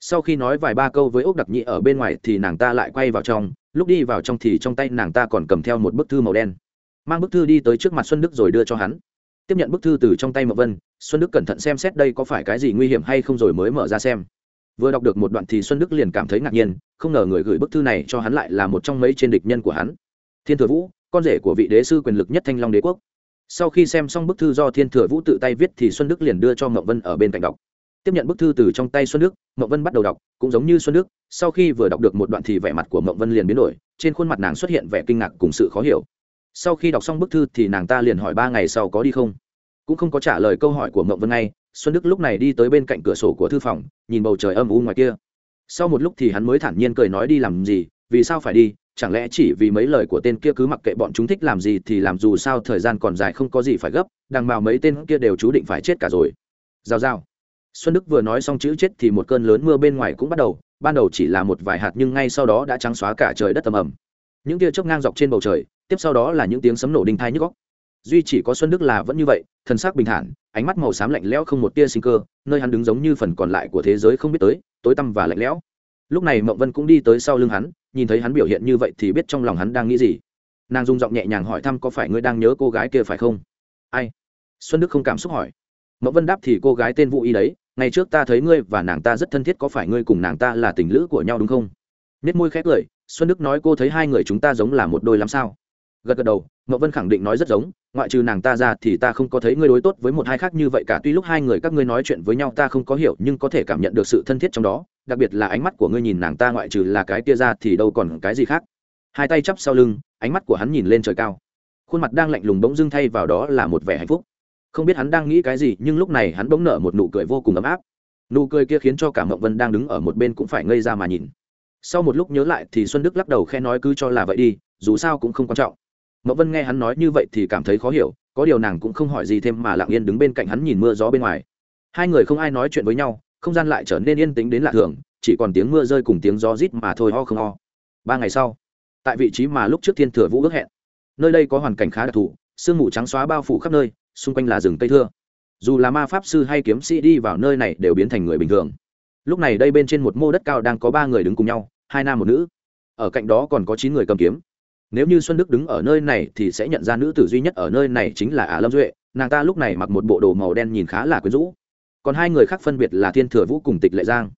Sau khi nói vài ba câu với ốc đặc nhị ở bên ngoài thì nàng ta lại quay vào trong lúc đi vào trong thì trong tay nàng ta còn cầm theo một bức thư màu đen. Mang bức thư đi tới trước mặt xuân đức rồi đưa cho hắn. Tiếp nhận bức thư từ trong tay mậu vân, xuân đức cẩn thận xem xét đây có phải cái gì nguy hiểm hay không rồi mới mở ra xem. Vừa đọc được một đoạn thì xuân đức liền cảm thấy ngạc nhiên, không ngờ người gửi bức thư này cho hắn lại là một trong mấy trên địch nhân của hắn. Thiên thừa vũ, con rể của vị đế sư quyền lực nhất thanh long đế quốc. Sau khi xem xong bức thư do thiên thừa vũ tự tay viết thì xuân đức liền đưa cho mậu vân ở bên cạnh đọc tiếp nhận bức thư từ trong tay xuân đức mậu vân bắt đầu đọc, cũng giống như xuân đức, sau khi vừa đọc được một đoạn thì vẻ mặt của mậu vân liền biến đổi, trên khuôn mặt nàng xuất hiện vẻ kinh ngạc cùng sự khó hiểu. Sau khi đọc xong bức thư thì nàng ta liền hỏi ba ngày sau có đi không? Cũng không có trả lời câu hỏi của mậu vân ngay, xuân đức lúc này đi tới bên cạnh cửa sổ của thư phòng, nhìn bầu trời âm u ngoài kia. Sau một lúc thì hắn mới thản nhiên cười nói đi làm gì, vì sao phải đi, chẳng lẽ chỉ vì mấy lời của tên kia cứ mặc kệ bọn chúng thích làm gì thì làm dù sao thời gian còn dài không có gì phải gấp, đằng nào mấy tên kia đều chú định phải chết cả rồi. Giao giao xuân đức vừa nói xong chữ chết thì một cơn lớn mưa bên ngoài cũng bắt đầu, ban đầu chỉ là một vài hạt nhưng ngay sau đó đã trắng xóa cả trời đất tầm ầm. Những tia chớp ngang dọc trên bầu trời, tiếp sau đó là những tiếng sấm nổ đinh thai nhức góc duy chỉ có xuân đức là vẫn như vậy, thần sắc bình thản, ánh mắt màu xám lạnh lẽo không một tia sinh cơ, nơi hắn đứng giống như phần còn lại của thế giới không biết tới, tối tăm và lạnh lẽo. Lúc này mộng vân cũng đi tới sau lưng hắn, nhìn thấy hắn biểu hiện như vậy thì biết trong lòng hắn đang nghĩ gì. Nàng rung giọng nhẹ nhàng hỏi thăm có phải ngươi đang nhớ cô gái kia phải không? Ai? Xuân đức không cảm xúc hỏi mẫu vân đáp thì cô gái tên vũ y đấy, ngày trước ta thấy ngươi và nàng ta rất thân thiết, có phải ngươi cùng nàng ta là tình lữ của nhau đúng không? Nết môi khét cười, xuân đức nói cô thấy hai người chúng ta giống là một đôi lắm sao? Gật gật đầu mậu vân khẳng định nói rất giống, ngoại trừ nàng ta ra thì ta không có thấy ngươi đối tốt với một hai khác như vậy cả, tuy lúc hai người các ngươi nói chuyện với nhau ta không có hiểu, nhưng có thể cảm nhận được sự thân thiết trong đó, đặc biệt là ánh mắt của ngươi nhìn nàng ta ngoại trừ là cái kia ra thì đâu còn cái gì khác. Hai tay chắp sau lưng, ánh mắt của hắn nhìn lên trời cao. Khuôn mặt đang lạnh lùng bỗng dưng thay vào đó là một vẻ hạnh phúc không biết hắn đang nghĩ cái gì, nhưng lúc này hắn bỗng nở một nụ cười vô cùng ấm áp. Nụ cười kia khiến cho cả mộng vân đang đứng ở một bên cũng phải ngây ra mà nhìn. Sau một lúc nhớ lại thì xuân đức lắc đầu khe nói cứ cho là vậy đi, dù sao cũng không quan trọng. Mộng vân nghe hắn nói như vậy thì cảm thấy khó hiểu, có điều nàng cũng không hỏi gì thêm mà lặng yên đứng bên cạnh hắn nhìn mưa gió bên ngoài. Hai người không ai nói chuyện với nhau, không gian lại trở nên yên tĩnh đến lạ thường, chỉ còn tiếng mưa rơi cùng tiếng gió rít mà thôi ho không ho. Ba ngày sau, tại vị trí mà lúc trước thiên thừa vũ ước hẹn, nơi đây có hoàn cảnh khá đặc thù, sương mù trắng xóa bao phủ khắp nơi xung quanh là rừng cây thưa. Dù là ma pháp sư hay kiếm sĩ đi vào nơi này đều biến thành người bình thường. Lúc này đây bên trên một mô đất cao đang có ba người đứng cùng nhau, hai nam một nữ. Ở cạnh đó còn có chín người cầm kiếm. Nếu như xuân đức đứng ở nơi này thì sẽ nhận ra nữ tử duy nhất ở nơi này chính là ả lâm duệ, nàng ta lúc này mặc một bộ đồ màu đen nhìn khá là quyến rũ. Còn hai người khác phân biệt là thiên thừa vũ cùng tịch lệ giang.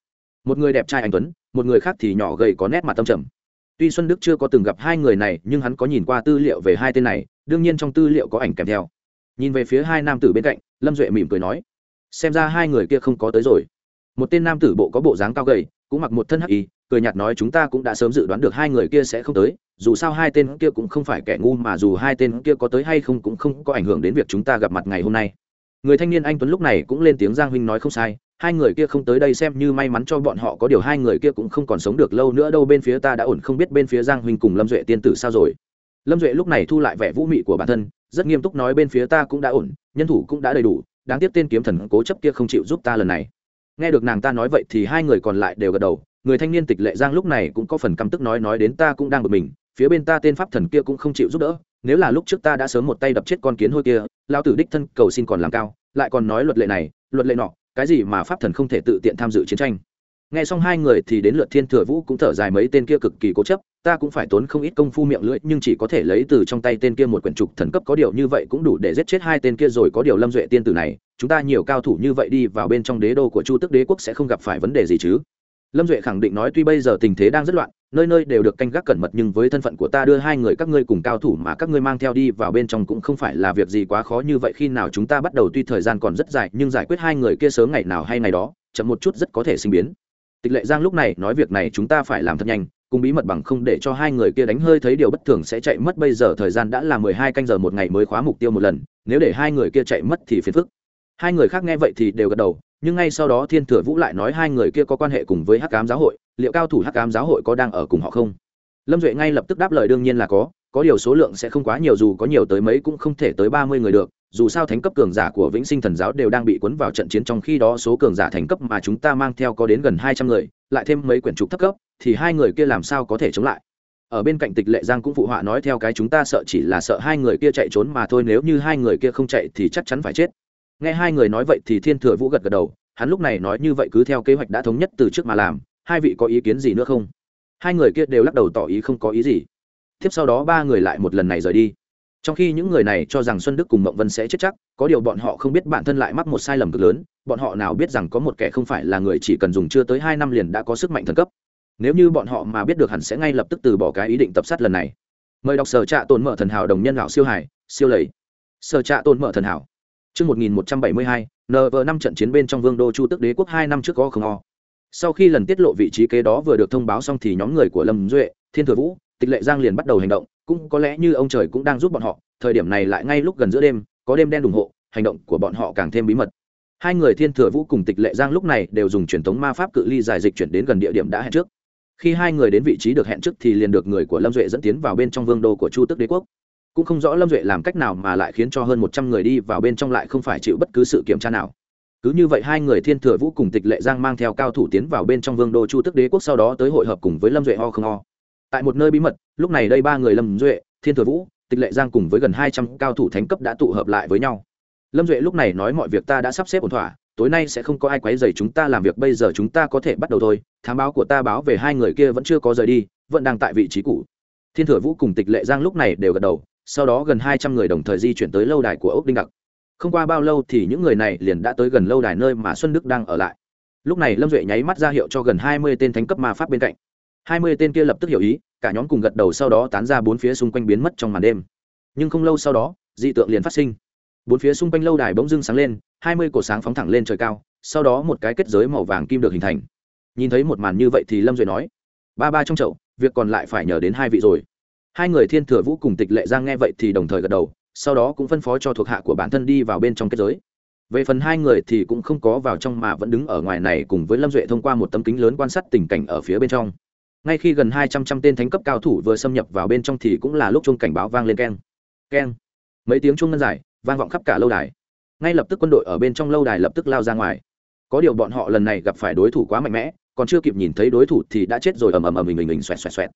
Một người đẹp trai anh tuấn, một người khác thì nhỏ gầy có nét mặt tâm trầm. Tuy xuân đức chưa có từng gặp hai người này, nhưng hắn có nhìn qua tư liệu về hai tên này, đương nhiên trong tư liệu có ảnh kèm theo nhìn về phía hai nam tử bên cạnh, lâm duệ mỉm cười nói, xem ra hai người kia không có tới rồi. Một tên nam tử bộ có bộ dáng cao gầy, cũng mặc một thân hắc y, cười nhạt nói chúng ta cũng đã sớm dự đoán được hai người kia sẽ không tới, dù sao hai tên kia cũng không phải kẻ ngu mà dù hai tên kia có tới hay không cũng không có ảnh hưởng đến việc chúng ta gặp mặt ngày hôm nay. Người thanh niên anh tuấn lúc này cũng lên tiếng giang huynh nói không sai, hai người kia không tới đây xem như may mắn cho bọn họ có điều hai người kia cũng không còn sống được lâu nữa đâu bên phía ta đã ổn không biết bên phía giang huynh cùng lâm duệ tiên tử sao rồi. Lâm duệ lúc này thu lại vẻ vũ mị của bản thân rất nghiêm túc nói bên phía ta cũng đã ổn, nhân thủ cũng đã đầy đủ, đáng tiếc tên kiếm thần cố chấp kia không chịu giúp ta lần này. Nghe được nàng ta nói vậy thì hai người còn lại đều gật đầu, người thanh niên tịch lệ giang lúc này cũng có phần căm tức nói nói đến ta cũng đang bực mình, phía bên ta tên pháp thần kia cũng không chịu giúp đỡ, nếu là lúc trước ta đã sớm một tay đập chết con kiến hôi kia lao tử đích thân cầu xin còn làm cao, lại còn nói luật lệ này, luật lệ nọ, cái gì mà pháp thần không thể tự tiện tham dự chiến tranh. Nghe xong hai người thì đến lượt thiên thừa vũ cũng thở dài mấy tên kia cực kỳ cố chấp ta cũng phải tốn không ít công phu miệng lưỡi, nhưng chỉ có thể lấy từ trong tay tên kia một quyển trục thần cấp có điều như vậy cũng đủ để giết chết hai tên kia rồi có điều lâm duệ tiên tử này, chúng ta nhiều cao thủ như vậy đi vào bên trong đế đô của chu tức đế quốc sẽ không gặp phải vấn đề gì chứ. Lâm duệ khẳng định nói, tuy bây giờ tình thế đang rất loạn, nơi nơi đều được canh gác cẩn mật, nhưng với thân phận của ta đưa hai người các ngươi cùng cao thủ mà các ngươi mang theo đi vào bên trong cũng không phải là việc gì quá khó như vậy. Khi nào chúng ta bắt đầu, tuy thời gian còn rất dài, nhưng giải quyết hai người kia sớm ngày nào hay ngày đó, chậm một chút rất có thể sinh biến. Tịch lệ giang lúc này nói, việc này chúng ta phải làm thật nhanh cùng bí mật bằng không để cho hai người kia đánh hơi thấy điều bất thường sẽ chạy mất. Bây giờ thời gian đã là mười hai canh giờ một ngày mới khóa mục tiêu một lần, nếu để hai người kia chạy mất thì phiền phức. Hai người khác nghe vậy thì đều gật đầu, nhưng ngay sau đó thiên thừa vũ lại nói hai người kia có quan hệ cùng với hắc cám giáo hội, liệu cao thủ hắc cám giáo hội có đang ở cùng họ không? Lâm duệ ngay lập tức đáp lời đương nhiên là có có điều số lượng sẽ không quá nhiều, dù có nhiều tới mấy cũng không thể tới ba mươi người được, dù sao thánh cấp cường giả của vĩnh sinh thần giáo đều đang bị cuốn vào trận chiến, trong khi đó số cường giả thành cấp mà chúng ta mang theo có đến gần hai trăm người lại thêm mấy quyển trục thấp cấp, thì hai người kia làm sao có thể chống lại? Ở bên cạnh tịch lệ giang cũng phụ họa nói theo cái chúng ta sợ chỉ là sợ hai người kia chạy trốn mà thôi, nếu như hai người kia không chạy thì chắc chắn phải chết. Nghe hai người nói vậy thì thiên thừa vũ gật gật đầu, hắn lúc này nói như vậy cứ theo kế hoạch đã thống nhất từ trước mà làm, hai vị có ý kiến gì nữa không? Hai người kia đều lắc đầu tỏ ý không có ý gì. Tiếp sau đó ba người lại một lần này rời đi trong khi những người này cho rằng xuân đức cùng mộng vân sẽ chết chắc có điều bọn họ không biết bản thân lại mắc một sai lầm cực lớn bọn họ nào biết rằng có một kẻ không phải là người chỉ cần dùng chưa tới hai năm liền đã có sức mạnh thần cấp. Nếu như bọn họ mà biết được hẳn sẽ ngay lập tức từ bỏ cái ý định tập sát lần này. Mời đọc sở trạ tồn mở thần hảo đồng nhân lão siêu hải siêu lầy. Sở trạ tồn mở thần hảo. Trước 1172, NV năm trận chiến bên trong vương đô Chu Tức Đế quốc hai năm trước có không o. Sau khi lần tiết lộ vị trí kế đó vừa được thông báo xong thì nhóm người của Lâm Duệ, Thiên Thừa Vũ, Tịch Lệ Giang liền bắt đầu hành động, cũng có lẽ như ông trời cũng đang giúp bọn họ, thời điểm này lại ngay lúc gần giữa đêm, có đêm đen ủng hộ, hành động của bọn họ càng thêm bí mật. Hai người Thiên Thừa Vũ cùng Tịch Lệ Giang lúc này đều dùng truyền thống ma pháp cự ly dài dịch chuyển đến gần địa điểm đã hẹn trước. Khi hai người đến vị trí được hẹn trước thì liền được người của Lâm Duệ dẫn tiến vào bên trong vương đô của Chu Tức Đế quốc cũng không rõ lâm duệ làm cách nào mà lại khiến cho hơn một trăm người đi vào bên trong lại không phải chịu bất cứ sự kiểm tra nào cứ như vậy hai người thiên thừa vũ cùng tịch lệ giang mang theo cao thủ tiến vào bên trong vương đô chu tức đế quốc sau đó tới hội hợp cùng với lâm duệ ho không ho tại một nơi bí mật, lúc này đây ba người lâm duệ, thiên thừa vũ, tịch lệ giang cùng với gần hai trăm cao thủ thánh cấp đã tụ hợp lại với nhau. Lâm duệ lúc này nói mọi việc ta đã sắp xếp ổn thỏa, tối nay sẽ không có ai quấy dày chúng ta làm việc, bây giờ chúng ta có thể bắt đầu thôi. Thám báo của ta báo về hai người kia vẫn chưa có rời đi, vẫn đang tại vị trí cũ. Thiên thừa vũ cùng tịch lệ giang lúc này đều gật đầu, sau đó gần hai trăm người đồng thời di chuyển tới lâu đài của ốc đinh đặc. Không qua bao lâu thì những người này liền đã tới gần lâu đài nơi mà xuân đức đang ở lại. Lúc này lâm duệ nháy mắt ra hiệu cho gần hai mươi tên thánh cấp ma pháp bên cạnh hai mươi tên kia lập tức hiểu ý, cả nhóm cùng gật đầu sau đó tán ra bốn phía xung quanh biến mất trong màn đêm. Nhưng không lâu sau đó, dị tượng liền phát sinh. Bốn phía xung quanh lâu đài bỗng dưng sáng lên, hai mươi cổ sáng phóng thẳng lên trời cao, sau đó một cái kết giới màu vàng kim được hình thành. Nhìn thấy một màn như vậy thì lâm duệ nói, ba ba trong chậu, việc còn lại phải nhờ đến hai vị rồi. Hai người thiên thừa vũ cùng tịch lệ giang nghe vậy thì đồng thời gật đầu, sau đó cũng phân phó cho thuộc hạ của bản thân đi vào bên trong kết giới. Về phần hai người thì cũng không có vào trong mà vẫn đứng ở ngoài này cùng với lâm duệ thông qua một tấm kính lớn quan sát tình cảnh ở phía bên trong ngay khi gần hai trăm trăm tên thánh cấp cao thủ vừa xâm nhập vào bên trong thì cũng là lúc chuông cảnh báo vang lên keng. Keng. Mấy tiếng chuông ngân dài, vang vọng khắp cả lâu đài. Ngay lập tức quân đội ở bên trong lâu đài lập tức lao ra ngoài. Có điều bọn họ lần này gặp phải đối thủ quá mạnh mẽ, còn chưa kịp nhìn thấy đối thủ thì đã chết rồi ầm ầm ầm mình mình mình xoẹt xoẹt xoẹt.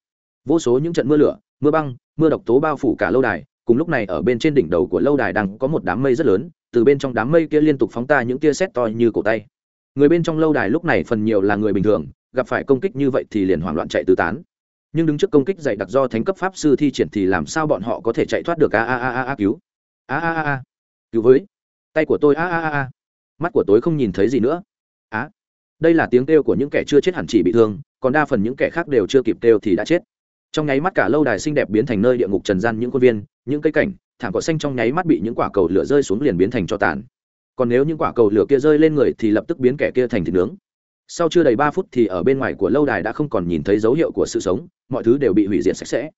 Vô số những trận mưa lửa, mưa băng, mưa độc tố bao phủ cả lâu đài, cùng lúc này ở bên trên đỉnh đầu của lâu đài đang có một đám mây rất lớn, từ bên trong đám mây kia liên tục phóng ta những tia sét to như cổ tay. Người bên trong lâu đài lúc này phần nhiều là người bình thường gặp phải công kích như vậy thì liền hoảng loạn chạy tứ tán. Nhưng đứng trước công kích dày đặc do thánh cấp pháp sư thi triển thì làm sao bọn họ có thể chạy thoát được? A a a a a, cứu. A a a a. Cứu với. Tay của tôi, a a a a. Mắt của tôi không nhìn thấy gì nữa. Á. Đây là tiếng kêu của những kẻ chưa chết hẳn chỉ bị thương, còn đa phần những kẻ khác đều chưa kịp kêu thì đã chết. Trong nháy mắt cả lâu đài xinh đẹp biến thành nơi địa ngục trần gian những khuôn viên, những cây cảnh, thảm cỏ xanh trong nháy mắt bị những quả cầu lửa rơi xuống liền biến thành cho tàn. Còn nếu những quả cầu lửa kia rơi lên người thì lập tức biến kẻ kia thành thịt nướng sau chưa đầy ba phút thì ở bên ngoài của lâu đài đã không còn nhìn thấy dấu hiệu của sự sống, mọi thứ đều bị hủy diệt sạch sẽ.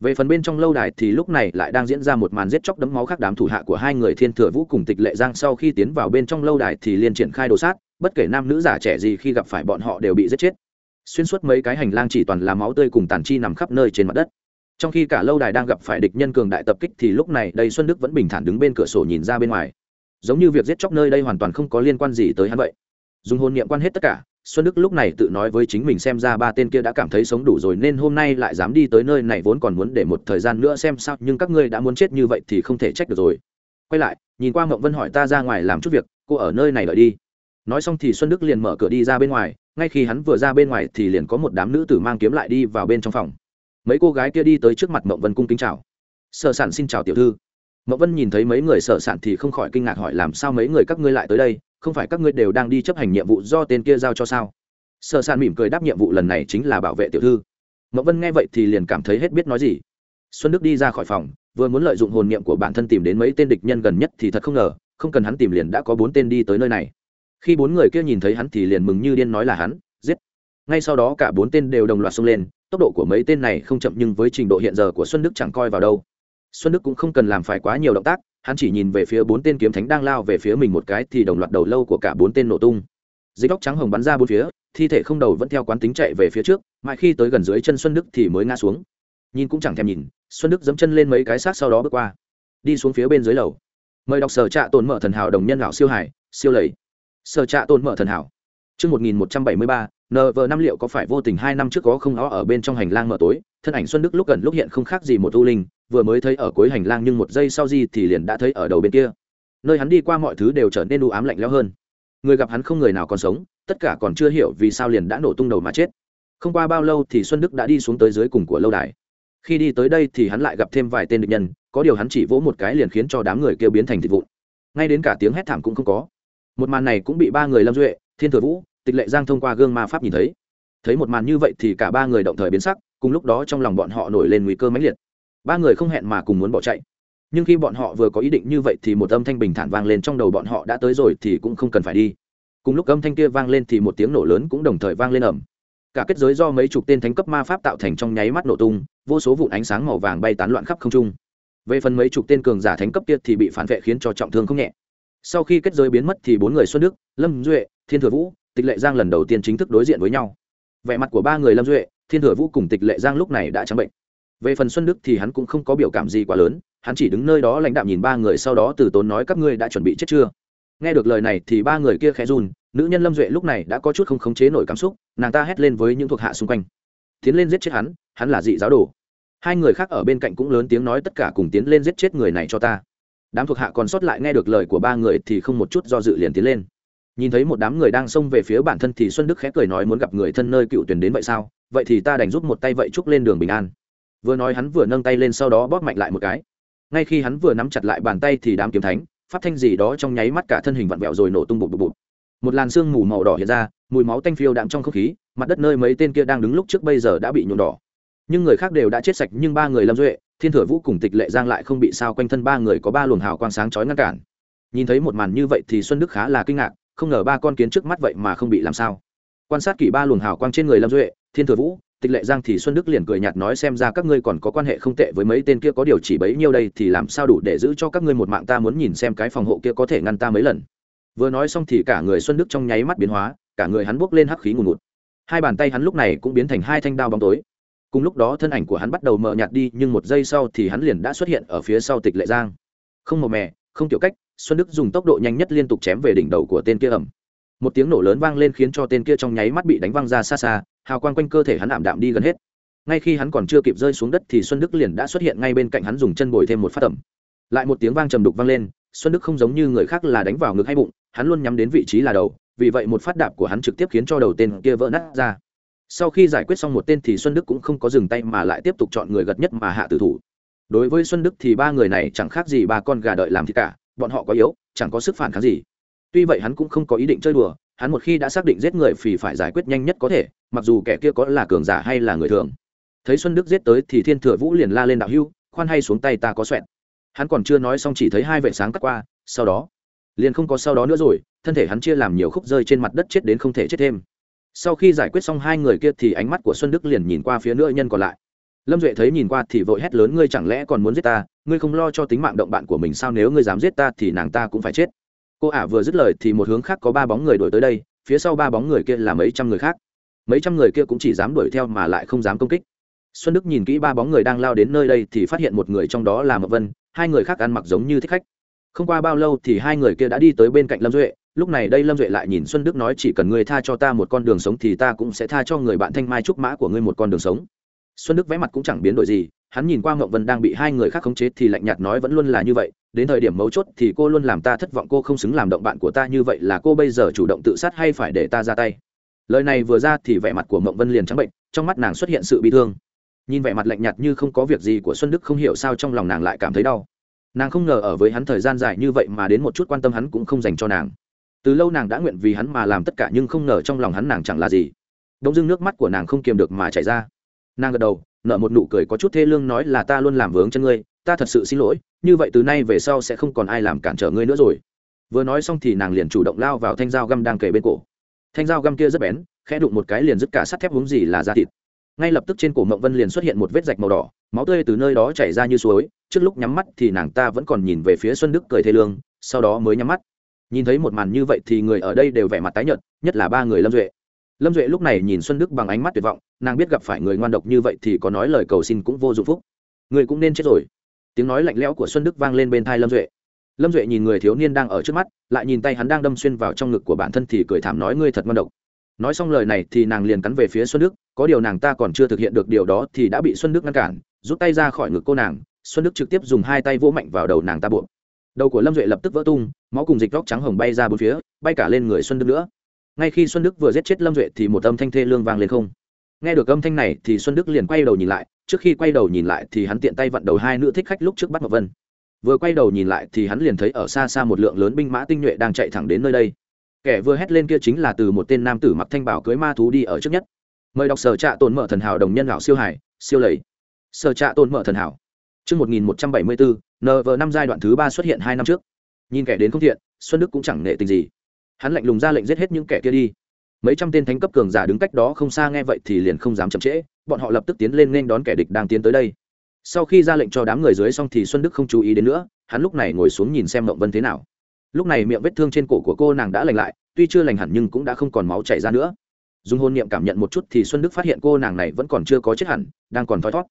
Về phần bên trong lâu đài thì lúc này lại đang diễn ra một màn giết chóc đấm máu khác đám thủ hạ của hai người thiên thừa vũ cùng tịch lệ giang. Sau khi tiến vào bên trong lâu đài thì liền triển khai đồ sát, bất kể nam nữ già trẻ gì khi gặp phải bọn họ đều bị giết chết. Xuyên suốt mấy cái hành lang chỉ toàn là máu tươi cùng tàn chi nằm khắp nơi trên mặt đất. Trong khi cả lâu đài đang gặp phải địch nhân cường đại tập kích thì lúc này đây xuân đức vẫn bình thản đứng bên cửa sổ nhìn ra bên ngoài. Giống như việc giết chóc nơi đây hoàn toàn không có liên quan gì tới hắn vậy. Dùng hôn niệm quan hết tất cả xuân đức lúc này tự nói với chính mình xem ra ba tên kia đã cảm thấy sống đủ rồi nên hôm nay lại dám đi tới nơi này vốn còn muốn để một thời gian nữa xem sao, nhưng các ngươi đã muốn chết như vậy thì không thể trách được rồi. Quay lại, nhìn qua mộng vân hỏi ta ra ngoài làm chút việc, cô ở nơi này đợi đi. Nói xong thì xuân đức liền mở cửa đi ra bên ngoài, ngay khi hắn vừa ra bên ngoài thì liền có một đám nữ tử mang kiếm lại đi vào bên trong phòng. Mấy cô gái kia đi tới trước mặt mộng vân cung kính chào. Sở sản xin chào tiểu thư. Mộng vân nhìn thấy mấy người sở sản thì không khỏi kinh ngạc hỏi, làm sao mấy người các ngươi lại tới đây? Không phải các ngươi đều đang đi chấp hành nhiệm vụ do tên kia giao cho sao? Sở sàn mỉm cười đáp nhiệm vụ lần này chính là bảo vệ tiểu thư. Mậu vân nghe vậy thì liền cảm thấy hết biết nói gì. Xuân đức đi ra khỏi phòng, vừa muốn lợi dụng hồn niệm của bản thân tìm đến mấy tên địch nhân gần nhất thì thật không ngờ, không cần hắn tìm liền đã có bốn tên đi tới nơi này. Khi bốn người kia nhìn thấy hắn thì liền mừng như điên nói là hắn, giết. Ngay sau đó cả bốn tên đều đồng loạt xông lên, tốc độ của mấy tên này không chậm nhưng với trình độ hiện giờ của xuân đức chẳng coi vào đâu. Xuân đức cũng không cần làm phải quá nhiều động tác hắn chỉ nhìn về phía bốn tên kiếm thánh đang lao về phía mình một cái thì đồng loạt đầu lâu của cả bốn tên nổ tung. Dịch góc trắng hồng bắn ra bốn phía thi thể không đầu vẫn theo quán tính chạy về phía trước mãi khi tới gần dưới chân xuân đức thì mới ngã xuống. Nhìn cũng chẳng thèm nhìn xuân đức dẫm chân lên mấy cái xác sau đó bước qua đi xuống phía bên dưới lầu. Mời đọc sở trạ tồn mở thần hảo đồng nhân lão siêu hải siêu lầy. Sở trạ tồn mở thần hảo. Trước 1173, NV năm liệu có phải vô tình hai năm trước có không ó ở bên trong hành lang mở tối, thân ảnh Xuân Đức lúc gần lúc hiện không khác gì một u linh, vừa mới thấy ở cuối hành lang nhưng một giây sau gì thì liền đã thấy ở đầu bên kia. Nơi hắn đi qua mọi thứ đều trở nên u ám lạnh lẽo hơn. Người gặp hắn không người nào còn sống, tất cả còn chưa hiểu vì sao liền đã nổ tung đầu mà chết. Không qua bao lâu thì Xuân Đức đã đi xuống tới dưới cùng của lâu đài. Khi đi tới đây thì hắn lại gặp thêm vài tên địch nhân, có điều hắn chỉ vỗ một cái liền khiến cho đám người kêu biến thành thịt vụn. Ngay đến cả tiếng hét thảm cũng không có. Một màn này cũng bị ba người Lâm Duệ, Thiên Thừa Vũ, tịch lệ giang thông qua gương ma pháp nhìn thấy thấy một màn như vậy thì cả ba người động thời biến sắc cùng lúc đó trong lòng bọn họ nổi lên nguy cơ mãnh liệt ba người không hẹn mà cùng muốn bỏ chạy. Nhưng khi bọn họ vừa có ý định như vậy thì một âm thanh bình thản vang lên trong đầu bọn họ đã tới rồi thì cũng không cần phải đi. Cùng lúc âm thanh kia vang lên thì một tiếng nổ lớn cũng đồng thời vang lên ẩm cả kết giới do mấy chục tên thánh cấp ma pháp tạo thành trong nháy mắt nổ tung, vô số vụn ánh sáng màu vàng bay tán loạn khắp không trung. Về phần mấy chục tên cường giả thánh cấp kia thì bị phản vệ khiến cho trọng thương không nhẹ. Sau khi kết giới biến mất thì bốn người xuân đức, lâm duệ, thiên thừa vũ, tịch lệ giang lần đầu tiên chính thức đối diện với nhau. Vẻ mặt của ba người lâm duệ, thiên thừa vũ cùng tịch lệ giang lúc này đã trắng bệnh về phần xuân đức thì hắn cũng không có biểu cảm gì quá lớn, hắn chỉ đứng nơi đó lãnh đạm nhìn ba người sau đó từ tốn nói các ngươi đã chuẩn bị chết chưa? Nghe được lời này thì ba người kia khẽ run, nữ nhân lâm duệ lúc này đã có chút không khống chế nổi cảm xúc, nàng ta hét lên với những thuộc hạ xung quanh. Tiến lên giết chết hắn hắn là dị giáo đồ. Hai người khác ở bên cạnh cũng lớn tiếng nói tất cả cùng tiến lên giết chết người này cho ta. Đám thuộc hạ còn sót lại nghe được lời của ba người thì không một chút do dự liền tiến lên. Nhìn thấy một đám người đang xông về phía bản thân thì xuân đức khẽ cười nói muốn gặp người thân nơi cựu tuyển đến vậy sao? Vậy thì ta đành giúp một tay vậy chúc lên đường bình an vừa nói hắn vừa nâng tay lên sau đó bóp mạnh lại một cái. Ngay khi hắn vừa nắm chặt lại bàn tay thì đám kiếm thánh phát thanh gì đó trong nháy mắt cả thân hình vặn vẹo rồi nổ tung bụp bụp bụp. Một làn sương mù màu đỏ hiện ra, mùi máu tanh phiêu đạm trong không khí, mặt đất nơi mấy tên kia đang đứng lúc trước bây giờ đã bị nhuộm đỏ. Nhưng người khác đều đã chết sạch, nhưng ba người lâm duệ, thiên thừa vũ cùng tịch lệ giang lại không bị sao quanh thân ba người có ba luồng hào quang sáng chói ngăn cản. Nhìn thấy một màn như vậy thì xuân đức khá là kinh ngạc, không ngờ ba con kiến trước mắt vậy mà không bị làm sao. Quan sát kỹ ba luồng hào quang trên người lâm duệ, thiên thừa vũ tịch lệ giang thì xuân đức liền cười nhạt nói xem ra các ngươi còn có quan hệ không tệ với mấy tên kia, có điều chỉ bấy nhiêu đây thì làm sao đủ để giữ cho các ngươi một mạng, ta muốn nhìn xem cái phòng hộ kia có thể ngăn ta mấy lần. Vừa nói xong thì cả người xuân đức trong nháy mắt biến hóa, cả người hắn buốc lên hắc khí ngùn ngụt. Hai bàn tay hắn lúc này cũng biến thành hai thanh đao bóng tối. Cùng lúc đó thân ảnh của hắn bắt đầu mờ nhạt đi, nhưng một giây sau thì hắn liền đã xuất hiện ở phía sau tịch lệ giang. Không màu mè, không kiểu cách, xuân đức dùng tốc độ nhanh nhất liên tục chém về đỉnh đầu của tên kia ẩm một tiếng nổ lớn vang lên khiến cho tên kia trong nháy mắt bị đánh văng ra xa xa hào quang quanh cơ thể hắn ảm đạm đi gần hết. Ngay khi hắn còn chưa kịp rơi xuống đất thì xuân đức liền đã xuất hiện ngay bên cạnh hắn dùng chân bồi thêm một phát tẩm lại một tiếng vang trầm đục vang lên, xuân đức không giống như người khác là đánh vào ngực hay bụng, hắn luôn nhắm đến vị trí là đầu, vì vậy một phát đạp của hắn trực tiếp khiến cho đầu tên kia vỡ nát ra. Sau khi giải quyết xong một tên thì xuân đức cũng không có dừng tay mà lại tiếp tục chọn người gật nhất mà hạ tử thủ. Đối với xuân đức thì ba người này chẳng khác gì ba con gà đợi làm thì cả, bọn họ quá yếu, chẳng có sức phản kháng gì. Tuy vậy hắn cũng không có ý định chơi đùa hắn một khi đã xác định giết người thì phải giải quyết nhanh nhất có thể, mặc dù kẻ kia có là cường giả hay là người thường. Thấy xuân đức giết tới thì thiên thừa vũ liền la lên đạo hưu, khoan hay xuống tay ta có xoẹn hắn còn chưa nói xong chỉ thấy hai vệ sáng cắt qua, sau đó, liền không có sau đó nữa rồi, thân thể hắn chia làm nhiều khúc rơi trên mặt đất chết đến không thể chết thêm. Sau khi giải quyết xong hai người kia thì ánh mắt của xuân đức liền nhìn qua phía nữ nhân còn lại. Lâm duệ thấy nhìn qua thì vội hét lớn, ngươi chẳng lẽ còn muốn giết ta? Ngươi không lo cho tính mạng động bạn của mình sao? Nếu ngươi dám giết ta thì nàng ta cũng phải chết cô ả vừa dứt lời thì một hướng khác có ba bóng người đuổi tới đây, phía sau ba bóng người kia là mấy trăm người khác. Mấy trăm người kia cũng chỉ dám đuổi theo mà lại không dám công kích. Xuân đức nhìn kỹ ba bóng người đang lao đến nơi đây thì phát hiện một người trong đó là mậu vân, hai người khác ăn mặc giống như thích khách. Không qua bao lâu thì hai người kia đã đi tới bên cạnh lâm duệ, lúc này đây lâm duệ lại nhìn xuân đức nói chỉ cần ngươi tha cho ta một con đường sống thì ta cũng sẽ tha cho người bạn thanh mai trúc mã của ngươi một con đường sống. Xuân đức vẽ mặt cũng chẳng biến đổi gì hắn nhìn qua mộng vân đang bị hai người khác khống chế thì lạnh nhạt nói vẫn luôn là như vậy, đến thời điểm mấu chốt thì cô luôn làm ta thất vọng, cô không xứng làm động bạn của ta như vậy là cô bây giờ chủ động tự sát hay phải để ta ra tay? Lời này vừa ra thì vẻ mặt của mộng vân liền trắng bệnh, trong mắt nàng xuất hiện sự bị thương. Nhìn vẻ mặt lạnh nhạt như không có việc gì của xuân đức không hiểu sao trong lòng nàng lại cảm thấy đau. Nàng không ngờ ở với hắn thời gian dài như vậy mà đến một chút quan tâm hắn cũng không dành cho nàng. Từ lâu nàng đã nguyện vì hắn mà làm tất cả nhưng không ngờ trong lòng hắn nàng chẳng là gì. Đống dưng nước mắt của nàng không kiềm được mà chảy ra. Nàng gật đầu nở một nụ cười có chút thê lương nói là ta luôn làm vướng chân ngươi, ta thật sự xin lỗi, như vậy từ nay về sau sẽ không còn ai làm cản trở ngươi nữa rồi. Vừa nói xong thì nàng liền chủ động lao vào thanh dao găm đang kề bên cổ. Thanh dao găm kia rất bén, khẽ đụng một cái liền dứt cả sắt thép uống gì là da thịt. Ngay lập tức trên cổ mộng vân liền xuất hiện một vết rạch màu đỏ, máu tươi từ nơi đó chảy ra như suối, trước lúc nhắm mắt thì nàng ta vẫn còn nhìn về phía xuân đức cười thê lương, sau đó mới nhắm mắt. Nhìn thấy một màn như vậy thì người ở đây đều vẻ mặt tái nhợt, nhất là ba người lâm duệ. Lâm duệ lúc này nhìn xuân đức bằng ánh mắt tuyệt vọng nàng biết gặp phải người ngoan độc như vậy thì có nói lời cầu xin cũng vô dụng phúc. Người cũng nên chết rồi. Tiếng nói lạnh lẽo của xuân đức vang lên bên thai lâm duệ. Lâm duệ nhìn người thiếu niên đang ở trước mắt, lại nhìn tay hắn đang đâm xuyên vào trong ngực của bản thân thì cười thảm nói ngươi thật ngoan độc. Nói xong lời này thì nàng liền cắn về phía xuân đức, có điều nàng ta còn chưa thực hiện được điều đó thì đã bị xuân đức ngăn cản, rút tay ra khỏi ngực cô nàng, xuân đức trực tiếp dùng hai tay vỗ mạnh vào đầu nàng ta buộc. Đầu của lâm duệ lập tức vỡ tung, máu cùng dịch góc trắng hồng bay ra bốn phía, bay cả lên người xuân đức nữa. Ngay khi xuân đức vừa giết chết lâm duệ thì một âm thanh thê lương vang lên không nghe được âm thanh này thì xuân đức liền quay đầu nhìn lại trước khi quay đầu nhìn lại thì hắn tiện tay vặn đầu hai nữ thích khách lúc trước bắt ngọc vân vừa quay đầu nhìn lại thì hắn liền thấy ở xa xa một lượng lớn binh mã tinh nhuệ đang chạy thẳng đến nơi đây kẻ vừa hét lên kia chính là từ một tên nam tử mặc thanh bảo cưới ma thú đi ở trước nhất mời đọc sở trạ tồn mở thần hảo đồng nhân lão siêu hải siêu lầy sở trạ tồn mở thần hảo Trước 1174, NV năm giai đoạn thứ ba xuất hiện hai năm trước. Nhìn kẻ đến không thiện, Xuân Đức cũng chẳng nệ tình gì. Hắn lạnh lùng ra lệnh giết hết những kẻ kia đi. Mấy trăm tên thánh cấp cường giả đứng cách đó không xa nghe vậy thì liền không dám chậm trễ, bọn họ lập tức tiến lên nên đón kẻ địch đang tiến tới đây. Sau khi ra lệnh cho đám người dưới xong thì Xuân Đức không chú ý đến nữa, hắn lúc này ngồi xuống nhìn xem Mộng Vân thế nào. Lúc này miệng vết thương trên cổ của cô nàng đã lành lại, tuy chưa lành hẳn nhưng cũng đã không còn máu chảy ra nữa. Dùng hôn niệm cảm nhận một chút thì Xuân Đức phát hiện cô nàng này vẫn còn chưa có chết hẳn, đang còn thoi thoát.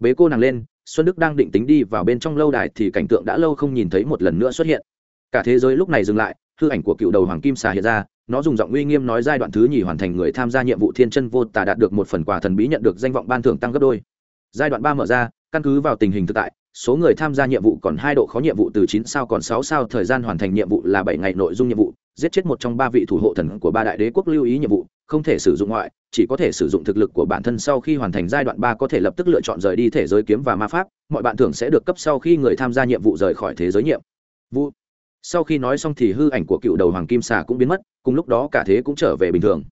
Bế cô nàng lên, xuân đức đang định tính đi vào bên trong lâu đài thì cảnh tượng đã lâu không nhìn thấy một lần nữa xuất hiện cả thế giới lúc này dừng lại hư ảnh của cựu đầu hoàng kim xà hiện ra nó dùng giọng uy nghiêm nói giai đoạn thứ nhì hoàn thành người tham gia nhiệm vụ thiên chân vô tà đạt được một phần quà thần bí nhận được danh vọng ban thưởng tăng gấp đôi. Giai đoạn ba mở ra, căn cứ vào tình hình thực tại, số người tham gia nhiệm vụ còn hai độ khó nhiệm vụ từ chín sao còn sáu sao, thời gian hoàn thành nhiệm vụ là bảy ngày nội dung nhiệm vụ, giết chết một trong ba vị thủ hộ thần của ba đại đế quốc lưu ý nhiệm vụ, không thể sử dụng ngoại, chỉ có thể sử dụng thực lực của bản thân sau khi hoàn thành giai đoạn ba có thể lập tức lựa chọn rời đi thể giới kiếm và ma pháp, mọi bạn thưởng sẽ được cấp sau khi người tham gia nhiệm vụ rời khỏi thế giới nhiệm vụ sau khi nói xong thì hư ảnh của cựu đầu hoàng kim xà cũng biến mất, cùng lúc đó cả thế cũng trở về bình thường.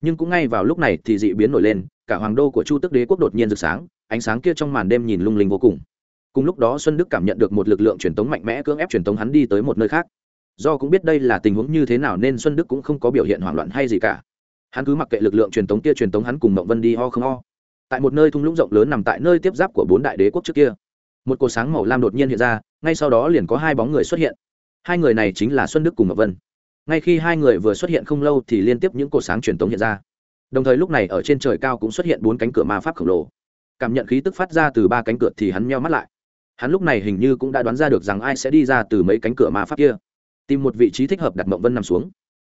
Nhưng cũng ngay vào lúc này thì dị biến nổi lên, cả hoàng đô của chu tức đế quốc đột nhiên rực sáng, ánh sáng kia trong màn đêm nhìn lung linh vô cùng. Cùng lúc đó xuân đức cảm nhận được một lực lượng truyền tống mạnh mẽ cưỡng ép truyền tống hắn đi tới một nơi khác. Do cũng biết đây là tình huống như thế nào nên xuân đức cũng không có biểu hiện hoảng loạn hay gì cả. Hắn cứ mặc kệ lực lượng truyền tống kia truyền tống hắn cùng mộng vân đi ho không ho. Tại một nơi thung lũng rộng lớn nằm tại nơi tiếp giáp của bốn đại đế quốc trước kia, một cột sáng màu lam đột nhiên hiện ra, ngay sau đó liền có hai bóng người xuất hiện hai người này chính là xuân đức cùng ngọc vân. Ngay khi hai người vừa xuất hiện không lâu thì liên tiếp những cột sáng truyền tống hiện ra. Đồng thời lúc này ở trên trời cao cũng xuất hiện bốn cánh cửa ma pháp khổng lồ. Cảm nhận khí tức phát ra từ ba cánh cửa thì hắn meo mắt lại. Hắn lúc này hình như cũng đã đoán ra được rằng ai sẽ đi ra từ mấy cánh cửa ma pháp kia. Tìm một vị trí thích hợp đặt mộng vân nằm xuống.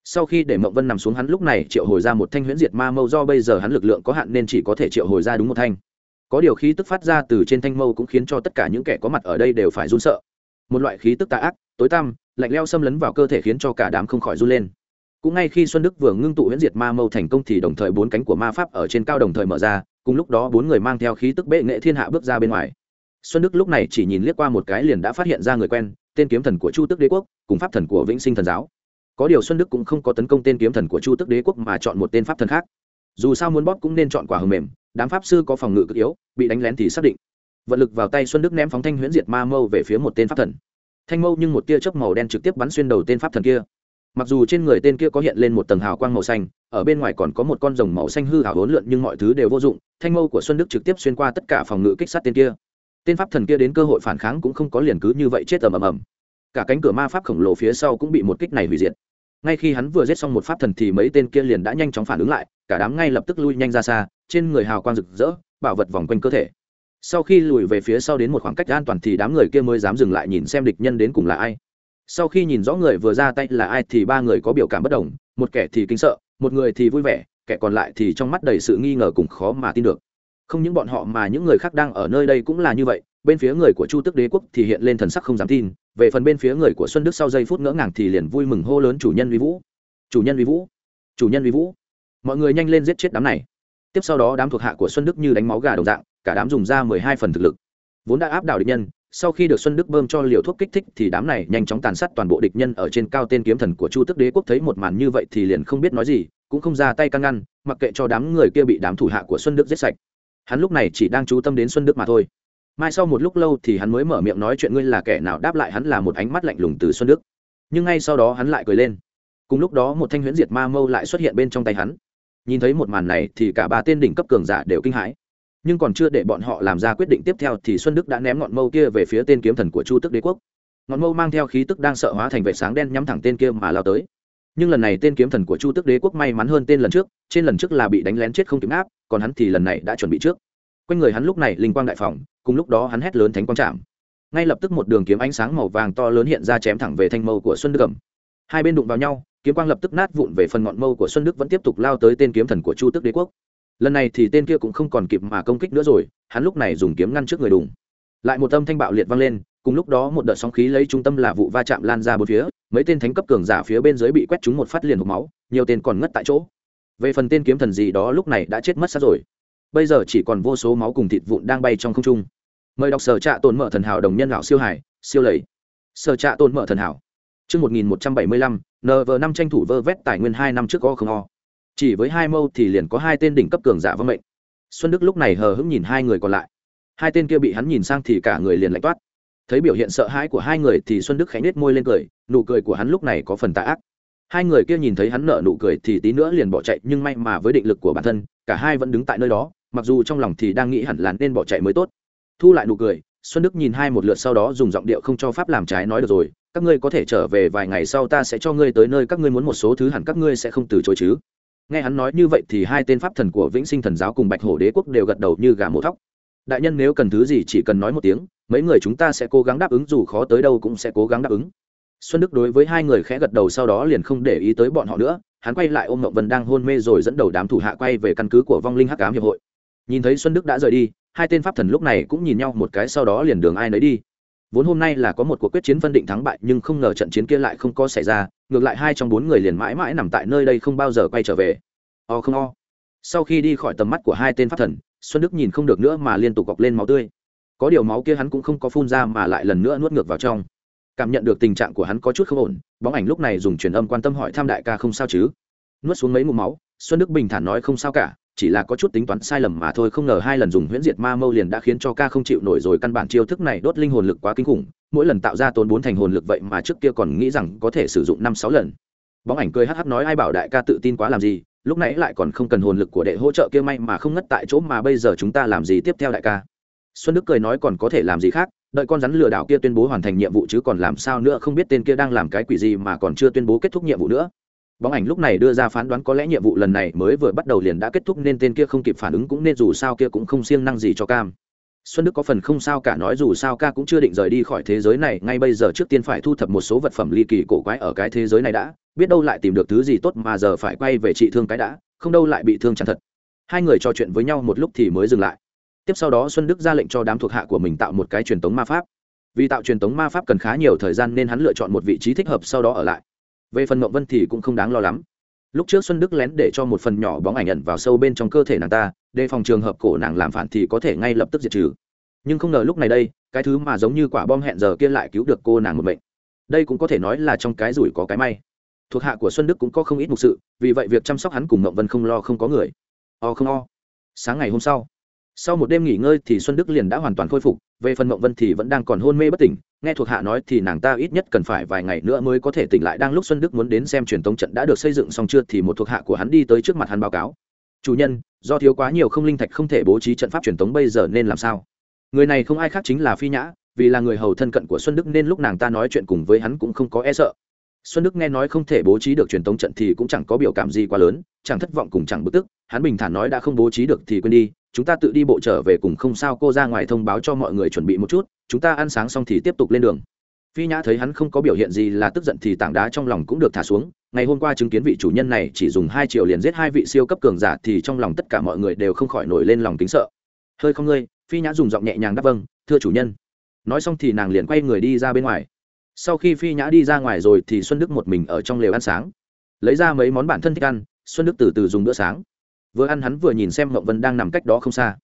Sau khi để mộng vân nằm xuống hắn lúc này triệu hồi ra một thanh huyễn diệt ma mâu do bây giờ hắn lực lượng có hạn nên chỉ có thể triệu hồi ra đúng một thanh. Có điều khí tức phát ra từ trên thanh mâu cũng khiến cho tất cả những kẻ có mặt ở đây đều phải run sợ. Một loại khí tức tà ác tối tăm, lạnh leo xâm lấn vào cơ thể khiến cho cả đám không khỏi run lên. Cũng ngay khi xuân đức vừa ngưng tụ huyễn diệt ma mâu thành công thì đồng thời bốn cánh của ma pháp ở trên cao đồng thời mở ra, cùng lúc đó bốn người mang theo khí tức bệ nghệ thiên hạ bước ra bên ngoài. Xuân đức lúc này chỉ nhìn liếc qua một cái liền đã phát hiện ra người quen, tên kiếm thần của chu tức đế quốc, cùng pháp thần của vĩnh sinh thần giáo. Có điều xuân đức cũng không có tấn công tên kiếm thần của chu tức đế quốc mà chọn một tên pháp thần khác. Dù sao muốn bóp cũng nên chọn quả hầm mềm, đám pháp sư có phòng ngự cực yếu, bị đánh lén thì xác định. Vận lực vào tay xuân đức ném phóng thanh huyễn diệt ma mâu về phía một tên pháp thần thanh mâu nhưng một tia chớp màu đen trực tiếp bắn xuyên đầu tên pháp thần kia. Mặc dù trên người tên kia có hiện lên một tầng hào quang màu xanh, ở bên ngoài còn có một con rồng màu xanh hư hảo hỗn lượn nhưng mọi thứ đều vô dụng, thanh mâu của xuân đức trực tiếp xuyên qua tất cả phòng ngự kích sát tên kia. Tên pháp thần kia đến cơ hội phản kháng cũng không có liền cứ như vậy chết ầm ầm ầm. Cả cánh cửa ma pháp khổng lồ phía sau cũng bị một kích này hủy diệt. Ngay khi hắn vừa giết xong một pháp thần thì mấy tên kia liền đã nhanh chóng phản ứng lại, cả đám ngay lập tức lui nhanh ra xa, trên người hào quang rực rỡ, bảo vật vòng quanh cơ thể sau khi lùi về phía sau đến một khoảng cách an toàn thì đám người kia mới dám dừng lại nhìn xem địch nhân đến cùng là ai. Sau khi nhìn rõ người vừa ra tay là ai thì ba người có biểu cảm bất đồng, một kẻ thì kinh sợ, một người thì vui vẻ, kẻ còn lại thì trong mắt đầy sự nghi ngờ cùng khó mà tin được. Không những bọn họ mà những người khác đang ở nơi đây cũng là như vậy, bên phía người của chu tức đế quốc thì hiện lên thần sắc không dám tin, về phần bên phía người của xuân đức sau giây phút ngỡ ngàng thì liền vui mừng hô lớn chủ nhân vi vũ. Chủ nhân vi vũ, chủ nhân vi vũ. Mọi người nhanh lên giết chết đám này. Tiếp sau đó đám thuộc hạ của xuân đức như đánh máu gà đồng dạng cả đám dùng ra mười hai phần thực lực. Vốn đã áp đảo địch nhân, sau khi được xuân đức bơm cho liều thuốc kích thích thì đám này nhanh chóng tàn sát toàn bộ địch nhân ở trên cao tên kiếm thần của chu tức đế quốc thấy một màn như vậy thì liền không biết nói gì, cũng không ra tay can ngăn, mặc kệ cho đám người kia bị đám thủ hạ của xuân đức giết sạch. Hắn lúc này chỉ đang chú tâm đến xuân đức mà thôi. Mai sau một lúc lâu thì hắn mới mở miệng nói chuyện ngươi là kẻ nào đáp lại hắn là một ánh mắt lạnh lùng từ xuân đức. Nhưng ngay sau đó hắn lại cười lên. Cùng lúc đó một thanh huyễn diệt ma mâu lại xuất hiện bên trong tay hắn. Nhìn thấy một màn này thì cả ba tên đỉnh cấp cường giả đều kinh hãi nhưng còn chưa để bọn họ làm ra quyết định tiếp theo thì xuân đức đã ném ngọn mâu kia về phía tên kiếm thần của chu tức đế quốc. Ngọn mâu mang theo khí tức đang sợ hóa thành vệ sáng đen nhắm thẳng tên kia mà lao tới. Nhưng lần này tên kiếm thần của chu tức đế quốc may mắn hơn tên lần trước, trên lần trước là bị đánh lén chết không kịp áp còn hắn thì lần này đã chuẩn bị trước. Quanh người hắn lúc này linh quang đại phòng cùng lúc đó hắn hét lớn thánh quang trạm ngay lập tức một đường kiếm ánh sáng màu vàng to lớn hiện ra chém thẳng về thanh mâu của xuân đức cầm hai bên đụng vào nhau, kiếm quang lập tức nát vụn về phần ngọn mâu của xuân đức vẫn tiếp tục lao tới tên kiếm thần của chu tước đế quốc lần này thì tên kia cũng không còn kịp mà công kích nữa rồi hắn lúc này dùng kiếm ngăn trước người đùng. Lại một âm thanh bạo liệt vang lên cùng lúc đó một đợt sóng khí lấy trung tâm là vụ va chạm lan ra bốn phía mấy tên thánh cấp cường giả phía bên dưới bị quét trúng một phát liền hộp máu nhiều tên còn ngất tại chỗ. Về phần tên kiếm thần gì đó lúc này đã chết mất sát rồi. Bây giờ chỉ còn vô số máu cùng thịt vụn đang bay trong không trung. Mời đọc sở trạ tồn mở thần hảo đồng nhân lão siêu hải siêu lầy. Sở trạ tồn mở thần hảo. Trước 1175, NV năm tranh thủ vơ vét tài nguyên hai năm trước o không o. Chỉ với hai mâu thì liền có hai tên đỉnh cấp cường giả vong mệnh. Xuân Đức lúc này hờ hững nhìn hai người còn lại. Hai tên kia bị hắn nhìn sang thì cả người liền lạnh toát. Thấy biểu hiện sợ hãi của hai người thì Xuân Đức khẽ nhếch môi lên cười, nụ cười của hắn lúc này có phần tà ác. Hai người kia nhìn thấy hắn nở nụ cười thì tí nữa liền bỏ chạy, nhưng may mà với định lực của bản thân, cả hai vẫn đứng tại nơi đó, mặc dù trong lòng thì đang nghĩ hẳn là nên bỏ chạy mới tốt. Thu lại nụ cười, Xuân Đức nhìn hai một lượt sau đó dùng giọng điệu không cho pháp làm trái nói được rồi, các ngươi có thể trở về vài ngày sau ta sẽ cho ngươi tới nơi các ngươi muốn một số thứ hẳn các ngươi sẽ không từ chối chứ nghe hắn nói như vậy thì hai tên pháp thần của vĩnh sinh thần giáo cùng bạch hổ đế quốc đều gật đầu như gà mổ thóc. Đại nhân nếu cần thứ gì chỉ cần nói một tiếng, mấy người chúng ta sẽ cố gắng đáp ứng, dù khó tới đâu cũng sẽ cố gắng đáp ứng. Xuân đức đối với hai người khẽ gật đầu sau đó liền không để ý tới bọn họ nữa, hắn quay lại ôm ngậu vân đang hôn mê rồi dẫn đầu đám thủ hạ quay về căn cứ của vong linh hắc cám hiệp hội. Nhìn thấy xuân đức đã rời đi, hai tên pháp thần lúc này cũng nhìn nhau một cái sau đó liền đường ai nấy đi. Vốn hôm nay là có một cuộc quyết chiến phân định thắng bại nhưng không ngờ trận chiến kia lại không có xảy ra ngược lại hai trong bốn người liền mãi mãi nằm tại nơi đây không bao giờ quay trở về. O không o. Sau khi đi khỏi tầm mắt của hai tên pháp thần, xuân đức nhìn không được nữa mà liên tục gọc lên máu tươi. Có điều máu kia hắn cũng không có phun ra mà lại lần nữa nuốt ngược vào trong. Cảm nhận được tình trạng của hắn có chút không ổn, bóng ảnh lúc này dùng truyền âm quan tâm hỏi tham đại ca không sao chứ? Nuốt xuống mấy mụ máu, xuân đức bình thản nói không sao cả chỉ là có chút tính toán sai lầm mà thôi, không ngờ hai lần dùng huyễn diệt ma mâu liền đã khiến cho ca không chịu nổi rồi, căn bản chiêu thức này đốt linh hồn lực quá kinh khủng, mỗi lần tạo ra tốn bốn thành hồn lực vậy mà trước kia còn nghĩ rằng có thể sử dụng năm sáu lần. Bóng ảnh cười hắc hắc nói ai bảo đại ca tự tin quá làm gì, lúc nãy lại còn không cần hồn lực của đệ hỗ trợ kia may mà không ngất tại chỗ mà bây giờ chúng ta làm gì tiếp theo đại ca? Xuân đức cười nói còn có thể làm gì khác, đợi con rắn lừa đảo kia tuyên bố hoàn thành nhiệm vụ chứ còn làm sao nữa, không biết tên kia đang làm cái quỷ gì mà còn chưa tuyên bố kết thúc nhiệm vụ nữa bóng ảnh lúc này đưa ra phán đoán có lẽ nhiệm vụ lần này mới vừa bắt đầu liền đã kết thúc nên tên kia không kịp phản ứng cũng nên dù sao kia cũng không siêng năng gì cho cam. Xuân đức có phần không sao cả nói dù sao ca cũng chưa định rời đi khỏi thế giới này, ngay bây giờ trước tiên phải thu thập một số vật phẩm ly kỳ cổ quái ở cái thế giới này đã, biết đâu lại tìm được thứ gì tốt mà giờ phải quay về trị thương cái đã, không đâu lại bị thương chẳng thật. Hai người trò chuyện với nhau một lúc thì mới dừng lại. Tiếp sau đó xuân đức ra lệnh cho đám thuộc hạ của mình tạo một cái truyền tống ma pháp. Vì tạo truyền tống ma pháp cần khá nhiều thời gian nên hắn lựa chọn một vị trí thích hợp sau đó ở lại về phần mộng vân thì cũng không đáng lo lắm. Lúc trước xuân đức lén để cho một phần nhỏ bóng ảnh ẩn vào sâu bên trong cơ thể nàng ta, đề phòng trường hợp cổ nàng làm phản thì có thể ngay lập tức diệt trừ. Nhưng không ngờ lúc này đây, cái thứ mà giống như quả bom hẹn giờ kia lại cứu được cô nàng một bệnh đây cũng có thể nói là trong cái rủi có cái may. Thuộc hạ của xuân đức cũng có không ít mục sự, vì vậy việc chăm sóc hắn cùng ngộng vân không lo không có người. O không o. Sáng ngày hôm sau sau một đêm nghỉ ngơi thì xuân đức liền đã hoàn toàn khôi phục, về phần mộng vân thì vẫn đang còn hôn mê bất tỉnh nghe thuộc hạ nói thì nàng ta ít nhất cần phải vài ngày nữa mới có thể tỉnh lại. Đang lúc xuân đức muốn đến xem truyền tống trận đã được xây dựng xong chưa thì một thuộc hạ của hắn đi tới trước mặt hắn báo cáo. Chủ nhân, do thiếu quá nhiều không linh thạch không thể bố trí trận pháp truyền tống bây giờ nên làm sao? Người này không ai khác chính là phi nhã, vì là người hầu thân cận của xuân đức nên lúc nàng ta nói chuyện cùng với hắn cũng không có e sợ. Xuân đức nghe nói không thể bố trí được truyền tống trận thì cũng chẳng có biểu cảm gì quá lớn, chẳng thất vọng cùng chẳng bực tức. Hắn bình thản nói đã không bố trí được thì quên đi chúng ta tự đi bộ trở về cùng không sao cô ra ngoài thông báo cho mọi người chuẩn bị một chút, chúng ta ăn sáng xong thì tiếp tục lên đường. Phi nhã thấy hắn không có biểu hiện gì là tức giận thì tảng đá trong lòng cũng được thả xuống. Ngày hôm qua chứng kiến vị chủ nhân này chỉ dùng hai triệu liền giết hai vị siêu cấp cường giả thì trong lòng tất cả mọi người đều không khỏi nổi lên lòng kính sợ. Hơi không ngươi, phi nhã dùng giọng nhẹ nhàng đáp vâng thưa chủ nhân. Nói xong thì nàng liền quay người đi ra bên ngoài. Sau khi phi nhã đi ra ngoài rồi thì xuân đức một mình ở trong lều ăn sáng. Lấy ra mấy món bản thân thích ăn, xuân đức từ từ dùng bữa sáng vừa ăn hắn vừa nhìn xem mộng vân đang nằm cách đó không xa.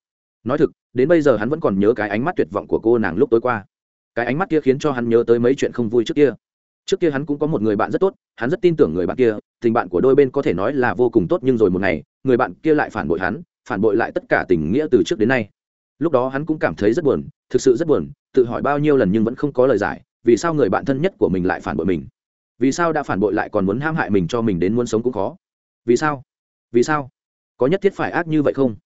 Nói thực, đến bây giờ hắn vẫn còn nhớ cái ánh mắt tuyệt vọng của cô nàng lúc tối qua. Cái ánh mắt kia khiến cho hắn nhớ tới mấy chuyện không vui trước kia. Trước kia hắn cũng có một người bạn rất tốt, hắn rất tin tưởng người bạn kia, tình bạn của đôi bên có thể nói là vô cùng tốt nhưng rồi một ngày, người bạn kia lại phản bội hắn, phản bội lại tất cả tình nghĩa từ trước đến nay. Lúc đó hắn cũng cảm thấy rất buồn, thực sự rất buồn, tự hỏi bao nhiêu lần nhưng vẫn không có lời giải, vì sao người bạn thân nhất của mình lại phản bội mình? Vì sao đã phản bội lại còn muốn ham hại mình cho mình đến muốn sống cũng khó? Vì sao? Vì sao? Có nhất thiết phải ác như vậy không?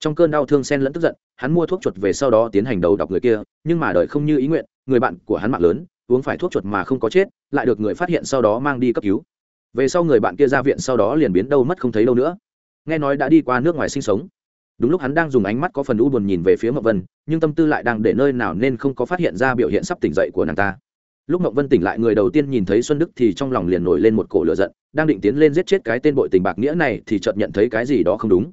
Trong cơn đau thương sen lẫn tức giận, hắn mua thuốc chuột về sau đó tiến hành đầu độc người kia, nhưng mà đời không như ý nguyện, người bạn của hắn mạng lớn, uống phải thuốc chuột mà không có chết, lại được người phát hiện sau đó mang đi cấp cứu. Về sau người bạn kia ra viện sau đó liền biến đâu mất không thấy đâu nữa. Nghe nói đã đi qua nước ngoài sinh sống. Đúng lúc hắn đang dùng ánh mắt có phần u buồn nhìn về phía mậu vân, nhưng tâm tư lại đang để nơi nào nên không có phát hiện ra biểu hiện sắp tỉnh dậy của nàng ta lúc mộng vân tỉnh lại, người đầu tiên nhìn thấy xuân đức thì trong lòng liền nổi lên một cổ lửa giận, đang định tiến lên giết chết cái tên bội tình bạc nghĩa này thì chợt nhận thấy cái gì đó không đúng.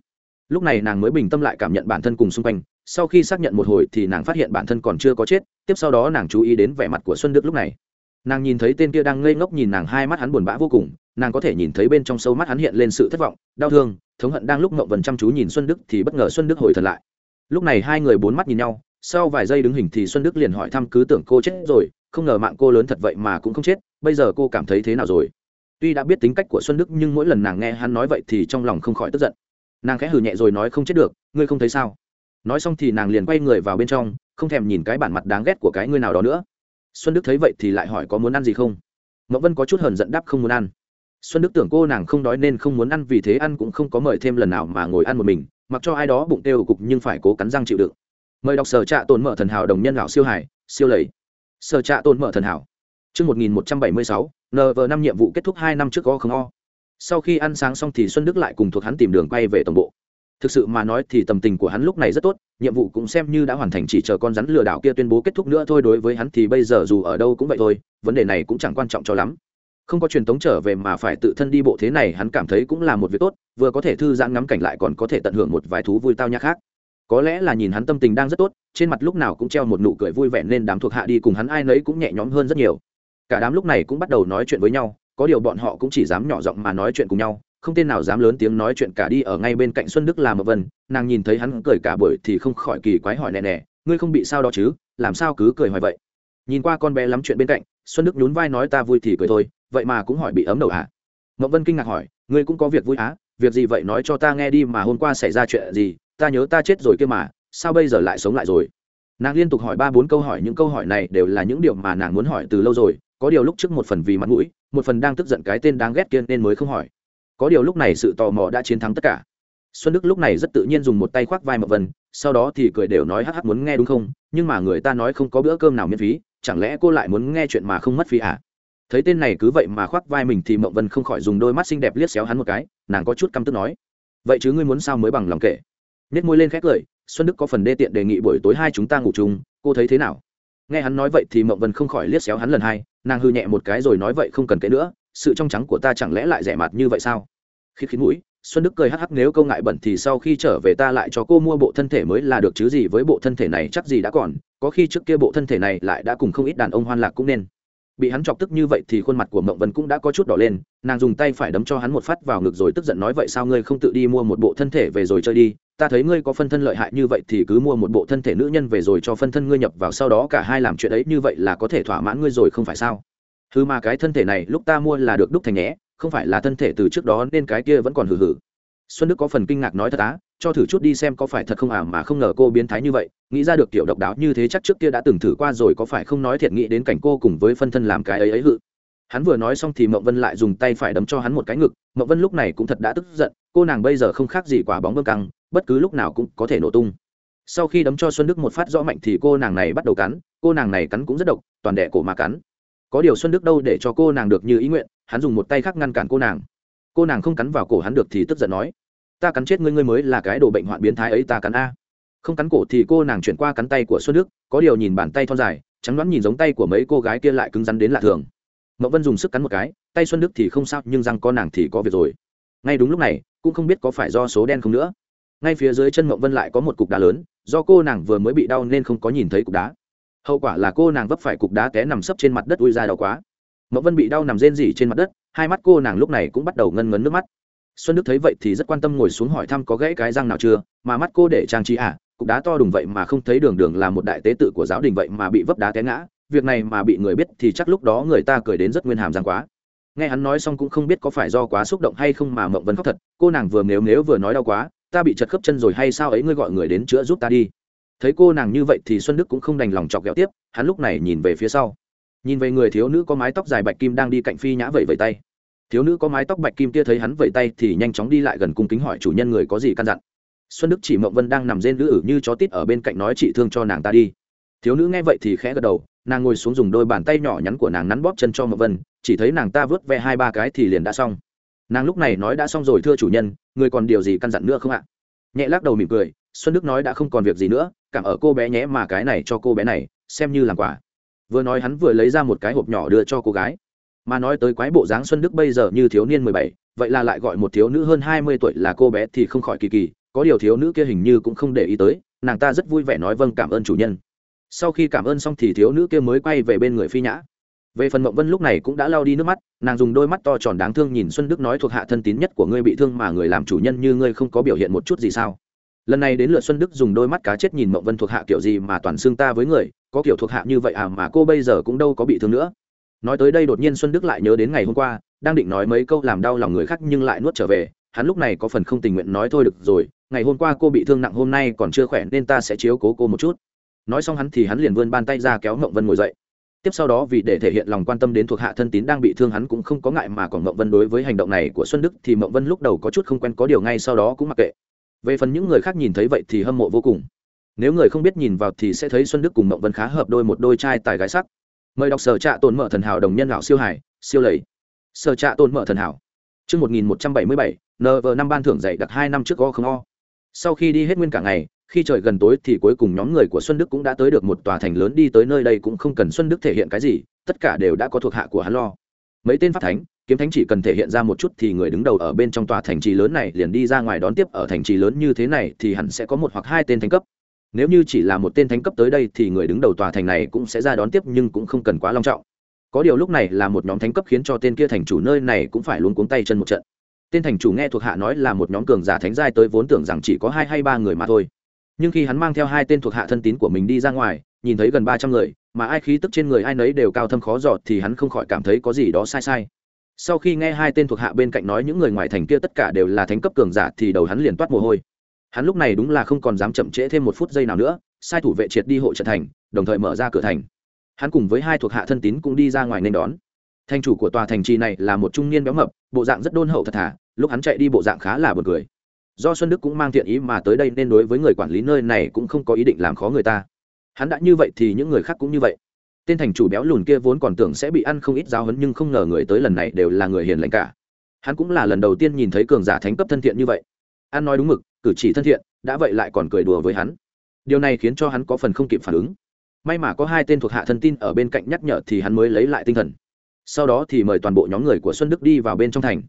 Lúc này nàng mới bình tâm lại cảm nhận bản thân cùng xung quanh, sau khi xác nhận một hồi thì nàng phát hiện bản thân còn chưa có chết, tiếp sau đó nàng chú ý đến vẻ mặt của xuân đức lúc này. Nàng nhìn thấy tên kia đang ngây ngốc nhìn nàng, hai mắt hắn buồn bã vô cùng, nàng có thể nhìn thấy bên trong sâu mắt hắn hiện lên sự thất vọng, đau thương, thống hận đang lúc ngậu vần chăm chú nhìn xuân đức thì bất ngờ xuân đức hồi thật lại. Lúc này hai người bốn mắt nhìn nhau, sau vài giây đứng hình thì xuân đức liền hỏi thăm cứ tưởng cô chết rồi không ngờ mạng cô lớn thật vậy mà cũng không chết, bây giờ cô cảm thấy thế nào rồi? Tuy đã biết tính cách của xuân đức nhưng mỗi lần nàng nghe hắn nói vậy thì trong lòng không khỏi tức giận. Nàng khẽ hử nhẹ rồi nói không chết được, ngươi không thấy sao? Nói xong thì nàng liền quay người vào bên trong, không thèm nhìn cái bản mặt đáng ghét của cái ngươi nào đó nữa. Xuân đức thấy vậy thì lại hỏi có muốn ăn gì không? Mậu vân có chút hờn giận đáp không muốn ăn. Xuân đức tưởng cô nàng không đói nên không muốn ăn vì thế ăn cũng không có mời thêm lần nào mà ngồi ăn một mình, mặc cho ai đó bụng têu cục nhưng phải cố cắn răng chịu đựng. Mời đọc sở trạ tồn mở thần hảo đồng nhân lão siêu hải siêu lầy sở trạ tồn mở thần hảo Trước 1176, NV năm nhiệm vụ kết thúc hai năm trước có không o. Sau khi ăn sáng xong thì Xuân Đức lại cùng thuộc hắn tìm đường quay về tổng bộ. Thực sự mà nói thì tâm tình của hắn lúc này rất tốt, nhiệm vụ cũng xem như đã hoàn thành chỉ chờ con rắn lừa đảo kia tuyên bố kết thúc nữa thôi đối với hắn thì bây giờ dù ở đâu cũng vậy thôi, vấn đề này cũng chẳng quan trọng cho lắm. Không có truyền tống trở về mà phải tự thân đi bộ thế này hắn cảm thấy cũng là một việc tốt, vừa có thể thư giãn ngắm cảnh lại còn có thể tận hưởng một vài thú vui tao nhã khác. Có lẽ là nhìn hắn tâm tình đang rất tốt, trên mặt lúc nào cũng treo một nụ cười vui vẻ nên đám thuộc hạ đi cùng hắn ai nấy cũng nhẹ nhõm hơn rất nhiều cả đám lúc này cũng bắt đầu nói chuyện với nhau có điều bọn họ cũng chỉ dám nhỏ giọng mà nói chuyện cùng nhau không tên nào dám lớn tiếng nói chuyện cả đi ở ngay bên cạnh xuân đức là mậu vân nàng nhìn thấy hắn cười cả buổi thì không khỏi kỳ quái hỏi nè nè ngươi không bị sao đó chứ làm sao cứ cười hoài vậy nhìn qua con bé lắm chuyện bên cạnh xuân đức nhún vai nói ta vui thì cười thôi vậy mà cũng hỏi bị ấm đầu hả à? mậu vân kinh ngạc hỏi ngươi cũng có việc vui á việc gì vậy nói cho ta nghe đi mà hôm qua xảy ra chuyện gì ta nhớ ta chết rồi kia mà, sao bây giờ lại sống lại rồi? Nàng liên tục hỏi ba bốn câu hỏi, những câu hỏi này đều là những điều mà nàng muốn hỏi từ lâu rồi, có điều lúc trước một phần vì mặt mũi, một phần đang tức giận cái tên đáng ghét kia nên mới không hỏi. Có điều lúc này sự tò mò đã chiến thắng tất cả. Xuân đức lúc này rất tự nhiên dùng một tay khoác vai mậu vân, sau đó thì cười đều nói hắc hắc muốn nghe đúng không? Nhưng mà người ta nói không có bữa cơm nào miễn phí, chẳng lẽ cô lại muốn nghe chuyện mà không mất phí à? Thấy tên này cứ vậy mà khoác vai mình thì mậu vân không khỏi dùng đôi mắt xinh đẹp liếc xéo hắn một cái, nàng có chút căm tức nói. Vậy chứ ngươi muốn sao mới bằng lòng kể nết môi lên khét cười, xuân đức có phần đê tiện đề nghị buổi tối hai chúng ta ngủ chung, cô thấy thế nào? Nghe hắn nói vậy thì Mộng vân không khỏi liếc xéo hắn lần hai, nàng hư nhẹ một cái rồi nói vậy không cần kể nữa, sự trong trắng của ta chẳng lẽ lại rẻ mặt như vậy sao? Khi khiến mũi, xuân đức cười hắc hắc nếu câu ngại bẩn thì sau khi trở về ta lại cho cô mua bộ thân thể mới là được chứ gì với bộ thân thể này chắc gì đã còn, có khi trước kia bộ thân thể này lại đã cùng không ít đàn ông hoan lạc cũng nên bị hắn chọc tức như vậy thì khuôn mặt của mộng vân cũng đã có chút đỏ lên, nàng dùng tay phải đấm cho hắn một phát vào ngực rồi tức giận nói, vậy sao ngươi không tự đi mua một bộ thân thể về rồi chơi đi? Ta thấy ngươi có phân thân lợi hại như vậy thì cứ mua một bộ thân thể nữ nhân về rồi cho phân thân ngươi nhập vào, sau đó cả hai làm chuyện ấy như vậy là có thể thỏa mãn ngươi rồi không phải sao? Thứ mà cái thân thể này, lúc ta mua là được đúc thành nhé không phải là thân thể từ trước đó nên cái kia vẫn còn hừ hừ xuân đức có phần kinh ngạc nói thật á, cho thử chút đi xem có phải thật không à mà không ngờ cô biến thái như vậy, nghĩ ra được kiểu độc đáo như thế chắc trước kia đã từng thử qua rồi có phải không nói thiệt nghĩ đến cảnh cô cùng với phân thân làm cái ấy ấy hự. Hắn vừa nói xong thì mậu vân lại dùng tay phải đấm cho hắn một cái ngực mậu vân lúc này cũng thật đã tức giận, cô nàng bây giờ không khác gì quả bóng bơm căng, bất cứ lúc nào cũng có thể nổ tung. Sau khi đấm cho xuân đức một phát rõ mạnh thì cô nàng này bắt đầu cắn, cô nàng này cắn cũng rất độc, toàn đẻ cổ mà cắn. Có điều xuân đức đâu để cho cô nàng được như ý nguyện, hắn dùng một tay khác ngăn cản cô nàng cô nàng không cắn vào cổ hắn được thì tức giận nói, ta cắn chết ngươi ngươi mới là cái đồ bệnh hoạn biến thái ấy, ta cắn a. Không cắn cổ thì cô nàng chuyển qua cắn tay của xuân đức, có điều nhìn bàn tay thon dài, trắng đoán nhìn giống tay của mấy cô gái kia lại cứng rắn đến lạ thường. Mậu vân dùng sức cắn một cái, tay xuân đức thì không sao, nhưng răng con nàng thì có việc rồi. Ngay đúng lúc này, cũng không biết có phải do số đen không nữa. Ngay phía dưới chân mậu vân lại có một cục đá lớn, do cô nàng vừa mới bị đau nên không có nhìn thấy cục đá. Hậu quả là cô nàng vấp phải cục đá té nằm sấp trên mặt đất, ui ra đau quá mộng vân bị đau nằm rên rỉ trên mặt đất, hai mắt cô nàng lúc này cũng bắt đầu ngân ngấn nước mắt. Xuân đức thấy vậy thì rất quan tâm ngồi xuống hỏi thăm có gãy cái răng nào chưa, mà mắt cô để trang trí à cục đá to đùng vậy mà không thấy đường đường là một đại tế tự của giáo đình vậy mà bị vấp đá té ngã, việc này mà bị người biết thì chắc lúc đó người ta cười đến rất nguyên hàm răng quá. Nghe hắn nói xong cũng không biết có phải do quá xúc động hay không mà mộng vân khóc thật, cô nàng vừa nếu nếu vừa nói đau quá, ta bị chật khớp chân rồi hay sao ấy ngươi gọi người đến chữa giúp ta đi. Thấy cô nàng như vậy thì xuân đức cũng không đành lòng chọc ghẹo tiếp, hắn lúc này nhìn về phía sau nhìn về người thiếu nữ có mái tóc dài bạch kim đang đi cạnh phi nhã vẫy vẫy tay. Thiếu nữ có mái tóc bạch kim kia thấy hắn vẫy tay thì nhanh chóng đi lại gần cung kính hỏi chủ nhân người có gì căn dặn. Xuân đức chỉ mộng vân đang nằm rên lữ ử như chó tít ở bên cạnh nói chị thương cho nàng ta đi. Thiếu nữ nghe vậy thì khẽ gật đầu, nàng ngồi xuống dùng đôi bàn tay nhỏ nhắn của nàng nắn bóp chân cho mộng vân, chỉ thấy nàng ta vớt ve hai ba cái thì liền đã xong. Nàng lúc này nói đã xong rồi thưa chủ nhân, người còn điều gì căn dặn nữa không ạ? Nhẹ lắc đầu mỉm cười, xuân đức nói đã không còn việc gì nữa, cảm ở cô bé nhé mà cái này cho cô bé này, xem như làm quà vừa nói hắn vừa lấy ra một cái hộp nhỏ đưa cho cô gái. Mà nói tới quái bộ dáng xuân đức bây giờ như thiếu niên mười bảy, vậy là lại gọi một thiếu nữ hơn hai mươi tuổi là cô bé thì không khỏi kỳ kỳ, có điều thiếu nữ kia hình như cũng không để ý tới, nàng ta rất vui vẻ nói vâng cảm ơn chủ nhân. Sau khi cảm ơn xong thì thiếu nữ kia mới quay về bên người phi nhã. Về phần mộng vân lúc này cũng đã lao đi nước mắt, nàng dùng đôi mắt to tròn đáng thương nhìn xuân đức nói thuộc hạ thân tín nhất của ngươi bị thương mà người làm chủ nhân như ngươi không có biểu hiện một chút gì sao? Lần này đến lượt xuân đức dùng đôi mắt cá chết nhìn mộng vân thuộc hạ kiểu gì mà toàn xương ta với người có kiểu thuộc hạ như vậy à mà cô bây giờ cũng đâu có bị thương nữa. Nói tới đây đột nhiên xuân đức lại nhớ đến ngày hôm qua, đang định nói mấy câu làm đau lòng người khác nhưng lại nuốt trở về, hắn lúc này có phần không tình nguyện nói thôi được rồi, ngày hôm qua cô bị thương nặng hôm nay còn chưa khỏe nên ta sẽ chiếu cố cô một chút. Nói xong hắn thì hắn liền vươn bàn tay ra kéo mộng vân ngồi dậy. Tiếp sau đó vì để thể hiện lòng quan tâm đến thuộc hạ thân tín đang bị thương hắn cũng không có ngại mà còn mộng vân đối với hành động này của xuân đức thì mộng vân lúc đầu có chút không quen, có điều ngay sau đó cũng mặc kệ. Về phần những người khác nhìn thấy vậy thì hâm mộ vô cùng nếu người không biết nhìn vào thì sẽ thấy xuân đức cùng mộng vân khá hợp đôi một đôi trai tài gái sắc. Mời đọc sở trạ tồn mở thần hảo đồng nhân gạo siêu hải siêu lầy. Sở trạ tồn mở thần hảo. Chương một nghìn một trăm bảy mươi bảy nv năm ban thưởng dạy đặt hai năm trước go không o. Sau khi đi hết nguyên cả ngày, khi trời gần tối thì cuối cùng nhóm người của xuân đức cũng đã tới được một tòa thành lớn đi tới nơi đây cũng không cần xuân đức thể hiện cái gì, tất cả đều đã có thuộc hạ của hắn lo. Mấy tên pháp thánh, kiếm thánh chỉ cần thể hiện ra một chút thì người đứng đầu ở bên trong tòa thành trì lớn này liền đi ra ngoài đón tiếp ở thành trì lớn như thế này thì hẳn sẽ có một hoặc hai tên thánh cấp nếu như chỉ là một tên thánh cấp tới đây thì người đứng đầu tòa thành này cũng sẽ ra đón tiếp nhưng cũng không cần quá long trọng. Có điều lúc này là một nhóm thánh cấp khiến cho tên kia thành chủ nơi này cũng phải luôn cuống tay chân một trận. Tên thành chủ nghe thuộc hạ nói là một nhóm cường giả thánh giai tới vốn tưởng rằng chỉ có hai hay ba người mà thôi. Nhưng khi hắn mang theo hai tên thuộc hạ thân tín của mình đi ra ngoài, nhìn thấy gần ba trăm người, mà ai khí tức trên người ai nấy đều cao thâm khó giọt thì hắn không khỏi cảm thấy có gì đó sai sai. Sau khi nghe hai tên thuộc hạ bên cạnh nói những người ngoài thành kia tất cả đều là thánh cấp cường giả thì đầu hắn liền toát mồ hôi hắn lúc này đúng là không còn dám chậm trễ thêm một phút giây nào nữa, sai thủ vệ triệt đi hộ trận thành, đồng thời mở ra cửa thành. Hắn cùng với hai thuộc hạ thân tín cũng đi ra ngoài nên đón. Thành chủ của tòa thành trì này là một trung niên béo mập, bộ dạng rất đôn hậu thật thà, lúc hắn chạy đi bộ dạng khá là buồn cười. Do xuân đức cũng mang thiện ý mà tới đây nên đối với người quản lý nơi này cũng không có ý định làm khó người ta. Hắn đã như vậy thì những người khác cũng như vậy. Tên thành chủ béo lùn kia vốn còn tưởng sẽ bị ăn không ít giáo hấn nhưng không ngờ người tới lần này đều là người hiền lành cả. Hắn cũng là lần đầu tiên nhìn thấy cường giả thánh cấp thân thiện như vậy. Ăn nói đúng mực cử chỉ thân thiện, đã vậy lại còn cười đùa với hắn. Điều này khiến cho hắn có phần không kịp phản ứng. May mà có hai tên thuộc hạ thân tin ở bên cạnh nhắc nhở thì hắn mới lấy lại tinh thần. Sau đó thì mời toàn bộ nhóm người của xuân đức đi vào bên trong thành.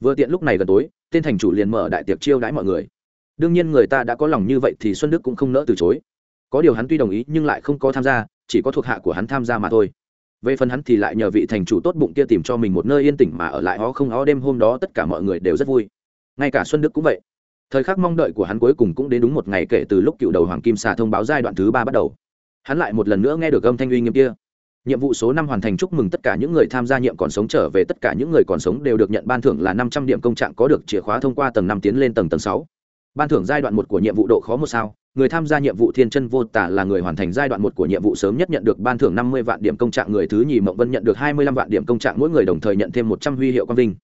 Vừa tiện lúc này gần tối, tên thành chủ liền mở đại tiệc chiêu đãi mọi người. Đương nhiên người ta đã có lòng như vậy thì xuân đức cũng không nỡ từ chối. Có điều hắn tuy đồng ý nhưng lại không có tham gia, chỉ có thuộc hạ của hắn tham gia mà thôi. Về phần hắn thì lại nhờ vị thành chủ tốt bụng kia tìm cho mình một nơi yên tĩnh mà ở lại ho không ho đêm hôm đó tất cả mọi người đều rất vui. Ngay cả xuân đức cũng vậy thời khắc mong đợi của hắn cuối cùng cũng đến đúng một ngày kể từ lúc cựu đầu hoàng kim xà thông báo giai đoạn thứ ba bắt đầu. Hắn lại một lần nữa nghe được âm thanh uy nghiêm kia. Nhiệm vụ số năm hoàn thành chúc mừng tất cả những người tham gia nhiệm còn sống trở về, tất cả những người còn sống đều được nhận ban thưởng là năm trăm điểm công trạng có được chìa khóa thông qua tầng năm tiến lên tầng tầng sáu. Ban thưởng giai đoạn một của nhiệm vụ độ khó một sao. Người tham gia nhiệm vụ thiên chân vô tả là người hoàn thành giai đoạn một của nhiệm vụ sớm nhất nhận được ban thưởng năm mươi vạn điểm công trạng, người thứ nhì mộng vân nhận được hai mươi lăm vạn điểm công trạng, mỗi người đồng thời nhận thêm một trăm huy hiệu quang vinh.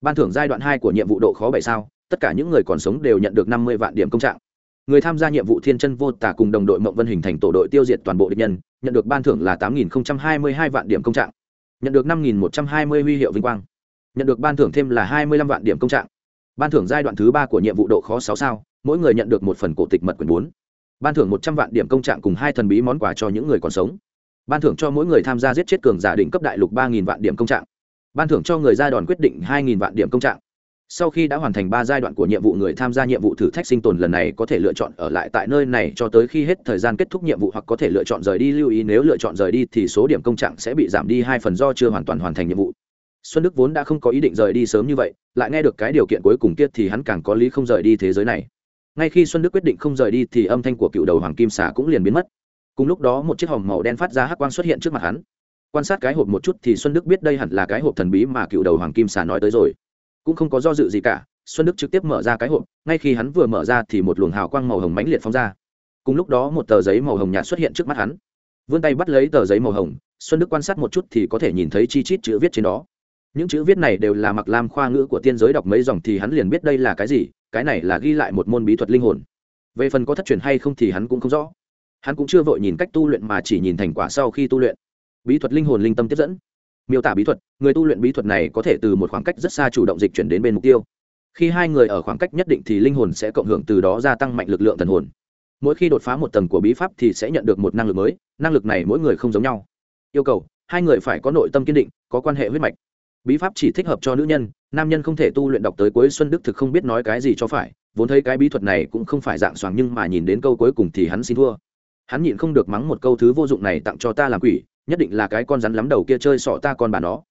Ban thưởng giai đoạn hai của nhiệm vụ độ khó bảy sao tất cả những người còn sống đều nhận được năm mươi vạn điểm công trạng. Người tham gia nhiệm vụ thiên chân vô tả cùng đồng đội mộng vân hình thành tổ đội tiêu diệt toàn bộ địch nhân, nhận được ban thưởng là tám nghìn hai mươi hai vạn điểm công trạng. Nhận được năm nghìn một trăm hai mươi huy hiệu vinh quang. Nhận được ban thưởng thêm là hai mươi lăm vạn điểm công trạng. Ban thưởng giai đoạn thứ ba của nhiệm vụ độ khó sáu sao, mỗi người nhận được một phần cổ tịch mật quyển bốn. Ban thưởng một trăm vạn điểm công trạng cùng hai thần bí món quà cho những người còn sống. Ban thưởng cho mỗi người tham gia giết chết cường giả định cấp đại lục ba nghìn vạn điểm công trạng. Ban thưởng cho người ra đòn quyết định hai nghìn vạn điểm công trạng sau khi đã hoàn thành ba giai đoạn của nhiệm vụ, người tham gia nhiệm vụ thử thách sinh tồn lần này có thể lựa chọn ở lại tại nơi này cho tới khi hết thời gian kết thúc nhiệm vụ hoặc có thể lựa chọn rời đi. Lưu ý nếu lựa chọn rời đi thì số điểm công trạng sẽ bị giảm đi hai phần do chưa hoàn toàn hoàn thành nhiệm vụ. Xuân đức vốn đã không có ý định rời đi sớm như vậy, lại nghe được cái điều kiện cuối cùng kia thì hắn càng có lý không rời đi thế giới này. Ngay khi xuân đức quyết định không rời đi thì âm thanh của cựu đầu hoàng kim xà cũng liền biến mất. Cùng lúc đó, một chiếc hòm màu đen phát ra hắc quang xuất hiện trước mặt hắn. Quan sát cái hộp một chút thì xuân đức biết đây hẳn là cái hộp thần bí mà cựu đầu hoàng kim xà nói tới rồi cũng không có do dự gì cả, xuân đức trực tiếp mở ra cái hộp, ngay khi hắn vừa mở ra thì một luồng hào quang màu hồng mãnh liệt phóng ra. Cùng lúc đó một tờ giấy màu hồng nhạt xuất hiện trước mắt hắn. Vươn tay bắt lấy tờ giấy màu hồng, xuân đức quan sát một chút thì có thể nhìn thấy chi chít chữ viết trên đó. Những chữ viết này đều là mặc lam khoa ngữ của tiên giới đọc mấy dòng thì hắn liền biết đây là cái gì, cái này là ghi lại một môn bí thuật linh hồn. Về phần có thất truyền hay không thì hắn cũng không rõ. Hắn cũng chưa vội nhìn cách tu luyện mà chỉ nhìn thành quả sau khi tu luyện. Bí thuật linh hồn linh tâm tiếp dẫn miêu tả bí thuật, người tu luyện bí thuật này có thể từ một khoảng cách rất xa chủ động dịch chuyển đến bên mục tiêu. Khi hai người ở khoảng cách nhất định thì linh hồn sẽ cộng hưởng từ đó gia tăng mạnh lực lượng thần hồn. Mỗi khi đột phá một tầng của bí pháp thì sẽ nhận được một năng lực mới, năng lực này mỗi người không giống nhau. Yêu cầu, hai người phải có nội tâm kiên định, có quan hệ huyết mạch. Bí pháp chỉ thích hợp cho nữ nhân, nam nhân không thể tu luyện đọc tới cuối xuân đức thực không biết nói cái gì cho phải, vốn thấy cái bí thuật này cũng không phải dạng soàng nhưng mà nhìn đến câu cuối cùng thì hắn xin thua. Hắn nhịn không được mắng một câu thứ vô dụng này tặng cho ta làm quỷ nhất định là cái con rắn lắm đầu kia chơi sọ ta con bà nó.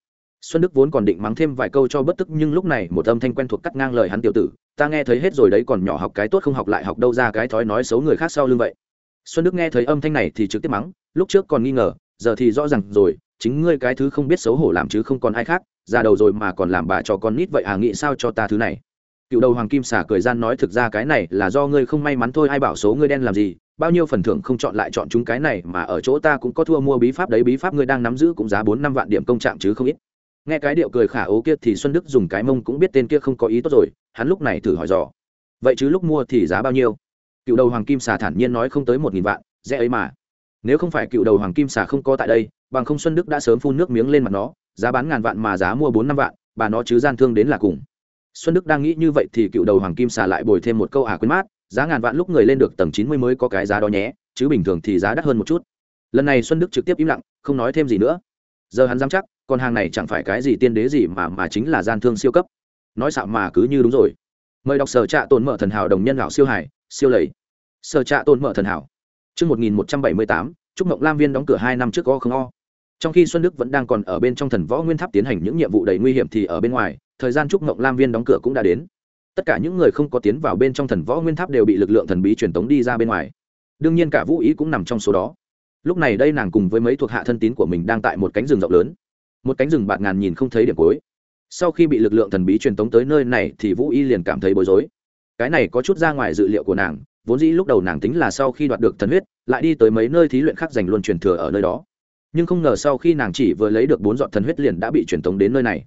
Xuân đức vốn còn định mắng thêm vài câu cho bất tức, nhưng lúc này một âm thanh quen thuộc cắt ngang lời hắn tiểu tử, ta nghe thấy hết rồi đấy, còn nhỏ học cái tốt không học lại học đâu ra cái thói nói xấu người khác sau lưng vậy. Xuân đức nghe thấy âm thanh này thì trực tiếp mắng, lúc trước còn nghi ngờ, giờ thì rõ ràng rồi, chính ngươi cái thứ không biết xấu hổ làm chứ không còn ai khác ra đầu rồi mà còn làm bà cho con nít vậy à nghĩ sao cho ta thứ này? Cựu đầu hoàng kim xả cười gian nói, thực ra cái này là do ngươi không may mắn thôi, ai bảo số ngươi đen làm gì bao nhiêu phần thưởng không chọn lại chọn chúng cái này mà ở chỗ ta cũng có thua mua bí pháp đấy, bí pháp ngươi đang nắm giữ cũng giá bốn năm vạn điểm công trạng chứ không ít. Nghe cái điệu cười khả ố kia thì xuân đức dùng cái mông cũng biết tên kia không có ý tốt rồi, hắn lúc này thử hỏi dò. Vậy chứ lúc mua thì giá bao nhiêu? Cựu đầu hoàng kim xà thản nhiên nói không tới một nghìn vạn dễ ấy mà. Nếu không phải cựu đầu hoàng kim xà không có tại đây, bằng không xuân đức đã sớm phun nước miếng lên mặt nó, giá bán ngàn vạn mà giá mua bốn năm vạn, bà nó chứ gian thương đến là cùng. Xuân đức đang nghĩ như vậy thì cựu đầu hoàng kim xà lại bồi thêm một câu à quên mát giá ngàn vạn lúc người lên được tầng chín mươi mới có cái giá đó nhé chứ bình thường thì giá đắt hơn một chút. Lần này xuân đức trực tiếp im lặng không nói thêm gì nữa. Giờ hắn dám chắc con hàng này chẳng phải cái gì tiên đế gì mà mà chính là gian thương siêu cấp. Nói xạo mà cứ như đúng rồi. Mời đọc sở trạ tồn mở thần hảo đồng nhân lão siêu hải siêu lầy. Sở trạ tồn mở thần hảo. Trước 1178, Trúc Mộng Lam Viên đóng cửa hai năm trước có không o. Trong khi Xuân Đức vẫn đang còn ở bên trong thần võ nguyên tháp tiến hành những nhiệm vụ đầy nguy hiểm thì ở bên ngoài, thời gian Trúc Mộng Lam Viên đóng cửa cũng đã đến. Tất cả những người không có tiến vào bên trong thần võ nguyên tháp đều bị lực lượng thần bí truyền tống đi ra bên ngoài. Đương nhiên cả Vũ Ý cũng nằm trong số đó. Lúc này đây nàng cùng với mấy thuộc hạ thân tín của mình đang tại một cánh rừng rộng lớn. Một cánh rừng bạt ngàn nhìn không thấy điểm cuối. Sau khi bị lực lượng thần bí truyền tống tới nơi này thì Vũ Y liền cảm thấy bối rối. Cái này có chút ra ngoài dự liệu của nàng, vốn dĩ lúc đầu nàng tính là sau khi đoạt được thần huyết lại đi tới mấy nơi thí luyện khác dành luôn truyền thừa ở nơi đó nhưng không ngờ sau khi nàng chỉ vừa lấy được bốn dọn thần huyết liền đã bị truyền tống đến nơi này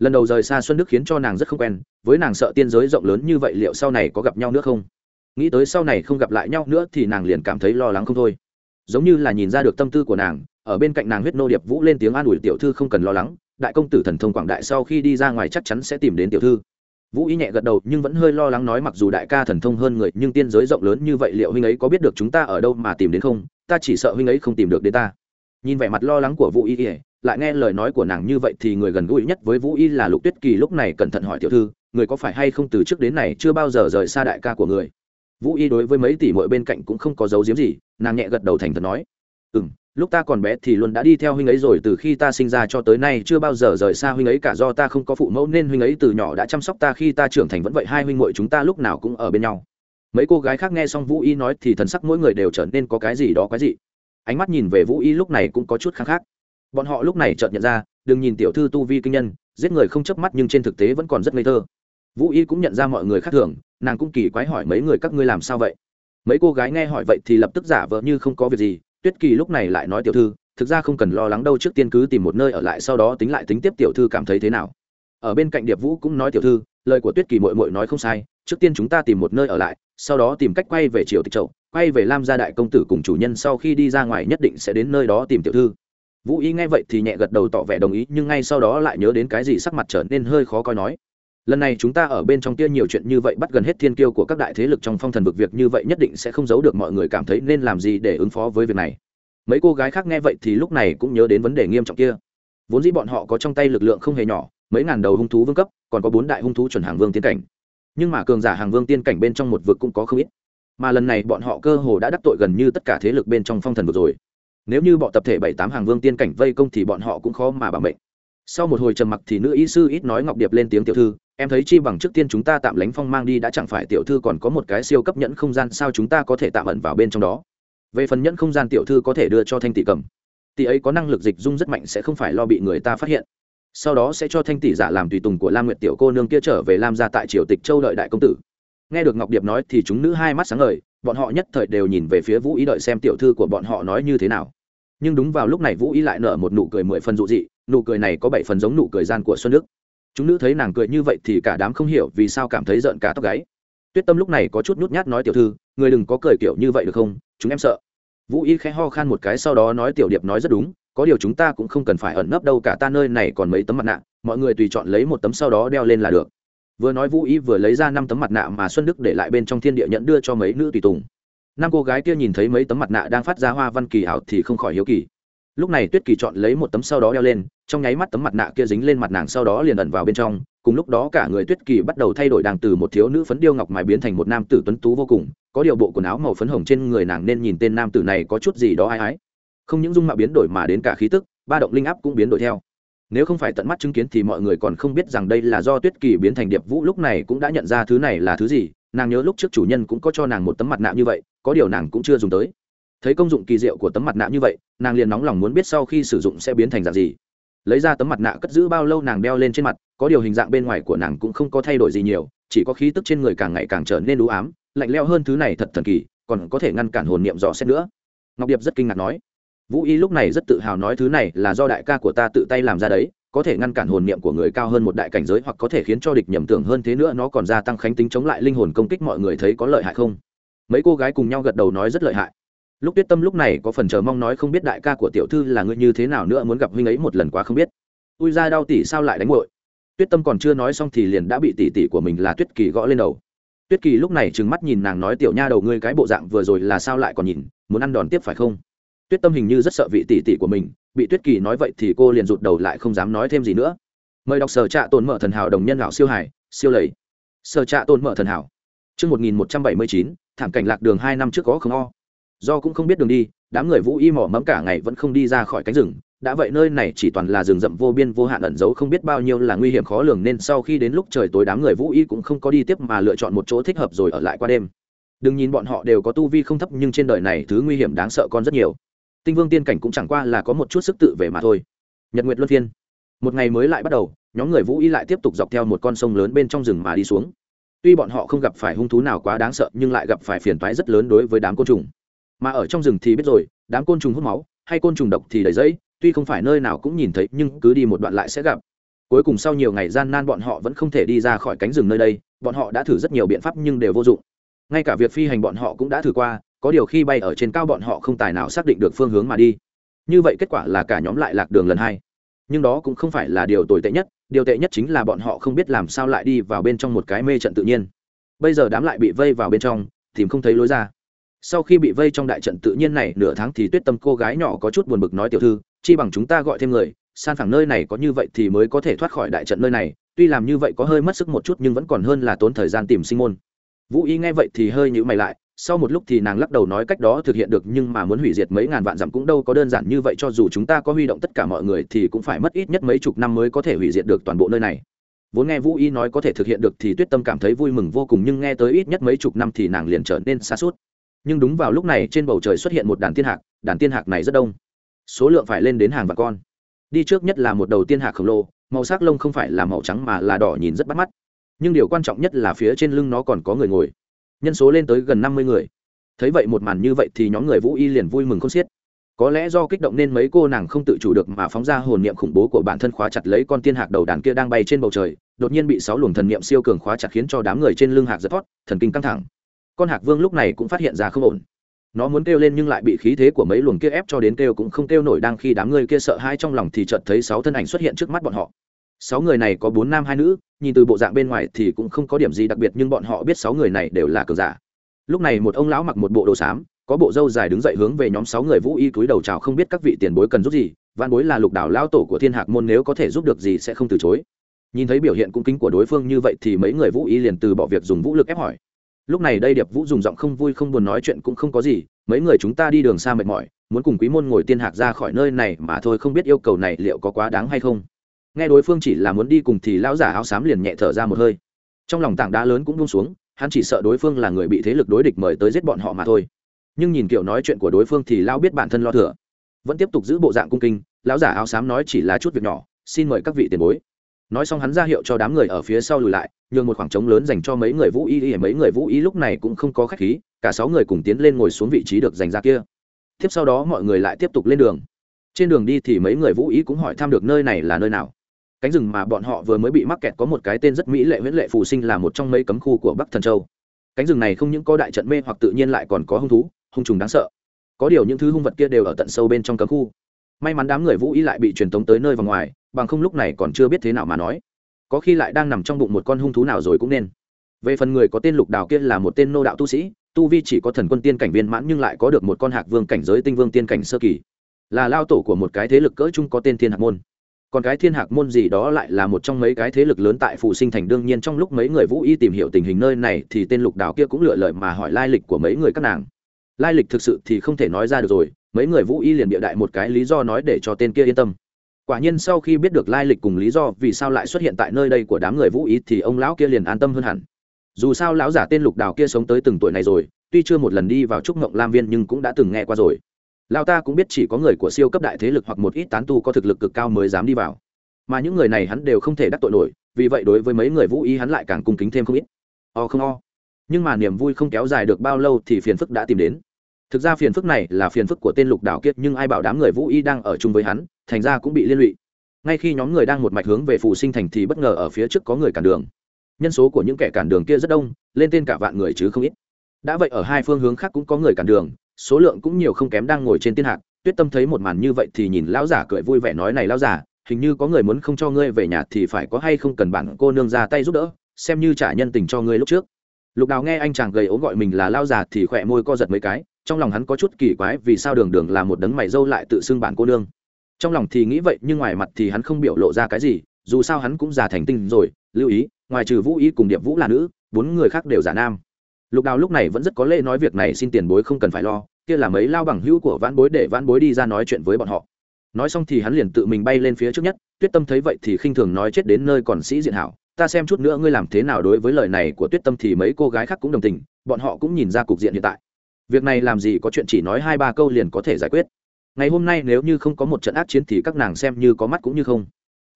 lần đầu rời xa xuân đức khiến cho nàng rất không quen, với nàng sợ tiên giới rộng lớn như vậy liệu sau này có gặp nhau nữa không? Nghĩ tới sau này không gặp lại nhau nữa thì nàng liền cảm thấy lo lắng không thôi. Giống như là nhìn ra được tâm tư của nàng, ở bên cạnh nàng huyết nô điệp vũ lên tiếng an ủi tiểu thư không cần lo lắng, đại công tử thần thông quảng đại sau khi đi ra ngoài chắc chắn sẽ tìm đến tiểu thư. Vũ ý nhẹ gật đầu nhưng vẫn hơi lo lắng nói mặc dù đại ca thần thông hơn người, nhưng tiên giới rộng lớn như vậy liệu huynh ấy có biết được chúng ta ở đâu mà tìm đến không? Ta chỉ sợ huynh ấy không tìm được đến ta. Nhìn vẻ mặt lo lắng của vũ y lại nghe lời nói của nàng như vậy thì người gần gũi nhất với vũ y là lục tuyết kỳ lúc này cẩn thận hỏi tiểu thư, người có phải hay không từ trước đến này chưa bao giờ rời xa đại ca của người? Vũ y đối với mấy tỷ mội bên cạnh cũng không có dấu diếm gì, nàng nhẹ gật đầu thành thật nói. Ừ m lúc ta còn bé thì luôn đã đi theo huynh ấy rồi, từ khi ta sinh ra cho tới nay chưa bao giờ rời xa huynh ấy, cả do ta không có phụ mẫu nên huynh ấy từ nhỏ đã chăm sóc ta. Khi ta trưởng thành vẫn vậy, hai huynh muội chúng ta lúc nào cũng ở bên nhau. Mấy cô gái khác nghe xong vũ y nói thì thần sắc mỗi người đều trở nên có cái gì đó quái dị. Ánh mắt nhìn về vũ y lúc này cũng có chút khác khác bọn họ lúc này chợt nhận ra, đừng nhìn tiểu thư tu vi kinh nhân, giết người không chớp mắt nhưng trên thực tế vẫn còn rất ngây thơ. Vũ y cũng nhận ra mọi người khác thường, nàng cũng kỳ quái hỏi mấy người các ngươi làm sao vậy? Mấy cô gái nghe hỏi vậy thì lập tức giả vờ như không có việc gì, tuyết kỳ lúc này lại nói tiểu thư, thực ra không cần lo lắng đâu, trước tiên cứ tìm một nơi ở lại sau đó tính lại tính tiếp tiểu thư cảm thấy thế nào. Ở bên cạnh điệp vũ cũng nói tiểu thư, lời của tuyết kỳ mội mội nói không sai, trước tiên chúng ta tìm một nơi ở lại, sau đó tìm cách quay về triều tịch trậu quay về lam gia đại công tử cùng chủ nhân, sau khi đi ra ngoài nhất định sẽ đến nơi đó tìm tiểu thư vũ y nghe vậy thì nhẹ gật đầu tỏ vẻ đồng ý, nhưng ngay sau đó lại nhớ đến cái gì sắc mặt trở nên hơi khó coi nói, lần này chúng ta ở bên trong kia nhiều chuyện như vậy, bắt gần hết thiên kiêu của các đại thế lực trong phong thần vực, việc như vậy nhất định sẽ không giấu được mọi người cảm thấy nên làm gì để ứng phó với việc này. Mấy cô gái khác nghe vậy thì lúc này cũng nhớ đến vấn đề nghiêm trọng kia. Vốn dĩ bọn họ có trong tay lực lượng không hề nhỏ, mấy ngàn đầu hung thú vương cấp, còn có bốn đại hung thú chuẩn hàng vương tiên cảnh. Nhưng mà cường giả hàng vương tiên cảnh bên trong một vực cũng có không ít. Mà lần này bọn họ cơ hồ đã đắc tội gần như tất cả thế lực bên trong phong thần vực rồi nếu như bọn tập thể bảy tám hàng vương tiên cảnh vây công thì bọn họ cũng khó mà bảo mệnh. Sau một hồi trầm mặc thì nữ y sư ít nói ngọc điệp lên tiếng tiểu thư, em thấy chi bằng trước tiên chúng ta tạm lánh phong mang đi đã chẳng phải tiểu thư còn có một cái siêu cấp nhẫn không gian sao chúng ta có thể tạm ẩn vào bên trong đó? Về phần nhẫn không gian tiểu thư có thể đưa cho thanh tỷ cầm. Tỷ ấy có năng lực dịch dung rất mạnh sẽ không phải lo bị người ta phát hiện. Sau đó sẽ cho thanh tỷ giả làm tùy tùng của lam nguyệt tiểu cô nương kia trở về lam gia tại triều tịch châu đợi đại công tử. Nghe được ngọc điệp nói thì chúng nữ hai mắt sáng ngời bọn họ nhất thời đều nhìn về phía vũ ý đợi xem tiểu thư của bọn họ nói như thế nào. Nhưng đúng vào lúc này vũ ý lại nở một nụ cười mười phần dụ dị, nụ cười này có bảy phần giống nụ cười gian của xuân đức. Chúng nữ thấy nàng cười như vậy thì cả đám không hiểu vì sao cảm thấy giận cả tóc gáy. Tuyết tâm lúc này có chút nhút nhát nói tiểu thư, người đừng có cười kiểu như vậy được không? Chúng em sợ. Vũ y khẽ ho khan một cái sau đó nói tiểu điệp nói rất đúng, có điều chúng ta cũng không cần phải ẩn nấp đâu cả, ta nơi này còn mấy tấm mặt nạ, mọi người tùy chọn lấy một tấm sau đó đeo lên là được vừa nói vũ y vừa lấy ra năm tấm mặt nạ mà xuân đức để lại bên trong thiên địa nhận đưa cho mấy nữ tùy tùng. Năm cô gái kia nhìn thấy mấy tấm mặt nạ đang phát ra hoa văn kỳ ảo thì không khỏi hiếu kỳ. Lúc này tuyết kỳ chọn lấy một tấm sau đó đeo lên, trong nháy mắt tấm mặt nạ kia dính lên mặt nàng sau đó liền ẩn vào bên trong, cùng lúc đó cả người tuyết kỳ bắt đầu thay đổi đàng từ một thiếu nữ phấn điêu ngọc mài biến thành một nam tử tuấn tú vô cùng, có điều bộ quần áo màu phấn hồng trên người nàng nên nhìn tên nam tử này có chút gì đó ai ái. Không những dung mạo biến đổi mà đến cả khí tức, ba động linh áp cũng biến đổi theo nếu không phải tận mắt chứng kiến thì mọi người còn không biết rằng đây là do tuyết kỳ biến thành điệp vũ lúc này cũng đã nhận ra thứ này là thứ gì, nàng nhớ lúc trước chủ nhân cũng có cho nàng một tấm mặt nạ như vậy, có điều nàng cũng chưa dùng tới. Thấy công dụng kỳ diệu của tấm mặt nạ như vậy, nàng liền nóng lòng muốn biết sau khi sử dụng sẽ biến thành dạng gì. Lấy ra tấm mặt nạ cất giữ bao lâu nàng đeo lên trên mặt, có điều hình dạng bên ngoài của nàng cũng không có thay đổi gì nhiều, chỉ có khí tức trên người càng ngày càng trở nên đũ ám, lạnh leo hơn thứ này thật thần kỳ, còn có thể ngăn cản hồn niệm dò xét nữa. Ngọc điệp rất kinh ngạc nói vũ y lúc này rất tự hào nói thứ này là do đại ca của ta tự tay làm ra đấy, có thể ngăn cản hồn niệm của người cao hơn một đại cảnh giới hoặc có thể khiến cho địch nhầm tưởng hơn thế nữa nó còn gia tăng khánh tính chống lại linh hồn công kích mọi người thấy có lợi hại không? Mấy cô gái cùng nhau gật đầu nói rất lợi hại. Lúc tuyết tâm lúc này có phần chờ mong nói không biết đại ca của tiểu thư là người như thế nào nữa muốn gặp huynh ấy một lần quá không biết. Ui ra đau tỷ sao lại đánh bội tuyết tâm còn chưa nói xong thì liền đã bị tỷ tỷ của mình là tuyết kỳ gõ lên đầu. Tuyết kỳ lúc này trừng mắt nhìn nàng nói tiểu nha đầu ngươi cái bộ dạng vừa rồi là sao lại còn nhìn, muốn ăn đòn tiếp phải không? Tuyết tâm hình như rất sợ vị tỷ tỷ của mình, bị tuyết kỳ nói vậy thì cô liền rụt đầu lại không dám nói thêm gì nữa. Mời đọc sở trạ tồn mở thần hảo đồng nhân lão siêu hải, siêu lầy. Sở trạ tồn mở thần hảo. Chương một nghìn một trăm bảy mươi chín, thảm cảnh lạc đường hai năm trước có không o. Do cũng không biết đường đi, đám người vũ y mỏ mẫm cả ngày vẫn không đi ra khỏi cánh rừng. Đã vậy nơi này chỉ toàn là rừng rậm vô biên vô hạn ẩn giấu không biết bao nhiêu là nguy hiểm khó lường nên sau khi đến lúc trời tối đám người vũ y cũng không có đi tiếp mà lựa chọn một chỗ thích hợp rồi ở lại qua đêm. Đừng nhìn bọn họ đều có tu vi không thấp nhưng trên đời này thứ nguy hiểm đáng sợ con rất nhiều tinh vương tiên cảnh cũng chẳng qua là có một chút sức tự về mà thôi. Nhật nguyệt luân phiên. Một ngày mới lại bắt đầu, nhóm người vũ y lại tiếp tục dọc theo một con sông lớn bên trong rừng mà đi xuống. Tuy bọn họ không gặp phải hung thú nào quá đáng sợ, nhưng lại gặp phải phiền toái rất lớn đối với đám côn trùng. Mà ở trong rừng thì biết rồi, đám côn trùng hút máu, hay côn trùng độc thì đầy dẫy tuy không phải nơi nào cũng nhìn thấy, nhưng cứ đi một đoạn lại sẽ gặp. Cuối cùng sau nhiều ngày gian nan bọn họ vẫn không thể đi ra khỏi cánh rừng nơi đây, bọn họ đã thử rất nhiều biện pháp nhưng đều vô dụng. Ngay cả việc phi hành bọn họ cũng đã thử qua có điều khi bay ở trên cao bọn họ không tài nào xác định được phương hướng mà đi. Như vậy kết quả là cả nhóm lại lạc đường lần hai. Nhưng đó cũng không phải là điều tồi tệ nhất, điều tệ nhất chính là bọn họ không biết làm sao lại đi vào bên trong một cái mê trận tự nhiên. Bây giờ đám lại bị vây vào bên trong, tìm không thấy lối ra. Sau khi bị vây trong đại trận tự nhiên này, nửa tháng thì tuyết tâm cô gái nhỏ có chút buồn bực nói tiểu thư, chi bằng chúng ta gọi thêm người, san phẳng nơi này có như vậy thì mới có thể thoát khỏi đại trận nơi này, tuy làm như vậy có hơi mất sức một chút nhưng vẫn còn hơn là tốn thời gian tìm sinh môn. Vũ y nghe vậy thì hơi nhữ mày lại sau một lúc thì nàng lắc đầu nói cách đó thực hiện được nhưng mà muốn hủy diệt mấy ngàn vạn dặm cũng đâu có đơn giản như vậy cho dù chúng ta có huy động tất cả mọi người thì cũng phải mất ít nhất mấy chục năm mới có thể hủy diệt được toàn bộ nơi này. Vốn nghe vũ y nói có thể thực hiện được thì tuyết tâm cảm thấy vui mừng vô cùng nhưng nghe tới ít nhất mấy chục năm thì nàng liền trở nên xa suốt nhưng đúng vào lúc này trên bầu trời xuất hiện một đàn tiên hạc, đàn tiên hạc này rất đông. Số lượng phải lên đến hàng vạn con. Đi trước nhất là một đầu tiên hạc khổng lồ, màu sắc lông không phải là màu trắng mà là đỏ nhìn rất bắt mắt. Nhưng điều quan trọng nhất là phía trên lưng nó còn có người ngồi nhân số lên tới gần năm mươi người. Thấy vậy một màn như vậy thì nhóm người vũ y liền vui mừng không xiết. Có lẽ do kích động nên mấy cô nàng không tự chủ được mà phóng ra hồn niệm khủng bố của bản thân khóa chặt lấy con tiên hạc đầu đàn kia đang bay trên bầu trời, đột nhiên bị sáu luồng thần niệm siêu cường khóa chặt khiến cho đám người trên lưng hạc giật thoát, thần kinh căng thẳng. Con hạc vương lúc này cũng phát hiện ra không ổn. Nó muốn kêu lên nhưng lại bị khí thế của mấy luồng kia ép cho đến kêu cũng không kêu nổi, đang khi đám người kia sợ hãi trong lòng thì chợt thấy sáu thân ảnh xuất hiện trước mắt bọn họ sáu người này có bốn nam hai nữ, nhìn từ bộ dạng bên ngoài thì cũng không có điểm gì đặc biệt nhưng bọn họ biết sáu người này đều là cờ giả. Lúc này một ông lão mặc một bộ đồ xám, có bộ râu dài đứng dậy hướng về nhóm sáu người vũ y cúi đầu chào không biết các vị tiền bối cần giúp gì văn bối là lục đảo lao tổ của thiên hạc môn nếu có thể giúp được gì sẽ không từ chối. Nhìn thấy biểu hiện cung kính của đối phương như vậy thì mấy người vũ y liền từ bỏ việc dùng vũ lực ép hỏi. Lúc này đây điệp vũ dùng giọng không vui không buồn nói chuyện cũng không có gì, mấy người chúng ta đi đường xa mệt mỏi, muốn cùng quý môn ngồi tiên hạc ra khỏi nơi này mà thôi không biết yêu cầu này liệu có quá đáng hay không nghe đối phương chỉ là muốn đi cùng thì lão giả áo xám liền nhẹ thở ra một hơi. Trong lòng tảng đá lớn cũng buông xuống, hắn chỉ sợ đối phương là người bị thế lực đối địch mời tới giết bọn họ mà thôi. Nhưng nhìn kiểu nói chuyện của đối phương thì lão biết bản thân lo thừa. Vẫn tiếp tục giữ bộ dạng cung kinh, lão giả áo xám nói chỉ là chút việc nhỏ, xin mời các vị tiền bối. Nói xong hắn ra hiệu cho đám người ở phía sau lùi lại, nhường một khoảng trống lớn dành cho mấy người vũ y mấy người vũ y lúc này cũng không có khách khí, cả sáu người cùng tiến lên ngồi xuống vị trí được dành ra kia. Tiếp sau đó mọi người lại tiếp tục lên đường. Trên đường đi thì mấy người vũ y cũng hỏi thăm được nơi này là nơi nào cánh rừng mà bọn họ vừa mới bị mắc kẹt có một cái tên rất mỹ lệ huyễn lệ phù sinh là một trong mấy cấm khu của bắc thần châu. Cánh rừng này không những có đại trận mê hoặc tự nhiên lại còn có hung thú, hung trùng đáng sợ. Có điều những thứ hung vật kia đều ở tận sâu bên trong cấm khu. May mắn đám người vũ y lại bị truyền tống tới nơi và ngoài, bằng không lúc này còn chưa biết thế nào mà nói. Có khi lại đang nằm trong bụng một con hung thú nào rồi cũng nên. Về phần người có tên lục đào kia là một tên nô đạo tu sĩ, tu vi chỉ có thần quân tiên cảnh viên mãn nhưng lại có được một con hạc vương cảnh giới tinh vương tiên cảnh sơ kỳ. Là lao tổ của một cái thế lực cỡ chung có tên thiên hạc môn còn cái thiên hạc môn gì đó lại là một trong mấy cái thế lực lớn tại phù sinh thành đương nhiên trong lúc mấy người vũ y tìm hiểu tình hình nơi này thì tên lục đào kia cũng lựa lời mà hỏi lai lịch của mấy người các nàng. Lai lịch thực sự thì không thể nói ra được rồi, mấy người vũ y liền bịa đại một cái lý do nói để cho tên kia yên tâm. Quả nhiên sau khi biết được lai lịch cùng lý do vì sao lại xuất hiện tại nơi đây của đám người vũ y thì ông lão kia liền an tâm hơn hẳn. Dù sao lão giả tên lục đào kia sống tới từng tuổi này rồi, tuy chưa một lần đi vào trúc ngộng lam viên nhưng cũng đã từng nghe qua rồi lão ta cũng biết chỉ có người của siêu cấp đại thế lực hoặc một ít tán tu có thực lực cực cao mới dám đi vào. Mà những người này hắn đều không thể đắc tội nổi, vì vậy đối với mấy người vũ ý hắn lại càng cung kính thêm không ít. O không o. Nhưng mà niềm vui không kéo dài được bao lâu thì phiền phức đã tìm đến. Thực ra phiền phức này là phiền phức của tên lục đảo kiệt nhưng ai bảo đám người vũ y đang ở chung với hắn, thành ra cũng bị liên lụy. Ngay khi nhóm người đang một mạch hướng về phù sinh thành thì bất ngờ ở phía trước có người cản đường. Nhân số của những kẻ cản đường kia rất đông, lên tên cả vạn người chứ không ít. Đã vậy ở hai phương hướng khác cũng có người cản đường số lượng cũng nhiều không kém đang ngồi trên tiên hạc, tuyết tâm thấy một màn như vậy thì nhìn lão giả cười vui vẻ nói này lão giả, hình như có người muốn không cho ngươi về nhà thì phải có hay không cần bản cô nương ra tay giúp đỡ, xem như trả nhân tình cho ngươi lúc trước. Lục đào nghe anh chàng gầy ốm gọi mình là lao già thì khỏe môi co giật mấy cái, trong lòng hắn có chút kỳ quái vì sao đường đường là một đấng mày dâu lại tự xưng bản cô nương. Trong lòng thì nghĩ vậy, nhưng ngoài mặt thì hắn không biểu lộ ra cái gì, dù sao hắn cũng già thành tinh rồi, lưu ý, ngoài trừ vũ ý cùng điệp vũ là nữ, bốn người khác đều giả nam lục đào lúc này vẫn rất có lễ nói việc này xin tiền bối không cần phải lo, kia là mấy lao bằng hữu của vãn bối để vãn bối đi ra nói chuyện với bọn họ. Nói xong thì hắn liền tự mình bay lên phía trước nhất, tuyết tâm thấy vậy thì khinh thường nói chết đến nơi còn sĩ diện hảo, ta xem chút nữa ngươi làm thế nào đối với lời này của tuyết tâm thì mấy cô gái khác cũng đồng tình, bọn họ cũng nhìn ra cục diện hiện tại. Việc này làm gì có chuyện chỉ nói hai ba câu liền có thể giải quyết. Ngày hôm nay nếu như không có một trận ác chiến thì các nàng xem như có mắt cũng như không.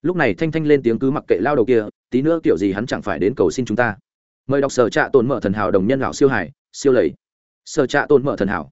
Lúc này thanh thanh lên tiếng cứ mặc kệ lao đầu kia, tí nữa kiểu gì hắn chẳng phải đến cầu xin chúng ta mời đọc sở trạ tồn mở thần hảo đồng nhân lão siêu hải siêu lầy. Sở trạ tồn mở thần hảo.